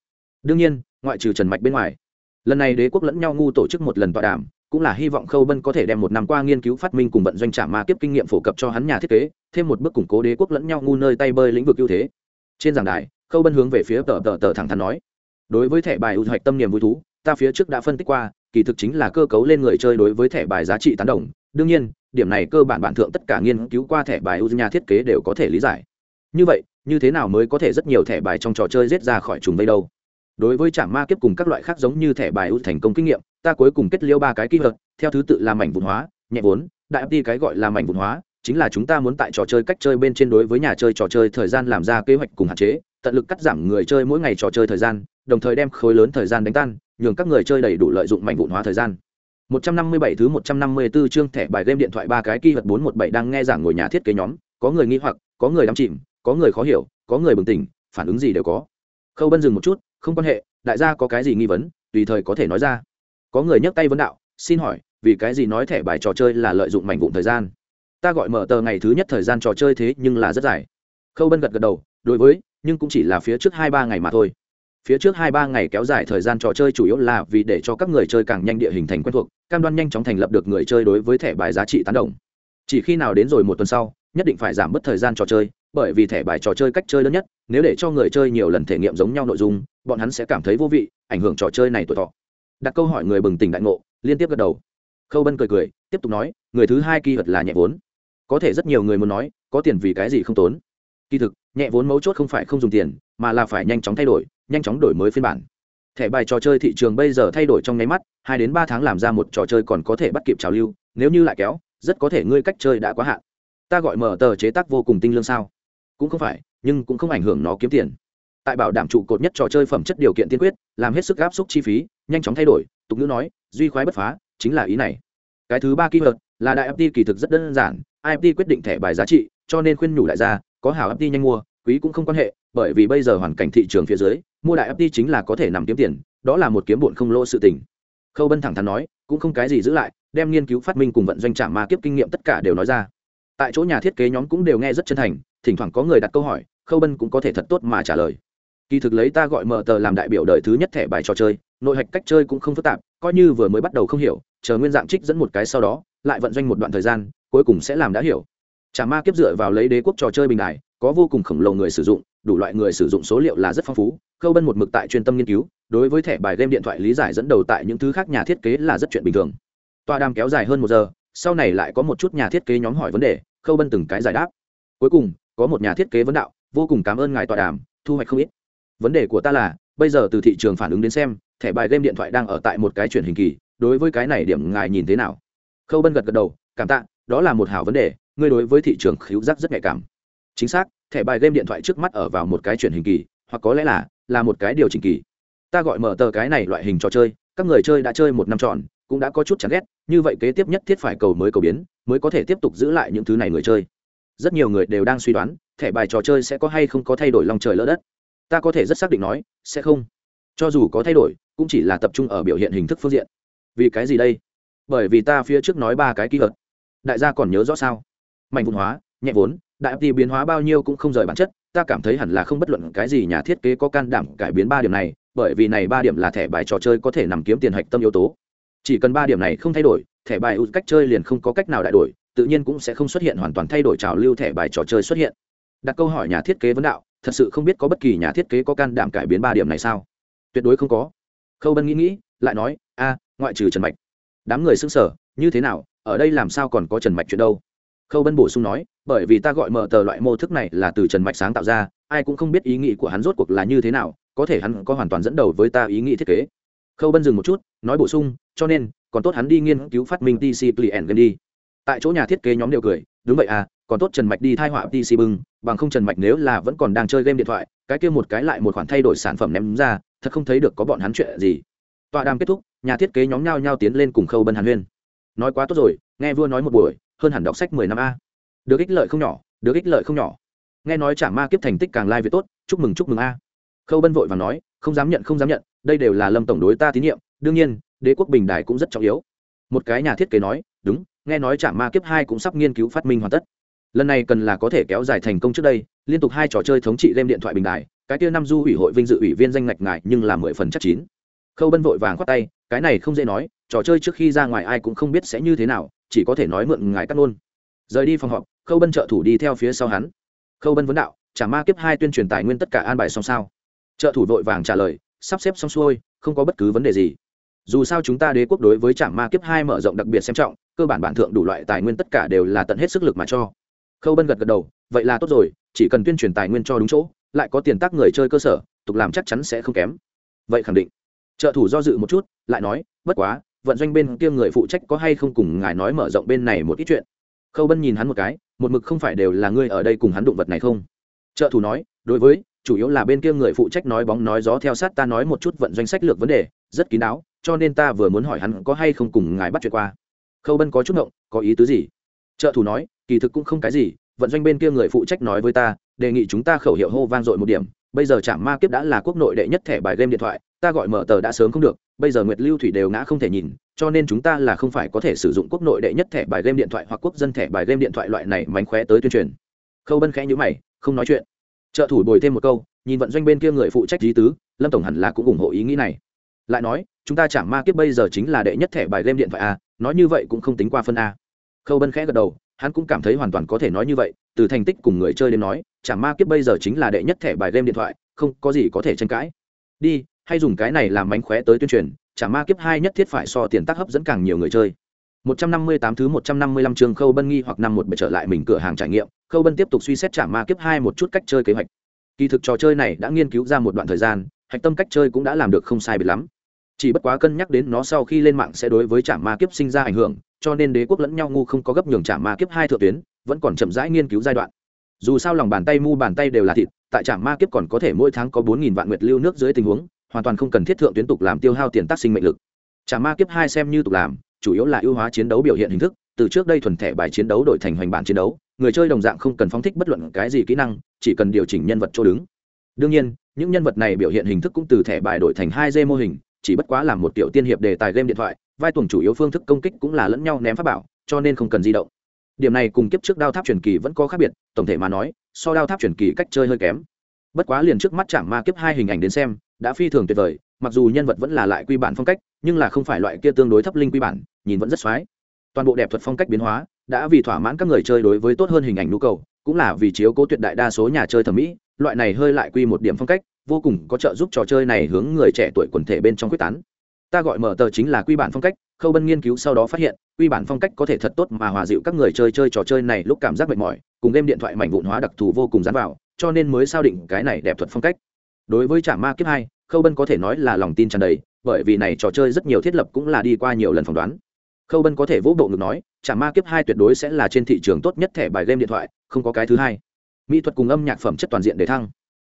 Speaker 1: Đương nhiên, ngoại trừ trần mạch bên ngoài, lần này đế quốc lẫn nhau ngu tổ chức một lần tọa đàm, cũng là hy vọng khâu bân có thể đem một năm qua nghiên cứu phát minh cùng vận doanh trả ma kiếp kinh nghiệm phổ cập cho hắn nhà thiết kế, thêm một bước củng cố đế quốc lẫn nhau ngu nơi tay bơi lĩnh vực ưu thế. Trên giảng đài, khâu bân hướng về phía tờ tờ tờ thẳng thắn nói, đối với thẻ bài ưu hoạch tâm niềm vui thú, ta phía trước đã phân tích qua, kỳ thực chính là cơ cấu lên người chơi đối với thẻ bài giá trị tán đồng đương nhiên, điểm này cơ bản bản thượng tất cả nghiên cứu qua thẻ bài ưu nhà thiết kế đều có thể lý giải. Như vậy, như thế nào mới có thể rất nhiều thẻ bài trong trò chơi rết ra khỏi trùng vây đâu? Đối với trạm ma kiếp cùng các loại khác giống như thẻ bài ưu thành công kinh nghiệm, ta cuối cùng kết liêu ba cái kỹ thuật, theo thứ tự là mảnh vụn hóa, nhẹ vốn, đại đi cái gọi là mảnh vụn hóa, chính là chúng ta muốn tại trò chơi cách chơi bên trên đối với nhà chơi trò chơi thời gian làm ra kế hoạch cùng hạn chế, tận lực cắt giảm người chơi mỗi ngày trò chơi thời gian, đồng thời đem khối lớn thời gian đánh tan, nhường các người chơi đầy đủ lợi dụng mảnh vụn hóa thời gian. 157 thứ 154 chương thẻ bài game điện thoại ba cái kỳ vật 417 đang nghe giảng ngồi nhà thiết kế nhóm, có người nghi hoặc, có người đắm chìm, có người khó hiểu, có người bừng tỉnh, phản ứng gì đều có. Khâu Bân dừng một chút, không quan hệ, đại gia có cái gì nghi vấn, tùy thời có thể nói ra. Có người nhấc tay vấn đạo, xin hỏi, vì cái gì nói thẻ bài trò chơi là lợi dụng mảnh vụn thời gian? Ta gọi mở tờ ngày thứ nhất thời gian trò chơi thế nhưng là rất dài. Khâu Bân gật gật đầu, đối với, nhưng cũng chỉ là phía trước 2 3 ngày mà thôi phía trước hai ba ngày kéo dài thời gian trò chơi chủ yếu là vì để cho các người chơi càng nhanh địa hình thành quen thuộc, cam đoan nhanh chóng thành lập được người chơi đối với thẻ bài giá trị tán đồng. Chỉ khi nào đến rồi một tuần sau, nhất định phải giảm bớt thời gian trò chơi, bởi vì thẻ bài trò chơi cách chơi lớn nhất, nếu để cho người chơi nhiều lần thể nghiệm giống nhau nội dung, bọn hắn sẽ cảm thấy vô vị, ảnh hưởng trò chơi này tuổi thọ. Đặt câu hỏi người bừng tỉnh đại ngộ, liên tiếp gật đầu. Khâu bân cười cười, tiếp tục nói, người thứ hai kỳ vật là nhẹ vốn. Có thể rất nhiều người muốn nói, có tiền vì cái gì không tốn. Kỳ thực, nhẹ vốn mấu chốt không phải không dùng tiền, mà là phải nhanh chóng thay đổi nhanh chóng đổi mới phiên bản. Thẻ bài trò chơi thị trường bây giờ thay đổi trong nháy mắt, hai đến ba tháng làm ra một trò chơi còn có thể bắt kịp trào lưu, nếu như lại kéo, rất có thể ngươi cách chơi đã quá hạn. Ta gọi mở tờ chế tác vô cùng tinh lương sao? Cũng không phải, nhưng cũng không ảnh hưởng nó kiếm tiền. Tại bảo đảm trụ cột nhất trò chơi phẩm chất điều kiện tiên quyết, làm hết sức áp suất chi phí, nhanh chóng thay đổi, tục ngữ nói, duy khoái bất phá, chính là ý này. Cái thứ ba kỹ thuật là đại FT kỳ thực rất đơn giản, IFT quyết định thẻ bài giá trị, cho nên khuyên nhủ đại gia, có hảo FT nhanh mua, quý cũng không quan hệ, bởi vì bây giờ hoàn cảnh thị trường phía dưới mua đại FT chính là có thể nằm kiếm tiền, đó là một kiếm bụn không lỗ sự tình. Khâu bân thẳng thắn nói, cũng không cái gì giữ lại, đem nghiên cứu phát minh cùng vận doanh trả ma kiếp kinh nghiệm tất cả đều nói ra. Tại chỗ nhà thiết kế nhóm cũng đều nghe rất chân thành, thỉnh thoảng có người đặt câu hỏi, khâu bân cũng có thể thật tốt mà trả lời. Kỳ thực lấy ta gọi mở tờ làm đại biểu đời thứ nhất thẻ bài trò chơi, nội hạch cách chơi cũng không phức tạp, coi như vừa mới bắt đầu không hiểu, chờ nguyên dạng trích dẫn một cái sau đó, lại vận doanh một đoạn thời gian, cuối cùng sẽ làm đã hiểu. Trả ma kiếp dựa vào lấy đế quốc trò chơi bình đại, có vô cùng khổng lồ người sử dụng đủ loại người sử dụng số liệu là rất phong phú, khâu bân một mực tại chuyên tâm nghiên cứu, đối với thẻ bài game điện thoại lý giải dẫn đầu tại những thứ khác nhà thiết kế là rất chuyện bình thường. Tòa đàm kéo dài hơn một giờ, sau này lại có một chút nhà thiết kế nhóm hỏi vấn đề, khâu bân từng cái giải đáp. Cuối cùng, có một nhà thiết kế vấn đạo, vô cùng cảm ơn ngài tọa đàm, thu hoạch không ít. Vấn đề của ta là, bây giờ từ thị trường phản ứng đến xem, thẻ bài game điện thoại đang ở tại một cái chuyển hình kỳ, đối với cái này điểm ngài nhìn thế nào? Khâu bân gật gật đầu, cảm tạ, đó là một hảo vấn đề, ngươi đối với thị trường khíu giác rất nhạy cảm. Chính xác thẻ bài game điện thoại trước mắt ở vào một cái chuyển hình kỳ, hoặc có lẽ là là một cái điều chỉnh kỳ. Ta gọi mở tờ cái này loại hình trò chơi, các người chơi đã chơi một năm tròn, cũng đã có chút chán ghét, như vậy kế tiếp nhất thiết phải cầu mới cầu biến, mới có thể tiếp tục giữ lại những thứ này người chơi. Rất nhiều người đều đang suy đoán, thẻ bài trò chơi sẽ có hay không có thay đổi lòng trời lỡ đất. Ta có thể rất xác định nói, sẽ không. Cho dù có thay đổi, cũng chỉ là tập trung ở biểu hiện hình thức phương diện. Vì cái gì đây? Bởi vì ta phía trước nói ba cái kỹ thuật. Đại gia còn nhớ rõ sao? Mạnh vụn hóa nhẹ vốn, đại ti biến hóa bao nhiêu cũng không rời bản chất, ta cảm thấy hẳn là không bất luận cái gì nhà thiết kế có can đảm cải biến ba điểm này, bởi vì này ba điểm là thẻ bài trò chơi có thể nằm kiếm tiền hạch tâm yếu tố. Chỉ cần ba điểm này không thay đổi, thẻ bài ưu cách chơi liền không có cách nào đại đổi, tự nhiên cũng sẽ không xuất hiện hoàn toàn thay đổi trào lưu thẻ bài trò chơi xuất hiện. Đặt câu hỏi nhà thiết kế vấn đạo, thật sự không biết có bất kỳ nhà thiết kế có can đảm cải biến ba điểm này sao? Tuyệt đối không có. Khâu bân nghĩ nghĩ, lại nói, a, ngoại trừ trần mạch. Đám người xưng sở như thế nào? Ở đây làm sao còn có trần mạch chuyện đâu? Khâu bân bổ sung nói, bởi vì ta gọi mở tờ loại mô thức này là từ trần mạch sáng tạo ra, ai cũng không biết ý nghĩ của hắn rốt cuộc là như thế nào, có thể hắn có hoàn toàn dẫn đầu với ta ý nghĩ thiết kế. Khâu bân dừng một chút, nói bổ sung, cho nên, còn tốt hắn đi nghiên cứu phát minh tc client gần đi. Tại chỗ nhà thiết kế nhóm đều cười, đúng vậy à còn tốt trần mạch đi thai họa tc bưng, bằng không trần mạch nếu là vẫn còn đang chơi game điện thoại, cái kia một cái lại một khoản thay đổi sản phẩm ném ra, thật không thấy được có bọn hắn chuyện gì. Tọa đàm kết thúc, nhà thiết kế nhóm nhau nhau tiến lên cùng khâu bân hàn huyên. Nói quá tốt rồi, nghe vua nói một buổi hơn hẳn đọc sách mười năm a. Được ích lợi không nhỏ, được ích lợi không nhỏ. Nghe nói trả ma kiếp thành tích càng lai việt tốt, chúc mừng chúc mừng a. Khâu bân vội và nói, không dám nhận, không dám nhận, đây đều là lâm tổng đối ta tín nhiệm, đương nhiên, đế quốc bình đài cũng rất trọng yếu. Một cái nhà thiết kế nói, đúng, nghe nói trả ma kiếp hai cũng sắp nghiên cứu phát minh hoàn tất. Lần này cần là có thể kéo dài thành công trước đây, liên tục hai trò chơi thống trị lên điện thoại bình đài, cái kia năm du ủy hội vinh dự ủy viên danh ngạch ngại nhưng là mười phần chắc chín. Khâu bân vội vàng khoát tay, cái này không dễ nói trò chơi trước khi ra ngoài ai cũng không biết sẽ như thế nào, chỉ có thể nói mượn ngài cắt luôn. Rời đi phòng họp, khâu bân trợ thủ đi theo phía sau hắn. Khâu bân vấn đạo trả ma kiếp hai tuyên truyền tài nguyên tất cả an bài xong sao? Trợ thủ vội vàng trả lời, sắp xếp xong xuôi, không có bất cứ vấn đề gì. Dù sao chúng ta đế quốc đối với trạm ma kiếp hai mở rộng đặc biệt xem trọng, cơ bản bản thượng đủ loại tài nguyên tất cả đều là tận hết sức lực mà cho. Khâu bân gật gật đầu, vậy là tốt rồi, chỉ cần tuyên truyền tài nguyên cho đúng chỗ, lại có tiền tác người chơi cơ sở, tục làm chắc chắn sẽ không kém. Vậy khẳng định. Trợ thủ do dự một chút, lại nói, bất quá vận doanh bên kia người phụ trách có hay không cùng ngài nói mở rộng bên này một ít chuyện. Khâu bân nhìn hắn một cái, một mực không phải đều là ngươi ở đây cùng hắn đụng vật này không? Trợ thủ nói, đối với, chủ yếu là bên kia người phụ trách nói bóng nói gió theo sát ta nói một chút vận doanh sách lược vấn đề, rất kín đáo, cho nên ta vừa muốn hỏi hắn có hay không cùng ngài bắt chuyện qua. Khâu bân có chút ngộng, có ý tứ gì? Trợ thủ nói, kỳ thực cũng không cái gì, vận doanh bên kia người phụ trách nói với ta, đề nghị chúng ta khẩu hiệu hô vang dội một điểm, bây giờ trạm ma kiếp đã là quốc nội đệ nhất thẻ bài game điện thoại, ta gọi mở tờ đã sớm không được bây giờ nguyệt lưu thủy đều ngã không thể nhìn, cho nên chúng ta là không phải có thể sử dụng quốc nội đệ nhất thẻ bài game điện thoại hoặc quốc dân thẻ bài game điện thoại loại này mánh khóe tới tuyên truyền. Khâu bân khẽ nhữ mày, không nói chuyện. Trợ thủ bồi thêm một câu, nhìn vận doanh bên kia người phụ trách lý tứ, lâm tổng hẳn là cũng ủng hộ ý nghĩ này. Lại nói, chúng ta chẳng ma kiếp bây giờ chính là đệ nhất thẻ bài game điện thoại a, nói như vậy cũng không tính qua phân a. Khâu bân khẽ gật đầu, hắn cũng cảm thấy hoàn toàn có thể nói như vậy, từ thành tích cùng người chơi đến nói chẳng ma kiếp bây giờ chính là đệ nhất thẻ bài game điện thoại, không có gì có thể tranh cãi. Đi hay dùng cái này làm mánh khóe tới tuyên truyền chả ma kiếp hai nhất thiết phải so tiền tác hấp dẫn càng nhiều người chơi 158 thứ 155 trường Khâu Bân nghi hoặc năm một bệ trở lại mình cửa hàng trải nghiệm, Khâu Bân tiếp tục suy xét trả ma kiếp hai một chút cách chơi kế hoạch. Kỳ thực trò chơi này đã nghiên cứu ra một đoạn thời gian, hạch tâm cách chơi cũng đã làm được không sai biệt lắm. Chỉ bất quá cân nhắc đến nó sau khi lên mạng sẽ đối với trả ma kiếp sinh ra ảnh hưởng, cho nên đế quốc lẫn nhau ngu không có gấp nhường trả ma kiếp hai thượng tuyến, vẫn còn chậm rãi nghiên cứu giai đoạn. Dù sao lòng bàn tay mu bàn tay đều là thịt, tại trạm ma kiếp còn có thể mỗi tháng có 4000 vạn nguyệt lưu nước dưới tình huống, hoàn toàn không cần thiết thượng tuyến tục làm tiêu hao tiền tác sinh mệnh lực. Trả ma kiếp hai xem như tục làm, chủ yếu là ưu hóa chiến đấu biểu hiện hình thức, từ trước đây thuần thẻ bài chiến đấu đổi thành hoành bản chiến đấu, người chơi đồng dạng không cần phóng thích bất luận cái gì kỹ năng, chỉ cần điều chỉnh nhân vật chỗ đứng. Đương nhiên, những nhân vật này biểu hiện hình thức cũng từ thẻ bài đổi thành hai d mô hình, chỉ bất quá là một tiểu tiên hiệp đề tài game điện thoại, vai tuồng chủ yếu phương thức công kích cũng là lẫn nhau ném pháp bảo, cho nên không cần di động. Điểm này cùng kiếp trước đao tháp truyền kỳ vẫn có khác biệt, tổng thể mà nói, so đao tháp truyền kỳ cách chơi hơi kém bất quá liền trước mắt chạm ma kiếp hai hình ảnh đến xem, đã phi thường tuyệt vời, mặc dù nhân vật vẫn là lại quy bản phong cách, nhưng là không phải loại kia tương đối thấp linh quy bản, nhìn vẫn rất x o á i toàn bộ đẹp thuật phong cách biến hóa, đã vì thỏa mãn các người chơi đối với tốt hơn hình ảnh nhu cầu, cũng là vì chiếu cố tuyệt đại đa số nhà chơi thẩm mỹ, loại này hơi lại quy một điểm phong cách, vô cùng có trợ giúp trò chơi này hướng người trẻ tuổi quần thể bên trong quyết tán. Ta gọi mở tờ chính là quy bản phong cách, khâu bân nghiên cứu sau đó phát hiện, quy bản phong cách có thể thật tốt mà hòa dịu các người chơi chơi trò chơi này lúc cảm giác mệt mỏi, cùng game điện thoại mảnh vụn hóa đặc thù vô cùng dán vào cho nên mới sao định cái này đẹp thuật phong cách. Đối với trả ma kiếp hai, khâu bân có thể nói là lòng tin tràn đầy, bởi vì này trò chơi rất nhiều thiết lập cũng là đi qua nhiều lần phỏng đoán. Khâu bân có thể vỗ bộ ngực nói trả ma kiếp hai tuyệt đối sẽ là trên thị trường tốt nhất thẻ bài game điện thoại, không có cái thứ hai. Mỹ thuật cùng âm nhạc phẩm chất toàn diện để thăng.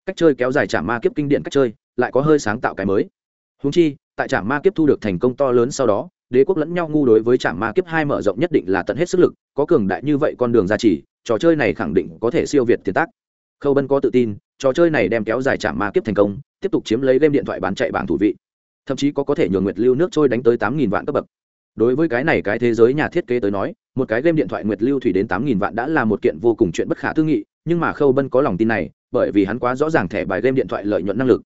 Speaker 1: Cách chơi kéo dài trả ma kiếp kinh điển cách chơi, lại có hơi sáng tạo cái mới. Húng chi, tại trả ma kiếp thu được thành công to lớn sau đó, đế quốc lẫn nhau ngu đối với trả ma kiếp hai mở rộng nhất định là tận hết sức lực, có cường đại như vậy con đường ra chỉ trò chơi này khẳng định có thể siêu việt tiền tác khâu bân có tự tin, trò chơi này đem kéo dài trả ma kiếp thành công, tiếp tục chiếm lấy game điện thoại bán chạy bảng thủ vị. Thậm chí có có thể nhường nguyệt lưu nước trôi đánh tới tám nghìn vạn cấp bậc. Đối với cái này cái thế giới nhà thiết kế tới nói, một cái game điện thoại nguyệt lưu thủy đến tám nghìn vạn đã là một kiện vô cùng chuyện bất khả tư nghị, nhưng mà khâu bân có lòng tin này, bởi vì hắn quá rõ ràng thẻ bài game điện thoại lợi nhuận năng lực.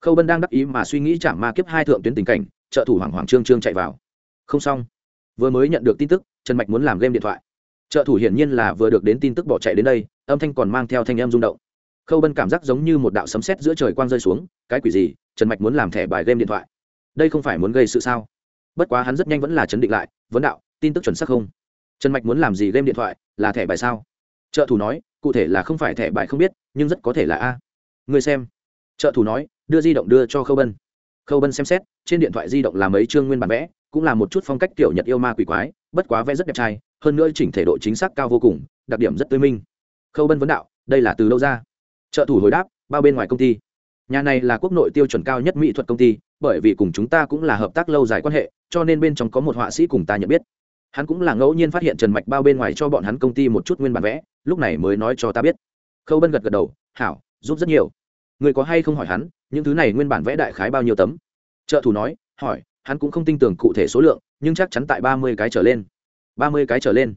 Speaker 1: Khâu bân đang đắc ý mà suy nghĩ chạm ma kiếp hai thượng tuyến tình cảnh, trợ thủ hoàng hoàng trương trương chạy vào. Không xong. Vừa mới nhận được tin tức, trần mạch muốn làm game điện thoại. Trợ thủ hiển nhiên là vừa được đến tin tức bỏ chạy đến đây, âm thanh còn mang theo thanh âm rung động khâu bân cảm giác giống như một đạo sấm sét giữa trời quang rơi xuống, cái quỷ gì? Trần mạch muốn làm thẻ bài game điện thoại. Đây không phải muốn gây sự sao? Bất quá hắn rất nhanh vẫn là chấn định lại, vấn đạo, tin tức chuẩn xác không? Trần mạch muốn làm gì game điện thoại, là thẻ bài sao? Trợ thủ nói, cụ thể là không phải thẻ bài không biết, nhưng rất có thể là a. Người xem. Trợ thủ nói, đưa di động đưa cho khâu bân. Khâu bân xem xét, trên điện thoại di động là mấy chương nguyên bản vẽ, cũng là một chút phong cách kiểu nhật yêu ma quỷ quái, bất quá vẽ rất đẹp trai, hơn nữa chỉnh thể độ chính xác cao vô cùng, đặc điểm rất tươi minh. Khâu bân vấn đạo, đây là từ đâu ra? Trợ thủ hồi đáp, bao bên ngoài công ty. Nhà này là quốc nội tiêu chuẩn cao nhất mỹ thuật công ty, bởi vì cùng chúng ta cũng là hợp tác lâu dài quan hệ, cho nên bên trong có một họa sĩ cùng ta nhận biết. Hắn cũng là ngẫu nhiên phát hiện trần mạch bao bên ngoài cho bọn hắn công ty một chút nguyên bản vẽ, lúc này mới nói cho ta biết. Khâu bân gật gật đầu, hảo, giúp rất nhiều. Người có hay không hỏi hắn, những thứ này nguyên bản vẽ đại khái bao nhiêu tấm? Trợ thủ nói, hỏi, hắn cũng không tin tưởng cụ thể số lượng, nhưng chắc chắn tại ba mươi cái trở lên. Ba mươi cái trở lên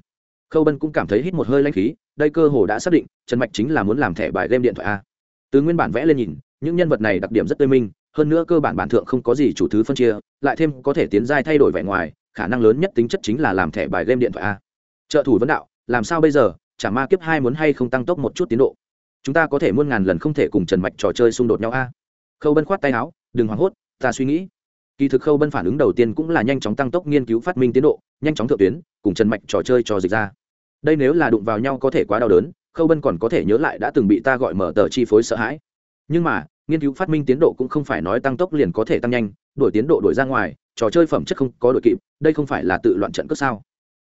Speaker 1: khâu bân cũng cảm thấy hít một hơi lanh khí, đây cơ hồ đã xác định, trần mạch chính là muốn làm thẻ bài game điện thoại a. Từ nguyên bản vẽ lên nhìn, những nhân vật này đặc điểm rất tươi minh, hơn nữa cơ bản bản thượng không có gì chủ thứ phân chia, lại thêm có thể tiến giai thay đổi vẻ ngoài, khả năng lớn nhất tính chất chính là làm thẻ bài game điện thoại a. Trợ thủ vấn đạo, làm sao bây giờ, chả ma kiếp hai muốn hay không tăng tốc một chút tiến độ? Chúng ta có thể muôn ngàn lần không thể cùng trần mạch trò chơi xung đột nhau a. Khâu bân khoát tay áo, đừng hoảng hốt, ta suy nghĩ kỳ thực khâu bân phản ứng đầu tiên cũng là nhanh chóng tăng tốc nghiên cứu phát minh tiến độ, nhanh chóng thượng tuyến, cùng trần mạch trò chơi trò dịch ra. Đây nếu là đụng vào nhau có thể quá đau đớn, khâu bân còn có thể nhớ lại đã từng bị ta gọi mở tờ chi phối sợ hãi. Nhưng mà, nghiên cứu phát minh tiến độ cũng không phải nói tăng tốc liền có thể tăng nhanh, đổi tiến độ đổi ra ngoài, trò chơi phẩm chất không có đội kịp, đây không phải là tự loạn trận cướp sao?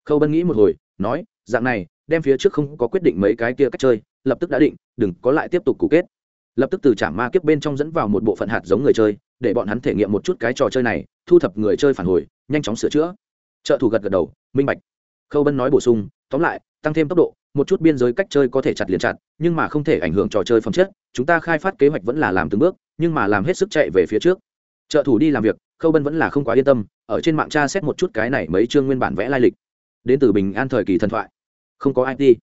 Speaker 1: Khâu bân nghĩ một hồi, nói, dạng này, đem phía trước không có quyết định mấy cái kia cách chơi, lập tức đã định, đừng có lại tiếp tục cũ kết lập tức từ trả ma kiếp bên trong dẫn vào một bộ phận hạt giống người chơi, để bọn hắn thể nghiệm một chút cái trò chơi này, thu thập người chơi phản hồi, nhanh chóng sửa chữa. Trợ thủ gật gật đầu, minh bạch. Khâu bân nói bổ sung, tóm lại, tăng thêm tốc độ, một chút biên giới cách chơi có thể chặt liền chặt, nhưng mà không thể ảnh hưởng trò chơi phẩm chất, chúng ta khai phát kế hoạch vẫn là làm từng bước, nhưng mà làm hết sức chạy về phía trước. Trợ thủ đi làm việc, khâu bân vẫn là không quá yên tâm, ở trên mạng tra xét một chút cái này mấy chương nguyên bản vẽ lai lịch. Đến từ bình an thời kỳ thần thoại. Không có it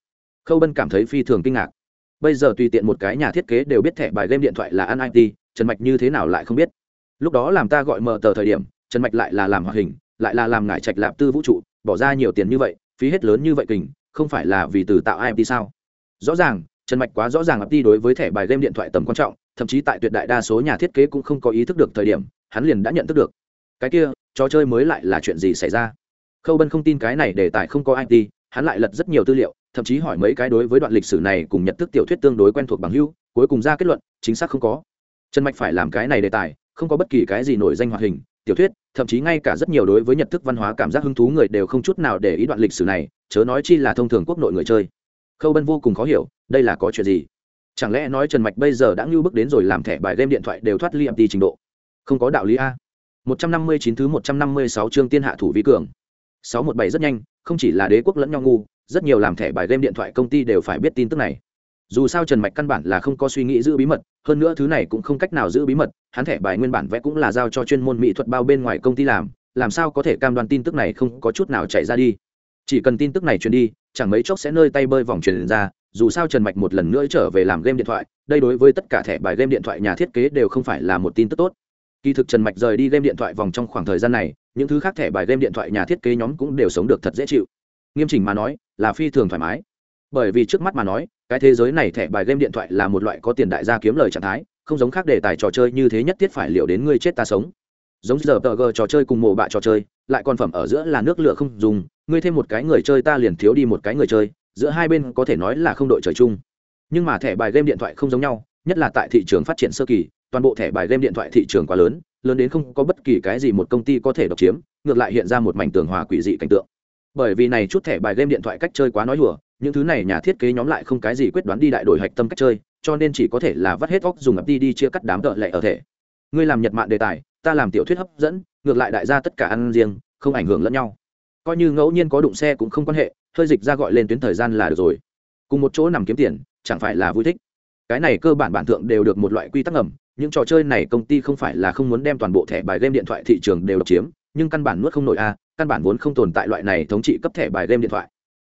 Speaker 1: khâu bân cảm thấy phi thường kinh ngạc bây giờ tùy tiện một cái nhà thiết kế đều biết thẻ bài game điện thoại là ăn it trần mạch như thế nào lại không biết. Lúc đó làm ta gọi mở tờ thời điểm, trần mạch lại là làm hoạt hình, lại là làm ngải trạch lạp tư vũ trụ, bỏ ra nhiều tiền như vậy, phí hết lớn như vậy kình, không phải là vì từ tạo it sao? Rõ ràng, trần mạch quá rõ ràng it đối với thẻ bài game điện thoại tầm quan trọng, thậm chí tại tuyệt đại đa số nhà thiết kế cũng không có ý thức được thời điểm, hắn liền đã nhận thức được. Cái kia, trò chơi mới lại là chuyện gì xảy ra? Khâu bân không tin cái này để tài không có it hắn lại lật rất nhiều tư liệu, thậm chí hỏi mấy cái đối với đoạn lịch sử này cùng nhận thức tiểu thuyết tương đối quen thuộc bằng hưu cuối cùng ra kết luận, chính xác không có. Trần mạch phải làm cái này đề tài, không có bất kỳ cái gì nổi danh hoạt hình, tiểu thuyết, thậm chí ngay cả rất nhiều đối với nhận thức văn hóa cảm giác hứng thú người đều không chút nào để ý đoạn lịch sử này, chớ nói chi là thông thường quốc nội người chơi. Khâu bân vô cùng khó hiểu, đây là có chuyện gì? Chẳng lẽ nói trần mạch bây giờ đã ngưu bước đến rồi làm thẻ bài game điện thoại đều thoát ly mt trình độ? Không có đạo lý a. Một trăm năm mươi chín thứ một trăm năm mươi sáu chương tiên hạ thủ vi cường sáu một bảy rất nhanh, không chỉ là đế quốc lẫn nhau ngu, rất nhiều làm thẻ bài game điện thoại công ty đều phải biết tin tức này. Dù sao trần mạch căn bản là không có suy nghĩ giữ bí mật, hơn nữa thứ này cũng không cách nào giữ bí mật, hắn thẻ bài nguyên bản vẽ cũng là giao cho chuyên môn mỹ thuật bao bên ngoài công ty làm làm sao có thể cam đoan tin tức này không có chút nào chạy ra đi. Chỉ cần tin tức này truyền đi, chẳng mấy chốc sẽ nơi tay bơi vòng truyền ra, dù sao trần mạch một lần nữa trở về làm game điện thoại, đây đối với tất cả thẻ bài game điện thoại nhà thiết kế đều không phải là một tin tức tốt kỳ thực trần mạch rời đi game điện thoại vòng trong khoảng thời gian này, những thứ khác thẻ bài game điện thoại nhà thiết kế nhóm cũng đều sống được thật dễ chịu. Nghiêm chỉnh mà nói, là phi thường thoải mái. Bởi vì trước mắt mà nói, cái thế giới này thẻ bài game điện thoại là một loại có tiền đại gia kiếm lời trạng thái, không giống khác đề tài trò chơi như thế nhất thiết phải liệu đến ngươi chết ta sống. Giống giờ tờ g trò chơi cùng mồ bạ trò chơi, lại còn phẩm ở giữa là nước lửa không dùng, ngươi thêm một cái người chơi ta liền thiếu đi một cái người chơi, giữa hai bên có thể nói là không đội trời chung. Nhưng mà thẻ bài game điện thoại không giống nhau, nhất là tại thị trường phát triển sơ kỳ toàn bộ thẻ bài game điện thoại thị trường quá lớn lớn đến không có bất kỳ cái gì một công ty có thể độc chiếm, ngược lại hiện ra một mảnh tường hòa quỷ dị cảnh tượng. Bởi vì này chút thẻ bài game điện thoại cách chơi quá nói đùa, những thứ này nhà thiết kế nhóm lại không cái gì quyết đoán đi đại đổi hạch tâm cách chơi, cho nên chỉ có thể là vắt hết óc dùng ập đi đi chia cắt đám tợ lệ ở thể. Ngươi làm nhật mạng đề tài, ta làm tiểu thuyết hấp dẫn, ngược lại đại gia tất cả ăn riêng, không ảnh hưởng lẫn nhau. Coi như ngẫu nhiên có đụng xe cũng không quan hệ, hơi dịch ra gọi lên tuyến thời gian là được rồi. Cùng một chỗ nằm kiếm tiền, chẳng phải là vui thích. Cái này cơ bản bản thượng đều được một loại quy tắc ngầm những trò chơi này công ty không phải là không muốn đem toàn bộ thẻ bài game điện thoại thị trường đều độc chiếm, nhưng căn bản nuốt không nổi a, căn bản vốn không tồn tại loại này thống trị cấp thẻ bài game điện thoại.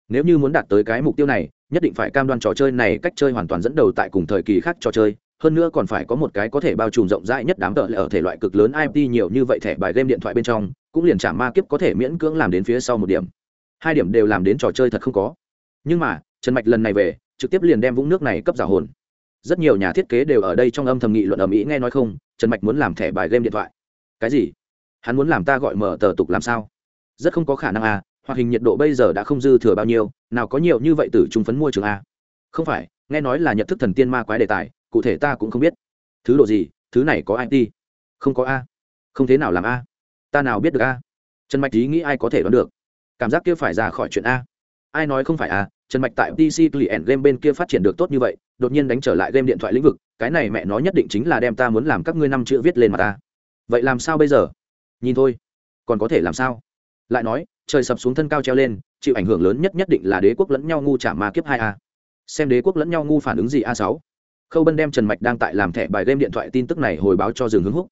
Speaker 1: Nếu như muốn đạt tới cái mục tiêu này, nhất định phải cam đoan trò chơi này cách chơi hoàn toàn dẫn đầu tại cùng thời kỳ khác trò chơi, hơn nữa còn phải có một cái có thể bao trùm rộng rãi nhất đám tợ ở thể loại cực lớn IP nhiều như vậy thẻ bài game điện thoại bên trong, cũng liền trả ma kiếp có thể miễn cưỡng làm đến phía sau một điểm. Hai điểm đều làm đến trò chơi thật không có. Nhưng mà, trần mạch lần này về, trực tiếp liền đem vũng nước này cấp giả hồn rất nhiều nhà thiết kế đều ở đây trong âm thầm nghị luận ở mỹ nghe nói không, trần mạch muốn làm thẻ bài game điện thoại. Cái gì? Hắn muốn làm ta gọi mở tờ tục làm sao? Rất không có khả năng à hoạt hình nhiệt độ bây giờ đã không dư thừa bao nhiêu, nào có nhiều như vậy từ trung phấn mua trường a không phải, nghe nói là nhận thức thần tiên ma quái đề tài, cụ thể ta cũng không biết. Thứ độ gì? Thứ này có it không có a. Không thế nào làm a. Ta nào biết được a? Trần mạch ý nghĩ ai có thể đoán được? Cảm giác kia phải ra khỏi chuyện a. Ai nói không phải a trần mạch tại pc client game bên kia phát triển được tốt như vậy đột nhiên đánh trở lại game điện thoại lĩnh vực, cái này mẹ nó nhất định chính là đem ta muốn làm các ngươi năm chữ viết lên mà ta. Vậy làm sao bây giờ? Nhìn thôi. Còn có thể làm sao? Lại nói, trời sập xuống thân cao treo lên, chịu ảnh hưởng lớn nhất nhất định là đế quốc lẫn nhau ngu trả ma kiếp hai a. Xem đế quốc lẫn nhau ngu phản ứng gì a sáu. Khâu bân đem trần mạch đang tại làm thẻ bài game điện thoại tin tức này hồi báo cho dương hướng húc.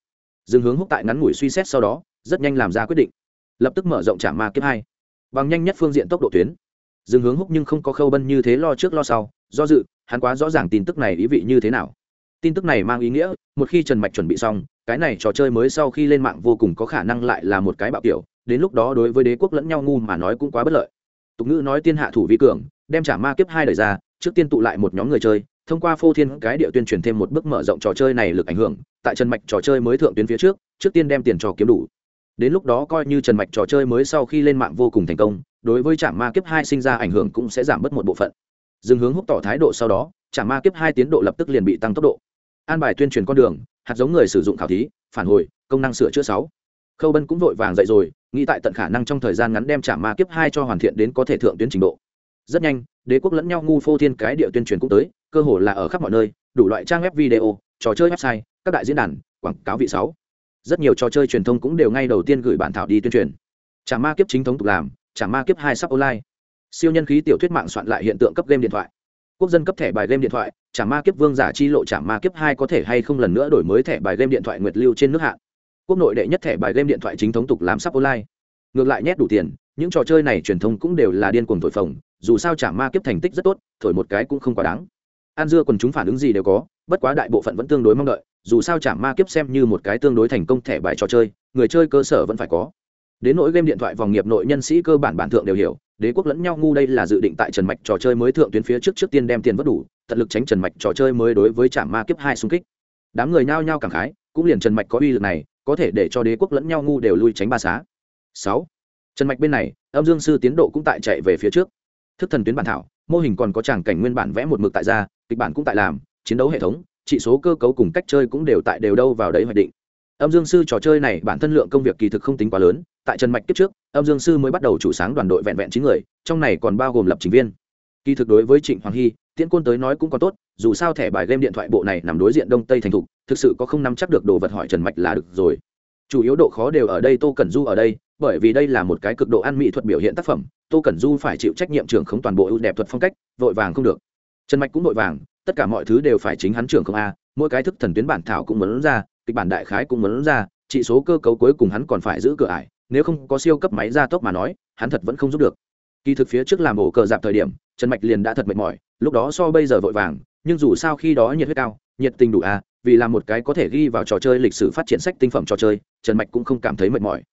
Speaker 1: Dương hướng húc tại ngắn ngủi suy xét sau đó, rất nhanh làm ra quyết định. Lập tức mở rộng trả ma kiếp hai. Bằng nhanh nhất phương diện tốc độ tuyến. Dương hướng húc nhưng không có khâu bân như thế lo trước lo sau do dự, hắn quá rõ ràng tin tức này ý vị như thế nào. Tin tức này mang ý nghĩa, một khi trần mạch chuẩn bị xong, cái này trò chơi mới sau khi lên mạng vô cùng có khả năng lại là một cái bạo kiểu, đến lúc đó đối với đế quốc lẫn nhau ngu mà nói cũng quá bất lợi. Tục ngữ nói tiên hạ thủ vi cường, đem trả ma kiếp hai đời ra, trước tiên tụ lại một nhóm người chơi, thông qua phô thiên cái địa tuyên truyền thêm một bước mở rộng trò chơi này lực ảnh hưởng, tại trần mạch trò chơi mới thượng tuyến phía trước trước tiên đem tiền trò kiếm đủ. Đến lúc đó coi như trần mạch trò chơi mới sau khi lên mạng vô cùng thành công, đối với trạm ma kiếp hai sinh ra ảnh hưởng cũng sẽ giảm bớt một bộ phận dừng hướng húc tỏ thái độ sau đó trạm ma kiếp hai tiến độ lập tức liền bị tăng tốc độ. An bài tuyên truyền con đường, hạt giống người sử dụng khảo thí, phản hồi, công năng sửa chữa sáu. Khâu bân cũng vội vàng dậy rồi, nghĩ tại tận khả năng trong thời gian ngắn đem trả ma kiếp hai cho hoàn thiện đến có thể thượng tuyến trình độ. Rất nhanh, đế quốc lẫn nhau ngu phô thiên cái địa tuyên truyền cũng tới, cơ hồ là ở khắp mọi nơi, đủ loại trang web video, trò chơi website, các đại diễn đàn, quảng cáo vị sáu. Rất nhiều trò chơi truyền thông cũng đều ngay đầu tiên gửi bản thảo đi tuyên truyền. Trả ma kiếp chính thống tục làm trả ma kiếp hai sắp online siêu nhân khí tiểu thuyết mạng soạn lại hiện tượng cấp game điện thoại. Quốc dân cấp thẻ bài game điện thoại trả ma kiếp vương giả chi lộ trả ma kiếp hai có thể hay không lần nữa đổi mới thẻ bài game điện thoại nguyệt lưu trên nước hạ, quốc nội đệ nhất thẻ bài game điện thoại chính thống tục làm sắp online. Ngược lại nhét đủ tiền những trò chơi này truyền thông cũng đều là điên cuồng thổi phồng dù sao trả ma kiếp thành tích rất tốt thổi một cái cũng không quá đáng. An dưa quần chúng phản ứng gì đều có bất quá đại bộ phận vẫn tương đối mong đợi dù sao trả ma kiếp xem như một cái tương đối thành công thẻ bài trò chơi người chơi cơ sở vẫn phải có đến nỗi game điện thoại vòng nghiệp nội nhân sĩ cơ bản bản thượng đều hiểu, đế quốc lẫn nhau ngu đây là dự định tại trần mạch trò chơi mới thượng tuyến phía trước trước tiên đem tiền vất đủ, tận lực tránh trần mạch trò chơi mới đối với trả ma kiếp hai xung kích. Đám người nhao nhao cảm khái, cũng liền trần mạch có uy lực này, có thể để cho đế quốc lẫn nhau ngu đều lui tránh ba xá. Sáu, trần mạch bên này, âm dương sư tiến độ cũng tại chạy về phía trước. Thức thần tuyến bản thảo, mô hình còn có tràng cảnh nguyên bản vẽ một mực tại ra, kịch bản cũng tại làm, chiến đấu hệ thống, chỉ số cơ cấu cùng cách chơi cũng đều tại đều đâu vào đấy hoạch định âm dương sư trò chơi này bản thân lượng công việc kỳ thực không tính quá lớn, tại trần mạch kiếp trước, âm dương sư mới bắt đầu chủ sáng đoàn đội vẹn vẹn chín người, trong này còn bao gồm lập trình viên. Kỳ thực đối với trịnh hoàng hy, tiễn côn tới nói cũng còn tốt, dù sao thẻ bài game điện thoại bộ này nằm đối diện đông tây thành thục, thực sự có không nắm chắc được đồ vật hỏi trần mạch là được rồi. Chủ yếu độ khó đều ở đây, tô cẩn du ở đây, bởi vì đây là một cái cực độ ăn mỹ thuật biểu hiện tác phẩm, tô cẩn du phải chịu trách nhiệm trưởng không toàn bộ ưu đẹp thuật phong cách, vội vàng không được. Trần mạch cũng vội vàng, tất cả mọi thứ đều phải chính hắn trưởng không a mỗi cái thức thần tuyến bản thảo cũng muốn ra, kịch bản đại khái cũng muốn ra, Chỉ số cơ cấu cuối cùng hắn còn phải giữ cửa ải, nếu không có siêu cấp máy gia tốc mà nói, hắn thật vẫn không giúp được. Kỳ thực phía trước làm ổ cờ dạp thời điểm, trần mạch liền đã thật mệt mỏi, lúc đó so bây giờ vội vàng, nhưng dù sao khi đó nhiệt huyết cao, nhiệt tình đủ à vì là một cái có thể ghi vào trò chơi lịch sử phát triển sách tinh phẩm trò chơi, trần mạch cũng không cảm thấy mệt mỏi.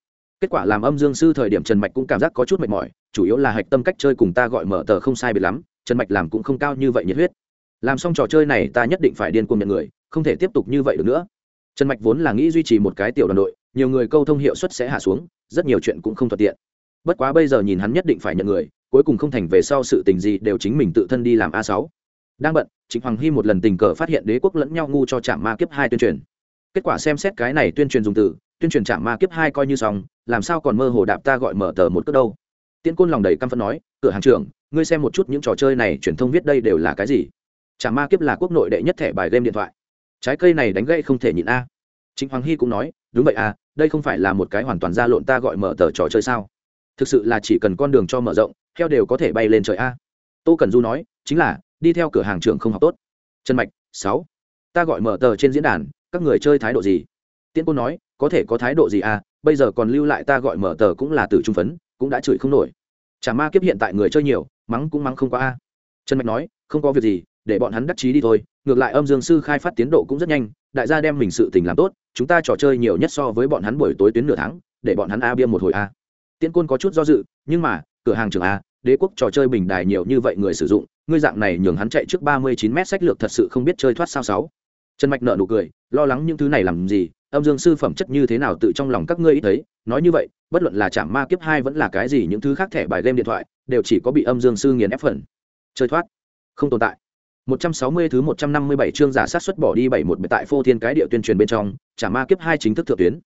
Speaker 1: Kết quả làm âm dương sư thời điểm trần mạch cũng cảm giác có chút mệt mỏi, chủ yếu là hạch tâm cách chơi cùng ta gọi mở tờ không sai biệt lắm, trần mạch làm cũng không cao như vậy nhiệt huyết làm xong trò chơi này ta nhất định phải điên cuồng nhận người, không thể tiếp tục như vậy được nữa. Trần mạch vốn là nghĩ duy trì một cái tiểu đoàn đội, nhiều người câu thông hiệu suất sẽ hạ xuống, rất nhiều chuyện cũng không thuận tiện. Bất quá bây giờ nhìn hắn nhất định phải nhận người, cuối cùng không thành về sau sự tình gì đều chính mình tự thân đi làm a sáu. Đang bận chính hoàng hy một lần tình cờ phát hiện đế quốc lẫn nhau ngu cho trạm ma kiếp hai tuyên truyền. Kết quả xem xét cái này tuyên truyền dùng từ, tuyên truyền trạm ma kiếp hai coi như xong, làm sao còn mơ hồ đạp ta gọi mở tờ một cước đâu? Tiễn côn lòng đầy căm phẫn nói, cửa hàng trưởng, ngươi xem một chút những trò chơi này truyền thông viết đây đều là cái gì? Chả ma kiếp là quốc nội đệ nhất thẻ bài game điện thoại. Trái cây này đánh gây không thể nhịn a. Chính hoàng hy cũng nói, đúng vậy à đây không phải là một cái hoàn toàn ra lộn ta gọi mở tờ trò chơi sao? Thực sự là chỉ cần con đường cho mở rộng theo đều có thể bay lên trời a. Tô cần du nói, chính là, đi theo cửa hàng trưởng không học tốt. Trần mạch, sáu, ta gọi mở tờ trên diễn đàn, các người chơi thái độ gì? Tiễn côn nói, có thể có thái độ gì à bây giờ còn lưu lại ta gọi mở tờ cũng là từ trung phấn, cũng đã chửi không nổi. Chả ma kiếp hiện tại người chơi nhiều, mắng cũng mắng không có a. Trần mạch nói, không có việc gì để bọn hắn đắc chí đi thôi. Ngược lại âm dương sư khai phát tiến độ cũng rất nhanh, đại gia đem mình sự tình làm tốt, chúng ta trò chơi nhiều nhất so với bọn hắn buổi tối tuyến nửa tháng, để bọn hắn a bia một hồi a. Tiễn côn có chút do dự, nhưng mà, cửa hàng trường a, đế quốc trò chơi bình đài nhiều như vậy người sử dụng, ngươi dạng này nhường hắn chạy trước ba mươi chín mét sách lược thật sự không biết chơi thoát sao sáu. Trần mạch nợ nụ cười, lo lắng những thứ này làm gì, âm dương sư phẩm chất như thế nào tự trong lòng các ngươi ý thấy, nói như vậy, bất luận là chạm ma kiếp hai vẫn là cái gì những thứ khác thẻ bài game điện thoại, đều chỉ có bị âm dương sư nghiền ép phần. Chơi thoát. Không tồn tại. 160 thứ 157 chương giả sát xuất bỏ đi 71 tại phô thiên cái địa tuyên truyền bên trong, trả ma kiếp hai chính thức thượng tuyến.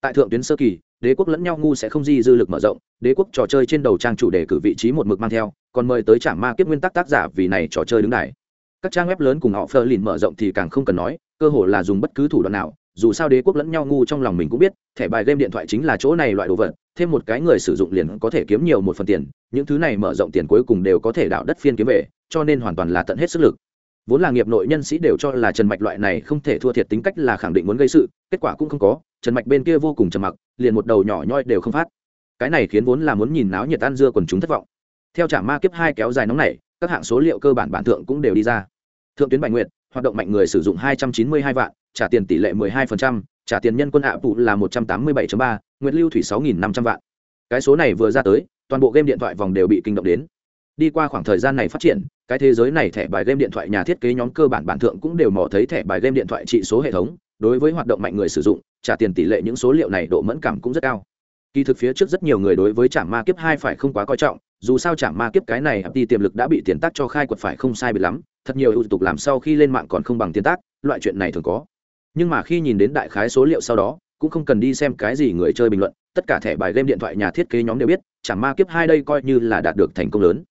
Speaker 1: Tại thượng tuyến sơ kỳ, đế quốc lẫn nhau ngu sẽ không di dư lực mở rộng, đế quốc trò chơi trên đầu trang chủ đề cử vị trí một mực mang theo, còn mời tới trả ma kiếp nguyên tắc tác giả vì này trò chơi đứng đài. Các trang web lớn cùng họ phơ mở rộng thì càng không cần nói, cơ hội là dùng bất cứ thủ đoạn nào, dù sao đế quốc lẫn nhau ngu trong lòng mình cũng biết, thẻ bài game điện thoại chính là chỗ này loại đồ vật, thêm một cái người sử dụng liền có thể kiếm nhiều một phần tiền, những thứ này mở rộng tiền cuối cùng đều có thể đảo đất phiên kiếm về, cho nên hoàn toàn là tận hết sức lực vốn là nghiệp nội nhân sĩ đều cho là trần mạch loại này không thể thua thiệt tính cách là khẳng định muốn gây sự kết quả cũng không có trần mạch bên kia vô cùng trầm mặc liền một đầu nhỏ nhoi đều không phát. Cái này khiến vốn là muốn nhìn náo nhiệt tan dưa quần chúng thất vọng. Theo trả ma kiếp hai kéo dài nóng này các hạng số liệu cơ bản bản thượng cũng đều đi ra. Thượng tuyến bạch nguyệt hoạt động mạnh người sử dụng hai trăm chín mươi hai vạn trả tiền tỷ lệ mười hai phần trăm, trả tiền nhân quân ạ phụ là một trăm tám mươi bảy ba nguyệt lưu thủy sáu nghìn năm trăm vạn. Cái số này vừa ra tới toàn bộ game điện thoại vòng đều bị kinh động đến đi qua khoảng thời gian này phát triển, cái thế giới này thẻ bài game điện thoại nhà thiết kế nhóm cơ bản bản thượng cũng đều mò thấy thẻ bài game điện thoại trị số hệ thống, đối với hoạt động mạnh người sử dụng, trả tiền tỷ lệ những số liệu này độ mẫn cảm cũng rất cao. Kỳ thực phía trước rất nhiều người đối với trạm ma kiếp hai phải không quá coi trọng, dù sao trạm ma kiếp cái này đi tiềm lực đã bị tiền tác cho khai quật phải không sai biệt lắm, thật nhiều ưu tục làm sau khi lên mạng còn không bằng tiền tác, loại chuyện này thường có. Nhưng mà khi nhìn đến đại khái số liệu sau đó, cũng không cần đi xem cái gì người chơi bình luận, tất cả thẻ bài game điện thoại nhà thiết kế nhóm đều biết trạm ma kiếp hai đây coi như là đạt được thành công lớn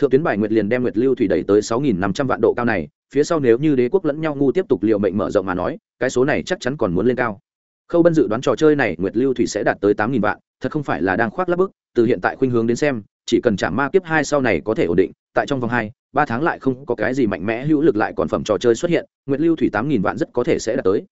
Speaker 1: thượng tuyến bài nguyệt liền đem nguyệt lưu thủy đẩy tới sáu nghìn năm trăm vạn độ cao này, phía sau nếu như đế quốc lẫn nhau ngu tiếp tục liệu mệnh mở rộng mà nói, cái số này chắc chắn còn muốn lên cao. Khâu bân dự đoán trò chơi này nguyệt lưu thủy sẽ đạt tới tám nghìn vạn, thật không phải là đang khoác lắp bức, từ hiện tại khuynh hướng đến xem, chỉ cần trả ma kiếp hai sau này có thể ổn định, tại trong vòng hai, ba tháng lại không có cái gì mạnh mẽ hữu lực lại còn phẩm trò chơi xuất hiện, nguyệt lưu thủy tám nghìn vạn rất có thể sẽ đạt tới.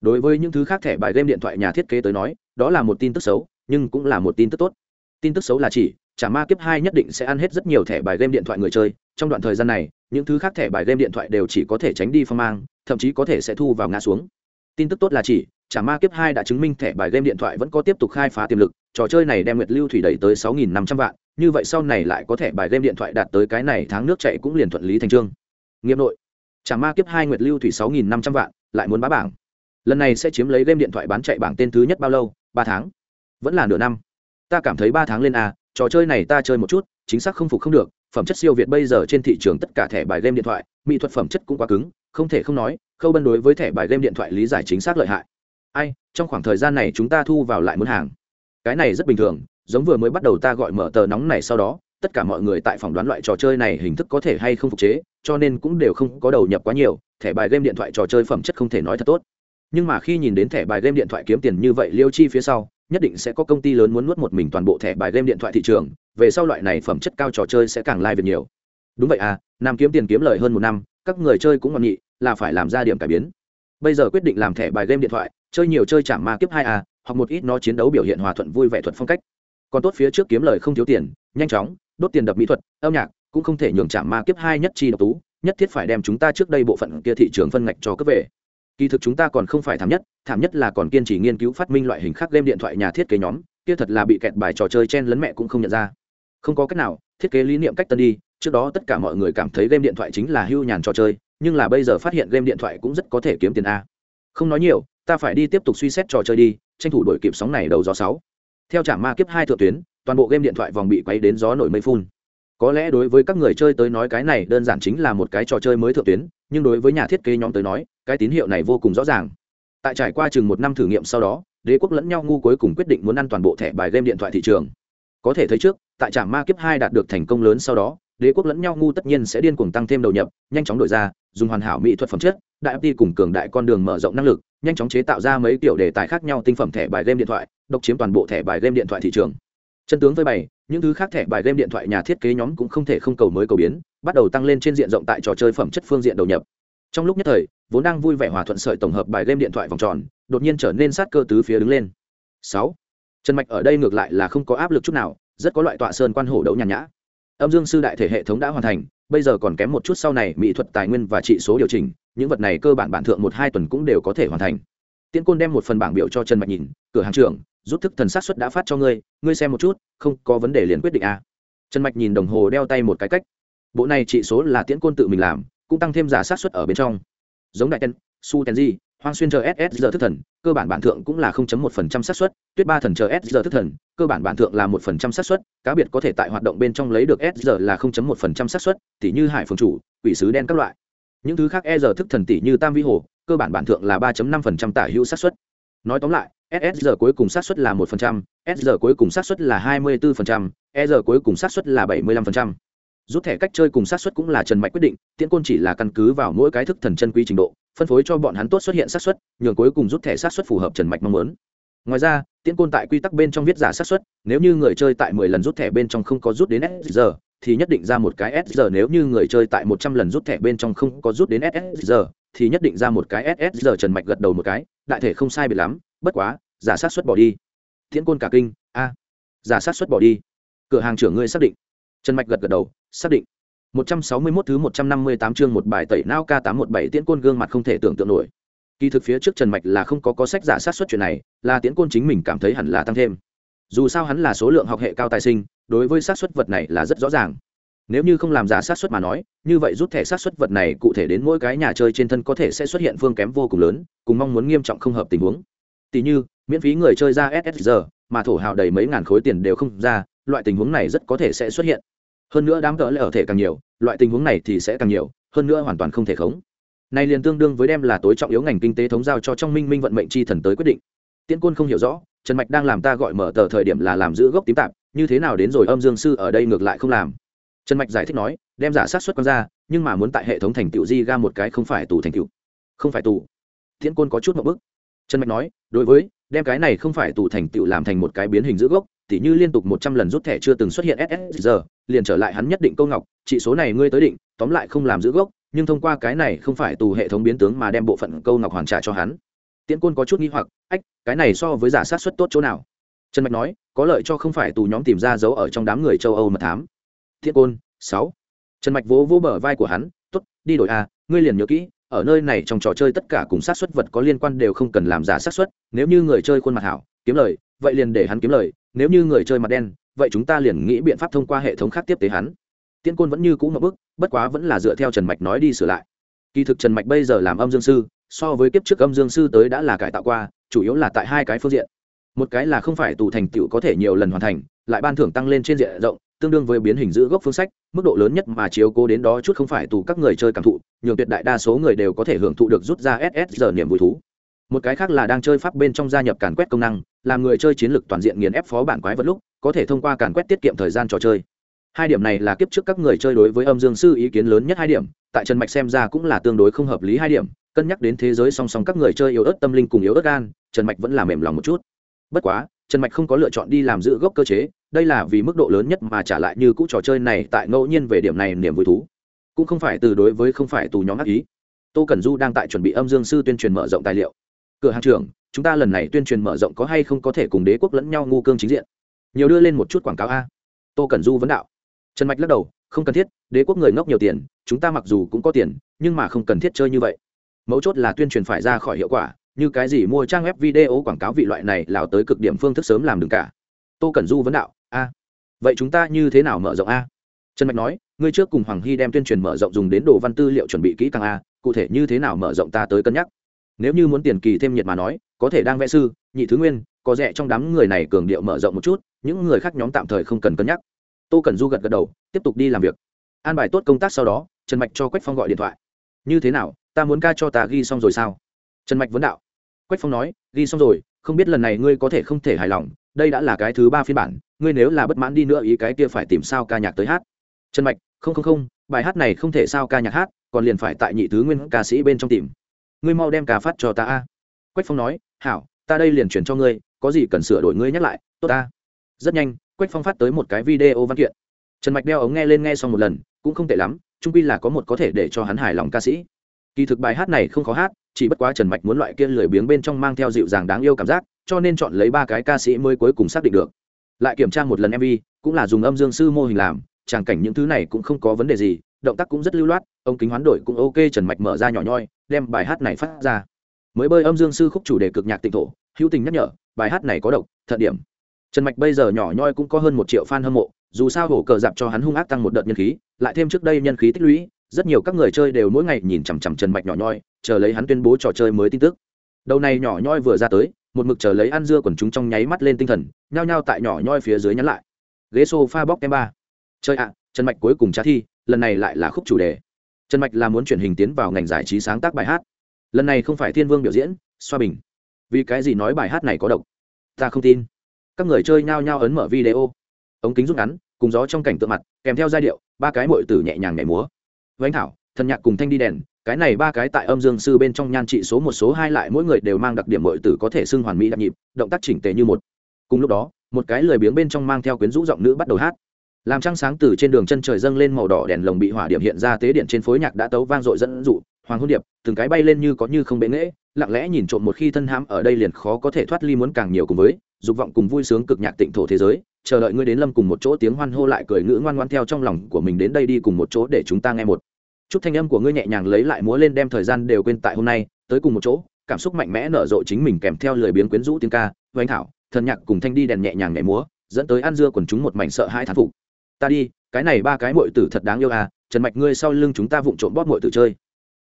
Speaker 1: Đối với những thứ khác thẻ bài game điện thoại nhà thiết kế tới nói, đó là một tin tức xấu, nhưng cũng là một tin tức tốt. Tin tức xấu là chỉ trả ma kiếp hai nhất định sẽ ăn hết rất nhiều thẻ bài game điện thoại người chơi, trong đoạn thời gian này, những thứ khác thẻ bài game điện thoại đều chỉ có thể tránh đi phong mang, thậm chí có thể sẽ thu vào ngã xuống. Tin tức tốt là chỉ trả ma kiếp hai đã chứng minh thẻ bài game điện thoại vẫn có tiếp tục khai phá tiềm lực, trò chơi này đem nguyệt lưu thủy đẩy tới sáu nghìn năm trăm vạn, như vậy sau này lại có thẻ bài game điện thoại đạt tới cái này tháng nước chạy cũng liền thuận lý thành trương nghiệp nội trả ma kiếp hai nguyệt lưu thủy sáu nghìn năm trăm vạn, lại muốn bá bảng. Lần này sẽ chiếm lấy game điện thoại bán chạy bảng tên thứ nhất bao lâu? Ba tháng. Vẫn là nửa năm. Ta cảm thấy ba tháng lên a trò chơi này ta chơi một chút, chính xác không phục không được, phẩm chất siêu việt bây giờ trên thị trường tất cả thẻ bài game điện thoại, mỹ thuật phẩm chất cũng quá cứng, không thể không nói, khâu bân đối với thẻ bài game điện thoại lý giải chính xác lợi hại. Ai, trong khoảng thời gian này chúng ta thu vào lại muốn hàng. Cái này rất bình thường, giống vừa mới bắt đầu ta gọi mở tờ nóng này sau đó, tất cả mọi người tại phòng đoán loại trò chơi này hình thức có thể hay không phục chế, cho nên cũng đều không có đầu nhập quá nhiều, thẻ bài game điện thoại trò chơi phẩm chất không thể nói thật tốt nhưng mà khi nhìn đến thẻ bài game điện thoại kiếm tiền như vậy liêu chi phía sau, nhất định sẽ có công ty lớn muốn nuốt một mình toàn bộ thẻ bài game điện thoại thị trường, về sau loại này phẩm chất cao trò chơi sẽ càng lai、like、việc nhiều. Đúng vậy à nam kiếm tiền kiếm lời hơn một năm, các người chơi cũng ngọn nhị, là phải làm ra điểm cải biến. Bây giờ quyết định làm thẻ bài game điện thoại, chơi nhiều chơi chạm ma kiếp hai à, a hoặc một ít nó chiến đấu biểu hiện hòa thuận vui vẻ thuật phong cách. Còn tốt phía trước kiếm lời không thiếu tiền, nhanh chóng, đốt tiền đập mỹ thuật, âm nhạc, cũng không thể nhường chạm ma kiếp hai nhất chi độc tú, nhất thiết phải đem chúng ta trước đây bộ phận kia thị trường phân ngạch cho cấp về kỳ thực chúng ta còn không phải thảm nhất thảm nhất là còn kiên trì nghiên cứu phát minh loại hình khác game điện thoại nhà thiết kế nhóm, kia thật là bị kẹt bài trò chơi chen lấn mẹ cũng không nhận ra. Không có cách nào, thiết kế lý niệm cách tân đi, trước đó tất cả mọi người cảm thấy game điện thoại chính là hưu nhàn trò chơi, nhưng là bây giờ phát hiện game điện thoại cũng rất có thể kiếm tiền a. Không nói nhiều, ta phải đi tiếp tục suy xét trò chơi đi, tranh thủ đổi kịp sóng này đầu gió sáu. Theo trả ma kiếp hai thượng tuyến, toàn bộ game điện thoại vòng bị quấy đến gió nổi mây phun. Có lẽ đối với các người chơi tới nói cái này đơn giản chính là một cái trò chơi mới thượng tuyến, nhưng đối với nhà thiết kế nhóm tới nói cái tín hiệu này vô cùng rõ ràng. Tại trải qua chừng một năm thử nghiệm sau đó, đế quốc lẫn nhau ngu cuối cùng quyết định muốn ăn toàn bộ thẻ bài game điện thoại thị trường. Có thể thấy trước, tại trạm ma kiếp hai đạt được thành công lớn sau đó, đế quốc lẫn nhau ngu tất nhiên sẽ điên cuồng tăng thêm đầu nhập, nhanh chóng đổi ra, dùng hoàn hảo mỹ thuật phẩm chất, đại ft cùng cường đại con đường mở rộng năng lực, nhanh chóng chế tạo ra mấy kiểu đề tài khác nhau tinh phẩm thẻ bài game điện thoại, độc chiếm toàn bộ thẻ bài game điện thoại thị trường. Chân tướng với bày, những thứ khác thẻ bài game điện thoại nhà thiết kế nhóm cũng không thể không cầu mới cầu biến, bắt đầu tăng lên trên diện rộng tại trò chơi phẩm chất phương diện đầu nhập trong lúc nhất thời, vốn đang vui vẻ hòa thuận sợi tổng hợp bài game điện thoại vòng tròn, đột nhiên trở nên sát cơ tứ phía đứng lên. Sáu. Trần mạch ở đây ngược lại là không có áp lực chút nào, rất có loại tọa sơn quan hổ đấu nhàn nhã. Âm dương sư đại thể hệ thống đã hoàn thành, bây giờ còn kém một chút sau này mỹ thuật tài nguyên và trị số điều chỉnh, những vật này cơ bản bản thượng một hai tuần cũng đều có thể hoàn thành. Tiên côn đem một phần bảng biểu cho trần mạch nhìn, cửa hàng trưởng, rút thức thần sát xuất đã phát cho ngươi ngươi xem một chút, không có vấn đề liền quyết định a. À. trần mạch nhìn đồng hồ đeo tay một cái cách, bộ này trị số là tiễn côn tự mình làm cũng tăng thêm giả sát xuất ở bên trong. Giống đại tên su tenji, hoang xuyên chờ ss giờ thức thần cơ bản bản thượng cũng là 0.1% xác suất tuyết ba thần chờ s giờ thức thần cơ bản bản thượng là 1% xác suất cá biệt có thể tại hoạt động bên trong lấy được s giờ là 0.1% xác suất tỷ như hải phương chủ quỷ sứ đen các loại. Những thứ khác e giờ thức thần tỷ như tam vi hồ cơ bản bản thượng là 3.5% tả hữu xác suất nói tóm lại ss giờ cuối cùng xác suất là 1%, s giờ cuối cùng xác suất là 24%, e giờ cuối cùng xác suất là 75% rút thẻ cách chơi cùng sát xuất cũng là trần mạch quyết định, tiễn côn chỉ là căn cứ vào mỗi cái thức thần chân quý trình độ, phân phối cho bọn hắn tốt xuất hiện sát xuất, nhường cuối cùng rút thẻ sát xuất phù hợp trần mạch mong muốn. Ngoài ra, tiễn côn tại quy tắc bên trong viết giả sát xuất, nếu như người chơi tại mười lần rút thẻ bên trong không có rút đến s giờ thì nhất định ra một cái s giờ nếu như người chơi tại một trăm lần rút thẻ bên trong không có rút đến s giờ thì nhất định ra một cái s giờ trần mạch gật đầu một cái, đại thể không sai biệt lắm, bất quá, giả sát xuất bỏ đi. Tiễn côn cả kinh, a, giả sát xuất bỏ đi. Cửa hàng trưởng ngươi xác định trần mạch gật gật đầu xác định 161 thứ 158 chương một bài tẩy nao K817 Tiễn Côn gương mặt không thể tưởng tượng nổi. Kỳ thực phía trước Trần Mạch là không có có sách giả sát xuất chuyện này, là Tiễn Côn chính mình cảm thấy hẳn là tăng thêm. Dù sao hắn là số lượng học hệ cao tài sinh, đối với sát xuất vật này là rất rõ ràng. Nếu như không làm giả sát xuất mà nói, như vậy rút thẻ sát xuất vật này cụ thể đến mỗi cái nhà chơi trên thân có thể sẽ xuất hiện phương kém vô cùng lớn, cùng mong muốn nghiêm trọng không hợp tình huống. Tỷ như, miễn phí người chơi ra SSR, mà thổ hào đầy mấy ngàn khối tiền đều không ra, loại tình huống này rất có thể sẽ xuất hiện hơn nữa đám cỡ lại ở thể càng nhiều, loại tình huống này thì sẽ càng nhiều, hơn nữa hoàn toàn không thể khống. Này liền tương đương với đem là tối trọng yếu ngành kinh tế thống giao cho trong minh minh vận mệnh chi thần tới quyết định. Tiễn côn không hiểu rõ, trần mạch đang làm ta gọi mở tờ thời điểm là làm giữ gốc tím tạp, như thế nào đến rồi âm dương sư ở đây ngược lại không làm. Trần mạch giải thích nói, đem giả sát xuất quan ra, nhưng mà muốn tại hệ thống thành tựu di ga một cái không phải tù thành tựu. Không phải tù. Tiễn côn có chút một bức. Trần mạch nói, đối với, đem cái này không phải tù thành tựu làm thành một cái biến hình giữ gốc tỉ như liên tục một trăm lần rút thẻ chưa từng xuất hiện ss giờ liền trở lại hắn nhất định câu ngọc, Chỉ số này ngươi tới định, tóm lại không làm giữ gốc, nhưng thông qua cái này không phải tù hệ thống biến tướng mà đem bộ phận câu ngọc hoàn trả cho hắn. Tiễn côn có chút nghi hoặc, ách, cái này so với giả sát xuất tốt chỗ nào? Trần mạch nói, có lợi cho không phải tù nhóm tìm ra dấu ở trong đám người châu âu mật thám. Tiễn côn, sáu. Trần mạch vỗ vỗ bờ vai của hắn t ố t đi đổi a, ngươi liền nhớ kỹ, ở nơi này trong trò chơi tất cả cùng sát xuất vật có liên quan đều không cần làm giả sát xuất nếu như người chơi khuôn mặt hảo, kiếm lời, vậy liền để hắn kiếm lời nếu như người chơi mặt đen, vậy chúng ta liền nghĩ biện pháp thông qua hệ thống khác tiếp tế hắn. Tiễn côn vẫn như cũ ngập bức, bất quá vẫn là dựa theo trần mạch nói đi sửa lại. Kỳ thực trần mạch bây giờ làm âm dương sư, so với kiếp trước âm dương sư tới đã là cải tạo qua, chủ yếu là tại hai cái phương diện. Một cái là không phải tù thành tựu có thể nhiều lần hoàn thành, lại ban thưởng tăng lên trên diện rộng, tương đương với biến hình giữ gốc phương sách, mức độ lớn nhất mà chiếu cố đến đó chút không phải tù các người chơi cảm thụ, nhường tuyệt đại đa số người đều có thể hưởng thụ được rút ra ss giờ niềm vui thú một cái khác là đang chơi pháp bên trong gia nhập càn quét công năng, làm người chơi chiến lược toàn diện nghiền ép phó bản quái vật lúc, có thể thông qua càn quét tiết kiệm thời gian trò chơi. Hai điểm này là kiếp trước các người chơi đối với âm dương sư ý kiến lớn nhất hai điểm, tại trần mạch xem ra cũng là tương đối không hợp lý hai điểm, cân nhắc đến thế giới song song các người chơi yếu ớt tâm linh cùng yếu ớt gan, trần mạch vẫn là mềm lòng một chút. Bất quá, trần mạch không có lựa chọn đi làm giữ gốc cơ chế, đây là vì mức độ lớn nhất mà trả lại như cũ trò chơi này tại ngẫu nhiên về điểm này niềm vui thú. Cũng không phải từ đối với không phải tù nhóm ác ý. Tô cẩn du đang tại chuẩn bị âm dương sư tuyên truyền mở rộng tài liệu cửa hàng trưởng, chúng ta lần này tuyên truyền mở rộng có hay không có thể cùng đế quốc lẫn nhau ngu cương chính diện. Nhiều đưa lên một chút quảng cáo a. Tô cẩn du vấn đạo. Trần mạch lắc đầu, không cần thiết, đế quốc người ngốc nhiều tiền, chúng ta mặc dù cũng có tiền, nhưng mà không cần thiết chơi như vậy. Mấu chốt là tuyên truyền phải ra khỏi hiệu quả, như cái gì mua trang web video quảng cáo vị loại này lào tới cực điểm phương thức sớm làm đừng cả. Tô cẩn du vấn đạo, a, vậy chúng ta như thế nào mở rộng a? Trần mạch nói, ngươi trước cùng hoàng hy đem tuyên truyền mở rộng dùng đến đồ văn tư liệu chuẩn bị kỹ càng a, cụ thể như thế nào mở rộng ta tới cân nhắc nếu như muốn tiền kỳ thêm nhiệt mà nói, có thể đang vẽ sư, nhị thứ nguyên, có rẻ trong đám người này cường điệu mở rộng một chút, những người khác nhóm tạm thời không cần cân nhắc. Tô cần du gật gật đầu, tiếp tục đi làm việc. An bài tốt công tác sau đó, trần mạch cho quách phong gọi điện thoại. Như thế nào, ta muốn ca cho ta ghi xong rồi sao? Trần mạch vấn đạo. Quách phong nói, ghi xong rồi, không biết lần này ngươi có thể không thể hài lòng, đây đã là cái thứ ba phiên bản, ngươi nếu là bất mãn đi nữa ý cái kia phải tìm sao ca nhạc tới hát. Trần mạch, không không không, bài hát này không thể sao ca nhạc hát, còn liền phải tại nhị thứ nguyên ca sĩ bên trong tìm ngươi mau đem cà phát cho ta a. Quách phong nói, hảo, ta đây liền chuyển cho ngươi, có gì cần sửa đổi ngươi nhắc lại, tốt ta. Rất nhanh, quách phong phát tới một cái video văn kiện. Trần mạch đeo ống nghe lên nghe xong một lần, cũng không tệ lắm trung pi là có một có thể để cho hắn hài lòng ca sĩ. Kỳ thực bài hát này không khó hát, chỉ bất quá trần mạch muốn loại kia lười biếng bên trong mang theo dịu dàng đáng yêu cảm giác, cho nên chọn lấy ba cái ca sĩ mới cuối cùng xác định được. Lại kiểm tra một lần mv cũng là dùng âm dương sư mô hình làm, tràng cảnh những thứ này cũng không có vấn đề gì động tác cũng rất lưu loát ông kính hoán đổi cũng ok, trần mạch mở ra nhỏ nhoi, đem bài hát này phát ra. Mới bơi âm dương sư khúc chủ đề cực nhạc tịnh thổ, hữu tình nhắc nhở, bài hát này có độc thận điểm. Trần mạch bây giờ nhỏ nhoi cũng có hơn một triệu fan hâm mộ, dù sao hổ cờ dạp cho hắn hung ác tăng một đợt nhân khí, lại thêm trước đây nhân khí tích lũy, rất nhiều các người chơi đều mỗi ngày nhìn chằm chằm trần mạch nhỏ nhoi, chờ lấy hắn tuyên bố trò chơi mới tin tức. Đầu này nhỏ nhoi vừa ra tới, một mực chờ lấy ăn dưa quần chúng trong nháy mắt lên tinh thần, nhao nhao tại nhỏ nhoi phía dưới nhắn lại. Ghế s o f a bóc em ba. Chơi ạ, trần mạch cuối cùng trả thi lần này lại là khúc chủ đề. Trần mạch là muốn chuyển hình tiến vào ngành giải trí sáng tác bài hát. Lần này không phải thiên vương biểu diễn, xoa bình. Vì cái gì nói bài hát này có độc? Ta không tin. Các người chơi nhao nhao ấn mở video. Ống kính rút ngắn, cùng gió trong cảnh tượng mặt, kèm theo giai điệu, ba cái mội tử nhẹ nhàng nhảy múa. Vánh thảo, thần nhạc cùng thanh đi đèn, cái này ba cái tại âm dương sư bên trong nhan trị số một số hai lại mỗi người đều mang đặc điểm mội tử có thể xưng hoàn mỹ đặc nhịp, động tác chỉnh tề như một. Cùng lúc đó, một cái lười biếng bên trong mang theo quyến rũ giọng nữ bắt đầu hát làm trăng sáng từ trên đường chân trời dâng lên màu đỏ đèn lồng bị hỏa điểm hiện ra tế điện trên phối nhạc đã tấu vang dội dẫn dụ, hoàng hôn điệp, từng cái bay lên như có như không bệ nghễ, lặng lẽ nhìn trộm một khi thân hãm ở đây liền khó có thể thoát ly muốn càng nhiều cùng với, dục vọng cùng vui sướng cực nhạc tịnh thổ thế giới, chờ đợi ngươi đến lâm cùng một chỗ tiếng hoan hô lại cười ngữ ngoan ngoan theo trong lòng của mình đến đây đi cùng một chỗ để chúng ta nghe một. Chút thanh âm của ngươi nhẹ nhàng lấy lại múa lên đem thời gian đều quên tại hôm nay, tới cùng một chỗ, cảm xúc mạnh mẽ nở rộ chính mình kèm theo lời biến quyến rũ tiếng ca với thảo, thần nhạc cùng thanh đi đèn nhẹ nhàng nhẹ múa, dẫn tới ăn dưa quần chúng một mảnh sợ hai thán phục ta đi, cái này ba cái mội tử thật đáng yêu à trần mạch ngươi sau lưng chúng ta vụng trộm bóp mội tử chơi.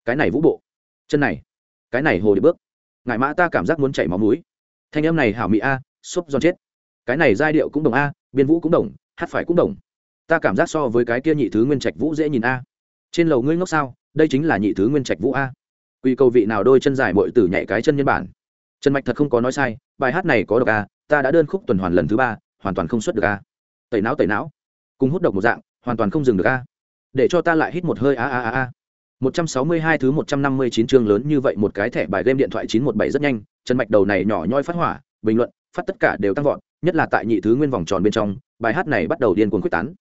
Speaker 1: Cái này vũ bộ. Chân này. Cái này hồ điệp bước. Ngại mã ta cảm giác muốn chảy máu mũi. Thanh âm này hảo mỹ a xúc giòn chết. Cái này giai điệu cũng đồng a, biên vũ cũng đồng, hát phải cũng đồng. Ta cảm giác so với cái kia nhị thứ nguyên trạch vũ dễ nhìn a. Trên lầu ngươi ngốc sao, đây chính là nhị thứ nguyên trạch vũ a. Quy cầu vị nào đôi chân dài mội tử nhảy cái chân nhân bản. Trần mạch thật không có nói sai, bài hát này có độc a, ta đã đơn khúc tuần hoàn lần thứ ba, hoàn toàn không xuất được a. Tẩy não tẩy não cùng hút độc một dạng hoàn toàn không dừng được a để cho ta lại hít một hơi a a a a 162 thứ 159 chương lớn như vậy một cái thẻ bài game điện thoại 917 rất nhanh, chân mạch đầu này nhỏ nhoi phát hỏa, bình luận, phát tất cả đều tăng vọt, nhất là tại nhị thứ nguyên vòng tròn bên trong, bài hát này bắt đầu điên cuồng quyết tán.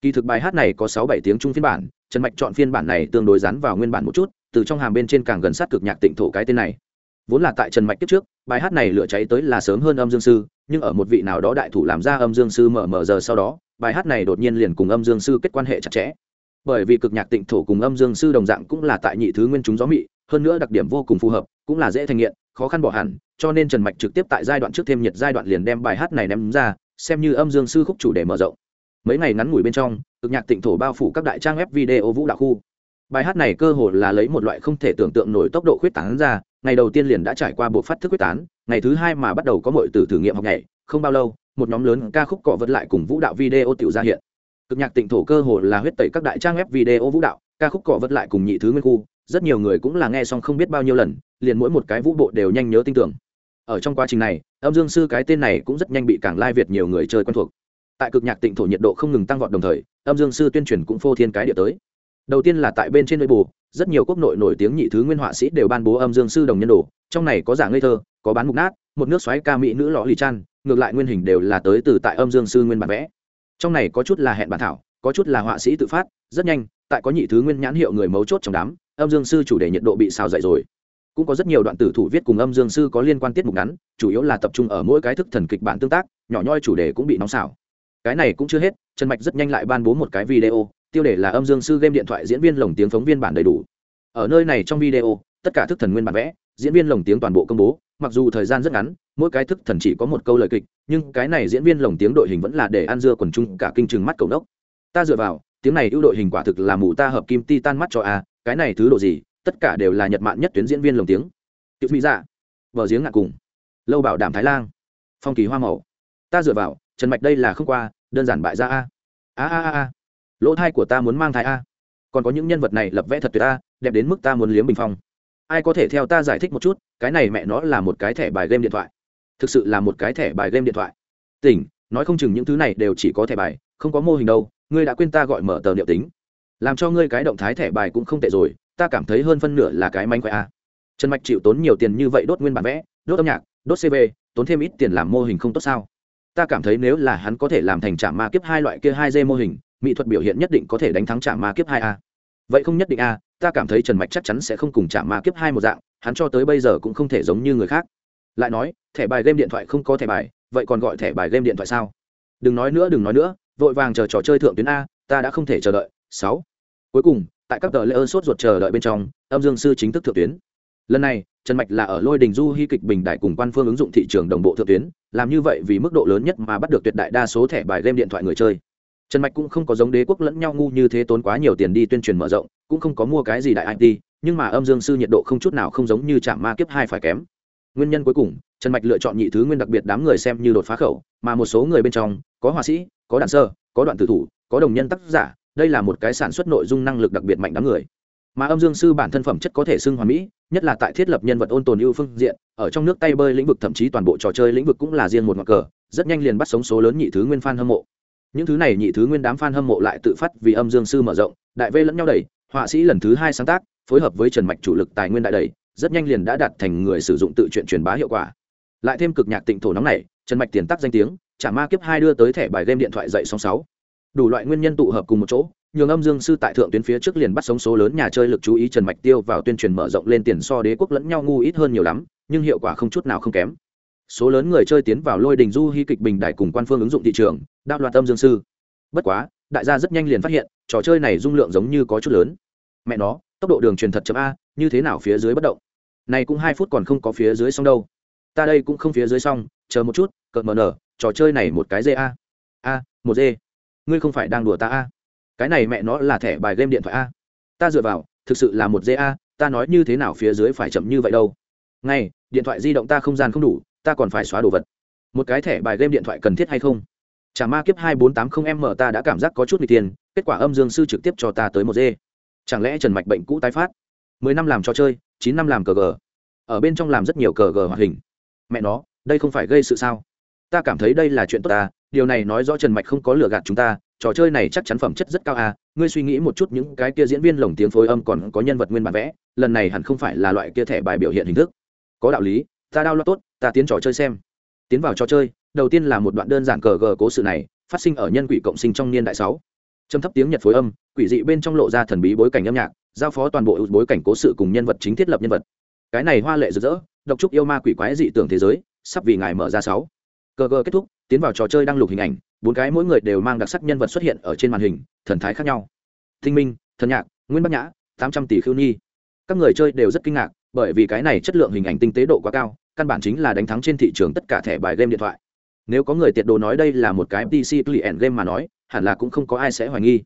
Speaker 1: Kỳ thực bài hát này có 6 7 tiếng trung phiên bản, chân mạch chọn phiên bản này tương đối dán vào nguyên bản một chút, từ trong hàm bên trên càng gần sát cực nhạc tịnh thổ cái tên này. Vốn là tại Trần Mạch tiếp trước, bài hát này lửa cháy tới là sớm hơn âm dương sư, nhưng ở một vị nào đó đại thủ làm ra âm dương sư mở mở giờ sau đó, bài hát này đột nhiên liền cùng âm dương sư kết quan hệ chặt chẽ. Bởi vì cực nhạc tịnh thổ cùng âm dương sư đồng dạng cũng là tại nhị thứ nguyên chúng gió mị, hơn nữa đặc điểm vô cùng phù hợp, cũng là dễ thành nghiện, khó khăn bỏ hẳn, cho nên trần mạch trực tiếp tại giai đoạn trước thêm nhiệt giai đoạn liền đem bài hát này ném ra, xem như âm dương sư khúc chủ để mở rộng. Mấy ngày ngắn ngủi bên trong, cực nhạc tịnh thổ bao phủ các đại trang web video vũ đạo khu. Bài hát này cơ hồ là lấy một loại không thể tưởng tượng nổi tốc độ khuyết tán ra, ngày đầu tiên liền đã trải qua bộ phát thức quyết tán, ngày thứ hai mà bắt đầu có mọi từ thử nghiệm học nhảy, không bao lâu một nhóm lớn ca khúc cọ vật lại cùng vũ đạo video tiểu ra hiện. Cực nhạc tịnh thổ cơ hồ là huyết tẩy các đại trang web video vũ đạo, ca khúc cọ vật lại cùng nhị thứ nguyên khu, rất nhiều người cũng là nghe xong không biết bao nhiêu lần, liền mỗi một cái vũ bộ đều nhanh nhớ tin tưởng. Ở trong quá trình này, âm dương sư cái tên này cũng rất nhanh bị cảng lai việt nhiều người chơi quen thuộc. Tại cực nhạc tịnh thổ nhiệt độ không ngừng tăng vọt đồng thời, âm dương sư tuyên truyền cũng phô thiên cái địa tới. Đầu tiên là tại bên trên nội bù rất nhiều quốc nội nổi tiếng nhị thứ nguyên họa sĩ đều ban bố âm dương sư đồng nhân đồ, trong này có giả ngây thơ, có bán mục nát, một nước xoáy ca mỹ nữ lọ lì chan, ngược lại nguyên hình đều là tới từ tại âm dương sư nguyên bản vẽ. Trong này có chút là hẹn bản thảo, có chút là họa sĩ tự phát, rất nhanh, tại có nhị thứ nguyên nhãn hiệu người mấu chốt trong đám, âm dương sư chủ đề nhiệt độ bị xào dậy rồi. Cũng có rất nhiều đoạn tử thủ viết cùng âm dương sư có liên quan tiết mục ngắn, chủ yếu là tập trung ở mỗi cái thức thần kịch bản tương tác, nhỏ nhoi chủ đề cũng bị nóng xào. Cái này cũng chưa hết, trần mạch rất nhanh lại ban bố một cái video tiêu đề là âm dương sư game điện thoại diễn viên lồng tiếng phóng viên bản đầy đủ. Ở nơi này trong video, tất cả thức thần nguyên bản vẽ, diễn viên lồng tiếng toàn bộ công bố, mặc dù thời gian rất ngắn, mỗi cái thức thần chỉ có một câu lời kịch, nhưng cái này diễn viên lồng tiếng đội hình vẫn là để ăn dưa quần chung cả kinh trừng mắt cầu đốc ta dựa vào, tiếng này ưu đội hình quả thực là mù ta hợp kim ti tan mắt cho a, cái này thứ độ gì, tất cả đều là nhật mạn nhất tuyến diễn viên lồng tiếng. Tiểu mỹ dạ vợ giếng ngạc cùng. Lâu bảo đảm thái lan phong kỳ hoa màu. Ta dựa vào, trần mạch đây là không qua, đơn giản bại ra a a a a lỗ thai của ta muốn mang thai a. Còn có những nhân vật này lập vẽ thật tuyệt a, đẹp đến mức ta muốn liếm bình phong. Ai có thể theo ta giải thích một chút, cái này mẹ nó là một cái thẻ bài game điện thoại. Thực sự là một cái thẻ bài game điện thoại. Tỉnh, nói không chừng những thứ này đều chỉ có thẻ bài, không có mô hình đâu, ngươi đã quên ta gọi mở tờ liệu tính. Làm cho ngươi cái động thái thẻ bài cũng không tệ rồi, ta cảm thấy hơn phân nửa là cái manh khoe a. Trần mạch chịu tốn nhiều tiền như vậy đốt nguyên bản vẽ, đốt âm nhạc, đốt cv tốn thêm ít tiền làm mô hình không tốt sao? Ta cảm thấy nếu là hắn có thể làm thành trả ma kiếp hai loại kia hai d mô hình mỹ thuật biểu hiện nhất định có thể đánh thắng trả ma kiếp hai a. Vậy không nhất định a, ta cảm thấy trần mạch chắc chắn sẽ không cùng trả ma kiếp hai một dạng, hắn cho tới bây giờ cũng không thể giống như người khác. Lại nói, thẻ bài game điện thoại không có thẻ bài, vậy còn gọi thẻ bài game điện thoại sao? Đừng nói nữa, đừng nói nữa, vội vàng chờ trò chơi thượng tuyến a, ta đã không thể chờ đợi. Sáu. Cuối cùng, tại các tờ lễ ơn sốt ruột chờ đợi bên trong, âm dương sư chính thức thượng tuyến. Lần này, trần mạch là ở lôi đình du hy kịch bình đại cùng quan phương ứng dụng thị trường đồng bộ thượng tuyến, làm như vậy vì mức độ lớn nhất mà bắt được tuyệt đại đa số thẻ bài game điện thoại người chơi trần mạch cũng không có giống đế quốc lẫn nhau ngu như thế tốn quá nhiều tiền đi tuyên truyền mở rộng, cũng không có mua cái gì đại it nhưng mà âm dương sư nhiệt độ không chút nào không giống như Trạm ma kiếp hai phải kém. Nguyên nhân cuối cùng, trần mạch lựa chọn nhị thứ nguyên đặc biệt đám người xem như đột phá khẩu, mà một số người bên trong, có họa sĩ, có đạn sơ, có đoạn tử thủ, có đồng nhân tác giả, đây là một cái sản xuất nội dung năng lực đặc biệt mạnh đám người. Mà âm dương sư bản thân phẩm chất có thể xưng hoàn mỹ, nhất là tại thiết lập nhân vật ôn tồn ưu phương diện, ở trong nước tay bơi lĩnh vực thậm chí toàn bộ trò chơi lĩnh vực cũng là riêng một ngọn cờ, rất nhanh liền bắt sống số lớn nhị thứ nguyên f hâm mộ những thứ này nhị thứ nguyên đám f a n hâm mộ lại tự phát vì âm dương sư mở rộng, đại vê lẫn nhau đẩy, họa sĩ lần thứ hai sáng tác, phối hợp với trần mạch chủ lực tài nguyên đại đầy rất nhanh liền đã đạt thành người sử dụng tự chuyện truyền bá hiệu quả. Lại thêm cực nhạc tịnh thổ nóng này, trần mạch tiền tắc danh tiếng, trả ma kiếp hai đưa tới thẻ bài game điện thoại dậy sóng sáu. Đủ loại nguyên nhân tụ hợp cùng một chỗ, nhường âm dương sư tại thượng tuyến phía trước liền bắt sống số lớn nhà chơi lực chú ý trần mạch tiêu vào tuyên truyền mở rộng lên tiền so đế quốc lẫn nhau ngu ít hơn nhiều lắm, nhưng hiệu quả không chút nào không kém số lớn người chơi tiến vào lôi đình du hy kịch bình đại cùng quan phương ứng dụng thị trường, đạo loạt âm dương sư. Bất quá, đại gia rất nhanh liền phát hiện, trò chơi này dung lượng giống như có chút lớn. Mẹ nó, tốc độ đường truyền thật chậm a, như thế nào phía dưới bất động? Này cũng hai phút còn không có phía dưới xong đâu. Ta đây cũng không phía dưới xong, chờ một chút, cợt mờ nở, trò chơi này một cái dê a. A, một dê. Ngươi không phải đang đùa ta a. Cái này mẹ nó là thẻ bài game điện thoại a. Ta dựa vào, thực sự là một dê a, ta nói như thế nào phía dưới phải chậm như vậy đâu? Ngay, điện thoại di động ta không gian không đủ ta còn phải xóa đồ vật. Một cái thẻ bài game điện thoại cần thiết hay không? Chả ma kiếp hai bốn tám không m ta đã cảm giác có chút n g tiền, kết quả âm dương sư trực tiếp cho ta tới một dê. Chẳng lẽ trần mạch bệnh cũ tái phát? Mười năm làm trò chơi, chín năm làm cờ gờ. Ở bên trong làm rất nhiều cờ gờ hoạt hình. Mẹ nó, đây không phải gây sự sao? Ta cảm thấy đây là chuyện tốt ta, điều này nói rõ trần mạch không có lừa gạt chúng ta, trò chơi này chắc chắn phẩm chất rất cao à ngươi suy nghĩ một chút những cái kia diễn viên lồng tiếng phối âm còn có nhân vật nguyên bản vẽ, lần này hẳn không phải là loại kia thẻ bài biểu hiện hình thức. Có đạo lý, ta đau lo tốt ta tiến trò chơi xem. Tiến vào trò chơi, đầu tiên là một đoạn đơn giản cờ gờ cố sự này, phát sinh ở nhân quỷ cộng sinh trong niên đại sáu. Trầm thấp tiếng nhật phối âm, quỷ dị bên trong lộ ra thần bí bối cảnh âm nhạc, giao phó toàn bộ bối cảnh cố sự cùng nhân vật chính thiết lập nhân vật. Cái này hoa lệ rực rỡ, độc trúc yêu ma quỷ quái dị tưởng thế giới, sắp vì ngài mở ra sáu. Cờ gờ kết thúc, tiến vào trò chơi đăng lục hình ảnh, bốn cái mỗi người đều mang đặc sắc nhân vật xuất hiện ở trên màn hình, thần thái khác nhau. Thinh minh, thần nhạc nguyễn bắc nhã, tám trăm tỷ khiêu nhi các người chơi đều rất kinh ngạc, bởi vì cái này chất lượng hình ảnh tinh tế độ quá cao căn bản chính là đánh thắng trên thị trường tất cả thẻ bài game điện thoại. Nếu có người tiệt đồ nói đây là một cái pc client game mà nói, hẳn là cũng không có ai sẽ hoài nghi.